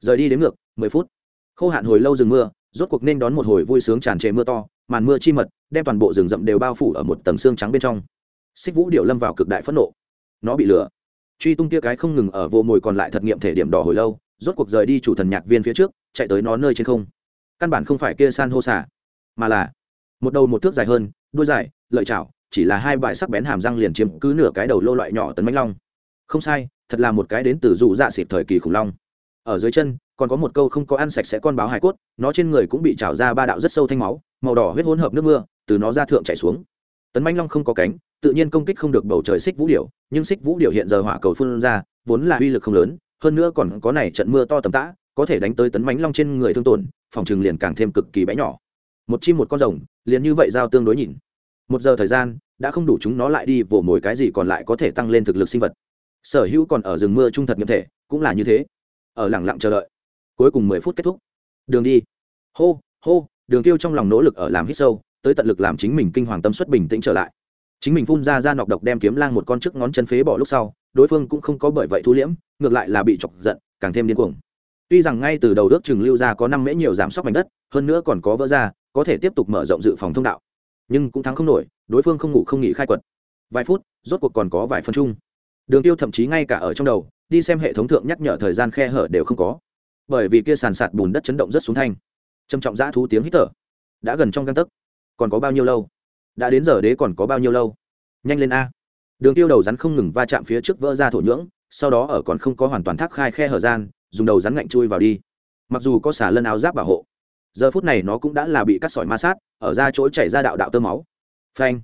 Rời đi đến ngược, mười phút. Khô hạn hồi lâu rừng mưa, rốt cuộc nên đón một hồi vui sướng tràn trề mưa to, màn mưa chi mật, đem toàn bộ rừng rậm đều bao phủ ở một tầng xương trắng bên trong. Xích vũ điệu lâm vào cực đại phẫn nộ. Nó bị lửa truy tung kia cái không ngừng ở vô mồi còn lại thật nghiệm thể điểm đỏ hồi lâu, rốt cuộc rời đi chủ thần nhạc viên phía trước, chạy tới nó nơi trên không. Căn bản không phải kia san hô xả, mà là một đầu một thước dài hơn, đuôi dài, lợi chảo, chỉ là hai bài sắc bén hàm răng liền chiếm cứ nửa cái đầu lô loại nhỏ tấn mãnh long. Không sai, thật là một cái đến từ dù dạ xịp thời kỳ khủng long. Ở dưới chân, còn có một câu không có ăn sạch sẽ con báo hải cốt, nó trên người cũng bị trào ra ba đạo rất sâu thanh máu, màu đỏ huyết hỗn hợp nước mưa, từ nó ra thượng chảy xuống. Tấn mãnh long không có cánh, tự nhiên công kích không được bầu trời xích vũ điểu, nhưng xích vũ điểu hiện giờ hỏa cầu phun ra, vốn là uy lực không lớn, hơn nữa còn có này trận mưa to tầm tã, có thể đánh tới tấn mãnh long trên người thương tổn, phòng trường liền càng thêm cực kỳ bé nhỏ một chim một con rồng, liền như vậy giao tương đối nhìn. Một giờ thời gian, đã không đủ chúng nó lại đi vồ mồi cái gì còn lại có thể tăng lên thực lực sinh vật. Sở hữu còn ở rừng mưa trung thật nghiệm thể, cũng là như thế. Ở lẳng lặng chờ đợi. Cuối cùng mười phút kết thúc. Đường đi. Hô hô, đường tiêu trong lòng nỗ lực ở làm hít sâu, tới tận lực làm chính mình kinh hoàng tâm suất bình tĩnh trở lại. Chính mình phun ra ra nọc độc đem kiếm lang một con trước ngón chân phế bỏ lúc sau, đối phương cũng không có bởi vậy thu liễm, ngược lại là bị chọc giận, càng thêm điên cuồng. Tuy rằng ngay từ đầu ước chừng lưu ra có năm mễ nhiều giảm sóc mảnh đất, hơn nữa còn có vỡ ra có thể tiếp tục mở rộng dự phòng thông đạo. Nhưng cũng thắng không nổi, đối phương không ngủ không nghỉ khai quật. Vài phút, rốt cuộc còn có vài phần chung. Đường tiêu thậm chí ngay cả ở trong đầu, đi xem hệ thống thượng nhắc nhở thời gian khe hở đều không có. Bởi vì kia sàn sạt bùn đất chấn động rất xuống thanh. Trầm trọng dã thú tiếng hít thở. Đã gần trong găng tấc. Còn có bao nhiêu lâu? Đã đến giờ đế còn có bao nhiêu lâu? Nhanh lên a. Đường tiêu đầu rắn không ngừng va chạm phía trước vỡ ra thổ nhưỡng, sau đó ở còn không có hoàn toàn thác khai khe hở gian, dùng đầu rắn ngạnh chui vào đi. Mặc dù có xả lân áo giáp bảo hộ giờ phút này nó cũng đã là bị cắt sỏi ma sát, ở ra chỗ chảy ra đạo đạo tơ máu. Phanh!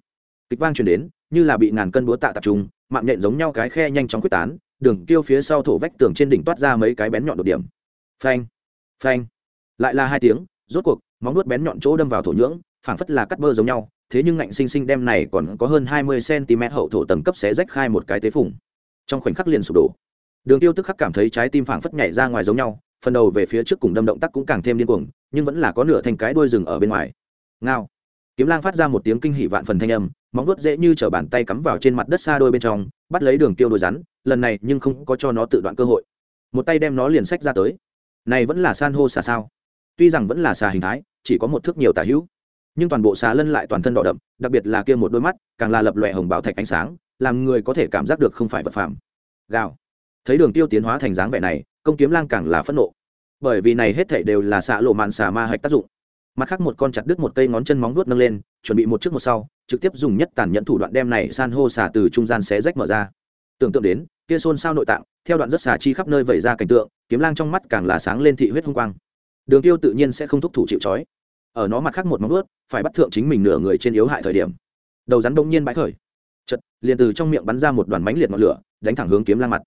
Kịch vang truyền đến, như là bị ngàn cân búa tạ tập trung, mạng nhện giống nhau cái khe nhanh chóng quyết tán, đường tiêu phía sau thổ vách tường trên đỉnh toát ra mấy cái bén nhọn đột điểm. Phanh! Phanh! Lại là hai tiếng, rốt cuộc, móng nuốt bén nhọn chỗ đâm vào thổ nhưỡng, phảng phất là cắt bơ giống nhau, thế nhưng ngạnh sinh sinh đem này còn có hơn hai mươi cm hậu thổ tầng cấp xé rách khai một cái tế phủng trong khoảnh khắc liền sụp đổ. Đường tiêu tức khắc cảm thấy trái tim phảng phất nhảy ra ngoài giống nhau, phần đầu về phía trước cùng đâm động tác cũng càng thêm điên cuồng nhưng vẫn là có nửa thành cái đuôi rừng ở bên ngoài. Ngao. Kiếm lang phát ra một tiếng kinh hỉ vạn phần thanh âm, móng vuốt dễ như t bàn tay cắm vào trên mặt đất xa đôi bên trong, bắt lấy đường tiêu đôi rắn, lần này nhưng không có cho nó tự đoạn cơ hội. Một tay đem nó liền sách ra tới. Này vẫn là san hô xà sao? Tuy rằng vẫn là xà hình thái, chỉ có một thước nhiều tả hữu, nhưng toàn bộ xà lân lại toàn thân đỏ đậm, đặc biệt là kia một đôi mắt, càng là lập lòe hồng bảo thạch ánh sáng, làm người có thể cảm giác được không phải vật phẩm gào. Thấy đường tiêu tiến hóa thành dáng vẻ này, công kiếm lang càng là phẫn nộ bởi vì này hết thảy đều là xạ lộ mạn xà ma hạch tác dụng. Mặt khác một con chặt đứt một cây ngón chân móng vuốt nâng lên, chuẩn bị một trước một sau, trực tiếp dùng nhất tàn nhẫn thủ đoạn đem này san hô xà từ trung gian xé rách mở ra. Tưởng tượng đến, kia xôn xao nội tạng, theo đoạn rất xà chi khắp nơi vẩy ra cảnh tượng, kiếm lang trong mắt càng là sáng lên thị huyết hung quang. Đường tiêu tự nhiên sẽ không thúc thủ chịu trói. Ở nó mặt khác một móng vuốt, phải bắt thượng chính mình nửa người trên yếu hại thời điểm. Đầu rắn đông nhiên bãi khởi. Chật liền từ trong miệng bắn ra một đoàn mánh liệt ngọn lửa, đánh thẳng hướng kiếm lang mặt.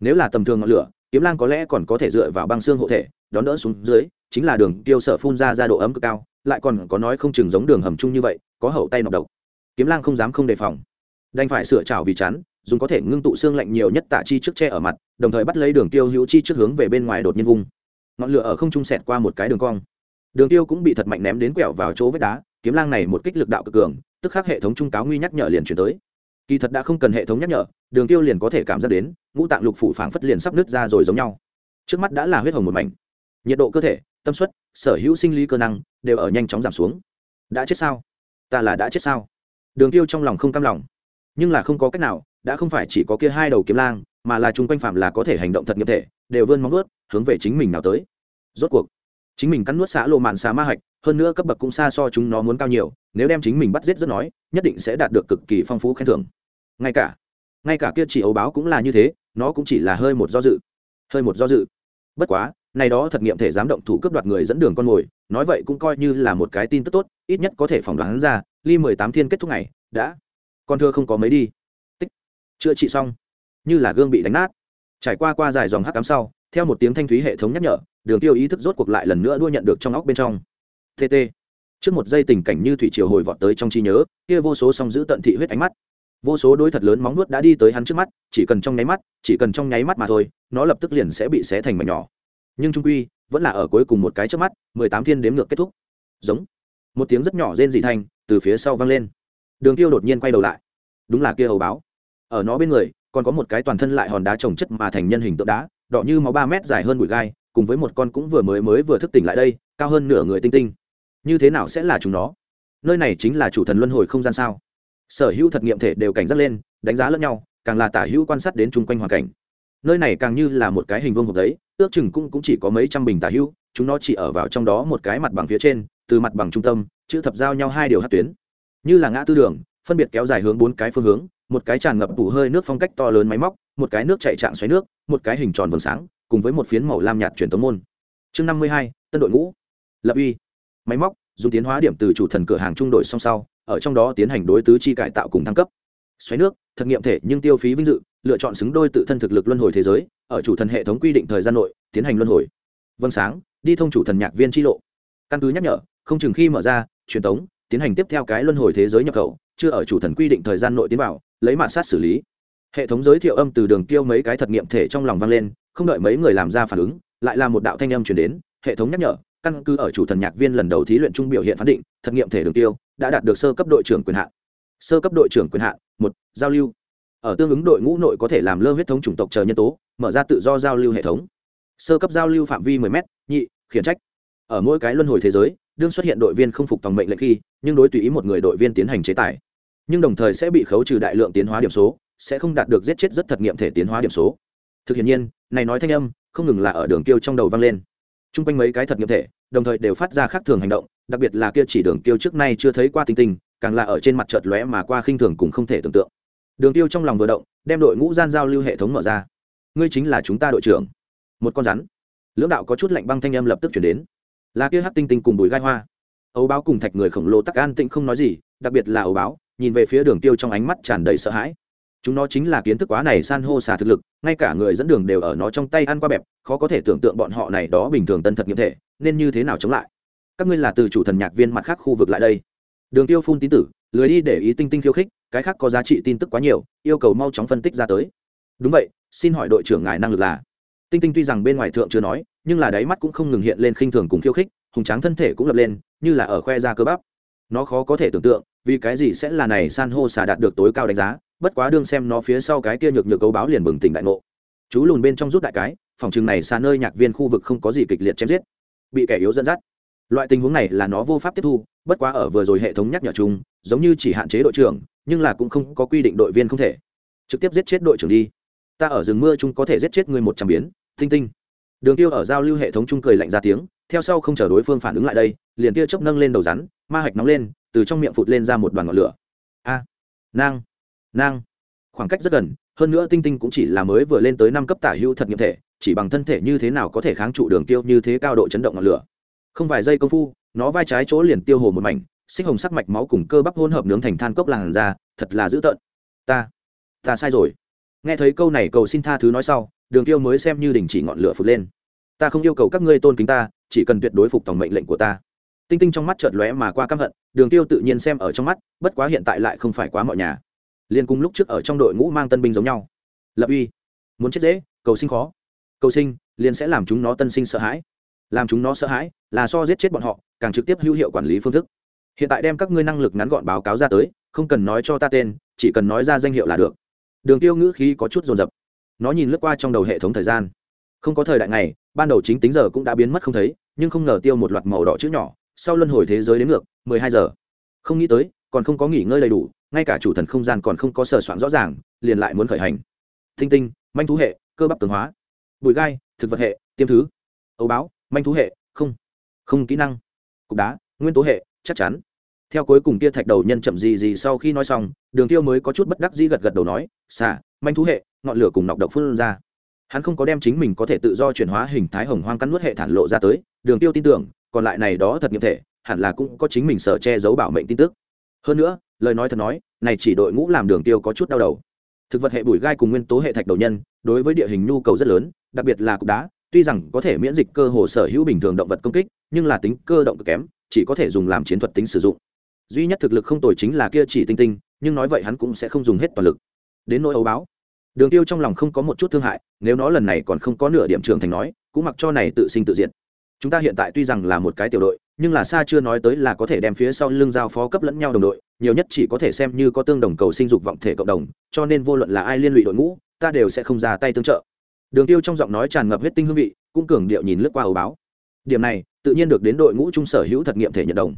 Nếu là tầm thường ngọn lửa, kiếm lang có lẽ còn có thể dựa vào băng xương hộ thể đón đỡ xuống dưới, chính là đường tiêu sở phun ra ra độ ấm cực cao, lại còn có nói không chừng giống đường hầm chung như vậy, có hậu tay nọc độc. Kiếm lang không dám không đề phòng. Đành phải sửa chảo vì chắn, dùng có thể ngưng tụ xương lạnh nhiều nhất tạ chi trước che ở mặt, đồng thời bắt lấy đường tiêu hữu chi trước hướng về bên ngoài đột nhiên vung. Ngọn lửa ở không trung sẹt qua một cái đường cong. Đường tiêu cũng bị thật mạnh ném đến quẹo vào chỗ vết đá, kiếm lang này một kích lực đạo cực cường, tức khắc hệ thống trung cáo nguy nhắc nhở liền chuyển tới. Kỳ thật đã không cần hệ thống nhắc nhở, đường tiêu liền có thể cảm giác đến, ngũ tạng lục phủ phảng phất liền sắp nứt ra rồi giống nhau. Trước mắt đã là huyết hồng một mảnh nhiệt độ cơ thể, tâm suất, sở hữu sinh lý cơ năng đều ở nhanh chóng giảm xuống. Đã chết sao? Ta là đã chết sao? Đường tiêu trong lòng không cam lòng. Nhưng là không có cách nào, đã không phải chỉ có kia hai đầu kiếm lang, mà là chung quanh phạm là có thể hành động thật nghiệp thể, đều vươn móng nuốt hướng về chính mình nào tới. Rốt cuộc, chính mình cắn nuốt xã lộ mạn xà ma hạch, hơn nữa cấp bậc cũng xa so chúng nó muốn cao nhiều, nếu đem chính mình bắt giết rất nói, nhất định sẽ đạt được cực kỳ phong phú khen thưởng. Ngay cả ngay cả kia chỉ ấu báo cũng là như thế, nó cũng chỉ là hơi một do dự. Hơi một do dự. Bất quá này đó thật nghiệm thể dám động thủ cướp đoạt người dẫn đường con mồi, nói vậy cũng coi như là một cái tin tức tốt, ít nhất có thể phỏng đoán ra, ly mười tám thiên kết thúc ngày, đã. Con thưa không có mấy đi. Tích. Chữa trị xong. Như là gương bị đánh nát. Trải qua qua dài dòng hắc cám sau, theo một tiếng thanh thúy hệ thống nhắc nhở, đường tiêu ý thức rốt cuộc lại lần nữa đua nhận được trong óc bên trong. Tt trước một giây tình cảnh như thủy triều hồi vọt tới trong trí nhớ, kia vô số song giữ tận thị huyết ánh mắt. Vô số đối thật lớn móng nuốt đã đi tới hắn trước mắt, chỉ cần trong nháy mắt, chỉ cần trong nháy mắt mà thôi, nó lập tức liền sẽ bị xé thành mảnh nhỏ nhưng trung quy vẫn là ở cuối cùng một cái trước mắt, mười tám thiên đếm ngược kết thúc. Giống. Một tiếng rất nhỏ rên dị thanh từ phía sau vang lên. Đường tiêu đột nhiên quay đầu lại. Đúng là kia hầu báo. Ở nó bên người, còn có một cái toàn thân lại hòn đá trồng chất mà thành nhân hình tượng đá, đỏ như máu ba mét dài hơn bụi gai, cùng với một con cũng vừa mới mới vừa thức tỉnh lại đây, cao hơn nửa người tinh tinh. Như thế nào sẽ là chúng nó? Nơi này chính là chủ thần luân hồi không gian sao? Sở hữu thật nghiệm thể đều cảnh giác lên, đánh giá lẫn nhau, càng là tả hữu quan sát đến chung quanh hoàn cảnh nơi này càng như là một cái hình vuông hộp giấy ước chừng cũng, cũng chỉ có mấy trăm bình tả hữu chúng nó chỉ ở vào trong đó một cái mặt bằng phía trên từ mặt bằng trung tâm chữ thập giao nhau hai điều hát tuyến. Như là ngã tư đường phân biệt kéo dài hướng bốn cái phương hướng một cái tràn ngập tủ hơi nước phong cách to lớn máy móc một cái nước chạy trạng xoáy nước một cái hình tròn vầng sáng cùng với một phiến màu lam nhạt truyền tống môn. Chương năm mươi hai tân đội ngũ. Lập uy. Máy móc dùng tiến hóa điểm từ chủ thần cửa hàng trung đội song sau ở trong đó tiến hành đối tứ chi cải tạo cùng thăng cấp. Xoáy nước thực nghiệm thể nhưng tiêu phí vinh dự lựa chọn xứng đôi tự thân thực lực luân hồi thế giới, ở chủ thần hệ thống quy định thời gian nội, tiến hành luân hồi. Vâng sáng, đi thông chủ thần nhạc viên tri lộ. Căn cứ nhắc nhở, không chừng khi mở ra, truyền tống, tiến hành tiếp theo cái luân hồi thế giới nhập khẩu, chưa ở chủ thần quy định thời gian nội tiến vào, lấy mạng sát xử lý. Hệ thống giới thiệu âm từ đường tiêu mấy cái thật nghiệm thể trong lòng vang lên, không đợi mấy người làm ra phản ứng, lại là một đạo thanh âm chuyển đến, hệ thống nhắc nhở, căn cứ ở chủ thần nhạc viên lần đầu thí luyện trung biểu hiện phán định, thật nghiệm thể đường tiêu đã đạt được sơ cấp đội trưởng quyền hạn. Sơ cấp đội trưởng quyền hạn, một, giao lưu ở tương ứng đội ngũ nội có thể làm lơ huyết thống chủng tộc chờ nhân tố, mở ra tự do giao lưu hệ thống. Sơ cấp giao lưu phạm vi 10 m nhị, khiển trách. Ở mỗi cái luân hồi thế giới, đương xuất hiện đội viên không phục tòng mệnh lệnh khi, nhưng đối tùy ý một người đội viên tiến hành chế tài. Nhưng đồng thời sẽ bị khấu trừ đại lượng tiến hóa điểm số, sẽ không đạt được giết chết rất thật nghiệm thể tiến hóa điểm số. Thực hiện nhiên, này nói thanh âm, không ngừng là ở đường tiêu trong đầu vang lên. T r u n g quanh mấy cái thật nghiệm thể, đồng thời đều phát ra khác thường hành động, đặc biệt là kia chỉ đường tiêu trước nay chưa thấy qua tinh tinh, càng là ở trên mặt chợt lóe mà qua khinh thường cũng không thể tưởng tượng đường tiêu trong lòng vừa động, đem đội ngũ gian giao lưu hệ thống mở ra. Ngươi chính là chúng ta đội trưởng. Một con rắn. Lưỡng đạo có chút lạnh băng thanh âm lập tức chuyển đến. Là kia hát tinh tinh cùng bùi gai hoa. Ấu báo cùng thạch người khổng lồ tắc an tĩnh không nói gì, đặc biệt là ấu báo, nhìn về phía đường tiêu trong ánh mắt tràn đầy sợ hãi. Chúng nó chính là kiến thức quá này san hô xà thực lực, ngay cả người dẫn đường đều ở nó trong tay ăn qua bẹp, khó có thể tưởng tượng bọn họ này đó bình thường tân thật nghiệm thể, nên như thế nào chống lại. Các ngươi là từ chủ thần nhạc viên mặt khác khu vực lại đây. Đường tiêu phun tín tử, lười đi để ý tinh tinh khiêu khích cái khác có giá trị tin tức quá nhiều, yêu cầu mau chóng phân tích ra tới. Đúng vậy, xin hỏi đội trưởng ngài năng lực là? Tinh tinh tuy rằng bên ngoài thượng chưa nói, nhưng là đáy mắt cũng không ngừng hiện lên khinh thường cùng khiêu khích, hùng tráng thân thể cũng lập lên, như là ở khoe ra cơ bắp. Nó khó có thể tưởng tượng, vì cái gì sẽ là này san hô xà đạt được tối cao đánh giá, bất quá đương xem nó phía sau cái kia nhược nhược cấu báo liền bừng tỉnh đại ngộ. Chú lùn bên trong rút đại cái, phòng trường này xa nơi nhạc viên khu vực không có gì kịch liệt chém giết. Bị kẻ yếu dẫn dắt. Loại tình huống này là nó vô pháp tiếp thu, bất quá ở vừa rồi hệ thống nhắc nhở chung, giống như chỉ hạn chế đội trưởng nhưng là cũng không có quy định đội viên không thể. Trực tiếp giết chết đội trưởng đi. Ta ở rừng mưa chung có thể giết chết người một trăm biến. Tinh tinh. Đường tiêu ở giao lưu hệ thống chung cười lạnh ra tiếng, theo sau không chờ đối phương phản ứng lại đây, liền tia chốc nâng lên đầu rắn, ma hạch nóng lên, từ trong miệng phụt lên ra một đoàn ngọn lửa. A. Nang. Nang. Khoảng cách rất gần, hơn nữa tinh tinh cũng chỉ là mới vừa lên tới năm cấp tả hữu thật nghiệm thể, chỉ bằng thân thể như thế nào có thể kháng trụ đường tiêu như thế cao độ chấn động ngọn lửa. Không vài giây công phu, nó vai trái chỗ liền tiêu hồ một mảnh xích hồng sắc mạch máu cùng cơ bắp hỗn hợp nướng thành than cốc làn ra thật là dữ tợn. Ta ta sai rồi. Nghe thấy câu này cầu xin tha thứ nói sau, đường tiêu mới xem như đình chỉ ngọn lửa phụt lên. Ta không yêu cầu các ngươi tôn kính ta, chỉ cần tuyệt đối phục tòng mệnh lệnh của ta. Tinh tinh trong mắt chợt lóe mà qua căm hận, đường tiêu tự nhiên xem ở trong mắt, bất quá hiện tại lại không phải quá mọi nhà. Liên cùng lúc trước ở trong đội ngũ mang tân binh giống nhau. Lập uy, muốn chết dễ, cầu sinh khó. Cầu sinh, liền sẽ làm chúng nó tân sinh sợ hãi. Làm chúng nó sợ hãi là so giết chết bọn họ, càng trực tiếp hữu hiệu quản lý phương thức hiện tại đem các ngươi năng lực ngắn gọn báo cáo ra tới, không cần nói cho ta tên, chỉ cần nói ra danh hiệu là được. Đường tiêu ngữ khí có chút dồn dập. Nó nhìn lướt qua trong đầu hệ thống thời gian. Không có thời đại này ban đầu chính tính giờ cũng đã biến mất không thấy, nhưng không ngờ tiêu một loạt màu đỏ chữ nhỏ, sau luân hồi thế giới đến ngược, mười hai giờ. Không nghĩ tới, còn không có nghỉ ngơi đầy đủ, ngay cả chủ thần không gian còn không có sờ soạn rõ ràng, liền lại muốn khởi hành. Tinh tinh, manh thú hệ, cơ bắp cường hóa. Bụi gai, thực vật hệ, tiêm thứ. Ấu báo, manh thú hệ, không. Không kỹ năng. Cục đá, nguyên tố hệ chắc chắn. Theo cuối cùng kia thạch đầu nhân chậm gì gì sau khi nói xong, đường tiêu mới có chút bất đắc dĩ gật gật đầu nói xả manh thú hệ, ngọn lửa cùng nọc độc phun ra. Hắn không có đem chính mình có thể tự do chuyển hóa hình thái hồng hoang cắn nuốt hệ thản lộ ra tới, đường tiêu tin tưởng, còn lại này đó thật nghiệm thể, hẳn là cũng có chính mình sở che giấu bảo mệnh tin tức. Hơn nữa, lời nói thật nói, này chỉ đội ngũ làm đường tiêu có chút đau đầu. Thực vật hệ bụi gai cùng nguyên tố hệ thạch đầu nhân, đối với địa hình nhu cầu rất lớn, đặc biệt là cục đá, tuy rằng có thể miễn dịch cơ hồ sở hữu bình thường động vật công kích, nhưng là tính cơ động cực kém chỉ có thể dùng làm chiến thuật tính sử dụng. Duy nhất thực lực không tồi chính là kia chỉ tinh tinh, nhưng nói vậy hắn cũng sẽ không dùng hết toàn lực. Đến nỗi ấu báo, đường tiêu trong lòng không có một chút thương hại, nếu nó lần này còn không có nửa điểm trường thành nói, cũng mặc cho này tự sinh tự diệt. Chúng ta hiện tại tuy rằng là một cái tiểu đội, nhưng là xa chưa nói tới là có thể đem phía sau lưng giao phó cấp lẫn nhau đồng đội, nhiều nhất chỉ có thể xem như có tương đồng cầu sinh dục vọng thể cộng đồng, cho nên vô luận là ai liên lụy đội ngũ, ta đều sẽ không ra tay tương trợ. Đường tiêu trong giọng nói tràn ngập huyết tinh hương vị, cũng cường điệu nhìn lướt qua ấu báo điểm này tự nhiên được đến đội ngũ trung sở hữu thật nghiệm thể nhận đồng.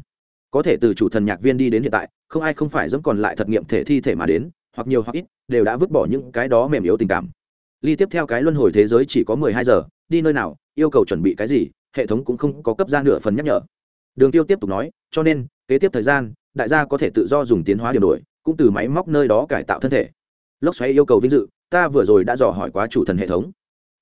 Có thể từ chủ thần nhạc viên đi đến hiện tại, không ai không phải dẫm còn lại thật nghiệm thể thi thể mà đến, hoặc nhiều hoặc ít, đều đã vứt bỏ những cái đó mềm yếu tình cảm. Ly tiếp theo cái luân hồi thế giới chỉ có mười hai giờ, đi nơi nào, yêu cầu chuẩn bị cái gì, hệ thống cũng không có cấp ra nửa phần nhắc nhở. Đường tiêu tiếp tục nói, cho nên, kế tiếp thời gian, đại gia có thể tự do dùng tiến hóa điều đổi, cũng từ máy móc nơi đó cải tạo thân thể. Lốc xoáy yêu cầu vinh dự, ta vừa rồi đã dò hỏi quá chủ thần hệ thống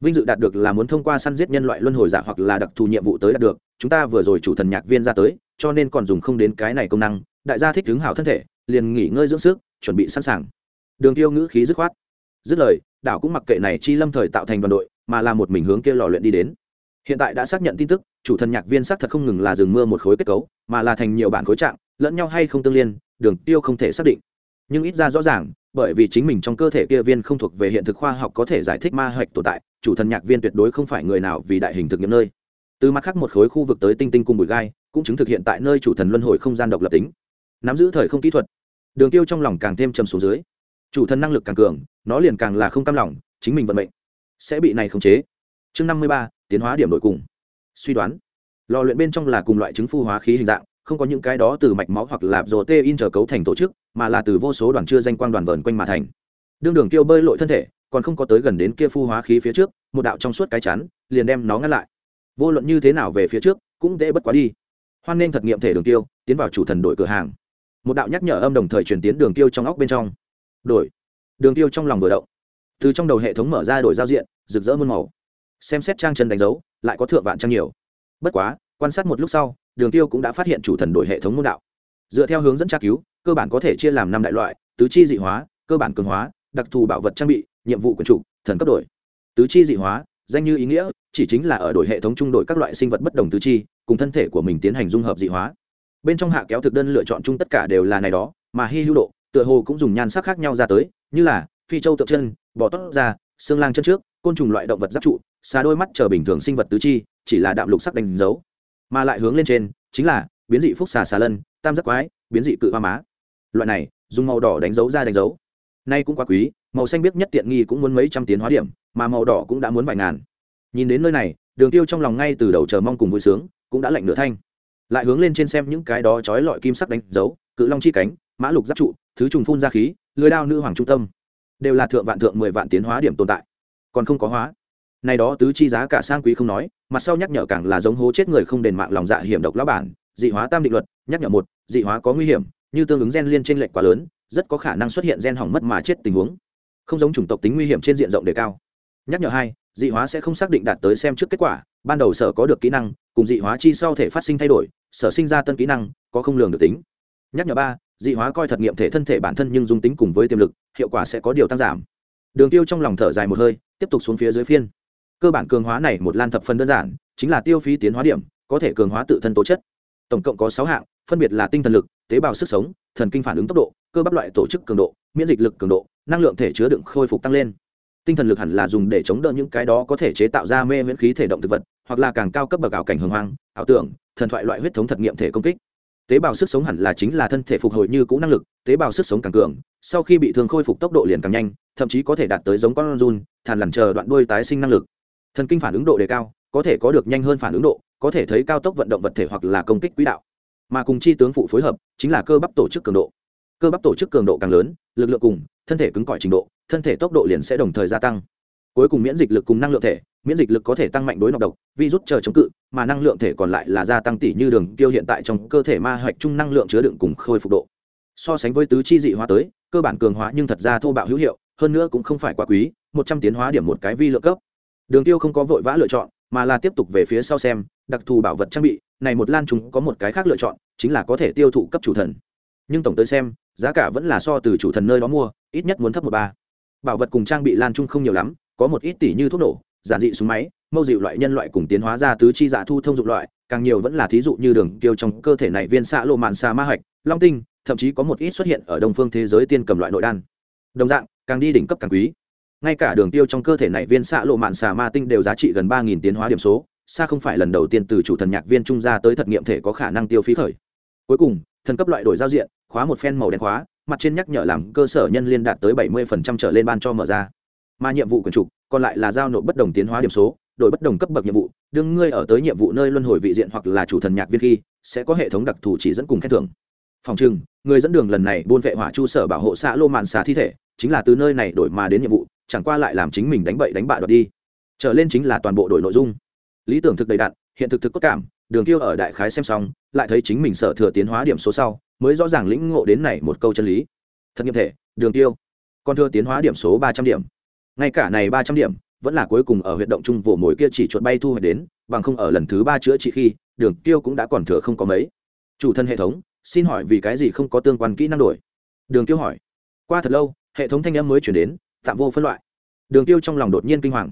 vinh dự đạt được là muốn thông qua săn giết nhân loại luân hồi giả hoặc là đặc thù nhiệm vụ tới đạt được, chúng ta vừa rồi chủ thần nhạc viên ra tới, cho nên còn dùng không đến cái này công năng, đại gia thích hứng hảo thân thể, liền nghỉ ngơi dưỡng sức, chuẩn bị sẵn sàng. Đường tiêu ngữ khí dứt khoát. Dứt lời, đảo cũng mặc kệ này chi lâm thời tạo thành đoàn đội, mà là một mình hướng kia lò luyện đi đến. Hiện tại đã xác nhận tin tức, chủ thần nhạc viên xác thật không ngừng là rừng mưa một khối kết cấu, mà là thành nhiều bản khối trạng, lẫn nhau hay không tương liên, đường tiêu không thể xác định. Nhưng ít ra rõ ràng bởi vì chính mình trong cơ thể kia viên không thuộc về hiện thực khoa học có thể giải thích ma hạch tồn tại, chủ thần nhạc viên tuyệt đối không phải người nào vì đại hình thực nghiệm nơi. Từ mặt khác một khối khu vực tới tinh tinh cùng bụi gai, cũng chứng thực hiện tại nơi chủ thần luân hồi không gian độc lập tính. Nắm giữ thời không kỹ thuật, đường tiêu trong lòng càng thêm trầm xuống dưới. Chủ thần năng lực càng cường, nó liền càng là không cam lòng, chính mình vận mệnh sẽ bị này khống chế. Chương năm mươi ba, tiến hóa điểm đội cùng. Suy đoán. Lò luyện bên trong là cùng loại chứng phu hóa khí hình dạng không có những cái đó từ mạch máu hoặc lạp rồ tê in trở cấu thành tổ chức, mà là từ vô số đoàn chưa danh quang đoàn vờn quanh mà thành. Đương đường tiêu bơi lội thân thể, còn không có tới gần đến kia phu hóa khí phía trước, một đạo trong suốt cái chắn, liền đem nó ngăn lại. Vô luận như thế nào về phía trước, cũng dễ bất quá đi. Hoan nên thật nghiệm thể đường tiêu tiến vào chủ thần đội cửa hàng. Một đạo nhắc nhở âm đồng thời truyền tiến đường tiêu trong óc bên trong. Đổi. Đường tiêu trong lòng vừa động. Từ trong đầu hệ thống mở ra đổi giao diện, rực rỡ muôn màu. Xem xét trang chân đánh dấu, lại có thượng vạn trang nhiều. Bất quá, quan sát một lúc sau đường tiêu cũng đã phát hiện chủ thần đổi hệ thống môn đạo. Dựa theo hướng dẫn tra cứu, cơ bản có thể chia làm năm đại loại, tứ chi dị hóa, cơ bản cường hóa, đặc thù bảo vật trang bị, nhiệm vụ quyền chủ thần cấp đổi. Tứ chi dị hóa, danh như ý nghĩa, chỉ chính là ở đổi hệ thống trung đổi các loại sinh vật bất đồng tứ chi, cùng thân thể của mình tiến hành dung hợp dị hóa. Bên trong hạ kéo thực đơn lựa chọn chung tất cả đều là này đó, mà hy hữu độ, tựa hồ cũng dùng nhan sắc khác nhau ra tới, như là phi châu tượng chân, bò tót ra, xương lang chân trước, côn trùng loại động vật giáp trụ xà đôi mắt chờ bình thường sinh vật tứ chi, chỉ là đạm lục sắc đánh dấu mà lại hướng lên trên, chính là, biến dị phúc xà xà lân, tam giác quái, biến dị cự hoa má. Loại này, dùng màu đỏ đánh dấu ra đánh dấu. Nay cũng quá quý, màu xanh biết nhất tiện nghi cũng muốn mấy trăm tiến hóa điểm, mà màu đỏ cũng đã muốn vài ngàn. Nhìn đến nơi này, đường tiêu trong lòng ngay từ đầu chờ mong cùng vui sướng, cũng đã lạnh nửa thanh. Lại hướng lên trên xem những cái đó trói lọi kim sắc đánh dấu, cự long chi cánh, mã lục giáp trụ, thứ trùng phun ra khí, lưới đao nữ hoàng trung tâm. Đều là thượng vạn thượng mười vạn tiến hóa điểm tồn tại. Còn không có hóa này đó tứ chi giá cả sang quý không nói, mặt sau nhắc nhở càng là giống hố chết người không đền mạng lòng dạ hiểm độc lão bản, dị hóa tam định luật, nhắc nhở một, dị hóa có nguy hiểm, như tương ứng gen liên trên lệch quá lớn, rất có khả năng xuất hiện gen hỏng mất mà chết tình huống. Không giống chủng tộc tính nguy hiểm trên diện rộng đề cao. Nhắc nhở hai, dị hóa sẽ không xác định đạt tới xem trước kết quả, ban đầu sở có được kỹ năng, cùng dị hóa chi sau thể phát sinh thay đổi, sở sinh ra tân kỹ năng, có không lường được tính. Nhắc nhở ba, dị hóa coi thật nghiệm thể thân thể bản thân nhưng dung tính cùng với tiềm lực, hiệu quả sẽ có điều tăng giảm. Đường tiêu trong lòng thở dài một hơi, tiếp tục xuống phía dưới phiên cơ bản cường hóa này một lan thập phần đơn giản, chính là tiêu phí tiến hóa điểm, có thể cường hóa tự thân tố chất. Tổng cộng có sáu hạng, phân biệt là tinh thần lực, tế bào sức sống, thần kinh phản ứng tốc độ, cơ bắp loại tổ chức cường độ, miễn dịch lực cường độ, năng lượng thể chứa đựng khôi phục tăng lên. Tinh thần lực hẳn là dùng để chống đỡ những cái đó có thể chế tạo ra mê miễn khí thể động thực vật, hoặc là càng cao cấp bậc ảo cảnh hưởng hoang, ảo tưởng, thần thoại loại huyết thống thật nghiệm thể công kích. Tế bào sức sống hẳn là chính là thân thể phục hồi như cũ năng lực, tế bào sức sống càng cường, sau khi bị thương khôi phục tốc độ liền càng nhanh, thậm chí có thể đạt tới giống con run, thàn lằn chờ đoạn đuôi tái sinh năng lực thần kinh phản ứng độ đề cao, có thể có được nhanh hơn phản ứng độ, có thể thấy cao tốc vận động vật thể hoặc là công kích quỹ đạo. Mà cùng chi tướng phụ phối hợp, chính là cơ bắp tổ chức cường độ. Cơ bắp tổ chức cường độ càng lớn, lực lượng cùng, thân thể cứng cỏi trình độ, thân thể tốc độ liền sẽ đồng thời gia tăng. Cuối cùng miễn dịch lực cùng năng lượng thể, miễn dịch lực có thể tăng mạnh đối nọc độc, virus chờ chống cự, mà năng lượng thể còn lại là gia tăng tỷ như đường tiêu hiện tại trong cơ thể ma hoạch chung năng lượng chứa đựng cùng khôi phục độ. So sánh với tứ chi dị hóa tới, cơ bản cường hóa nhưng thật ra thô bạo hữu hiệu, hơn nữa cũng không phải quá quý, một trăm tiến hóa điểm một cái vi lượng cấp đường tiêu không có vội vã lựa chọn, mà là tiếp tục về phía sau xem, đặc thù bảo vật trang bị, này một lan chúng có một cái khác lựa chọn, chính là có thể tiêu thụ cấp chủ thần. Nhưng tổng tới xem, giá cả vẫn là so từ chủ thần nơi đó mua, ít nhất muốn thấp một ba. Bảo vật cùng trang bị lan trung không nhiều lắm, có một ít tỷ như thuốc nổ, giản dị súng máy, mâu dịu loại nhân loại cùng tiến hóa ra tứ chi giả thu thông dụng loại, càng nhiều vẫn là thí dụ như đường Tiêu trong cơ thể này viên xạ lộ mạn xà ma hạch long tinh, thậm chí có một ít xuất hiện ở đông phương thế giới tiên cầm loại nội đan. Đồng dạng, càng đi đỉnh cấp càng quý ngay cả đường tiêu trong cơ thể này viên xạ lộ mạn xà ma tinh đều giá trị gần ba nghìn tiến hóa điểm số, xa không phải lần đầu tiên từ chủ thần nhạc viên trung ra tới thật nghiệm thể có khả năng tiêu phí khởi. Cuối cùng, thần cấp loại đổi giao diện, khóa một phen màu đen khóa, mặt trên nhắc nhở làm cơ sở nhân liên đạt tới bảy mươi trở lên ban cho mở ra. Mà nhiệm vụ quyền trục, còn lại là giao nộp bất đồng tiến hóa điểm số, đổi bất đồng cấp bậc nhiệm vụ, đương ngươi ở tới nhiệm vụ nơi luân hồi vị diện hoặc là chủ thần nhạc viên khi, sẽ có hệ thống đặc thù chỉ dẫn cùng khen thưởng. Phòng trừng, người dẫn đường lần này buôn vệ hỏa chu sở bảo hộ xã lô mạn xà thi thể, chính là từ nơi này đổi mà đến nhiệm vụ chẳng qua lại làm chính mình đánh bậy đánh bại đoạt đi. Trở lên chính là toàn bộ đổi nội dung. Lý tưởng thực đầy đặn, hiện thực thực cốt cảm, đường tiêu ở đại khái xem xong, lại thấy chính mình sở thừa tiến hóa điểm số sau, mới rõ ràng lĩnh ngộ đến này một câu chân lý. Thật nghiệm thể, đường tiêu còn thừa tiến hóa điểm số ba trăm điểm. Ngay cả này ba trăm điểm, vẫn là cuối cùng ở huyện động trung vỗ mồi kia chỉ chuột bay thu hồi đến, bằng không ở lần thứ ba chữa trị khi, đường tiêu cũng đã còn thừa không có mấy. Chủ thân hệ thống, xin hỏi vì cái gì không có tương quan kỹ năng đổi? Đường tiêu hỏi. Qua thật lâu, hệ thống thanh âm mới chuyển đến tạm vô phân loại. Đường tiêu trong lòng đột nhiên kinh hoàng.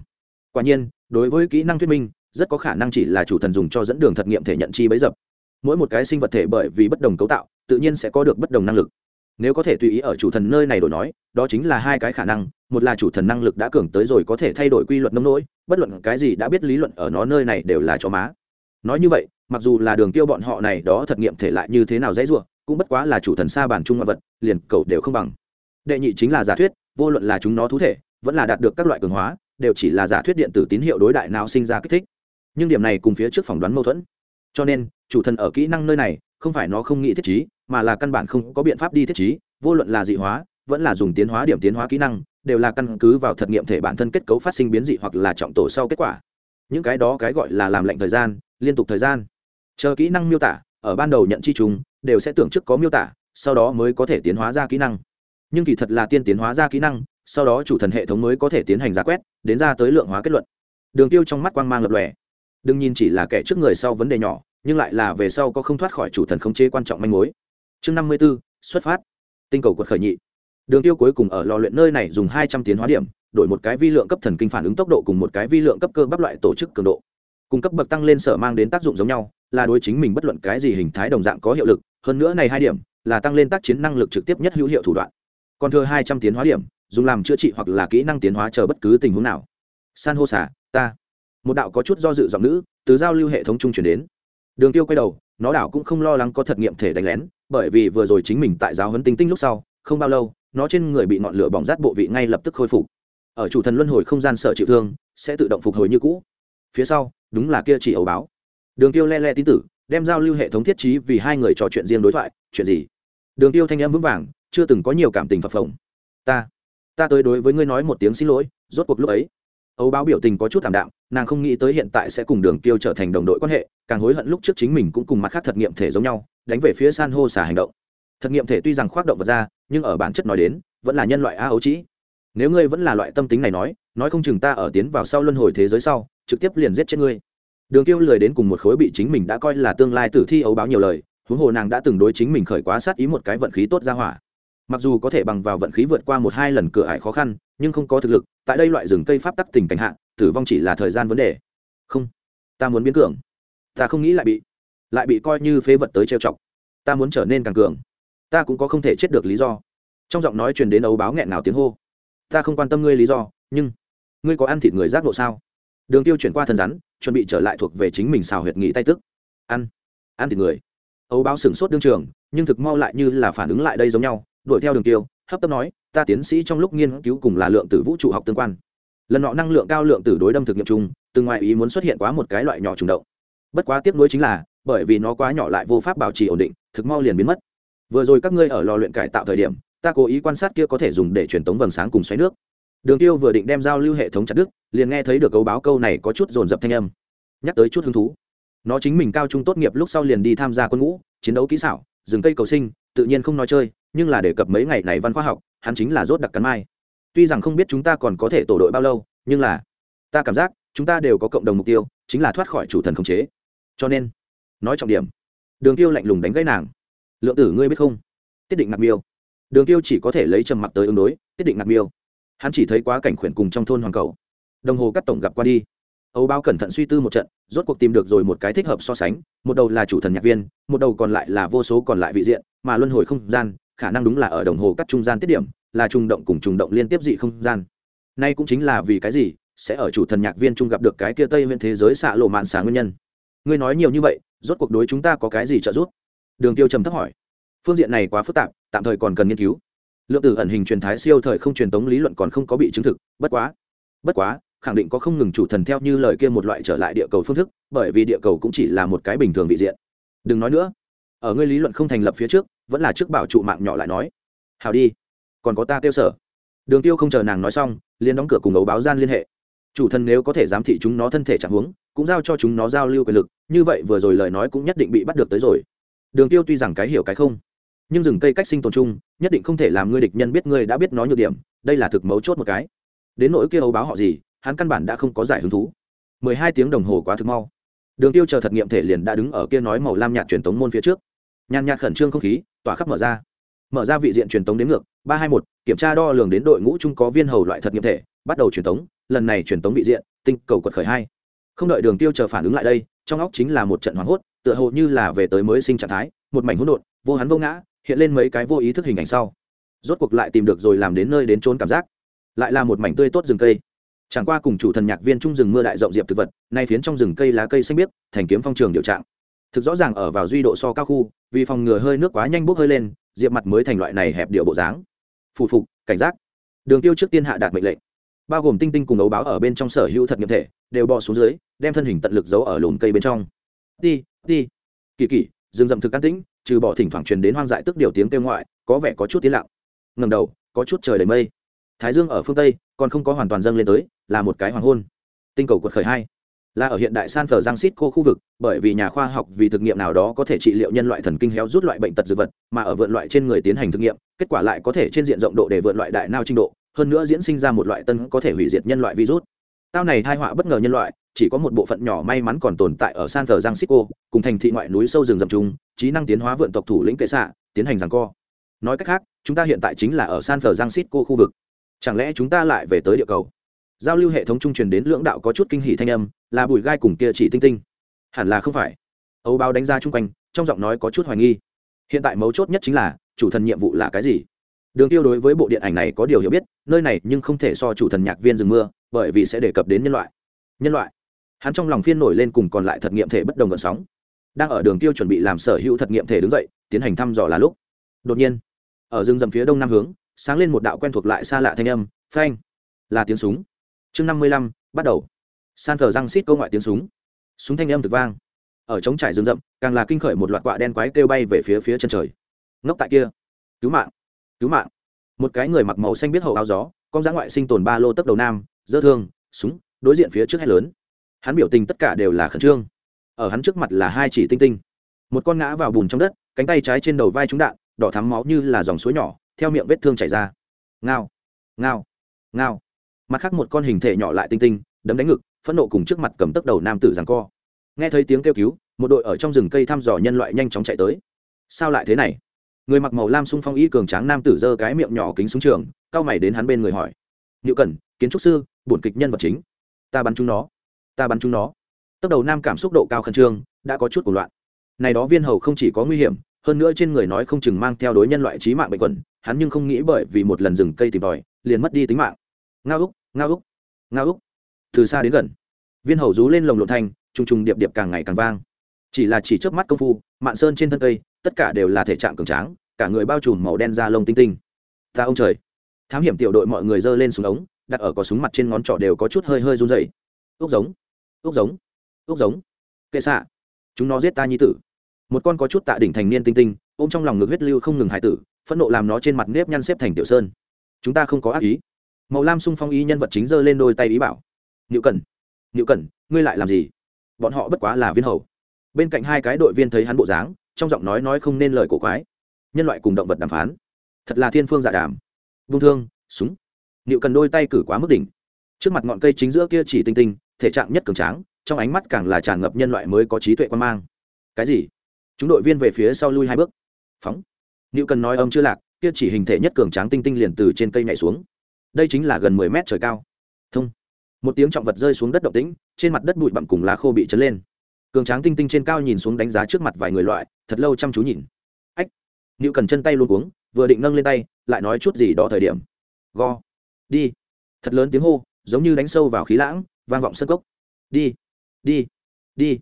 Quả nhiên, đối với kỹ năng thuyết minh, rất có khả năng chỉ là chủ thần dùng cho dẫn đường thật nghiệm thể nhận chi bấy dập. Mỗi một cái sinh vật thể bởi vì bất đồng cấu tạo, tự nhiên sẽ có được bất đồng năng lực. Nếu có thể tùy ý ở chủ thần nơi này đổi nói, đó chính là hai cái khả năng, một là chủ thần năng lực đã cường tới rồi có thể thay đổi quy luật nông nỗi, bất luận cái gì đã biết lý luận ở nó nơi này đều là cho má. Nói như vậy, mặc dù là đường tiêu bọn họ này đó thật nghiệm thể lại như thế nào dễ dùa cũng bất quá là chủ thần xa bản trung ngoại vật, liền cầu đều không bằng. Đệ nhị chính là giả thuyết vô luận là chúng nó thú thể, vẫn là đạt được các loại cường hóa, đều chỉ là giả thuyết điện tử tín hiệu đối đại não sinh ra kích thích. Nhưng điểm này cùng phía trước phỏng đoán mâu thuẫn. Cho nên, chủ thần ở kỹ năng nơi này, không phải nó không nghĩ thiết trí, mà là căn bản không có biện pháp đi thiết trí, vô luận là dị hóa, vẫn là dùng tiến hóa điểm tiến hóa kỹ năng, đều là căn cứ vào thật nghiệm thể bản thân kết cấu phát sinh biến dị hoặc là trọng tổ sau kết quả. Những cái đó cái gọi là làm lệnh thời gian, liên tục thời gian. Chờ kỹ năng miêu tả, ở ban đầu nhận chi chúng đều sẽ tưởng trước có miêu tả, sau đó mới có thể tiến hóa ra kỹ năng nhưng kỳ thật là tiên tiến hóa ra kỹ năng, sau đó chủ thần hệ thống mới có thể tiến hành giả quét, đến ra tới lượng hóa kết luận. Đường tiêu trong mắt quang mang lập lòe. Đừng nhìn chỉ là kẻ trước người sau vấn đề nhỏ, nhưng lại là về sau có không thoát khỏi chủ thần khống chế quan trọng manh mối. Chương năm mươi b ố xuất phát. Tinh cầu quật khởi nhị. Đường tiêu cuối cùng ở lò luyện nơi này dùng hai trăm tiến hóa điểm, đổi một cái vi lượng cấp thần kinh phản ứng tốc độ cùng một cái vi lượng cấp cơ bắp loại tổ chức cường độ. Cung cấp bậc tăng lên sở mang đến tác dụng giống nhau, là đối chính mình bất luận cái gì hình thái đồng dạng có hiệu lực, hơn nữa này hai điểm, là tăng lên tác chiến năng lực trực tiếp nhất hữu hiệu thủ đoạn còn thừa hai trăm tiến hóa điểm, dùng làm chữa trị hoặc là kỹ năng tiến hóa chờ bất cứ tình huống nào. San hô xả, ta. Một đạo có chút do dự giọng nữ, từ giao lưu hệ thống trung chuyển đến. Đường tiêu quay đầu, nó đảo cũng không lo lắng có thật nghiệm thể đánh lén, bởi vì vừa rồi chính mình tại giáo huấn tinh tinh lúc sau, không bao lâu, nó trên người bị ngọn lửa bỏng rát bộ vị ngay lập tức khôi phục. Ở chủ thần luân hồi không gian sợ chịu thương, sẽ tự động phục hồi như cũ. Phía sau, đúng là kia chỉ ấu báo. Đường tiêu le le tín tử, đem giao lưu hệ thống thiết trí vì hai người trò chuyện riêng đối thoại, chuyện gì? Đường tiêu thanh âm vững vàng chưa từng có nhiều cảm tình phập phồng. Ta ta tới đối với ngươi nói một tiếng xin lỗi, rốt cuộc lúc ấy, ấu báo biểu tình có chút thảm đạm, nàng không nghĩ tới hiện tại sẽ cùng đường tiêu trở thành đồng đội quan hệ, càng hối hận lúc trước chính mình cũng cùng mặt khác thật nghiệm thể giống nhau, đánh về phía san hô xả hành động. Thật nghiệm thể tuy rằng khoác động vật ra, nhưng ở bản chất nói đến, vẫn là nhân loại a ấu trĩ. Nếu ngươi vẫn là loại tâm tính này nói nói không chừng ta ở tiến vào sau luân hồi thế giới sau, trực tiếp liền giết chết ngươi. Đường tiêu lười đến cùng một khối bị chính mình đã coi là tương lai tử thi ấu báo nhiều lời, huống hồ nàng đã từng đối chính mình khởi quá sát ý một cái vận khí tốt ra hỏa mặc dù có thể bằng vào vận khí vượt qua một hai lần cửa ải khó khăn, nhưng không có thực lực, tại đây loại rừng cây pháp tắc tình cảnh hạ, tử vong chỉ là thời gian vấn đề. Không, ta muốn biến cường. Ta không nghĩ lại bị lại bị coi như phế vật tới trêu chọc. Ta muốn trở nên càng cường. Ta cũng có không thể chết được lý do. Trong giọng nói truyền đến ấu báo nghẹn nào tiếng hô. Ta không quan tâm ngươi lý do, nhưng ngươi có ăn thịt người giác lộ sao? Đường tiêu chuyển qua thân rắn, chuẩn bị trở lại thuộc về chính mình xào huyệt nghỉ tay tức. Ăn ăn thịt người. Ấu báo sửng sốt đương trường, nhưng thực mau lại như là phản ứng lại đây giống nhau đuổi theo đường tiêu, hấp tấp nói, ta tiến sĩ trong lúc nghiên cứu cùng là lượng tử vũ trụ học tương quan. Lần nọ năng lượng cao lượng tử đối đâm thực nghiệm chung, từng ngoại ý muốn xuất hiện quá một cái loại nhỏ trùng động. Bất quá tiếp nối chính là, bởi vì nó quá nhỏ lại vô pháp bảo trì ổn định, thực mau liền biến mất. Vừa rồi các ngươi ở lò luyện cải tạo thời điểm, ta cố ý quan sát kia có thể dùng để truyền tống vầng sáng cùng xoáy nước. Đường tiêu vừa định đem giao lưu hệ thống chặt đứt, liền nghe thấy được câu báo câu này có chút dồn dập thanh âm. Nhắc tới chút hứng thú. Nó chính mình cao trung tốt nghiệp lúc sau liền đi tham gia quân ngũ, chiến đấu kỹ xảo, rừng cây cầu sinh tự nhiên không nói chơi, nhưng là đề cập mấy ngày này văn khoa học, hắn chính là rốt đặc cắn mai. Tuy rằng không biết chúng ta còn có thể tổ đội bao lâu, nhưng là ta cảm giác chúng ta đều có cộng đồng mục tiêu, chính là thoát khỏi chủ thần khống chế. Cho nên, nói trọng điểm, đường tiêu lạnh lùng đánh gãy nàng. Lượng tử ngươi biết không? Tiết định ngạc miêu. Đường tiêu chỉ có thể lấy trầm mặc tới ứng đối, tiết định ngạc miêu. Hắn chỉ thấy quá cảnh khuyển cùng trong thôn hoàng cầu. Đồng hồ cắt tổng gặp qua đi âu báo cẩn thận suy tư một trận, rốt cuộc tìm được rồi một cái thích hợp so sánh, một đầu là chủ thần nhạc viên, một đầu còn lại là vô số còn lại vị diện, mà luân hồi không gian, khả năng đúng là ở đồng hồ cắt trung gian tiết điểm, là trùng động cùng trùng động liên tiếp dị không gian. Nay cũng chính là vì cái gì sẽ ở chủ thần nhạc viên trung gặp được cái kia tây nguyên thế giới xạ lộ mạn xả nguyên nhân. Ngươi nói nhiều như vậy, rốt cuộc đối chúng ta có cái gì trợ giúp? Đường tiêu trầm thấp hỏi. Phương diện này quá phức tạp, tạm thời còn cần nghiên cứu. Lượng tử ẩn hình truyền thái siêu thời không truyền tống lý luận còn không có bị chứng thực, bất quá bất quá khẳng định có không ngừng chủ thần theo như lời kia một loại trở lại địa cầu phương thức, bởi vì địa cầu cũng chỉ là một cái bình thường vị diện. Đừng nói nữa. Ở ngươi lý luận không thành lập phía trước, vẫn là trước bảo trụ mạng nhỏ lại nói. Hào đi. Còn có ta tiêu sở. Đường tiêu không chờ nàng nói xong, liền đóng cửa cùng ấu báo gian liên hệ. Chủ thần nếu có thể giám thị chúng nó thân thể trạng huống, cũng giao cho chúng nó giao lưu quyền lực, như vậy vừa rồi lời nói cũng nhất định bị bắt được tới rồi. Đường tiêu tuy rằng cái hiểu cái không, nhưng rừng cây cách sinh tồn chung, nhất định không thể làm ngươi địch nhân biết ngươi đã biết nó nhược điểm, đây là thực mấu chốt một cái. Đến nỗi kia ấu báo họ gì hắn căn bản đã không có giải hứng thú. mười hai tiếng đồng hồ quá thực mau. Đường tiêu chờ thật nghiệm thể liền đã đứng ở kia nói màu lam nhạt truyền tống môn phía trước. Nhàn nhạt khẩn trương không khí, tỏa khắp mở ra. Mở ra vị diện truyền tống đến ngược, ba hai một, kiểm tra đo lường đến đội ngũ chung có viên hầu loại thật nghiệm thể, bắt đầu truyền tống, lần này truyền tống vị diện, tinh cầu quật khởi hai. Không đợi đường tiêu chờ phản ứng lại đây, trong óc chính là một trận hoảng hốt, tựa hồ như là về tới mới sinh trạng thái, một mảnh hỗn độn, vô hắn vô ngã, hiện lên mấy cái vô ý thức hình ảnh sau. Rốt cuộc lại tìm được rồi làm đến nơi đến trốn cảm giác. Lại là một mảnh tươi tốt rừng cây chẳng qua cùng chủ thần nhạc viên trung rừng mưa đại rộng diệp thực vật, nay phiến trong rừng cây lá cây xanh biếc, thành kiếm phong trường điều trạng. Thực rõ ràng ở vào duy độ so cao khu, vì phòng ngừa hơi nước quá nhanh bốc hơi lên, diệp mặt mới thành loại này hẹp điệu bộ dáng. Phù phục, cảnh giác. Đường tiêu trước tiên hạ đạt mệnh lệnh. Bao gồm tinh tinh cùng ấu báo ở bên trong sở hữu thật nghiệm thể, đều bò xuống dưới, đem thân hình tận lực giấu ở lùm cây bên trong. Đi đi kỳ kỳ, rừng rậm thực an tĩnh, trừ bỏ thỉnh thoảng truyền đến hoang dại tức điều tiếng kêu ngoại, có vẻ có chút tiến lặng. Ngầm đầu, có chút trời đầy mây. Thái dương ở phương tây còn không có hoàn toàn dâng lên tới, là một cái hoàng hôn. Tinh cầu quật khởi hai. Là ở hiện đại san Francisco giang xít cô khu vực, bởi vì nhà khoa học vì thực nghiệm nào đó có thể trị liệu nhân loại thần kinh héo rút loại bệnh tật dược vật, mà ở vượn loại trên người tiến hành thực nghiệm, kết quả lại có thể trên diện rộng độ để vượn loại đại nao trình độ, hơn nữa diễn sinh ra một loại tân có thể hủy diệt nhân loại virus. Tao này thai họa bất ngờ nhân loại, chỉ có một bộ phận nhỏ may mắn còn tồn tại ở san francisco, cùng thành thị ngoại núi sâu rừng rậm trung trí năng tiến hóa vượn tộc thủ lĩnh kệ xạ, tiến hành rằng co. Nói cách khác, chúng ta hiện tại chính là ở san francisco khu vực chẳng lẽ chúng ta lại về tới địa cầu? Giao lưu hệ thống trung truyền đến lưỡng đạo có chút kinh hỉ thanh âm, là bùi gai cùng kia chỉ tinh tinh. Hẳn là không phải. Âu báo đánh ra chung quanh, trong giọng nói có chút hoài nghi. Hiện tại mấu chốt nhất chính là, chủ thần nhiệm vụ là cái gì? Đường tiêu đối với bộ điện ảnh này có điều hiểu biết, nơi này nhưng không thể so chủ thần nhạc viên rừng mưa, bởi vì sẽ đề cập đến nhân loại. Nhân loại. Hắn trong lòng phiên nổi lên cùng còn lại thật nghiệm thể bất đồng gợn sóng. Đang ở đường tiêu chuẩn bị làm sở hữu thật nghiệm thể đứng dậy, tiến hành thăm dò là lúc. Đột nhiên, ở rừng rậm phía đông nam hướng sáng lên một đạo quen thuộc lại xa lạ thanh âm, phanh, là tiếng súng. Chương năm mươi lăm, bắt đầu. San thờ răng xít câu ngoại tiếng súng. Súng thanh âm thực vang. Ở trống trải rừng rậm, càng là kinh khởi một loạt quạ đen quái kêu bay về phía phía chân trời. Ngốc tại kia. Cứu mạng cứu mạng. Một cái người mặc màu xanh biết hậu áo gió, con giã ngoại sinh tồn ba lô tấp đầu nam, dơ thương, súng, đối diện phía trước hét lớn. Hắn biểu tình tất cả đều là khẩn trương. Ở hắn trước mặt là hai chỉ tinh tinh. Một con ngã vào bùn trong đất, cánh tay trái trên đầu vai trúng đạn, đỏ thắm máu như là dòng suối nhỏ theo miệng vết thương chảy ra. Ngao ngao ngao. Mặt khác một con hình thể nhỏ lại tinh tinh, đấm đánh ngực, phẫn nộ cùng trước mặt cầm tấc đầu nam tử rằng co. Nghe thấy tiếng kêu cứu, một đội ở trong rừng cây thăm dò nhân loại nhanh chóng chạy tới. Sao lại thế này? Người mặc màu lam sung phong y cường tráng nam tử giơ cái miệng nhỏ kính xuống trường cao mày đến hắn bên người hỏi. Nhự cần kiến trúc sư, bổn kịch nhân vật chính. Ta bắn chúng nó. Ta bắn chúng nó. Tốc đầu nam cảm xúc độ cao khẩn trương, đã có chút cuộc loạn. Này đó viên hầu không chỉ có nguy hiểm, hơn nữa trên người nói không chừng mang theo đối nhân loại trí mạng bệnh quẩn hắn nhưng không nghĩ bởi vì một lần rừng cây tìm tòi, liền mất đi tính mạng. Nga úc nga úc nga úc. Từ xa đến gần, viên hầu rú lên lồng lộn thanh, trùng trùng điệp điệp càng ngày càng vang. Chỉ là chỉ trước mắt công phu, mạn sơn trên thân cây, tất cả đều là thể trạng cường tráng, cả người bao trùm màu đen da lông tinh tinh. Ta ông trời! Thám hiểm tiểu đội mọi người giơ lên súng ống, đặt ở có súng mặt trên ngón trỏ đều có chút hơi hơi run dày úc giống! Úc giống! Úc giống! Kệ xạ! Chúng nó giết ta nhi tử. Một con có chút tạ đỉnh thành niên tinh tinh, ôm trong lòng ngực huyết lưu không ngừng hải tử phẫn nộ làm nó trên mặt nếp nhăn xếp thành tiểu sơn. Chúng ta không có ác ý. Màu lam sung phong ý nhân vật chính giơ lên đôi tay ý bảo. Nhự cần nhự cần ngươi lại làm gì? Bọn họ bất quá là viên hầu. Bên cạnh hai cái đội viên thấy hắn bộ dáng, trong giọng nói nói không nên lời cổ quái. Nhân loại cùng động vật đàm phán. Thật là thiên phương dạ đàm. Vung thương, súng. Nhự cần đôi tay cử quá mức đỉnh. Trước mặt ngọn cây chính giữa kia chỉ tinh tinh, thể trạng nhất cường tráng, trong ánh mắt càng là tràn ngập nhân loại mới có trí tuệ quan mang. Cái gì? Chúng đội viên về phía sau lui hai bước. Phóng. Nữu cần nói âm chưa lạc kia chỉ hình thể nhất cường tráng tinh tinh liền từ trên cây nhảy xuống. Đây chính là gần mười mét trời cao. Thông. Một tiếng trọng vật rơi xuống đất động tĩnh trên mặt đất bụi bặm cùng lá khô bị chấn lên. Cường tráng tinh tinh trên cao nhìn xuống đánh giá trước mặt vài người loại thật lâu chăm chú nhìn. Ách. Nữu cần chân tay luôn cuống vừa định nâng lên tay lại nói chút gì đó thời điểm. Go. Đi. Thật lớn tiếng hô giống như đánh sâu vào khí lãng vang vọng sân cốc. Đi. Đi. Đi.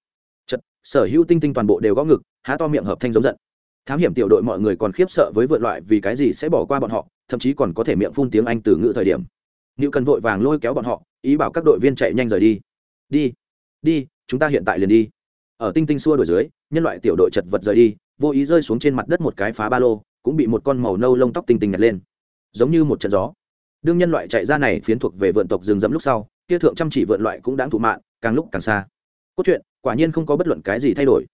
Chợt, sở hữu tinh tinh toàn bộ đều gõ ngực há to miệng hợp thanh giống giận thám hiểm tiểu đội mọi người còn khiếp sợ với vượt loại vì cái gì sẽ bỏ qua bọn họ, thậm chí còn có thể miệng phun tiếng anh từ ngữ thời điểm. Nữ cần vội vàng lôi kéo bọn họ, ý bảo các đội viên chạy nhanh rời đi. Đi đi, chúng ta hiện tại liền đi. Ở tinh tinh xua đổi dưới, nhân loại tiểu đội chật vật rời đi, vô ý rơi xuống trên mặt đất một cái phá ba lô, cũng bị một con màu nâu lông tóc tinh tinh nhặt lên. Giống như một trận gió. Đương nhân loại chạy ra này phiến thuộc về vượn tộc rừng rậm lúc sau, kia thượng chăm chỉ vượn loại cũng đáng thụ mạng, càng lúc càng xa. Cốt truyện, quả nhiên không có bất luận cái gì thay đổi.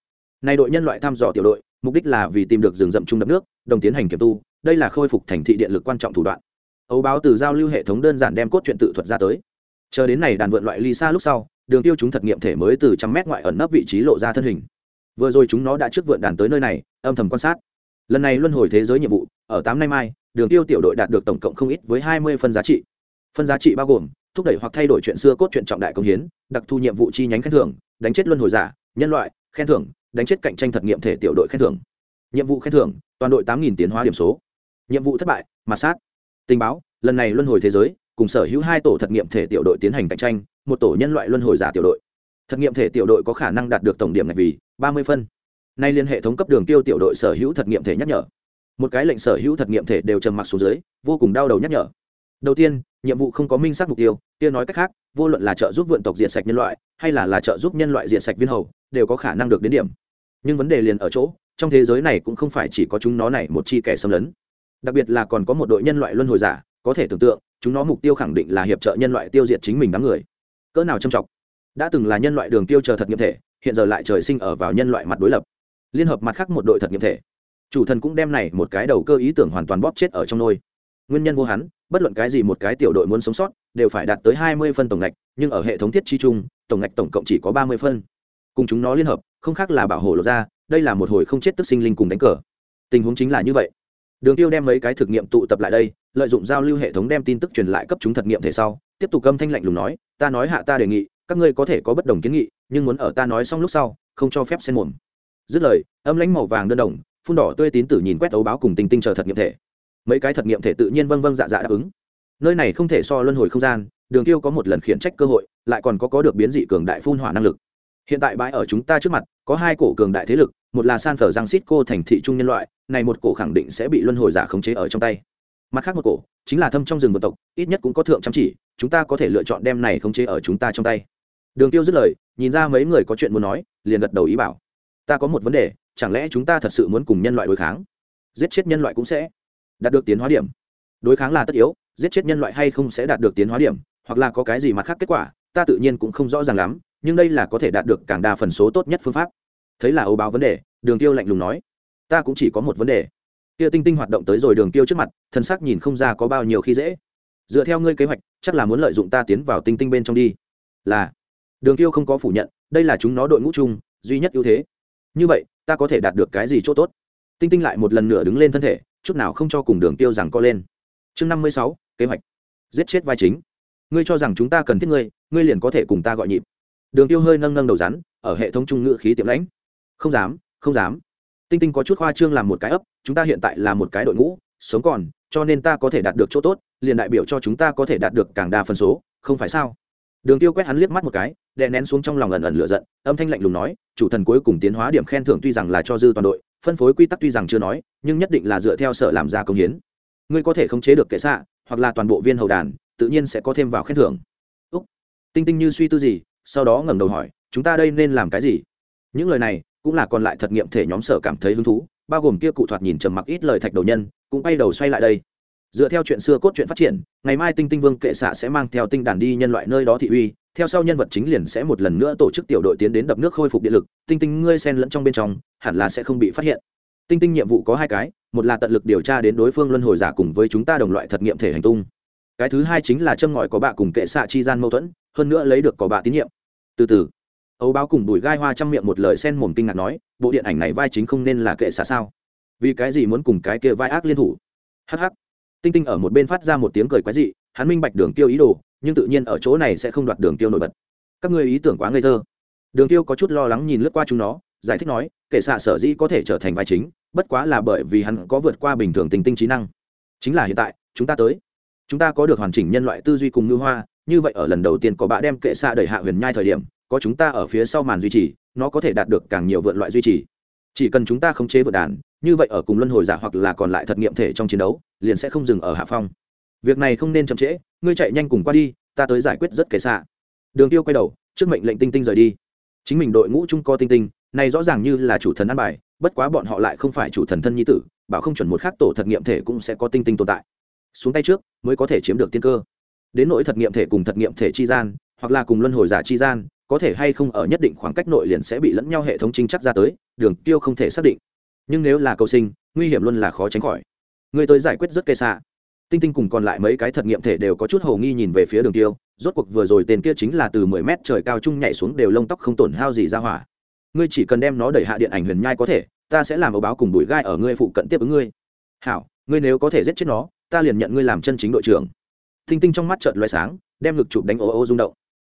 Này đội nhân loại thăm dò tiểu đội mục đích là vì tìm được rừng rậm trung đập nước, đồng tiến hành kiểm tu, đây là khôi phục thành thị điện lực quan trọng thủ đoạn. Ấu báo từ giao lưu hệ thống đơn giản đem cốt truyện tự thuật ra tới. Chờ đến này đàn vượn loại ly xa lúc sau, đường tiêu chúng thật nghiệm thể mới từ trăm mét ngoại ẩn nấp vị trí lộ ra thân hình. Vừa rồi chúng nó đã trước vượn đàn tới nơi này, âm thầm quan sát. Lần này luân hồi thế giới nhiệm vụ, ở tám nay mai, đường tiêu tiểu đội đạt được tổng cộng không ít với hai mươi phân giá trị. Phân giá trị bao gồm, thúc đẩy hoặc thay đổi chuyện xưa cốt truyện trọng đại công hiến, đặc thu nhiệm vụ chi nhánh khen thưởng, đánh chết luân hồi giả, nhân loại, khen thưởng đánh chết cạnh tranh thật nghiệm thể tiểu đội khen thưởng. Nhiệm vụ khen thưởng, toàn đội tám tiến hóa điểm số. Nhiệm vụ thất bại mặt sát. Tình báo, lần này luân hồi thế giới, cùng sở hữu hai tổ thật nghiệm thể tiểu đội tiến hành cạnh tranh, một tổ nhân loại luân hồi giả tiểu đội. Thật nghiệm thể tiểu đội có khả năng đạt được tổng điểm này vì ba mươi phân. Nay liên hệ thống cấp đường tiêu tiểu đội sở hữu thật nghiệm thể nhắc nhở. Một cái lệnh sở hữu thật nghiệm thể đều trầm mặc xuống dưới, vô cùng đau đầu nhắc nhở. Đầu tiên, nhiệm vụ không có minh xác mục tiêu, kia nói cách khác, vô luận là trợ giúp vượn tộc diện sạch nhân loại, hay là là trợ giúp nhân loại diện sạch viên hầu, đều có khả năng được đến điểm nhưng vấn đề liền ở chỗ, trong thế giới này cũng không phải chỉ có chúng nó này một chi kẻ xâm lấn. Đặc biệt là còn có một đội nhân loại luân hồi giả, có thể tưởng tượng, chúng nó mục tiêu khẳng định là hiệp trợ nhân loại tiêu diệt chính mình đám người. Cỡ nào trầm trọng. Đã từng là nhân loại đường tiêu chờ thật nghiệm thể, hiện giờ lại trời sinh ở vào nhân loại mặt đối lập. Liên hợp mặt khác một đội thật nghiệm thể. Chủ thần cũng đem này một cái đầu cơ ý tưởng hoàn toàn bóp chết ở trong nôi. Nguyên nhân vô hắn, bất luận cái gì một cái tiểu đội muốn sống sót, đều phải đạt tới hai mươi phân tổng ngạch, nhưng ở hệ thống thiết chi chung, tổng ngạch tổng cộng chỉ có ba mươi phân cùng chúng nó liên hợp, không khác là bảo hộ lột ra, đây là một hồi không chết tức sinh linh cùng đánh cờ. Tình huống chính là như vậy. Đường tiêu đem mấy cái thực nghiệm tụ tập lại đây, lợi dụng giao lưu hệ thống đem tin tức truyền lại cấp chúng thực nghiệm thể sau, tiếp tục âm thanh lạnh lùng nói, ta nói hạ ta đề nghị, các ngươi có thể có bất đồng kiến nghị, nhưng muốn ở ta nói xong lúc sau, không cho phép xen mồm. Dứt lời, âm lãnh màu vàng đơn đồng, phun đỏ tươi tín tử nhìn quét ấu báo cùng tinh tinh chờ thật nghiệm thể. Mấy cái thật nghiệm thể tự nhiên vâng vâng dạ dạ đáp ứng. Nơi này không thể so luân hồi không gian, đường tiêu có một lần khiển trách cơ hội, lại còn có có được biến dị cường đại phun hỏa năng lực hiện tại bãi ở chúng ta trước mặt, có hai cổ cường đại thế lực, một là san phở giang xít cô thành thị trung nhân loại, này một cổ khẳng định sẽ bị luân hồi giả khống chế ở trong tay. Mặt khác một cổ, chính là thâm trong rừng vượt tộc, ít nhất cũng có thượng chăm chỉ, chúng ta có thể lựa chọn đem này khống chế ở chúng ta trong tay. Đường tiêu dứt lời, nhìn ra mấy người có chuyện muốn nói, liền gật đầu ý bảo. Ta có một vấn đề, chẳng lẽ chúng ta thật sự muốn cùng nhân loại đối kháng? Giết chết nhân loại cũng sẽ đạt được tiến hóa điểm. Đối kháng là tất yếu, giết chết nhân loại hay không sẽ đạt được tiến hóa điểm, hoặc là có cái gì mặt khác kết quả, ta tự nhiên cũng không rõ ràng lắm nhưng đây là có thể đạt được càng đa phần số tốt nhất phương pháp. Thấy là ấu báo vấn đề, đường tiêu lạnh lùng nói, ta cũng chỉ có một vấn đề. Kia tinh tinh hoạt động tới rồi đường tiêu trước mặt, thân xác nhìn không ra có bao nhiêu khi dễ. Dựa theo ngươi kế hoạch, chắc là muốn lợi dụng ta tiến vào tinh tinh bên trong đi. Là. Đường tiêu không có phủ nhận, đây là chúng nó đội ngũ chung, duy nhất ưu thế. Như vậy, ta có thể đạt được cái gì chỗ tốt? Tinh tinh lại một lần nữa đứng lên thân thể, chút nào không cho cùng đường tiêu rằng co lên. Chương năm mươi sáu, kế hoạch. Giết chết vai chính. Ngươi cho rằng chúng ta cần thiết ngươi ngươi liền có thể cùng ta gọi nhịp đường tiêu hơi nâng nâng đầu rắn, ở hệ thống trung ngữ khí tiệm lãnh. Không dám không dám. Tinh tinh có chút khoa trương làm một cái ấp, chúng ta hiện tại là một cái đội ngũ, sống còn, cho nên ta có thể đạt được chỗ tốt, liền đại biểu cho chúng ta có thể đạt được càng đa phần số, không phải sao? Đường tiêu quét hắn liếc mắt một cái, đè nén xuống trong lòng ẩn ẩn lửa giận, âm thanh lạnh lùng nói, chủ thần cuối cùng tiến hóa điểm khen thưởng tuy rằng là cho dư toàn đội, phân phối quy tắc tuy rằng chưa nói, nhưng nhất định là dựa theo sở làm ra công hiến. Ngươi có thể khống chế được kệ xạ, hoặc là toàn bộ viên hầu đàn, tự nhiên sẽ có thêm vào khen thưởng. Úc. tinh tinh như suy tư gì sau đó ngẩng đầu hỏi, chúng ta đây nên làm cái gì? Những lời này cũng là còn lại thật nghiệm thể nhóm sở cảm thấy hứng thú, bao gồm kia cụ thoạt nhìn trầm mặc ít lời thạch đầu nhân, cũng bay đầu xoay lại đây. Dựa theo chuyện xưa cốt truyện phát triển, ngày mai tinh tinh vương kệ xạ sẽ mang theo tinh đàn đi nhân loại nơi đó thị uy, theo sau nhân vật chính liền sẽ một lần nữa tổ chức tiểu đội tiến đến đập nước khôi phục điện lực, tinh tinh ngươi sen lẫn trong bên trong, hẳn là sẽ không bị phát hiện. Tinh tinh nhiệm vụ có hai cái, một là tận lực điều tra đến đối phương luân hồi giả cùng với chúng ta đồng loại thật nghiệm thể hành tung. Cái thứ hai chính là châm ngòi có bạ cùng kệ xạ chi gian mâu thuẫn hơn nữa lấy được có bạ tín nhiệm. Từ từ. Ấu báo cùng bùi gai hoa chăm miệng một lời sen mồm kinh ngạc nói, bộ điện ảnh này vai chính không nên là kệ xả sao? Vì cái gì muốn cùng cái kia vai ác liên thủ? Hh tinh tinh ở một bên phát ra một tiếng cười quái dị, hắn minh bạch đường tiêu ý đồ, nhưng tự nhiên ở chỗ này sẽ không đoạt đường tiêu nổi bật. Các ngươi ý tưởng quá ngây thơ. Đường tiêu có chút lo lắng nhìn lướt qua chúng nó, giải thích nói, kệ xạ sở dĩ có thể trở thành vai chính, bất quá là bởi vì hắn có vượt qua bình thường tình tinh trí năng. Chính là hiện tại, chúng ta tới. Chúng ta có được hoàn chỉnh nhân loại tư duy cùng ngư hoa như vậy ở lần đầu tiên có bạ đem kệ xạ đẩy hạ huyền nhai thời điểm, có chúng ta ở phía sau màn duy trì, nó có thể đạt được càng nhiều vượn loại duy trì. Chỉ cần chúng ta khống chế vượt đàn, như vậy ở cùng luân hồi giả hoặc là còn lại thật nghiệm thể trong chiến đấu, liền sẽ không dừng ở hạ phong. Việc này không nên chậm trễ, ngươi chạy nhanh cùng qua đi, ta tới giải quyết rất kệ xạ. Đường tiêu quay đầu, trước mệnh lệnh tinh tinh rời đi. Chính mình đội ngũ chung co tinh tinh, này rõ ràng như là chủ thần ăn bài, bất quá bọn họ lại không phải chủ thần thân nhi tử, bảo không chuẩn một khác tổ thật nghiệm thể cũng sẽ có tinh tinh tồn tại. Xuống tay trước, mới có thể chiếm được tiên cơ đến nỗi thật nghiệm thể cùng thật nghiệm thể chi gian, hoặc là cùng luân hồi giả chi gian, có thể hay không ở nhất định khoảng cách nội liền sẽ bị lẫn nhau hệ thống trinh chắc ra tới, đường tiêu không thể xác định. Nhưng nếu là cầu sinh, nguy hiểm luôn là khó tránh khỏi. Người tới giải quyết rất kê xạ tinh tinh cùng còn lại mấy cái thật nghiệm thể đều có chút hầu nghi nhìn về phía đường tiêu, rốt cuộc vừa rồi tên kia chính là từ mười mét trời cao trung nhảy xuống đều lông tóc không tổn hao gì ra hỏa. Ngươi chỉ cần đem nó đẩy hạ điện ảnh huyền nhai có thể, ta sẽ làm ấu báo cùng bụi gai ở ngươi phụ cận tiếp ứng ngươi. Hảo, ngươi nếu có thể giết chết nó, ta liền nhận ngươi làm chân chính đội trưởng thinh tinh trong mắt trợn loay sáng, đem ngực chụp đánh ô ô rung động.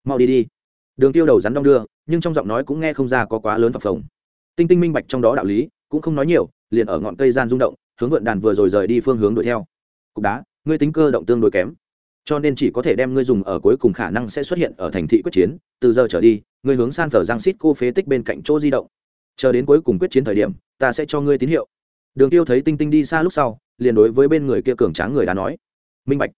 Mau đi đi. Đường tiêu đầu rắn đong đưa, nhưng trong giọng nói cũng nghe không ra có quá lớn phập phồng. Tinh tinh minh bạch trong đó đạo lý, cũng không nói nhiều, liền ở ngọn cây gian rung động, hướng vượn đàn vừa rồi rời đi phương hướng đuổi theo. Cục đá, ngươi tính cơ động tương đối kém, cho nên chỉ có thể đem ngươi dùng ở cuối cùng khả năng sẽ xuất hiện ở thành thị quyết chiến, từ giờ trở đi, ngươi hướng san phở giang xít cô phế tích bên cạnh chỗ di động. Chờ đến cuối cùng quyết chiến thời điểm, ta sẽ cho ngươi tín hiệu. Đường tiêu thấy tinh tinh đi xa lúc sau, liền đối với bên người kia cường tráng người đã nói. Minh bạch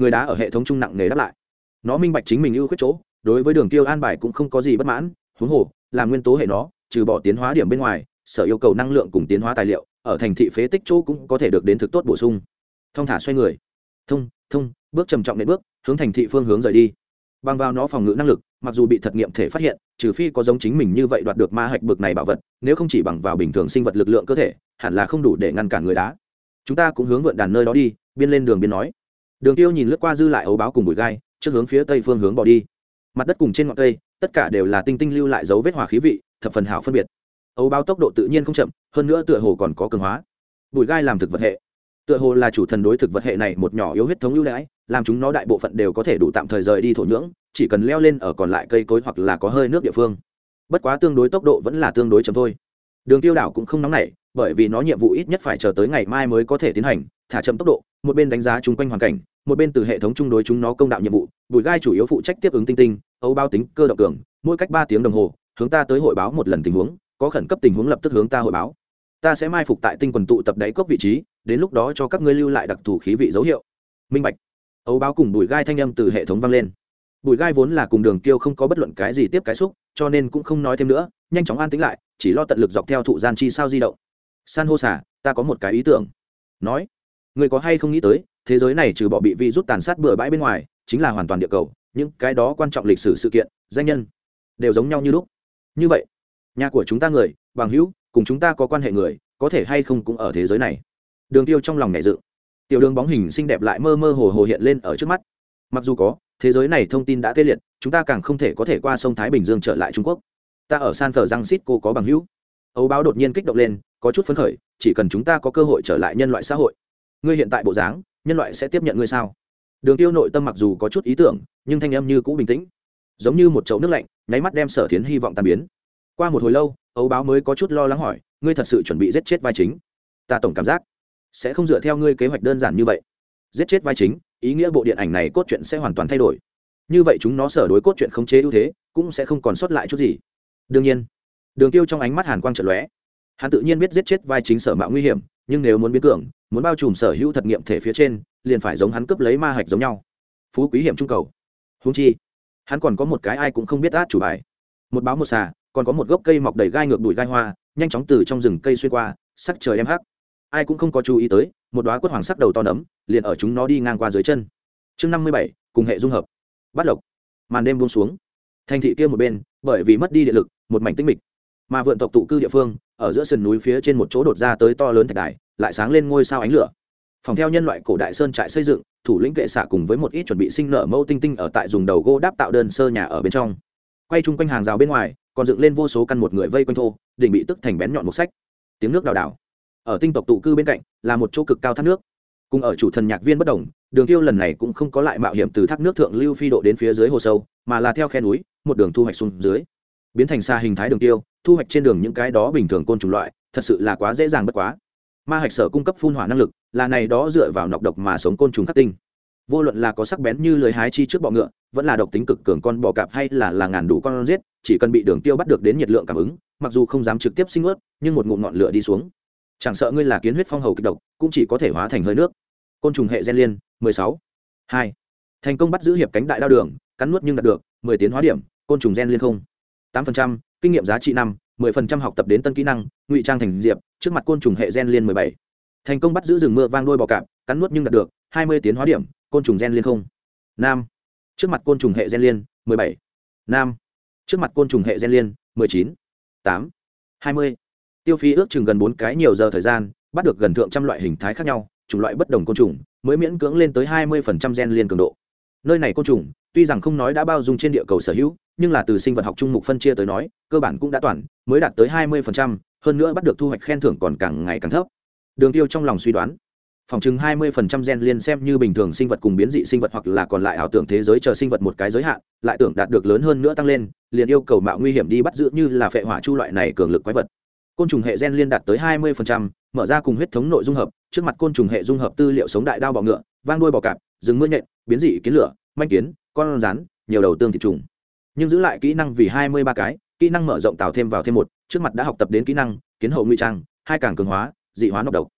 người đá ở hệ thống trung nặng nề đáp lại. Nó minh bạch chính mình ưu khuyết chỗ, đối với đường tiêu an bài cũng không có gì bất mãn, huống hồ, là nguyên tố hệ nó, trừ bỏ tiến hóa điểm bên ngoài, sở yêu cầu năng lượng cùng tiến hóa tài liệu, ở thành thị phế tích chỗ cũng có thể được đến thực tốt bổ sung. Thông thả xoay người. Thông thông, bước trầm trọng đến bước, hướng thành thị phương hướng rời đi. Bằng vào nó phòng ngự năng lực, mặc dù bị thật nghiệm thể phát hiện, trừ phi có giống chính mình như vậy đoạt được ma hạch bực này bảo vật, nếu không chỉ bằng vào bình thường sinh vật lực lượng cơ thể, hẳn là không đủ để ngăn cản người đá. Chúng ta cũng hướng vượn đàn nơi đó đi, biên lên đường biên nói đường tiêu nhìn lướt qua dư lại ấu báo cùng bụi gai, trước hướng phía tây phương hướng bỏ đi. Mặt đất cùng trên ngọn cây, tất cả đều là tinh tinh lưu lại dấu vết hỏa khí vị, thập phần hảo phân biệt. Ấu báo tốc độ tự nhiên không chậm, hơn nữa tựa hồ còn có cường hóa. Bụi gai làm thực vật hệ. Tựa hồ là chủ thần đối thực vật hệ này một nhỏ yếu huyết thống ưu đãi, làm chúng nó đại bộ phận đều có thể đủ tạm thời rời đi thổ nhưỡng, chỉ cần leo lên ở còn lại cây cối hoặc là có hơi nước địa phương. Bất quá tương đối tốc độ vẫn là tương đối chậm thôi. Đường tiêu đảo cũng không nóng nảy, bởi vì nó nhiệm vụ ít nhất phải chờ tới ngày mai mới có thể tiến hành, thả chậm tốc độ, một bên đánh giá chung quanh hoàn cảnh một bên từ hệ thống chung đối chúng nó công đạo nhiệm vụ, bùi gai chủ yếu phụ trách tiếp ứng tinh tinh, ấu bao tính, cơ động cường, mỗi cách ba tiếng đồng hồ, hướng ta tới hội báo một lần tình huống, có khẩn cấp tình huống lập tức hướng ta hội báo. Ta sẽ mai phục tại tinh quần tụ tập đáy cốc vị trí, đến lúc đó cho các ngươi lưu lại đặc thù khí vị dấu hiệu. Minh bạch. Ấu báo cùng bùi gai thanh âm từ hệ thống vang lên. Bùi gai vốn là cùng đường tiêu không có bất luận cái gì tiếp cái xúc, cho nên cũng không nói thêm nữa, nhanh chóng an tĩnh lại, chỉ lo tận lực dọc theo thụ gian chi sao di động. San hô xả, ta có một cái ý tưởng. Nói người có hay không nghĩ tới thế giới này trừ bỏ bị vi rút tàn sát bừa bãi bên ngoài, chính là hoàn toàn địa cầu. Những cái đó quan trọng lịch sử sự kiện, danh nhân, đều giống nhau như lúc. Như vậy, nhà của chúng ta người, bằng hữu, cùng chúng ta có quan hệ người, có thể hay không cũng ở thế giới này. Đường tiêu trong lòng nhảy dự. Tiểu đường bóng hình xinh đẹp lại mơ mơ hồ hồ hiện lên ở trước mắt. Mặc dù có, thế giới này thông tin đã tê liệt, chúng ta càng không thể có thể qua sông thái bình dương trở lại trung quốc. Ta ở san phờ giang xít cô có bằng hữu. Ấu báo đột nhiên kích động lên, có chút phấn khởi, chỉ cần chúng ta có cơ hội trở lại nhân loại xã hội. Ngươi hiện tại bộ dáng nhân loại sẽ tiếp nhận ngươi sao? Đường tiêu nội tâm mặc dù có chút ý tưởng, nhưng thanh em như cũ bình tĩnh. Giống như một chậu nước lạnh, nháy mắt đem sở thiến hy vọng tàn biến. Qua một hồi lâu ấu báo mới có chút lo lắng hỏi, ngươi thật sự chuẩn bị giết chết vai chính? Ta tổng cảm giác sẽ không dựa theo ngươi kế hoạch đơn giản như vậy. Giết chết vai chính, ý nghĩa bộ điện ảnh này cốt truyện sẽ hoàn toàn thay đổi. Như vậy chúng nó sở đối cốt truyện khống chế ưu thế, cũng sẽ không còn sót lại chút gì. Đương nhiên. Đường tiêu trong ánh mắt hàn quang trận lóe. Hắn tự nhiên biết giết chết vai chính sở mạo nguy hiểm nhưng nếu muốn biến cường, muốn bao trùm sở hữu thật nghiệm thể phía trên, liền phải giống hắn cướp lấy ma hạch giống nhau. Phú quý hiểm trung cầu. Húng chi, hắn còn có một cái ai cũng không biết át chủ bài. Một báo một xà, còn có một gốc cây mọc đầy gai ngược đùi gai hoa, nhanh chóng từ trong rừng cây xuyên qua, sắc trời đem hắc. Ai cũng không có chú ý tới, một đoá quất hoàng sắc đầu to nấm, liền ở chúng nó đi ngang qua dưới chân. Chương năm mươi bảy, cùng hệ dung hợp. Bắt lộc. Màn đêm buông xuống. Thành thị kia một bên, bởi vì mất đi điện lực, một mảnh tinh mịch. Mà vượn tộc tụ cư địa phương ở giữa sườn núi phía trên một chỗ đột ra tới to lớn thạch đài, lại sáng lên ngôi sao ánh lửa. Phòng theo nhân loại cổ đại sơn trại xây dựng, thủ lĩnh kệ xạ cùng với một ít chuẩn bị sinh nở mẫu tinh tinh ở tại dùng đầu gỗ đáp tạo đơn sơ nhà ở bên trong. Quay chung quanh hàng rào bên ngoài, còn dựng lên vô số căn một người vây quanh thô, đỉnh bị tức thành bén nhọn một sách. Tiếng nước đào đảo ở tinh tộc tụ cư bên cạnh, là một chỗ cực cao thác nước. Cùng ở chủ thần nhạc viên bất đồng, đường tiêu lần này cũng không có lại mạo hiểm từ thác nước thượng lưu phi độ đến phía dưới hồ sâu, mà là theo khe núi, một đường thu hoạch xuống dưới. Biến thành xa hình thái đường tiêu thu hoạch trên đường những cái đó bình thường côn trùng loại thật sự là quá dễ dàng bất quá. Ma hạch sở cung cấp phun hỏa năng lực là này đó dựa vào nọc độc mà sống côn trùng khắc tinh. Vô luận là có sắc bén như lưới hái chi trước bọ ngựa vẫn là độc tính cực cường con bò cạp hay là là ngàn đủ con giết chỉ cần bị đường tiêu bắt được đến nhiệt lượng cảm ứng mặc dù không dám trực tiếp sinh ướt nhưng một ngụm ngọn lửa đi xuống. Chẳng sợ ngươi là kiến huyết phong hầu kịch độc cũng chỉ có thể hóa thành hơi nước. Côn trùng hệ gen liên 16. 2. thành công bắt giữ hiệp cánh đại đao đường cắn nuốt nhưng đạt được 10 tiến hóa điểm côn trùng gen liên không. 8%, kinh nghiệm giá trị năm 10% học tập đến tân kỹ năng, ngụy trang thành diệp, trước mặt côn trùng hệ gen liên 17. thành công bắt giữ rừng mưa vang đôi bò cạp, cắn nuốt nhưng đạt được 20 tiến hóa điểm, côn trùng gen liên không nam, trước mặt côn trùng hệ gen liên 17. nam, trước mặt côn trùng hệ gen liên 19. 8. 20. tiêu phí ước chừng gần bốn cái nhiều giờ thời gian, bắt được gần thượng trăm loại hình thái khác nhau, chủng loại bất đồng côn trùng, mới miễn cưỡng lên tới 20% gen liên cường độ nơi này côn trùng, tuy rằng không nói đã bao dung trên địa cầu sở hữu nhưng là từ sinh vật học trung mục phân chia tới nói cơ bản cũng đã toàn mới đạt tới 20%, hơn nữa bắt được thu hoạch khen thưởng còn càng ngày càng thấp. Đường tiêu trong lòng suy đoán phòng chừng 20% gen liên xem như bình thường sinh vật cùng biến dị sinh vật hoặc là còn lại ảo tưởng thế giới chờ sinh vật một cái giới hạn lại tưởng đạt được lớn hơn nữa tăng lên liền yêu cầu mạo nguy hiểm đi bắt giữ như là phệ hỏa chu loại này cường lực quái vật. Côn trùng hệ gen liên đạt tới 20%, mở ra cùng huyết thống nội dung hợp trước mặt côn trùng hệ dung hợp tư liệu sống đại đao bọ ngựa vang đuôi bọ cạp rừng mưa nhện biến dị kiến lửa manh kiến con rắn nhiều đầu tương thịt trùng nhưng giữ lại kỹ năng vì hai mươi ba cái, kỹ năng mở rộng tạo thêm vào thêm một, trước mặt đã học tập đến kỹ năng, kiến hậu ngụy trang, hai càng cường hóa, dị hóa nọc độc.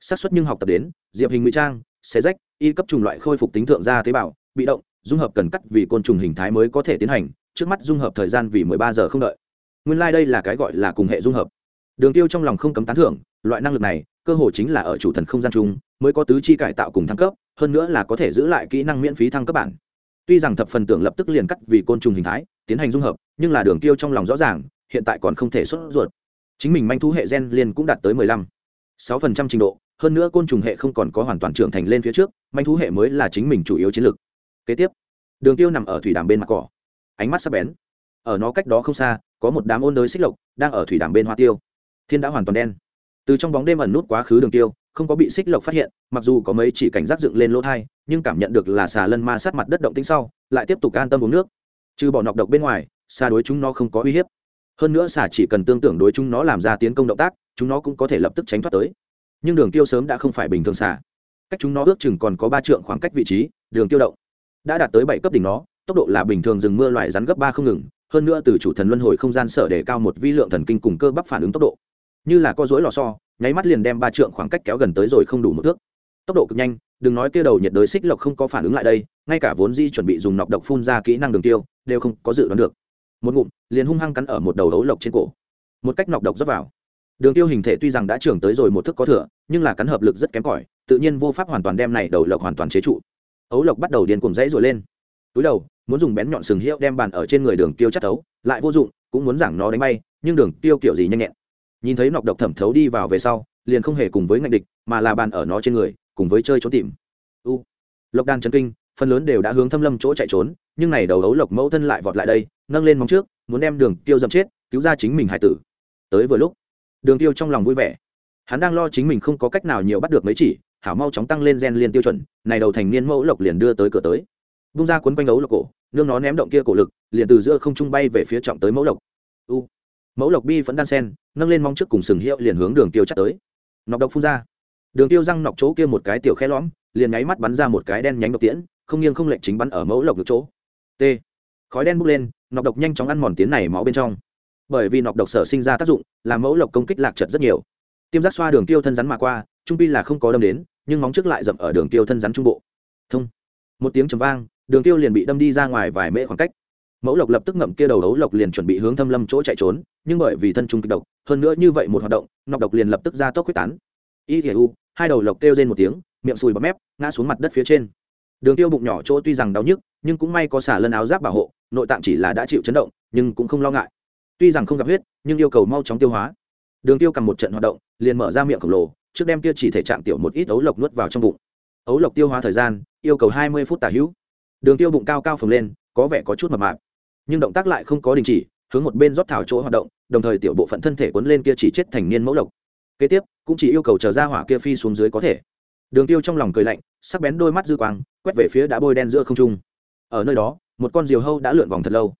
Xác suất nhưng học tập đến, diệp hình ngụy trang, xé rách, y cấp trùng loại khôi phục tính thượng gia tế bào, bị động, dung hợp cần cắt vì côn trùng hình thái mới có thể tiến hành, trước mắt dung hợp thời gian vì mười ba giờ không đợi. Nguyên lai、like、đây là cái gọi là cùng hệ dung hợp. Đường tiêu trong lòng không cấm tán thưởng, loại năng lực này, cơ hồ chính là ở chủ thần không gian chung, mới có tứ chi cải tạo cùng thăng cấp, hơn nữa là có thể giữ lại kỹ năng miễn phí thăng cấp bản tuy rằng thập phần tưởng lập tức liền cắt vì côn trùng hình thái, tiến hành dung hợp, nhưng là đường tiêu trong lòng rõ ràng, hiện tại còn không thể xuất ruột. Chính mình manh thú hệ gen liền cũng đạt tới mười lăm. Sáu phần trăm trình độ, hơn nữa côn trùng hệ không còn có hoàn toàn trưởng thành lên phía trước, manh thú hệ mới là chính mình chủ yếu chiến lược. Kế tiếp, đường tiêu nằm ở thủy đàm bên mặt cỏ. Ánh mắt sắc bén. Ở nó cách đó không xa, có một đám ôn đới xích lộc đang ở thủy đàm bên hoa tiêu. Thiên đã hoàn toàn đen. Từ trong bóng đêm ẩn nút quá khứ đường tiêu không có bị xích lộc phát hiện, mặc dù có mấy chỉ cảnh giác dựng lên lỗ thai, nhưng cảm nhận được là xà lân ma sát mặt đất động tính sau, lại tiếp tục an tâm uống nước. Trừ bỏ nọc độc bên ngoài, xà đối chúng nó không có uy hiếp. Hơn nữa xà chỉ cần tương tưởng đối chúng nó làm ra tiến công động tác, chúng nó cũng có thể lập tức tránh thoát tới. Nhưng đường tiêu sớm đã không phải bình thường xà. Cách chúng nó ước chừng còn có ba trượng khoảng cách vị trí, đường tiêu động đã đạt tới bảy cấp đỉnh nó, tốc độ là bình thường rừng mưa loại rắn gấp ba không ngừng, hơn nữa từ chủ thần luân hồi không gian sở để cao một vi lượng thần kinh cùng cơ bắp phản ứng tốc độ như là co dối lò xo nháy mắt liền đem ba trượng khoảng cách kéo gần tới rồi không đủ một thước. Tốc độ cực nhanh đừng nói kia đầu nhiệt đới xích lộc không có phản ứng lại đây ngay cả vốn di chuẩn bị dùng nọc độc phun ra kỹ năng đường tiêu đều không có dự đoán được. Một ngụm liền hung hăng cắn ở một đầu đấu lộc trên cổ. Một cách nọc độc dốc vào. Đường tiêu hình thể tuy rằng đã trưởng tới rồi một thước có thừa nhưng là cắn hợp lực rất kém cỏi tự nhiên vô pháp hoàn toàn đem này đầu lộc hoàn toàn chế trụ. Ấu lộc bắt đầu điên cuồng dãy rồi lên. Túi đầu muốn dùng bén nhọn sừng hiệu đem bàn ở trên người đường tiêu chất tấu, lại vô dụng cũng muốn giảng nó đánh bay nhưng đường tiêu kiểu gì nhanh nhẹn nhìn thấy nọc độc thẩm thấu đi vào về sau, liền không hề cùng với ngạch địch, mà là bàn ở nó trên người, cùng với chơi trốn tìm. U. Lộc đan chấn kinh, phần lớn đều đã hướng thâm lâm chỗ chạy trốn, nhưng này đầu ấu lộc mẫu thân lại vọt lại đây, nâng lên móng trước, muốn đem đường tiêu dậm chết, cứu ra chính mình hải tử. Tới vừa lúc, đường tiêu trong lòng vui vẻ. Hắn đang lo chính mình không có cách nào nhiều bắt được mấy chỉ, hảo mau chóng tăng lên gen liên tiêu chuẩn, này đầu thành niên mẫu lộc liền đưa tới cửa tới. Bung ra cuốn quanh ấu lộc cổ, nương nó ném động kia cổ lực, liền từ giữa không trung bay về phía trọng tới mẫu lộc. U mẫu lộc bi vẫn đan sen, nâng lên mong trước cùng sừng hiệu liền hướng đường tiêu chắc tới. Nọc độc phun ra. Đường tiêu răng nọc chỗ kia một cái tiểu khe lõm, liền nháy mắt bắn ra một cái đen nhánh độc tiễn, không nghiêng không lệnh chính bắn ở mẫu lộc được chỗ. T. Khói đen bốc lên, nọc độc nhanh chóng ăn mòn tiến này máu bên trong. Bởi vì nọc độc sở sinh ra tác dụng, làm mẫu lộc công kích lạc trật rất nhiều. Tiêm giác xoa đường tiêu thân rắn mà qua, trung pi là không có đâm đến, nhưng móng trước lại dậm ở đường tiêu thân rắn trung bộ. Thông. Một tiếng trầm vang, đường tiêu liền bị đâm đi ra ngoài vài mễ khoảng cách mẫu lộc lập tức ngậm kia đầu đấu lộc liền chuẩn bị hướng thâm lâm chỗ chạy trốn, nhưng bởi vì thân trung kịch độc, hơn nữa như vậy một hoạt động, nọc độc liền lập tức ra tốc quyết tán. Y thể u, hai đầu lộc kêu lên một tiếng, miệng sùi bọt mép, ngã xuống mặt đất phía trên. Đường tiêu bụng nhỏ chỗ tuy rằng đau nhức, nhưng cũng may có xả lân áo giáp bảo hộ, nội tạng chỉ là đã chịu chấn động, nhưng cũng không lo ngại. Tuy rằng không gặp huyết, nhưng yêu cầu mau chóng tiêu hóa. Đường tiêu cầm một trận hoạt động, liền mở ra miệng khổng lồ, trước đem kia chỉ thể trạng tiểu một ít ấu lộc nuốt vào trong bụng. Ấu lộc tiêu hóa thời gian, yêu cầu hai mươi phút tả hữu. Đường tiêu bụng cao cao phồng lên, có vẻ có chút mập mạp nhưng động tác lại không có đình chỉ, hướng một bên rót thảo chỗ hoạt động, đồng thời tiểu bộ phận thân thể quấn lên kia chỉ chết thành niên mẫu lộc. Kế tiếp, cũng chỉ yêu cầu chờ ra hỏa kia phi xuống dưới có thể. Đường tiêu trong lòng cười lạnh, sắc bén đôi mắt dư quang, quét về phía đã bôi đen giữa không trung. Ở nơi đó, một con diều hâu đã lượn vòng thật lâu.